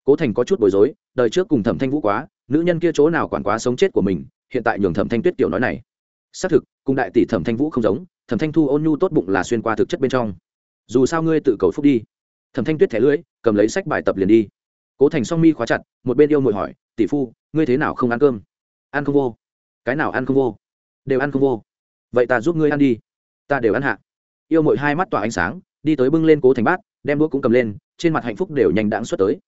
Cố thành có chút bối rối, đời trước cùng thẩm thanh vũ quá nữ nhân kia chỗ nào quản quá sống chết của mình, hiện tại nhường thẩm thanh tuyết kiểu nói này. Xác thực, cùng đại tỷ thẩm thanh vũ không giống, thẩm thanh thu ôn nhu tốt bụng là xuyên qua thực chất bên trong. Dù sao ngươi tự cầu phúc đi. Thẩm thanh tuyết thẻ lưỡi, cầm lấy sách bài tập liền đi. Cố thành song mi khóa chặt, một bên yêu mội hỏi, tỷ phu, ngươi thế nào không ăn cơm? Ăn không vô. Cái nào ăn không vô? Đều ăn không vô. Vậy ta giúp ngươi ăn đi. Ta đều ăn hạ. Yêu mội hai mắt tỏa ánh sáng, đi tới bưng lên cố thành bát, đem đũa cũng cầm lên, trên mặt hạnh phúc đều nhanh đãng xuất tới.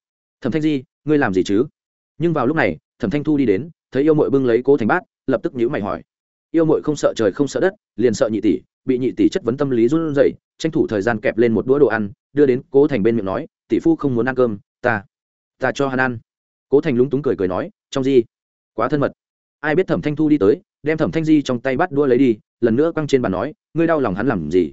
Thẩm thanh di, ngươi làm gì chứ? Nhưng vào lúc này, thẩm thanh thu đi đến, thấy yêu mội bưng lấy cố thành bát, lập tức nhữ mày hỏi. Yêu mội không sợ trời không sợ đất, liền sợ nhị tỷ, bị nhị tỷ chất vấn tâm lý run rẩy, tranh thủ thời gian kẹp lên một đũa đồ ăn, đưa đến cố thành bên miệng nói, tỷ phu không muốn ăn cơm, ta ta cho hắn ăn. Cố thành lúng túng cười cười nói, trong gì quá thân mật. Ai biết thẩm thanh thu đi tới, đem thẩm thanh di trong tay bắt đua lấy đi, lần nữa quăng trên bàn nói, ngươi đau lòng hắn làm gì?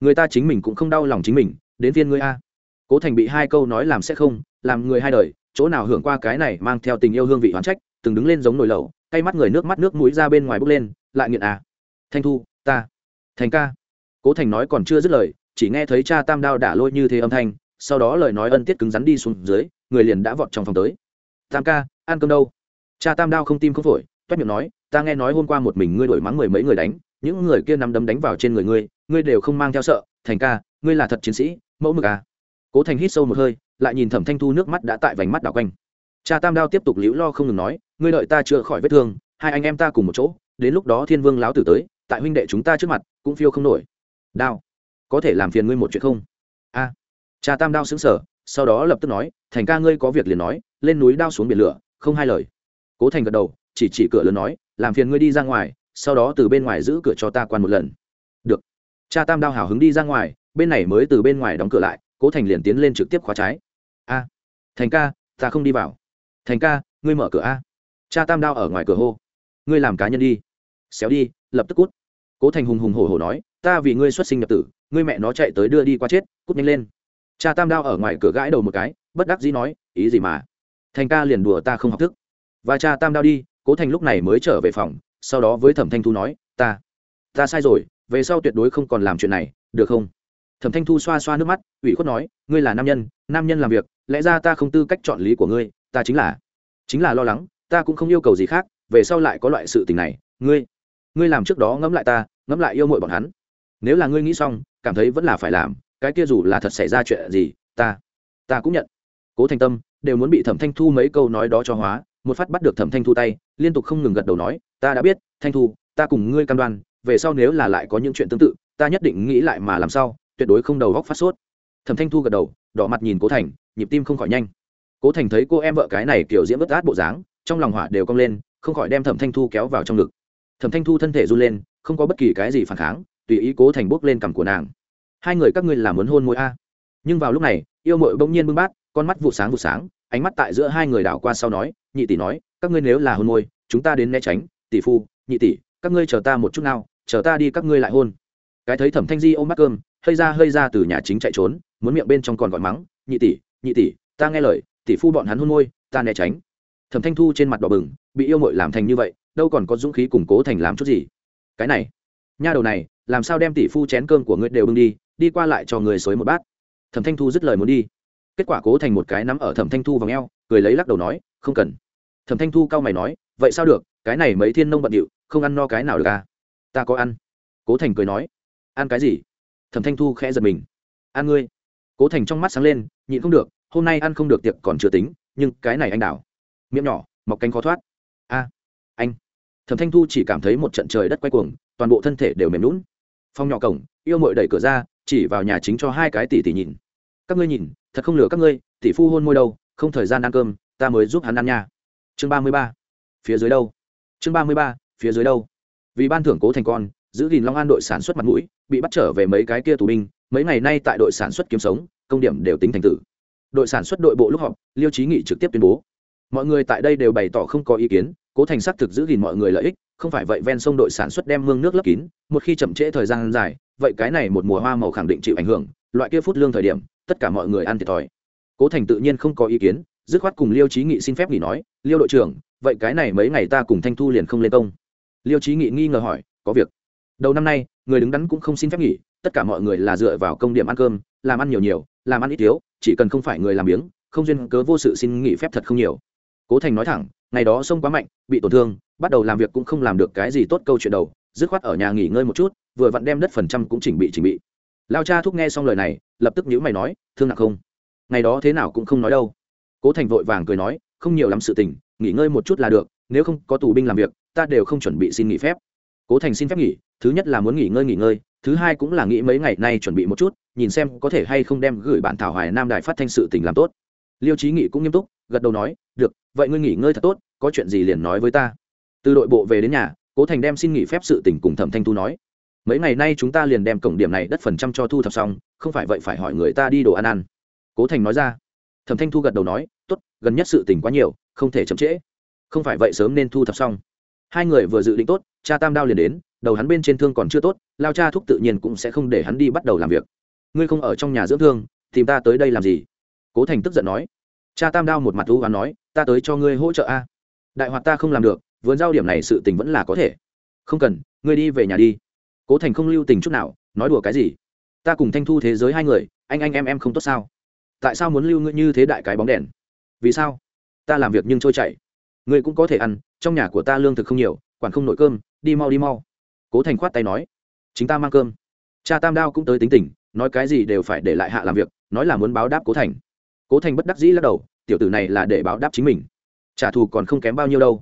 Người ta chính mình cũng không đau lòng chính mình, đến viên ngươi a. Cố thành bị hai câu nói làm sẽ không, làm người hai đời chỗ nào hưởng qua cái này mang theo tình yêu hương vị hoán trách, từng đứng lên giống nồi lẩu, cay mắt người nước mắt nước mũi ra bên ngoài bốc lên, lại nghiện à. Thanh thu, ta. Thành ca. Cố thành nói còn chưa dứt lời, chỉ nghe thấy cha tam đao đả lôi như thế âm thanh, sau đó lời nói ân tiết cứng rắn đi xuống dưới, người liền đã vọt trong phòng tới. Tam ca, ăn cơm đâu? Cha tam đao không tim không phổi, toét miệng nói, ta nghe nói hôm qua một mình ngươi đổi mắng mười mấy người đánh, những người kia nắm đấm đánh vào trên người ngươi ngươi đều không mang theo sợ. Thành ca, ngươi là thật chiến sĩ, mẫu mực à. Cố thành hít sâu một hơi lại nhìn thẩm thanh thu nước mắt đã tại vành mắt đảo quanh. Cha tam đao tiếp tục liễu lo không ngừng nói, ngươi đợi ta chữa khỏi vết thương, hai anh em ta cùng một chỗ, đến lúc đó thiên vương láo tử tới, tại huynh đệ chúng ta trước mặt, cũng phiêu không nổi. Đao, có thể làm phiền ngươi một chuyện không? A. Cha tam đao xứng sở sau đó lập tức nói, thành ca ngươi có việc liền nói, lên núi đao xuống biển lửa, không hai lời. Cố thành gật đầu, chỉ chỉ cửa lớn nói, làm phiền ngươi đi ra ngoài, sau đó từ bên ngoài giữ cửa cho ta quan một lần. Được. Cha tam đao hào hứng đi ra ngoài, bên này mới từ bên ngoài đóng cửa lại, cố thành liền tiến lên trực tiếp khóa trái thành ca, ta không đi vào. Thành ca, ngươi mở cửa a. Cha tam đao ở ngoài cửa hô. Ngươi làm cá nhân đi. Xéo đi, lập tức cút. Cố thành hùng hùng hổ hổ nói, ta vì ngươi xuất sinh nhập tử, ngươi mẹ nó chạy tới đưa đi qua chết, cút nhanh lên. Cha tam đao ở ngoài cửa gãi đầu một cái, bất đắc dĩ nói, ý gì mà? Thành ca liền đùa ta không học thức. Và cha tam đao đi, cố thành lúc này mới trở về phòng, sau đó với thẩm thanh thu nói, ta ta sai rồi, về sau tuyệt đối không còn làm chuyện này, được không? Thẩm thanh thu xoa xoa nước mắt, ủy khuất nói, ngươi là nam nhân nam nhân làm việc lẽ ra ta không tư cách chọn lý của ngươi, ta chính là chính là lo lắng, ta cũng không yêu cầu gì khác, về sau lại có loại sự tình này, ngươi ngươi làm trước đó ngẫm lại ta, ngẫm lại yêu mội bọn hắn. Nếu là ngươi nghĩ xong, cảm thấy vẫn là phải làm, cái kia dù là thật xảy ra chuyện gì, ta ta cũng nhận. Cố thành tâm đều muốn bị thẩm thanh thu mấy câu nói đó cho hóa, một phát bắt được thẩm thanh thu tay, liên tục không ngừng gật đầu nói, ta đã biết, thanh thu, ta cùng ngươi cam đoan, về sau nếu là lại có những chuyện tương tự, ta nhất định nghĩ lại mà làm sao, tuyệt đối không đầu góc phát sốt. Thẩm thanh thu gật đầu đỏ mặt nhìn cố thành, nhịp tim không khỏi nhanh. Cố thành thấy cô em vợ cái này kiểu diễm bất át bộ dáng, trong lòng hỏa đều cong lên, không khỏi đem thẩm thanh thu kéo vào trong ngực. Thẩm thanh thu thân thể run lên, không có bất kỳ cái gì phản kháng, tùy ý cố thành bốc lên cằm của nàng. Hai người các ngươi làm muốn hôn môi a? Nhưng vào lúc này, yêu mội bỗng nhiên bưng bát, con mắt vụ sáng vụ sáng, ánh mắt tại giữa hai người đảo qua sau nói, nhị tỷ nói, các ngươi nếu là hôn môi, chúng ta đến né tránh, tỷ phu, nhị tỷ, các ngươi chờ ta một chút nào, chờ ta đi các ngươi lại hôn. Cái thấy thẩm thanh di ôm bát cơm, hơi ra hơi ra từ nhà chính chạy trốn muốn miệng bên trong còn gọi mắng, nhị tỷ nhị tỷ, ta nghe lời, tỷ phu bọn hắn hôn môi, ta né tránh. Thẩm thanh thu trên mặt đỏ bừng, bị yêu mội làm thành như vậy, đâu còn có dũng khí củng cố thành làm chút gì? Cái này, nha đầu này, làm sao đem tỷ phu chén cơm của ngươi đều bưng đi đi qua lại cho người xối một bát? Thẩm thanh thu dứt lời muốn đi. Kết quả cố thành một cái nắm ở thẩm thanh thu v ò n g e o cười lấy lắc đầu nói, không cần. Thẩm thanh thu cao mày nói, vậy sao được, cái này mấy thiên nông bận điệu, không ăn no cái nào được à? Ta có ăn. Cố thành cười nói, ăn cái gì? Thẩm thanh thu khẽ giật mình, ăn ngươi cố thành trong mắt sáng lên, nhịn không được, hôm nay ăn không được tiệc còn chưa tính, nhưng cái này anh đảo. Miệng nhỏ, mọc cánh khó thoát. A, anh. Thẩm thanh thu chỉ cảm thấy một trận trời đất quay cuồng, toàn bộ thân thể đều mềm lún phong nhỏ cổng, yêu mội đẩy cửa ra, chỉ vào nhà chính cho hai cái tỷ tỷ nhìn. Các ngươi nhìn, thật không lừa các ngươi, tỷ phu hôn môi đâu, không thời gian ăn cơm, ta mới giúp hắn ăn nha. Chương ba mươi ba. Phía dưới đâu? Chương ba mươi ba, phía dưới đâu? Vì ban thưởng cố thành con, giữ gìn long an đội sản xuất mặt mũi, bị bắt trở về mấy cái kia tù binh mấy ngày nay tại đội sản xuất kiếm sống, công điểm đều tính thành tử đội sản xuất đội bộ lúc họp, liêu trí nghị trực tiếp tuyên bố. Mọi người tại đây đều bày tỏ không có ý kiến, cố thành xác thực giữ gìn mọi người lợi ích, không phải vậy ven sông đội sản xuất đem mương nước lấp kín, một khi chậm trễ thời gian dài, vậy cái này một mùa hoa màu khẳng định chịu ảnh hưởng, loại kia phút lương thời điểm, tất cả mọi người ăn thiệt thòi. Cố thành tự nhiên không có ý kiến, dứt khoát cùng liêu trí nghị xin phép nghỉ nói, liêu đội trưởng, vậy cái này mấy ngày ta cùng thanh thu liền không lên công. Liêu trí nghị nghi ngờ hỏi, có việc. Đầu năm nay, người đứng đắn cũng không xin phép nghỉ tất cả mọi người là dựa vào công điểm ăn cơm, làm ăn nhiều nhiều, làm ăn ít thiếu, chỉ cần không phải người làm biếng, không duyên cớ vô sự xin nghỉ phép thật không nhiều. Cố thành nói thẳng, ngày đó sông quá mạnh, bị tổn thương, bắt đầu làm việc cũng không làm được cái gì tốt câu chuyện đầu, dứt khoát ở nhà nghỉ ngơi một chút, vừa vặn đem đất phần trăm cũng chỉnh bị chỉnh bị. Lao cha thúc nghe xong lời này, lập tức nhữ mày nói, thương nặng không? Ngày đó thế nào cũng không nói đâu. Cố thành vội vàng cười nói, không nhiều lắm sự tình, nghỉ ngơi một chút là được, nếu không có tù binh làm việc, ta đều không chuẩn bị xin nghỉ phép. Cố thành xin phép nghỉ thứ nhất là muốn nghỉ ngơi nghỉ ngơi, thứ hai cũng là nghĩ mấy ngày nay chuẩn bị một chút, nhìn xem có thể hay không đem gửi bản thảo hoài nam đài phát thanh sự tình làm tốt. Liêu trí nghị cũng nghiêm túc, gật đầu nói, được, vậy ngươi nghỉ ngơi thật tốt, có chuyện gì liền nói với ta. Từ đội bộ về đến nhà, cố thành đem xin nghỉ phép sự tình cùng thẩm thanh thu nói. Mấy ngày nay chúng ta liền đem cổng điểm này đất phần trăm cho thu thập xong, không phải vậy phải hỏi người ta đi đồ ăn ăn. Cố thành nói ra. Thẩm thanh thu gật đầu nói t ố t gần nhất sự tình quá nhiều, không thể chậm trễ. Không phải vậy sớm nên thu thập xong. Hai người vừa dự định tốt, cha tam đao liền đến đầu hắn bên trên thương còn chưa tốt, lao cha thúc tự nhiên cũng sẽ không để hắn đi bắt đầu làm việc. Ngươi không ở trong nhà dưỡng thương, tìm ta tới đây làm gì? Cố thành tức giận nói. Cha tam đao một mặt thú và nói, ta tới cho ngươi hỗ trợ a. Đại hoạt ta không làm được, vườn giao điểm này sự tình vẫn là có thể. Không cần, ngươi đi về nhà đi. Cố thành không lưu tình chút nào, nói đùa cái gì? Ta cùng thanh thu thế giới hai người, anh anh em em không tốt sao? Tại sao muốn lưu ngươi như thế đại cái bóng đèn? Vì sao? Ta làm việc nhưng trôi chảy. Ngươi cũng có thể ăn, trong nhà của ta lương thực không nhiều, quản không nổi cơm, đi mau đi mau cố thành khoát tay nói, chính ta mang cơm. Cha tam đao cũng tới tính tình, nói cái gì đều phải để lại hạ làm việc, nói là muốn báo đáp cố thành. Cố thành bất đắc dĩ lắc đầu, tiểu tử này là để báo đáp chính mình, trả thù còn không kém bao nhiêu đâu.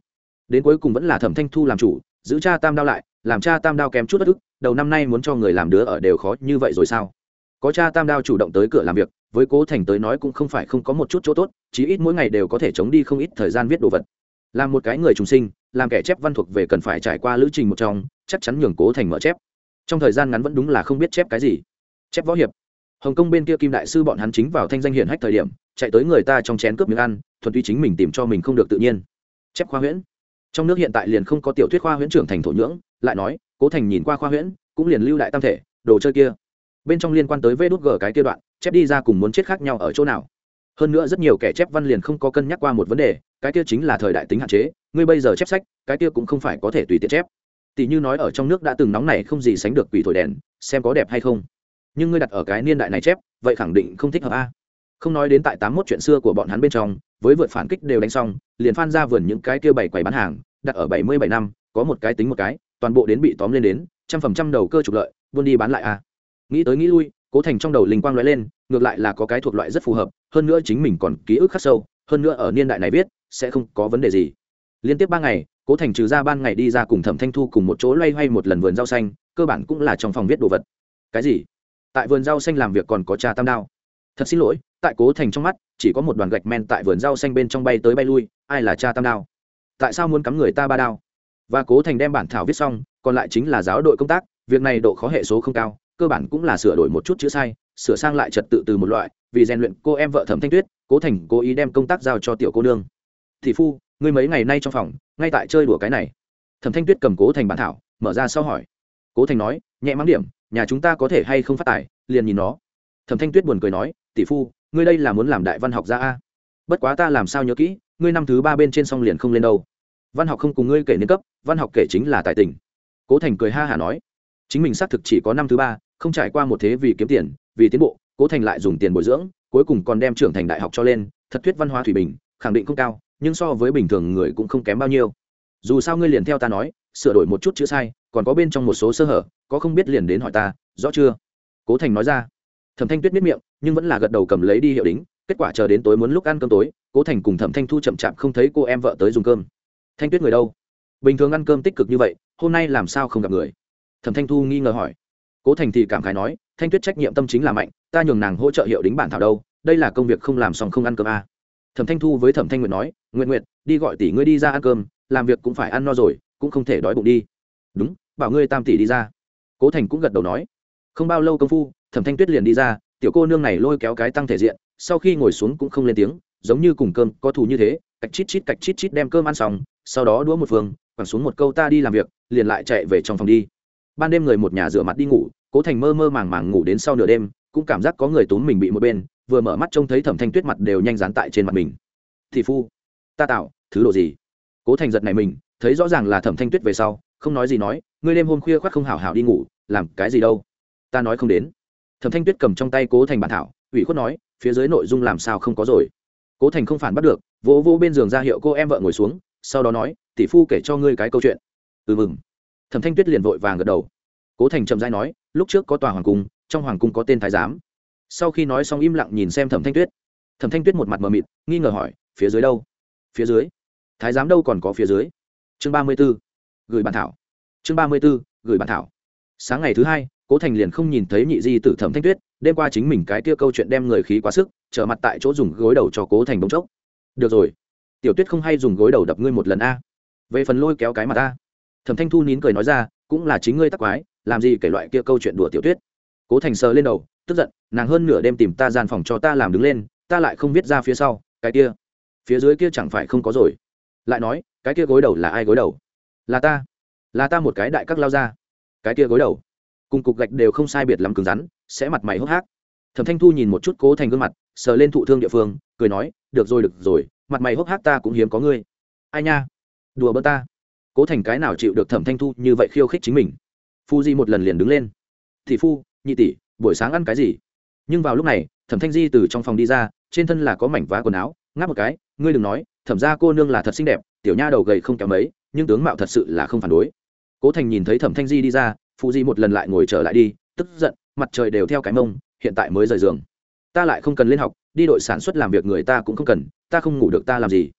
Đến cuối cùng vẫn là thẩm thanh thu làm chủ, giữ cha tam đao lại, làm cha tam đao kém chút bất ức, đầu năm nay muốn cho người làm đứa ở đều khó như vậy rồi sao? Có cha tam đao chủ động tới cửa làm việc, với cố thành tới nói cũng không phải không có một chút chỗ tốt, chí ít mỗi ngày đều có thể chống đi không ít thời gian viết đồ vật làm một cái người trùng sinh, làm kẻ chép văn thuộc về cần phải trải qua lữ trình một trong, chắc chắn nhường cố thành mở chép. Trong thời gian ngắn vẫn đúng là không biết chép cái gì. Chép võ hiệp. Hồng kông bên kia kim đại sư bọn hắn chính vào thanh danh hiển hách thời điểm, chạy tới người ta trong chén cướp miếng ăn, thuần tuy chính mình tìm cho mình không được tự nhiên. Chép khoa huyễn. Trong nước hiện tại liền không có tiểu thuyết khoa huyễn trưởng thành thổ nhưỡng, lại nói, cố thành nhìn qua khoa huyễn, cũng liền lưu đại tam thể, đồ chơi kia. Bên trong liên quan tới vê đốt g cái kia đoạn, chép đi ra cùng muốn chết khác nhau ở chỗ nào hơn nữa rất nhiều kẻ chép văn liền không có cân nhắc qua một vấn đề, cái kia chính là thời đại tính hạn chế, ngươi bây giờ chép sách, cái kia cũng không phải có thể tùy tiện chép. Tỷ như nói ở trong nước đã từng nóng này không gì sánh được quỷ thổi đèn, xem có đẹp hay không. Nhưng ngươi đặt ở cái niên đại này chép, vậy khẳng định không thích hợp a. Không nói đến tại tám mốt chuyện xưa của bọn hắn bên trong, với vượt phản kích đều đánh xong, liền phan ra vườn những cái kia bảy quầy bán hàng, đặt ở bảy mươi bảy năm, có một cái tính một cái, toàn bộ đến bị tóm lên đến, trăm phần trăm đầu cơ trục lợi, buôn đi bán lại à nghĩ tới nghĩ lui cố thành trong đầu linh quang loại lên, ngược lại là có cái thuộc loại rất phù hợp, hơn nữa chính mình còn ký ức khắc sâu, hơn nữa ở niên đại này viết, sẽ không có vấn đề gì. Liên tiếp ba ngày, cố thành trừ ra ban ngày đi ra cùng thẩm thanh thu cùng một chỗ loay hoay một lần vườn rau xanh, cơ bản cũng là trong phòng viết đồ vật. Cái gì? Tại vườn rau xanh làm việc còn có trà tam đao. Thật xin lỗi, tại cố thành trong mắt, chỉ có một đoàn gạch men tại vườn rau xanh bên trong bay tới bay lui, ai là cha tam đao? Tại sao muốn cắm người ta ba đao? Và cố thành đem bản thảo viết xong, còn lại chính là giáo đội công tác, việc này độ khó hệ số không cao cơ bản cũng là sửa đổi một chút chữ sai, sửa sang lại trật tự từ một loại, vì rèn luyện cô em vợ thẩm thanh tuyết, cố thành cố ý đem công tác giao cho tiểu cô nương. Thì phu, ngươi mấy ngày nay trong phòng, ngay tại chơi đùa cái này. Thẩm thanh tuyết cầm cố thành bản thảo, mở ra sau hỏi. Cố thành nói, nhẹ mắng điểm, nhà chúng ta có thể hay không phát tài, liền nhìn nó. Thẩm thanh tuyết buồn cười nói, tỷ phu, ngươi đây là muốn làm đại văn học ra a. Bất quá ta làm sao nhớ kỹ, ngươi năm thứ ba bên trên xong liền không lên đâu. Văn học không cùng ngươi kể niên cấp, văn học kể chính là tài tình. Cố thành cười ha hả nói, chính mình xác thực chỉ có năm thứ ba không trải qua một thế vì kiếm tiền, vì tiến bộ, cố thành lại dùng tiền bồi dưỡng, cuối cùng còn đem trưởng thành đại học cho lên, thật thuyết văn hóa thủy bình, khẳng định không cao, nhưng so với bình thường người cũng không kém bao nhiêu. Dù sao ngươi liền theo ta nói, sửa đổi một chút chữ sai, còn có bên trong một số sơ hở, có không biết liền đến hỏi ta, rõ chưa? Cố thành nói ra. Thẩm thanh tuyết biết miệng, nhưng vẫn là gật đầu cầm lấy đi hiệu đính, kết quả chờ đến tối muốn lúc ăn cơm tối, cố thành cùng thẩm thanh thu chậm chạp không thấy cô em vợ tới dùng cơm. Thanh tuyết người đâu? Bình thường ăn cơm tích cực như vậy, hôm nay làm sao không gặp người? Thẩm thanh thu nghi ngờ hỏi cố thành thì cảm khái nói, thanh tuyết trách nhiệm tâm chính là mạnh, ta nhường nàng hỗ trợ hiệu đính bản thảo đâu, đây là công việc không làm xong không ăn cơm à. thẩm thanh thu với thẩm thanh nguyệt nói nguyện nguyện đi gọi tỷ ngươi đi ra ăn cơm, làm việc cũng phải ăn no rồi, cũng không thể đói bụng đi. Đúng, bảo ngươi tam tỷ đi ra. Cố thành cũng gật đầu nói. Không bao lâu công phu, thẩm thanh tuyết liền đi ra, tiểu cô nương này lôi kéo cái tăng thể diện, sau khi ngồi xuống cũng không lên tiếng, giống như cùng cơm có thù như thế, cạch chít chít cạch chít chít đem cơm ăn xong, sau đó đũa một phương, quẳng xuống một câu, ta đi làm việc, liền lại chạy về trong phòng đi. Ban đêm người một nhà rửa mặt đi ngủ cố thành mơ mơ màng màng ngủ đến sau nửa đêm, cũng cảm giác có người túm mình bị một bên, vừa mở mắt trông thấy thẩm thanh tuyết mặt đều nhanh dán tại trên mặt mình. Thì phu, ta tạo, thứ đồ gì? Cố thành giật này mình, thấy rõ ràng là thẩm thanh tuyết về sau, không nói gì nói, ngươi đêm hôm khuya khoác không hảo hảo đi ngủ, làm cái gì đâu? Ta nói không đến. Thẩm thanh tuyết cầm trong tay cố thành bản thảo, ủy khuất nói, phía dưới nội dung làm sao không có rồi? Cố thành không phản bắt được, vỗ vỗ bên giường ra hiệu cô em vợ ngồi xuống, sau đó nói, tỷ phu kể cho ngươi cái câu chuyện. Ừ mừng thẩm thanh tuyết liền vội vàng gật đầu cố thành trầm dai nói, lúc trước có tòa hoàng cung, trong hoàng cung có tên thái giám. Sau khi nói xong im lặng nhìn xem thẩm thanh tuyết. Thẩm thanh tuyết một mặt mờ mịt, nghi ngờ hỏi, phía dưới đâu? Phía dưới. Thái giám đâu còn có phía dưới? Chương ba mươi b ố gửi bản thảo. Chương ba mươi b ố gửi bản thảo. Sáng ngày thứ hai, cố thành liền không nhìn thấy nhị di tử thẩm thanh tuyết, đêm qua chính mình cái kia câu chuyện đem người khí quá sức, trở mặt tại chỗ dùng gối đầu cho cố thành bông chốc. Được rồi, tiểu tuyết không hay dùng gối đầu đập ngươi một lần a. Về phần lôi kéo cái mặt a. Thẩm thanh thu nín cười nói ra, cũng là chính ngươi tắc quái làm gì kể loại kia câu chuyện đùa tiểu tuyết cố thành sờ lên đầu, tức giận, nàng hơn nửa đêm tìm ta gian phòng cho ta làm đứng lên, ta lại không viết ra phía sau, cái kia. Phía dưới kia chẳng phải không có rồi. Lại nói, cái kia gối đầu là ai gối đầu? Là ta. Là ta một cái đại các lao ra cái kia gối đầu. Cùng cục gạch đều không sai biệt lắm cứng rắn, sẽ mặt mày hốc hác. Thẩm thanh thu nhìn một chút cố thành gương mặt, sờ lên thụ thương địa phương, cười nói, được rồi được rồi, mặt mày hốc hác ta cũng hiếm có ngươi. Ai nha? Đùa bơ ta. Cố thành cái nào chịu được thẩm thanh thu như vậy khiêu khích chính mình? Phu di một lần liền đứng lên. Thị phu, nhị tỷ, buổi sáng ăn cái gì? Nhưng vào lúc này, thẩm thanh di từ trong phòng đi ra, trên thân là có mảnh vá quần áo, ngáp một cái, ngươi đừng nói, thẩm ra cô nương là thật xinh đẹp, tiểu nha đầu gầy không kém mấy, nhưng tướng mạo thật sự là không phản đối. Cố thành nhìn thấy thẩm thanh di đi ra phụ di một lần lại ngồi trở lại đi, tức giận, mặt trời đều theo cái mông, hiện tại mới rời giường. Ta lại không cần lên học, đi đội sản xuất làm việc người ta cũng không cần, ta không ngủ được ta làm gì.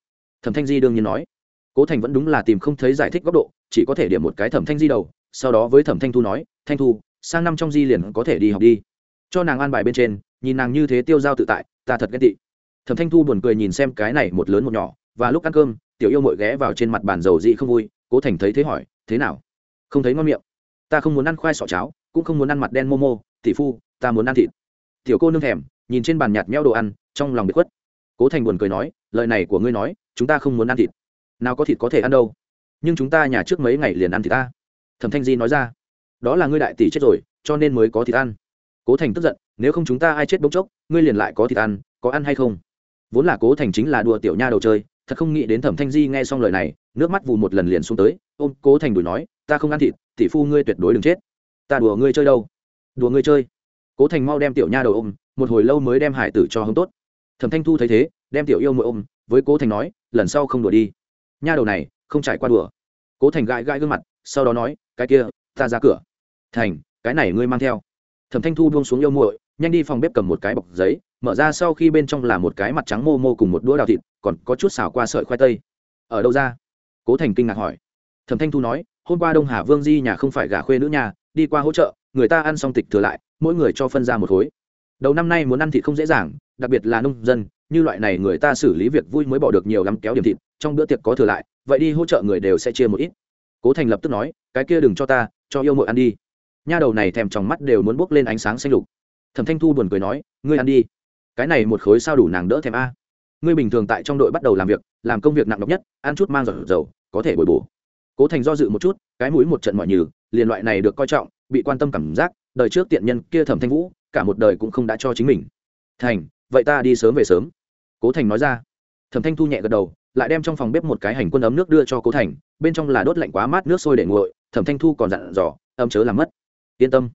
Thẩm thanh di đương nhiên nói. Cố thành vẫn đúng là tìm không thấy giải thích góc độ, chỉ có thể điểm một cái thẩm thanh di đầu sau đó với thẩm thanh thu nói, thanh thu, sang năm trong di liền có thể đi học đi. Cho nàng an bài bên trên, nhìn nàng như thế tiêu dao tự tại, ta thật ghét tị. Thẩm thanh thu buồn cười nhìn xem cái này một lớn một nhỏ, và lúc ăn cơm, tiểu yêu mội ghé vào trên mặt bàn dầu dị không vui, cố thành thấy thế hỏi, thế nào? Không thấy ngon miệng. Ta không muốn ăn khoai sọ cháo, cũng không muốn ăn mặt đen momo tỷ phu, ta muốn ăn thịt. Tiểu cô nương thèm, nhìn trên bàn nhạt meo đồ ăn, trong lòng bị khuất. Cố thành buồn cười nói, lời này của ngươi nói, chúng ta không muốn ăn thịt. Nào có thịt có thể ăn đâu. Nhưng chúng ta nhà trước mấy ngày liền ăn thịt ta thẩm thanh di nói ra, đó là ngươi đại tỷ chết rồi, cho nên mới có thịt ăn. Cố thành tức giận, nếu không chúng ta ai chết bốc chốc, ngươi liền lại có thịt ăn, có ăn hay không? Vốn là cố thành chính là đùa tiểu nha đầu chơi, thật không nghĩ đến thẩm thanh di nghe xong lời này, nước mắt vù một lần liền xuống tới, ôm cố thành đùi nói, ta không ăn thịt, tỷ phu ngươi tuyệt đối đừng chết. Ta đùa ngươi chơi đâu? Đùa ngươi chơi. Cố thành mau đem tiểu nha đầu ôm, một hồi lâu mới đem hải tử cho hông tốt. Thẩm thanh thu thấy thế, đem tiểu yêu mỗi ôm, với cố thành nói, lần sau không đùa đi. Nha đầu này, không trải qua đùa. Cố thành gãi gãi gương mặt sau đó nói, cái kia, ta ra cửa. Thành, cái này ngươi mang theo. Thẩm thanh thu buông xuống yêu muội, nhanh đi phòng bếp cầm một cái bọc giấy, mở ra sau khi bên trong là một cái mặt trắng mô mô cùng một đũa đào thịt, còn có chút xào qua sợi khoai tây. Ở đâu ra? Cố thành kinh ngạc hỏi. Thẩm thanh thu nói, hôm qua đông hà vương di nhà không phải gả khuê nữ nhà, đi qua hỗ trợ, người ta ăn xong tịch thừa lại, mỗi người cho phân ra một khối. Đầu năm nay muốn ăn thịt không dễ dàng, đặc biệt là nông dân, như loại này người ta xử lý việc vui mới bỏ được nhiều lắm kéo điểm thịt, trong bữa tiệc có thừa lại, vậy đi hỗ trợ người đều sẽ chia một ít cố thành lập tức nói, cái kia đừng cho ta, cho yêu mội ăn đi. Nha đầu này thèm trong mắt đều muốn bốc lên ánh sáng xanh lục. Thẩm thanh thu buồn cười nói, ngươi ăn đi. Cái này một khối sao đủ nàng đỡ thèm a? Ngươi bình thường tại trong đội bắt đầu làm việc, làm công việc nặng nhọc nhất, ăn chút mang dầu dầu, có thể bồi bổ. Cố thành do dự một chút, cái mũi một trận mọi nhừ, liền loại này được coi trọng, bị quan tâm cảm giác, đời trước tiện nhân kia thẩm thanh vũ, cả một đời cũng không đã cho chính mình. Thành, vậy ta đi sớm về sớm. Cố thành nói ra. Thẩm thanh thu nhẹ gật đầu lại đem trong phòng bếp một cái hành quân ấm nước đưa cho cố thành, bên trong là đốt lạnh quá mát nước sôi để nguội, thẩm thanh thu còn dặn dò ấm chớ làm mất. Yên tâm.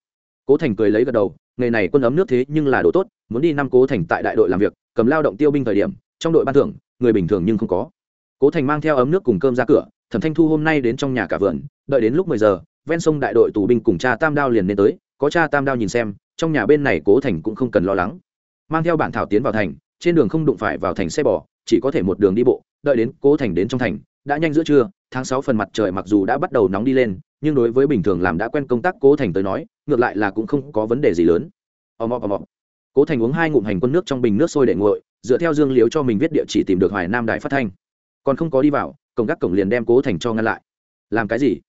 Cố thành cười lấy gật đầu nghề này quân ấm nước thế nhưng là đồ tốt, muốn đi năm cố thành tại đại đội làm việc, cầm lao động tiêu binh thời điểm, trong đội ban thưởng, người bình thường nhưng không có. Cố thành mang theo ấm nước cùng cơm ra cửa, thẩm thanh thu hôm nay đến trong nhà cả vườn, đợi đến lúc mười giờ, ven sông đại đội tù binh cùng cha tam đao liền lên tới, có cha tam đao nhìn xem, trong nhà bên này cố thành cũng không cần lo lắng. Mang theo bản thảo tiến vào thành, trên đường không đụng phải vào thành xe bò, chỉ có thể một đường đi bộ đợi đến cố thành đến trong thành, đã nhanh giữa trưa, tháng sáu phần mặt trời mặc dù đã bắt đầu nóng đi lên, nhưng đối với bình thường làm đã quen công tác cố thành tới nói, ngược lại là cũng không có vấn đề gì lớn. Ò mò ò mò. Cố thành uống hai ngụm hành quân nước trong bình nước sôi để nguội, dựa theo dương liếu cho mình viết địa chỉ tìm được hoài nam đại phát thanh. Còn không có đi vào, cổng gác cổng liền đem cố thành cho ngăn lại. Làm cái gì?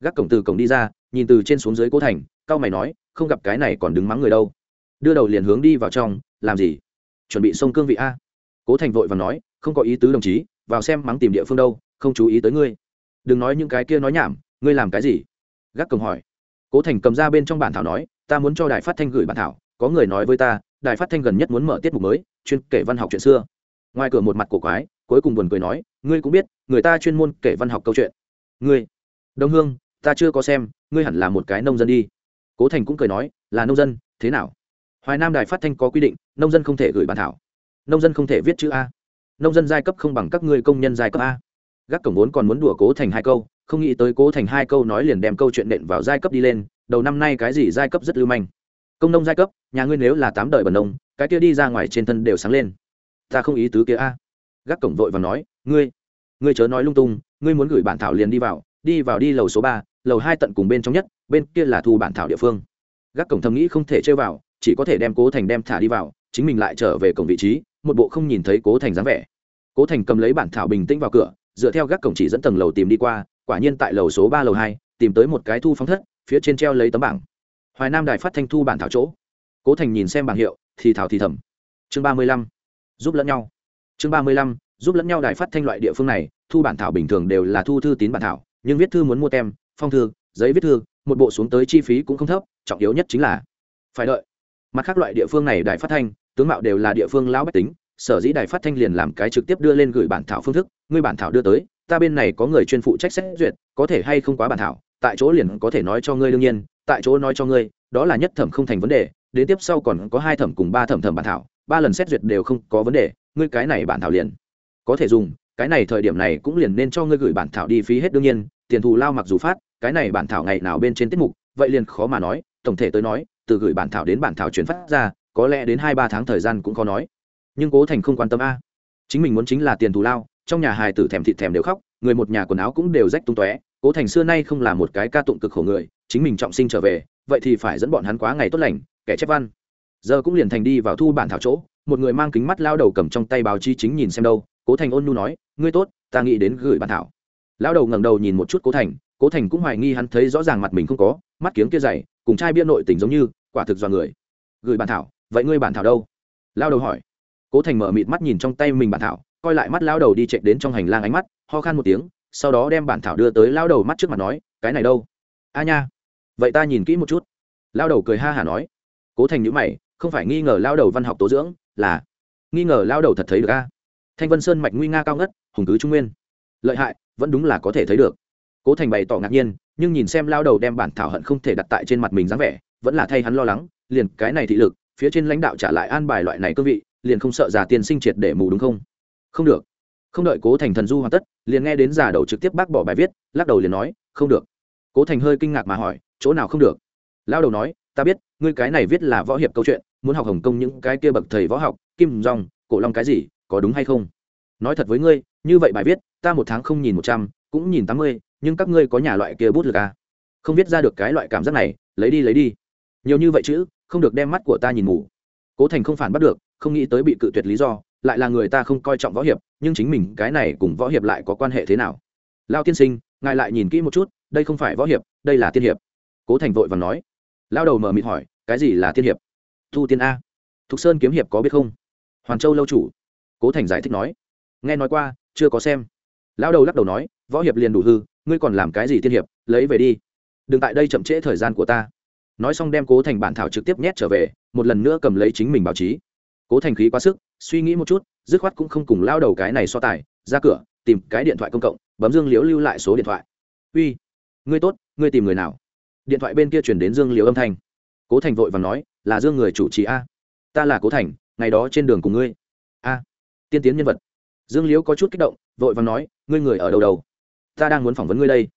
Gác cổng từ cổng đi ra, nhìn từ trên xuống dưới cố thành cao mày nói, không gặp cái này còn đứng mắng người đâu. Đưa đầu liền hướng đi vào trong, làm gì? Chuẩn bị sông cương vị a. Cố thành vội và nói, không có ý tứ đồng chí vào xem mắng tìm địa phương đâu, không chú ý tới ngươi. Đừng nói những cái kia nói nhảm, ngươi làm cái gì? Gác cổng hỏi. Cố thành cầm ra bên trong bản thảo nói, ta muốn cho đài phát thanh gửi bản thảo, có người nói với ta, đài phát thanh gần nhất muốn mở tiết mục mới, chuyên kể văn học chuyện xưa. Ngoài cửa một mặt cổ quái, cuối cùng buồn cười nói, ngươi cũng biết, người ta chuyên môn kể văn học câu chuyện. Ngươi. Đông hương, ta chưa có xem, ngươi hẳn là một cái nông dân đi. Cố thành cũng cười nói, là nông dân, thế nào? Hoài nam đài phát thanh có quy định, nông dân không thể gửi bản thảo. Nông dân không thể viết chữ a nông dân giai cấp không bằng các ngươi công nhân giai cấp a. Gác cổng vốn còn muốn đùa cố thành hai câu, không nghĩ tới cố thành hai câu nói liền đem câu chuyện nện vào giai cấp đi lên, đầu năm nay cái gì giai cấp rất lưu manh. Công nông giai cấp, nhà ngươi nếu là tám đời bần nông, cái kia đi ra ngoài trên thân đều sáng lên. Ta không ý tứ kia a. Gác cổng vội và nói, ngươi ngươi chớ nói lung tung, ngươi muốn gửi bản thảo liền đi vào đi vào đi lầu số ba, lầu hai tận cùng bên trong nhất, bên kia là thu bản thảo địa phương. Gác cổng thầm nghĩ không thể chơi vào, chỉ có thể đem cố thành đem thả đi vào, chính mình lại trở về cổng vị trí một bộ không nhìn thấy cố thành dáng vẻ. Cố thành cầm lấy bản thảo bình tĩnh vào cửa, dựa theo gác cổng chỉ dẫn tầng lầu tìm đi qua, quả nhiên tại lầu số ba, lầu hai, tìm tới một cái thu phóng thất, phía trên treo lấy tấm bảng. Hoài nam đài phát thanh thu bản thảo chỗ. Cố thành nhìn xem bảng hiệu, thì thảo thì thầm. Chương ba mươi lăm, giúp lẫn nhau. Chương ba mươi lăm, giúp lẫn nhau đài phát thanh loại địa phương này, thu bản thảo bình thường đều là thu thư tín bản thảo, nhưng viết thư muốn mua tem, phong thư, giấy viết thư, một bộ xuống tới chi phí cũng không thấp, trọng yếu nhất chính là phải đợi. Mặt khác loại địa phương này đài phát thanh tướng mạo đều là địa phương lão bách tính, sở dĩ đài phát thanh liền làm cái trực tiếp đưa lên gửi bản thảo phương thức, ngươi bản thảo đưa tới, ta bên này có người chuyên phụ trách xét duyệt, có thể hay không quá bản thảo, tại chỗ liền có thể nói cho ngươi đương nhiên, tại chỗ nói cho ngươi, đó là nhất thẩm không thành vấn đề, đến tiếp sau còn có hai thẩm cùng ba thẩm thẩm bản thảo, ba lần xét duyệt đều không có vấn đề, ngươi cái này bản thảo liền có thể dùng, cái này thời điểm này cũng liền nên cho ngươi gửi bản thảo đi phí hết đương nhiên, tiền thù lao mặc dù phát, cái này bản thảo ngày nào bên trên tiết mục, vậy liền khó mà nói, tổng thể tới nói, từ gửi bản thảo đến bản thảo chuyển phát ra có lẽ đến hai ba tháng thời gian cũng khó nói. Nhưng cố thành không quan tâm a. Chính mình muốn chính là tiền thù lao, trong nhà hài tử thèm thịt thèm đều khóc, người một nhà quần áo cũng đều rách tung tóe. Cố thành xưa nay không là một cái ca tụng cực khổ người, chính mình trọng sinh trở về, vậy thì phải dẫn bọn hắn quá ngày tốt lành, kẻ chép văn. Giờ cũng liền thành đi vào thu bản thảo chỗ, một người mang kính mắt lao đầu cầm trong tay báo chí chính nhìn xem đâu, cố thành ôn nhu nói, ngươi tốt, ta nghĩ đến gửi bản thảo. Lao đầu ngẩng đầu nhìn một chút cố thành cố thành cũng hoài nghi hắn thấy rõ ràng mặt mình không có, mắt kiếng kia dày, cùng trai bia nội tình giống như, quả thực do người. Gửi bản thảo vậy ngươi bản thảo đâu? Lao đầu hỏi. Cố thành mở mịt mắt nhìn trong tay mình bản thảo, coi lại mắt lao đầu đi chạy đến trong hành lang ánh mắt, ho khan một tiếng, sau đó đem bản thảo đưa tới lao đầu mắt trước mặt nói, cái này đâu? A nha. Vậy ta nhìn kỹ một chút. Lao đầu cười ha hả nói. Cố thành nhữ mày, không phải nghi ngờ lao đầu văn học tố dưỡng, là nghi ngờ lao đầu thật thấy được a. Thanh vân sơn mạch nguy nga cao ngất, hùng cứ trung nguyên. Lợi hại, vẫn đúng là có thể thấy được. Cố thành bày tỏ ngạc nhiên, nhưng nhìn xem lao đầu đem bản thảo hận không thể đặt tại trên mặt mình dáng vẻ, vẫn là thay hắn lo lắng, liền cái này thị lực phía trên lãnh đạo trả lại an bài loại này cương vị, liền không sợ già tiền sinh triệt để mù đúng không? Không được. Không đợi cố thành thần du hoàn tất, liền nghe đến giả đầu trực tiếp bác bỏ bài viết, lắc đầu liền nói, không được. Cố thành hơi kinh ngạc mà hỏi, chỗ nào không được? Lao đầu nói, ta biết, ngươi cái này viết là võ hiệp câu chuyện, muốn học hồng kông những cái kia bậc thầy võ học, kim dòng, cổ long cái gì, có đúng hay không? Nói thật với ngươi, như vậy bài viết, ta một tháng không nhìn một trăm, cũng nhìn tám mươi, nhưng các ngươi có nhà loại kia bút lực à? không viết ra được cái loại cảm giác này, lấy đi lấy đi. Nhiều như vậy chứ không được đem mắt của ta nhìn mù. Cố thành không phản bắt được, không nghĩ tới bị cự tuyệt lý do, lại là người ta không coi trọng võ hiệp, nhưng chính mình cái này cùng võ hiệp lại có quan hệ thế nào? Lao tiên sinh, ngài lại nhìn kỹ một chút, đây không phải võ hiệp, đây là tiên hiệp. Cố thành vội và nói. Lao đầu mờ mịt hỏi, cái gì là tiên hiệp? Thu tiên a. Thục sơn kiếm hiệp có biết không? Hoàn châu lâu chủ. Cố thành giải thích nói. Nghe nói qua, chưa có xem. Lao đầu lắc đầu nói, võ hiệp liền đủ hư, ngươi còn làm cái gì tiên hiệp, lấy về đi. Đừng tại đây chậm trễ thời gian của ta nói xong đem cố thành bản thảo trực tiếp nhét trở về, một lần nữa cầm lấy chính mình báo chí. cố thành khí quá sức, suy nghĩ một chút, dứt khoát cũng không cùng lao đầu cái này so tài, ra cửa, tìm cái điện thoại công cộng, bấm dương liễu lưu lại số điện thoại. Uy, ngươi tốt, ngươi tìm người nào? Điện thoại bên kia chuyển đến dương liễu âm thanh. Cố thành vội và nói, là dương người chủ trì a. Ta là cố thành, ngày đó trên đường cùng ngươi. A, tiên tiến nhân vật. Dương liễu có chút kích động, vội và nói, ngươi người ở đâu đầu ta đang muốn phỏng vấn ngươi đây.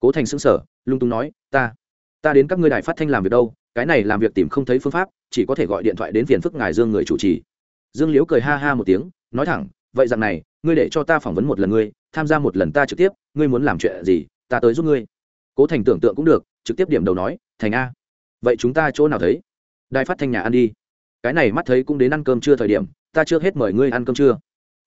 Cố thành xứng sở lung tung nói, ta ta đến các ngươi đài phát thanh làm việc đâu, cái này làm việc tìm không thấy phương pháp, chỉ có thể gọi điện thoại đến phiền phức ngài dương người chủ trì. Dương liễu cười ha ha một tiếng, nói thẳng, vậy rằng này, ngươi để cho ta phỏng vấn một lần ngươi, tham gia một lần ta trực tiếp, ngươi muốn làm chuyện gì, ta tới giúp ngươi. Cố thành tưởng tượng cũng được, trực tiếp điểm đầu nói, thành a, vậy chúng ta chỗ nào thấy? Đài phát thanh nhà ăn đi. Cái này mắt thấy cũng đến ăn cơm trưa thời điểm, ta chưa hết mời ngươi ăn cơm trưa.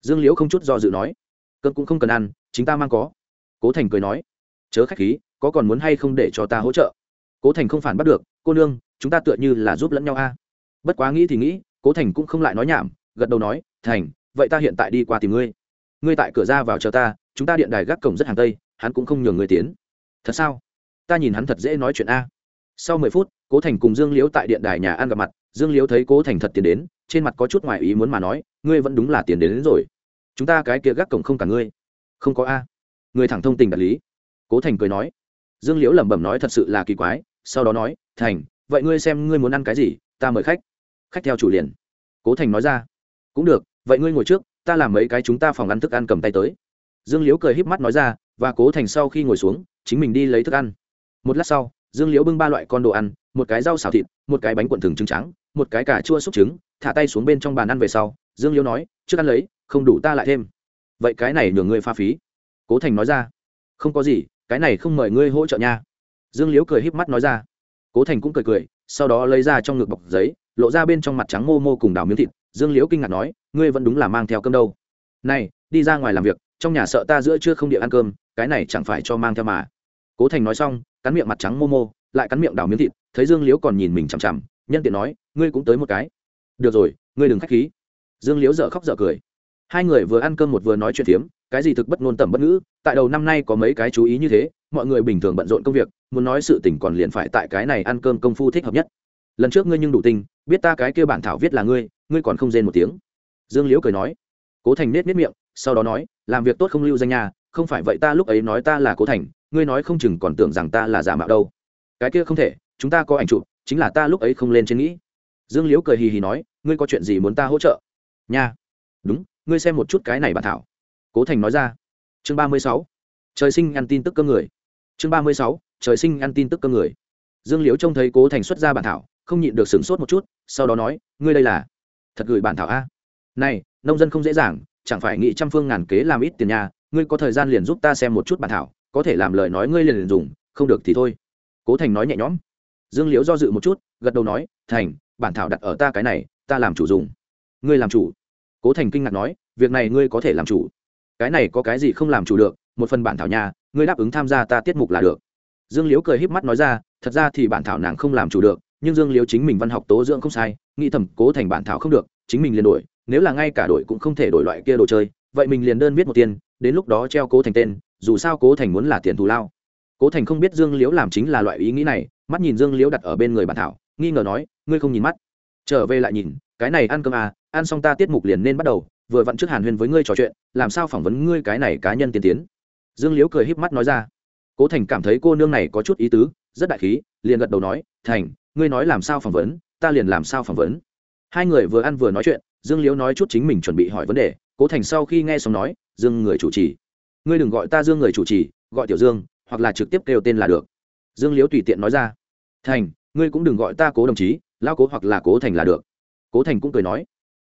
Dương liễu không chút do dự nói, cơm cũng không cần ăn, chính ta mang có. Cố thành cười nói, chớ khách khí, có còn muốn hay không để cho ta hỗ trợ? Cố thành không phản bắt được cô nương chúng ta tựa như là giúp lẫn nhau a. Bất quá nghĩ thì nghĩ cố thành cũng không lại nói nhảm gật đầu nói thành vậy ta hiện tại đi qua tìm ngươi. Ngươi tại cửa ra vào chờ ta chúng ta điện đài gác cổng rất hàng tây hắn cũng không nhường người tiến. Thật sao? Ta nhìn hắn thật dễ nói chuyện a. Sau mười phút cố thành cùng dương liễu tại điện đài nhà ăn gặp mặt dương liễu thấy cố thành thật tiền đến trên mặt có chút ngoài ý muốn mà nói ngươi vẫn đúng là tiền đến, đến rồi. Chúng ta cái kia gác cổng không cả ngươi. Không có a. Người thẳng thông tình đạt lý. Cố thành cười nói. Dương liễu lẩm bẩm nói thật sự là kỳ quái sau đó nói, thành, vậy ngươi xem ngươi muốn ăn cái gì, ta mời khách. Khách theo chủ liền. Cố thành nói ra, cũng được, vậy ngươi ngồi trước, ta làm mấy cái chúng ta phòng ăn thức ăn cầm tay tới. Dương liễu cười híp mắt nói ra, và cố thành sau khi ngồi xuống, chính mình đi lấy thức ăn. Một lát sau, dương liễu bưng ba loại con đồ ăn, một cái rau xào thịt, một cái bánh cuộn thừng trứng trắng, một cái cà chua xúc trứng, thả tay xuống bên trong bàn ăn về sau, dương liễu nói, trước ăn lấy, không đủ ta lại thêm. Vậy cái này nhường ngươi pha phí. Cố thành nói ra, không có gì, cái này không mời ngươi hỗ trợ nha dương liễu cười híp mắt nói ra. Cố thành cũng cười cười, sau đó lấy ra trong ngực bọc giấy, lộ ra bên trong mặt trắng mô mô cùng đào miếng thịt. Dương liễu kinh ngạc nói, ngươi vẫn đúng là mang theo cơm đâu? Này, đi ra ngoài làm việc, trong nhà sợ ta giữa trưa không địa ăn cơm, cái này chẳng phải cho mang theo mà. Cố thành nói xong, cắn miệng mặt trắng mô mô, lại cắn miệng đào miếng thịt, thấy dương liễu còn nhìn mình chằm chằm, nhân tiện nói, ngươi cũng tới một cái. Được rồi, ngươi đừng k h á c h khí. Dương liễu dợ khóc dợ cười. Hai người vừa ăn cơm một vừa nói chuyện phiếm, cái gì thực bất ngôn tầm bất ngữ, tại đầu năm nay có mấy cái chú ý như thế mọi người bình thường bận rộn công việc, muốn nói sự tình còn liền phải tại cái này ăn cơm công phu thích hợp nhất. Lần trước ngươi nhưng đủ tinh, biết ta cái kia bản thảo viết là ngươi ngươi còn không rên một tiếng. Dương liễu cười nói. Cố thành nết nết miệng, sau đó nói, làm việc tốt không lưu danh nhà không phải vậy ta lúc ấy nói ta là cố thành, ngươi nói không chừng còn tưởng rằng ta là giả mạo đâu. Cái kia không thể, chúng ta có ảnh chụp, chính là ta lúc ấy không lên trên nghĩ. Dương liễu cười hì hì nói, ngươi có chuyện gì muốn ta hỗ trợ? Nha. Đúng, ngươi xem một chút cái này bản thảo. Cố thành nói ra. Chương ba mươi sáu. Trời sinh ăn tin tức cơ người chương ba mươi sáu trời sinh ăn tin tức cơ người. Dương liễu trông thấy cố thành xuất ra bản thảo không nhịn được sửng sốt một chút sau đó nói ngươi đây là thật gửi bản thảo a? Này nông dân không dễ dàng chẳng phải nghĩ trăm phương ngàn kế làm ít tiền nhà ngươi có thời gian liền giúp ta xem một chút bản thảo có thể làm lời nói ngươi liền, liền dùng không được thì thôi. Cố thành nói nhẹ nhõm. Dương liễu do dự một chút gật đầu nói thành bản thảo đặt ở ta cái này ta làm chủ dùng. Ngươi làm chủ? Cố thành kinh ngạc nói việc này ngươi có thể làm chủ. Cái này có cái gì không làm chủ được một phần bản thảo nhà ngươi đáp ứng tham gia ta tiết mục là được. Dương liễu cười híp mắt nói ra, thật ra thì bản thảo nàng không làm chủ được, nhưng dương liễu chính mình văn học tố dưỡng không sai, nghĩ thầm cố thành bản thảo không được, chính mình liền đổi, nếu là ngay cả đổi cũng không thể đổi loại kia đồ chơi, vậy mình liền đơn viết một tiền, đến lúc đó treo cố thành tên, dù sao cố thành muốn là tiền thù lao. Cố thành không biết dương liễu làm chính là loại ý nghĩ này, mắt nhìn dương liễu đặt ở bên người bản thảo, nghi ngờ nói, ngươi không nhìn mắt. Trở về lại nhìn, cái này ăn cơm à ăn xong ta tiết mục liền nên bắt đầu, vừa vặn trước hàn huyên với ngươi trò chuyện, làm sao phỏng vấn ngươi cái này cá nhân tiên tiến dương liễu cười híp mắt nói ra. Cố thành cảm thấy cô nương này có chút ý tứ, rất đại khí, liền gật đầu nói, thành, ngươi nói làm sao phỏng vấn, ta liền làm sao phỏng vấn. Hai người vừa ăn vừa nói chuyện, dương liễu nói chút chính mình chuẩn bị hỏi vấn đề. Cố thành sau khi nghe xong nói, dương người chủ trì. Ngươi đừng gọi ta dương người chủ trì, gọi tiểu dương, hoặc là trực tiếp kêu tên là được. Dương liễu tùy tiện nói ra. Thành, ngươi cũng đừng gọi ta cố đồng chí lao cố hoặc là cố thành là được. Cố thành cũng cười nói.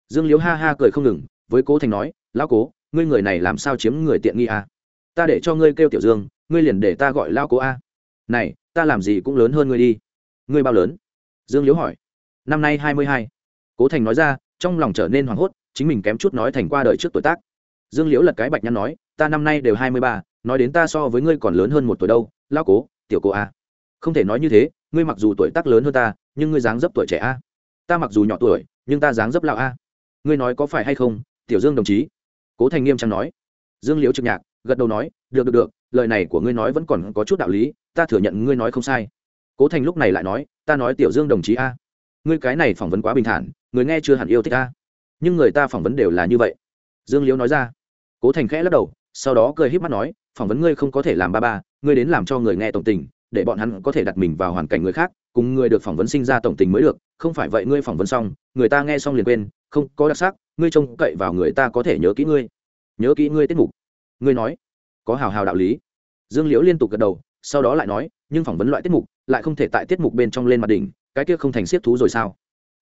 Dương Liễu ha ha cười không ngừng, với cố thành nói lao cố, ngươi người này làm sao chiếm người tiện nghi à? Ta để cho ngươi kêu tiểu dương, ngươi liền để ta gọi lao cố a. Này, ta làm gì cũng lớn hơn ngươi đi. Ngươi bao lớn? Dương liếu hỏi. Năm nay hai mươi hai. Cố thành nói ra, trong lòng trở nên hoảng hốt, chính mình kém chút nói thành qua đời trước tuổi tác. Dương liễu lật cái bạch nhăn nói, ta năm nay đều hai mươi ba, nói đến ta so với ngươi còn lớn hơn một tuổi đâu lao cố, tiểu cô a. Không thể nói như thế, ngươi mặc dù tuổi tác lớn hơn ta, nhưng ngươi dáng dấp tuổi trẻ a. Ta mặc dù nhỏ tuổi, nhưng ta dáng dấp lão a. Ngươi nói có phải hay không? Tiểu dương đồng chí. Cố thành nghiêm trang nói. Dương liễu trực nhạc gật đầu nói, được được được, lời này của ngươi nói vẫn còn có chút đạo lý, ta thừa nhận ngươi nói không sai. Cố thành lúc này lại nói, ta nói tiểu dương đồng chí a, ngươi cái này phỏng vấn quá bình thản, người nghe chưa hẳn yêu thích a. Nhưng người ta phỏng vấn đều là như vậy. Dương liễu nói ra. Cố thành khẽ lắc đầu, sau đó cười h í p mắt nói, phỏng vấn ngươi không có thể làm ba ba, ngươi đến làm cho người nghe tổng tình, để bọn hắn có thể đặt mình vào hoàn cảnh người khác, cùng người được phỏng vấn sinh ra tổng tình mới được, không phải vậy ngươi phỏng vấn xong, người ta nghe xong liền quên, không có đặc sắc, ngươi trông cậy vào người ta có thể nhớ kỹ ngươi, nhớ kỹ ngươi tiết mục ngươi nói, có hào hào đạo lý. Dương liễu liên tục gật đầu, sau đó lại nói, nhưng phỏng vấn loại tiết mục lại không thể tại tiết mục bên trong lên mặt đỉnh, cái kia không thành siết thú rồi sao?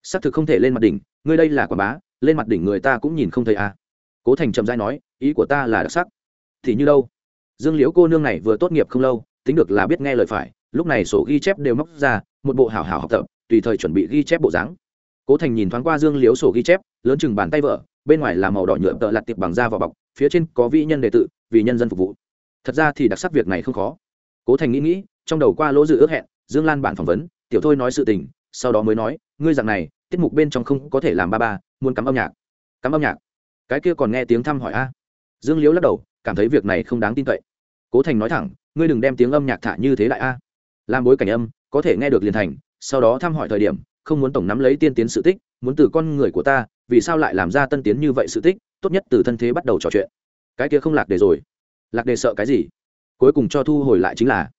Xác thực không thể lên mặt đỉnh, ngươi đây là quả bá, lên mặt đỉnh người ta cũng nhìn không thấy à. cố thành chậm dai nói, ý của ta là đặc sắc. Thì như đâu? Dương liễu cô nương này vừa tốt nghiệp không lâu, tính được là biết nghe lời phải, lúc này sổ ghi chép đều móc ra, một bộ hảo hảo học tập, tùy thời chuẩn bị ghi chép bộ dáng. Cố thành nhìn thoáng qua dương liễu sổ ghi chép, lớn chừng bàn tay vợ bên ngoài là màu đỏ nhựa tợ lặt tiệp bằng da vào bọc, phía trên có vĩ nhân đề tự, vì nhân dân phục vụ. Thật ra thì đặc sắc việc này không khó. Cố thành nghĩ nghĩ, trong đầu qua lỗ dự ước hẹn, dương lan bản phỏng vấn, tiểu thôi nói sự tình, sau đó mới nói, ngươi rằng này, tiết mục bên trong không có thể làm ba ba, muốn cắm âm nhạc. Cắm âm nhạc? Cái kia còn nghe tiếng thăm hỏi a? Dương liễu lắc đầu, cảm thấy việc này không đáng tin cậy. Cố thành nói thẳng, ngươi đừng đem tiếng âm nhạc thả như thế đại a. Làm bối cảnh âm, có thể nghe được liền thành, sau đó thăm hỏi thời điểm, không muốn tổng nắm lấy tiên tiến sự tích, muốn từ con người của ta vì sao lại làm ra tân tiến như vậy sự tích, tốt nhất từ thân thế bắt đầu trò chuyện. Cái kia không lạc đề rồi. Lạc đề sợ cái gì? Cuối cùng cho thu hồi lại chính là,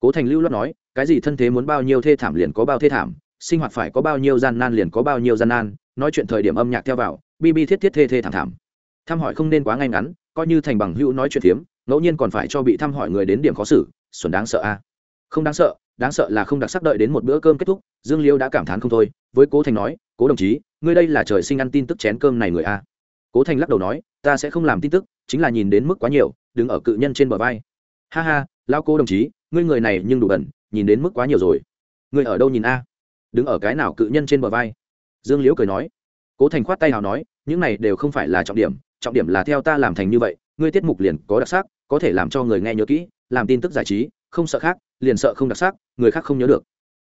cố thành lưu loát nói, cái gì thân thế muốn bao nhiêu thê thảm liền có bao thê thảm, sinh hoạt phải có bao nhiêu gian nan liền có bao nhiêu gian nan, nói chuyện thời điểm âm nhạc theo vào, bi bi thiết thiết thê thê thảm thảm. Thăm hỏi không nên quá ngay ngắn, coi như thành bằng hữu nói chuyện phiếm ngẫu nhiên còn phải cho bị thăm hỏi người đến điểm khó xử, xuẩn đáng sợ a. Không đáng sợ đáng sợ là không đặc sắc đợi đến một bữa cơm kết thúc, dương liêu đã cảm thán không thôi, với cố thành nói cố đồng chí, ngươi đây là trời sinh ăn tin tức chén cơm này người a. Cố thành lắc đầu nói, ta sẽ không làm tin tức, chính là nhìn đến mức quá nhiều, đứng ở cự nhân trên bờ vai. Ha ha lao cố đồng chí, ngươi người này nhưng đủ bẩn, nhìn đến mức quá nhiều rồi. Ngươi ở đâu nhìn a? Đứng ở cái nào cự nhân trên bờ vai? Dương liễu cười nói. Cố thành khoát tay nào nói, những này đều không phải là trọng điểm trọng điểm là theo ta làm thành như vậy, ngươi tiết mục liền có đặc sắc, có thể làm cho người nghe nhớ kỹ, làm tin tức giải trí, không sợ khác, liền sợ không đặc sắc, người khác không nhớ được.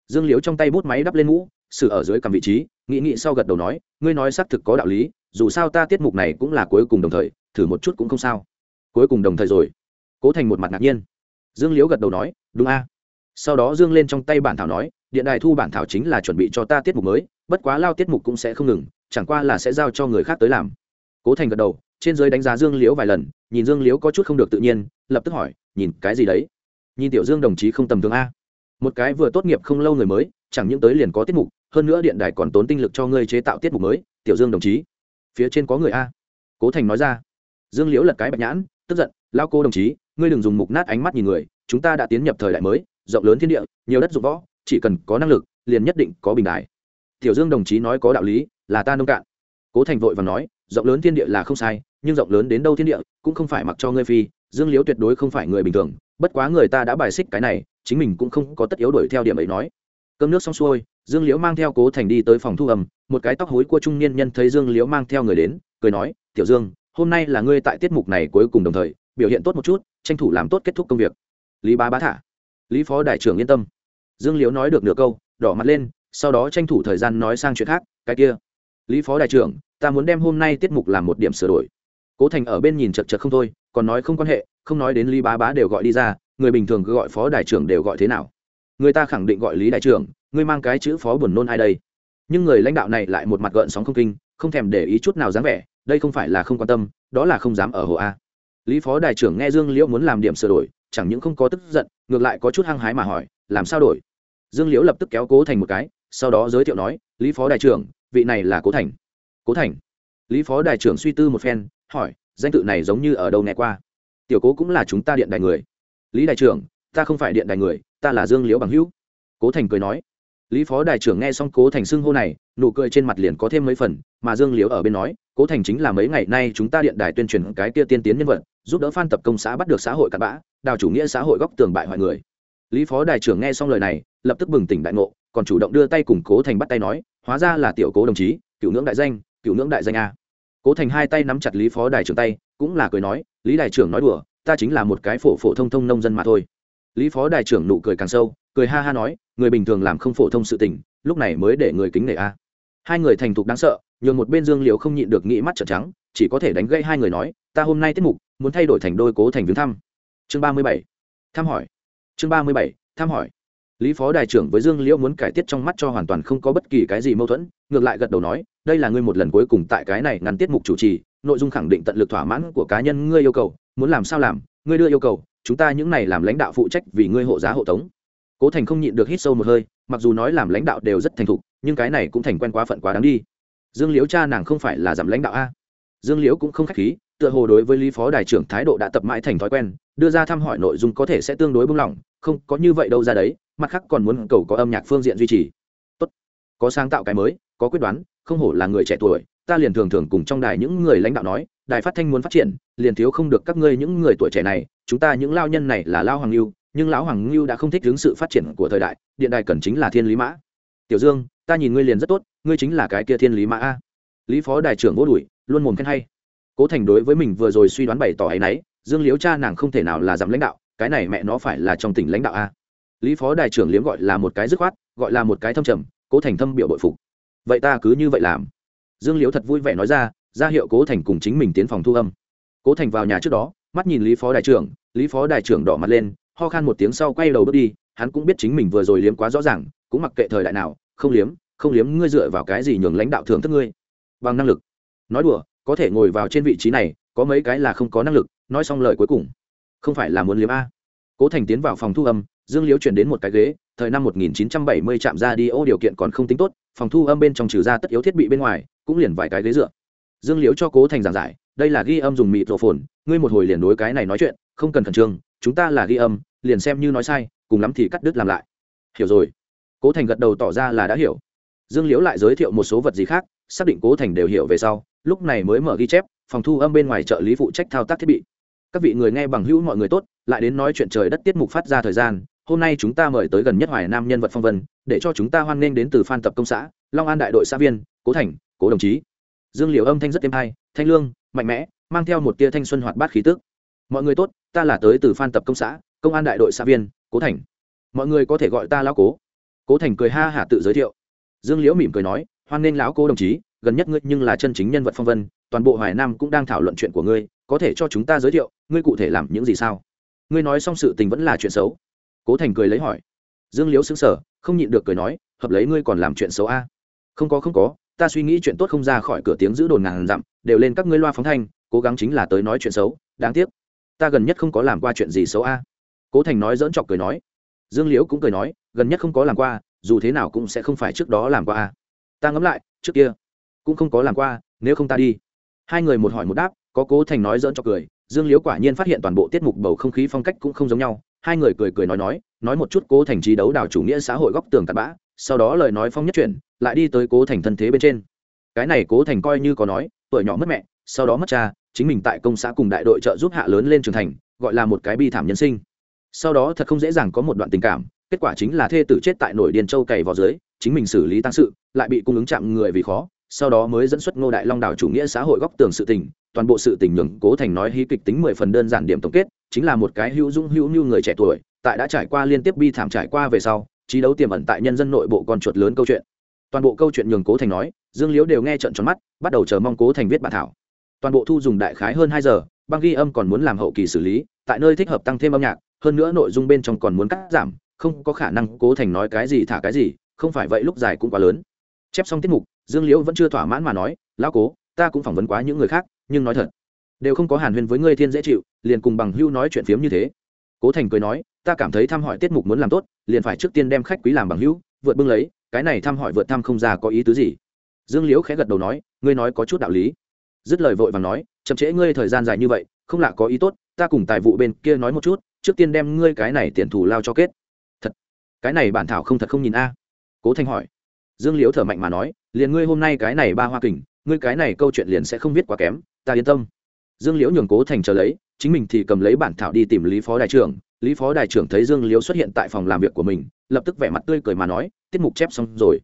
Dương liễu trong tay bút máy đắp lên mũ xử ở dưới cầm vị trí, nghĩ nghĩ sau gật đầu nói, ngươi nói xác thực có đạo lý, dù sao ta tiết mục này cũng là cuối cùng đồng thời, thử một chút cũng không sao. Cuối cùng đồng thời rồi. Cố thành một mặt ngạc nhiên. Dương liễu gật đầu nói, đúng a. Sau đó dương lên trong tay bản thảo nói, điện đài thu bản thảo chính là chuẩn bị cho ta tiết mục mới, bất quá lao tiết mục cũng sẽ không ngừng, chẳng qua là sẽ giao cho người khác tới làm. Cố thành gật đầu, trên dưới đánh giá dương liễu vài lần, nhìn dương liễu có chút không được tự nhiên, lập tức hỏi, nhìn cái gì đấy? Nhìn tiểu dương đồng chí không tầm thường a. Một cái vừa tốt nghiệp không lâu người mới chẳng những tới liền có tiết mục, hơn nữa điện đài còn tốn tinh lực cho ngươi chế tạo tiết mục mới, tiểu dương đồng chí. Phía trên có người a. Cố thành nói ra. Dương liễu lật cái bạch nhãn, tức giận lao cô đồng chí, ngươi đừng dùng mục nát ánh mắt nhìn người, chúng ta đã tiến nhập thời đại mới, rộng lớn thiên địa, nhiều đất dụng võ, chỉ cần có năng lực, liền nhất định có bình đại tiểu dương đồng chí nói có đạo lý, là ta nông cạn. Cố thành vội và nói, rộng lớn thiên địa là không sai, nhưng rộng lớn đến đâu thiên địa, cũng không phải mặc cho ngươi phi, dương liễu tuyệt đối không phải người bình thường, bất quá người ta đã bài xích cái này, chính mình cũng không có tất yếu đuổi theo điểm ấy nói cơm nước xong xuôi, dương liễu mang theo cố thành đi tới phòng thu ầm một cái tóc hối của trung niên nhân thấy dương liễu mang theo người đến, cười nói, tiểu dương, hôm nay là ngươi tại tiết mục này cuối cùng đồng thời, biểu hiện tốt một chút, tranh thủ làm tốt kết thúc công việc. Lý bá bá thả. Lý phó đại trưởng yên tâm. Dương liễu nói được nửa câu, đỏ mặt lên, sau đó tranh thủ thời gian nói sang chuyện khác, cái kia, lý phó đại trưởng, ta muốn đem hôm nay tiết mục làm một điểm sửa đổi. Cố thành ở bên nhìn chật chật không thôi, còn nói không quan hệ, không nói đến lý bá bá đều gọi đi ra, người bình thường cứ gọi phó đại trưởng đều gọi thế nào người ta khẳng định gọi lý đại trưởng, ngươi mang cái chữ phó buồn nôn ai đây? Nhưng người lãnh đạo này lại một mặt gợn sóng không kinh, không thèm để ý chút nào dáng vẻ, đây không phải là không quan tâm, đó là không dám ở hồ a. Lý phó đại trưởng nghe dương liễu muốn làm điểm sửa đổi, chẳng những không có tức giận, ngược lại có chút hăng hái mà hỏi, làm sao đổi? Dương liễu lập tức kéo cố thành một cái, sau đó giới thiệu nói, lý phó đại trưởng, vị này là cố thành. Cố thành? Lý phó đại trưởng suy tư một phen, hỏi, danh tự này giống như ở đâu nghe qua? Tiểu cố cũng là chúng ta điện đại người. Lý đại trưởng ta không phải điện đài người, ta là dương liễu bằng hữu. Cố thành cười nói. Lý phó đại trưởng nghe xong cố thành xưng hô này, nụ cười trên mặt liền có thêm mấy phần, mà dương liễu ở bên nói, cố thành chính là mấy ngày nay chúng ta điện đài tuyên truyền cái kia tiên tiến nhân vật, giúp đỡ phan tập công xã bắt được xã hội cặn bã, đào chủ nghĩa xã hội góc tường bại hoại người. Lý phó đại trưởng nghe xong lời này, lập tức bừng tỉnh đại ngộ, còn chủ động đưa tay cùng cố thành bắt tay nói, hóa ra là tiểu cố đồng chí, cựu ngưỡng đại danh, cựu ngưỡng đại danh a. Cố thành hai tay nắm chặt lý phó đại trưởng tay, cũng là cười nói, lý đại trưởng nói đùa, ta chính là một cái phổ phổ thông thông nông dân mà thôi lý phó đại trưởng nụ cười càng sâu, cười ha ha nói, người bình thường làm không phổ thông sự tình, lúc này mới để người kính nể a. Hai người thành thục đáng sợ, nhường một bên dương liều không nhịn được nghĩ mắt trợn trắng, chỉ có thể đánh gây hai người nói, ta hôm nay tiết mục, muốn thay đổi thành đôi cố thành viếng thăm. Chương ba mươi bảy, thăm hỏi. Chương ba mươi bảy, thăm hỏi. Lý phó đại trưởng với dương liễu muốn cải tiết trong mắt cho hoàn toàn không có bất kỳ cái gì mâu thuẫn, ngược lại gật đầu nói, đây là ngươi một lần cuối cùng tại cái này ngắn tiết mục chủ trì, nội dung khẳng định tận lực thỏa mãn của cá nhân ngươi yêu cầu, muốn làm sao làm, ngươi đưa yêu cầu chúng ta những này làm lãnh đạo phụ trách vì ngươi hộ giá hộ tống. Cố thành không nhịn được hít sâu một hơi, mặc dù nói làm lãnh đạo đều rất thành thục, nhưng cái này cũng thành quen quá phận quá đáng đi. Dương liễu cha nàng không phải là giảm lãnh đạo a? Dương liễu cũng không k h á c h khí, tựa hồ đối với lý phó đại trưởng thái độ đã tập mãi thành thói quen, đưa ra thăm hỏi nội dung có thể sẽ tương đối bung lỏng, không, có như vậy đâu ra đấy, mặt khác còn muốn cầu có âm nhạc phương diện duy trì. Tốt, có sáng tạo cái mới, có quyết đoán, không hổ là người trẻ tuổi, ta liền thường thường cùng trong đài những người lãnh đạo nói đài phát thanh muốn phát triển, liền thiếu không được các ngươi những người tuổi trẻ này, chúng ta những lao nhân này là lao hoàng lưu, nhưng lão hoàng lưu đã không thích hướng sự phát triển của thời đại, điện đài cần chính là thiên lý mã. Tiểu dương, ta nhìn ngươi liền rất tốt, ngươi chính là cái kia thiên lý mã a. Lý phó đài trưởng vô đuổi, luôn mồm khen hay. Cố thành đối với mình vừa rồi suy đoán bày tỏ ấy nấy, dương liếu cha nàng không thể nào là giảm lãnh đạo, cái này mẹ nó phải là trong tỉnh lãnh đạo a. Lý phó đài trưởng liếm gọi là một cái dứt khoát, gọi là một cái thâm trầm, cố thành thâm biểu bội phục. Vậy ta cứ như vậy làm. Dương liễu thật vui vẻ nói ra ra hiệu cố thành cùng chính mình tiến phòng thu âm. Cố thành vào nhà trước đó, mắt nhìn lý phó đại trưởng, lý phó đại trưởng đỏ mặt lên, ho khan một tiếng sau quay đầu bước đi, hắn cũng biết chính mình vừa rồi liếm quá rõ ràng, cũng mặc kệ thời đại nào, không liếm không liếm, ngươi dựa vào cái gì nhường lãnh đạo thưởng thức ngươi? Bằng năng lực. Nói đùa, có thể ngồi vào trên vị trí này, có mấy cái là không có năng lực, nói xong lời cuối cùng. Không phải là muốn liếm a. Cố thành tiến vào phòng thu âm, dương liễu chuyển đến một cái ghế, thời năm 1970 chạm ra đi, ô, điều kiện còn không tính tốt, phòng thu âm bên trong trừ ra tất yếu thiết bị bên ngoài, cũng liền vài cái ghế dựa dương liễu cho cố thành giảng giải, đây là ghi âm dùng mịt rổ phồn ngươi một hồi liền đối cái này nói chuyện, không cần khẩn trương, chúng ta là ghi âm, liền xem như nói sai, cùng lắm thì cắt đứt làm lại. Hiểu rồi. Cố thành gật đầu tỏ ra là đã hiểu. Dương liễu lại giới thiệu một số vật gì khác, xác định cố thành đều hiểu về sau, lúc này mới mở ghi chép, phòng thu âm bên ngoài trợ lý phụ trách thao tác thiết bị. Các vị người nghe bằng hữu mọi người tốt, lại đến nói chuyện trời đất tiết mục phát ra thời gian, hôm nay chúng ta mời tới gần nhất hoài nam nhân vật phong vân, để cho chúng ta hoan nghênh đến từ phan tập công xã, long an đại đội xã viên, cố thành, cố đồng chí dương liều âm thanh rất êm hay, thanh lương, mạnh mẽ, mang theo một tia thanh xuân hoạt bát khí tức. Mọi người tốt, ta là tới từ phan tập công xã, công an đại đội xã viên, cố thành. Mọi người có thể gọi ta lão cố. Cố thành cười ha hả tự giới thiệu. Dương liễu mỉm cười nói, hoan nghênh lão cố đồng chí, gần nhất ngươi nhưng là chân chính nhân vật phong vân, toàn bộ hoài nam cũng đang thảo luận chuyện của ngươi, có thể cho chúng ta giới thiệu, ngươi cụ thể làm những gì sao? Ngươi nói xong sự tình vẫn là chuyện xấu. Cố thành cười lấy hỏi. Dương liễu xứng sở không nhịn được cười nói, hợp lấy ngươi còn làm chuyện xấu a? Không có không có ta suy nghĩ chuyện tốt không ra khỏi cửa tiếng giữ đồn ngàn dặm, đều lên các ngươi loa phóng thanh, cố gắng chính là tới nói chuyện xấu, đáng tiếc. Ta gần nhất không có làm qua chuyện gì xấu a. Cố thành nói dỡn chọc cười nói. Dương liễu cũng cười nói, gần nhất không có làm qua, dù thế nào cũng sẽ không phải trước đó làm qua a. Ta ngẫm lại, trước kia cũng không có làm qua, nếu không ta đi. Hai người một hỏi một đáp, có cố thành nói dỡn chọc cười, dương liễu quả nhiên phát hiện toàn bộ tiết mục bầu không khí phong cách cũng không giống nhau, hai người cười cười nói nói nói một chút cố thành trí đấu đảo chủ nghĩa xã hội góc tường cặn bã sau đó lời nói phong nhất chuyển, lại đi tới cố thành thân thế bên trên. Cái này cố thành coi như có nói, tuổi nhỏ mất mẹ, sau đó mất cha, chính mình tại công xã cùng đại đội trợ giúp hạ lớn lên trưởng thành, gọi là một cái bi thảm nhân sinh. Sau đó thật không dễ dàng có một đoạn tình cảm, kết quả chính là thê tử chết tại nổi điền châu cày vào dưới, chính mình xử lý tăng sự, lại bị cung ứng chạm người vì khó, sau đó mới dẫn xuất ngô đại long đảo chủ nghĩa xã hội góc tường sự tình, toàn bộ sự tình nhường cố thành nói hí kịch tính mười phần đơn giản điểm tổng kết, chính là một cái hữu dung hữu như người trẻ tuổi, tại đã trải qua liên tiếp bi thảm trải qua về sau trí đấu tiềm ẩn tại nhân dân nội bộ con chuột lớn câu chuyện. Toàn bộ câu chuyện nhường cố thành nói, dương liễu đều nghe trận tròn mắt, bắt đầu chờ mong cố thành viết bản thảo. Toàn bộ thu dùng đại khái hơn hai giờ, băng ghi âm còn muốn làm hậu kỳ xử lý, tại nơi thích hợp tăng thêm âm nhạc, hơn nữa nội dung bên trong còn muốn cắt giảm, không có khả năng cố thành nói cái gì thả cái gì, không phải vậy lúc dài cũng quá lớn. Chép xong tiết mục, dương liễu vẫn chưa thỏa mãn mà nói, lão cố, ta cũng phỏng vấn quá những người khác, nhưng nói thật, đều không có hàn huyên với ngươi thiên dễ chịu, liền cùng bằng hưu nói chuyện phiếm như thế cố thành cười nói, ta cảm thấy thăm hỏi tiết mục muốn làm tốt, liền phải trước tiên đem khách quý làm bằng hữu, vượt bưng lấy, cái này thăm hỏi vượt thăm không ra có ý tứ gì? Dương liễu khẽ gật đầu nói, ngươi nói có chút đạo lý. Dứt lời vội và nói, chậm trễ ngươi thời gian dài như vậy, không lạ có ý tốt, ta cùng tài vụ bên kia nói một chút, trước tiên đem ngươi cái này tiền thủ lao cho kết. Thật? Cái này bản thảo không thật không nhìn a? Cố thành hỏi. Dương liễu thở mạnh mà nói, liền ngươi hôm nay cái này ba hoa kình, ngươi cái này câu chuyện liền sẽ không viết quá kém, ta yên tâm dương liễu nhường cố thành chờ lấy, chính mình thì cầm lấy bản thảo đi tìm lý phó đại trưởng. Lý phó đại trưởng thấy dương liễu xuất hiện tại phòng làm việc của mình, lập tức vẻ mặt tươi cười mà nói, tiết mục chép xong rồi.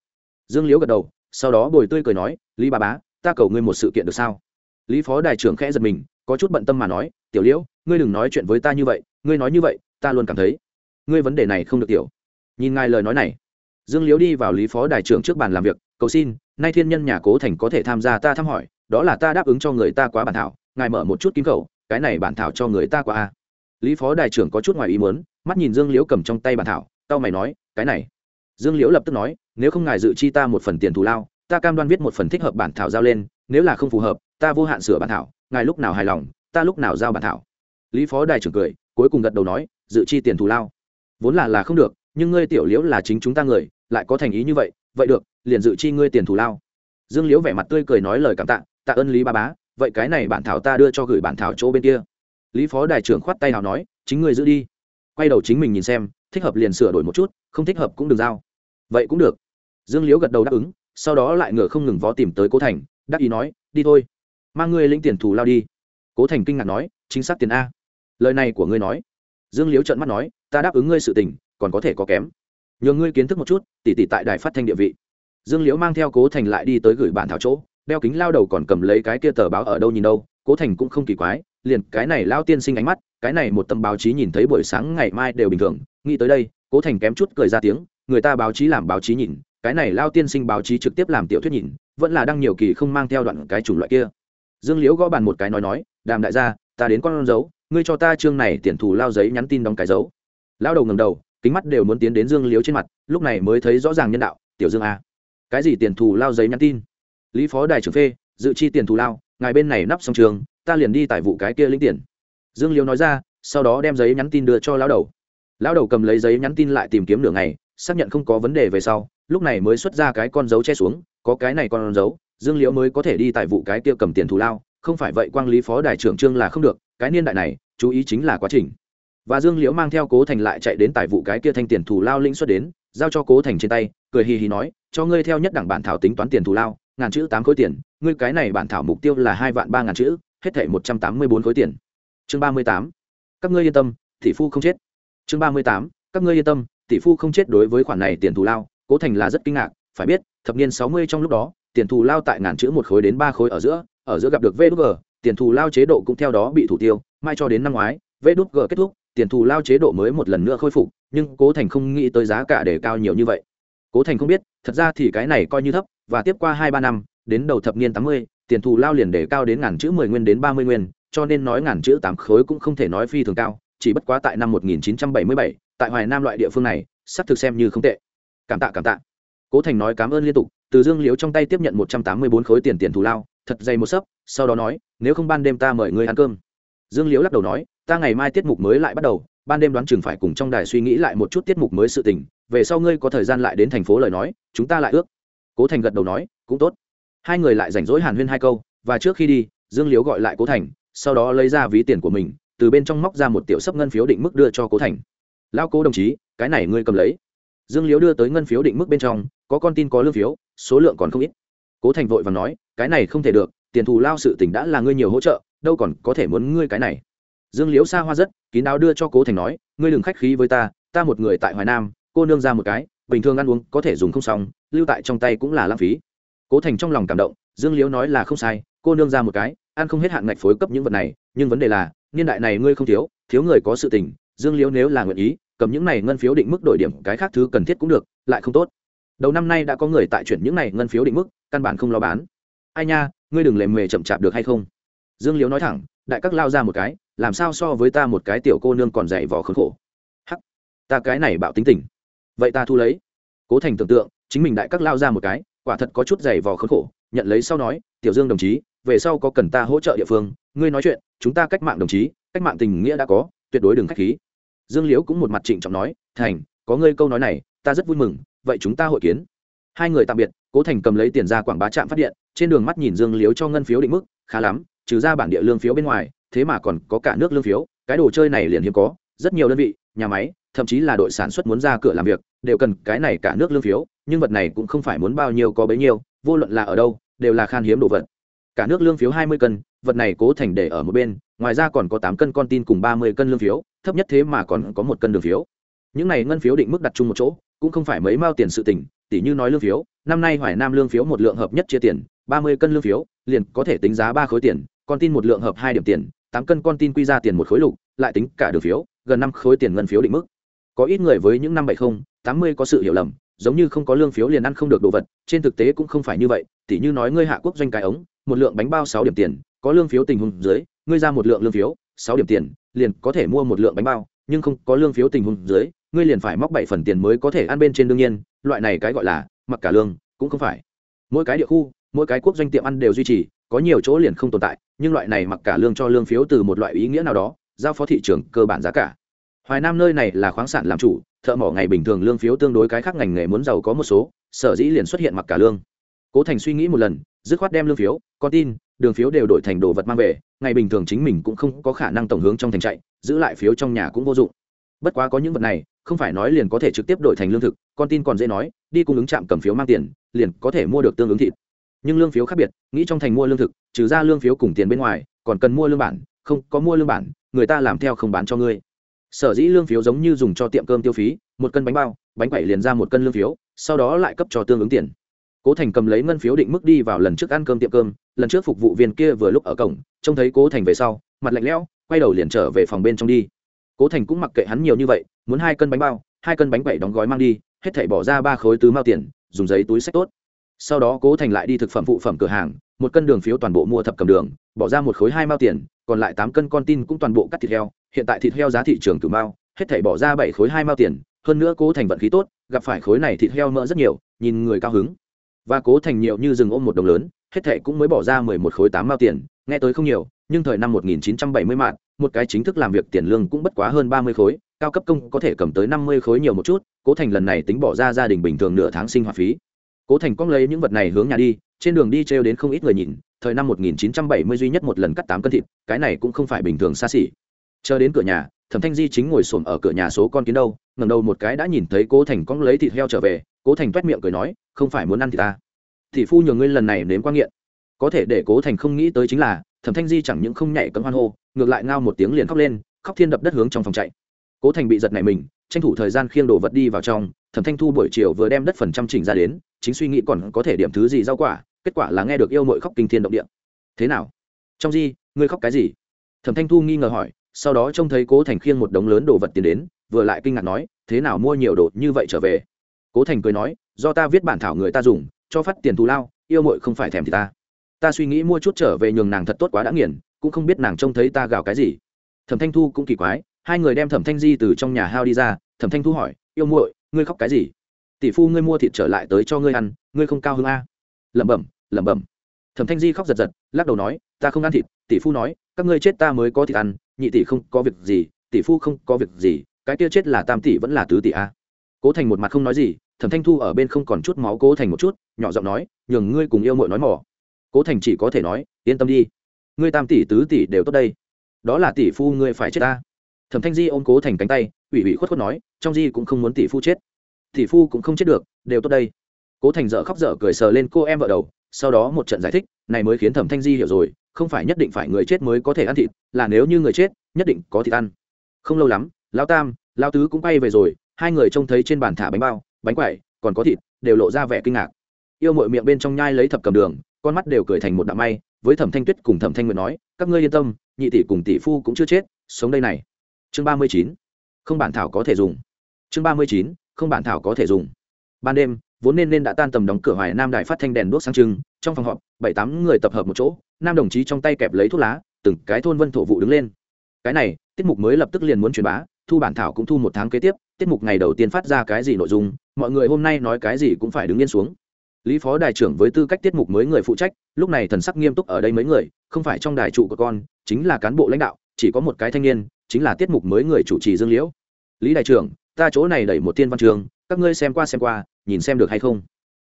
Dương liễu gật đầu, sau đó bồi tươi cười nói, lý bà bá, ta cầu ngươi một sự kiện được sao? Lý phó đại trưởng khẽ giật mình, có chút bận tâm mà nói, tiểu liễu, ngươi đừng nói chuyện với ta như vậy, ngươi nói như vậy, ta luôn cảm thấy ngươi vấn đề này không được tiểu. Nhìn ngài lời nói này, dương liễu đi vào lý phó đại trưởng trước bàn làm việc, cầu xin, nay thiên nhân nhà cố thành có thể tham gia ta thăm hỏi, đó là ta đáp ứng cho người ta quá bản thảo ngài mở một chút kim khẩu, cái này bản thảo cho người ta qua a. Lý phó đại trưởng có chút ngoài ý muốn, mắt nhìn dương liễu cầm trong tay bản thảo tao mày nói, cái này. Dương liễu lập tức nói, nếu không ngài dự chi ta một phần tiền thù lao, ta cam đoan viết một phần thích hợp bản thảo giao lên, nếu là không phù hợp, ta vô hạn sửa bản thảo, ngài lúc nào hài lòng, ta lúc nào giao bản thảo. Lý phó đại trưởng cười, cuối cùng gật đầu nói, dự chi tiền thù lao. Vốn là là không được, nhưng ngươi tiểu liễu là chính chúng ta người, lại có thành ý như vậy vậy được, liền dự chi ngươi tiền thù lao. Dương liễu vẻ mặt tươi cười nói lời cảm tạ tạ ơn lý ba bá vậy cái này bản thảo ta đưa cho gửi bản thảo chỗ bên kia. Lý phó đại trưởng khoát tay nào nói, chính ngươi giữ đi. Quay đầu chính mình nhìn xem, thích hợp liền sửa đổi một chút, không thích hợp cũng đừng giao. Vậy cũng được. Dương liễu gật đầu đáp ứng, sau đó lại ngựa không ngừng vó tìm tới cố thành, đắc ý nói, đi thôi. Mang ngươi lĩnh tiền thù lao đi. Cố thành kinh ngạc nói, chính xác tiền a. Lời này của ngươi nói. Dương liễu trợn mắt nói, ta đáp ứng ngươi sự tình, còn có thể có kém. Nhờ ngươi kiến thức một chút, tỉ tỉ tại đài phát thanh địa vị. Dương liễu mang theo cố thành lại đi tới gửi bản thảo chỗ đeo kính lao đầu còn cầm lấy cái kia tờ báo ở đâu nhìn đâu, cố thành cũng không kỳ quái, liền cái này lao tiên sinh ánh mắt, cái này một tấm báo chí nhìn thấy buổi sáng ngày mai đều bình thường, nghĩ tới đây, cố thành kém chút cười ra tiếng, người ta báo chí làm báo chí nhìn, cái này lao tiên sinh báo chí trực tiếp làm tiểu thuyết nhìn, vẫn là đăng nhiều kỳ không mang theo đoạn cái chủng loại kia. Dương liễu gõ bàn một cái nói nói, đàm đại gia, ta đến con dấu, ngươi cho ta chương này tiền thù lao giấy nhắn tin đóng cái dấu. Lao đầu ngầm đầu, kính mắt đều muốn tiến đến dương liễu trên mặt, lúc này mới thấy rõ ràng nhân đạo, tiểu dương a cái gì tiền thù lao giấy nhắn tin? Lý phó đại trưởng phê, dự chi tiền thù lao, ngài bên này nắp xong trường, ta liền đi tại vụ cái kia lĩnh tiền. Dương liễu nói ra, sau đó đem giấy nhắn tin đưa cho lão đầu. Lão đầu cầm lấy giấy nhắn tin lại tìm kiếm nửa ngày, xác nhận không có vấn đề về sau, lúc này mới xuất ra cái con dấu che xuống, có cái này con dấu, dương liễu mới có thể đi tại vụ cái kia cầm tiền thù lao, không phải vậy quang lý phó đại trưởng trương là không được, cái niên đại này, chú ý chính là quá trình. Và dương liễu mang theo cố thành lại chạy đến tại vụ cái kia thanh tiền thù lao lĩnh xuất đến, giao cho cố thành trên tay, cười hì hì nói, cho ngươi theo nhất đẳng bản thảo tính toán tiền thù lao ngàn chữ tám khối tiền, ngươi cái này bản thảo mục tiêu là hai vạn ba ngàn chữ, hết thảy một trăm tám mươi bốn khối tiền. Chương ba mươi tám, các ngươi yên tâm, tỷ phu không chết. Chương ba mươi tám, các ngươi yên tâm, tỷ phu không chết đối với khoản này tiền thù lao, cố thành là rất kinh ngạc, phải biết, thập niên sáu mươi trong lúc đó, tiền thù lao tại ngàn chữ một khối đến ba khối ở giữa ở giữa gặp được vđg tiền thù lao chế độ cũng theo đó bị thủ tiêu, mai cho đến năm ngoái vđg kết thúc, tiền thù lao chế độ mới một lần nữa khôi phục, nhưng cố thành không nghĩ tới giá cả để cao nhiều như vậy. Cố thành không biết, thật ra thì cái này coi như thấp và tiếp qua hai ba năm, đến đầu thập niên tám mươi, tiền thù lao liền để cao đến ngàn chữ mười nguyên đến ba mươi nguyên, cho nên nói ngàn chữ tám khối cũng không thể nói phi thường cao, chỉ bất quá tại năm một nghìn chín trăm bảy mươi bảy, tại hoài nam loại địa phương này sắp thực xem như không tệ. Cảm tạ cảm tạ. Cố thành nói cảm ơn liên tục, từ dương liếu trong tay tiếp nhận một trăm tám mươi bốn khối tiền tiền thù lao, thật dày một sấp, sau đó nói, nếu không ban đêm ta mời ngươi ăn cơm. Dương liếu lắc đầu nói, ta ngày mai tiết mục mới lại bắt đầu, ban đêm đoán chừng phải cùng trong đài suy nghĩ lại một chút tiết mục mới sự tình, về sau ngươi có thời gian lại đến thành phố lời nói, chúng ta lại ước cố thành gật đầu nói, cũng tốt. Hai người lại rảnh rỗi hàn huyên hai câu, và trước khi đi, dương liếu gọi lại cố thành, sau đó lấy ra ví tiền của mình, từ bên trong móc ra một tiểu sấp ngân phiếu định mức đưa cho cố thành. Lao cố đồng chí, cái này ngươi cầm lấy. Dương liếu đưa tới ngân phiếu định mức bên trong, có con tin có lương phiếu, số lượng còn không ít. Cố thành vội và nói, cái này không thể được, tiền thù lao sự tỉnh đã là ngươi nhiều hỗ trợ, đâu còn có thể muốn ngươi cái này. Dương liễu xa hoa rất, kín đáo đưa cho cố thành nói, ngươi đừng khách khí với ta ta một người tại hoài nam, cô nương ra một cái, bình thường ăn uống có thể dùng không xong lưu tại trong tay cũng là lãng phí. Cố thành trong lòng cảm động, dương liễu nói là không sai, cô nương ra một cái, ăn không hết hạn ngạch phối cấp những vật này, nhưng vấn đề là, niên đại này ngươi không thiếu thiếu người có sự tình, dương liễu nếu là nguyện ý, cầm những này ngân phiếu định mức đổi điểm cái khác thứ cần thiết cũng được, lại không tốt. Đầu năm nay đã có người tại chuyển những này ngân phiếu định mức, căn bản không lo bán. Ai nha, ngươi đừng lề mề chậm chạp được hay không? Dương liễu nói thẳng, đại các lao ra một cái, làm sao so với ta một cái tiểu cô nương còn dày vò khốn khổ. Hắc, ta cái này bạo tính tình. Vậy ta thu lấy. Cố thành tưởng tượng chính mình đại các lao ra một cái, quả thật có chút dày vò khốn khổ, nhận lấy sau nói, tiểu dương đồng chí, về sau có cần ta hỗ trợ địa phương, ngươi nói chuyện, chúng ta cách mạng đồng chí, cách mạng tình nghĩa đã có, tuyệt đối đừng k h á c h khí. Dương liễu cũng một mặt trịnh trọng nói, thành, có ngươi câu nói này, ta rất vui mừng, vậy chúng ta hội kiến. Hai người tạm biệt, cố thành cầm lấy tiền ra quảng bá trạm phát điện, trên đường mắt nhìn dương liếu cho ngân phiếu định mức, khá lắm, trừ ra bản địa lương phiếu bên ngoài, thế mà còn có cả nước lương phiếu, cái đồ chơi này liền hiếm có, rất nhiều đơn vị, nhà máy thậm chí là đội sản xuất muốn ra cửa làm việc, đều cần cái này cả nước lương phiếu, nhưng vật này cũng không phải muốn bao nhiêu có bấy nhiêu, vô luận là ở đâu, đều là khan hiếm đồ vật. Cả nước lương phiếu hai mươi cân, vật này cố thành để ở một bên, ngoài ra còn có tám cân con tin cùng ba mươi cân lương phiếu, thấp nhất thế mà còn có một cân đường phiếu. Những này ngân phiếu định mức đặt chung một chỗ, cũng không phải mấy mao tiền sự tỉnh tỷ như nói lương phiếu, năm nay hoài nam lương phiếu một lượng hợp nhất chia tiền, ba mươi cân lương phiếu, liền có thể tính giá ba khối tiền, con tin một lượng hợp hai điểm tiền, tám cân con tin quy ra tiền một khối lục, lại tính cả đường phiếu, gần năm khối tiền ngân phiếu định mức có ít người với những năm bảy không, tám mươi có sự hiểu lầm giống như không có lương phiếu liền ăn không được đồ vật trên thực tế cũng không phải như vậy tỷ như nói ngươi hạ quốc doanh cái ống một lượng bánh bao sáu điểm tiền có lương phiếu tình huống dưới ngươi ra một lượng lương phiếu sáu điểm tiền liền có thể mua một lượng bánh bao nhưng không có lương phiếu tình huống dưới ngươi liền phải móc bảy phần tiền mới có thể ăn bên trên đương nhiên loại này cái gọi là mặc cả lương cũng không phải. Mỗi cái địa khu mỗi cái quốc doanh tiệm ăn đều duy trì có nhiều chỗ liền không tồn tại nhưng loại này mặc cả lương cho lương phiếu từ một loại ý nghĩa nào đó giao phó thị trường cơ bản giá cả hoài nam nơi này là khoáng sản làm chủ, thợ mỏ ngày bình thường lương phiếu tương đối cái khác ngành nghề muốn giàu có một số, sở dĩ liền xuất hiện mặc cả lương. Cố thành suy nghĩ một lần, dứt khoát đem lương phiếu, con tin, đường phiếu đều đổi thành đồ vật mang về, ngày bình thường chính mình cũng không có khả năng tổng hướng trong thành chạy, giữ lại phiếu trong nhà cũng vô dụng. Bất quá có những vật này, không phải nói liền có thể trực tiếp đổi thành lương thực, con tin còn dễ nói, đi cung ứng trạm cầm phiếu mang tiền, liền có thể mua được tương ứng thịt. Nhưng lương phiếu khác biệt, nghĩ trong thành mua lương thực, trừ ra lương phiếu cùng tiền bên ngoài, còn cần mua lương bản, không có mua lương bản, người ta làm theo không bán cho ngươi sở dĩ lương phiếu giống như dùng cho tiệm cơm tiêu phí, một cân bánh bao, bánh quẩy liền ra một cân lương phiếu, sau đó lại cấp cho tương ứng tiền. Cố thành cầm lấy ngân phiếu định mức đi vào lần trước ăn cơm tiệm cơm, lần trước phục vụ viên kia vừa lúc ở cổng, trông thấy cố thành về sau, mặt lạnh lẽo, quay đầu liền trở về phòng bên trong đi. Cố thành cũng mặc kệ hắn nhiều như vậy, muốn hai cân bánh bao, hai cân bánh quẩy đóng gói mang đi, hết thảy bỏ ra ba khối tứ mao tiền, dùng giấy túi sách tốt. Sau đó cố thành lại đi thực phẩm phụ phẩm cửa hàng một cân đường phiếu toàn bộ mua thập cầm đường, bỏ ra một khối hai mao tiền, còn lại tám cân con tin cũng toàn bộ cắt thịt heo. Hiện tại thịt heo giá thị trường cửu mao, hết thảy bỏ ra bảy khối hai mao tiền, hơn nữa cố thành vận khí tốt, gặp phải khối này thịt heo mỡ rất nhiều, nhìn người cao hứng. Và cố thành nhiều như rừng ôm một đồng lớn, hết thảy cũng mới bỏ ra mười một khối tám mao tiền, nghe tới không nhiều, nhưng thời năm một nghìn chín trăm bảy mươi mạng một cái chính thức làm việc tiền lương cũng bất quá hơn ba mươi khối, cao cấp công có thể cầm tới năm mươi khối nhiều một chút, cố thành lần này tính bỏ ra gia đình bình thường nửa tháng sinh hoạt phí cố thành cong lấy những vật này hướng nhà đi, trên đường đi trêu đến không ít người nhìn, thời năm 1970 duy nhất một lần cắt tám cân thịt, cái này cũng không phải bình thường xa xỉ. Chờ đến cửa nhà, thẩm thanh di chính ngồi xổm ở cửa nhà số con kiến đâu ngầm đầu một cái đã nhìn thấy cố thành cong lấy thịt heo trở về, cố thành toét miệng cười nói, không phải muốn ăn thì ta. Thị phu nhường ngươi lần này nếm quan nghiện. Có thể để cố thành không nghĩ tới chính là, thẩm thanh di chẳng những không nhảy cấm hoan hô, ngược lại ngao một tiếng liền khóc lên, khóc thiên đập đất hướng trong phòng chạy. Cố thành bị giật này mình, tranh thủ thời gian khiêng đồ vật đi vào trong, thẩm thanh thu buổi chiều vừa đem đất phần trăm chỉnh ra đến chính suy nghĩ còn có thể điểm thứ gì rau quả, kết quả là nghe được yêu mội khóc kinh thiên động địa. Thế nào? Trong di, ngươi khóc cái gì? Thẩm thanh thu nghi ngờ hỏi, sau đó trông thấy cố thành khiêng một đống lớn đồ vật tiền đến, vừa lại kinh ngạc nói, thế nào mua nhiều đồ như vậy trở về? Cố thành cười nói, do ta viết bản thảo người ta dùng, cho phát tiền thù lao, yêu mội không phải thèm thì ta. Ta suy nghĩ mua chút trở về nhường nàng thật tốt quá đã nghiền, cũng không biết nàng trông thấy ta gào cái gì. Thẩm thanh thu cũng kỳ quái, hai người đem thẩm thanh di từ trong nhà hao đi ra, thẩm thanh thu hỏi, yêu muội, ngươi khóc cái gì? Tỷ phu ngươi mua thịt trở lại tới cho ngươi ăn, ngươi không cao hơn a à? lẩm bẩm lẩm bẩm. Thẩm thanh di khóc giật giật, lắc đầu nói, ta không ăn thịt. Tỷ phu nói, các ngươi chết ta mới có thịt ăn, nhị tỷ không có việc gì, tỷ phu không có việc gì, cái kia chết là tam tỷ vẫn là tứ tỷ a cố thành một mặt không nói gì, thẩm thanh thu ở bên không còn chút máu cố thành một chút, nhỏ giọng nói, nhường ngươi cùng yêu mội nói mỏ cố thành chỉ có thể nói, yên tâm đi. Ngươi tam tỷ, tứ tỷ đều tốt đây. Đó là tỷ phu ngươi phải chết ta. Thẩm thanh di ôm cố thành cánh tay, ủy ủy khuất khuất nói, trong di cũng không muốn tỷ phu chết thì phu cũng không chết được, đều tốt đây. Cố thành dở khóc dở cười sờ lên cô em vợ đầu, sau đó một trận giải thích, này mới khiến thẩm thanh di hiểu rồi, không phải nhất định phải người chết mới có thể ăn thịt, là nếu như người chết, nhất định có thịt ăn. Không lâu lắm lao tam lao tứ cũng bay về rồi, hai người trông thấy trên bàn thả bánh bao, bánh quẩy, còn có thịt, đều lộ ra vẻ kinh ngạc. Yêu mội miệng bên trong nhai lấy thập cầm đường, con mắt đều cười thành một đạo may, với thẩm thanh tuyết cùng thẩm thanh nguyện nói, các ngươi yên tâm, nhị tỷ cùng tỷ phu cũng chưa chết, sống đây này. Chương ba mươi chín, không bản thảo có thể dùng. Chương ba mươi chín không bản thảo có thể dùng. Ban đêm, vốn nên nên đã tan tầm đóng cửa hoài nam đài phát thanh đèn đuốc sáng trưng, trong phòng họp, bảy tám người tập hợp một chỗ, nam đồng chí trong tay kẹp lấy thuốc lá, từng cái thôn vân thổ vụ đứng lên. Cái này, tiết mục mới lập tức liền muốn truyền bá, thu bản thảo cũng thu một tháng kế tiếp, tiết mục ngày đầu tiên phát ra cái gì nội dung, mọi người hôm nay nói cái gì cũng phải đứng yên xuống. Lý phó đài trưởng với tư cách tiết mục mới người phụ trách, lúc này thần sắc nghiêm túc ở đây mấy người, không phải trong đài trụ của con, chính là cán bộ lãnh đạo, chỉ có một cái thanh niên, chính là tiết mục mới người chủ trì dương liễu. Lý đại trưởng ta chỗ này đẩy một tiên văn trường, các ngươi xem qua xem qua, nhìn xem được hay không?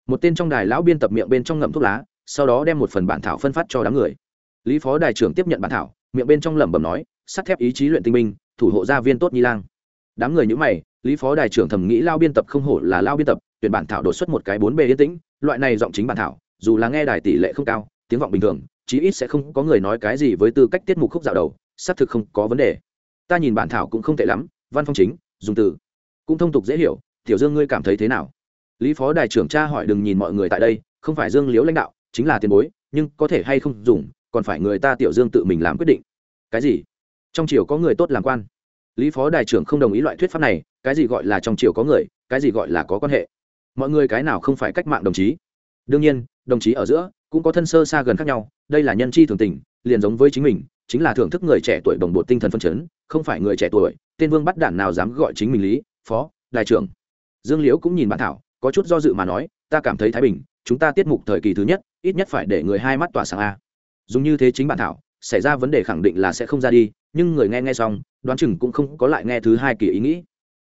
Một tên trong đài lão biên tập miệng bên trong ngậm thuốc lá, sau đó đem một phần bản thảo phân phát cho đám người. Lý phó đài trưởng tiếp nhận bản thảo, miệng bên trong lẩm bẩm nói, sắt thép ý chí luyện tinh minh, thủ hộ gia viên tốt nhi lang. Đám người nhữ mày, lý phó đài trưởng thầm nghĩ lao biên tập không hổ là lao biên tập, tuyển bản thảo đột xuất một cái bốn bề yên tĩnh, loại này giọng chính bản thảo, dù là nghe đài tỷ lệ không cao, tiếng vọng bình thường, chí ít sẽ không có người nói cái gì với tư cách tiết mục khúc dạo đầu, xác thực không có vấn đề. Ta nhìn bản thảo cũng không tệ lắm, văn phong chính, dùng từ cũng thông tục dễ hiểu, tiểu dương ngươi cảm thấy thế nào? Lý phó đài trưởng cha hỏi, đừng nhìn mọi người tại đây, không phải dương liễu lãnh đạo, chính là tiền bối, nhưng có thể hay không dùng, còn phải người ta tiểu dương tự mình làm quyết định. Cái gì? Trong triều có người tốt làm quan. Lý phó đài trưởng không đồng ý loại thuyết pháp này, cái gì gọi là trong triều có người, cái gì gọi là có quan hệ? Mọi người cái nào không phải cách mạng đồng chí? Đương nhiên, đồng chí ở giữa, cũng có thân sơ xa gần khác nhau, đây là nhân chi thường tình, liền giống với chính mình, chính là thưởng thức người trẻ tuổi đồng bộ tinh thần phân chấn, không phải người trẻ tuổi, tên vương bắt đản nào dám gọi chính mình lý phó đại trưởng. Dương liễu cũng nhìn bản thảo, có chút do dự mà nói, ta cảm thấy thái bình, chúng ta tiết mục thời kỳ thứ nhất, ít nhất phải để người hai mắt tỏa sáng a. Dùng như thế chính bản thảo, xảy ra vấn đề khẳng định là sẽ không ra đi, nhưng người nghe nghe xong, đoán chừng cũng không có lại nghe thứ hai kỳ ý nghĩ.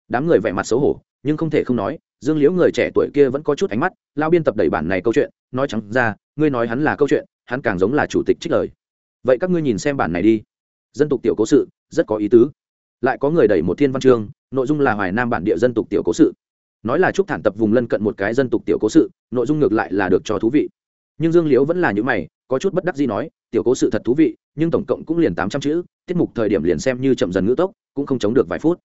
Đám người vẻ mặt xấu hổ, nhưng không thể không nói, dương liễu người trẻ tuổi kia vẫn có chút ánh mắt, lao biên tập đẩy bản này câu chuyện, nói trắng ra, ngươi nói hắn là câu chuyện, hắn càng giống là chủ tịch trích lời. Vậy các ngươi nhìn xem bản này đi. Dân tục tiểu cố sự, rất có ý tứ lại có người đẩy một thiên văn chương, nội dung là hoài nam bản địa dân tục tiểu cố sự. Nói là chúc thản tập vùng lân cận một cái dân tục tiểu cố sự, nội dung ngược lại là được cho thú vị. Nhưng dương liễu vẫn là những mày, có chút bất đắc gì nói, tiểu cố sự thật thú vị, nhưng tổng cộng cũng liền tám trăm chữ, tiết mục thời điểm liền xem như chậm dần ngữ tốc, cũng không chống được vài phút.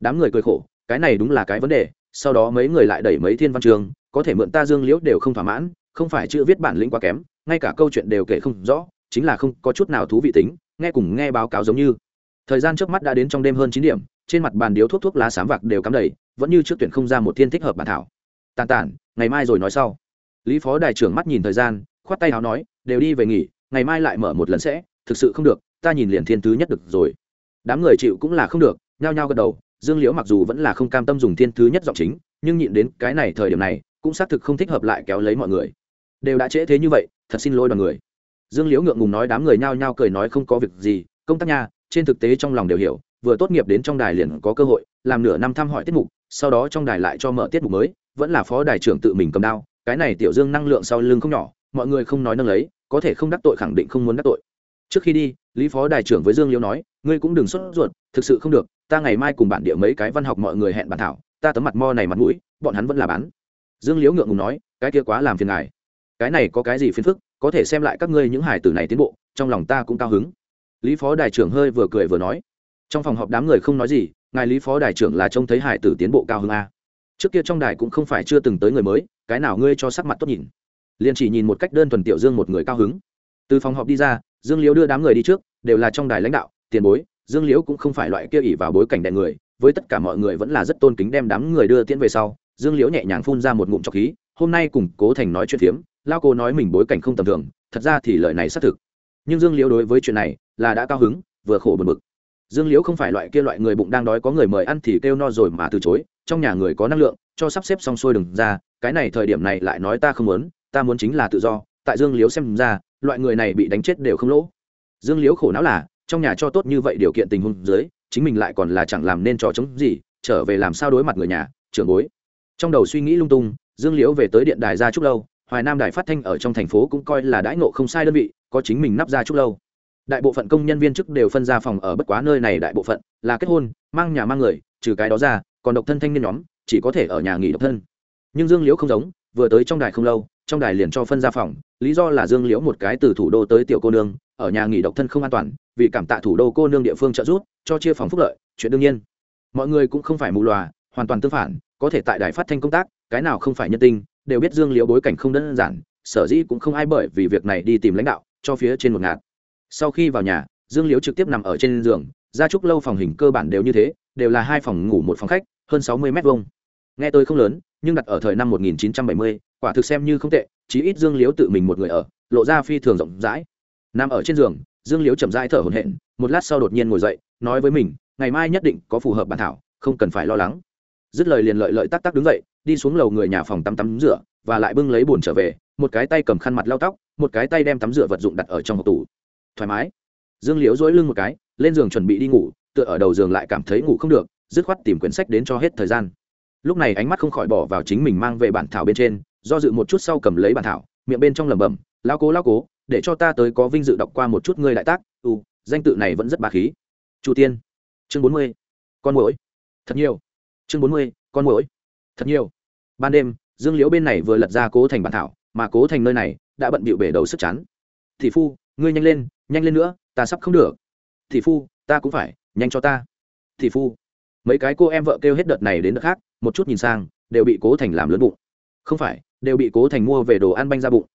Đám người cười khổ, cái này đúng là cái vấn đề, sau đó mấy người lại đẩy mấy thiên văn chương, có thể mượn ta dương liễu đều không thỏa mãn, không phải chữ viết bản lĩnh quá kém, ngay cả câu chuyện đều kể không rõ, chính là không có chút nào thú vị tính, nghe cùng nghe báo cáo giống như thời gian trước mắt đã đến trong đêm hơn chín điểm, trên mặt bàn điếu thuốc thuốc lá sám vạc đều cắm đầy, vẫn như trước tuyển không ra một thiên thích hợp bản thảo. Tàn tản, ngày mai rồi nói sau. Lý phó đại trưởng mắt nhìn thời gian, khoát tay áo nói, đều đi về nghỉ, ngày mai lại mở một lần sẽ, thực sự không được, ta nhìn liền thiên thứ nhất được rồi. Đám người chịu cũng là không được, nhao nhao gật đầu, dương liễu mặc dù vẫn là không cam tâm dùng thiên thứ nhất giọng chính, nhưng nhịn đến cái này thời điểm này, cũng xác thực không thích hợp lại kéo lấy mọi người. Đều đã trễ thế như vậy, thật xin lỗi đoàn người. Dương liễu ngượng ngùng nói đám người nhao nhao cười nói không có việc gì, công tác nha trên thực tế trong lòng đều hiểu, vừa tốt nghiệp đến trong đài liền có cơ hội, làm nửa năm thăm hỏi tiết mục, sau đó trong đài lại cho mở tiết mục mới, vẫn là phó đài trưởng tự mình cầm đao, cái này tiểu dương năng lượng sau lưng không nhỏ, mọi người không nói nâng lấy, có thể không đắc tội khẳng định không muốn đắc tội. Trước khi đi, lý phó đài trưởng với dương liễu nói, ngươi cũng đừng sốt ruột, thực sự không được, ta ngày mai cùng bản địa mấy cái văn học mọi người hẹn bàn thảo, ta tấm mặt mo này mặt mũi, bọn hắn vẫn là bán. Dương liễu ngượng ngùng nói, cái kia quá làm phiền ngài. Cái này có cái gì phiền phức, có thể xem lại các ngươi những hải tử này tiến bộ, trong lòng ta cũng cao hứng lý phó đài trưởng hơi vừa cười vừa nói, trong phòng họp đám người không nói gì, ngài lý phó đài trưởng là trông thấy hải tử tiến bộ cao hơn a. Trước kia trong đài cũng không phải chưa từng tới người mới, cái nào ngươi cho sắc mặt tốt nhìn? Liền chỉ nhìn một cách đơn thuần tiểu dương một người cao hứng. Từ phòng họp đi ra, dương liễu đưa đám người đi trước, đều là trong đài lãnh đạo, tiền bối, dương liễu cũng không phải loại kia ỉ vào bối cảnh đại người, với tất cả mọi người vẫn là rất tôn kính đem đám người đưa tiễn về sau, dương liễu nhẹ nhàng phun ra một ngụm trọc khí, hôm nay cùng cố thành nói chuyện phiếm, lao cô nói mình bối cảnh không tầm thường, thật ra thì lời này xác thực nhưng dương liễu đối với chuyện này là đã cao hứng, vừa khổ bật mực dương liễu không phải loại kia loại người bụng đang đói có người mời ăn thì kêu no rồi mà từ chối, trong nhà người có năng lượng, cho sắp xếp xong xuôi đừng ra, cái này thời điểm này lại nói ta không muốn, ta muốn chính là tự do, tại dương liễu xem ra, loại người này bị đánh chết đều không lỗ. Dương liễu khổ não là, trong nhà cho tốt như vậy điều kiện tình huống dưới, chính mình lại còn là chẳng làm nên trò chống gì, trở về làm sao đối mặt người nhà, trưởng bối. Trong đầu suy nghĩ lung tung, dương liễu về tới điện đài ra chút lâu hoài nam đài phát thanh ở trong thành phố cũng coi là đãi ngộ không sai đơn vị, có chính mình nắp ra chút lâu. Đại bộ phận công nhân viên chức đều phân ra phòng ở bất quá nơi này đại bộ phận là kết hôn, mang nhà mang người, trừ cái đó ra, còn độc thân thanh niên nhóm, chỉ có thể ở nhà nghỉ độc thân. Nhưng dương liễu không giống, vừa tới trong đài không lâu, trong đài liền cho phân ra phòng, lý do là dương liễu một cái từ thủ đô tới tiểu cô nương, ở nhà nghỉ độc thân không an toàn, vì cảm tạ thủ đô cô nương địa phương trợ giúp, cho chia phòng phúc lợi, chuyện đương nhiên. Mọi người cũng không phải mù loà, hoàn toàn tương phản, có thể tại đài phát thanh công tác, cái nào không phải nhân tinh đều biết dương liễu bối cảnh không đơn giản sở dĩ cũng không ai bởi vì việc này đi tìm lãnh đạo cho phía trên một ngạt. Sau khi vào nhà dương liễu trực tiếp nằm ở trên giường gia trúc lâu phòng hình cơ bản đều như thế đều là hai phòng ngủ một phòng khách hơn sáu mươi m hai nghe tôi không lớn nhưng đặt ở thời năm 1970, quả thực xem như không tệ chí ít dương liễu tự mình một người ở lộ ra phi thường rộng rãi. Nằm ở trên giường dương liễu chậm rãi thở hổn hển một lát sau đột nhiên ngồi dậy nói với mình ngày mai nhất định có phù hợp bản thảo không cần phải lo lắng. Dứt lời liền lợi lợi tắc tắc đứng dậy đi xuống lầu người nhà phòng tắm tắm rửa, và lại bưng lấy bồn trở về, một cái tay cầm khăn mặt lau tóc, một cái tay đem tắm rửa vật dụng đặt ở trong hộp tủ. Thoải mái. Dương liễu dỗi lưng một cái, lên giường chuẩn bị đi ngủ, tựa ở đầu giường lại cảm thấy ngủ không được, dứt khoát tìm quyển sách đến cho hết thời gian. Lúc này ánh mắt không khỏi bỏ vào chính mình mang về bản thảo bên trên, do dự một chút sau cầm lấy bản thảo, miệng bên trong lẩm bẩm lao cố lao cố, để cho ta tới có vinh dự đọc qua một chút ngươi đại tác. U danh tự này vẫn rất bà khí. Chu tiên. Chương bốn mươi. Con mũi thật nhiều. Chương bốn mươi, con mũi thật nhiều. Ban đêm, dương liễu bên này vừa lật ra cố thành bản thảo, mà cố thành nơi này đã bận bịu bể đầu sức chắn thị phu, ngươi nhanh lên nhanh lên nữa, ta sắp không được. Thị phu, ta cũng phải, nhanh cho ta. Thị phu. Mấy cái cô em vợ kêu hết đợt này đến đợt khác, một chút nhìn sang, đều bị cố thành làm lớn bụng. Không phải, đều bị cố thành mua về đồ ăn banh ra bụng.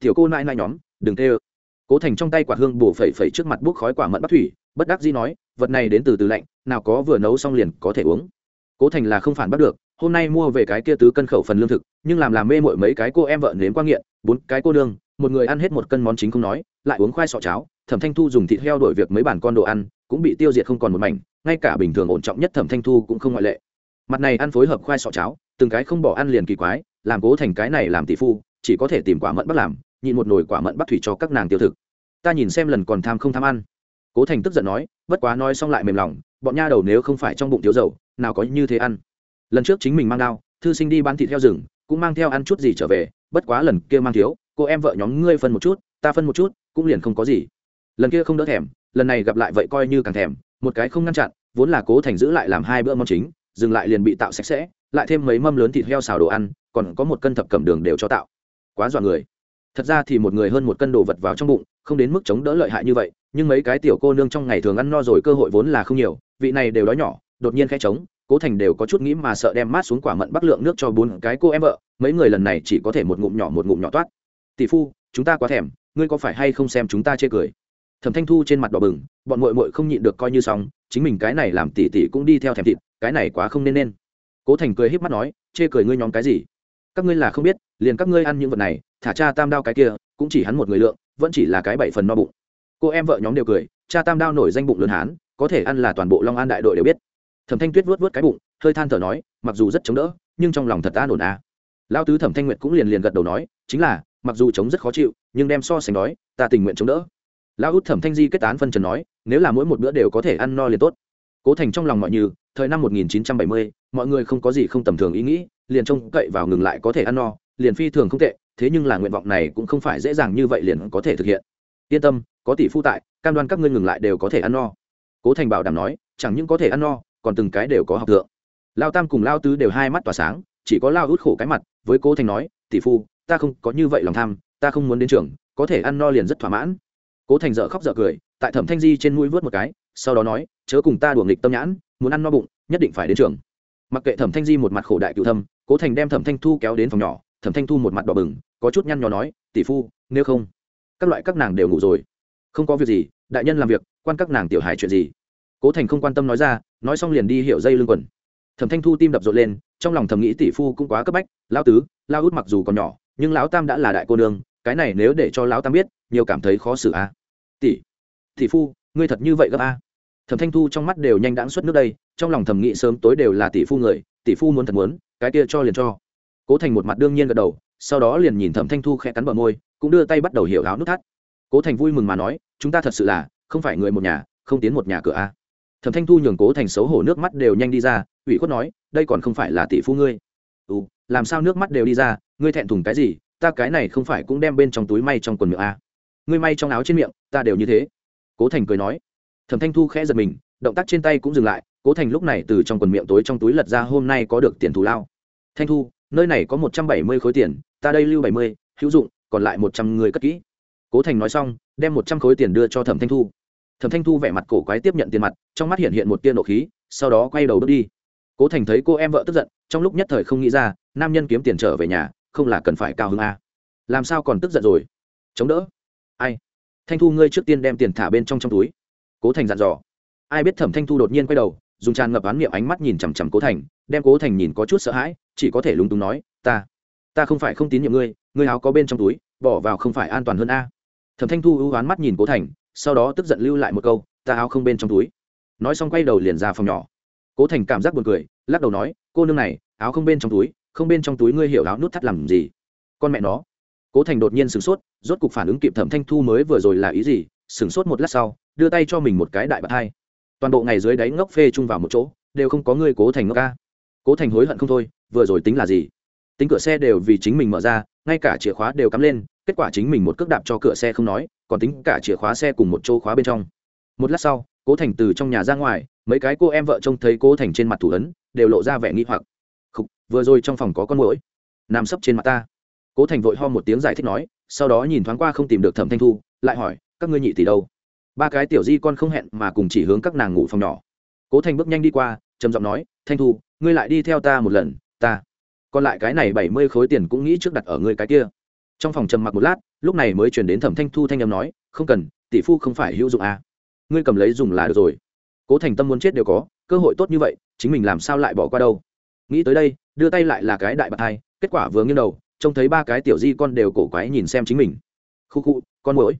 Tiểu cô nãi nãi nhóm, đừng tê ơ cố thành trong tay quả hương bổ phẩy phẩy trước mặt bút khói quả mận bắt thủy, bất đắc dĩ nói, vật này đến từ từ lạnh, nào có vừa nấu xong liền có thể uống. Cố thành là không phản bắt được hôm nay mua về cái kia tứ cân khẩu phần lương thực, nhưng làm làm mê mội mấy cái cô em vợ nếm qua nghiện, bốn cái cô đương một người ăn hết một cân món chính không nói, lại uống khoai sọ cháo, thẩm thanh thu dùng thịt heo đổi việc mấy bản con đồ ăn, cũng bị tiêu diệt không còn một mảnh, ngay cả bình thường ổn trọng nhất thẩm thanh thu cũng không ngoại lệ. Mặt này ăn phối hợp khoai sọ cháo, từng cái không bỏ ăn liền kỳ quái, làm cố thành cái này làm tỷ phu, chỉ có thể tìm quả mận bắt làm, nhịn một nồi quả mận bắt thủy cho các nàng tiêu thực. Ta nhìn xem lần còn tham không tham ăn. Cố thành tức giận nói, bất quá nói xong lại mềm lòng, bọn nha đầu nếu không phải trong bụng thiếu dầu, nào có như thế ăn lần trước chính mình mang đao, thư sinh đi bán thịt heo rừng, cũng mang theo ăn chút gì trở về, bất quá lần kia mang thiếu, cô em vợ nhóm ngươi phân một chút, ta phân một chút, cũng liền không có gì. Lần kia không đỡ thèm, lần này gặp lại vậy coi như càng thèm, một cái không ngăn chặn, vốn là cố thành giữ lại làm hai bữa món chính, dừng lại liền bị tạo sạch sẽ, lại thêm mấy mâm lớn thịt heo xào đồ ăn, còn có một cân thập cẩm đường đều cho tạo. Quá dọa người. Thật ra thì một người hơn một cân đồ vật vào trong bụng, không đến mức chống đỡ lợi hại như vậy, nhưng mấy cái tiểu cô nương trong ngày thường ăn no rồi cơ hội vốn là không nhiều, vị này đều đói nhỏ, đột nhiên khẽ trống cố thành đều có chút nghĩ mà sợ đem mát xuống quả mận bắc lượng nước cho bốn cái cô em vợ, mấy người lần này chỉ có thể một ngụm nhỏ một ngụm nhỏ toát. Tỷ phu, chúng ta quá thèm, ngươi có phải hay không xem chúng ta chê cười? Thẩm thanh thu trên mặt đỏ bừng, bọn mội mội không nhịn được coi như xong, chính mình cái này làm tỷ tỷ cũng đi theo thèm thịt, cái này quá không nên nên. Cố thành cười híp mắt nói, chê cười ngươi nhóm cái gì? Các ngươi là không biết, liền các ngươi ăn những vật này, thả cha tam đao cái kia, cũng chỉ hắn một người lượng, vẫn chỉ là cái bảy phần no bụng. Cô em vợ nhóm đều cười, cha tam đao nổi danh bụng lớn hán, có thể ăn là toàn bộ long an đại đội đều biết thẩm thanh tuyết vớt vớt cái bụng hơi than thở nói mặc dù rất chống đỡ nhưng trong lòng thật an ổn à. lao tứ thẩm thanh nguyệt cũng liền liền gật đầu nói chính là mặc dù chống rất khó chịu nhưng đem so sánh đói ta tình nguyện chống đỡ. Lão út thẩm thanh di kết án phân trần nói nếu là mỗi một bữa đều có thể ăn no liền tốt. Cố thành trong lòng mọi như thời năm 1970, mọi người không có gì không tầm thường ý nghĩ liền trông cậy vào ngừng lại có thể ăn no liền phi thường không tệ thế nhưng là nguyện vọng này cũng không phải dễ dàng như vậy liền có thể thực hiện. Yên tâm có tỷ phu tại cam đoan các ngươi ngừng lại đều có thể ăn no. Cố thành bảo đảm nói chẳng những có thể ăn no còn từng cái đều có học thượng. Lao tam cùng lao tứ đều hai mắt tỏa sáng, chỉ có lao út khổ cái mặt, với cố thành nói, tỷ phu, ta không có như vậy lòng tham, ta không muốn đến trường, có thể ăn no liền rất thỏa mãn. Cố thành dở khóc dở cười, tại thẩm thanh di trên mũi vớt một cái, sau đó nói, chớ cùng ta đuổi nghịch tâm nhãn, muốn ăn no bụng, nhất định phải đến trường. Mặc kệ thẩm thanh di một mặt khổ đại cựu thâm, cố thành đem thẩm thanh thu kéo đến phòng nhỏ, thẩm thanh thu một mặt đỏ bừng, có chút nhăn nhó nói, tỷ phu, nếu không, các loại các nàng đều ngủ rồi. Không có việc gì, đại nhân làm việc, quan các nàng tiểu hài chuyện gì? Cố thành không quan tâm nói ra, nói xong liền đi hiệu dây lưng quần. Thẩm thanh thu tim đập rộn lên, trong lòng thầm nghĩ tỷ phu cũng quá cấp bách lao tứ lao út mặc dù còn nhỏ, nhưng lão tam đã là đại cô nương, cái này nếu để cho lão tam biết, nhiều cảm thấy khó xử a. À. tỷ tỷ phu, ngươi thật như vậy gấp a? Thẩm thanh thu trong mắt đều nhanh đãng xuất nước đây, trong lòng thầm nghĩ sớm tối đều là tỷ phu người, tỷ phu muốn thật muốn, cái kia cho liền cho. Cố thành một mặt đương nhiên gật đầu, sau đó liền nhìn thẩm thanh thu khẽ cắn bờ môi, cũng đưa tay bắt đầu hiểu áo nút thắt. Cố thành vui mừng mà nói, chúng ta thật sự là, không phải người một nhà, không tiến một nhà cửa a thẩm thanh thu nhường cố thành xấu hổ nước mắt đều nhanh đi ra, ủy khuất nói, đây còn không phải là tỷ phu ngươi. Ừ làm sao nước mắt đều đi ra, ngươi thẹn thùng cái gì, ta cái này không phải cũng đem bên trong túi may trong quần miệng à? ngươi may trong áo trên miệng, ta đều như thế. Cố thành cười nói. Thẩm thanh thu khẽ giật mình, động tác trên tay cũng dừng lại, cố thành lúc này từ trong quần miệng tối trong túi lật ra, hôm nay có được tiền thù lao. Thanh thu, nơi này có một trăm bảy mươi khối tiền, ta đây lưu bảy mươi, hữu dụng, còn lại một trăm người cất kỹ. Cố thành nói xong, đem một trăm khối tiền đưa cho thẩm thanh thu thẩm thanh thu vẻ mặt cổ quái tiếp nhận tiền mặt, trong mắt hiện hiện một tia nộ khí, sau đó quay đầu bước đi. Cố thành thấy cô em vợ tức giận, trong lúc nhất thời không nghĩ ra, nam nhân kiếm tiền trở về nhà, không là cần phải cao hơn a à. làm sao còn tức giận rồi? Chống đỡ. Ai? Thanh thu ngươi trước tiên đem tiền thả bên trong trong túi. Cố thành dặn dò. Ai biết thẩm thanh thu đột nhiên quay đầu, dùng tràn ngập oán niệm ánh mắt nhìn chằm chằm cố thành, đem cố thành nhìn có chút sợ hãi, chỉ có thể lúng túng nói, ta ta không phải không tín nhiệm ngươi ngươi áo có bên trong túi, bỏ vào không phải an toàn hơn a. Thẩm thanh thu ưu oán mắt nhìn cố thành sau đó tức giận lưu lại một câu, ta áo không bên trong túi. Nói xong quay đầu liền ra phòng nhỏ. Cố thành cảm giác buồn cười, lắc đầu nói, cô nương này, áo không bên trong túi, không bên trong túi ngươi hiểu áo nút thắt làm gì? Con mẹ nó. Cố thành đột nhiên sửng sốt, rốt cục phản ứng kịp thẩm thanh thu mới vừa rồi là ý gì, sửng sốt một lát sau, đưa tay cho mình một cái đại bạc hai. Toàn bộ ngày dưới đáy ngốc phê chung vào một chỗ, đều không có ngươi cố thành ngốc ca. Cố thành hối hận không thôi, vừa rồi tính là gì? Tính cửa xe đều vì chính mình mở ra, ngay cả chìa khóa đều cắm lên kết quả chính mình một cước đạp cho cửa xe không nói còn tính cả chìa khóa xe cùng một chỗ khóa bên trong. Một lát sau cố thành từ trong nhà ra ngoài mấy cái cô em vợ trông thấy cố thành trên mặt thủ ấn đều lộ ra vẻ nghi hoặc. Khúc, vừa rồi trong phòng có con mũi nằm sấp trên mặt ta. Cố thành vội ho một tiếng giải thích nói sau đó nhìn thoáng qua không tìm được thẩm thanh thu lại hỏi các ngươi nhị tỷ đâu? Ba cái tiểu di con không hẹn mà cùng chỉ hướng các nàng ngủ phòng nhỏ. Cố thành bước nhanh đi qua trầm giọng nói thanh thu ngươi lại đi theo ta một lần ta. Còn lại cái này bảy mươi khối tiền cũng nghĩ trước đặt ở ngươi cái kia trong phòng trầm mặc một lát, lúc này mới chuyển đến thẩm thanh thu thanh âm nói, không cần, tỷ phu không phải hữu dụng à. ngươi cầm lấy dùng là được rồi. Cố thành tâm muốn chết đều có, cơ hội tốt như vậy, chính mình làm sao lại bỏ qua đâu? Nghĩ tới đây, đưa tay lại là cái đại bạc hai kết quả vừa nghiêng đầu, trông thấy ba cái tiểu di con đều cổ quái nhìn xem chính mình. Khu khu, con mũi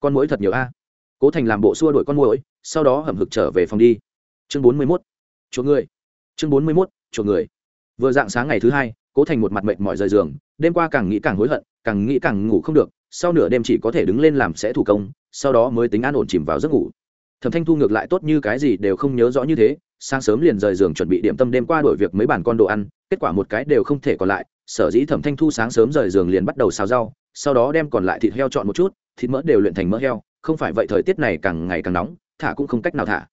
con mũi thật nhiều a. Cố thành làm bộ xua đuổi con mũi sau đó hầm hực trở về phòng đi. Chương bốn mươi mốt chỗ người. Chương bốn mươi mốt chỗ người. Vừa dạng sáng ngày thứ hai cố thành một mặt mệt mỏi rời giường, đêm qua càng nghĩ càng hối hận, càng nghĩ càng ngủ không được, sau nửa đêm chỉ có thể đứng lên làm sẽ thủ công, sau đó mới tính an ổn chìm vào giấc ngủ. Thẩm thanh thu ngược lại tốt như cái gì đều không nhớ rõ như thế, sáng sớm liền rời giường chuẩn bị điểm tâm đêm qua đổi việc mấy bản con đồ ăn, kết quả một cái đều không thể còn lại, sở dĩ thẩm thanh thu sáng sớm rời giường liền bắt đầu xào rau, sau đó đem còn lại thịt heo chọn một chút, thịt mỡ đều luyện thành mỡ heo, không phải vậy thời tiết này càng ngày càng nóng, thả cũng không cách nào thả.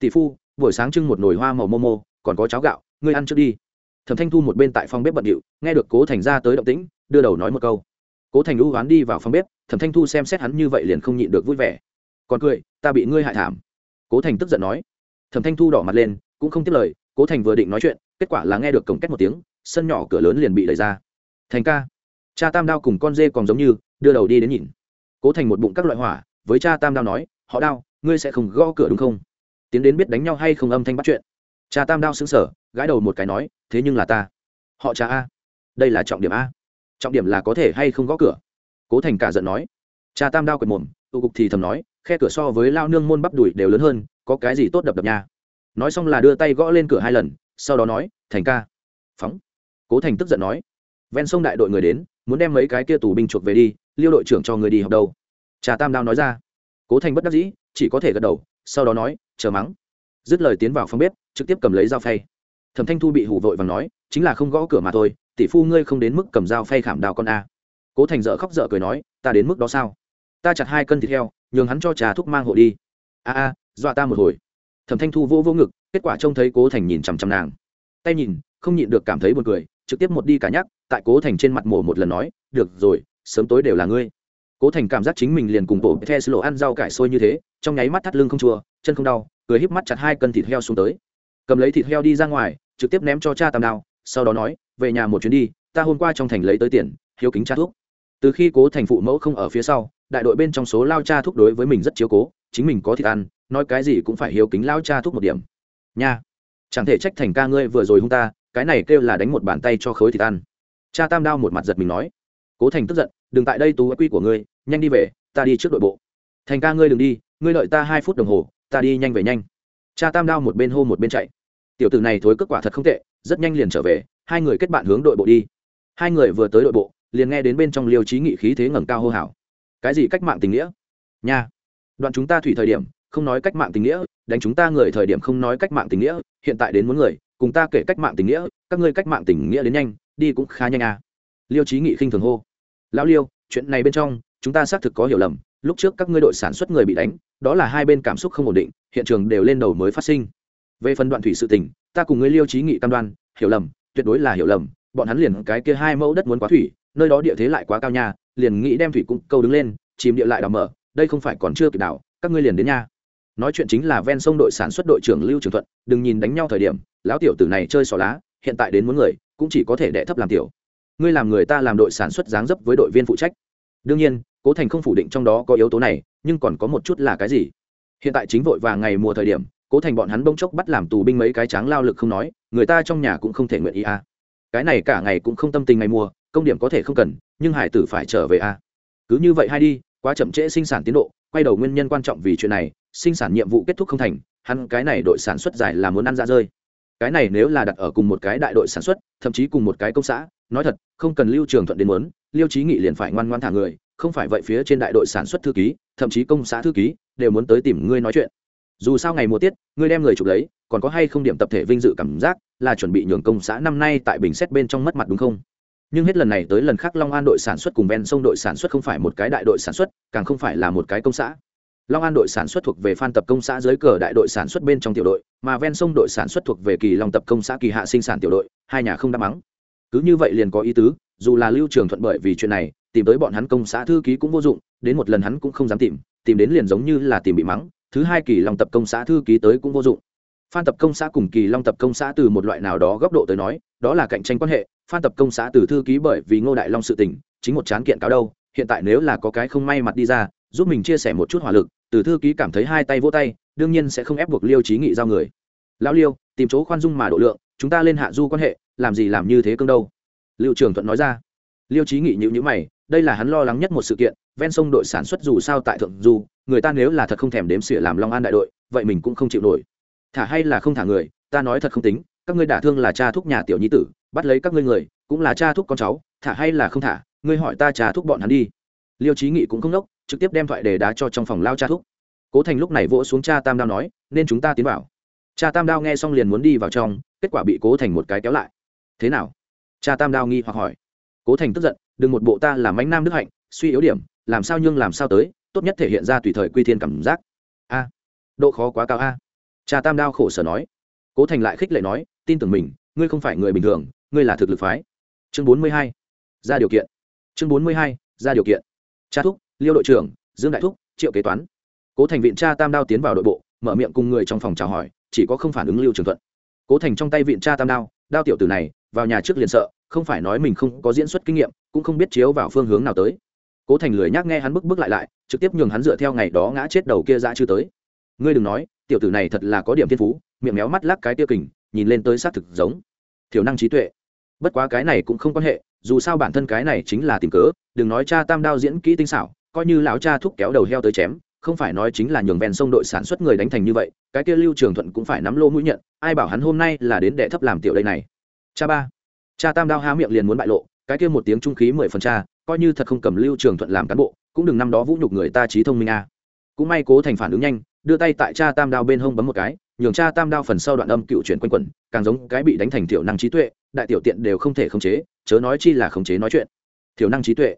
Tỷ phu, buổi sáng trưng một nồi hoa màu momo còn có cháo gạo, ngươi ăn trước đi thẩm thanh thu một bên tại phòng bếp bận điệu, nghe được cố thành ra tới động tĩnh, đưa đầu nói một câu. Cố thành lũ hoán đi vào phòng bếp, thẩm thanh thu xem xét hắn như vậy liền không nhịn được vui vẻ. Còn cười, ta bị ngươi hại thảm. Cố thành tức giận nói. Thẩm thanh thu đỏ mặt lên, cũng không tiếp lời, cố thành vừa định nói chuyện, kết quả là nghe được cổng két một tiếng, sân nhỏ cửa lớn liền bị đẩy ra. Thành ca, cha tam đao cùng con dê còn giống như, đưa đầu đi đến nhìn. Cố thành một bụng các loại hỏa, với cha tam đao nói, họ đao, ngươi sẽ không gõ cửa đúng không? Tiến đến biết đánh nhau hay không âm thanh bắt chuyện cha tam đao xứng sở gãi đầu một cái nói, thế nhưng là ta. Họ cha a? Đây là trọng điểm a? Trọng điểm là có thể hay không gõ cửa? Cố thành cả giận nói. Cha tam đao quệt mồm, tụ cục thì thầm nói, khe cửa so với lao nương môn bắp đùi đều lớn hơn, có cái gì tốt đập đập nha? Nói xong là đưa tay gõ lên cửa hai lần, sau đó nói, thành ca. Phóng. Cố thành tức giận nói, ven sông đại đội người đến, muốn đem mấy cái kia tù binh chuộc về đi, liêu đội trưởng cho người đi học đâu? Trà tam đao nói ra. Cố thành bất đắc dĩ, chỉ có thể gật đầu, sau đó nói, chờ mắng. Dứt lời tiến vào phòng bếp trực tiếp cầm lấy dao phay. Thẩm thanh thu bị hủ vội và nói, chính là không gõ cửa mà thôi, tỷ phu ngươi không đến mức cầm dao phay khảm đào con a. Cố thành dợ khóc dợ cười nói, ta đến mức đó sao? Ta chặt hai cân thịt heo, nhường hắn cho trà thuốc mang hộ đi. A a, dọa ta một hồi. Thẩm thanh thu vô vô ngực, kết quả trông thấy cố thành nhìn chằm chằm nàng. Tay nhìn, không nhịn được cảm thấy buồn cười, trực tiếp một đi cả nhắc, tại cố thành trên mặt mổ một lần nói, được rồi, sớm tối đều là ngươi. Cố thành cảm giác chính mình liền cùng bộ the slo ăn rau cải sôi như thế, trong nháy mắt thắt lưng không chua, chân không đau, cười híp mắt chặt hai cân thịt heo xuống tới cầm lấy thịt heo đi ra ngoài, trực tiếp ném cho cha tam đao, sau đó nói, về nhà một chuyến đi, ta hôm qua trong thành lấy tới tiền, hiếu kính cha thuốc từ khi cố thành phụ mẫu không ở phía sau, đại đội bên trong số lao cha thuốc đối với mình rất chiếu cố, chính mình có thịt ăn, nói cái gì cũng phải hiếu kính lao cha thuốc một điểm. Nha, chẳng thể trách thành ca ngươi vừa rồi hung ta, cái này kêu là đánh một bàn tay cho khối thịt ăn. Cha tam đao một mặt giật mình nói. Cố thành tức giận, đừng tại đây tú quy của ngươi, nhanh đi về, ta đi trước đội bộ. Thành ca ngươi đừng đi, ngươi đợi ta hai phút đồng hồ, ta đi nhanh về nhanh. Cha tam đao một bên hô một bên chạy tiểu tử này thối kết quả thật không tệ, rất nhanh liền trở về, hai người kết bạn hướng đội bộ đi. Hai người vừa tới đội bộ, liền nghe đến bên trong liêu trí nghị khí thế ngẩng cao hô hào. Cái gì cách mạng tình nghĩa? Nha. Đoạn chúng ta thủy thời điểm, không nói cách mạng tình nghĩa, đánh chúng ta người thời điểm không nói cách mạng tình nghĩa, hiện tại đến muốn người, cùng ta kể cách mạng tình nghĩa, các ngươi cách mạng tình nghĩa đến nhanh, đi cũng khá nhanh à. Liêu trí nghị khinh thường hô. Lão liêu, chuyện này bên trong, chúng ta xác thực có hiểu lầm, lúc trước các ngươi đội sản xuất người bị đánh, đó là hai bên cảm xúc không ổn định, hiện trường đều lên đầu mới phát sinh về phần đoạn thủy sự tình, ta cùng ngươi liêu trí nghị cam đoan, hiểu lầm, tuyệt đối là hiểu lầm, bọn hắn liền cái kia hai mẫu đất muốn quá thủy, nơi đó địa thế lại quá cao nha, liền nghĩ đem thủy cũng câu đứng lên, chìm địa lại đào mở, đây không phải còn chưa kịp đào, các ngươi liền đến nha. Nói chuyện chính là ven sông đội sản xuất đội trưởng lưu trường thuận, đừng nhìn đánh nhau thời điểm, lão tiểu tử này chơi xỏ lá, hiện tại đến muốn người, cũng chỉ có thể đệ thấp làm tiểu. Ngươi làm người ta làm đội sản xuất dáng dấp với đội viên phụ trách. Đương nhiên, cố thành không phủ định trong đó có yếu tố này, nhưng còn có một chút là cái gì? Hiện tại chính vội và ngày mùa thời điểm cố thành bọn hắn bông chốc bắt làm tù binh mấy cái tráng lao lực không nói, người ta trong nhà cũng không thể nguyện ý a à. cái này cả ngày cũng không tâm tình ngày mùa, công điểm có thể không cần, nhưng hải tử phải trở về a à. cứ như vậy hay đi, quá chậm trễ sinh sản tiến độ, quay đầu nguyên nhân quan trọng vì chuyện này, sinh sản nhiệm vụ kết thúc không thành, hắn cái này đội sản xuất dài là muốn ăn ra rơi cái này nếu là đặt ở cùng một cái đại đội sản xuất, thậm chí cùng một cái công xã, nói thật, không cần lưu trường thuận đến muốn, liêu trí nghị liền phải ngoan ngoan thả người, không phải vậy phía trên đại đội sản xuất thư ký, thậm chí công xã thư ký, đều muốn tới tìm ngươi nói chuyện dù sao ngày mùa tiết, ngươi đem người chụp lấy, còn có hay không điểm tập thể vinh dự cảm giác, là chuẩn bị nhường công xã năm nay tại bình xét bên trong mất mặt đúng không? Nhưng hết lần này tới lần khác long an đội sản xuất cùng ven sông đội sản xuất không phải một cái đại đội sản xuất, càng không phải là một cái công xã. Long an đội sản xuất thuộc về phan tập công xã dưới cờ đại đội sản xuất bên trong tiểu đội, mà ven sông đội sản xuất thuộc về kỳ long tập công xã kỳ hạ sinh sản tiểu đội, hai nhà không đáp mắng. Cứ như vậy liền có ý tứ, dù là lưu trường thuận bởi vì chuyện này, tìm tới bọn hắn công xã thư ký cũng vô dụng, đến một lần hắn cũng không dám tìm tìm đến liền giống như là tìm bị mắng thứ hai kỳ long tập công xã thư ký tới cũng vô dụng. Phan tập công xã cùng kỳ long tập công xã từ một loại nào đó góc độ tới nói, đó là cạnh tranh quan hệ. Phan tập công xã từ thư ký bởi vì ngô đại long sự tình, chính một chán kiện cáo đâu, hiện tại nếu là có cái không may mặt đi ra, giúp mình chia sẻ một chút hỏa lực, từ thư ký cảm thấy hai tay vỗ tay, đương nhiên sẽ không ép buộc liêu trí nghị giao người. Lão liêu, tìm chỗ khoan dung mà độ lượng, chúng ta lên hạ du quan hệ, làm gì làm như thế cương đâu? Liệu trường thuận nói ra. Liêu trí nghị nhữ nhữ mày, đây là hắn lo lắng nhất một sự kiện ven sông đội sản xuất dù sao tại thượng du, người ta nếu là thật không thèm đếm xỉa làm long an đại đội, vậy mình cũng không chịu nổi. Thả hay là không thả người, ta nói thật không tính, các ngươi đả thương là cha thúc nhà tiểu nhi tử, bắt lấy các ngươi người, cũng là cha thúc con cháu, thả hay là không thả, ngươi hỏi ta cha thúc bọn hắn đi. Liêu trí nghị cũng không nốc, trực tiếp đem thoại đề đá cho trong phòng lao cha thúc. Cố thành lúc này vỗ xuống cha tam đao nói, nên chúng ta tiến vào. Cha tam đao nghe xong liền muốn đi vào trong, kết quả bị cố thành một cái kéo lại. Thế nào? Cha tam đao nghi hoặc hỏi. Cố thành tức giận, đừng một bộ ta làm ánh nam đức hạnh, suy yếu điểm làm sao nhưng làm sao tới, tốt nhất thể hiện ra tùy thời quy thiên cảm giác. A, độ khó quá cao a. Cha tam đao khổ sở nói. Cố thành lại khích lệ nói, tin tưởng mình, ngươi không phải người bình thường, ngươi là thực lực phái. Chương bốn mươi hai, ra điều kiện. Chương bốn mươi hai, ra điều kiện. Cha thúc, liêu đội trưởng, dương đại thúc, triệu kế toán. Cố thành viện cha tam đao tiến vào đội bộ, mở miệng cùng người trong phòng chào hỏi, chỉ có không phản ứng lưu trường thuận. Cố thành trong tay viện cha tam đao đao tiểu tử này, vào nhà trước liền sợ, không phải nói mình không có diễn xuất kinh nghiệm, cũng không biết chiếu vào phương hướng nào tới cố thành lười nhác nghe hắn bức bức lại lại, trực tiếp nhường hắn dựa theo ngày đó ngã chết đầu kia ra chưa tới. Ngươi đừng nói, tiểu tử này thật là có điểm thiên phú, miệng méo mắt lắc cái tiêu kình, nhìn lên tới xác thực giống. Thiểu năng trí tuệ. Bất quá cái này cũng không quan hệ, dù sao bản thân cái này chính là tìm cớ, đừng nói cha tam đao diễn kỹ tinh xảo, coi như lão cha thúc kéo đầu heo tới chém, không phải nói chính là nhường ven sông đội sản xuất người đánh thành như vậy, cái kia lưu trường thuận cũng phải nắm lô mũi nhận, ai bảo hắn hôm nay là đến đệ thấp làm tiểu đây này. Cha ba. Cha tam đao há miệng liền muốn bại lộ, cái kia một tiếng trung khí mười phần cha coi như thật không cầm lưu trường thuận làm cán bộ, cũng đừng năm đó vũ nhục người ta trí thông minh a. Cũng may cố thành phản ứng nhanh, đưa tay tại cha tam đao bên hông bấm một cái, nhường cha tam đao phần sau đoạn âm cựu chuyển quanh quẩn, càng giống cái bị đánh thành tiểu năng trí tuệ, đại tiểu tiện đều không thể khống chế, chớ nói chi là khống chế nói chuyện. Tiểu năng trí tuệ.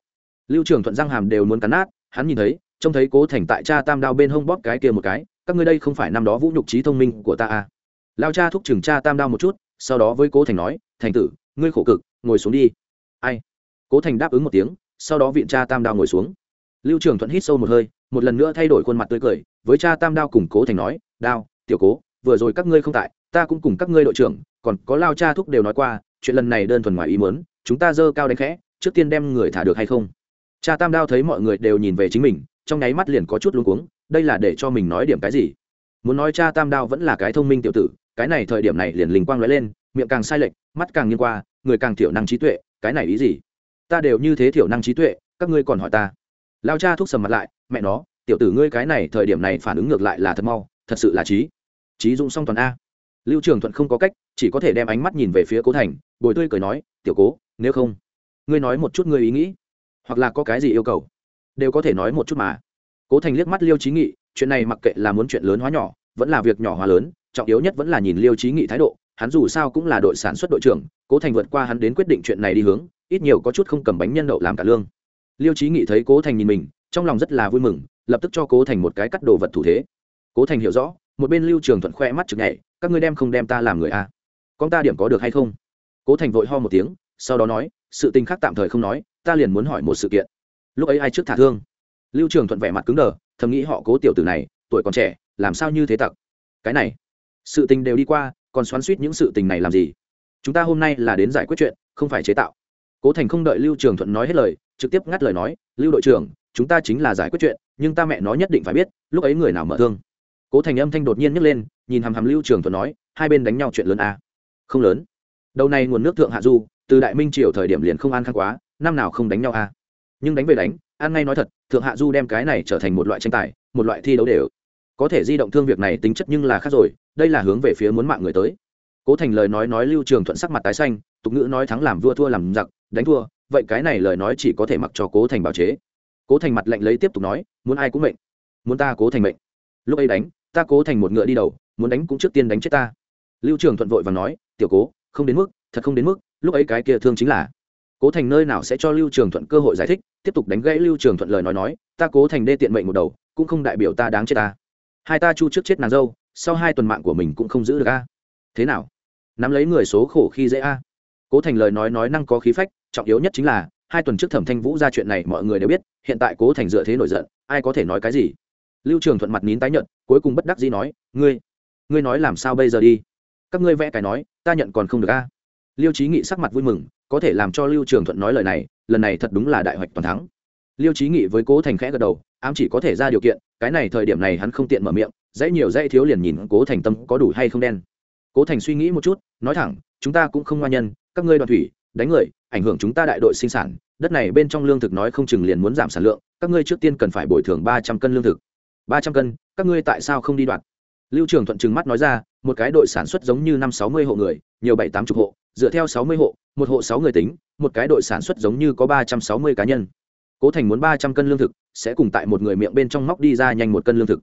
Lưu trường thuận răng hàm đều muốn cắn nát, hắn nhìn thấy, trông thấy cố thành tại cha tam đao bên hông bóp cái kia một cái, các ngươi đây không phải năm đó vũ nhục trí thông minh của ta à. lao cha thúc trừng cha tam đao một chút, sau đó với cố thành nói, thành tử, ngươi khổ cực, ngồi xuống đi. Ai? Cố thành đáp ứng một tiếng, sau đó viện cha tam đao ngồi xuống. Lưu trường thuận hít sâu một hơi, một lần nữa thay đổi khuôn mặt tươi cười, với cha tam đao cùng cố thành nói, đao, tiểu cố, vừa rồi các ngươi không tại, ta cũng cùng các ngươi đội trưởng, còn có lao cha thúc đều nói qua, chuyện lần này đơn thuần ngoài ý mớn chúng ta dơ cao đánh khẽ, trước tiên đem người thả được hay không? Cha tam đao thấy mọi người đều nhìn về chính mình, trong nháy mắt liền có chút luống cuống, đây là để cho mình nói điểm cái gì? Muốn nói cha tam đao vẫn là cái thông minh tiểu tử, cái này thời điểm này liền linh quang lóe lên, miệng càng sai lệch, mắt càng nghiêng qua, người càng thiểu năng trí tuệ, cái này ý gì? Ta đều như thế thiểu năng trí tuệ, các ngươi còn hỏi ta. Lao cha thúc sầm mặt lại, mẹ nó, tiểu tử ngươi cái này thời điểm này phản ứng ngược lại là thật mau, thật sự là trí. Trí dụng song toàn a. Lưu trường thuận không có cách, chỉ có thể đem ánh mắt nhìn về phía cố thành, bồi tươi cười nói, tiểu cố, nếu không, ngươi nói một chút ngươi ý nghĩ, hoặc là có cái gì yêu cầu, đều có thể nói một chút mà. Cố thành liếc mắt liêu trí nghị, chuyện này mặc kệ là muốn chuyện lớn hóa nhỏ, vẫn là việc nhỏ hóa lớn, trọng yếu nhất vẫn là nhìn liêu trí nghị thái độ, hắn dù sao cũng là đội sản xuất đội trưởng, cố thành vượt qua hắn đến quyết định chuyện này đi hướng ít nhiều có chút không cầm bánh nhân đậu làm cả lương. Liêu trí nghị thấy cố thành nhìn mình, trong lòng rất là vui mừng, lập tức cho cố thành một cái cắt đồ vật thủ thế. Cố thành hiểu rõ, một bên lưu trường thuận khoe mắt chực nhảy, các ngươi đem không đem ta làm người a à? con ta điểm có được hay không? Cố thành vội ho một tiếng, sau đó nói, sự tình khác tạm thời không nói, ta liền muốn hỏi một sự kiện. Lúc ấy ai trước thả thương? Lưu trường thuận vẻ mặt cứng đờ, thầm nghĩ họ cố tiểu tử này, tuổi còn trẻ, làm sao như thế tặc? Cái này, sự tình đều đi qua, còn xoắn suýt những sự tình này làm gì? Chúng ta hôm nay là đến giải quyết chuyện, không phải chế tạo cố thành không đợi lưu trường thuận nói hết lời, trực tiếp ngắt lời nói, lưu đội trưởng, chúng ta chính là giải quyết chuyện, nhưng ta mẹ nó nhất định phải biết, lúc ấy người nào mở thương cố thành âm thanh đột nhiên nhấc lên, nhìn hàm hàm lưu trường thuận nói, hai bên đánh nhau chuyện lớn à? không lớn đầu này nguồn nước thượng hạ du, từ đại minh triều thời điểm liền không an khang quá, năm nào không đánh nhau à? nhưng đánh về đánh, an ngay nói thật, thượng hạ du đem cái này trở thành một loại tranh tài, một loại thi đấu đều có thể di động thương việc này tính chất nhưng là khác rồi, đây là hướng về phía muốn mạng người tới cố thành lời nói nói lưu trường thuận sắc mặt tái xanh, tục ngữ nói thắng làm vua thua làm giặc đánh thua, vậy cái này lời nói chỉ có thể mặc cho cố thành bào chế. Cố thành mặt lạnh lấy tiếp tục nói, muốn ai cũng mệnh. Muốn ta cố thành mệnh. Lúc ấy đánh, ta cố thành một ngựa đi đầu, muốn đánh cũng trước tiên đánh chết ta. Lưu trường thuận vội và nói, tiểu cố, không đến mức, thật không đến mức, lúc ấy cái kia thương chính là. Cố thành nơi nào sẽ cho lưu trường thuận cơ hội giải thích, tiếp tục đánh gãy lưu trường thuận lời nói nói, ta cố thành đê tiện mệnh một đầu, cũng không đại biểu ta đáng chết ta. Hai ta chu trước chết nàng dâu, sau hai tuần mạng của mình cũng không giữ được a. Thế nào? Nắm lấy người số khổ khi dễ a. Cố thành lời nói nói năng có khí phách trọng yếu nhất chính là, hai tuần trước thẩm thanh vũ ra chuyện này mọi người đều biết, hiện tại cố thành dựa thế nổi giận, ai có thể nói cái gì? Lưu trường thuận mặt nín tái nhận cuối cùng bất đắc dĩ nói, ngươi ngươi nói làm sao bây giờ đi? Các ngươi vẽ cái nói, ta nhận còn không được a. Liêu trí nghị sắc mặt vui mừng, có thể làm cho lưu trường thuận nói lời này, lần này thật đúng là đại hoạch toàn thắng. Liêu trí nghị với cố thành khẽ gật đầu, ám chỉ có thể ra điều kiện, cái này thời điểm này hắn không tiện mở miệng, dãy nhiều dãy thiếu liền nhìn cố thành tâm có đủ hay không đen. Cố thành suy nghĩ một chút, nói thẳng, chúng ta cũng không ngoan nhân, các ngươi đoàn thủy đánh người, ảnh hưởng chúng ta đại đội sinh sản, đất này bên trong lương thực nói không chừng liền muốn giảm sản lượng, các ngươi trước tiên cần phải bồi thường ba trăm cân lương thực. Ba trăm cân, các ngươi tại sao không đi đoạt? Lưu trường thuận trừng mắt nói ra, một cái đội sản xuất giống như năm sáu mươi hộ người, nhiều bảy tám chục hộ, dựa theo sáu mươi hộ, một hộ sáu người tính, một cái đội sản xuất giống như có ba trăm sáu mươi cá nhân. Cố thành muốn ba trăm cân lương thực, sẽ cùng tại một người miệng bên trong móc đi ra nhanh một cân lương thực.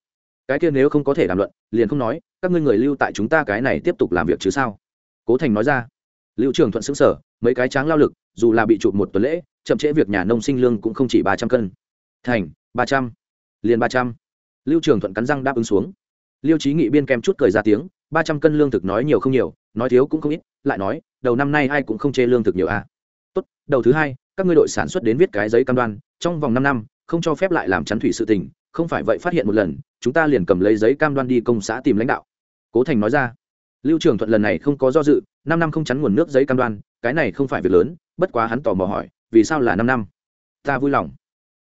Cái kia nếu không có thể đàm luận, liền không nói, các ngươi người lưu tại chúng ta cái này tiếp tục làm việc chứ sao? Cố thành nói ra. Lưu trường thuận xứng sở mấy cái tráng lao lực, dù là bị chụp một tuần lễ, chậm trễ việc nhà nông sinh lương cũng không chỉ ba trăm cân. Thành, ba trăm. Liền ba trăm. Lưu trường thuận cắn răng đáp ứng xuống. Liêu trí nghị biên kèm chút cười ra tiếng, ba trăm cân lương thực nói nhiều không nhiều, nói thiếu cũng không ít, lại nói, đầu năm nay ai cũng không chê lương thực nhiều a à. tốt, đầu thứ hai, các ngươi đội sản xuất đến viết cái giấy cam đoan, trong vòng năm năm, không cho phép lại làm chắn thủy sự tình, không phải vậy phát hiện một lần, chúng ta liền cầm lấy giấy cam đoan đi công xã tìm lãnh đạo. Cố thành nói ra. Lưu trường thuận lần này không có do dự, năm năm không chắn nguồn nước giấy cam đoan cái này không phải việc lớn, bất quá hắn tò mò hỏi, vì sao là năm năm? Ta vui lòng.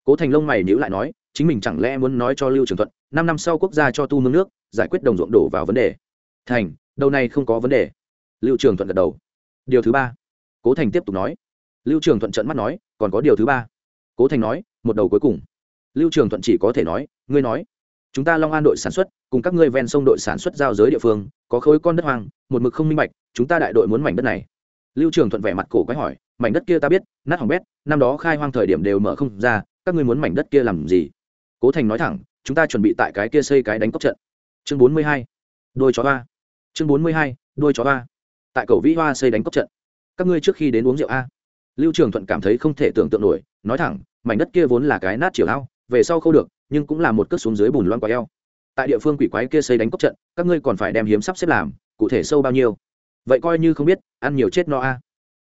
Cố thành lông mày nhữ lại nói, chính mình chẳng lẽ muốn nói cho lưu trường thuận, năm năm sau quốc gia cho tu mương nước, giải quyết đồng ruộng đổ vào vấn đề. Thành, đầu này không có vấn đề. Lưu trường thuận gật đầu. Điều thứ ba. Cố thành tiếp tục nói. Lưu trường thuận trận mắt nói, còn có điều thứ ba. Cố thành nói, một đầu cuối cùng. Lưu trường thuận chỉ có thể nói, ngươi nói. Chúng ta long an đội sản xuất, cùng các ngươi ven sông đội sản xuất giao giới địa phương, có khối con đất hoang, một mực không minh bạch, chúng ta đại đội muốn mảnh đất này lưu trường thuận vẻ mặt cổ quái hỏi mảnh đất kia ta biết nát hỏng bét năm đó khai hoang thời điểm đều mở không ra các ngươi muốn mảnh đất kia làm gì? Cố thành nói thẳng chúng ta chuẩn bị tại cái kia xây cái đánh cốc trận. Chương bốn mươi hai đôi chó hoa. Chương bốn mươi hai đôi chó hoa. Tại cầu vĩ hoa xây đánh cốc trận. Các ngươi trước khi đến uống rượu a. Lưu trường thuận cảm thấy không thể tưởng tượng nổi nói thẳng mảnh đất kia vốn là cái nát chiều lao, về sau không được nhưng cũng là một cất xuống dưới bùn loan quái eo. Tại địa phương quỷ quái kia xây đánh cốc trận các ngươi còn phải đem hiếm sắp xếp làm cụ thể sâu bao nhiêu? Vậy coi như không biết, ăn nhiều chết no a.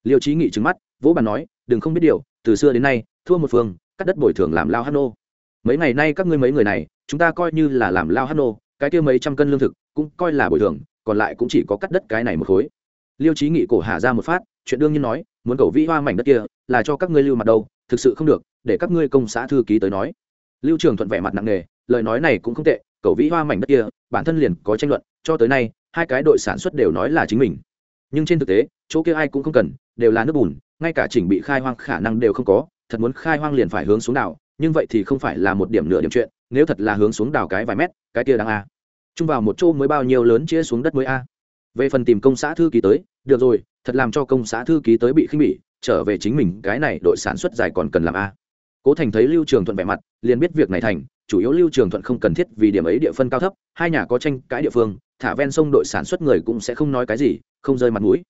Liêu trí nghị trứng mắt, vỗ bàn nói, đừng không biết điều, từ xưa đến nay, thua một phương, cắt đất bồi thường làm lao hát nô. Mấy ngày nay các ngươi mấy người này, chúng ta coi như là làm lao hát nô, cái kia mấy trăm cân lương thực, cũng coi là bồi thường, còn lại cũng chỉ có cắt đất cái này một khối. Liêu trí nghị cổ hạ ra một phát, chuyện đương nhiên nói, muốn cầu vĩ hoa mảnh đất kia, là cho các ngươi lưu mặt đâu, thực sự không được, để các ngươi công xã thư ký tới nói. Lưu trường thuận vẻ mặt nặng nề, lời nói này cũng không tệ, cầu vĩ hoa mảnh đất kia, bản thân liền có tranh luận, cho tới nay hai cái đội sản xuất đều nói là chính mình. Nhưng trên thực tế, chỗ kia ai cũng không cần, đều là nước bùn, ngay cả chỉnh bị khai hoang khả năng đều không có, thật muốn khai hoang liền phải hướng xuống đảo, nhưng vậy thì không phải là một điểm nửa điểm chuyện, nếu thật là hướng xuống đảo cái vài mét, cái kia đáng a. Chung vào một chỗ mới bao nhiêu lớn chia xuống đất mới a. Về phần tìm công xã thư ký tới, được rồi, thật làm cho công xã thư ký tới bị khinh bỉ, trở về chính mình, cái này đội sản xuất dài còn cần làm a. Cố thành thấy lưu trường thuận vẻ mặt, liền biết việc này thành, chủ yếu lưu trường thuận không cần thiết vì điểm ấy địa phân cao thấp, hai nhà có tranh cãi địa phương thả ven sông đội sản xuất người cũng sẽ không nói cái gì không rơi mặt mũi.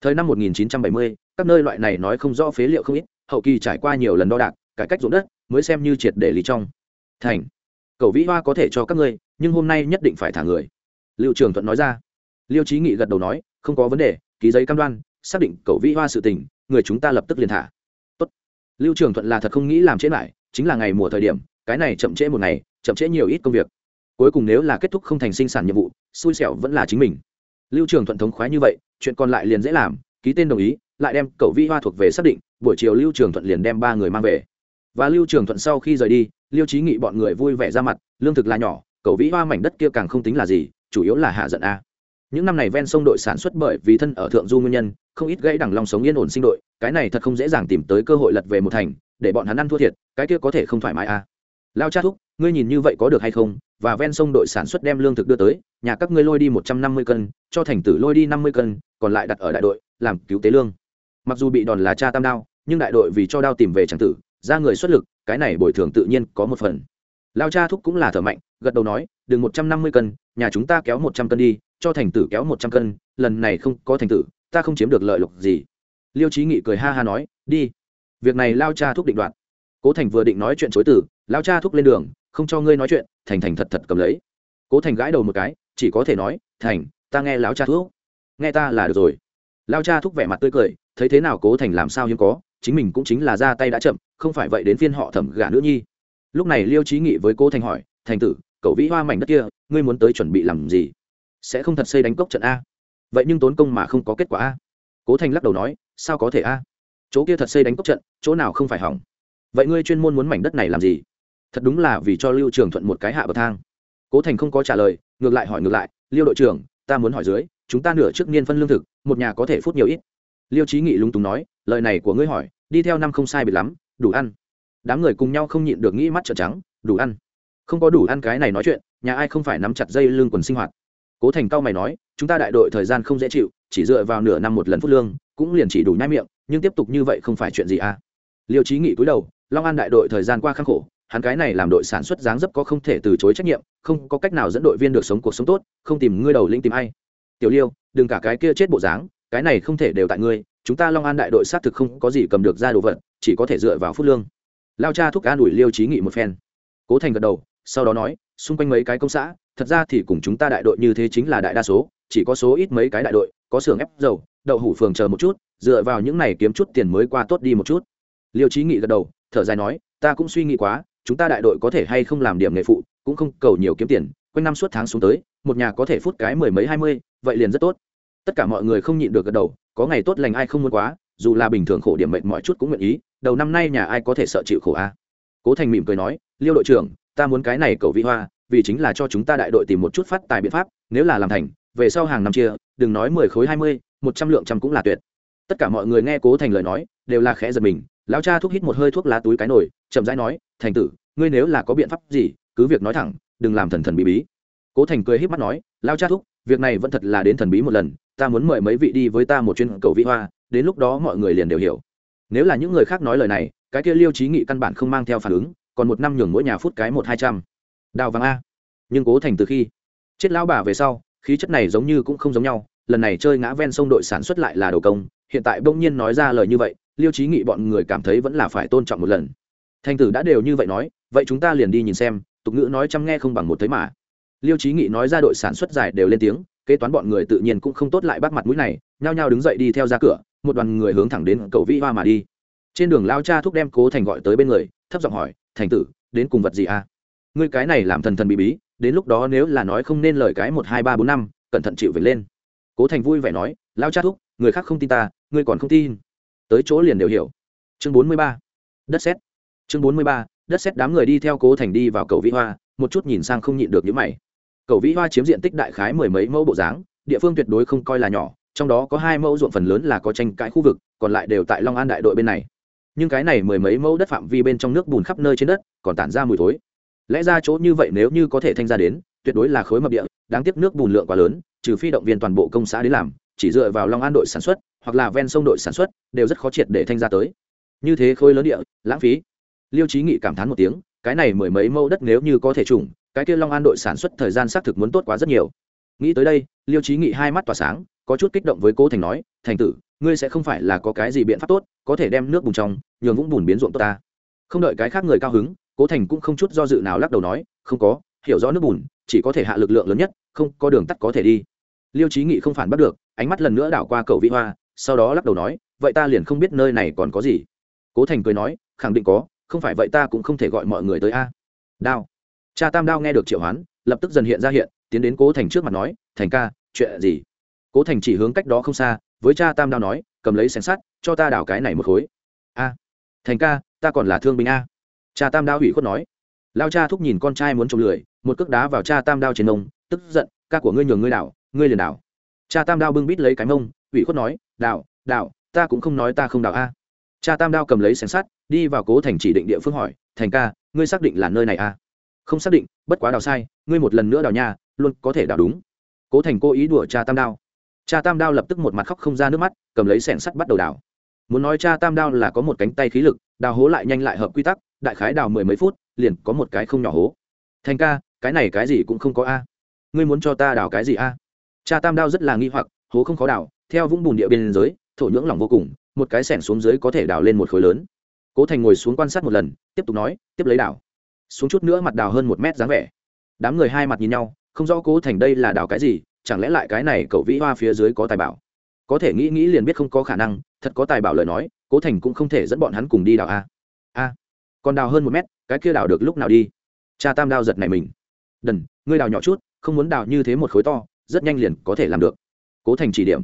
Thời năm 1970, các nơi loại này nói không rõ phế liệu không ít hậu kỳ trải qua nhiều lần đo đạc cải cách ruộng đất mới xem như triệt để lý trong. Thành cầu vĩ hoa có thể cho các ngươi nhưng hôm nay nhất định phải thả người. Lưu trường thuận nói ra. Liêu trí nghị gật đầu nói không có vấn đề ký giấy cam đoan xác định cầu vĩ hoa sự tình người chúng ta lập tức liền thả. Tốt. lưu trường thuận là thật không nghĩ làm trễ lại chính là ngày mùa thời điểm cái này chậm trễ một ngày chậm trễ nhiều ít công việc cuối cùng nếu là kết thúc không thành sinh sản nhiệm vụ, xui xẻo vẫn là chính mình. Lưu trường thuận thống khoái như vậy, chuyện còn lại liền dễ làm, ký tên đồng ý, lại đem cậu vi hoa thuộc về xác định, buổi chiều lưu trường thuận liền đem ba người mang về. Và lưu trường thuận sau khi rời đi lưu trí nghị bọn người vui vẻ ra mặt, lương thực là nhỏ cậu vĩ hoa mảnh đất kia càng không tính là gì, chủ yếu là hạ giận a. Những năm này ven sông đội sản xuất bởi vì thân ở thượng du nguyên nhân, không ít gãy đằng lòng sống yên ổn sinh đội, cái này thật không dễ dàng tìm tới cơ hội lật về một thành, để bọn hắn ăn thua thiệt, cái kia có thể không thoải mái a. Lao cha thúc, ngươi nhìn như vậy có được hay không? Và ven sông đội sản xuất đem lương thực đưa tới, nhà các ngươi lôi đi một trăm năm mươi cân, cho thành tử lôi đi năm mươi cân, còn lại đặt ở đại đội, làm cứu tế lương. Mặc dù bị đòn là cha tam đao, nhưng đại đội vì cho đao tìm về tràng tử, ra người xuất lực, cái này bồi thường tự nhiên có một phần. Lao cha thúc cũng là thở mạnh, gật đầu nói, đừng một trăm năm mươi cân, nhà chúng ta kéo một trăm cân đi, cho thành tử kéo một trăm cân, lần này không có thành tử, ta không chiếm được lợi lộc gì. Liêu trí nghị cười ha ha nói, đi. Việc này lao cha thúc định đoạt. Cố thành vừa định nói chuyện chối tử lao cha thúc lên đường không cho ngươi nói chuyện, thành thành thật thật cầm lấy. Cố thành gãi đầu một cái, chỉ có thể nói, thành, ta nghe lão cha thuốc. Nghe ta là được rồi. Lao cha thúc vẻ mặt tươi cười, thấy thế nào cố thành làm sao hiếm có, chính mình cũng chính là ra tay đã chậm, không phải vậy đến phiên họ thẩm gả nữ nhi. Lúc này liêu trí nghị với cố thành hỏi, thành tử, cậu vĩ hoa mảnh đất kia, ngươi muốn tới chuẩn bị làm gì? Sẽ không thật xây đánh cốc trận a? Vậy nhưng tốn công mà không có kết quả a. Cố thành lắc đầu nói, sao có thể a? Chỗ kia thật xây đánh cốc trận, chỗ nào không phải hỏng? Vậy ngươi chuyên môn muốn mảnh đất này làm gì? Thật đúng là vì cho lưu trường thuận một cái hạ bậc thang. Cố thành không có trả lời, ngược lại hỏi ngược lại, liêu đội trưởng, ta muốn hỏi dưới, chúng ta nửa trước niên phân lương thực, một nhà có thể phút nhiều ít? Liêu trí nghị lúng túng nói, lời này của ngươi hỏi, đi theo năm không sai biệt lắm, đủ ăn. Đám người cùng nhau không nhịn được nghĩ mắt trợn trắng, đủ ăn. Không có đủ ăn cái này nói chuyện, nhà ai không phải nắm chặt dây lương quần sinh hoạt. Cố thành cao mày nói, chúng ta đại đội thời gian không dễ chịu, chỉ dựa vào nửa năm một lần phút lương, cũng liền chỉ đủ nhai miệng, nhưng tiếp tục như vậy không phải chuyện gì à? Liêu trí nghị cúi đầu, long an đại đội thời gian qua khắc khổ hắn cái này làm đội sản xuất dáng dấp có không thể từ chối trách nhiệm, không có cách nào dẫn đội viên được sống cuộc sống tốt, không tìm ngươi đầu linh tìm ai. Tiểu liêu, đừng cả cái kia chết bộ dáng, cái này không thể đều tại ngươi, chúng ta long an đại đội xác thực không có gì cầm được ra đồ vật, chỉ có thể dựa vào phút lương. Lao cha thúc an ủi liêu trí nghị một phen. Cố thành gật đầu, sau đó nói, xung quanh mấy cái công xã, thật ra thì cùng chúng ta đại đội như thế chính là đại đa số, chỉ có số ít mấy cái đại đội, có xưởng ép dầu, đậu hủ phường chờ một chút, dựa vào những này kiếm chút tiền mới qua tốt đi một chút. Liêu trí nghị gật đầu, thở dài nói, ta cũng suy nghĩ quá chúng ta đại đội có thể hay không làm điểm nghề phụ, cũng không cầu nhiều kiếm tiền, quanh năm suốt tháng xuống tới, một nhà có thể phút cái mười mấy hai mươi, vậy liền rất tốt. Tất cả mọi người không nhịn được gật đầu, có ngày tốt lành ai không muốn quá, dù là bình thường khổ điểm mệnh mọi chút cũng nguyện ý, đầu năm nay nhà ai có thể sợ chịu khổ a? Cố thành mỉm cười nói, liêu đội trưởng, ta muốn cái này cầu vi hoa, vì chính là cho chúng ta đại đội tìm một chút phát tài biện pháp, nếu là làm thành, về sau hàng năm chia, đừng nói mười khối hai mươi, một trăm lượng trăm cũng là tuyệt. Tất cả mọi người nghe cố thành lời nói, đều là khẽ giật mình, lão cha thuốc hít một hơi thuốc lá túi cái nồi chậm rãi nói, thành tử, ngươi nếu là có biện pháp gì, cứ việc nói thẳng, đừng làm thần thần bí bí. Cố thành cười híp mắt nói, lao cha thúc, việc này vẫn thật là đến thần bí một lần, ta muốn mời mấy vị đi với ta một chuyến cầu vĩ hoa, đến lúc đó mọi người liền đều hiểu. Nếu là những người khác nói lời này, cái kia liêu trí nghị căn bản không mang theo phản ứng, còn một năm nhường mỗi nhà phút cái một hai trăm. Đào vàng a. Nhưng cố thành từ khi chết lão bà về sau, khí chất này giống như cũng không giống nhau, lần này chơi ngã ven sông đội sản xuất lại là đầu công, hiện tại bỗng nhiên nói ra lời như vậy, liêu trí nghị bọn người cảm thấy vẫn là phải tôn trọng một lần thành tử đã đều như vậy nói, vậy chúng ta liền đi nhìn xem, tục ngữ nói chăm nghe không bằng một thấy mà. Liêu trí nghị nói ra đội sản xuất dài đều lên tiếng, kế toán bọn người tự nhiên cũng không tốt lại bắt mặt mũi này, nhao nhao đứng dậy đi theo ra cửa, một đoàn người hướng thẳng đến cầu vĩ hoa mà đi. Trên đường lao cha thúc đem cố thành gọi tới bên người, thấp giọng hỏi, thành tử, đến cùng vật gì à? Ngươi cái này làm thần thần bí bí, đến lúc đó nếu là nói không nên lời cái một, hai, ba, bốn, năm, cẩn thận chịu về lên. Cố thành vui vẻ nói, lao cha thúc, người khác không tin ta, ngươi còn không tin. Tới chỗ liền đều hiểu. Chương bốn mươi ba. Đất xét chương bốn mươi ba, đất xét đám người đi theo cố thành đi vào cầu vĩ hoa, một chút nhìn sang không nhịn được những mày. Cầu vĩ hoa chiếm diện tích đại khái mười mấy mẫu bộ dáng, địa phương tuyệt đối không coi là nhỏ, trong đó có hai mẫu ruộng phần lớn là có tranh cãi khu vực, còn lại đều tại long an đại đội bên này. Nhưng cái này mười mấy mẫu đất phạm vi bên trong nước bùn khắp nơi trên đất, còn tản ra mùi thối. Lẽ ra chỗ như vậy nếu như có thể thanh ra đến, tuyệt đối là khối mập địa, đáng tiếc nước bùn lượng quá lớn, trừ phi động viên toàn bộ công xã đến làm, chỉ dựa vào long an đội sản xuất, hoặc là ven sông đội sản xuất, đều rất khó triệt để thanh ra tới. Như thế khối lớn địa, lãng phí liêu trí nghị cảm thán một tiếng, cái này mười mấy mẫu đất nếu như có thể trùng, cái kia long an đội sản xuất thời gian xác thực muốn tốt quá rất nhiều. Nghĩ tới đây, liêu trí nghị hai mắt tỏa sáng, có chút kích động với cố thành nói, thành tử, ngươi sẽ không phải là có cái gì biện pháp tốt, có thể đem nước bùn trong, nhường vũng bùn biến ruộng tốt ta. Không đợi cái khác người cao hứng, cố thành cũng không chút do dự nào lắc đầu nói, không có, hiểu rõ nước bùn, chỉ có thể hạ lực lượng lớn nhất, không có đường tắt có thể đi. Liêu trí nghị không phản bắt được, ánh mắt lần nữa đảo qua cầu vĩ hoa, sau đó lắc đầu nói, vậy ta liền không biết nơi này còn có gì. Cố thành cười nói, khẳng định có không phải vậy ta cũng không thể gọi mọi người tới a. Đao. Cha tam đao nghe được triệu hoán, lập tức dần hiện ra hiện, tiến đến cố thành trước mặt nói, thành ca, chuyện gì? Cố thành chỉ hướng cách đó không xa, với cha tam đao nói, cầm lấy sẻng sắt, cho ta đảo cái này một khối. A, thành ca, ta còn là thương binh a. Cha tam đao hủy khuất nói. Lao cha thúc nhìn con trai muốn trộm lười, một cước đá vào cha tam đao trên nông, tức giận, ca của ngươi nhường ngươi đảo, ngươi liền đảo. Cha tam đao bưng bít lấy cái mông, hủy khuất nói, đảo đảo, ta cũng không nói ta không đảo a. Cha tam đao cầm lấy sẻng sắt đi vào cố thành chỉ định địa phương hỏi, thành ca, ngươi xác định là nơi này a không xác định, bất quá đào sai, ngươi một lần nữa đào nha luôn có thể đào đúng. Cố thành cố ý đùa cha tam đao. Cha tam đao lập tức một mặt khóc không ra nước mắt, cầm lấy sẻn sắt bắt đầu đào. Muốn nói cha tam đao là có một cánh tay khí lực, đào hố lại nhanh lại hợp quy tắc, đại khái đào mười mấy phút, liền có một cái không nhỏ hố. Thành ca, cái này cái gì cũng không có a. Ngươi muốn cho ta đào cái gì a? Cha tam đao rất là nghi hoặc, hố không khó đào, theo vũng bùn địa biên dưới thổ nhưỡng lỏng vô cùng, một cái sẻn xuống dưới có thể đào lên một khối lớn cố thành ngồi xuống quan sát một lần, tiếp tục nói, tiếp lấy đào xuống chút nữa mặt đào hơn một mét dáng vẻ. Đám người hai mặt nhìn nhau, không rõ cố thành đây là đào cái gì, chẳng lẽ lại cái này cậu vĩ hoa phía dưới có tài bảo? Có thể nghĩ nghĩ liền biết không có khả năng, thật có tài bảo lời nói, cố thành cũng không thể dẫn bọn hắn cùng đi đào a. A. Còn đào hơn một mét, cái kia đào được lúc nào đi? Cha tam đao giật này mình. Đần, ngươi đào nhỏ chút, không muốn đào như thế một khối to, rất nhanh liền có thể làm được. Cố thành chỉ điểm.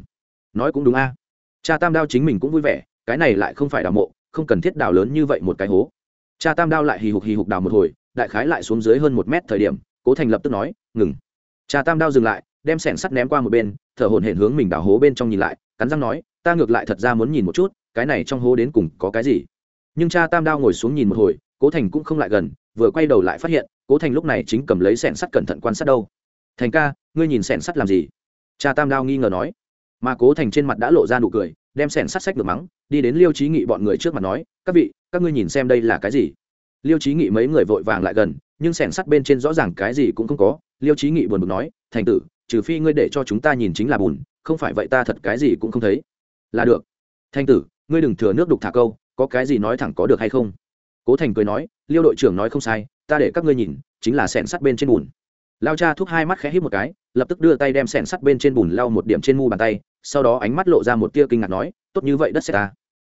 Nói cũng đúng a. Cha tam đao chính mình cũng vui vẻ, cái này lại không phải đào mộ không cần thiết đào lớn như vậy một cái hố. Cha tam đao lại hì hục hì hục đào một hồi, đại khái lại xuống dưới hơn một mét thời điểm, cố thành lập tức nói, ngừng. Cha tam đao dừng lại, đem sẻn sắt ném qua một bên, thở hổn hển hướng mình đào hố bên trong nhìn lại, cắn răng nói, ta ngược lại thật ra muốn nhìn một chút, cái này trong hố đến cùng có cái gì? Nhưng cha tam đao ngồi xuống nhìn một hồi, cố thành cũng không lại gần, vừa quay đầu lại phát hiện, cố thành lúc này chính cầm lấy sẻn sắt cẩn thận quan sát đâu. Thành ca, ngươi nhìn sẻn sắt làm gì? Cha tam đao nghi ngờ nói. Mà cố thành trên mặt đã lộ ra nụ cười, đem sẻn sắt sách được mắng đi đến liêu trí nghị bọn người trước mặt nói, các vị, các ngươi nhìn xem đây là cái gì? Liêu trí nghị mấy người vội vàng lại gần, nhưng sẻng sắt bên trên rõ ràng cái gì cũng không có. Liêu trí nghị buồn bực nói, thành tử, trừ phi ngươi để cho chúng ta nhìn chính là bùn, không phải vậy ta thật cái gì cũng không thấy. Là được. Thanh tử, ngươi đừng thừa nước đục thả câu, có cái gì nói thẳng có được hay không? Cố thành cười nói, liêu đội trưởng nói không sai, ta để các ngươi nhìn, chính là sẻn sắt bên trên bùn. Lao cha thúc hai mắt khẽ hít một cái, lập tức đưa tay đem sẻn sắt bên trên bùn lau một điểm trên mu bàn tay, sau đó ánh mắt lộ ra một tia kinh ngạc nói, tốt như vậy đất sẽ ta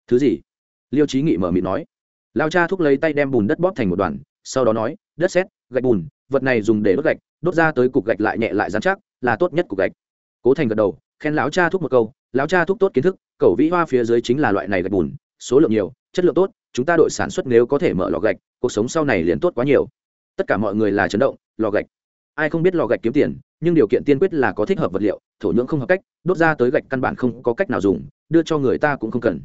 thứ gì? Liêu trí nghị mở mịt nói. Lao cha thúc lấy tay đem bùn đất bóp thành một đoàn, sau đó nói, đất xét gạch bùn, vật này dùng để đốt gạch, đốt ra tới cục gạch lại nhẹ lại dán chắc, là tốt nhất cục gạch. Cố thành gật đầu, khen lão cha thúc một câu, lão cha thúc tốt kiến thức, cầu vĩ hoa phía dưới chính là loại này gạch bùn, số lượng nhiều, chất lượng tốt, chúng ta đội sản xuất nếu có thể mở lò gạch, cuộc sống sau này liền tốt quá nhiều. Tất cả mọi người là chấn động, lò gạch? Ai không biết lò gạch kiếm tiền, nhưng điều kiện tiên quyết là có thích hợp vật liệu, thổ nhưỡng không hợp cách, đốt ra tới gạch căn bản không có cách nào dùng, đưa cho người ta cũng không cần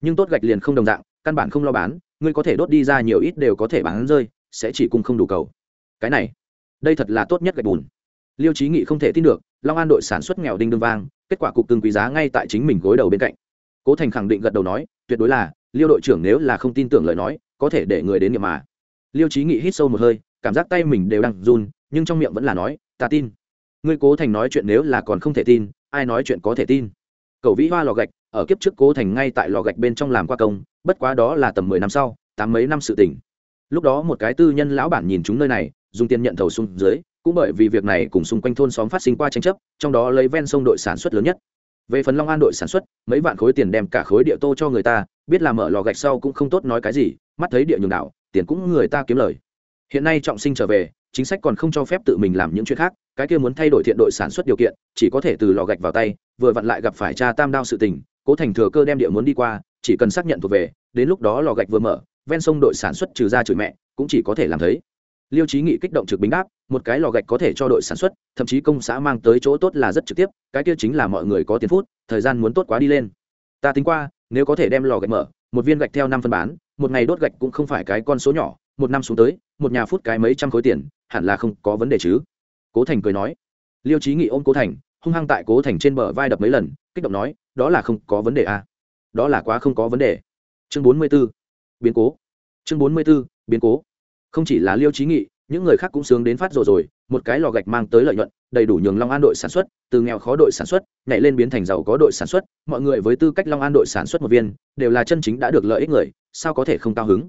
nhưng tốt gạch liền không đồng dạng, căn bản không lo bán, ngươi có thể đốt đi ra nhiều ít đều có thể bán rơi, sẽ chỉ cung không đủ cầu. Cái này, đây thật là tốt nhất gạch bùn. Liêu trí nghị không thể tin được, long an đội sản xuất nghèo đinh đương vang, kết quả cục tương quý giá ngay tại chính mình gối đầu bên cạnh. Cố thành khẳng định gật đầu nói, tuyệt đối là, liêu đội trưởng nếu là không tin tưởng lời nói, có thể để người đến nghiệm mà. Liêu trí nghị hít sâu một hơi, cảm giác tay mình đều đang run, nhưng trong miệng vẫn là nói, ta tin. Ngươi cố thành nói chuyện nếu là còn không thể tin, ai nói chuyện có thể tin? Cầu vĩ hoa lò gạch ở kiếp trước cố thành ngay tại lò gạch bên trong làm qua công, bất quá đó là tầm mười năm sau, tám mấy năm sự tỉnh lúc đó một cái tư nhân lão bản nhìn chúng nơi này, dùng tiền nhận thầu xuống dưới, cũng bởi vì việc này cùng xung quanh thôn xóm phát sinh qua tranh chấp, trong đó lấy ven sông đội sản xuất lớn nhất. Về phần long an đội sản xuất, mấy vạn khối tiền đem cả khối địa tô cho người ta, biết là mở lò gạch sau cũng không tốt nói cái gì, mắt thấy địa nhường đảo, tiền cũng người ta kiếm lời. Hiện nay trọng sinh trở về, chính sách còn không cho phép tự mình làm những chuyện khác, cái kia muốn thay đổi thiện đội sản xuất điều kiện, chỉ có thể từ lò gạch vào tay, vừa vặn lại gặp phải cha tam đao sự tình cố thành thừa cơ đem địa muốn đi qua, chỉ cần xác nhận thuộc về, đến lúc đó lò gạch vừa mở, ven sông đội sản xuất trừ ra chửi mẹ, cũng chỉ có thể làm thấy. Liêu trí nghị kích động trực bính đáp, một cái lò gạch có thể cho đội sản xuất, thậm chí công xã mang tới chỗ tốt là rất trực tiếp, cái kia chính là mọi người có tiền phút, thời gian muốn tốt quá đi lên. Ta tính qua, nếu có thể đem lò gạch mở, một viên gạch theo năm phân bán, một ngày đốt gạch cũng không phải cái con số nhỏ, một năm xuống tới, một nhà phút cái mấy trăm khối tiền, hẳn là không có vấn đề chứ. Cố thành cười nói. Liêu trí nghị ôm cố thành, hung hăng tại cố thành trên bờ vai đập mấy lần, kích động nói đó là không có vấn đề à. đó là quá không có vấn đề. Chương bốn mươi b ố biến cố. Chương bốn mươi b ố biến cố. Không chỉ là liêu trí nghị, những người khác cũng sướng đến phát rồi rồi, một cái lò gạch mang tới lợi nhuận, đầy đủ nhường long an đội sản xuất, từ nghèo khó đội sản xuất, nhảy lên biến thành giàu có đội sản xuất, mọi người với tư cách long an đội sản xuất một viên, đều là chân chính đã được lợi ích người, sao có thể không cao hứng?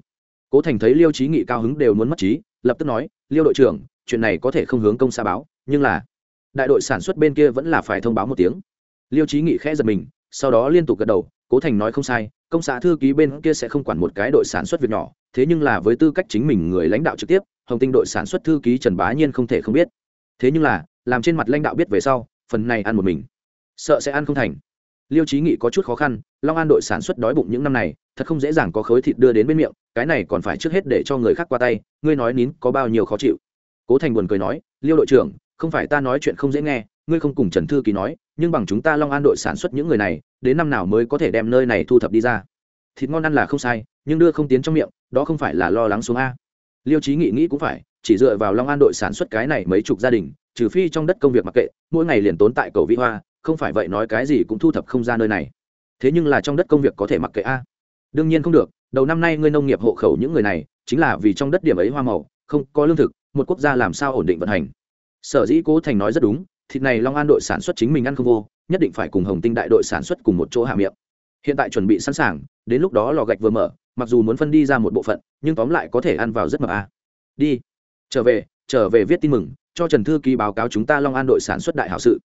Cố thành thấy liêu trí nghị cao hứng đều muốn mất trí, lập tức nói, liêu đội trưởng, chuyện này có thể không hướng công xã báo, nhưng là, đại đội sản xuất bên kia vẫn là phải thông báo một tiếng liêu trí nghị khẽ giật mình, sau đó liên tục gật đầu, cố thành nói không sai, công xã thư ký bên kia sẽ không quản một cái đội sản xuất việc nhỏ, thế nhưng là với tư cách chính mình người lãnh đạo trực tiếp, hồng tinh đội sản xuất thư ký trần bá nhiên không thể không biết. Thế nhưng là, làm trên mặt lãnh đạo biết về sau, phần này ăn một mình. Sợ sẽ ăn không thành. Liêu trí nghị có chút khó khăn, long an đội sản xuất đói bụng những năm này, thật không dễ dàng có khối thịt đưa đến bên miệng, cái này còn phải trước hết để cho người khác qua tay, ngươi nói nín có bao nhiêu khó chịu? Cố thành buồn cười nói, liêu đội trưởng, không phải ta nói chuyện không dễ nghe, ngươi không cùng trần thư ký nói nhưng bằng chúng ta long an đội sản xuất những người này, đến năm nào mới có thể đem nơi này thu thập đi ra? Thịt ngon ăn là không sai, nhưng đưa không tiến trong miệng, đó không phải là lo lắng xuống a. Liêu trí nghị nghĩ cũng phải, chỉ dựa vào long an đội sản xuất cái này mấy chục gia đình, trừ phi trong đất công việc mặc kệ, mỗi ngày liền tốn tại cầu vĩ hoa, không phải vậy nói cái gì cũng thu thập không ra nơi này. Thế nhưng là trong đất công việc có thể mặc kệ a. Đương nhiên không được, đầu năm nay ngươi nông nghiệp hộ khẩu những người này, chính là vì trong đất điểm ấy hoa màu, không có lương thực, một quốc gia làm sao ổn định vận hành. Sở dĩ cố thành nói rất đúng thịt này long an đội sản xuất chính mình ăn không vô, nhất định phải cùng hồng tinh đại đội sản xuất cùng một chỗ hạ miệng. Hiện tại chuẩn bị sẵn sàng, đến lúc đó lò gạch vừa mở, mặc dù muốn phân đi ra một bộ phận, nhưng tóm lại có thể ăn vào rất mập a. Đi. Trở về trở về viết tin mừng, cho trần thư ký báo cáo chúng ta long an đội sản xuất đại hảo sự.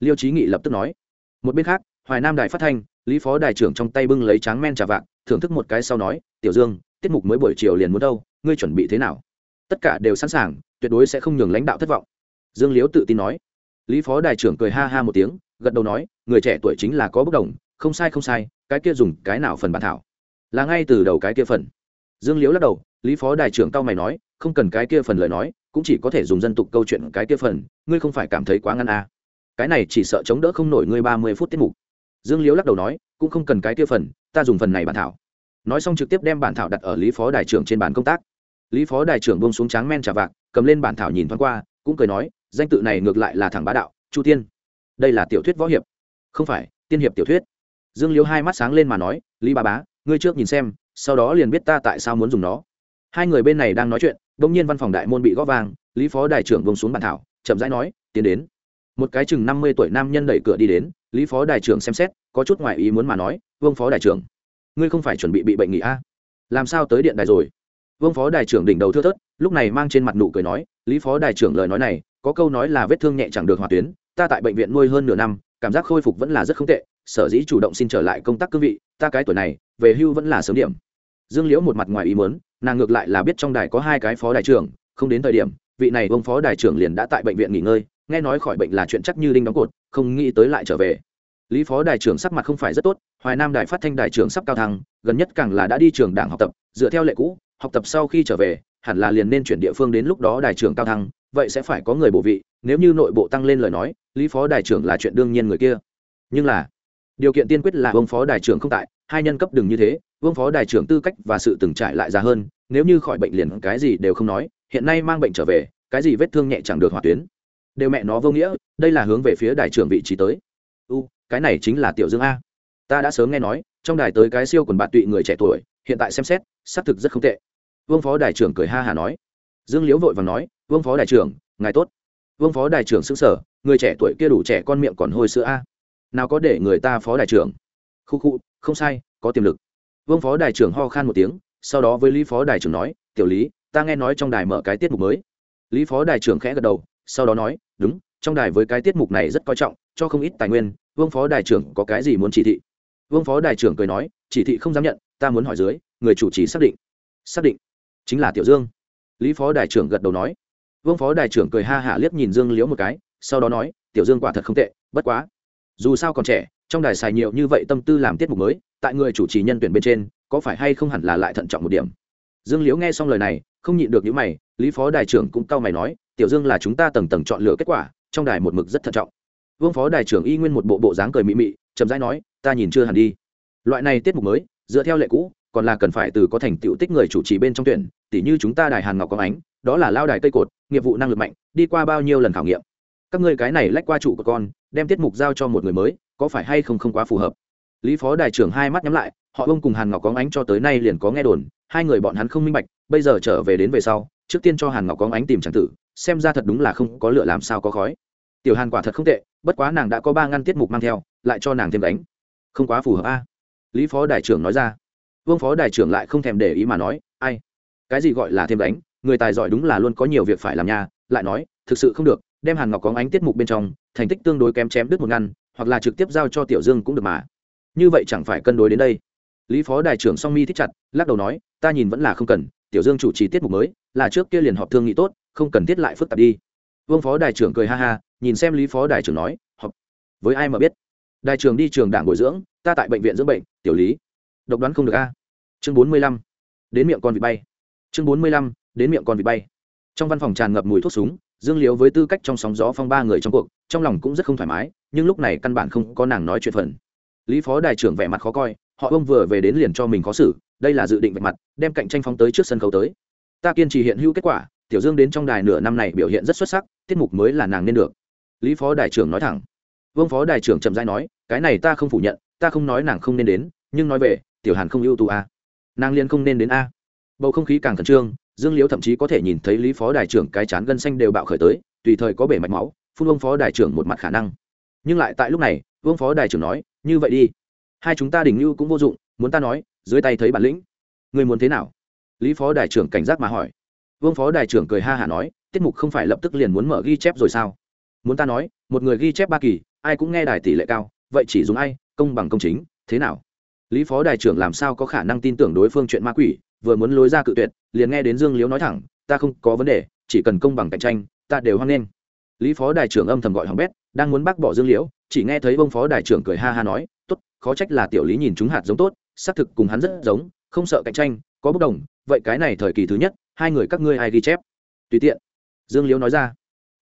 Liêu trí nghị lập tức nói. Một bên khác, hoài nam đài phát thanh, lý phó đài trưởng trong tay bưng lấy tráng men trà vạn thưởng thức một cái sau nói, tiểu dương, tiết mục mới buổi chiều liền muốn đâu, ngươi chuẩn bị thế nào? Tất cả đều sẵn sàng, tuyệt đối sẽ không nhường lãnh đạo thất vọng. Dương liếu tự tin nói lý phó đài trưởng cười ha ha một tiếng, gật đầu nói, người trẻ tuổi chính là có bất đồng, không sai không sai, cái kia dùng cái nào phần bản thảo? Là ngay từ đầu cái kia phần. Dương Liễu lắc đầu, lý phó đài trưởng tao mày nói, không cần cái kia phần lời nói, cũng chỉ có thể dùng dân tục câu chuyện cái kia phần, ngươi không phải cảm thấy quá ngăn à. cái này chỉ sợ chống đỡ không nổi ngươi ba mươi phút tiết mục. Dương Liễu lắc đầu nói, cũng không cần cái kia phần, ta dùng phần này bản thảo. Nói xong trực tiếp đem bản thảo đặt ở lý phó đài trưởng trên bàn công tác. Lý phó đài trưởng bông xuống tráng men trà vạc, cầm lên bản thảo nhìn thoáng qua, cũng cười nói danh tự này ngược lại là thằng bá đạo, chu tiên. Đây là tiểu thuyết võ hiệp. Không phải, tiên hiệp tiểu thuyết. Dương liếu hai mắt sáng lên mà nói, lý ba bá, ngươi trước nhìn xem, sau đó liền biết ta tại sao muốn dùng nó. Hai người bên này đang nói chuyện đ ỗ n g nhiên văn phòng đại môn bị góp vàng lý phó đại trưởng bông xuống bàn thảo, chậm rãi nói, tiến đến. Một cái chừng năm mươi tuổi nam nhân đẩy cửa đi đến, lý phó đại trưởng xem xét, có chút ngoại ý muốn mà nói, vương phó đại trưởng, ngươi không phải chuẩn bị bị bệnh nghỉ a? Làm sao tới điện đài rồi? Vương phó đại trưởng đỉnh đầu thưa thớt, lúc này mang trên mặt nụ cười nói, lý phó đại trưởng lời nói này có câu nói là vết thương nhẹ chẳng được hòa tuyến, ta tại bệnh viện nuôi hơn nửa năm, cảm giác khôi phục vẫn là rất không tệ, sở dĩ chủ động xin trở lại công tác cương vị, ta cái tuổi này, về hưu vẫn là sớm điểm. Dương liễu một mặt ngoài ý muốn, nàng ngược lại là biết trong đài có hai cái phó đại trưởng, không đến thời điểm, vị này ông phó đại trưởng liền đã tại bệnh viện nghỉ ngơi, nghe nói khỏi bệnh là chuyện chắc như đinh đóng cột, không nghĩ tới lại trở về. Lý phó đại trưởng sắc mặt không phải rất tốt, hoài nam đài phát thanh đại trưởng sắp cao thăng, gần nhất càng là đã đi trường đảng học tập, dựa theo lệ cũ, học tập sau khi trở về, hẳn là liền nên chuyển địa phương đến lúc đó đại trưởng cao thăng vậy sẽ phải có người bổ vị, nếu như nội bộ tăng lên lời nói, lý phó đại trưởng là chuyện đương nhiên người kia. Nhưng là, điều kiện tiên quyết là ông phó đại trưởng không tại, hai nhân cấp đừng như thế, vương phó đại trưởng tư cách và sự từng trải lại ra hơn, nếu như khỏi bệnh liền cái gì đều không nói, hiện nay mang bệnh trở về, cái gì vết thương nhẹ chẳng được hỏa tuyến. Đều mẹ nó vô nghĩa, đây là hướng về phía đại trưởng vị trí tới. U, cái này chính là tiểu dương a. Ta đã sớm nghe nói, trong đài tới cái siêu quần bạn tụy người trẻ tuổi, hiện tại xem xét, xác thực rất không tệ. Vương phó đại trưởng cười ha hà nói. Dương liễu vội và nói vương phó đại trưởng, ngài tốt. Vương phó đại trưởng xứng sở, người trẻ tuổi kia đủ trẻ con miệng còn hôi sữa a. Nào có để người ta phó đại trưởng. Khu khu, không sai, có tiềm lực. Vương phó đại trưởng ho khan một tiếng, sau đó với lý phó đại trưởng nói, tiểu lý, ta nghe nói trong đài mở cái tiết mục mới. Lý phó đại trưởng khẽ gật đầu, sau đó nói, đúng, trong đài với cái tiết mục này rất coi trọng, cho không ít tài nguyên, vương phó đại trưởng có cái gì muốn chỉ thị? Vương phó đại trưởng cười nói, chỉ thị không dám nhận, ta muốn hỏi dưới, người chủ trì xác định. Xác định, chính là tiểu dương. Lý phó đại trưởng gật đầu nói vương phó đại trưởng cười ha hả liếc nhìn dương liễu một cái, sau đó nói, tiểu dương quả thật không tệ, bất quá, dù sao còn trẻ, trong đài xài nhiều như vậy tâm tư làm tiết mục mới, tại người chủ trì nhân tuyển bên trên, có phải hay không hẳn là lại thận trọng một điểm? Dương liễu nghe xong lời này, không nhịn được những mày, lý phó đài trưởng cũng cau mày nói, tiểu dương là chúng ta tầng tầng chọn lựa kết quả, trong đài một mực rất thận trọng. Vương phó đài trưởng y nguyên một bộ bộ dáng cười mị mị, chậm rãi nói, ta nhìn chưa hẳn đi. Loại này tiết mục mới, dựa theo lệ cũ, còn là cần phải từ có thành tựu tích người chủ trì bên trong tuyển tỷ như chúng ta đài hàn ngọc có ánh đó là lao đài cây cột, nghiệp vụ năng lực mạnh, đi qua bao nhiêu lần khảo nghiệm. Các ngươi cái này lách qua trụ của con, đem tiết mục giao cho một người mới, có phải hay không không quá phù hợp? Lý phó đài trưởng hai mắt nhắm lại, họ ông cùng hàn ngọc có ánh cho tới nay liền có nghe đồn, hai người bọn hắn không minh bạch, bây giờ trở về đến về sau, trước tiên cho hàn ngọc có ánh tìm tràng tử, xem ra thật đúng là không có lựa làm sao có khói. Tiểu hàn quả thật không tệ, bất quá nàng đã có ba ngăn tiết mục mang theo, lại cho nàng thêm đánh không quá phù hợp a. Lý phó đại trưởng nói ra. Vương phó đại trưởng lại không thèm để ý mà nói, ai? Cái gì gọi là thêm đánh người tài giỏi đúng là luôn có nhiều việc phải làm nha, lại nói, thực sự không được, đem hàn ngọc có ánh tiết mục bên trong, thành tích tương đối kém chém đứt một ngăn, hoặc là trực tiếp giao cho tiểu dương cũng được mà. Như vậy chẳng phải cân đối đến đây. Lý phó đại trưởng song mi thích chặt, lắc đầu nói, ta nhìn vẫn là không cần, tiểu dương chủ trì tiết mục mới, là trước kia liền họp thương nghị tốt, không cần thiết lại phức tạp đi. Vương phó đại trưởng cười ha ha, nhìn xem lý phó đại trưởng nói, họp. Với ai mà biết? Đại trưởng đi trường đảng bồi dưỡng, ta tại bệnh viện dưỡng bệnh, tiểu lý. Độc đoán không được a. Chương bốn mươi lăm. Đến miệng con vịt bay. Chương bốn mươi lăm đến miệng con vịt bay. Trong văn phòng tràn ngập mùi thuốc súng, dương liếu với tư cách trong sóng gió phong ba người trong cuộc, trong lòng cũng rất không thoải mái, nhưng lúc này căn bản không có nàng nói chuyện phần. Lý phó đại trưởng vẻ mặt khó coi, họ ông vừa về đến liền cho mình khó xử, đây là dự định vạch mặt, đem cạnh tranh phóng tới trước sân khấu tới. Ta kiên trì hiện hữu kết quả, tiểu dương đến trong đài nửa năm này biểu hiện rất xuất sắc, tiết mục mới là nàng nên được. Lý phó đại trưởng nói thẳng. Vương phó đại trưởng trầm dai nói, cái này ta không phủ nhận, ta không nói nàng không nên đến, nhưng nói về, tiểu hàn không ưu tú a à. nàng liên không nên đến a. Bầu không khí càng khẩn trương dương liễu thậm chí có thể nhìn thấy lý phó đại trưởng cái chán gân xanh đều bạo khởi tới, tùy thời có bể mạch máu, phun ông phó đại trưởng một mặt khả năng. Nhưng lại tại lúc này, vương phó đại trưởng nói, như vậy đi, hai chúng ta đình lưu cũng vô dụng, muốn ta nói, dưới tay thấy bản lĩnh, người muốn thế nào? Lý phó đại trưởng cảnh giác mà hỏi. Vương phó đại trưởng cười ha hả nói, tiết mục không phải lập tức liền muốn mở ghi chép rồi sao? Muốn ta nói, một người ghi chép ba kỳ, ai cũng nghe đài tỷ lệ cao, vậy chỉ dùng ai, công bằng công chính, thế nào? Lý phó Đại trưởng làm sao có khả năng tin tưởng đối phương chuyện ma quỷ vừa muốn lối ra cự tuyệt, liền nghe đến dương liếu nói thẳng, ta không có vấn đề, chỉ cần công bằng cạnh tranh, ta đều hoan nghênh. Lý phó Đại trưởng âm thầm gọi hỏng bét, đang muốn bác bỏ dương liễu, chỉ nghe thấy ông phó Đại trưởng cười ha ha nói, tốt, khó trách là tiểu lý nhìn chúng hạt giống tốt, xác thực cùng hắn rất giống, không sợ cạnh tranh, có bất đồng, vậy cái này thời kỳ thứ nhất, hai người các ngươi ai ghi chép? Tùy tiện. Dương liễu nói ra,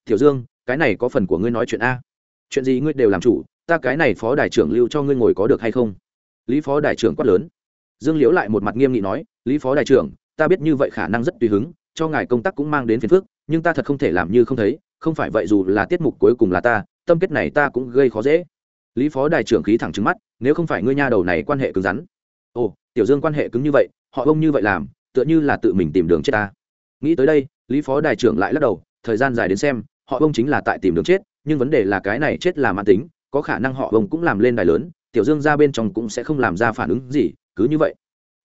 tiểu dương, cái này có phần của ngươi nói chuyện a. Chuyện gì ngươi đều làm chủ, ta cái này phó Đại trưởng lưu cho ngươi ngồi có được hay không? Lý phó Đại trưởng quát lớn dương liễu lại một mặt nghiêm nghị nói, lý phó Đại trưởng, ta biết như vậy khả năng rất tùy hứng, cho ngài công tác cũng mang đến phiền phức, nhưng ta thật không thể làm như không thấy, không phải vậy dù là tiết mục cuối cùng là ta, tâm kết này ta cũng gây khó dễ. Lý phó Đại trưởng khí thẳng trứng mắt, nếu không phải ngươi nha đầu này quan hệ cứng rắn. Ồ, tiểu dương quan hệ cứng như vậy, họ ông như vậy làm, tựa như là tự mình tìm đường chết ta. Nghĩ tới đây, lý phó Đại trưởng lại lắc đầu, thời gian dài đến xem, họ ông chính là tại tìm đường chết, nhưng vấn đề là cái này chết là mãn tính, có khả năng họ ông cũng làm lên đài lớn, tiểu dương ra bên trong cũng sẽ không làm ra phản ứng gì cứ như vậy.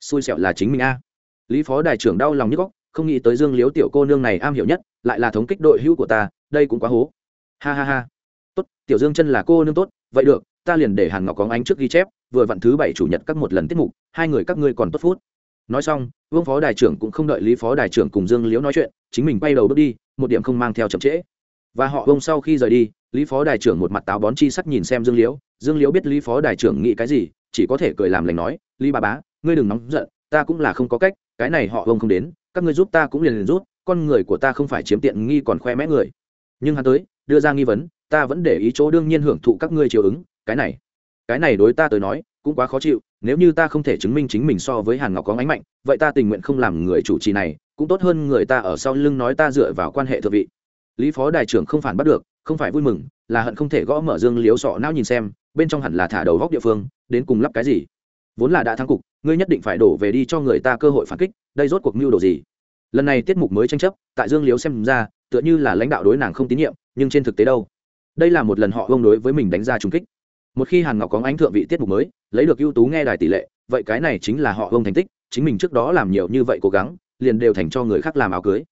Xui xẻo là chính mình a. Lý phó đài trưởng đau lòng như góc không nghĩ tới dương liếu tiểu cô nương này am hiểu nhất, lại là thống kích đội hữu của ta, đây cũng quá hố. Ha ha ha. Tốt, tiểu dương chân là cô nương tốt, vậy được, ta liền để hàn ngọc có ánh trước ghi chép, vừa vặn thứ bảy chủ nhật các một lần tiết mục, hai người các ngươi còn tốt phút. Nói xong, vương phó đài trưởng cũng không đợi lý phó đài trưởng cùng dương liễu nói chuyện, chính mình bay đầu bước đi, một điểm không mang theo chậm trễ. Và họ bông sau khi rời đi, lý phó đài trưởng một mặt táo bón chi sắc nhìn xem dương liễu dương liễu biết lý phó đài trưởng nghĩ cái gì chỉ có thể cười làm lành nói, lý bà bá, ngươi đừng nóng giận, ta cũng là không có cách, cái này họ vông không đến, các ngươi giúp ta cũng liền liền rút con người của ta không phải chiếm tiện nghi còn khoe mẽ người. Nhưng hắn tới, đưa ra nghi vấn, ta vẫn để ý chỗ đương nhiên hưởng thụ các ngươi chiều ứng, cái này cái này đối ta tới nói, cũng quá khó chịu, nếu như ta không thể chứng minh chính mình so với hàn ngọc có ánh mạnh, vậy ta tình nguyện không làm người chủ trì này, cũng tốt hơn người ta ở sau lưng nói ta dựa vào quan hệ thượng vị. Lý phó đại trưởng không phản bắt được, không phải vui mừng, là hận không thể gõ mở dương liếu sọ não nhìn xem bên trong hẳn là thả đầu góc địa phương, đến cùng lắp cái gì? Vốn là đã thắng cục, ngươi nhất định phải đổ về đi cho người ta cơ hội phản kích, đây rốt cuộc mưu đồ gì? Lần này tiết mục mới tranh chấp, tại dương liếu xem ra, tựa như là lãnh đạo đối nàng không tín nhiệm, nhưng trên thực tế đâu? Đây là một lần họ ông đối với mình đánh ra trung kích. Một khi hàn ngọc có ánh thượng vị tiết mục mới, lấy được ưu tú nghe đài tỷ lệ, vậy cái này chính là họ ông thành tích, chính mình trước đó làm nhiều như vậy cố gắng, liền đều thành cho người khác làm áo cưới.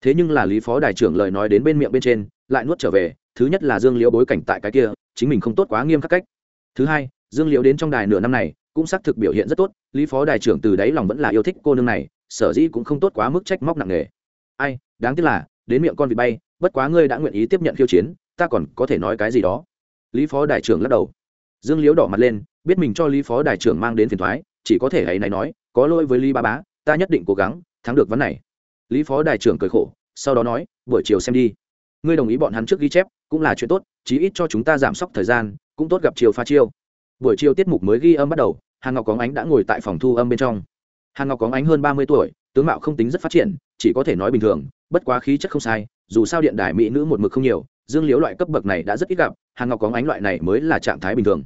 Thế nhưng là lý phó đài trưởng lời nói đến bên miệng bên trên, lại nuốt trở về thứ nhất là dương liễu bối cảnh tại cái kia, chính mình không tốt quá nghiêm khắc cách. Thứ hai, dương liễu đến trong đài nửa năm này, cũng xác thực biểu hiện rất tốt, lý phó đài trưởng từ đáy lòng vẫn là yêu thích cô nương này, sở dĩ cũng không tốt quá mức trách móc nặng nề. Ai, đáng tiếc là, đến miệng con vịt bay, bất quá ngươi đã nguyện ý tiếp nhận khiêu chiến, ta còn có thể nói cái gì đó? Lý phó đại trưởng lắc đầu. Dương liễu đỏ mặt lên, biết mình cho lý phó đại trưởng mang đến phiền thoái chỉ có thể hãy này nói, có lỗi với lý ba bá, ta nhất định cố gắng, thắng được vấn này. Lý phó đại trưởng cười khổ, sau đó nói, buổi chiều xem đi ngươi đồng ý bọn hắn trước ghi chép, cũng là chuyện tốt, chí ít cho chúng ta giảm sốc thời gian, cũng tốt gặp chiều pha chiêu. Buổi chiều tiết mục mới ghi âm bắt đầu, hàn ngọc có ánh đã ngồi tại phòng thu âm bên trong. Hàn ngọc có ánh hơn ba mươi tuổi, tướng mạo không tính rất phát triển, chỉ có thể nói bình thường, bất quá khí chất không sai, dù sao điện đài mỹ nữ một mực không nhiều, dương liếu loại cấp bậc này đã rất ít gặp, hàn ngọc có ánh loại này mới là trạng thái bình thường.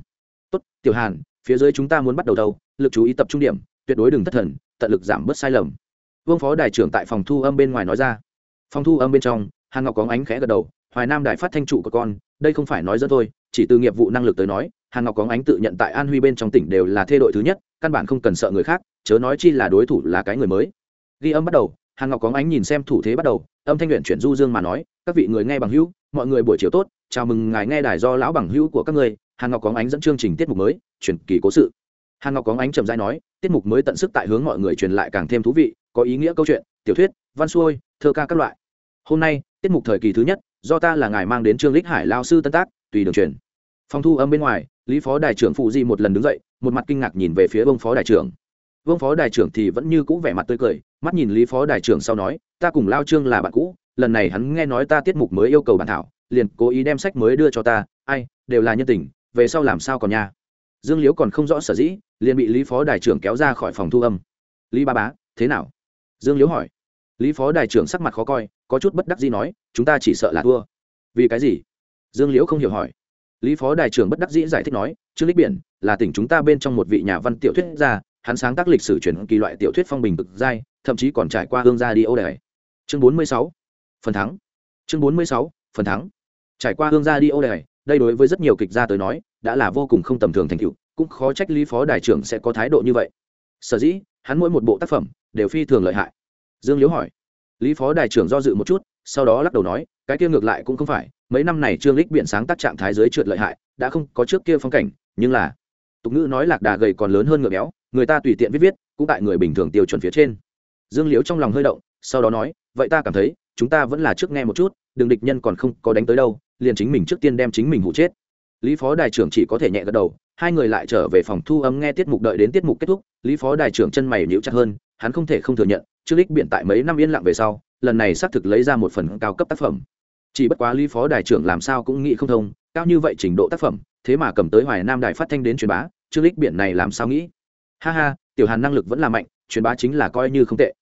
Tốt, tiểu hàn, phía dưới chúng ta muốn bắt đầu đâu, lực chú ý tập trung điểm, tuyệt đối đừng thất thần, tận lực giảm bớt sai lầm. Vương phó Đài trưởng tại phòng thu âm bên ngoài nói ra. Phòng thu âm bên trong hàn ngọc có ánh khẽ gật đầu, hoài nam đại phát thanh trụ của con, đây không phải nói dẫn thôi, chỉ từ nghiệp vụ năng lực tới nói, hàn ngọc có ánh tự nhận tại an huy bên trong tỉnh đều là thê đội thứ nhất, căn bản không cần sợ người khác, chớ nói chi là đối thủ là cái người mới. Ghi âm bắt đầu, hàn ngọc có ánh nhìn xem thủ thế bắt đầu, âm thanh luyện chuyển du dương mà nói, các vị người nghe bằng hữu, mọi người buổi chiều tốt, chào mừng ngài nghe đài do lão bằng hữu của các người hàn ngọc có ánh dẫn chương trình tiết mục mới, truyền kỳ cố sự. Hàn ngọc có ánh trầm dai nói, tiết mục mới tận sức tại hướng mọi người truyền lại càng thêm thú vị, có ý nghĩa câu chuyện, tiểu thuyết, văn xuôi, thơ ca các loại. Hôm nay tiết mục thời kỳ thứ nhất, do ta là ngài mang đến trương lích hải lao sư tân tác, tùy đường truyền. Phòng thu âm bên ngoài, lý phó đại trưởng phụ di một lần đứng dậy, một mặt kinh ngạc nhìn về phía ông phó đại trưởng. Vương phó đại trưởng thì vẫn như cũ vẻ mặt tươi cười, mắt nhìn lý phó đại trưởng sau nói, ta cùng lao trương là bạn cũ, lần này hắn nghe nói ta tiết mục mới yêu cầu bản thảo, liền cố ý đem sách mới đưa cho ta, ai, đều là nhân tình, về sau làm sao còn nha? Dương liễu còn không rõ sở dĩ, liền bị lý phó đại trưởng kéo ra khỏi phòng thu âm. Lý ba bá, thế nào? Dương liễu hỏi. Lý phó đại trưởng sắc mặt khó coi có chút bất đắc dĩ nói, chúng ta chỉ sợ là thua. Vì cái gì? Dương liễu không hiểu hỏi. Lý phó đại trưởng bất đắc dĩ giải thích nói trương lích biển là tỉnh chúng ta bên trong một vị nhà văn tiểu thuyết gia, hắn sáng tác lịch sử chuyển kỳ loại tiểu thuyết phong bình cực giai, thậm chí còn trải qua hương gia đi ô đài. Chương bốn mươi sáu, phần thắng. Chương bốn mươi sáu, phần thắng. Trải qua hương gia đi ô đài, đây đối với rất nhiều kịch gia tới nói, đã là vô cùng không tầm thường thành tựu, cũng khó trách lý phó đại trưởng sẽ có thái độ như vậy. Sở dĩ, hắn mỗi một bộ tác phẩm đều phi thường lợi hại. Dương liễu hỏi lý phó đại trưởng do dự một chút, sau đó lắc đầu nói, cái kia ngược lại cũng không phải, mấy năm này trương lích biện sáng tác trạng thái giới trượt lợi hại, đã không có trước kia phong cảnh, nhưng là, tục ngữ nói lạc đà gầy còn lớn hơn ngựa béo, người ta tùy tiện viết viết, cũng tại người bình thường tiêu chuẩn phía trên. Dương liễu trong lòng hơi động, sau đó nói, vậy ta cảm thấy, chúng ta vẫn là trước nghe một chút, đừng địch nhân còn không có đánh tới đâu, liền chính mình trước tiên đem chính mình hụ chết. Lý phó đại trưởng chỉ có thể nhẹ gật đầu, hai người lại trở về phòng thu âm nghe tiết mục đợi đến tiết mục kết thúc, lý phó đại trưởng chân mày nhíu chặt hơn, hắn không thể không thừa nhận trước lích biện tại mấy năm yên lặng về sau, lần này xác thực lấy ra một phần cao cấp tác phẩm. Chỉ bất quá lý phó đại trưởng làm sao cũng nghĩ không thông, cao như vậy trình độ tác phẩm, thế mà cầm tới hoài nam đài phát thanh đến truyền bá trước lích biện này làm sao nghĩ? Ha ha, tiểu hàn năng lực vẫn là mạnh, truyền bá chính là coi như không tệ.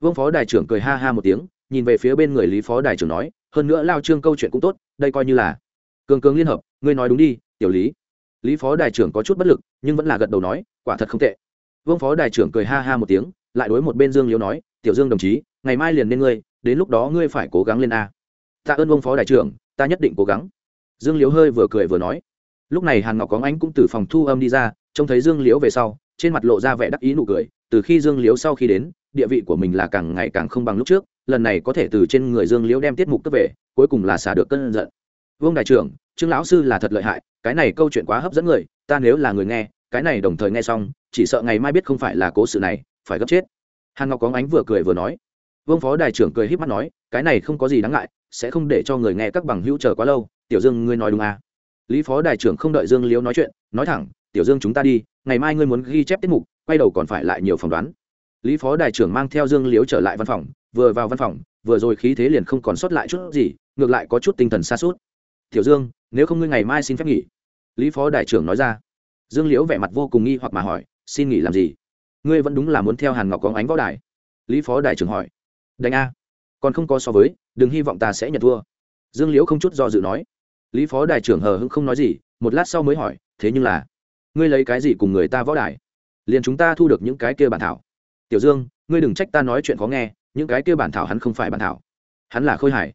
Vương phó đại trưởng cười ha ha một tiếng, nhìn về phía bên người lý phó đại trưởng nói, hơn nữa lao trương câu chuyện cũng tốt, đây coi như là cường cường liên hợp, ngươi nói đúng đi, tiểu lý. Lý phó đại trưởng có chút bất lực, nhưng vẫn là gật đầu nói, quả thật không tệ. Vương phó đại trưởng cười ha ha một tiếng, lại đối một bên dương liễu nói tiểu dương đồng chí, ngày mai liền nên ngươi, đến lúc đó ngươi phải cố gắng lên a. Tạ ơn vương phó đại trưởng, ta nhất định cố gắng. Dương liễu hơi vừa cười vừa nói. Lúc này hàn ngọc có ánh cũng từ phòng thu âm đi ra, trông thấy dương liễu về sau, trên mặt lộ ra vẻ đắc ý nụ cười. Từ khi dương liễu sau khi đến, địa vị của mình là càng ngày càng không bằng lúc trước, lần này có thể từ trên người dương liễu đem tiết mục cấp về, cuối cùng là xả được cơn giận. Vương đại trưởng, trương lão sư là thật lợi hại, cái này câu chuyện quá hấp dẫn người, ta nếu là người nghe, cái này đồng thời nghe xong, chỉ sợ ngày mai biết không phải là cố sự này, phải gấp chết hàn ngọc có ánh vừa cười vừa nói. Vương phó đại trưởng cười h í p mắt nói, cái này không có gì đáng ngại, sẽ không để cho người nghe các bằng hữu chờ quá lâu. Tiểu dương, ngươi nói đúng à. lý phó đại trưởng không đợi dương liễu nói chuyện, nói thẳng, tiểu dương, chúng ta đi, ngày mai ngươi muốn ghi chép tiết mục, quay đầu còn phải lại nhiều phỏng đoán. Lý phó đại trưởng mang theo dương liễu trở lại văn phòng, vừa vào văn phòng, vừa rồi khí thế liền không còn sót lại chút gì, ngược lại có chút tinh thần xa suốt tiểu dương, nếu không ngươi ngày mai xin phép nghỉ. Lý phó đại trưởng nói ra. Dương liễu vẻ mặt vô cùng nghi hoặc mà hỏi, xin nghỉ làm gì? Ngươi vẫn đúng là muốn theo hàn ngọc có ánh võ đài. Lý phó đại trưởng hỏi. Đánh a. Còn không có so với, đừng hy vọng ta sẽ nhận thua. Dương liễu không chút do dự nói. Lý phó đại trưởng hờ hững không nói gì, một lát sau mới hỏi, thế nhưng là, ngươi lấy cái gì cùng người ta võ đài? Liền chúng ta thu được những cái kia bản thảo. Tiểu dương, ngươi đừng trách ta nói chuyện khó nghe, những cái kia bản thảo hắn không phải bản thảo. Hắn là khôi hải.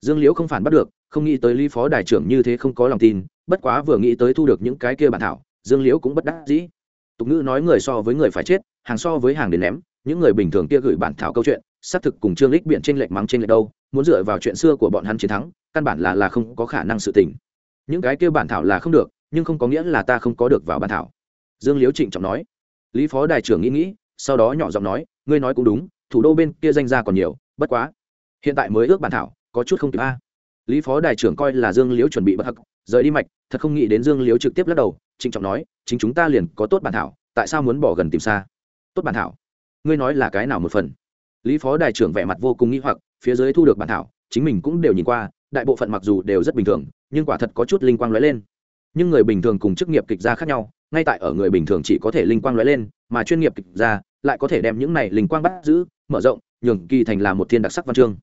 Dương liễu không phản bắt được, không nghĩ tới lý phó đại trưởng như thế không có lòng tin, bất quá vừa nghĩ tới thu được những cái kia bản thảo, dương liễu cũng bất đắc dĩ tục ngữ nói người so với người phải chết, hàng so với hàng đến ném, những người bình thường kia gửi bản thảo câu chuyện, xác thực cùng trương lích biện trên lệch mắng trên lệch đâu, muốn dựa vào chuyện xưa của bọn hắn chiến thắng, căn bản là là không có khả năng sự tình. Những cái kia bản thảo là không được, nhưng không có nghĩa là ta không có được vào bản thảo. Dương liễu trịnh trọng nói. Lý phó đại trưởng nghĩ nghĩ, sau đó nhỏ giọng nói, ngươi nói cũng đúng, thủ đô bên kia danh ra còn nhiều, bất quá, hiện tại mới ước bản thảo, có chút không kịp a. Lý phó đại trưởng coi là dương liễu chuẩn bị bất hắc, rời đi mạch thật không nghĩ đến dương liễu trực tiếp lắc đầu, trịnh trọng nói, chính chúng ta liền có tốt bản thảo, tại sao muốn bỏ gần tìm xa? Tốt bản thảo? Ngươi nói là cái nào một phần? Lý phó đại trưởng vẻ mặt vô cùng nghĩ hoặc, phía dưới thu được bản thảo, chính mình cũng đều nhìn qua, đại bộ phận mặc dù đều rất bình thường, nhưng quả thật có chút linh quang lóe lên. Nhưng người bình thường cùng chức nghiệp kịch gia khác nhau, ngay tại ở người bình thường chỉ có thể linh quang lóe lên, mà chuyên nghiệp kịch gia lại có thể đem những này linh quang bắt giữ, mở rộng, nhường kỳ thành là một thiên đặc sắc văn chương.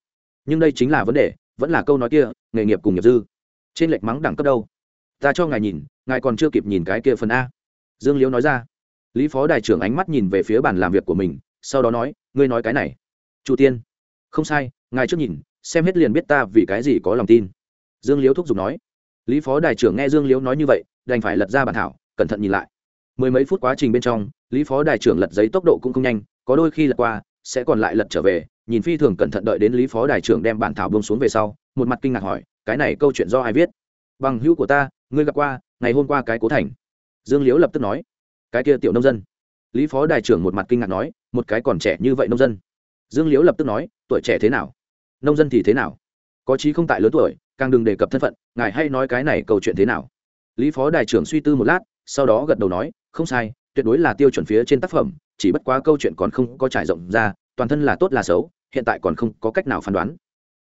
Nhưng đây chính là vấn đề, vẫn là câu nói kia, nghề nghiệp cùng nghiệp dư. Trên lệch mắng đẳng cấp đâu? Ta cho ngài nhìn, ngài còn chưa kịp nhìn cái kia phần a. Dương liễu nói ra. Lý phó đại trưởng ánh mắt nhìn về phía bàn làm việc của mình, sau đó nói, ngươi nói cái này. Chủ tiên. Không sai, ngài trước nhìn, xem hết liền biết ta vì cái gì có lòng tin. Dương liễu thúc giục nói. Lý phó đại trưởng nghe dương liễu nói như vậy, đành phải lật ra bản thảo, cẩn thận nhìn lại. Mười mấy phút quá trình bên trong, lý phó đại trưởng lật giấy tốc độ cũng không nhanh, có đôi khi lật qua, sẽ còn lại lật trở về, nhìn phi thường cẩn thận đợi đến lý phó đại trưởng đem bản thảo bông xuống về sau, một mặt kinh ngạc hỏi, cái này câu chuyện do ai viết? Bằng hữu của ta ngươi gặp qua, ngày hôm qua cái cố thành. Dương liễu lập tức nói, cái kia tiểu nông dân. Lý phó đại trưởng một mặt kinh ngạc nói, một cái còn trẻ như vậy nông dân. Dương liễu lập tức nói, tuổi trẻ thế nào? Nông dân thì thế nào? Có chí không tại lớn tuổi, càng đừng đề cập thân phận, ngài hay nói cái này câu chuyện thế nào? Lý phó đại trưởng suy tư một lát, sau đó gật đầu nói, không sai, tuyệt đối là tiêu chuẩn phía trên tác phẩm, chỉ bất quá câu chuyện còn không có trải rộng ra, toàn thân là tốt là xấu, hiện tại còn không có cách nào phán đoán.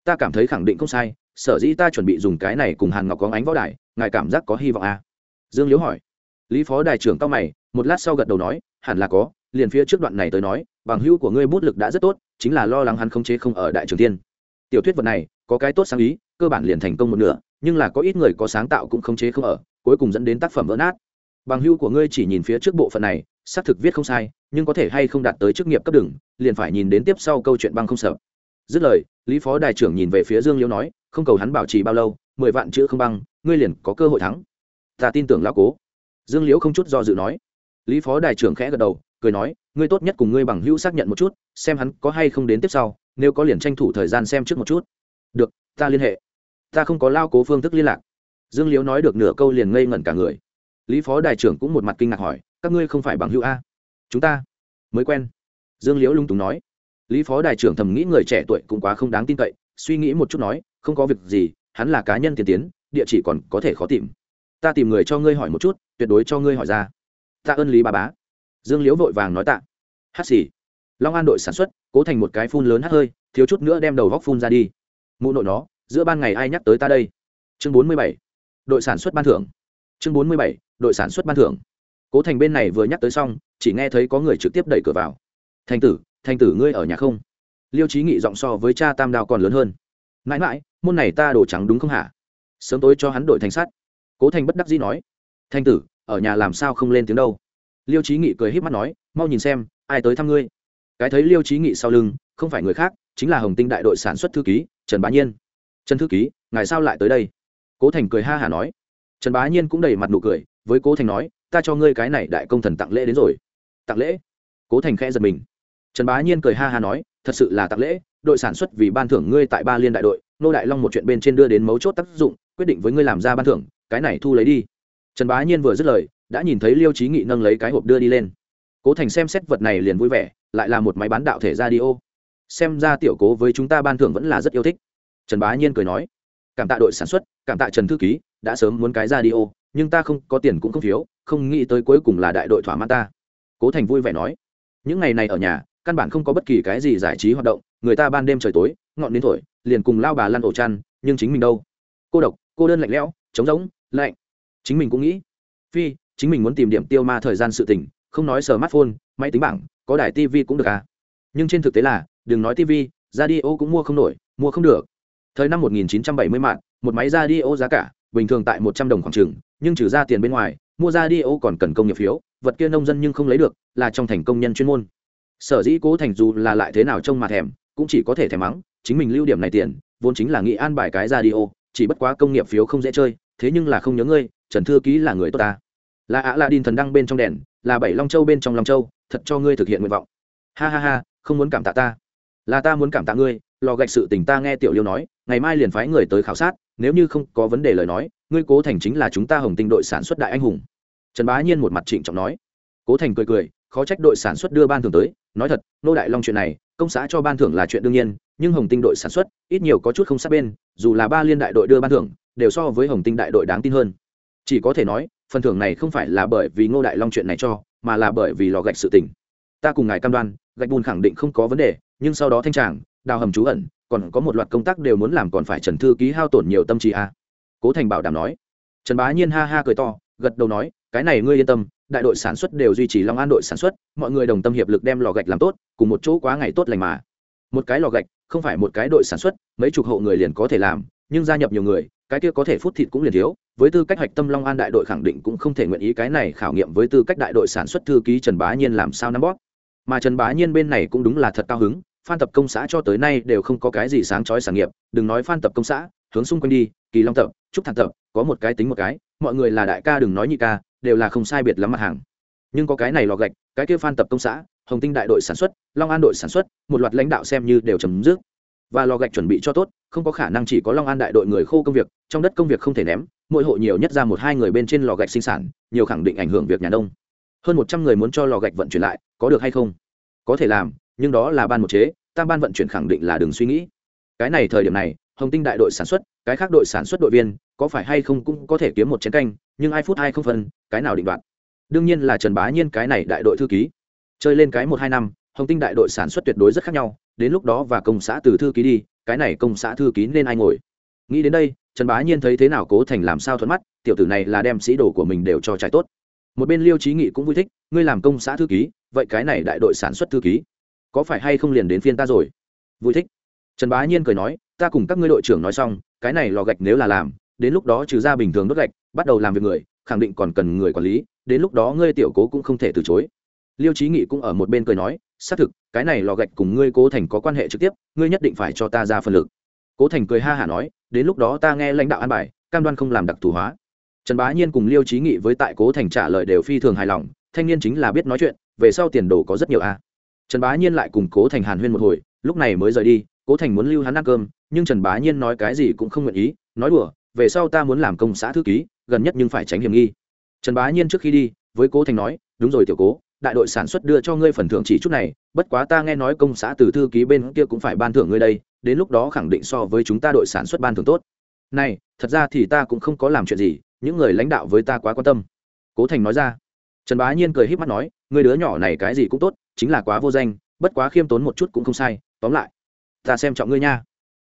Ta cảm thấy khẳng định không sai sở dĩ ta chuẩn bị dùng cái này cùng hàn ngọc có ánh võ đài, ngài cảm giác có hy vọng à? dương liễu hỏi. Lý phó đài trưởng cao mày, một lát sau gật đầu nói, hẳn là có, liền phía trước đoạn này tới nói, bằng hữu của ngươi bút lực đã rất tốt, chính là lo lắng hắn không chế không ở đại trường tiên tiểu thuyết vật này, có cái tốt sáng ý, cơ bản liền thành công một nửa, nhưng là có ít người có sáng tạo cũng không chế không ở, cuối cùng dẫn đến tác phẩm vỡ nát. Bằng hữu của ngươi chỉ nhìn phía trước bộ phận này, xác thực viết không sai, nhưng có thể hay không đạt tới chức nghiệp cấp đường, liền phải nhìn đến tiếp sau câu chuyện băng không sợ dứt lời, lý phó đại trưởng nhìn về phía dương liễu nói, không cầu hắn bảo trì bao lâu, mười vạn chữ không băng, ngươi liền có cơ hội thắng. Ta tin tưởng lão cố. Dương liễu không chút do dự nói. Lý phó đại trưởng khẽ gật đầu, cười nói, ngươi tốt nhất cùng ngươi bằng hữu xác nhận một chút, xem hắn có hay không đến tiếp sau, nếu có liền tranh thủ thời gian xem trước một chút. Được, ta liên hệ. Ta không có lao cố phương thức liên lạc. Dương liễu nói được nửa câu liền ngây ngẩn cả người. Lý phó đại trưởng cũng một mặt kinh ngạc hỏi, các ngươi không phải bằng hữu a? Chúng ta mới quen. Dương liễu lung túng nói lý phó đại trưởng thầm nghĩ người trẻ tuổi cũng quá không đáng tin cậy, suy nghĩ một chút nói, không có việc gì, hắn là cá nhân tiên tiến, địa chỉ còn có thể khó tìm. Ta tìm người cho ngươi hỏi một chút, tuyệt đối cho ngươi hỏi ra. Ta ơn lý bà bá. Dương liễu vội vàng nói tạ. Hát xì. Long an đội sản xuất, cố thành một cái phun lớn hát hơi, thiếu chút nữa đem đầu góc phun ra đi. Mụ nội nó, giữa ban ngày ai nhắc tới ta đây? Chương bốn mươi bảy. Đội sản xuất ban thưởng. Chương bốn mươi bảy. Đội sản xuất ban thưởng. Cố thành bên này vừa nhắc tới xong, chỉ nghe thấy có người trực tiếp đẩy cửa vào. Thành tử Thanh tử ngươi ở nhà không? Liêu trí nghị giọng so với cha tam đao còn lớn hơn. Mãi mãi, môn này ta đổ trắng đúng không hả? Sớm tối cho hắn đổi thành sắt. cố thành bất đắc dĩ nói. Thanh tử, ở nhà làm sao không lên tiếng đâu? Liêu trí nghị cười h í p mắt nói, mau nhìn xem, ai tới thăm ngươi? Cái thấy liêu trí nghị sau lưng, không phải người khác, chính là hồng tinh đại đội sản xuất thư ký, trần bá nhiên. Trần thư ký, ngài sao lại tới đây? Cố thành cười ha hả nói. Trần bá nhiên cũng đầy mặt nụ cười, với cố thành nói, ta cho ngươi cái này đại công thần tặng lễ đến rồi. Tặng lễ? Cố thành khẽ giật mình trần bá nhiên cười ha ha nói, thật sự là tặng lễ, đội sản xuất vì ban thưởng ngươi tại ba liên đại đội nô đại long một chuyện bên trên đưa đến mấu chốt tác dụng, quyết định với ngươi làm ra ban thưởng, cái này thu lấy đi. Trần bá nhiên vừa dứt lời, đã nhìn thấy liêu trí nghị nâng lấy cái hộp đưa đi lên. Cố thành xem xét vật này liền vui vẻ, lại là một máy bán đạo thể ra đi ô. Xem ra tiểu cố với chúng ta ban thưởng vẫn là rất yêu thích. Trần bá nhiên cười nói, cảm tạ đội sản xuất, cảm tạ trần thư ký, đã sớm muốn cái ra đi ô, nhưng ta không, có tiền cũng không phiếu không nghĩ tới cuối cùng là đại đội thỏa mãn ta. Cố thành vui vẻ nói, những ngày này ở nhà căn bản không có bất kỳ cái gì giải trí hoạt động, người ta ban đêm trời tối, ngọn đến thổi, liền cùng lao bà lăn ổ chăn, nhưng chính mình đâu? Cô độc, cô đơn lạnh lẽo, trống rỗng, lạnh. Chính mình cũng nghĩ, phi, chính mình muốn tìm điểm tiêu ma thời gian sự tình, không nói smartphone, máy tính bảng, có đài tv cũng được à? Nhưng trên thực tế là, đừng nói tv radio cũng mua không nổi, mua không được. Thời năm 1970 mạng, một máy radio giá cả, bình thường tại 100 đồng khoảng chừng, nhưng trừ ra tiền bên ngoài, mua radio còn cần công nghiệp phiếu, vật kia nông dân nhưng không lấy được, là trong thành công nhân chuyên môn sở dĩ cố thành dù là lại thế nào trông mà thèm, cũng chỉ có thể thèm mắng, chính mình lưu điểm này tiền, vốn chính là nghĩ an bài cái ra đi ô, chỉ bất quá công nghiệp phiếu không dễ chơi, thế nhưng là không nhớ ngươi, trần thư ký là người tốt ta. Là ạ, là đin thần đăng bên trong đèn, là bảy long châu bên trong long châu, thật cho ngươi thực hiện nguyện vọng. Ha ha ha, không muốn cảm tạ ta. Là ta muốn cảm tạ ngươi, lò gạch sự tình ta nghe tiểu liêu nói, ngày mai liền phái người tới khảo sát, nếu như không có vấn đề lời nói, ngươi cố thành chính là chúng ta hồng tinh đội sản xuất đại anh hùng. Trần bá nhiên một mặt trịnh trọng nói. Cố thành cười cười khó trách đội sản xuất đưa ban thưởng tới. Nói thật nô đại long chuyện này, công xã cho ban thưởng là chuyện đương nhiên, nhưng hồng tinh đội sản xuất, ít nhiều có chút không sát bên, dù là ba liên đại đội đưa ban thưởng, đều so với hồng tinh đại đội đáng tin hơn. Chỉ có thể nói, phần thưởng này không phải là bởi vì ngô đại long chuyện này cho, mà là bởi vì lò gạch sự tình. Ta cùng ngài cam đoan, gạch bùn khẳng định không có vấn đề, nhưng sau đó thanh tràng, đào hầm trú ẩn, còn có một loạt công tác đều muốn làm còn phải trần thư ký hao tổn nhiều tâm trí à. cố thành bảo đảm nói. Trần bá nhiên ha ha cười to, gật đầu nói, cái này ngươi yên tâm đại đội sản xuất đều duy trì long an đội sản xuất, mọi người đồng tâm hiệp lực đem lò gạch làm tốt, cùng một chỗ quá ngày tốt lành mà. Một cái lò gạch, không phải một cái đội sản xuất, mấy chục hộ người liền có thể làm, nhưng gia nhập nhiều người, cái kia có thể phút thịt cũng liền thiếu. Với tư cách hạch tâm long an đại đội khẳng định cũng không thể nguyện ý cái này khảo nghiệm với tư cách đại đội sản xuất thư ký trần bá nhiên làm sao nắm bóp. Mà trần bá nhiên bên này cũng đúng là thật cao hứng, phan tập công xã cho tới nay đều không có cái gì sáng chói sản nghiệp, đừng nói phan tập công xã, hướng xung quanh đi, kỳ long tập, trúc thản tập, có một cái tính một cái, mọi người là đại ca đừng nói nhị ca đều là không sai biệt lắm mặt hàng. Nhưng có cái này lò gạch, cái kia phan tập công xã, hồng tinh đại đội sản xuất, long an đội sản xuất, một loạt lãnh đạo xem như đều chấm dứt. Và lò gạch chuẩn bị cho tốt, không có khả năng chỉ có long an đại đội người khô công việc, trong đất công việc không thể ném, mỗi hộ nhiều nhất ra một hai người bên trên lò gạch sinh sản, nhiều khẳng định ảnh hưởng việc nhà đông hơn một trăm người muốn cho lò gạch vận chuyển lại, có được hay không? Có thể làm, nhưng đó là ban một chế, tam ban vận chuyển khẳng định là đừng suy nghĩ. Cái này thời điểm này, hồng tinh đại đội sản xuất, cái khác đội sản xuất đội viên, có phải hay không cũng có thể kiếm một chén canh nhưng ai phút ai không phân, cái nào định đoạt. Đương nhiên là trần bá nhiên cái này đại đội thư ký. Chơi lên cái một hai năm, hồng tinh đại đội sản xuất tuyệt đối rất khác nhau, đến lúc đó và công xã từ thư ký đi, cái này công xã thư ký nên ai ngồi? Nghĩ đến đây, trần bá nhiên thấy thế nào cố thành làm sao thuận mắt, tiểu tử này là đem sĩ đồ của mình đều cho trải tốt. Một bên liêu trí nghị cũng vui thích, ngươi làm công xã thư ký, vậy cái này đại đội sản xuất thư ký, có phải hay không liền đến phiên ta rồi? Vui thích. Trần bá nhiên cười nói, ta cùng các ngươi đội trưởng nói xong, cái này lò gạch nếu là làm đến lúc đó trừ ra bình thường đốt gạch, bắt đầu làm việc người, khẳng định còn cần người quản lý, đến lúc đó ngươi tiểu cố cũng không thể từ chối. Liêu trí nghị cũng ở một bên cười nói, xác thực, cái này lò gạch cùng ngươi cố thành có quan hệ trực tiếp, ngươi nhất định phải cho ta ra phần lực. Cố thành cười ha hả nói, đến lúc đó ta nghe lãnh đạo an bài, cam đoan không làm đặc thù hóa. Trần bá nhiên cùng liêu trí nghị với tại cố thành trả lời đều phi thường hài lòng, thanh niên chính là biết nói chuyện, về sau tiền đồ có rất nhiều a. Trần bá nhiên lại cùng cố thành hàn huyên một hồi, lúc này mới rời đi, cố thành muốn lưu hắn ăn cơm, nhưng trần bá nhiên nói cái gì cũng không nguyện ý, nói đùa về sau ta muốn làm công xã thư ký, gần nhất nhưng phải tránh hiểm nghi. Trần bá nhiên trước khi đi, với cố thành nói, đúng rồi tiểu cố, đại đội sản xuất đưa cho ngươi phần thưởng chỉ chút này, bất quá ta nghe nói công xã từ thư ký bên kia cũng phải ban thưởng ngươi đây, đến lúc đó khẳng định so với chúng ta đội sản xuất ban thưởng tốt. Này, thật ra thì ta cũng không có làm chuyện gì, những người lãnh đạo với ta quá quan tâm. Cố thành nói ra. Trần bá nhiên cười h í p mắt nói người đứa nhỏ này cái gì cũng tốt, chính là quá vô danh, bất quá khiêm tốn một chút cũng không sai, tóm lại, ta xem trọng ngươi nha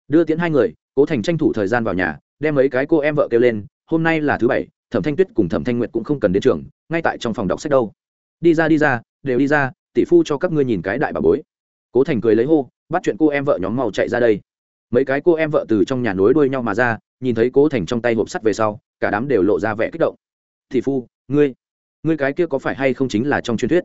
đưa tiễn hai người, cố thành tranh thủ thời gian vào nhà, đem mấy cái cô em vợ kêu lên, hôm nay là thứ bảy, thẩm thanh tuyết cùng thẩm thanh nguyệt cũng không cần đến trường, ngay tại trong phòng đọc sách đâu. Đi ra đi ra, đều đi ra, tỷ phu cho các ngươi nhìn cái đại bà bối. Cố thành cười lấy hô, bắt chuyện cô em vợ nhóm màu chạy ra đây. Mấy cái cô em vợ từ trong nhà nối đuôi nhau mà ra, nhìn thấy cố thành trong tay hộp sắt về sau, cả đám đều lộ ra vẻ kích động. Tỷ phu, ngươi ngươi cái kia có phải hay không chính là trong truyền thuyết?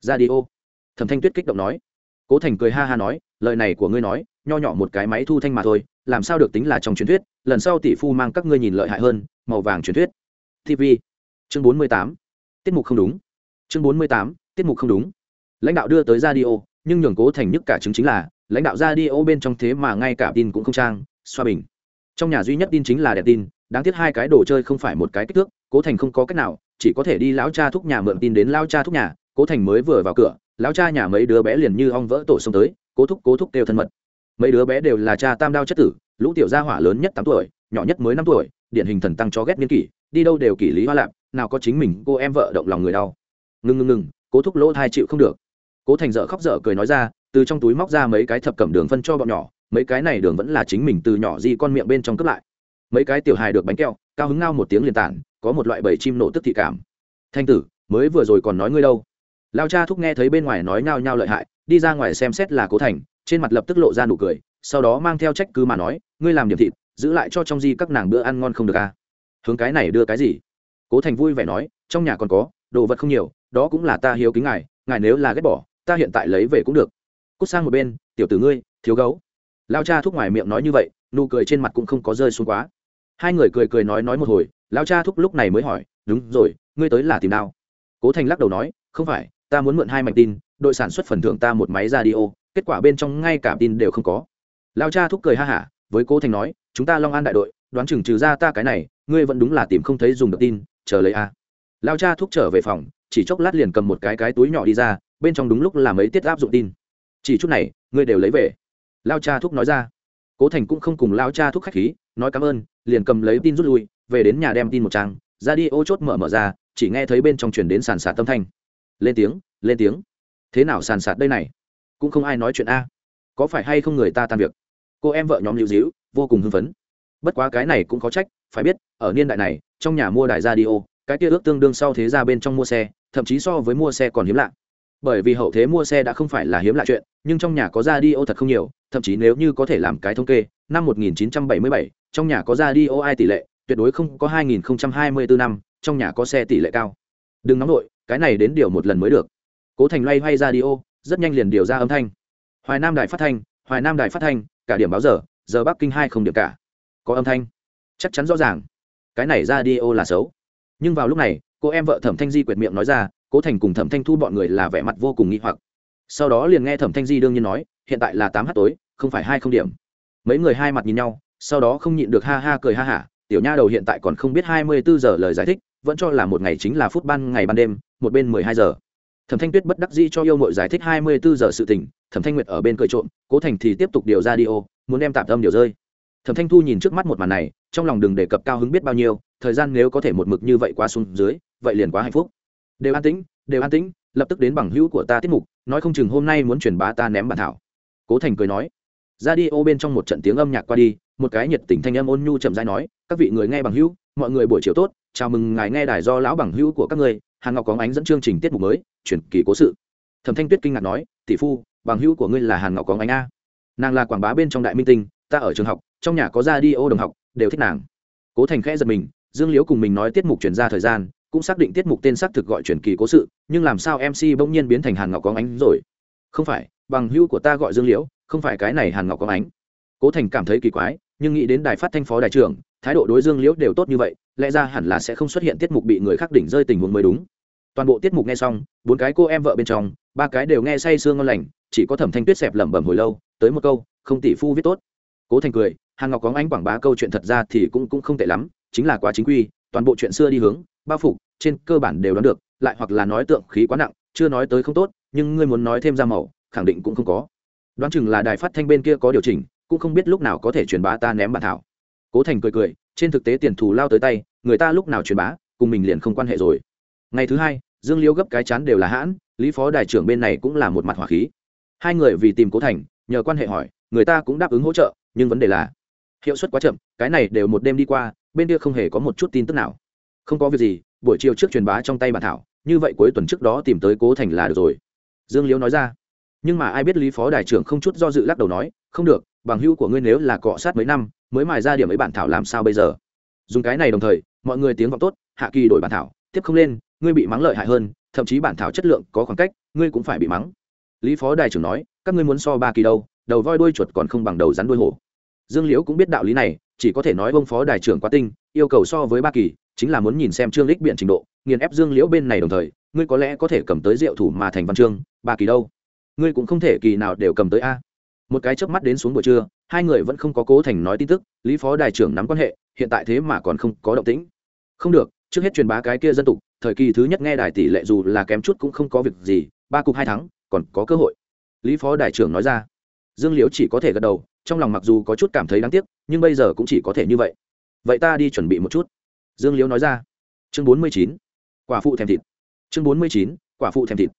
Ra đi ô. Thẩm thanh tuyết kích động nói. Cố thành cười ha ha nói lời này của ngươi nói, nho nhỏ một cái máy thu thanh mà thôi, làm sao được tính là trong truyền thuyết, lần sau tỷ phu mang các ngươi nhìn lợi hại hơn, màu vàng truyền thuyết. Tv chương bốn mươi tám. Tiết mục không đúng. Chương bốn mươi tám. Tiết mục không đúng. Lãnh đạo đưa tới radio, nhưng nhường cố thành nhất cả chứng chính là, lãnh đạo radio bên trong thế mà ngay cả tin cũng không trang, xoa bình. Trong nhà duy nhất tin chính là đèn tin, đáng tiếc hai cái đồ chơi không phải một cái kích thước, cố thành không có cách nào, chỉ có thể đi lão cha thúc nhà mượn tin đến lao cha thúc nhà, cố thành mới vừa vào cửa lão cha nhà mấy đứa bé liền như ong vỡ tổ xông tới cố thúc cố thúc kêu thân mật. Mấy đứa bé đều là cha tam đao chất tử lũ tiểu gia hỏa lớn nhất tám tuổi nhỏ nhất mới năm tuổi điển hình thần tăng cho ghét niên kỷ đi đâu đều kỷ lý hoa lạp nào có chính mình cô em vợ động lòng người đau. Ngừng ngừng ngừng cố thúc lỗ thai chịu không được. Cố thành dở khóc dở cười nói ra từ trong túi móc ra mấy cái thập cẩm đường phân cho bọn nhỏ mấy cái này đường vẫn là chính mình từ nhỏ di con miệng bên trong cướp lại. Mấy cái tiểu hài được bánh keo, cao hứng ngao một tiếng liền tản có một loại bầy chim nổ tức thị cảm. Thanh tử mới vừa rồi còn nói ngươi đâu? Lao cha thúc nghe thấy bên ngoài nói nhao nhao lợi hại đi ra ngoài xem xét là cố thành, trên mặt lập tức lộ ra nụ cười, sau đó mang theo trách cứ mà nói, ngươi làm điểm thịt, giữ lại cho trong di các nàng bữa ăn ngon không được à? Hướng cái này đưa cái gì? Cố thành vui vẻ nói, trong nhà còn có, đồ vật không nhiều, đó cũng là ta hiếu kính ngài ngài nếu là ghét bỏ, ta hiện tại lấy về cũng được. Cút sang một bên, tiểu tử ngươi, thiếu gấu. Lao cha thúc ngoài miệng nói như vậy, nụ cười trên mặt cũng không có rơi xuống quá. Hai người cười cười nói nói một hồi, lao cha thúc lúc này mới hỏi, đúng rồi, ngươi tới là tìm nào? Cố thành lắc đầu nói, không phải ta muốn mượn hai mạch tin, đội sản xuất phần thưởng ta một máy radio. kết quả bên trong ngay cả tin đều không có. Lao cha thúc cười ha hả, với cố thành nói, chúng ta long an đại đội, đoán chừng trừ ra ta cái này, ngươi vẫn đúng là tìm không thấy dùng được tin, chờ lấy a. Lao cha thúc trở về phòng, chỉ chốc lát liền cầm một cái cái túi nhỏ đi ra, bên trong đúng lúc là mấy tiết áp dụng tin. Chỉ chút này, ngươi đều lấy về. Lao cha thúc nói ra. Cố thành cũng không cùng lao cha thúc khách khí, nói cảm ơn, liền cầm lấy tin rút lui, về đến nhà đem tin một trang ra đi ô chốt mở mở ra, chỉ nghe thấy bên trong chuyển đến sàn sạt tâm thanh lên tiếng lên tiếng. Thế nào sàn sạt đây này? Cũng không ai nói chuyện a. Có phải hay không người ta tan việc? Cô em vợ nhóm lưu dĩu vô cùng hưng phấn. Bất quá cái này cũng có trách phải biết ở niên đại này trong nhà mua đài radio cái kia ước tương đương sau thế ra bên trong mua xe thậm chí so với mua xe còn hiếm lạ. Bởi vì hậu thế mua xe đã không phải là hiếm lạ chuyện nhưng trong nhà có radio thật không nhiều thậm chí nếu như có thể làm cái thống kê năm 1977, trong nhà có radio ai tỷ lệ tuyệt đối không có 2024 năm trong nhà có xe tỷ lệ cao. Đừng nóng nổi cái này đến điều một lần mới được. Cố thành loay hoay radio rất nhanh liền điều ra âm thanh. Hoài nam đài phát thanh, hoài nam đài phát thanh, cả điểm báo giờ giờ bắc kinh hai không điểm cả. Có âm thanh. Chắc chắn rõ ràng. Cái này ra đi ô là xấu. Nhưng vào lúc này, cô em vợ thẩm thanh di quyệt miệng nói ra, cố thành cùng thẩm thanh thu bọn người là vẻ mặt vô cùng nghi hoặc. Sau đó liền nghe thẩm thanh di đương nhiên nói, hiện tại là tám h tối, không phải hai không điểm. Mấy người hai mặt nhìn nhau, sau đó không nhịn được ha ha cười ha hả, tiểu nha đầu hiện tại còn không biết hai mươi bốn giờ lời giải thích, vẫn cho là một ngày chính là phút ban ngày ban đêm một bên mười hai giờ. Thẩm thanh tuyết bất đắc dĩ cho yêu mội giải thích hai mươi bốn giờ sự tình, thẩm thanh nguyệt ở bên cười trộm, cố thành thì tiếp tục điều ra đi ô, muốn đem tạm tâm điều rơi. Thẩm thanh thu nhìn trước mắt một màn này, trong lòng đừng đề cập cao hứng biết bao nhiêu, thời gian nếu có thể một mực như vậy qua xuống dưới, vậy liền quá hạnh phúc. Đều an tĩnh, đều an tĩnh, lập tức đến bằng hữu của ta tiết mục, nói không chừng hôm nay muốn truyền bá ta ném bản thảo. Cố thành cười nói. Ra đi ô bên trong một trận tiếng âm nhạc qua đi, một cái nhiệt tình thanh âm ôn nhu chậm rãi nói, các vị người nghe bằng hữu, mọi người buổi chiều tốt, chào mừng ngài nghe đài do lão bằng hữu của các người hàn ngọc có ánh dẫn chương trình tiết mục mới chuyển kỳ cố sự. Thẩm thanh tuyết kinh ngạc nói, tỷ phu, bằng hữu của ngươi là hàn ngọc có ánh a. Nàng là quảng bá bên trong đại minh tinh, ta ở trường học, trong nhà có ra đi ô đồng học, đều thích nàng. Cố thành khẽ giật mình, dương liễu cùng mình nói tiết mục chuyển ra thời gian, cũng xác định tiết mục tên xác thực gọi truyền kỳ cố sự, nhưng làm sao mc bỗng nhiên biến thành hàn ngọc có ánh rồi? Không phải, bằng hữu của ta gọi dương liễu, không phải cái này hàn ngọc có ánh. Cố thành cảm thấy kỳ quái, nhưng nghĩ đến đài phát thanh phó đại trưởng, thái độ đối dương liễu đều tốt như vậy lẽ ra hẳn là sẽ không xuất hiện tiết mục bị người khác đỉnh rơi tình huống mới đúng. Toàn bộ tiết mục nghe xong, bốn cái cô em vợ bên trong, ba cái đều nghe say sương ngon lành, chỉ có thẩm thanh tuyết xẹp lẩm bẩm hồi lâu, tới một câu, không tỷ phu viết tốt. Cố thành cười, hàn ngọc có anh quảng bá câu chuyện thật ra thì cũng cũng không tệ lắm, chính là quá chính quy, toàn bộ chuyện xưa đi hướng, bao phục trên cơ bản đều đoán được, lại hoặc là nói tượng khí quá nặng, chưa nói tới không tốt, nhưng ngươi muốn nói thêm ra màu, khẳng định cũng không có. Đoán chừng là đài phát thanh bên kia có điều chỉnh, cũng không biết lúc nào có thể truyền bá ta ném bản thảo. Cố thành cười cười trên thực tế tiền thù lao tới tay, người ta lúc nào truyền bá, cùng mình liền không quan hệ rồi. Ngày thứ hai, dương liễu gấp cái chán đều là hãn, lý phó đại trưởng bên này cũng là một mặt hỏa khí. Hai người vì tìm cố thành, nhờ quan hệ hỏi, người ta cũng đáp ứng hỗ trợ, nhưng vấn đề là, hiệu suất quá chậm, cái này đều một đêm đi qua, bên kia không hề có một chút tin tức nào. Không có việc gì, buổi chiều trước truyền bá trong tay bản thảo, như vậy cuối tuần trước đó tìm tới cố thành là được rồi. Dương liễu nói ra. Nhưng mà ai biết lý phó đại trưởng không chút do dự lắc đầu nói, không được, bằng hữu của ngươi nếu là cọ sát mấy năm mới mài ra điểm ấy bản thảo làm sao bây giờ? Dùng cái này đồng thời, mọi người tiếng vọng tốt, hạ kỳ đổi bản thảo, tiếp không lên, ngươi bị mắng lợi hại hơn, thậm chí bản thảo chất lượng có khoảng cách, ngươi cũng phải bị mắng. Lý phó Đài trưởng nói, các ngươi muốn so ba kỳ đâu, đầu voi đuôi chuột còn không bằng đầu rắn đuôi hổ. Dương liễu cũng biết đạo lý này, chỉ có thể nói ông phó Đài trưởng quá tinh, yêu cầu so với ba kỳ, chính là muốn nhìn xem trương lích biện trình độ, nghiền ép dương liễu bên này đồng thời, ngươi có lẽ có thể cầm tới rượu thủ mà thành văn chương, ba kỳ đâu? Ngươi cũng không thể kỳ nào đều cầm tới a một cái chớp mắt đến xuống buổi trưa, hai người vẫn không có cố thành nói tin tức, lý phó đại trưởng nắm quan hệ, hiện tại thế mà còn không có động tĩnh. Không được, trước hết truyền bá cái kia dân tục, thời kỳ thứ nhất nghe đài tỷ lệ dù là kém chút cũng không có việc gì, ba cục hai tháng còn có cơ hội. Lý phó đại trưởng nói ra. Dương liễu chỉ có thể gật đầu, trong lòng mặc dù có chút cảm thấy đáng tiếc, nhưng bây giờ cũng chỉ có thể như vậy. Vậy ta đi chuẩn bị một chút. Dương liễu nói ra. Chương bốn mươi chín, quả phụ thèm thịt. Chương bốn mươi chín, quả phụ thèm thịt.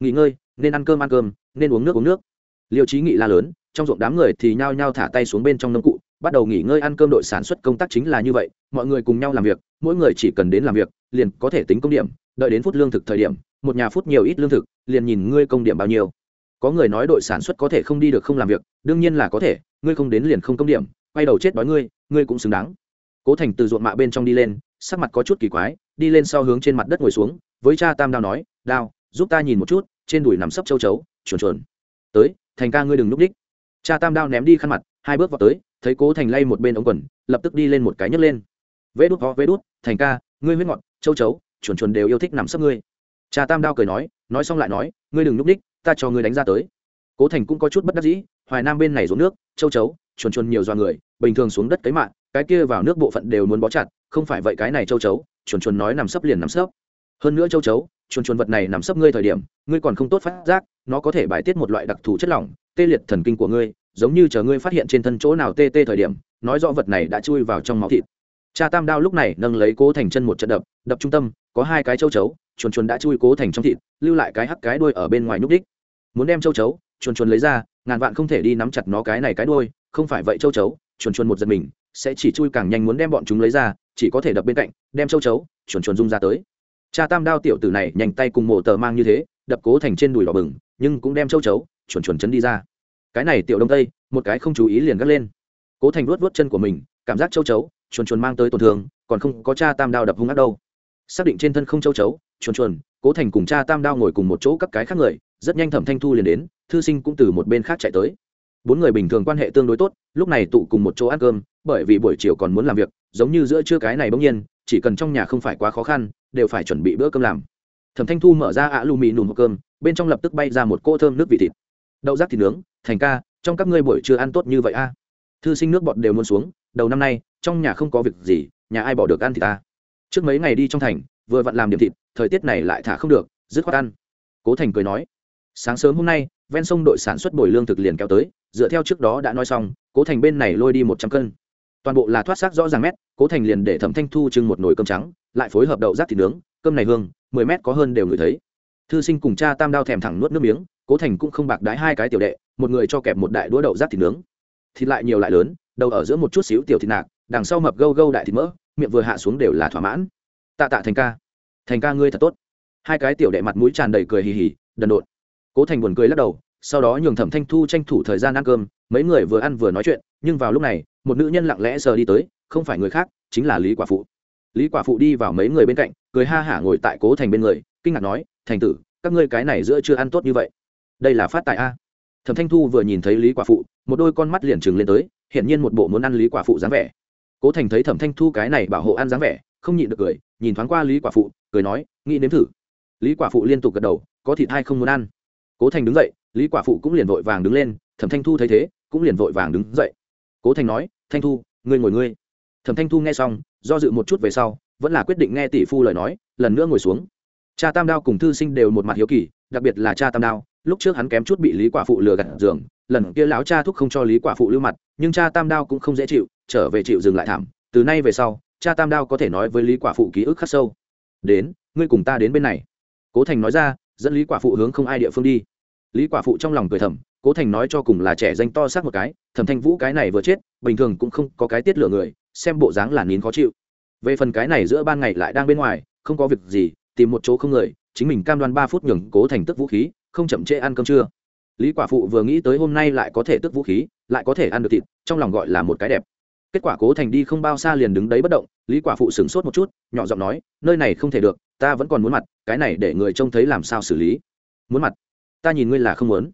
Nghỉ ngơi, nên ăn cơm ăn cơm, nên uống nước uống nước. Liêu trí nghị la lớn trong ruộng đám người thì nhao nhao thả tay xuống bên trong nông cụ, bắt đầu nghỉ ngơi ăn cơm đội sản xuất công tác chính là như vậy, mọi người cùng nhau làm việc, mỗi người chỉ cần đến làm việc, liền có thể tính công điểm, đợi đến phút lương thực thời điểm, một nhà phút nhiều ít lương thực, liền nhìn ngươi công điểm bao nhiêu. Có người nói đội sản xuất có thể không đi được không làm việc, đương nhiên là có thể, ngươi không đến liền không công điểm, quay đầu chết đói ngươi ngươi cũng xứng đáng. Cố thành từ ruộng mạ bên trong đi lên, sắc mặt có chút kỳ quái, đi lên sau hướng trên mặt đất ngồi xuống, với cha tam đao nói, đao, giúp ta nhìn một chút, trên đùi nằm sấp châu chấu, chuồn chuồn. Tới, thành ca ngươi đừng núp đích cha tam đao ném đi khăn mặt, hai bước vào tới, thấy cố thành lay một bên ống quần, lập tức đi lên một cái nhấc lên. Vê đút ho vê đút, thành ca, ngươi huyết ngọt châu chấu, chuồn chuồn đều yêu thích nằm sấp ngươi. Cha tam đao cười nói nói xong lại nói, ngươi đừng núp đích ta cho ngươi đánh ra tới. Cố thành cũng có chút bất đắc dĩ, hoài nam bên này rốn nước, châu chấu, chuồn chuồn nhiều do người, bình thường xuống đất cấy mạng, cái kia vào nước bộ phận đều muốn bó chặt, không phải vậy cái này châu chấu, chuồn chuồn nói nằm sấp liền nằm sấp. Hơn nữa châu chấu chuồn chuồn vật này nằm sấp ngươi thời điểm, ngươi còn không tốt phát giác, nó có thể bài tiết một loại đặc thù chất lỏng, tê liệt thần kinh của ngươi, giống như chờ ngươi phát hiện trên thân chỗ nào tê tê thời điểm, nói rõ vật này đã chui vào trong máu thịt. Cha tam đao lúc này nâng lấy cố thành chân một trận đập đập trung tâm, có hai cái châu chấu, chuồn chuồn đã chui cố thành trong thịt, lưu lại cái hắc cái đuôi ở bên ngoài nhúc đích. Muốn đem châu chấu, chuồn chuồn lấy ra, ngàn vạn không thể đi nắm chặt nó cái này cái đuôi, không phải vậy châu chấu, chuồn chuồn một giật mình, sẽ chỉ chui càng nhanh muốn đem bọn chúng lấy ra, chỉ có thể đập bên cạnh, đem châu chấu, chuồn chuồn rung ra tới cha tam đao tiểu tử này nhanh tay cùng mộ tờ mang như thế, đập cố thành trên đùi đỏ bừng, nhưng cũng đem châu chấu chuồn chuồn chấn đi ra. Cái này tiểu đông tây, một cái không chú ý liền gắt lên. Cố thành vuốt vuốt chân của mình, cảm giác châu chấu chuồn chuồn mang tới tổn thương, còn không có cha tam đao đập hung ác đâu. Xác định trên thân không châu chấu chuồn chuồn cố thành cùng cha tam đao ngồi cùng một chỗ các cái khác người, rất nhanh thẩm thanh thu liền đến, thư sinh cũng từ một bên khác chạy tới. Bốn người bình thường quan hệ tương đối tốt, lúc này tụ cùng một chỗ ăn cơm, bởi vì buổi chiều còn muốn làm việc, giống như giữa trưa cái này bỗng nhiên chỉ cần trong nhà không phải quá khó khăn, đều phải chuẩn bị bữa cơm làm. Thẩm thanh thu mở ra ạ lù mì nùm hộp cơm, bên trong lập tức bay ra một cô thơm nước vị thịt. Đậu rác thịt nướng, thành ca, trong các ngươi buổi trưa ăn tốt như vậy a? Thư sinh nước bọt đều muốn xuống, đầu năm nay, trong nhà không có việc gì, nhà ai bỏ được ăn thì ta? Trước mấy ngày đi trong thành, vừa vặn làm điểm thịt, thời tiết này lại thả không được, dứt khoát ăn. Cố thành cười nói, sáng sớm hôm nay, ven sông đội sản xuất bồi lương thực liền kéo tới, dựa theo trước đó đã nói xong, cố thành bên này lôi đi một trăm cân toàn bộ là thoát xác rõ ràng mét, cố thành liền để thẩm thanh thu trưng một nồi cơm trắng, lại phối hợp đậu rác thịt nướng, cơm này hương, mười mét có hơn đều ngửi thấy. Thư sinh cùng cha tam đao thèm thẳng nuốt nước miếng, cố thành cũng không bạc đái hai cái tiểu đệ, một người cho kẹp một đại đũa đậu rác thịt nướng. Thịt lại nhiều lại lớn, đầu ở giữa một chút xíu tiểu thịt nạc, đằng sau mập gâu gâu đại thịt mỡ, miệng vừa hạ xuống đều là thỏa mãn. Tạ tạ thành ca. Thành ca ngươi thật tốt. Hai cái tiểu đệ mặt mũi tràn đầy cười hì hì, đần độn. Cố thành buồn cười lắc đầu, sau đó nhường thẩm thanh thu tranh thủ thời gian ăn cơm mấy người vừa ăn vừa nói chuyện, nhưng vào lúc này, một nữ nhân lặng lẽ sờ đi tới, không phải người khác, chính là lý quả phụ. Lý quả phụ đi vào mấy người bên cạnh, cười ha hả ngồi tại cố thành bên người, kinh ngạc nói, thành tử, các ngươi cái này giữa chưa ăn tốt như vậy? Đây là phát tài a. Thẩm thanh thu vừa nhìn thấy lý quả phụ, một đôi con mắt liền trừng lên tới, hiển nhiên một bộ muốn ăn lý quả phụ dáng vẻ. Cố thành thấy thẩm thanh thu cái này bảo hộ ăn dáng vẻ, không nhịn được cười, nhìn thoáng qua lý quả phụ, cười nói, nghĩ nếm thử. Lý quả phụ liên tục gật đầu, có thịt hay không muốn ăn? Cố thành đứng dậy, lý quả phụ cũng liền vội vàng đứng lên, thẩm thanh thu thấy thế cũng liền vội vàng đứng dậy. Cố thành nói, thanh thu, ngươi ngồi ngươi. Thẩm thanh thu nghe xong, do dự một chút về sau, vẫn là quyết định nghe tỷ phu lời nói, lần nữa ngồi xuống. Cha tam đao cùng thư sinh đều một mặt hiếu kỳ, đặc biệt là cha tam đao, lúc trước hắn kém chút bị lý quả phụ lừa gạt giường, lần kia lão cha thúc không cho lý quả phụ lưu mặt, nhưng cha tam đao cũng không dễ chịu, trở về chịu dừng lại thảm. Từ nay về sau, cha tam đao có thể nói với lý quả phụ ký ức khắc sâu. Đến, ngươi cùng ta đến bên này. Cố thành nói ra, dẫn lý quả phụ hướng không ai địa phương đi. Lý quả phụ trong lòng cười thầm cố thành nói cho cùng là trẻ danh to xác một cái, thẩm thanh vũ cái này vừa chết, bình thường cũng không có cái tiết lửa người, xem bộ dáng là nín khó chịu. Về phần cái này giữa ban ngày lại đang bên ngoài, không có việc gì, tìm một chỗ không người, chính mình cam đoan ba phút nhường cố thành tức vũ khí, không chậm trễ ăn cơm trưa. Lý quả phụ vừa nghĩ tới hôm nay lại có thể tức vũ khí, lại có thể ăn được thịt, trong lòng gọi là một cái đẹp. Kết quả cố thành đi không bao xa liền đứng đấy bất động, lý quả phụ sửng sốt một chút, nhỏ giọng nói, nơi này không thể được, ta vẫn còn muốn mặt, cái này để người trông thấy làm sao xử lý? Muốn mặt? Ta nhìn ngươi là không muốn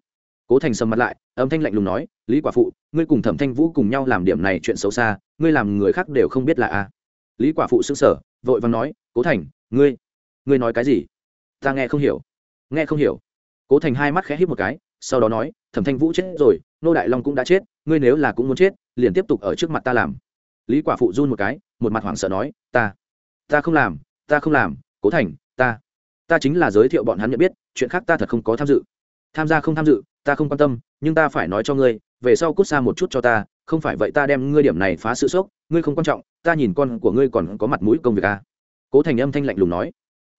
cố thành sầm mặt lại, âm thanh lạnh lùng nói, lý quả phụ, ngươi cùng thẩm thanh vũ cùng nhau làm điểm này chuyện xấu xa, ngươi làm người khác đều không biết là a. Lý quả phụ xưng sở vội vàng nói, cố thành, ngươi ngươi nói cái gì? Ta nghe không hiểu. Nghe không hiểu. Cố thành hai mắt khẽ hít một cái, sau đó nói, thẩm thanh vũ chết rồi, nô đại long cũng đã chết, ngươi nếu là cũng muốn chết, liền tiếp tục ở trước mặt ta làm. Lý quả phụ run một cái, một mặt hoảng sợ nói, ta ta không làm, ta không làm, cố thành, ta ta chính là giới thiệu bọn hắn nhận biết, chuyện khác ta thật không có tham dự tham gia không tham dự, ta không quan tâm, nhưng ta phải nói cho ngươi, về sau cút xa một chút cho ta, không phải vậy ta đem ngươi điểm này phá sự sốc, ngươi không quan trọng, ta nhìn con của ngươi còn có mặt mũi công việc à. cố thành âm thanh lạnh lùng nói.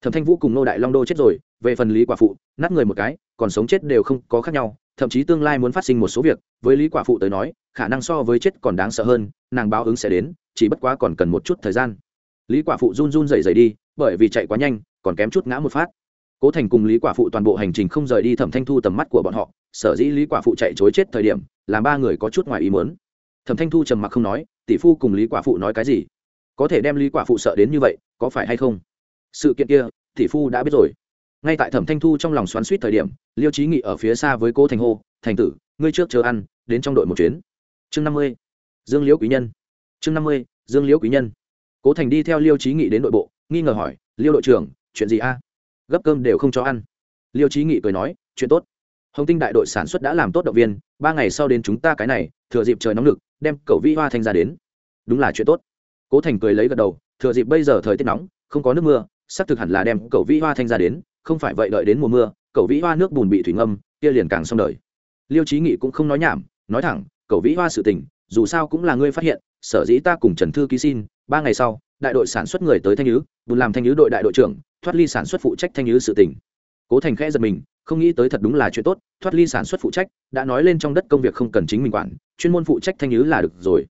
Thẩm thanh vũ cùng nô đại long đô chết rồi, về phần lý quả phụ, nát người một cái, còn sống chết đều không có khác nhau, thậm chí tương lai muốn phát sinh một số việc, với lý quả phụ tới nói, khả năng so với chết còn đáng sợ hơn, nàng báo ứng sẽ đến, chỉ bất quá còn cần một chút thời gian. Lý quả phụ run run rẩy rẩy đi, bởi vì chạy quá nhanh, còn kém chút ngã một phát cố thành cùng lý quả phụ toàn bộ hành trình không rời đi thẩm thanh thu tầm mắt của bọn họ, sở dĩ lý quả phụ chạy chối chết thời điểm, làm ba người có chút ngoài ý muốn. Thẩm thanh thu trầm mặc không nói, tỷ phu cùng lý quả phụ nói cái gì? Có thể đem lý quả phụ sợ đến như vậy, có phải hay không? Sự kiện kia, tỷ phu đã biết rồi. Ngay tại thẩm thanh thu trong lòng xoắn suýt thời điểm, liêu trí nghị ở phía xa với cố thành hô, thành tử, ngươi trước chờ ăn, đến trong đội một chuyến. Chương năm mươi, dương liễu quý nhân. Chương năm mươi, dương liễu quý nhân. Cố thành đi theo liêu trí nghị đến nội bộ, nghi ngờ hỏi, liêu đội trưởng, chuyện gì a? Gấp cơm đều không cho ăn. Liêu trí nghị cười nói, chuyện tốt. Hồng tinh đại đội sản xuất đã làm tốt động viên, ba ngày sau đến chúng ta cái này, thừa dịp trời nóng lực, đem cậu vi hoa thanh ra đến. Đúng là chuyện tốt. Cố thành cười lấy gật đầu, thừa dịp bây giờ thời tiết nóng, không có nước mưa, xác thực hẳn là đem cậu vi hoa thanh ra đến, không phải vậy đợi đến mùa mưa cậu vĩ hoa nước bùn bị thủy ngâm, kia liền càng xong đời. Liêu trí nghị cũng không nói nhảm, nói thẳng cậu vĩ hoa sự tình, dù sao cũng là ngươi phát hiện, sở dĩ ta cùng trần thư ký xin ba ngày sau, đại đội sản xuất người tới thanh nhứ, bùn làm thanh nhứ đội đại đội trưởng, thoát ly sản xuất phụ trách thanh nhứ sự tình. Cố thành khẽ giật mình, không nghĩ tới thật đúng là chuyện tốt, thoát ly sản xuất phụ trách, đã nói lên trong đất công việc không cần chính mình quản, chuyên môn phụ trách thanh nhứ là được rồi.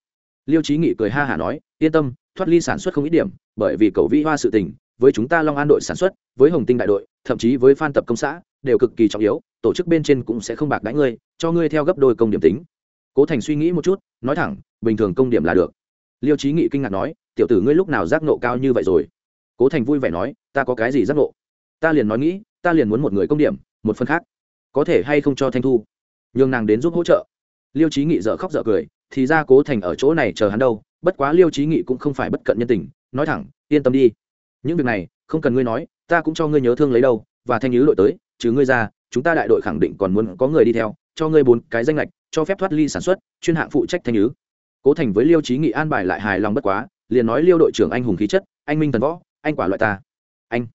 Liêu trí nghị cười ha hả nói, yên tâm, thoát ly sản xuất không ít điểm, bởi vì cầu vĩ hoa sự tình, với chúng ta long an đội sản xuất, với hồng tinh đại đội, thậm chí với phan tập công xã, đều cực kỳ trọng yếu, tổ chức bên trên cũng sẽ không bạc đãi ngươi, cho ngươi theo gấp đôi công điểm tính. Cố thành suy nghĩ một chút, nói thẳng, bình thường công điểm là được. Liêu trí nghị kinh ngạc nói tiểu tử ngươi lúc nào giác nộ cao như vậy rồi? Cố thành vui vẻ nói, ta có cái gì giác nộ ta liền nói nghĩ, ta liền muốn một người công điểm, một phần khác. Có thể hay không cho thanh thu? Nhường nàng đến giúp hỗ trợ. Liêu trí nghị dợ khóc dợ cười, thì ra cố thành ở chỗ này chờ hắn đâu, bất quá liêu trí nghị cũng không phải bất cận nhân tình, nói thẳng, yên tâm đi. Những việc này, không cần ngươi nói, ta cũng cho ngươi nhớ thương lấy đâu, và thanh nhứ đội tới chứ ngươi ra, chúng ta đại đội khẳng định còn muốn có người đi theo, cho ngươi bốn cái danh lệch cho phép thoát ly sản xuất, chuyên hạng phụ trách thanh nhứ cố thành với liêu trí nghị an bài lại hài lòng bất quá liền nói liêu đội trưởng anh hùng khí chất, anh minh thần võ, anh quả loại ta. Anh,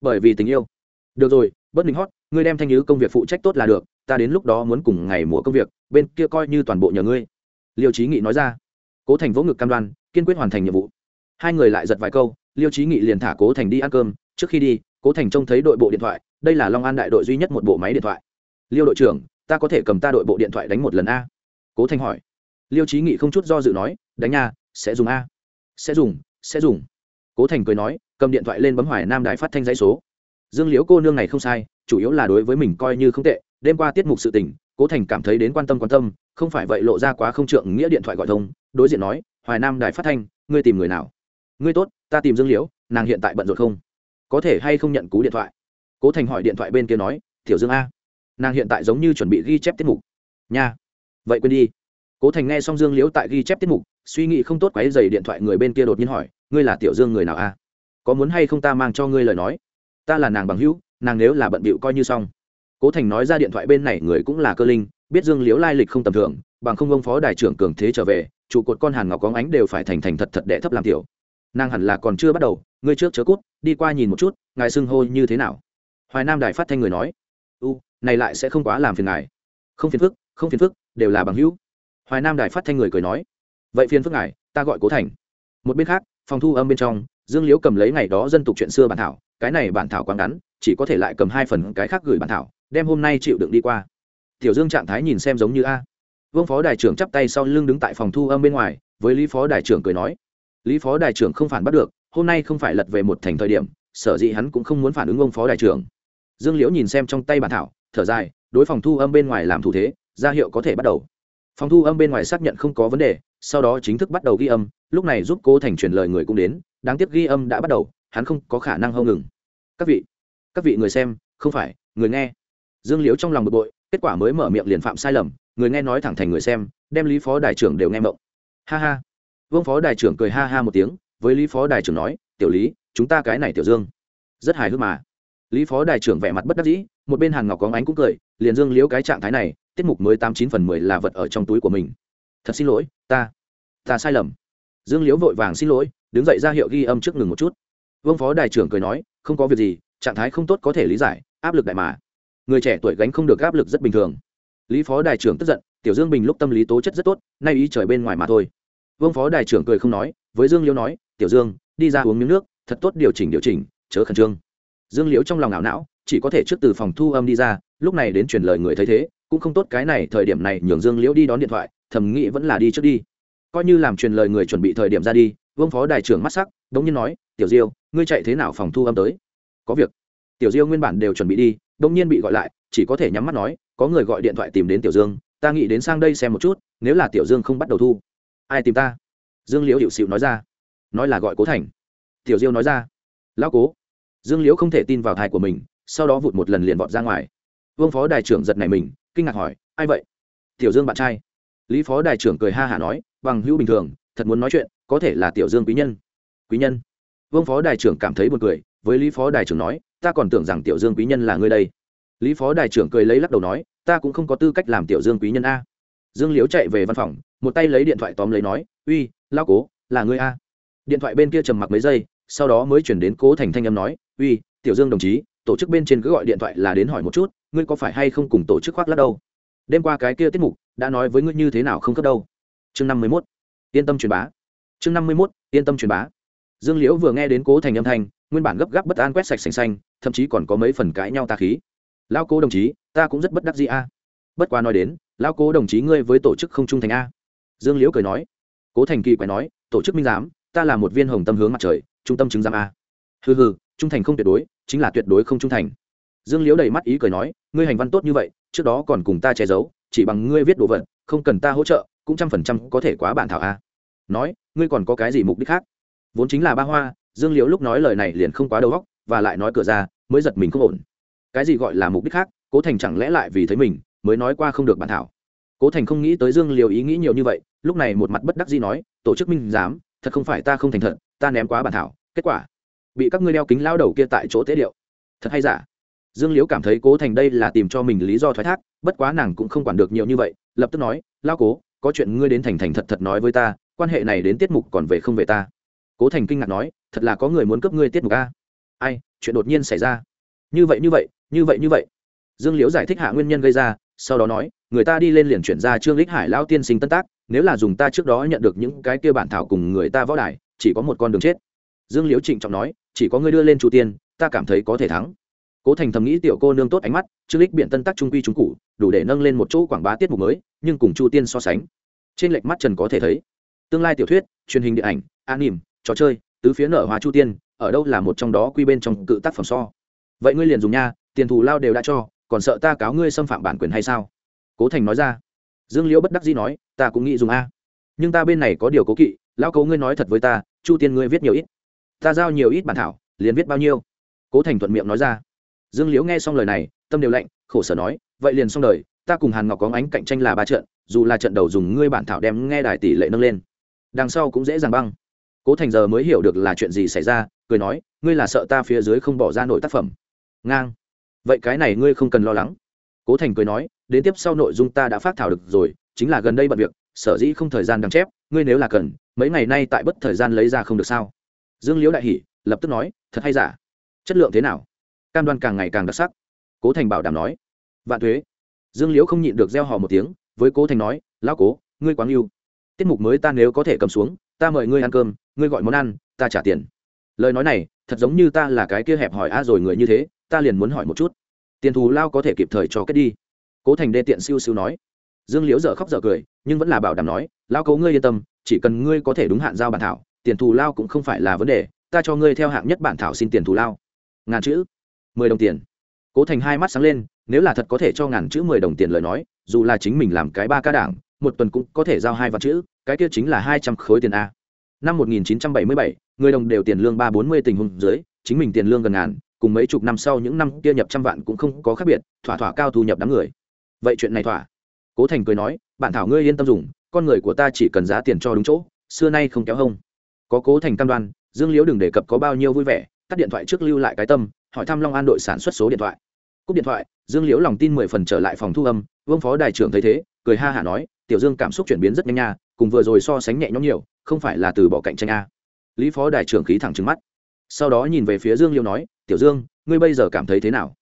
bởi vì tình yêu. Được rồi bất định hót, ngươi đem thanh nhứ công việc phụ trách tốt là được, ta đến lúc đó muốn cùng ngày mùa công việc, bên kia coi như toàn bộ nhờ ngươi. Liêu trí nghị nói ra. Cố thành vỗ ngực cam đoan, kiên quyết hoàn thành nhiệm vụ. Hai người lại giật vài câu, liêu trí nghị liền thả cố thành đi ăn cơm. Trước khi đi, cố thành trông thấy đội bộ điện thoại, đây là long an đại đội duy nhất một bộ máy điện thoại. Liêu đội trưởng, ta có thể cầm ta đội bộ điện thoại đánh một lần a? Cố thành hỏi. Liêu trí nghị không chút do dự nói, đánh nha sẽ dùng a sẽ dùng sẽ dùng. Cố thành cười nói, cầm điện thoại lên bấm hoài nam đài phát thanh dãy số. Dương liễu cô nương này không sai, chủ yếu là đối với mình coi như không tệ. Đêm qua tiết mục sự tình, cố thành cảm thấy đến quan tâm quan tâm, không phải vậy lộ ra quá không trượng nghĩa điện thoại gọi thông, đối diện nói, hoài nam đài phát thanh, ngươi tìm người nào? Ngươi tốt, ta tìm dương liễu, nàng hiện tại bận rộn không? Có thể hay không nhận cú điện thoại? Cố thành hỏi điện thoại bên kia nói, tiểu dương a, nàng hiện tại giống như chuẩn bị ghi chép tiết mục. Nha, vậy quên đi. Cố thành nghe xong dương liễu tại ghi chép tiết mục suy nghĩ không tốt quáy dày điện thoại người bên kia đột nhiên hỏi, ngươi là tiểu dương người nào a? Có muốn hay không ta mang cho ngươi lời nói? Ta là nàng bằng hữu, nàng nếu là bận bịu coi như xong. Cố thành nói ra điện thoại bên này, người cũng là cơ linh, biết dương liễu lai lịch không tầm thường, bằng không ông phó đại trưởng cường thế trở về, trụ cột con hàn ngọc có ánh đều phải thành thành thật thật đệ thấp làm tiểu. Nàng hẳn là còn chưa bắt đầu, ngươi trước chớ cút, đi qua nhìn một chút, ngài xưng hô như thế nào? Hoài nam đài phát thanh người nói, u, này lại sẽ không quá làm phiền ngài. Không phiền phức, không phiền phức, đều là bằng hữu. Hoài nam đài phát thanh người cười nói vậy phiền phức ngài, ta gọi cố thành. Một bên khác, phòng thu âm bên trong, dương liễu cầm lấy ngày đó dân tục chuyện xưa bản thảo, cái này bản thảo quá ngắn, chỉ có thể lại cầm hai phần cái khác gửi bản thảo, đem hôm nay chịu đựng đi qua. Tiểu dương trạng thái nhìn xem giống như a. Vương phó đại trưởng chắp tay sau lưng đứng tại phòng thu âm bên ngoài, với lý phó đại trưởng cười nói, lý phó đại trưởng không phản bắt được, hôm nay không phải lật về một thành thời điểm, sở dĩ hắn cũng không muốn phản ứng ông phó đại trưởng. Dương liễu nhìn xem trong tay bản thảo, thở dài, đối phòng thu âm bên ngoài làm thủ thế, ra hiệu có thể bắt đầu. Phòng thu âm bên ngoài xác nhận không có vấn đề sau đó chính thức bắt đầu ghi âm, lúc này giúp cố thành truyền lời người cũng đến, đáng tiếc ghi âm đã bắt đầu, hắn không có khả năng hâu ngừng. Các vị các vị người xem, không phải, người nghe. Dương Liếu trong lòng bực bội, kết quả mới mở miệng liền phạm sai lầm, người nghe nói thẳng thành người xem, đem lý phó đại trưởng đều nghe mộng. Ha ha. Vương phó đại trưởng cười ha ha một tiếng, với lý phó đại trưởng nói, tiểu lý, chúng ta cái này tiểu dương. Rất hài hước mà. Lý phó đại trưởng vẻ mặt bất đắc dĩ, một bên hàn ngọc có ánh cũng cười, liền dương Liếu cái trạng thái này, tiết mục mới tám chín phần mười là vật ở trong túi của mình thật xin lỗi, ta ta sai lầm. Dương liễu vội vàng xin lỗi, đứng dậy ra hiệu ghi âm trước ngừng một chút. Vương phó đại trưởng cười nói, không có việc gì, trạng thái không tốt có thể lý giải, áp lực đại mà. Người trẻ tuổi gánh không được áp lực rất bình thường. Lý phó đại trưởng tức giận, tiểu dương bình lúc tâm lý tố chất rất tốt, nay ý trời bên ngoài mà thôi. Vương phó đại trưởng cười không nói, với dương liễu nói, tiểu dương, đi ra uống miếng nước, thật tốt điều chỉnh điều chỉnh, chớ khẩn trương. Dương liễu trong lòng ảo não, chỉ có thể trước từ phòng thu âm đi ra, lúc này đến truyền lời người thấy thế, cũng không tốt cái này, thời điểm này nhường dương liễu đi đón điện thoại thầm nghĩ vẫn là đi trước đi. Coi như làm truyền lời người chuẩn bị thời điểm ra đi, vương phó đại trưởng mắt sắc, đống nhiên nói, tiểu diêu, ngươi chạy thế nào phòng thu âm tới? Có việc. Tiểu diêu nguyên bản đều chuẩn bị đi, đống nhiên bị gọi lại, chỉ có thể nhắm mắt nói, có người gọi điện thoại tìm đến tiểu dương, ta nghĩ đến sang đây xem một chút, nếu là tiểu dương không bắt đầu thu. Ai tìm ta? Dương liễu hiệu xịu nói ra. Nói là gọi cố thành. Tiểu diêu nói ra. Lão cố. Dương liễu không thể tin vào thai của mình, sau đó vụt một lần liền vọt ra ngoài. Vương phó đại trưởng giật này mình, kinh ngạc hỏi, ai vậy? Tiểu dương bạn trai lý phó đại trưởng cười ha hả nói, bằng hữu bình thường, thật muốn nói chuyện, có thể là tiểu dương quý nhân. Quý nhân? Vương phó đại trưởng cảm thấy buồn cười, với lý phó đại trưởng nói, ta còn tưởng rằng tiểu dương quý nhân là ngươi đây. Lý phó đại trưởng cười lấy lắc đầu nói, ta cũng không có tư cách làm tiểu dương quý nhân a. Dương liễu chạy về văn phòng, một tay lấy điện thoại tóm lấy nói, uy, lao cố, là ngươi a? Điện thoại bên kia trầm mặc mấy giây, sau đó mới chuyển đến cố thành thanh âm nói, uy, tiểu dương đồng chí, tổ chức bên trên cứ gọi điện thoại là đến hỏi một chút, ngươi có phải hay không cùng tổ chức khoác lắc đâu? Đêm qua cái kia tiết mục đã nói với ngươi như thế nào không cấp đâu. Chương năm mươi mốt, yên tâm truyền bá. Chương năm mươi mốt, yên tâm truyền bá. Dương liễu vừa nghe đến cố thành âm thanh, nguyên bản gấp gáp bất an quét sạch sành xanh, thậm chí còn có mấy phần cãi nhau ta khí. Lao cố đồng chí, ta cũng rất bất đắc gì a. Bất qua nói đến, lao cố đồng chí ngươi với tổ chức không trung thành a. Dương liễu cười nói. Cố thành kỳ quái nói, tổ chức minh giám, ta là một viên hồng tâm hướng mặt trời, trung tâm chứng giám a. Hừ hừ, trung thành không tuyệt đối, chính là tuyệt đối không trung thành. Dương liễu đầy mắt ý cười nói, ngươi hành văn tốt như vậy trước đó còn cùng ta che giấu, chỉ bằng ngươi viết đồ vật, không cần ta hỗ trợ, cũng trăm phần trăm có thể quá bản thảo a. Nói, ngươi còn có cái gì mục đích khác? Vốn chính là ba hoa. Dương liễu lúc nói lời này liền không quá đầu óc, và lại nói cửa ra, mới giật mình không ổn. Cái gì gọi là mục đích khác? Cố thành chẳng lẽ lại vì thấy mình, mới nói qua không được bản thảo? Cố thành không nghĩ tới dương liều ý nghĩ nhiều như vậy, lúc này một mặt bất đắc dĩ nói, tổ chức minh giám, thật không phải ta không thành thật, ta ném quá bản thảo, kết quả bị các ngươi đeo kính lao đầu kia tại chỗ tế điệu. Thật hay giả? Dương liễu cảm thấy cố thành đây là tìm cho mình lý do thoái thác, bất quá nàng cũng không quản được nhiều như vậy, lập tức nói lao cố, có chuyện ngươi đến thành thành thật thật nói với ta, quan hệ này đến tiết mục còn về không về ta? Cố thành kinh ngạc nói, thật là có người muốn cướp ngươi tiết mục a. Ai, chuyện đột nhiên xảy ra? Như vậy như vậy như vậy như vậy. Dương liễu giải thích hạ nguyên nhân gây ra, sau đó nói, người ta đi lên liền chuyển ra trương lích hải lao tiên sinh tân tác, nếu là dùng ta trước đó nhận được những cái kia bản thảo cùng người ta võ đài, chỉ có một con đường chết. Dương liễu trịnh trọng nói, chỉ có ngươi đưa lên chủ tiên, ta cảm thấy có thể thắng cố thành thầm nghĩ tiểu cô nương tốt ánh mắt trương lích biện tân tác trung quy trung cụ đủ để nâng lên một chỗ quảng bá tiết mục mới, nhưng cùng chu tiên so sánh, trên lệch mắt trần có thể thấy. Tương lai tiểu thuyết, truyền hình điện ảnh anime trò chơi, tứ phía nở hóa chu tiên, ở đâu là một trong đó quy bên trong cự tác phẩm so. Vậy ngươi liền dùng nha, tiền thù lao đều đã cho, còn sợ ta cáo ngươi xâm phạm bản quyền hay sao? Cố thành nói ra. Dương liễu bất đắc dĩ nói, ta cũng nghĩ dùng a. Nhưng ta bên này có điều cố kỵ, lão cố ngươi nói thật với ta, chu tiên ngươi viết nhiều ít. Ta giao nhiều ít bản thảo, liền viết bao nhiêu? Cố thành thuận miệng nói ra dương liễu nghe xong lời này, tâm đều lạnh, khổ sở nói, vậy liền xong đời, ta cùng hàn ngọc có ánh cạnh tranh là ba trận, dù là trận đầu dùng ngươi bản thảo đem nghe đài tỷ lệ nâng lên, đằng sau cũng dễ dàng băng. Cố thành giờ mới hiểu được là chuyện gì xảy ra, cười nói, ngươi là sợ ta phía dưới không bỏ ra nổi tác phẩm. Ngang. Vậy cái này ngươi không cần lo lắng. Cố thành cười nói, đến tiếp sau nội dung ta đã phát thảo được rồi, chính là gần đây bận việc, sở dĩ không thời gian đăng chép, ngươi nếu là cần, mấy ngày nay tại bất thời gian lấy ra không được sao? Dương liễu đại hỉ, lập tức nói, thật hay giả? Chất lượng thế nào? Cam đoan càng ngày càng đặc sắc. Cố thành bảo đảm nói. Vạn thuế. Dương liễu không nhịn được gieo hò một tiếng, với cố thành nói, lão cố, ngươi quáng yêu tiết mục mới ta nếu có thể cầm xuống, ta mời ngươi ăn cơm, ngươi gọi món ăn, ta trả tiền. Lời nói này, thật giống như ta là cái kia hẹp hỏi a à rồi người như thế, ta liền muốn hỏi một chút. Tiền thù lao có thể kịp thời cho kết đi. Cố thành đê tiện siêu siêu nói. Dương liễu dở khóc dở cười, nhưng vẫn là bảo đảm nói lao cố ngươi yên tâm, chỉ cần ngươi có thể đúng hạn giao bản thảo, tiền thù lao cũng không phải là vấn đề, ta cho ngươi theo hạng nhất bản thảo xin tiền thù lao. Ngàn chữ mười đồng tiền. Cố thành hai mắt sáng lên, nếu là thật có thể cho ngàn chữ mười đồng tiền lời nói, dù là chính mình làm cái ba ca đảng, một tuần cũng có thể giao hai vạn chữ, cái kia chính là hai trăm khối tiền a. Năm một nghìn chín trăm bảy mươi bảy, người đồng đều tiền lương ba bốn mươi tình huống dưới, chính mình tiền lương gần ngàn, cùng mấy chục năm sau những năm kia nhập trăm vạn cũng không có khác biệt, thỏa thỏa cao thu nhập đám người. Vậy chuyện này thỏa. Cố thành cười nói bản thảo ngươi yên tâm dùng, con người của ta chỉ cần giá tiền cho đúng chỗ, xưa nay không kéo hông. Có cố thành cam đoan, dương liễu đừng đề cập có bao nhiêu vui vẻ, tắt điện thoại trước lưu lại cái tâm hỏi thăm long an đội sản xuất số điện thoại. Cúp điện thoại, dương liễu lòng tin mười phần trở lại phòng thu âm, vương phó đại trưởng thấy thế, cười ha hả nói, tiểu dương cảm xúc chuyển biến rất nhanh nha, cùng vừa rồi so sánh nhẹ nhõm nhiều, không phải là từ bỏ cạnh tranh a. Lý phó đại trưởng khí thẳng trứng mắt. Sau đó nhìn về phía dương liễu nói, tiểu dương, ngươi bây giờ cảm thấy thế nào?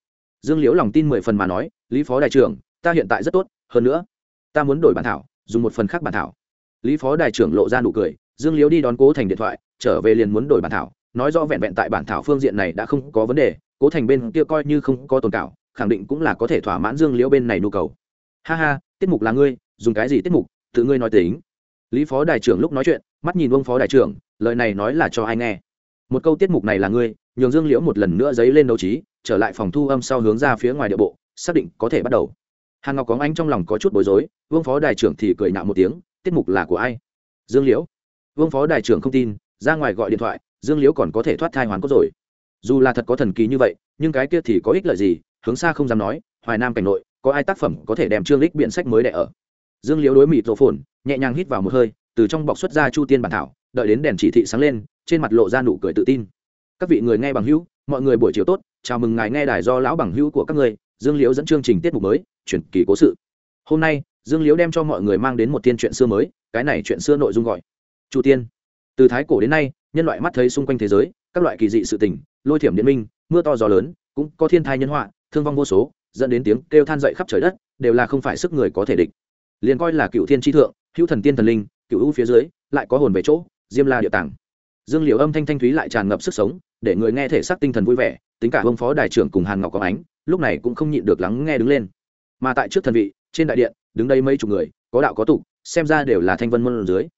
Dương liễu lòng tin mười phần mà nói, lý phó đại trưởng, ta hiện tại rất tốt, hơn nữa, ta muốn đổi bản thảo, dùng một phần khác bản thảo. Lý phó đại trưởng lộ ra nụ cười, dương liễu đi đón cố thành điện thoại, trở về liền muốn đổi bản thảo nói rõ vẹn vẹn tại bản thảo phương diện này đã không có vấn đề, cố thành bên kia coi như không có tồn cảo, khẳng định cũng là có thể thỏa mãn dương liễu bên này nhu cầu. Ha ha, tiết mục là ngươi, dùng cái gì tiết mục, tự ngươi nói tính. Lý phó đại trưởng lúc nói chuyện, mắt nhìn ông phó đại trưởng, lời này nói là cho ai nghe. Một câu tiết mục này là ngươi, nhường dương liễu một lần nữa dấy lên đấu trí, trở lại phòng thu âm sau hướng ra phía ngoài địa bộ, xác định có thể bắt đầu. Hàn ngọc có anh trong lòng có chút bối rối, vương phó đại trưởng thì cười nạo một tiếng, tiết mục là của ai? Dương liễu. Vương phó đại trưởng không tin, ra ngoài gọi điện thoại dương liễu còn có thể thoát thai hoàn cốt rồi. Dù là thật có thần kỳ như vậy, nhưng cái kia thì có ích lợi gì? Hướng xa không dám nói, hoài nam cảnh nội, có ai tác phẩm có thể đem trương lích biện sách mới đẻ ở? Dương liễu đối mịt rộ phồn, nhẹ nhàng hít vào một hơi, từ trong bọc xuất ra chu tiên bản thảo, đợi đến đèn chỉ thị sáng lên, trên mặt lộ ra nụ cười tự tin. Các vị người nghe bằng hữu, mọi người buổi chiều tốt, chào mừng ngài nghe đài do lão bằng hữu của các người dương liễu dẫn chương trình tiết mục mới, chuyển kỳ cố sự. Hôm nay, dương liễu đem cho mọi người mang đến một tiên chuyện xưa mới, cái này chuyện xưa nội dung gọi. Chu tiên. Từ thái cổ đến nay nhân loại mắt thấy xung quanh thế giới, các loại kỳ dị sự tình, lôi thiểm điện minh, mưa to gió lớn, cũng có thiên thai nhân họa, thương vong vô số, dẫn đến tiếng kêu than dậy khắp trời đất, đều là không phải sức người có thể địch. Liền coi là cựu thiên tri thượng, hữu thần tiên thần linh, cựu ưu phía dưới, lại có hồn về chỗ, diêm la địa tàng. Dương liễu âm thanh thanh thúy lại tràn ngập sức sống, để người nghe thể xác tinh thần vui vẻ, tính cả ông phó đại trưởng cùng hàn ngọc có ánh, lúc này cũng không nhịn được lắng nghe đứng lên. Mà tại trước thần vị, trên đại điện, đứng đây mấy chục người, có đạo có tục xem ra đều là thanh vân môn dưới.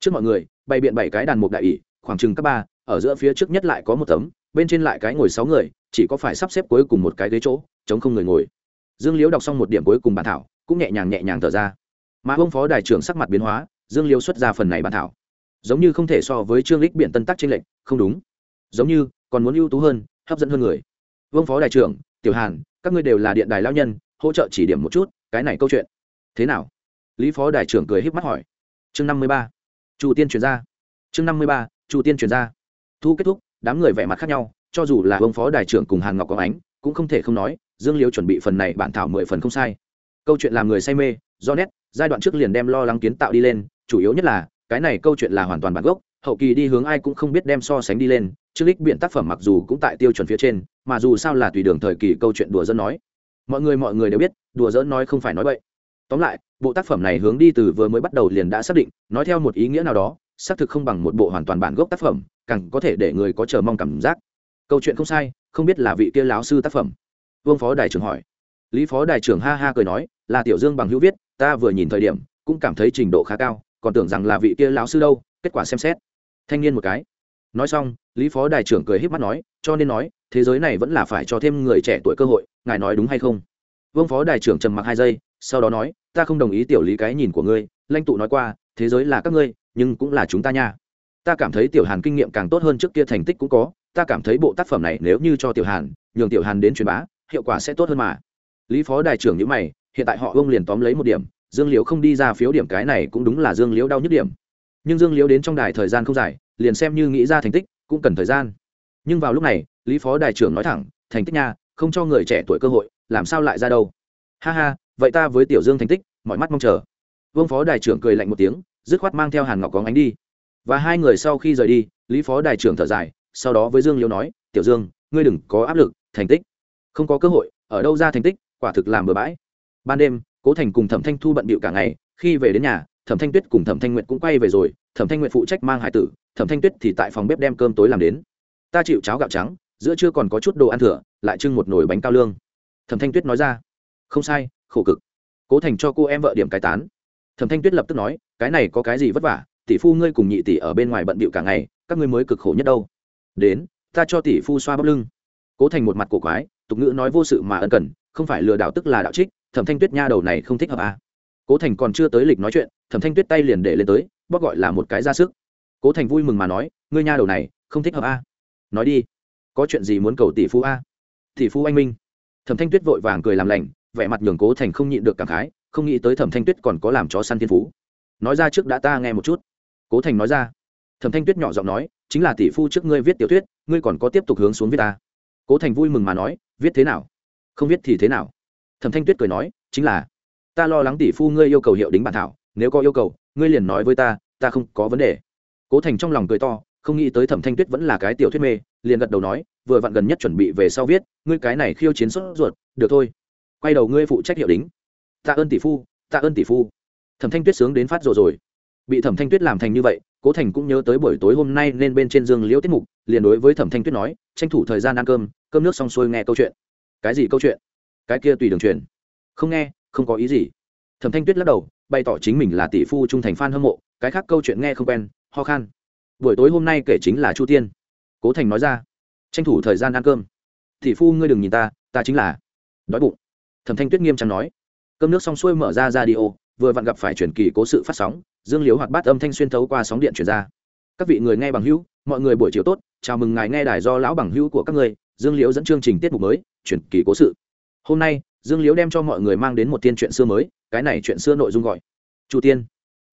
Trước mọi người, bày biện bảy cái đàn mục đại ỷ khoảng chừng các ba, ở giữa phía trước nhất lại có một tấm, bên trên lại cái ngồi sáu người, chỉ có phải sắp xếp cuối cùng một cái ghế chỗ, chống không người ngồi. Dương liễu đọc xong một điểm cuối cùng bản thảo, cũng nhẹ nhàng nhẹ nhàng thở ra. Mà ông phó đại trưởng sắc mặt biến hóa, dương liễu xuất ra phần này bản thảo. Giống như không thể so với trương lích biển tân tắc trên lệnh không đúng. Giống như, còn muốn ưu tú hơn, hấp dẫn hơn người. Vương phó đại trưởng, tiểu hàn, các ngươi đều là điện đài lao nhân, hỗ trợ chỉ điểm một chút, cái này câu chuyện. Thế nào? Lý phó đại trưởng cười híp mắt hỏi. Chương năm mươi ba, chu tiên truyền ra. Chương năm mươi ba chu tiên truyền ra. Thu kết thúc, đám người vẻ mặt khác nhau, cho dù là ông phó đại trưởng cùng hàn ngọc có ánh, cũng không thể không nói, dương liễu chuẩn bị phần này bản thảo mười phần không sai. Câu chuyện làm người say mê, do nét, giai đoạn trước liền đem lo lắng kiến tạo đi lên, chủ yếu nhất là, cái này câu chuyện là hoàn toàn bản gốc, hậu kỳ đi hướng ai cũng không biết đem so sánh đi lên chứ lích biện tác phẩm mặc dù cũng tại tiêu chuẩn phía trên, mà dù sao là tùy đường thời kỳ câu chuyện đùa dân nói. Mọi người mọi người đều biết, đùa dỡ nói không phải nói vậy tóm lại, bộ tác phẩm này hướng đi từ vừa mới bắt đầu liền đã xác định, nói theo một ý nghĩa nào đó xác thực không bằng một bộ hoàn toàn bản gốc tác phẩm, càng có thể để người có chờ mong cảm giác. Câu chuyện không sai, không biết là vị kia láo sư tác phẩm. Vương phó đại trưởng hỏi. Lý phó đại trưởng ha ha cười nói, là tiểu dương bằng hữu viết, ta vừa nhìn thời điểm, cũng cảm thấy trình độ khá cao, còn tưởng rằng là vị kia lão sư đâu, kết quả xem xét. Thanh niên một cái. Nói xong, lý phó đại trưởng cười híp mắt nói, cho nên nói, thế giới này vẫn là phải cho thêm người trẻ tuổi cơ hội, ngài nói đúng hay không? Vương phó đại trưởng trầm mặc hai giây, sau đó nói, ta không đồng ý tiểu lý cái nhìn của ngươi, lãnh tụ nói qua, thế giới là các ngươi nhưng cũng là chúng ta nha. Ta cảm thấy tiểu hàn kinh nghiệm càng tốt hơn trước kia thành tích cũng có, ta cảm thấy bộ tác phẩm này nếu như cho tiểu hàn, nhường tiểu hàn đến truyền bá, hiệu quả sẽ tốt hơn mà. Lý phó đại trưởng nhữ mày, hiện tại họ ông liền tóm lấy một điểm, dương liễu không đi ra phiếu điểm cái này cũng đúng là dương liễu đau nhức điểm. Nhưng dương liễu đến trong đài thời gian không dài, liền xem như nghĩ ra thành tích, cũng cần thời gian. Nhưng vào lúc này, lý phó đại trưởng nói thẳng, thành tích nha, không cho người trẻ tuổi cơ hội, làm sao lại ra đâu? Ha ha, vậy ta với tiểu dương thành tích, mọi mắt mong chờ. Vương phó đại trưởng cười lạnh một tiếng dứt khoát mang theo hàn ngọc có ánh đi. Và hai người sau khi rời đi, lý phó đại trưởng thở dài, sau đó với dương liễu nói, tiểu dương, ngươi đừng có áp lực, thành tích không có cơ hội, ở đâu ra thành tích, quả thực làm bừa bãi. Ban đêm, cố thành cùng thẩm thanh thu bận bịu cả ngày, khi về đến nhà, thẩm thanh tuyết cùng thẩm thanh nguyện cũng quay về rồi, thẩm thanh nguyện phụ trách mang hải tử, thẩm thanh tuyết thì tại phòng bếp đem cơm tối làm đến. Ta chịu cháo gạo trắng, giữa trưa còn có chút đồ ăn thừa, lại trưng một nồi bánh cao lương. Thẩm thanh tuyết nói ra. Không sai, khổ cực. Cố thành cho cô em vợ điểm cái tán thẩm thanh tuyết lập tức nói, cái này có cái gì vất vả tỷ phu ngươi cùng nhị tỷ ở bên ngoài bận bịu cả ngày, các ngươi mới cực khổ nhất đâu đến, ta cho tỷ phu xoa bắp lưng cố thành một mặt cổ quái, tục ngữ nói vô sự mà ân cần, không phải lừa đảo tức là đạo trích, thẩm thanh tuyết nha đầu này không thích hợp à. cố thành còn chưa tới lịch nói chuyện, thẩm thanh tuyết tay liền để lên tới bóc gọi là một cái ra sức cố thành vui mừng mà nói, ngươi nha đầu này, không thích hợp à. nói đi, có chuyện gì muốn cầu tỷ phu a à? tỷ phu anh minh thẩm thanh tuyết vội vàng cười làm lành, vẻ mặt nhường cố thành không nhịn được cảm khái không nghĩ tới thẩm thanh tuyết còn có làm chó săn thiên phú nói ra trước đã ta nghe một chút cố thành nói ra thẩm thanh tuyết nhỏ giọng nói chính là tỷ phu trước ngươi viết tiểu thuyết ngươi còn có tiếp tục hướng xuống viết ta cố thành vui mừng mà nói viết thế nào không viết thì thế nào thẩm thanh tuyết cười nói chính là ta lo lắng tỷ phu ngươi yêu cầu hiệu đính bản thảo nếu có yêu cầu ngươi liền nói với ta ta không có vấn đề cố thành trong lòng cười to không nghĩ tới thẩm thanh tuyết vẫn là cái tiểu thuyết mê liền gật đầu nói vừa vặn gần nhất chuẩn bị về sau viết ngươi cái này khiêu chiến sốt ruột được thôi quay đầu ngươi phụ trách hiệu đính tạ ơn tỷ phu, tạ ơn tỷ phu. Thẩm thanh tuyết sướng đến phát rồi rồi. Bị thẩm thanh tuyết làm thành như vậy, cố thành cũng nhớ tới buổi tối hôm nay nên bên trên dương liễu tiết mục, liền đối với thẩm thanh tuyết nói, tranh thủ thời gian ăn cơm cơm nước xong xuôi nghe câu chuyện. Cái gì câu chuyện? Cái kia tùy đường truyền. Không nghe, không có ý gì. Thẩm thanh tuyết lắc đầu, bày tỏ chính mình là tỷ phu trung thành f a n hâm mộ, cái khác câu chuyện nghe không quen, ho khan. Buổi tối hôm nay kể chính là chu tiên. Cố thành nói ra, tranh thủ thời gian ăn cơm. Tỷ phu ngươi đừng nhìn ta ta chính là đói bụng. Thẩm thanh tuyết nghiêm trang nói cơm nước xong xuôi mở ra ra vừa vặn gặp phải truyền kỳ cố sự phát sóng, dương liếu hoạt bát âm thanh xuyên thấu qua sóng điện truyền ra. Các vị người nghe bằng hữu, mọi người buổi chiều tốt, chào mừng ngài nghe đài do lão bằng hữu của các người dương liếu dẫn chương trình tiết mục mới, truyền kỳ cố sự. Hôm nay, dương liếu đem cho mọi người mang đến một tiên chuyện xưa mới, cái này chuyện xưa nội dung gọi. Chu tiên.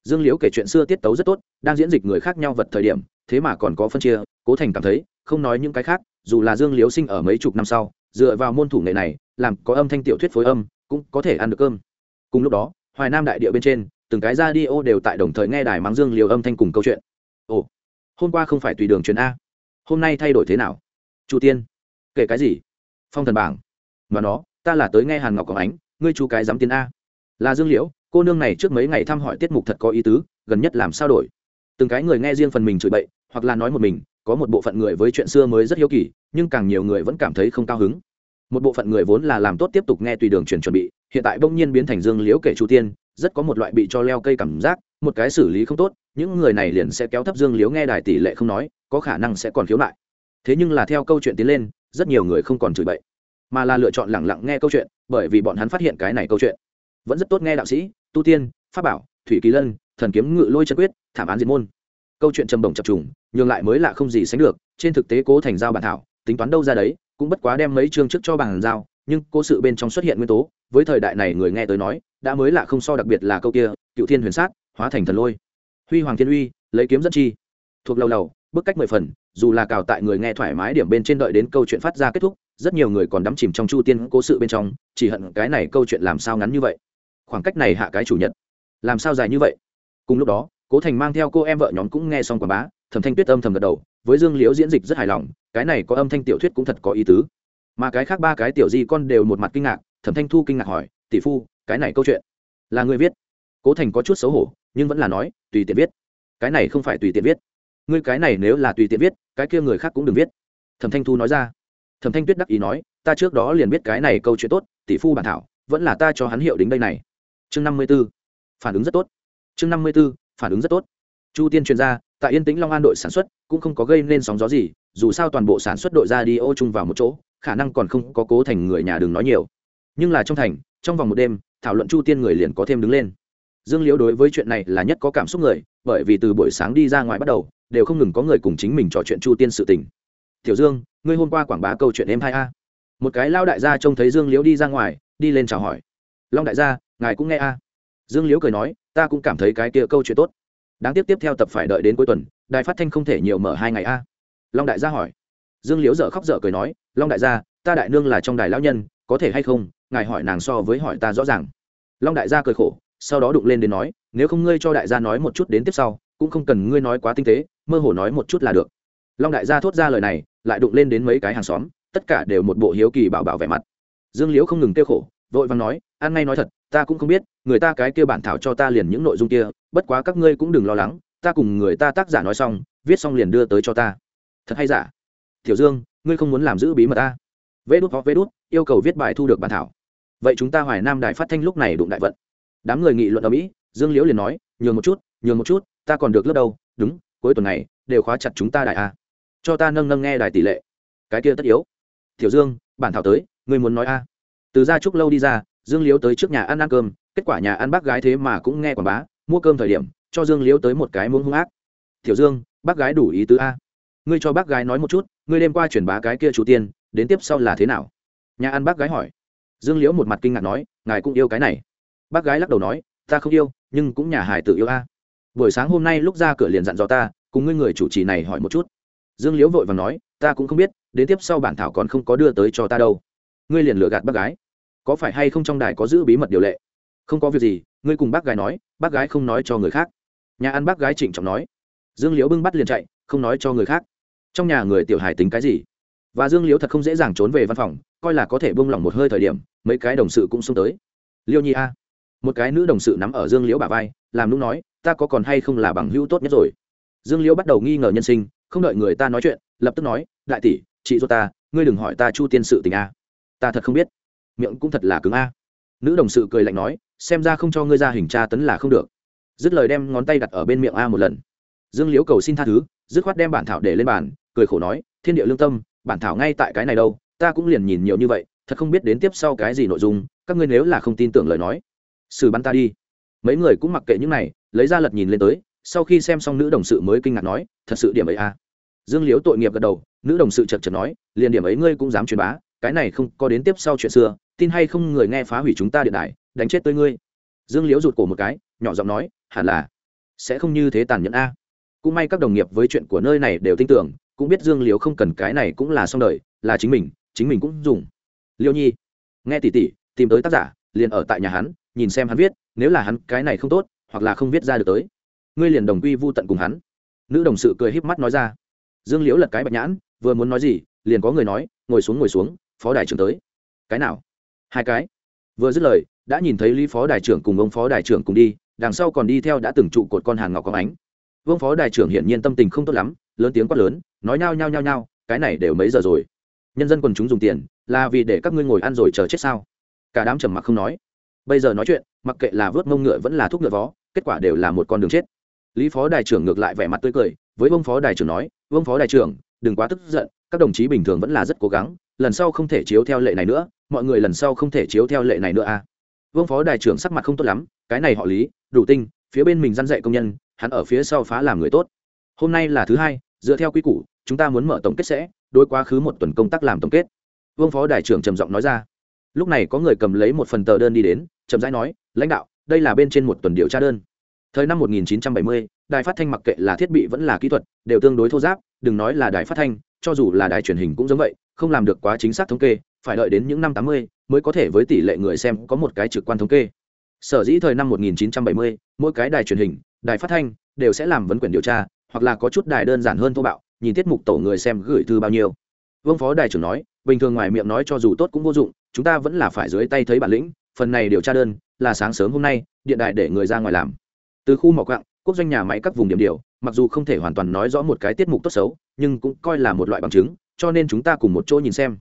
Dương liếu kể chuyện xưa tiết tấu rất tốt, đang diễn dịch người khác nhau vật thời điểm, thế mà còn có phân chia, cố thành cảm thấy, không nói những cái khác, dù là dương liếu sinh ở mấy chục năm sau, dựa vào môn thủ nghệ này, làm có âm thanh tiểu thuyết phối âm cũng có thể ăn được cơm. Cùng lúc đó, hoài nam đại địa bên trên, từng cái ra đi ô đều tại đồng thời nghe đài mắng dương liều âm thanh cùng câu chuyện. Ồ, hôm qua không phải tùy đường chuyến a. Hôm nay thay đổi thế nào? Chu tiên, kể cái gì? Phong thần bảng. Mà nó, ta là tới nghe hàn ngọc có ánh, ngươi chú cái dám tiên a. Là dương liễu, cô nương này trước mấy ngày thăm hỏi tiết mục thật có ý tứ, gần nhất làm sao đổi? Từng cái người nghe riêng phần mình chửi bậy, hoặc là nói một mình, có một bộ phận người với chuyện xưa mới rất hiếu kỳ, nhưng càng nhiều người vẫn cảm thấy không cao hứng một bộ phận người vốn là làm tốt tiếp tục nghe tùy đường truyền chuẩn bị, hiện tại bỗng nhiên biến thành dương liễu kể chu tiên, rất có một loại bị cho leo cây cảm giác, một cái xử lý không tốt, những người này liền sẽ kéo thấp dương liễu nghe đài tỷ lệ không nói, có khả năng sẽ còn khiếu nại. Thế nhưng là theo câu chuyện tiến lên, rất nhiều người không còn chửi bậy, mà là lựa chọn lẳng lặng nghe câu chuyện, bởi vì bọn hắn phát hiện cái này câu chuyện. Vẫn rất tốt nghe đạo sĩ, tu tiên, pháp bảo, thủy kỳ lân, thần kiếm ngự lôi chân quyết, thảm án diệt môn. Câu chuyện trầm bổng chập trùng, nhường lại mới lạ không gì sánh được, trên thực tế cố thành giao bản thảo, tính toán đâu ra đấy cũng bất quá đem mấy chương trước cho bàn giao, nhưng cố sự bên trong xuất hiện nguyên tố, với thời đại này người nghe tới nói, đã mới lạ không so đặc biệt là câu kia, cựu thiên huyền sát, hóa thành thần lôi. Huy hoàng thiên uy, lấy kiếm dẫn chi. Thuộc lâu lầu, bức cách mười phần, dù là cào tại người nghe thoải mái điểm bên trên đợi đến câu chuyện phát ra kết thúc, rất nhiều người còn đắm chìm trong chu tiên cố sự bên trong, chỉ hận cái này câu chuyện làm sao ngắn như vậy. Khoảng cách này hạ cái chủ nhật. Làm sao dài như vậy? Cùng lúc đó, cố thành mang theo cô em vợ nhóm cũng nghe xong quảng bá thẩm thanh tuyết âm thầm gật đầu, với dương liễu diễn dịch rất hài lòng, cái này có âm thanh tiểu thuyết cũng thật có ý tứ. Mà cái khác ba cái tiểu di con đều một mặt kinh ngạc, thẩm thanh thu kinh ngạc hỏi, tỷ phu, cái này câu chuyện là người viết? Cố thành có chút xấu hổ, nhưng vẫn là nói, tùy tiện viết. Cái này không phải tùy tiện viết. Ngươi cái này nếu là tùy tiện viết, cái kia người khác cũng đừng viết. Thẩm thanh thu nói ra. Thẩm thanh tuyết đắc ý nói, ta trước đó liền biết cái này câu chuyện tốt, tỷ phu bản thảo, vẫn là ta cho hắn hiệu đính đây này. Chương năm mươi b ố phản ứng rất tốt. Chương năm mươi b ố phản ứng rất tốt chu tiên chuyên gia, tại yên tĩnh long an đội sản xuất cũng không có gây nên sóng gió gì, dù sao toàn bộ sản xuất đội ra đi ô chung vào một chỗ, khả năng còn không có cố thành người nhà đừng nói nhiều. Nhưng là trong thành, trong vòng một đêm, thảo luận chu tiên người liền có thêm đứng lên. Dương liễu đối với chuyện này là nhất có cảm xúc người, bởi vì từ buổi sáng đi ra ngoài bắt đầu, đều không ngừng có người cùng chính mình trò chuyện chu tiên sự tình. Tiểu dương, ngươi hôm qua quảng bá câu chuyện em hai a. Một cái lao đại gia trông thấy dương liễu đi ra ngoài, đi lên chào hỏi. Long đại gia, ngài cũng nghe a. Dương liễu cười nói, ta cũng cảm thấy cái kia câu chuyện tốt đáng tiếc tiếp theo tập phải đợi đến cuối tuần, đài phát thanh không thể nhiều mở hai ngày a. Long đại gia hỏi. Dương liễu dở khóc dở cười nói, long đại gia, ta đại nương là trong đài lão nhân, có thể hay không, ngài hỏi nàng so với hỏi ta rõ ràng. Long đại gia cười khổ, sau đó đụng lên đến nói, nếu không ngươi cho đại gia nói một chút đến tiếp sau, cũng không cần ngươi nói quá tinh tế, mơ hồ nói một chút là được. Long đại gia thốt ra lời này, lại đụng lên đến mấy cái hàng xóm, tất cả đều một bộ hiếu kỳ bảo bảo vẻ mặt. Dương liễu không ngừng kêu khổ, vội vàng nói, ăn ngay nói thật ta cũng không biết, người ta cái kia bản thảo cho ta liền những nội dung kia, bất quá các ngươi cũng đừng lo lắng, ta cùng người ta tác giả nói xong, viết xong liền đưa tới cho ta. Thật hay giả? Tiểu dương, ngươi không muốn làm giữ bí mật ta? Vê đút hoặc vê đút, yêu cầu viết bài thu được bản thảo. Vậy chúng ta hoài nam đài phát thanh lúc này đụng đại vận. Đám người nghị luận ở mỹ, dương liễu liền nói, nhường một chút, nhường một chút, ta còn được lớp đâu? Đúng, cuối tuần này, đều khóa chặt chúng ta đại a. Cho ta nâng nâng nghe đài tỷ lệ. Cái kia tất yếu. Tiểu dương, bản thảo tới, ngươi muốn nói a. Từ ra chúc lâu đi ra dương liễu tới trước nhà ăn ăn cơm, kết quả nhà ăn bác gái thế mà cũng nghe quảng bá, mua cơm thời điểm, cho dương liễu tới một cái muỗng hung ác. Tiểu dương, bác gái đủ ý tứ a. Ngươi cho bác gái nói một chút, ngươi đêm qua chuyển bá cái kia chủ tiên, đến tiếp sau là thế nào? Nhà ăn bác gái hỏi. Dương liễu một mặt kinh ngạc nói, ngài cũng yêu cái này. Bác gái lắc đầu nói, ta không yêu, nhưng cũng nhà hải tự yêu a. Buổi sáng hôm nay lúc ra cửa liền dặn dò ta, cùng ngươi người chủ trì này hỏi một chút. Dương liễu vội và nói, ta cũng không biết, đến tiếp sau bản thảo còn không có đưa tới cho ta đâu. Ngươi liền lừa gạt bác gái có phải hay không trong đài có giữ bí mật điều lệ? Không có việc gì, ngươi cùng bác gái nói, bác gái không nói cho người khác. Nhà ăn bác gái trịnh trọng nói. Dương liễu bưng bắt liền chạy, không nói cho người khác. Trong nhà người tiểu hài tính cái gì? Và dương liễu thật không dễ dàng trốn về văn phòng, coi là có thể bông lỏng một hơi thời điểm, mấy cái đồng sự cũng xông tới. Liêu nhi a. Một cái nữ đồng sự nắm ở dương liễu bà vai, làm lúc nói, ta có còn hay không là bằng hữu tốt nhất rồi? Dương liễu bắt đầu nghi ngờ nhân sinh, không đợi người ta nói chuyện, lập tức nói, đại tỷ, chị cho ta, ngươi đừng hỏi ta chu tiên sự tình a. Ta thật không biết miệng cũng thật là cứng a. Nữ đồng sự cười lạnh nói, xem ra không cho ngươi ra hình tra tấn là không được. Dứt lời đem ngón tay đặt ở bên miệng a một lần. Dương liễu cầu xin tha thứ, dứt khoát đem bản thảo để lên bàn, cười khổ nói, thiên địa lương tâm, bản thảo ngay tại cái này đâu, ta cũng liền nhìn nhiều như vậy, thật không biết đến tiếp sau cái gì nội dung, các ngươi nếu là không tin tưởng lời nói, xử bắn ta đi. Mấy người cũng mặc kệ những này, lấy ra lật nhìn lên tới, sau khi xem xong nữ đồng sự mới kinh ngạc nói, thật sự điểm ấy a. Dương liếu tội nghiệp gật đầu, nữ đồng sự chật chật nói, liền điểm ấy ngươi cũng dám truyền bá, cái này không có đến tiếp sau chuyện xưa tin hay không người nghe phá hủy chúng ta điện đài, đánh chết tới ngươi. Dương liễu rụt cổ một cái, nhỏ giọng nói, hẳn là sẽ không như thế tàn nhẫn a. Cũng may các đồng nghiệp với chuyện của nơi này đều tin tưởng, cũng biết dương liễu không cần cái này cũng là xong đời, là chính mình chính mình cũng dùng. Liễu nhi, nghe tỉ tỉ tìm tới tác giả, liền ở tại nhà hắn, nhìn xem hắn viết, nếu là hắn cái này không tốt, hoặc là không viết ra được tới, ngươi liền đồng quy vô tận cùng hắn. Nữ đồng sự cười híp mắt nói ra. Dương liễu lật cái bạch nhãn, vừa muốn nói gì, liền có người nói, ngồi xuống ngồi xuống, phó đại trưởng tới. Cái nào? Hai cái. Vừa dứt lời, đã nhìn thấy lý phó đại trưởng cùng ông phó đại trưởng cùng đi, đằng sau còn đi theo đã từng trụ cột con hàng ngọc có ánh. Vương phó đại trưởng hiển nhiên tâm tình không tốt lắm, lớn tiếng quát lớn, nói nhao nhao nhao nhao, cái này đều mấy giờ rồi? Nhân dân quần chúng dùng tiền, là vì để các ngươi ngồi ăn rồi chờ chết sao? Cả đám trầm mặc không nói. Bây giờ nói chuyện, mặc kệ là vớt mông ngựa vẫn là thuốc ngựa vó, kết quả đều là một con đường chết. Lý phó đại trưởng ngược lại vẻ mặt tươi cười, với vương phó đại trưởng nói, vương phó đại trưởng, đừng quá tức giận, các đồng chí bình thường vẫn là rất cố gắng, lần sau không thể chiếu theo lệ này nữa mọi người lần sau không thể chiếu theo lệ này nữa à. Vương phó đại trưởng sắc mặt không tốt lắm cái này họ lý đủ tinh phía bên mình dăn dạy công nhân hắn ở phía sau phá làm người tốt. Hôm nay là thứ hai dựa theo quy củ chúng ta muốn mở tổng kết sẽ đối quá khứ một tuần công tác làm tổng kết. Vương phó đại trưởng trầm giọng nói ra. Lúc này có người cầm lấy một phần tờ đơn đi đến chậm rãi nói lãnh đạo đây là bên trên một tuần điều tra đơn. Thời năm 1970, đài phát thanh mặc kệ là thiết bị vẫn là kỹ thuật đều tương đối thô giáp đừng nói là đài phát thanh cho dù là đài truyền hình cũng giống vậy không làm được quá chính xác thống kê phải đợi đến những năm 80 mới có thể với tỷ lệ người xem có một cái trực quan thống kê. Sở dĩ thời năm 1970, mỗi cái đài truyền hình đài phát thanh đều sẽ làm vấn quyền điều tra hoặc là có chút đài đơn giản hơn thô bạo nhìn tiết mục tổ người xem gửi thư bao nhiêu. Vương phó đài trưởng nói bình thường ngoài miệng nói cho dù tốt cũng vô dụng chúng ta vẫn là phải dưới tay thấy bản lĩnh phần này điều tra đơn là sáng sớm hôm nay điện đài để người ra ngoài làm. Từ khu mỏ quặng quốc doanh nhà máy các vùng điểm điều mặc dù không thể hoàn toàn nói rõ một cái tiết mục tốt xấu nhưng cũng coi là một loại bằng chứng cho nên chúng ta cùng một chỗ nhìn xem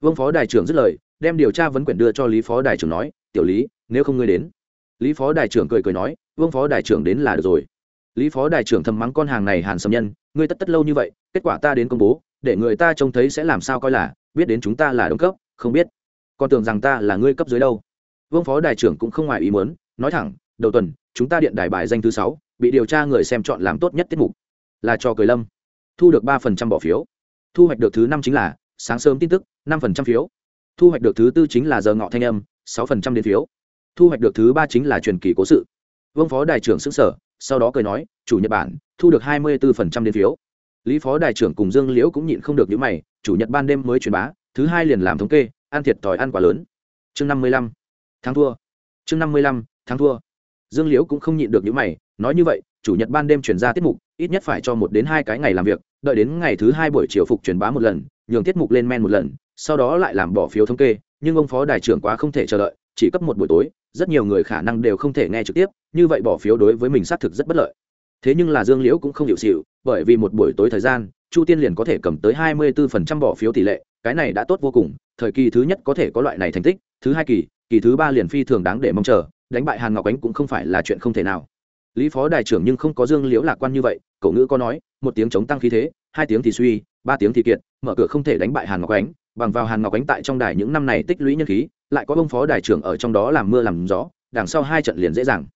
vương phó đại trưởng dứt lời, đem điều tra vấn quyển đưa cho lý phó đại trưởng nói, tiểu lý, nếu không ngươi đến. Lý phó đại trưởng cười cười nói, vương phó đại trưởng đến là được rồi. Lý phó đại trưởng thầm mắng con hàng này hàn sầm nhân, ngươi tất tất lâu như vậy, kết quả ta đến công bố, để người ta trông thấy sẽ làm sao coi là, biết đến chúng ta là đồng cấp, không biết. Còn tưởng rằng ta là ngươi cấp dưới đâu. Vương phó đại trưởng cũng không ngoài ý muốn, nói thẳng, đầu tuần, chúng ta điện đài bài danh thứ sáu, bị điều tra người xem chọn làm tốt nhất tiết mục, là cho cười lâm, thu được ba phần trăm bỏ phiếu. Thu hoạch được thứ năm chính là sáng sớm tin tức, năm phần trăm phiếu. Thu hoạch được thứ tư chính là giờ ngọ thanh âm, sáu phần trăm đến phiếu. Thu hoạch được thứ ba chính là truyền kỳ cố sự. Vương phó đài trưởng xứng sở, sau đó cười nói, chủ nhật bản, thu được hai mươi bốn phần trăm đến phiếu. Lý phó đài trưởng cùng dương liễu cũng nhịn không được những mày, chủ nhật ban đêm mới truyền bá, thứ hai liền làm thống kê, ăn thiệt thòi ăn quá lớn. Chương năm mươi lăm tháng thua. Chương năm mươi lăm tháng thua. Dương liễu cũng không nhịn được những mày, nói như vậy, chủ nhật ban đêm chuyển ra tiết mục, ít nhất phải cho một đến hai cái ngày làm việc, đợi đến ngày thứ hai buổi chiều phục truyền bá một lần nhường tiết mục lên men một lần, sau đó lại làm bỏ phiếu thống kê, nhưng ông phó đại trưởng quá không thể chờ đợi, chỉ cấp một buổi tối, rất nhiều người khả năng đều không thể nghe trực tiếp, như vậy bỏ phiếu đối với mình xác thực rất bất lợi. Thế nhưng là dương liễu cũng không hiệu xịu bởi vì một buổi tối thời gian, chu tiên liền có thể cầm tới hai mươi 24% bỏ phiếu tỷ lệ, cái này đã tốt vô cùng, thời kỳ thứ nhất có thể có loại này thành tích, thứ hai kỳ kỳ thứ ba liền phi thường đáng để mong chờ, đánh bại hàn ngọc ánh cũng không phải là chuyện không thể nào. Lý phó đại trưởng nhưng không có dương liễu lạc quan như vậy, cậu ngữ có nói, một tiếng chống tăng khí thế hai tiếng thì suy, ba tiếng thì kiệt, mở cửa không thể đánh bại hàn ngọc ánh. Bằng vào hàn ngọc ánh tại trong đài những năm này tích lũy nhân khí, lại có ông phó Đài trưởng ở trong đó làm mưa làm gió, đằng sau hai trận liền dễ dàng.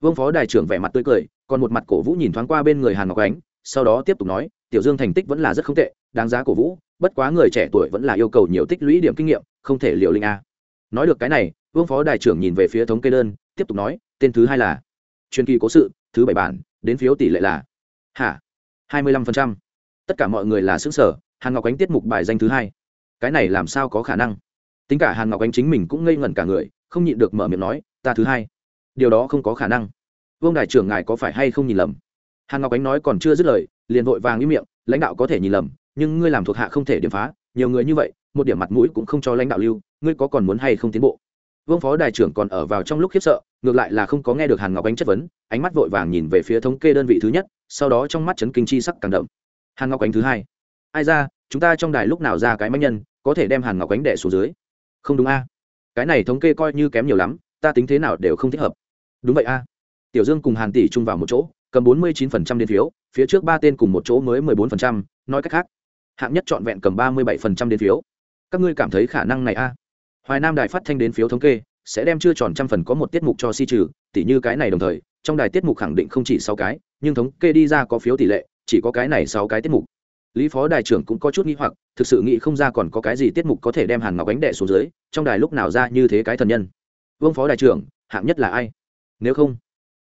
Vương phó Đài trưởng vẻ mặt tươi cười, còn một mặt cổ vũ nhìn thoáng qua bên người hàn ngọc ánh, sau đó tiếp tục nói, tiểu dương thành tích vẫn là rất không tệ, đáng giá cổ vũ, bất quá người trẻ tuổi vẫn là yêu cầu nhiều tích lũy điểm kinh nghiệm, không thể liều linh a. Nói được cái này, vương phó Đài trưởng nhìn về phía thống kê đơn, tiếp tục nói, tên thứ hai là truyền kỳ cố sự, thứ bảy bản, đến phiếu tỷ lệ là, hả, hai mươi lăm phần trăm tất cả mọi người là xứng sở, hàn ngọc ánh tiết mục bài danh thứ hai. Cái này làm sao có khả năng? Tính cả hàn ngọc ánh chính mình cũng ngây ngẩn cả người, không nhịn được mở miệng nói, ta thứ hai. Điều đó không có khả năng. Vương đại trưởng ngài có phải hay không nhìn lầm? Hàn ngọc ánh nói còn chưa dứt lời, liền vội vàng im miệng, lãnh đạo có thể nhìn lầm, nhưng ngươi làm thuộc hạ không thể điểm phá, nhiều người như vậy, một điểm mặt mũi cũng không cho lãnh đạo lưu, ngươi có còn muốn hay không tiến bộ? Vương phó đại trưởng còn ở vào trong lúc khiếp sợ, ngược lại là không có nghe được hàn ngọc ánh chất vấn, ánh mắt vội vàng nhìn về phía thống kê đơn vị thứ nhất, sau đó trong mắt chấn kinh chi sắc càng đậm hàn ngọc ánh thứ hai. Ai ra, chúng ta trong đài lúc nào ra cái máy nhân, có thể đem hàn ngọc ánh đẻ xuống dưới? Không đúng a. Cái này thống kê coi như kém nhiều lắm, ta tính thế nào đều không thích hợp. Đúng vậy a. Tiểu dương cùng hàn tỷ chung vào một chỗ, cầm bốn mươi chín phần trăm đến phiếu, phía trước ba tên cùng một chỗ mới mười bốn phần trăm, nói cách khác, hạng nhất trọn vẹn cầm ba mươi bảy phần trăm đến phiếu. Các ngươi cảm thấy khả năng này a? Hoài nam đài phát thanh đến phiếu thống kê, sẽ đem chưa tròn trăm phần có một tiết mục cho si trừ tỷ như cái này đồng thời, trong đài tiết mục khẳng định không chỉ sáu cái, nhưng thống kê đi ra có phiếu tỷ lệ chỉ có cái này sáu cái tiết mục. Lý phó đài trưởng cũng có chút nghi hoặc, thực sự nghĩ không ra còn có cái gì tiết mục có thể đem hàn ngọc ánh đệ xuống dưới, trong đài lúc nào ra như thế cái thần nhân. Vương phó đài trưởng, hạng nhất là ai? Nếu không,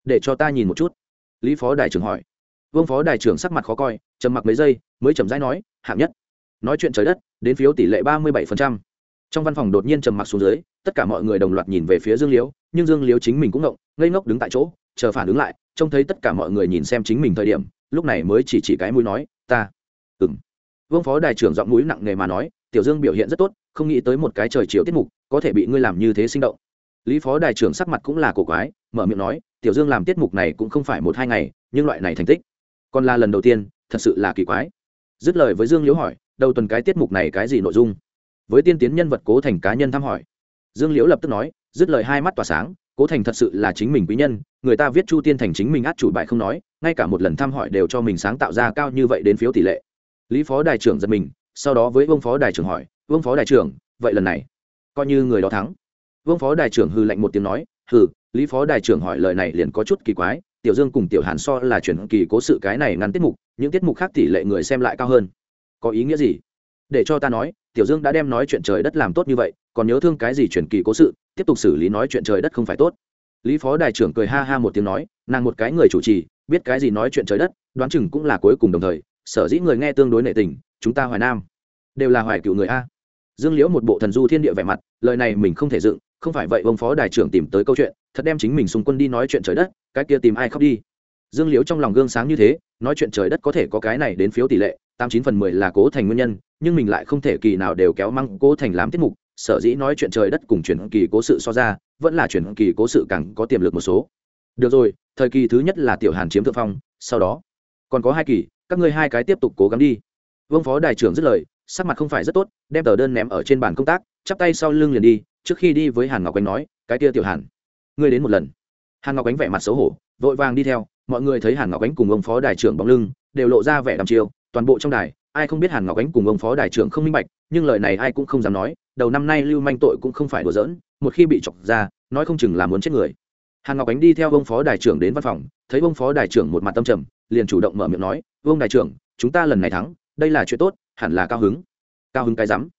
để cho ta nhìn một chút. Lý phó đài trưởng hỏi. Vương phó đài trưởng sắc mặt khó coi, trầm mặc mấy giây, mới trầm rãi nói, hạng nhất. Nói chuyện trời đất, đến phiếu tỷ lệ ba mươi bảy trong văn phòng đột nhiên trầm mặc xuống dưới, tất cả mọi người đồng loạt nhìn về phía dương liễu, nhưng dương liễu chính mình cũng ngộng, ngây ngốc đứng tại chỗ, chờ phản ứng lại, trông thấy tất cả mọi người nhìn xem chính mình thời điểm lúc này mới chỉ chỉ cái mũi nói, ta. Ừng vương phó đại trưởng giọng mũi nặng nề mà nói, tiểu dương biểu hiện rất tốt, không nghĩ tới một cái trời chiều tiết mục có thể bị ngươi làm như thế sinh động. Lý phó đại trưởng sắc mặt cũng là cổ quái, mở miệng nói, tiểu dương làm tiết mục này cũng không phải một hai ngày, nhưng loại này thành tích còn là lần đầu tiên, thật sự là kỳ quái. Dứt lời với dương liễu hỏi, đầu tuần cái tiết mục này cái gì nội dung? Với tiên tiến nhân vật cố thành cá nhân thăm hỏi, dương liễu lập tức nói, dứt lời hai mắt tỏa sáng cố thành thật sự là chính mình quý nhân, người ta viết chu tiên thành chính mình át chủ bài không nói, ngay cả một lần thăm hỏi đều cho mình sáng tạo ra cao như vậy đến phiếu tỷ lệ. Lý phó đại trưởng giật mình, sau đó với vương phó đại trưởng hỏi, vương phó đại trưởng, vậy lần này coi như người đó thắng. Vương phó đại trưởng hư lạnh một tiếng nói, hừ, lý phó đại trưởng hỏi lời này liền có chút kỳ quái, tiểu dương cùng tiểu hàn so là chuyển kỳ cố sự cái này ngắn tiết mục, những tiết mục khác tỷ lệ người xem lại cao hơn. Có ý nghĩa gì? Để cho ta nói, tiểu dương đã đem nói chuyện trời đất làm tốt như vậy còn nhớ thương cái gì truyền kỳ cố sự, tiếp tục xử lý nói chuyện trời đất không phải tốt. Lý phó đại trưởng cười ha ha một tiếng nói, nàng một cái người chủ trì, biết cái gì nói chuyện trời đất, đoán chừng cũng là cuối cùng đồng thời, sở dĩ người nghe tương đối nệ tình, chúng ta hoài nam, đều là hoài cựu người a. Dương liễu một bộ thần du thiên địa vẻ mặt, lời này mình không thể dựng, không phải vậy ông phó đại trưởng tìm tới câu chuyện, thật đem chính mình xung quân đi nói chuyện trời đất, cái kia tìm ai khóc đi. Dương liễu trong lòng gương sáng như thế, nói chuyện trời đất có thể có cái này đến phiếu tỷ lệ, tám chín phần mười là cố thành nguyên nhân, nhưng mình lại không thể kỳ nào đều kéo măng cố thành làm tiết mục sở dĩ nói chuyện trời đất cùng chuyển kỳ cố sự so ra, vẫn là chuyển kỳ cố sự càng có tiềm lực một số. Được rồi, thời kỳ thứ nhất là tiểu hàn chiếm thượng phong, sau đó, còn có hai kỳ, các ngươi hai cái tiếp tục cố gắng đi. Vương phó đại trưởng dứt lời, sắc mặt không phải rất tốt, đem tờ đơn ném ở trên bàn công tác, chắp tay sau lưng liền đi, trước khi đi với hàn ngọc ánh nói, cái kia tiểu hàn, ngươi đến một lần. Hàn ngọc ánh vẻ mặt xấu hổ, vội vàng đi theo, mọi người thấy hàn ngọc ánh cùng ông phó đại trưởng bóng lưng, đều lộ ra vẻ đăm chiêu, toàn bộ trong đài, ai không biết hàn ngọc ánh cùng ông phó đại trưởng không minh bạch nhưng lời này ai cũng không dám nói, đầu năm nay lưu manh tội cũng không phải đùa giỡn, một khi bị chọc ra, nói không chừng là muốn chết người. Hàn ngọc ánh đi theo ông phó đại trưởng đến văn phòng, thấy ông phó đại trưởng một mặt tâm trầm, liền chủ động mở miệng nói, vương đại trưởng, chúng ta lần này thắng, đây là chuyện tốt, hẳn là cao hứng. Cao hứng cái rắm.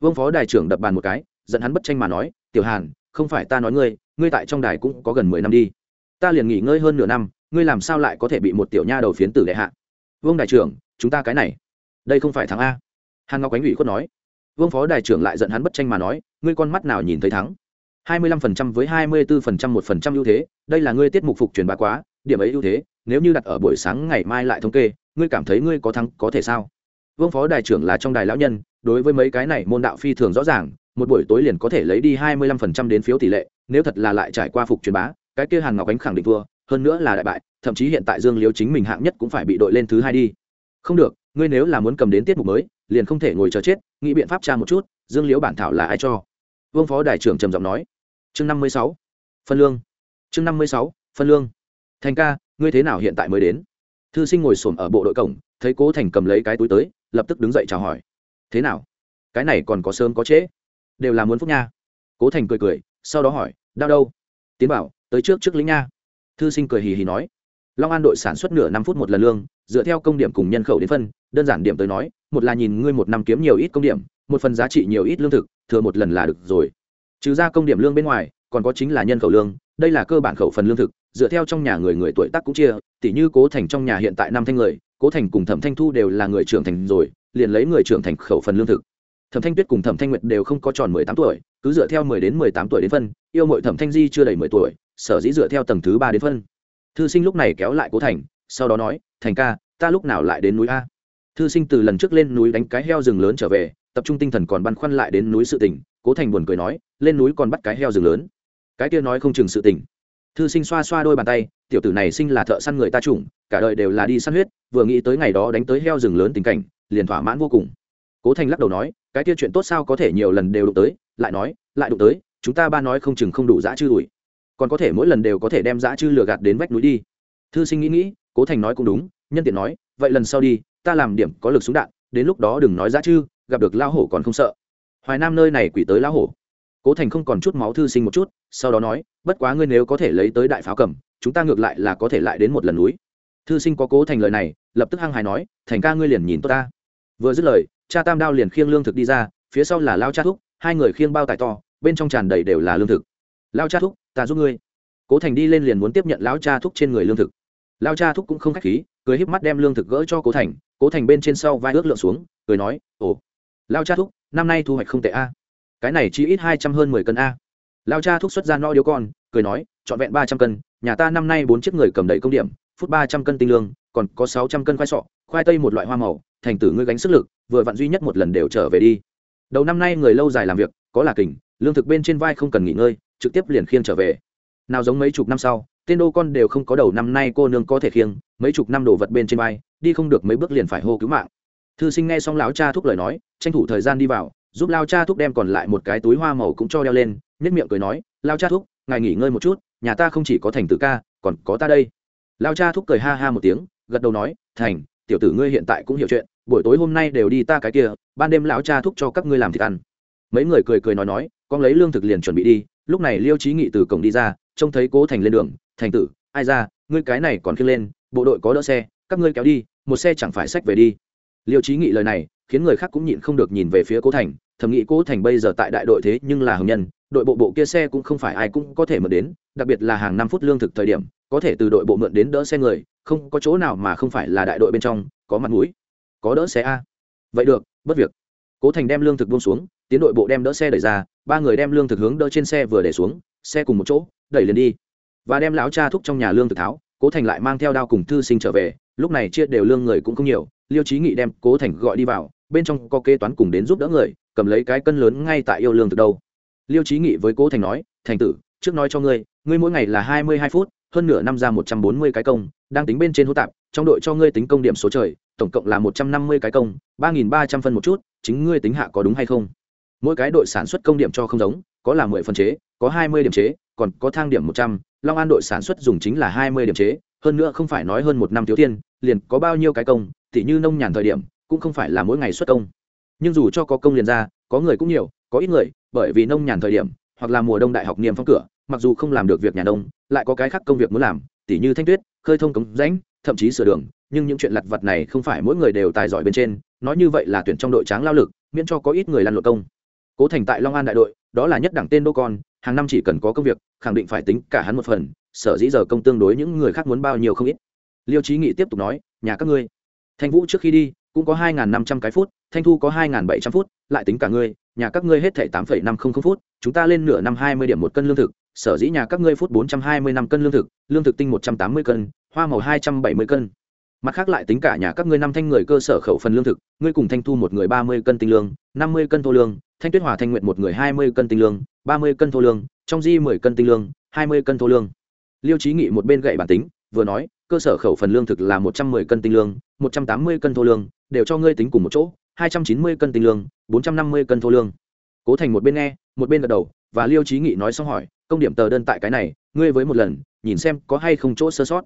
Vương phó đại trưởng đập bàn một cái dẫn hắn bất tranh mà nói, tiểu hàn, không phải ta nói ngươi ngươi tại trong đài cũng có gần mười năm đi. Ta liền nghỉ ngơi hơn nửa năm, ngươi làm sao lại có thể bị một tiểu nha đầu phiến tử đệ hạ? Vương đại trưởng, chúng ta cái này, đây không phải thắng a. Hàn ngọc ánh ủy khuất nói vương phó đại trưởng lại giận hắn bất tranh mà nói, ngươi con mắt nào nhìn thấy thắng? 25% với 24% một phần trăm ưu thế, đây là ngươi tiết mục phục truyền bá quá, điểm ấy ưu thế, nếu như đặt ở buổi sáng ngày mai lại thống kê, ngươi cảm thấy ngươi có thắng có thể sao? Vương phó đại trưởng là trong đài lão nhân, đối với mấy cái này môn đạo phi thường rõ ràng, một buổi tối liền có thể lấy đi 25% đến phiếu tỷ lệ, nếu thật là lại trải qua phục truyền bá, cái kia hàn ngọc ánh khẳng định thua, hơn nữa là đại bại, thậm chí hiện tại dương liếu chính mình hạng nhất cũng phải bị đội lên thứ hai đi. Không được ngươi nếu là muốn cầm đến tiết mục mới, liền không thể ngồi chờ chết, nghĩ biện pháp tra một chút, dương Liễu bản thảo là ai cho? Vương phó đại trưởng trầm giọng nói. Chương năm mươi sáu, phân lương. Chương năm mươi sáu, phân lương. Thành ca, ngươi thế nào hiện tại mới đến? Thư sinh ngồi xổm ở bộ đội cổng, thấy cố thành cầm lấy cái túi tới, lập tức đứng dậy chào hỏi. Thế nào? Cái này còn có sớm có trễ. Đều là muốn phúc nha. Cố thành cười cười, sau đó hỏi đau đâu? Tiến bảo, tới trước trước lính nha. Thư sinh cười hì hì nói. Long an đội sản xuất nửa năm phút một lần lương, dựa theo công điểm cùng nhân khẩu đến phân đơn giản điểm tới nói, một là nhìn ngươi một năm kiếm nhiều ít công điểm, một phần giá trị nhiều ít lương thực, thừa một lần là được rồi. Trừ ra công điểm lương bên ngoài, còn có chính là nhân khẩu lương, đây là cơ bản khẩu phần lương thực, dựa theo trong nhà người người tuổi tác cũng chia, tỉ như cố thành trong nhà hiện tại năm thanh người, cố thành cùng thẩm thanh thu đều là người trưởng thành rồi, liền lấy người trưởng thành khẩu phần lương thực. Thẩm thanh tuyết cùng thẩm thanh nguyệt đều không có tròn mười tám tuổi, cứ dựa theo mười đến mười tám tuổi đến phân, yêu mội thẩm thanh di chưa đầy mười tuổi, sở dĩ dựa theo tầng thứ ba đến phân. Thư sinh lúc này kéo lại cố thành, sau đó nói, thành ca, ta lúc nào lại đến núi a? Thư sinh từ lần trước lên núi đánh cái heo rừng lớn trở về tập trung tinh thần còn băn khoăn lại đến núi sự tỉnh cố thành buồn cười nói lên núi còn bắt cái heo rừng lớn. Cái kia nói không chừng sự tỉnh thư sinh xoa xoa đôi bàn tay tiểu tử này sinh là thợ săn người ta chủng cả đời đều là đi săn huyết vừa nghĩ tới ngày đó đánh tới heo rừng lớn tình cảnh liền thỏa mãn vô cùng. Cố thành lắc đầu nói cái kia chuyện tốt sao có thể nhiều lần đều đụng tới lại nói lại đụng tới chúng ta ba nói không chừng không đủ dã chư đuổi, còn có thể mỗi lần đều có thể đem dã chư lừa gạt đến vách núi đi. Thư sinh nghĩ nghĩ cố thành nói cũng đúng nhân tiện nói vậy lần sau đi ta làm điểm có lực súng đạn, đến lúc đó đừng nói dã chứ gặp được lao hổ còn không sợ. Hoài nam nơi này quỷ tới lao hổ. Cố thành không còn chút máu thư sinh một chút, sau đó nói, bất quá ngươi nếu có thể lấy tới đại pháo cầm, chúng ta ngược lại là có thể lại đến một lần núi. Thư sinh có cố thành lời này, lập tức hăng hài nói, thành ca ngươi liền nhìn tốt ta. Vừa dứt lời, cha tam đao liền khiêng lương thực đi ra, phía sau là lao cha thúc, hai người khiêng bao tải to, bên trong tràn đầy đều là lương thực. Lao cha thúc, ta giúp ngươi. Cố thành đi lên liền muốn tiếp nhận lão cha thúc trên người lương thực. Lao cha thúc cũng không k h á c h khí, cười híp mắt đem lương thực gỡ cho cố thành cố thành bên trên sau vai ước lượng xuống, cười nói, ồ, lao cha thúc, năm nay thu hoạch không tệ a. Cái này chỉ ít hai trăm hơn mười cân a. Lao cha thúc xuất ra no điếu con, cười nói, trọn vẹn ba trăm cân, nhà ta năm nay bốn chiếc người cầm đầy công điểm, phút ba trăm cân tinh lương, còn có sáu trăm cân khoai sọ, khoai tây một loại hoa màu, thành tử ngươi gánh sức lực, vừa vặn duy nhất một lần đều trở về đi. Đầu năm nay người lâu dài làm việc, có là kình, lương thực bên trên vai không cần nghỉ ngơi, trực tiếp liền khiêng trở về. Nào giống mấy chục năm sau tên đô con đều không có đầu năm nay cô nương có thể khiêng, mấy chục năm đồ vật bên trên vai đi không được mấy bước liền phải hô cứu mạng. Thư sinh nghe xong lão cha thúc lời nói, tranh thủ thời gian đi vào, giúp lao cha thúc đem còn lại một cái túi hoa màu cũng cho đeo lên nhất miệng cười nói lao cha thúc, ngài nghỉ ngơi một chút, nhà ta không chỉ có thành tử ca, còn có ta đây. Lao cha thúc cười ha ha một tiếng, gật đầu nói, thành, tiểu tử ngươi hiện tại cũng hiểu chuyện, buổi tối hôm nay đều đi ta cái kia, ban đêm lão cha thúc cho các ngươi làm thịt ăn. Mấy người cười cười nói nói, con lấy lương thực liền chuẩn bị đi, lúc này liêu trí nghị từ cổng đi ra, trông thấy cố thành lên đường, thành tử, ai ra, ngươi cái này còn khi lên, bộ đội có đỡ xe các ngươi kéo đi, một xe chẳng phải sách về đi. Liêu trí nghị lời này khiến người khác cũng nhịn không được nhìn về phía cố thành, thầm nghĩ cố thành bây giờ tại đại đội thế nhưng là hồng nhân, đội bộ bộ kia xe cũng không phải ai cũng có thể mượn đến, đặc biệt là hàng năm phút lương thực thời điểm, có thể từ đội bộ mượn đến đỡ xe người, không có chỗ nào mà không phải là đại đội bên trong, có mặt mũi, có đỡ xe a. Vậy được, bất việc. Cố thành đem lương thực buông xuống, tiến đội bộ đem đỡ xe đẩy ra, ba người đem lương thực hướng đỡ trên xe vừa để xuống, xe cùng một chỗ, đẩy liền đi. Và đem lão cha thúc trong nhà lương thực tháo cố thành lại mang theo đao cùng thư sinh trở về, lúc này chia đều lương người cũng không nhiều, liêu trí nghị đem cố thành gọi đi vào, bên trong có kế toán cùng đến giúp đỡ người, cầm lấy cái cân lớn ngay tại yêu lương từ đâu. Liêu trí nghị với cố thành nói, thành tử, trước nói cho ngươi ngươi mỗi ngày là hai mươi hai phút, hơn nửa năm ra một trăm bốn mươi cái công, đang tính bên trên hô tạp, trong đội cho ngươi tính công điểm số trời, tổng cộng là một trăm năm mươi cái công, ba nghìn ba trăm phân một chút, chính ngươi tính hạ có đúng hay không? Mỗi cái đội sản xuất công điểm cho không giống, có là mười phân chế, có hai mươi điểm chế còn có thang điểm một trăm, long an đội sản xuất dùng chính là hai mươi điểm chế, hơn nữa không phải nói hơn một năm thiếu tiên liền có bao nhiêu cái công, tỉ như nông nhàn thời điểm, cũng không phải là mỗi ngày xuất công. Nhưng dù cho có công liền ra, có người cũng nhiều, có ít người, bởi vì nông nhàn thời điểm, hoặc là mùa đông đại học niềm phong cửa, mặc dù không làm được việc nhà nông, lại có cái khác công việc muốn làm, tỉ như thanh tuyết, khơi thông cống rãnh, thậm chí sửa đường, nhưng những chuyện lặt vặt này không phải mỗi người đều tài giỏi bên trên, nói như vậy là tuyển trong đội tráng lao lực, miễn cho có ít người lăn lộn công. Cố thành tại long an đại đội, đó là nhất đẳng tên đô con hàng năm chỉ cần có công việc, khẳng định phải tính cả hắn một phần, sở dĩ giờ công tương đối những người khác muốn bao nhiêu không ít. Liêu trí nghị tiếp tục nói, nhà các ngươi, thanh vũ trước khi đi, cũng có hai năm trăm cái phút, thanh thu có hai bảy trăm phút, lại tính cả ngươi, nhà các ngươi hết thảy tám phẩy năm không không phút, chúng ta lên nửa năm hai mươi điểm một cân lương thực, sở dĩ nhà các ngươi phút bốn trăm hai mươi năm cân lương thực lương thực tinh một trăm tám mươi cân, hoa màu hai trăm bảy mươi cân mặt khác lại tính cả nhà các ngươi năm thanh người cơ sở khẩu phần lương thực, ngươi cùng thanh thu một người ba mươi cân tinh lương, năm mươi cân thô lương, thanh tuyết hòa thanh nguyện một người hai mươi cân tinh lương, ba mươi cân thô lương, trong di mười cân tinh lương, hai mươi cân thô lương. Liêu trí nghị một bên gậy bản tính, vừa nói, cơ sở khẩu phần lương thực là một trăm mười cân tinh lương, một trăm tám mươi cân thô lương, đều cho ngươi tính cùng một chỗ, hai trăm chín mươi cân tinh lương, bốn trăm năm mươi cân thô lương. Cố thành một bên nghe, một bên gật đầu, và liêu trí nghị nói xong hỏi, công điểm tờ đơn tại cái này, ngươi với một lần, nhìn xem có hay không chỗ sơ sót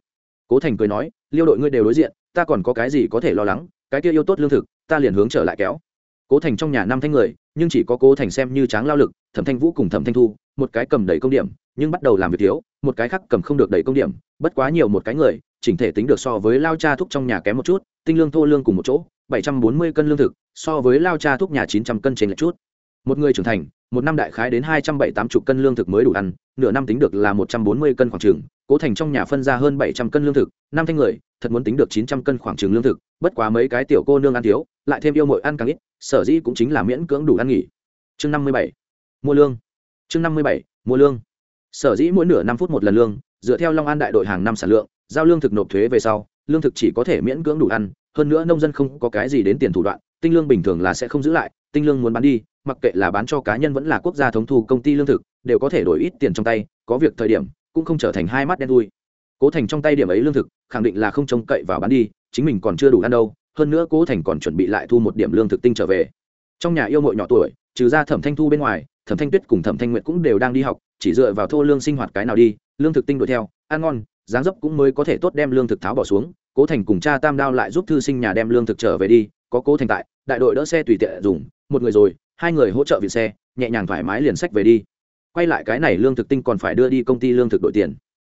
cố thành cười nói, liêu đội ngươi đều đối diện, ta còn có cái gì có thể lo lắng, cái kia yêu tốt lương thực, ta liền hướng trở lại kéo. Cố thành trong nhà năm thanh người, nhưng chỉ có cố thành xem như tráng lao lực, thẩm thanh vũ cùng thẩm thanh thu, một cái cầm đầy công điểm, nhưng bắt đầu làm việc thiếu, một cái khác cầm không được đầy công điểm, bất quá nhiều một cái người, chỉnh thể tính được so với lao cha thúc trong nhà kém một chút, tinh lương thô lương cùng một chỗ, bảy trăm bốn mươi cân lương thực, so với lao cha thúc nhà chín trăm cân trên lệch chút. Một người trưởng thành một năm đại khái đến hai trăm bảy tám chục cân lương thực mới đủ ăn, nửa năm tính được là một trăm bốn mươi cân khoảng trường, cố thành trong nhà phân ra hơn bảy trăm cân lương thực, năm thanh người, thật muốn tính được chín trăm cân khoảng trường lương thực, bất quá mấy cái tiểu cô nương ăn thiếu, lại thêm yêu mội ăn càng ít, sở dĩ cũng chính là miễn cưỡng đủ ăn nghỉ. Chương năm mươi bảy, mua lương. Chương năm mươi bảy, mua lương. Sở dĩ mỗi nửa năm phút một lần lương, dựa theo long an đại đội hàng năm sản lượng, giao lương thực nộp thuế về sau, lương thực chỉ có thể miễn cưỡng đủ ăn, hơn nữa nông dân không có cái gì đến tiền thủ đoạn, tinh lương bình thường là sẽ không giữ lại, tinh lương muốn bán đi mặc kệ là bán cho cá nhân vẫn là quốc gia thống thu công ty lương thực, đều có thể đổi ít tiền trong tay, có việc thời điểm, cũng không trở thành hai mắt đen thui. Cố thành trong tay điểm ấy lương thực, khẳng định là không trông cậy vào bán đi, chính mình còn chưa đủ ăn đâu, hơn nữa cố thành còn chuẩn bị lại thu một điểm lương thực tinh trở về. Trong nhà yêu mội nhỏ tuổi, trừ ra thẩm thanh thu bên ngoài, thẩm thanh tuyết cùng thẩm thanh nguyện cũng đều đang đi học, chỉ dựa vào thô lương sinh hoạt cái nào đi, lương thực tinh đuổi theo, ăn ngon, dáng dấp cũng mới có thể tốt đem lương thực tháo bỏ xuống. Cố thành cùng cha tam đao lại giúp thư sinh nhà đem lương thực trở về đi, có cố thành tại, đại đội đỡ xe tùy tiện dùng, một người rồi hai người hỗ trợ viện xe, nhẹ nhàng thoải mái liền sách về đi. Quay lại cái này lương thực tinh còn phải đưa đi công ty lương thực đội tiền.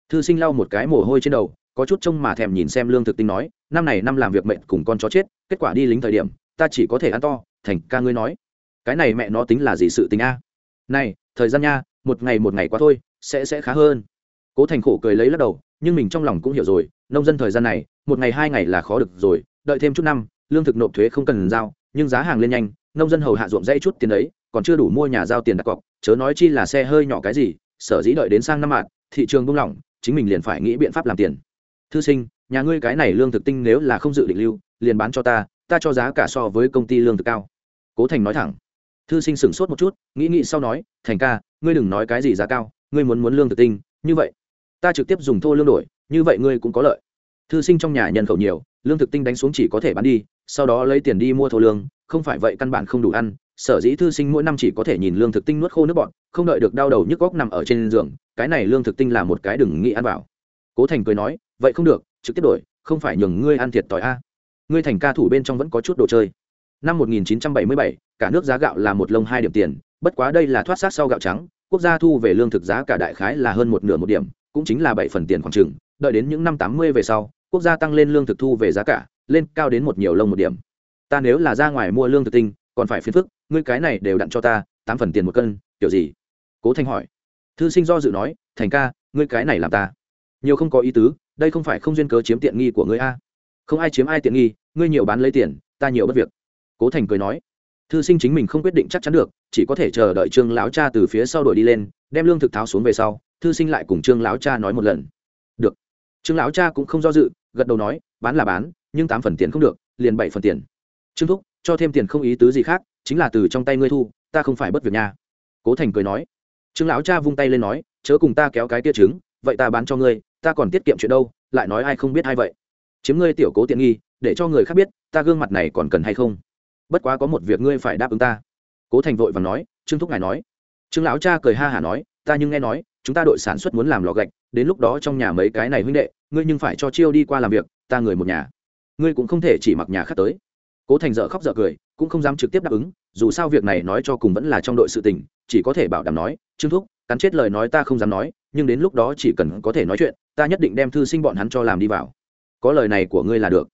Thư sinh lau một cái mồ hôi trên đầu, có chút trông mà thèm nhìn xem lương thực tinh nói, năm này năm làm việc mệnh cùng con chó chết, kết quả đi lính thời điểm, ta chỉ có thể ăn to, thành ca ngươi nói. Cái này mẹ nó tính là gì sự tình a? Này, thời gian nha, một ngày một ngày qua thôi, sẽ sẽ khá hơn. Cố thành khổ cười lấy lắc đầu, nhưng mình trong lòng cũng hiểu rồi, nông dân thời gian này, một ngày hai ngày là khó được rồi, đợi thêm chút năm, lương thực nộp thuế không cần giao, nhưng giá hàng lên nhanh nông dân hầu hạ ruộng dây chút tiền đấy còn chưa đủ mua nhà giao tiền đặt cọc, chớ nói chi là xe hơi nhỏ cái gì, sở dĩ đợi đến sang năm mạng thị trường buông lỏng, chính mình liền phải nghĩ biện pháp làm tiền. Thư sinh, nhà ngươi cái này lương thực tinh nếu là không dự định lưu, liền bán cho ta ta cho giá cả so với công ty lương thực cao. Cố thành nói thẳng. Thư sinh sửng sốt một chút, nghĩ nghĩ sau nói, thành ca, ngươi đừng nói cái gì giá cao, ngươi muốn muốn lương thực tinh, như vậy, ta trực tiếp dùng thô lương đổi, như vậy ngươi cũng có lợi. Thư sinh trong nhà nhân khẩu nhiều, lương thực tinh đánh xuống chỉ có thể bán đi, sau đó lấy tiền đi mua thô lương không phải vậy căn bản không đủ ăn sở dĩ thư sinh mỗi năm chỉ có thể nhìn lương thực tinh nuốt khô nước bọn không đợi được đau đầu nhức góc nằm ở trên giường cái này lương thực tinh là một cái đừng nghĩ ăn vào. Cố thành cười nói vậy không được trực tiếp đổi không phải nhường ngươi ăn thiệt tỏi a. Ngươi thành ca thủ bên trong vẫn có chút đồ chơi. Năm 1977, cả nước giá gạo là một lông hai điểm tiền bất quá đây là thoát sát sau gạo trắng quốc gia thu về lương thực giá cả đại khái là hơn một nửa một điểm cũng chính là bảy phần tiền khoảng trừng đợi đến những năm tám mươi về sau quốc gia tăng lên lương thực thu về giá cả lên cao đến một nhiều lông một điểm ta nếu là ra ngoài mua lương thực tinh, còn phải phiền phức, ngươi cái này đều đặn cho ta, tám phần tiền một cân, kiểu gì? Cố thanh hỏi. Thư sinh do dự nói, thành ca, ngươi cái này làm ta. Nhiều không có ý tứ, đây không phải không duyên cớ chiếm tiện nghi của ngươi a. Không ai chiếm ai tiện nghi, ngươi nhiều bán lấy tiền, ta nhiều bất việc. Cố thành cười nói. Thư sinh chính mình không quyết định chắc chắn được, chỉ có thể chờ đợi trương lão cha từ phía sau đội đi lên, đem lương thực tháo xuống về sau, thư sinh lại cùng trương lão cha nói một lần. Được. Trương lão cha cũng không do dự, gật đầu nói, bán là bán, nhưng tám phần tiền không được, liền bảy phần tiền trương thúc, cho thêm tiền không ý tứ gì khác, chính là từ trong tay ngươi thu, ta không phải bất việc nha cố thành cười nói. Trương lão cha vung tay lên nói, chớ cùng ta kéo cái tia trứng, vậy ta bán cho ngươi, ta còn tiết kiệm chuyện đâu, lại nói ai không biết ai vậy. Chiếm ngươi tiểu cố tiện nghi, để cho người khác biết, ta gương mặt này còn cần hay không? Bất quá có một việc ngươi phải đáp ứng ta. Cố thành vội và nói, trương thúc ngài nói. Trương lão cha cười ha hả nói, ta nhưng nghe nói, chúng ta đội sản xuất muốn làm lò gạch, đến lúc đó trong nhà mấy cái này huynh đệ, ngươi nhưng phải cho chiêu đi qua làm việc, ta người một nhà. Ngươi cũng không thể chỉ mặc nhà khác tới cố thành dợ khóc dợ cười, cũng không dám trực tiếp đáp ứng, dù sao việc này nói cho cùng vẫn là trong đội sự tình, chỉ có thể bảo đảm nói, trương thúc, cắn chết lời nói ta không dám nói, nhưng đến lúc đó chỉ cần có thể nói chuyện, ta nhất định đem thư sinh bọn hắn cho làm đi vào. Có lời này của ngươi là được.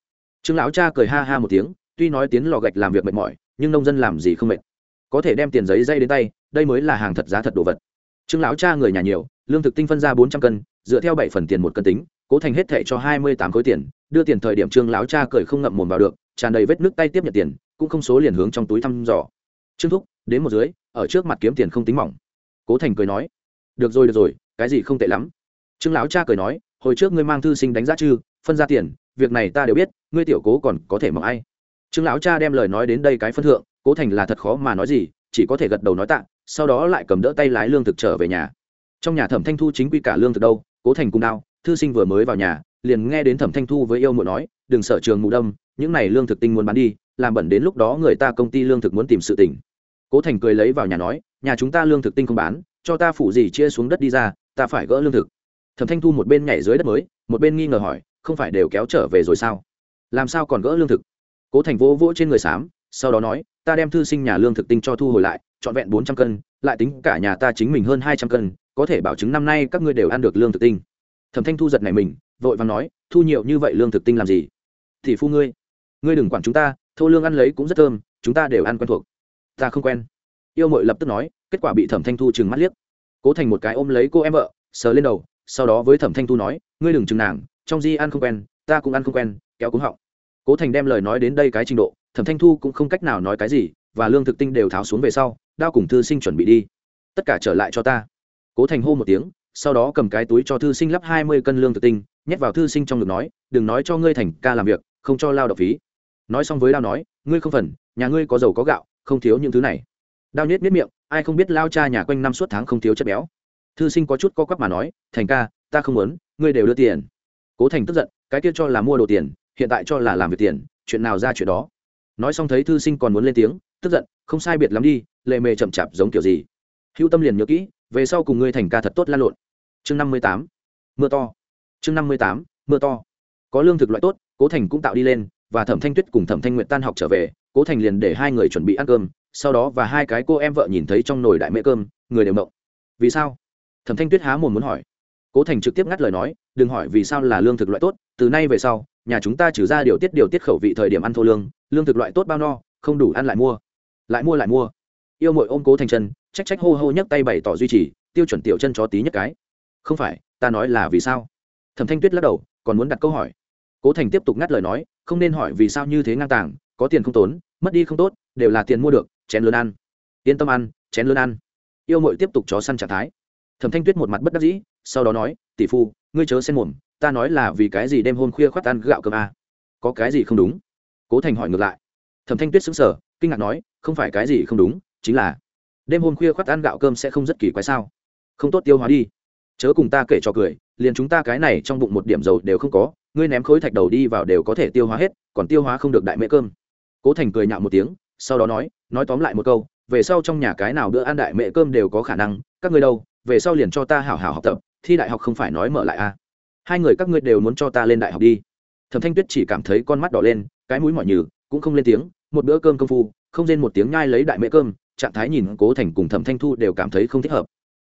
Trương lão cha cười ha ha một tiếng, tuy nói tiến lò gạch làm việc mệt mỏi, nhưng nông dân làm gì không mệt. Có thể đem tiền giấy dây đến tay, đây mới là hàng thật giá thật đồ vật. Trương lão cha người nhà nhiều, lương thực tinh phân ra bốn trăm cân, dựa theo bảy phần tiền một cân tính, cố thành hết thệ cho hai mươi tám khối tiền, đưa tiền thời điểm trương lão cha cười không ngậm mồm vào được tràn đầy vết nước tay tiếp nhận tiền, cũng không số liền hướng trong túi thăm dò. Trương thúc, đến một dưới, ở trước mặt kiếm tiền không tính mỏng. Cố thành cười nói, được rồi được rồi, cái gì không tệ lắm. Trương lão cha cười nói, hồi trước ngươi mang thư sinh đánh giá chư, phân ra tiền, việc này ta đều biết, ngươi tiểu cố còn có thể mong ai? Trương lão cha đem lời nói đến đây cái phân thượng, cố thành là thật khó mà nói gì, chỉ có thể gật đầu nói tạ, sau đó lại cầm đỡ tay lái lương thực trở về nhà. Trong nhà thẩm thanh thu chính quy cả lương thực đâu, cố thành cùng đao, thư sinh vừa mới vào nhà, liền nghe đến thẩm thanh thu với yêu muội nói, đừng sợ trường mù đông những này lương thực tinh muốn bán đi, làm bẩn đến lúc đó người ta công ty lương thực muốn tìm sự tỉnh cố thành cười lấy vào nhà nói, nhà chúng ta lương thực tinh không bán, cho ta phủ gì chia xuống đất đi ra, ta phải gỡ lương thực. Thẩm thanh thu một bên nhảy dưới đất mới, một bên nghi ngờ hỏi, không phải đều kéo trở về rồi sao? Làm sao còn gỡ lương thực? Cố thành vỗ vỗ trên người xám sau đó nói, ta đem thư sinh nhà lương thực tinh cho thu hồi lại, trọn vẹn bốn trăm cân, lại tính cả nhà ta chính mình hơn hai trăm cân, có thể bảo chứng năm nay các ngươi đều ăn được lương thực tinh. Thẩm thanh thu giật này mình, vội và nói, thu nhiều như vậy lương thực tinh làm gì? Thì phu ngươi ngươi đừng quản chúng ta, thô lương ăn lấy cũng rất thơm, chúng ta đều ăn quen thuộc. Ta không quen. Yêu mội lập tức nói, kết quả bị thẩm thanh thu chừng mắt liếc. Cố thành một cái ôm lấy cô em vợ, sờ lên đầu, sau đó với thẩm thanh thu nói, ngươi đừng chừng nàng, trong di ăn không quen, ta cũng ăn không quen, kéo cúng họng. Cố thành đem lời nói đến đây cái trình độ, thẩm thanh thu cũng không cách nào nói cái gì, và lương thực tinh đều tháo xuống về sau, đao cùng thư sinh chuẩn bị đi. Tất cả trở lại cho ta. Cố thành hô một tiếng, sau đó cầm cái túi cho thư sinh lắp hai mươi cân lương thực tinh, nhét vào thư sinh trong ngực nói, đừng nói cho ngươi thành ca làm việc, không cho lao động phí nói xong với đao nói, ngươi không phần, nhà ngươi có dầu có gạo, không thiếu những thứ này. Đao nhét miết miệng, ai không biết lao cha nhà quanh năm suốt tháng không thiếu chất béo. Thư sinh có chút co quắp mà nói, thành ca, ta không muốn, ngươi đều đưa tiền. Cố thành tức giận, cái kia cho là mua đồ tiền, hiện tại cho là làm việc tiền, chuyện nào ra chuyện đó? Nói xong thấy thư sinh còn muốn lên tiếng, tức giận, không sai biệt lắm đi, lệ mề chậm chạp giống kiểu gì? Hữu tâm liền nhớ kỹ, về sau cùng ngươi thành ca thật tốt lan lộn. Chương năm mươi tám, mưa to. Chương năm mươi tám, mưa to. Có lương thực loại tốt, cố thành cũng tạo đi lên và thẩm thanh tuyết cùng thẩm thanh nguyện tan học trở về, cố thành liền để hai người chuẩn bị ăn cơm, sau đó và hai cái cô em vợ nhìn thấy trong nồi đại mễ cơm, người đều mộng vì sao? Thẩm thanh tuyết há mồm muốn hỏi. Cố thành trực tiếp ngắt lời nói, đừng hỏi vì sao là lương thực loại tốt, từ nay về sau, nhà chúng ta trừ ra điều tiết điều tiết khẩu vị thời điểm ăn thô lương lương thực loại tốt bao no, không đủ ăn lại mua. Lại mua lại mua. Yêu mội ôm cố thành chân, trách trách hô hô nhấc tay bày tỏ duy trì, tiêu chuẩn tiểu chân chó tí nhất cái. Không phải, ta nói là vì sao? Thẩm thanh tuyết lắc đầu, còn muốn đặt câu hỏi. Cố thành tiếp tục ngắt lời nói không nên hỏi vì sao như thế ngang tàng, có tiền không tốn, mất đi không tốt, đều là tiền mua được, chén lớn ăn. Yên tâm ăn, chén lớn ăn. Yêu mội tiếp tục chó săn trạng thái. Thẩm thanh tuyết một mặt bất đắc dĩ, sau đó nói, tỷ phu, ngươi chớ xen mồm, ta nói là vì cái gì đêm hôm khuya khoát ăn gạo cơm à? có cái gì không đúng? Cố thành hỏi ngược lại. Thẩm thanh tuyết xứng sở kinh ngạc nói, không phải cái gì không đúng, chính là đêm hôm khuya khoát ăn gạo cơm sẽ không rất kỳ quái sao? Không tốt tiêu hóa đi. Chớ cùng ta kể cho cười, liền chúng ta cái này trong bụng một điểm dầu đều không có ngươi ném khối thạch đầu đi vào đều có thể tiêu hóa hết, còn tiêu hóa không được đại mễ cơm. Cố thành cười nhạo một tiếng, sau đó nói nói tóm lại một câu, về sau trong nhà cái nào bữa ăn đại mễ cơm đều có khả năng, các ngươi đâu, về sau liền cho ta hảo hảo học tập, thi đại học không phải nói mở lại à. Hai người các ngươi đều muốn cho ta lên đại học đi. Thẩm thanh tuyết chỉ cảm thấy con mắt đỏ lên, cái mũi mỏi nhừ, cũng không lên tiếng, một bữa cơm công phu, không rên một tiếng nhai lấy đại mễ cơm, trạng thái nhìn cố thành cùng thẩm thanh thu đều cảm thấy không thích hợp.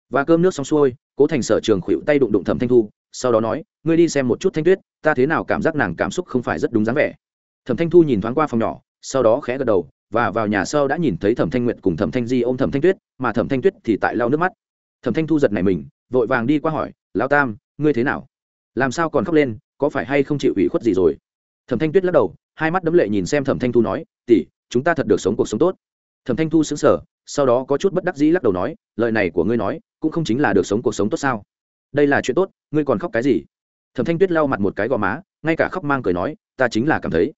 Và cơm nước xong xuôi cố thành sở trường khuỵu tay đụng đụng thẩm thanh thu, sau đó nói, ngươi đi xem một chút thanh tuyết, ta thế nào cảm giác nàng cảm xúc không phải rất đúng dáng vẻ. Thẩm thanh thu nhìn thoáng qua phòng nhỏ, sau đó khẽ gật đầu, và vào nhà sau đã nhìn thấy thẩm thanh nguyệt cùng thẩm thanh di ôm thẩm thanh tuyết, mà thẩm thanh tuyết thì tại lau nước mắt. Thẩm thanh thu giật này mình, vội vàng đi qua hỏi, lão tam, ngươi thế nào? Làm sao còn khóc lên? Có phải hay không chịu ủy khuất gì rồi? Thẩm thanh tuyết lắc đầu, hai mắt đấm lệ nhìn xem thẩm thanh thu nói, tỷ, chúng ta thật được sống cuộc sống tốt thẩm thanh thu xứng sở sau đó có chút bất đắc dĩ lắc đầu nói, lời này của ngươi nói, cũng không chính là được sống cuộc sống tốt sao? Đây là chuyện tốt, ngươi còn khóc cái gì? Thẩm thanh tuyết lau mặt một cái gò má, ngay cả khóc mang cười nói, ta chính là cảm thấy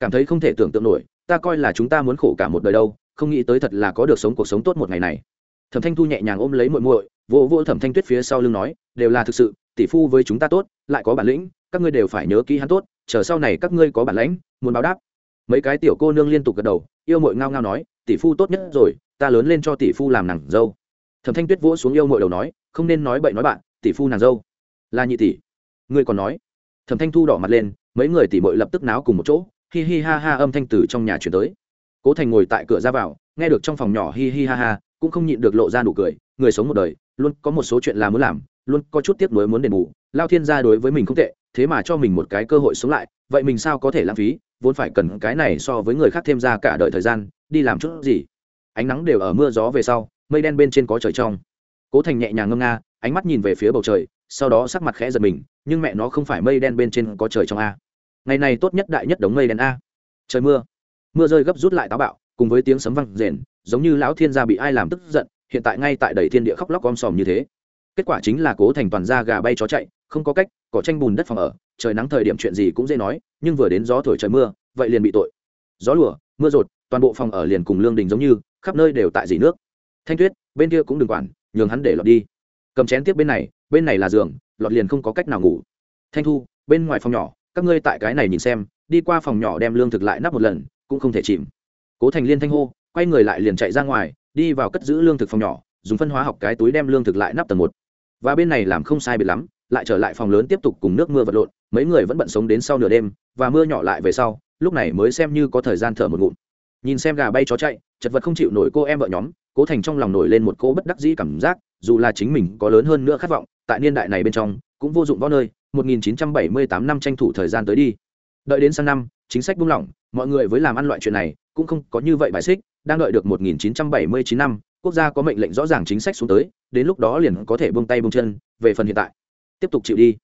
cảm thấy không thể tưởng tượng nổi, ta coi là chúng ta muốn khổ cả một đời đâu, không nghĩ tới thật là có được sống cuộc sống tốt một ngày này. Thẩm thanh thu nhẹ nhàng ôm lấy muội muội, vỗ vỗ thẩm thanh tuyết phía sau lưng nói, đều là thực sự, tỷ phu với chúng ta tốt, lại có bản lĩnh, các ngươi đều phải nhớ kỹ hắn tốt, chờ sau này các ngươi có bản lãnh, muốn báo đáp. Mấy cái tiểu cô nương liên tục gật đầu, yêu mội ngao ngao nói tỷ phu tốt nhất rồi, ta lớn lên cho tỷ phu làm nàng dâu. Thẩm thanh tuyết vỗ xuống yêu mội đầu nói, không nên nói bậy nói bạn, tỷ phu nàng dâu. Là nhị tỷ, ngươi còn nói. Thẩm thanh thu đỏ mặt lên, mấy người tỷ mội lập tức náo cùng một chỗ, hi hi ha ha âm thanh từ trong nhà chuyển tới. Cố thành ngồi tại cửa ra vào, nghe được trong phòng nhỏ hi hi ha ha, cũng không nhịn được lộ ra nụ cười, người sống một đời, luôn có một số chuyện là muốn làm, luôn có chút tiếc nuối muốn đền bù. Lao thiên gia đối với mình không tệ, thế mà cho mình một cái cơ hội sống lại, vậy mình sao có thể lãng phí, vốn phải cần cái này so với người khác thêm ra cả đời thời gian đi làm chút gì. Ánh nắng đều ở mưa gió về sau, mây đen bên trên có trời trong. Cố thành nhẹ nhàng ngâm nga, ánh mắt nhìn về phía bầu trời, sau đó sắc mặt khẽ giật mình, nhưng mẹ nó không phải mây đen bên trên có trời trong a. Ngày này tốt nhất đại nhất đống mây đen a. Trời mưa. Mưa rơi gấp rút lại táo bạo, cùng với tiếng sấm văng rền, giống như lão thiên gia bị ai làm tức giận, hiện tại ngay tại đầy thiên địa khóc lóc om sòm như thế. Kết quả chính là cố thành toàn ra gà bay chó chạy, không có cách, cỏ tranh bùn đất phòng ở, trời nắng thời điểm chuyện gì cũng dễ nói, nhưng vừa đến gió thổi trời mưa, vậy liền bị tội. Gió lùa, mưa rột toàn bộ phòng ở liền cùng lương đình giống như, khắp nơi đều tại dỉ nước. Thanh tuyết, bên kia cũng đừng quản, nhường hắn để lọt đi. Cầm chén tiếp bên này bên này là giường, lọt liền không có cách nào ngủ. Thanh thu, bên ngoài phòng nhỏ, các ngươi tại cái này nhìn xem, đi qua phòng nhỏ đem lương thực lại nắp một lần, cũng không thể chìm. Cố thành liên thanh hô, quay người lại liền chạy ra ngoài, đi vào cất giữ lương thực phòng nhỏ, dùng phân hóa học cái túi đem lương thực lại nắp tầng một. Và bên này làm không sai biệt lắm, lại trở lại phòng lớn tiếp tục cùng nước mưa vật lộn, mấy người vẫn bận sống đến sau nửa đêm, và mưa nhỏ lại về sau, lúc này mới xem như có thời gian thở một ngụm nhìn xem gà bay chó chạy, chật vật không chịu nổi cô em vợ nhóm, cố thành trong lòng nổi lên một cô bất đắc dĩ cảm giác, dù là chính mình có lớn hơn nữa khát vọng, tại niên đại này bên trong, cũng vô dụng võ nơi 1978 năm tranh thủ thời gian tới đi. Đợi đến sang năm, chính sách buông lỏng, mọi người với làm ăn loại chuyện này, cũng không có như vậy bài xích, đang đợi được 1979 năm, quốc gia có mệnh lệnh rõ ràng chính sách xuống tới, đến lúc đó liền có thể buông tay buông chân, về phần hiện tại. Tiếp tục chịu đi.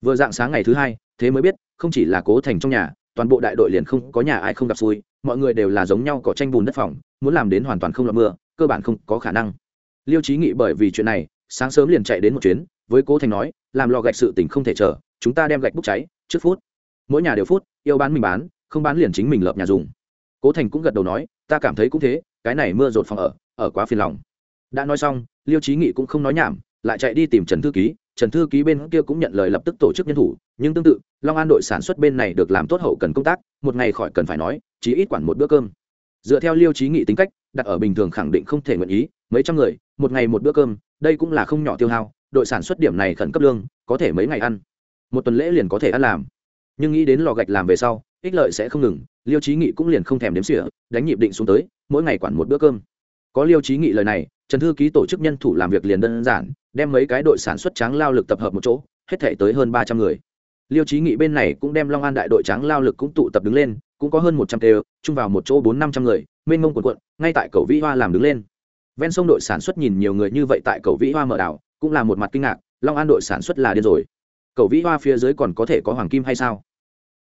Vừa dạng sáng ngày thứ hai, thế mới biết, không chỉ là cố thành trong nhà, toàn bộ đại đội liền không có nhà ai không gặp xui mọi người đều là giống nhau có tranh bùn đất phòng muốn làm đến hoàn toàn không lọt mưa, cơ bản không có khả năng. Liêu trí nghị bởi vì chuyện này, sáng sớm liền chạy đến một chuyến, với cố thành nói, làm lò gạch sự tình không thể chờ, chúng ta đem gạch bốc cháy, trước phút. Mỗi nhà đều phút, yêu bán mình bán, không bán liền chính mình lợp nhà dùng. Cố thành cũng gật đầu nói, ta cảm thấy cũng thế, cái này mưa rột phòng ở ở quá phiền lòng. Đã nói xong, liêu trí nghị cũng không nói nhảm, lại chạy đi tìm trần thư ký, trần thư ký bên kia cũng nhận lời lập tức tổ chức nhân thủ, nhưng tương tự, long an đội sản xuất bên này được làm tốt hậu cần công tác, một ngày khỏi cần phải nói chỉ ít quản một bữa cơm. Dựa theo liêu trí nghị tính cách, đặt ở bình thường khẳng định không thể nguyện ý, mấy trăm người, một ngày một bữa cơm, đây cũng là không nhỏ tiêu hao, đội sản xuất điểm này khẩn cấp lương, có thể mấy ngày ăn. Một tuần lễ liền có thể ăn làm. Nhưng nghĩ đến lò gạch làm về sau, ích lợi sẽ không ngừng, liêu trí nghị cũng liền không thèm đếm xỉa, đánh nhịp định xuống tới, mỗi ngày quản một bữa cơm. Có liêu trí nghị lời này, trần thư ký tổ chức nhân thủ làm việc liền đơn giản, đem mấy cái đội sản xuất tráng lao lực tập hợp một chỗ, hết thể tới hơn ba trăm người. Liêu trí nghị bên này cũng đem long an đại đội tráng lao lực cũng tụ tập đứng lên cũng có hơn một trăm tê chung vào một chỗ bốn năm trăm người, mênh mông quần quận ngay tại cầu vĩ hoa làm đứng lên. Ven sông đội sản xuất nhìn nhiều người như vậy tại cầu vĩ hoa mở đảo, cũng là một mặt kinh ngạc, long an đội sản xuất là điên rồi. Cầu vĩ hoa phía dưới còn có thể có hoàng kim hay sao?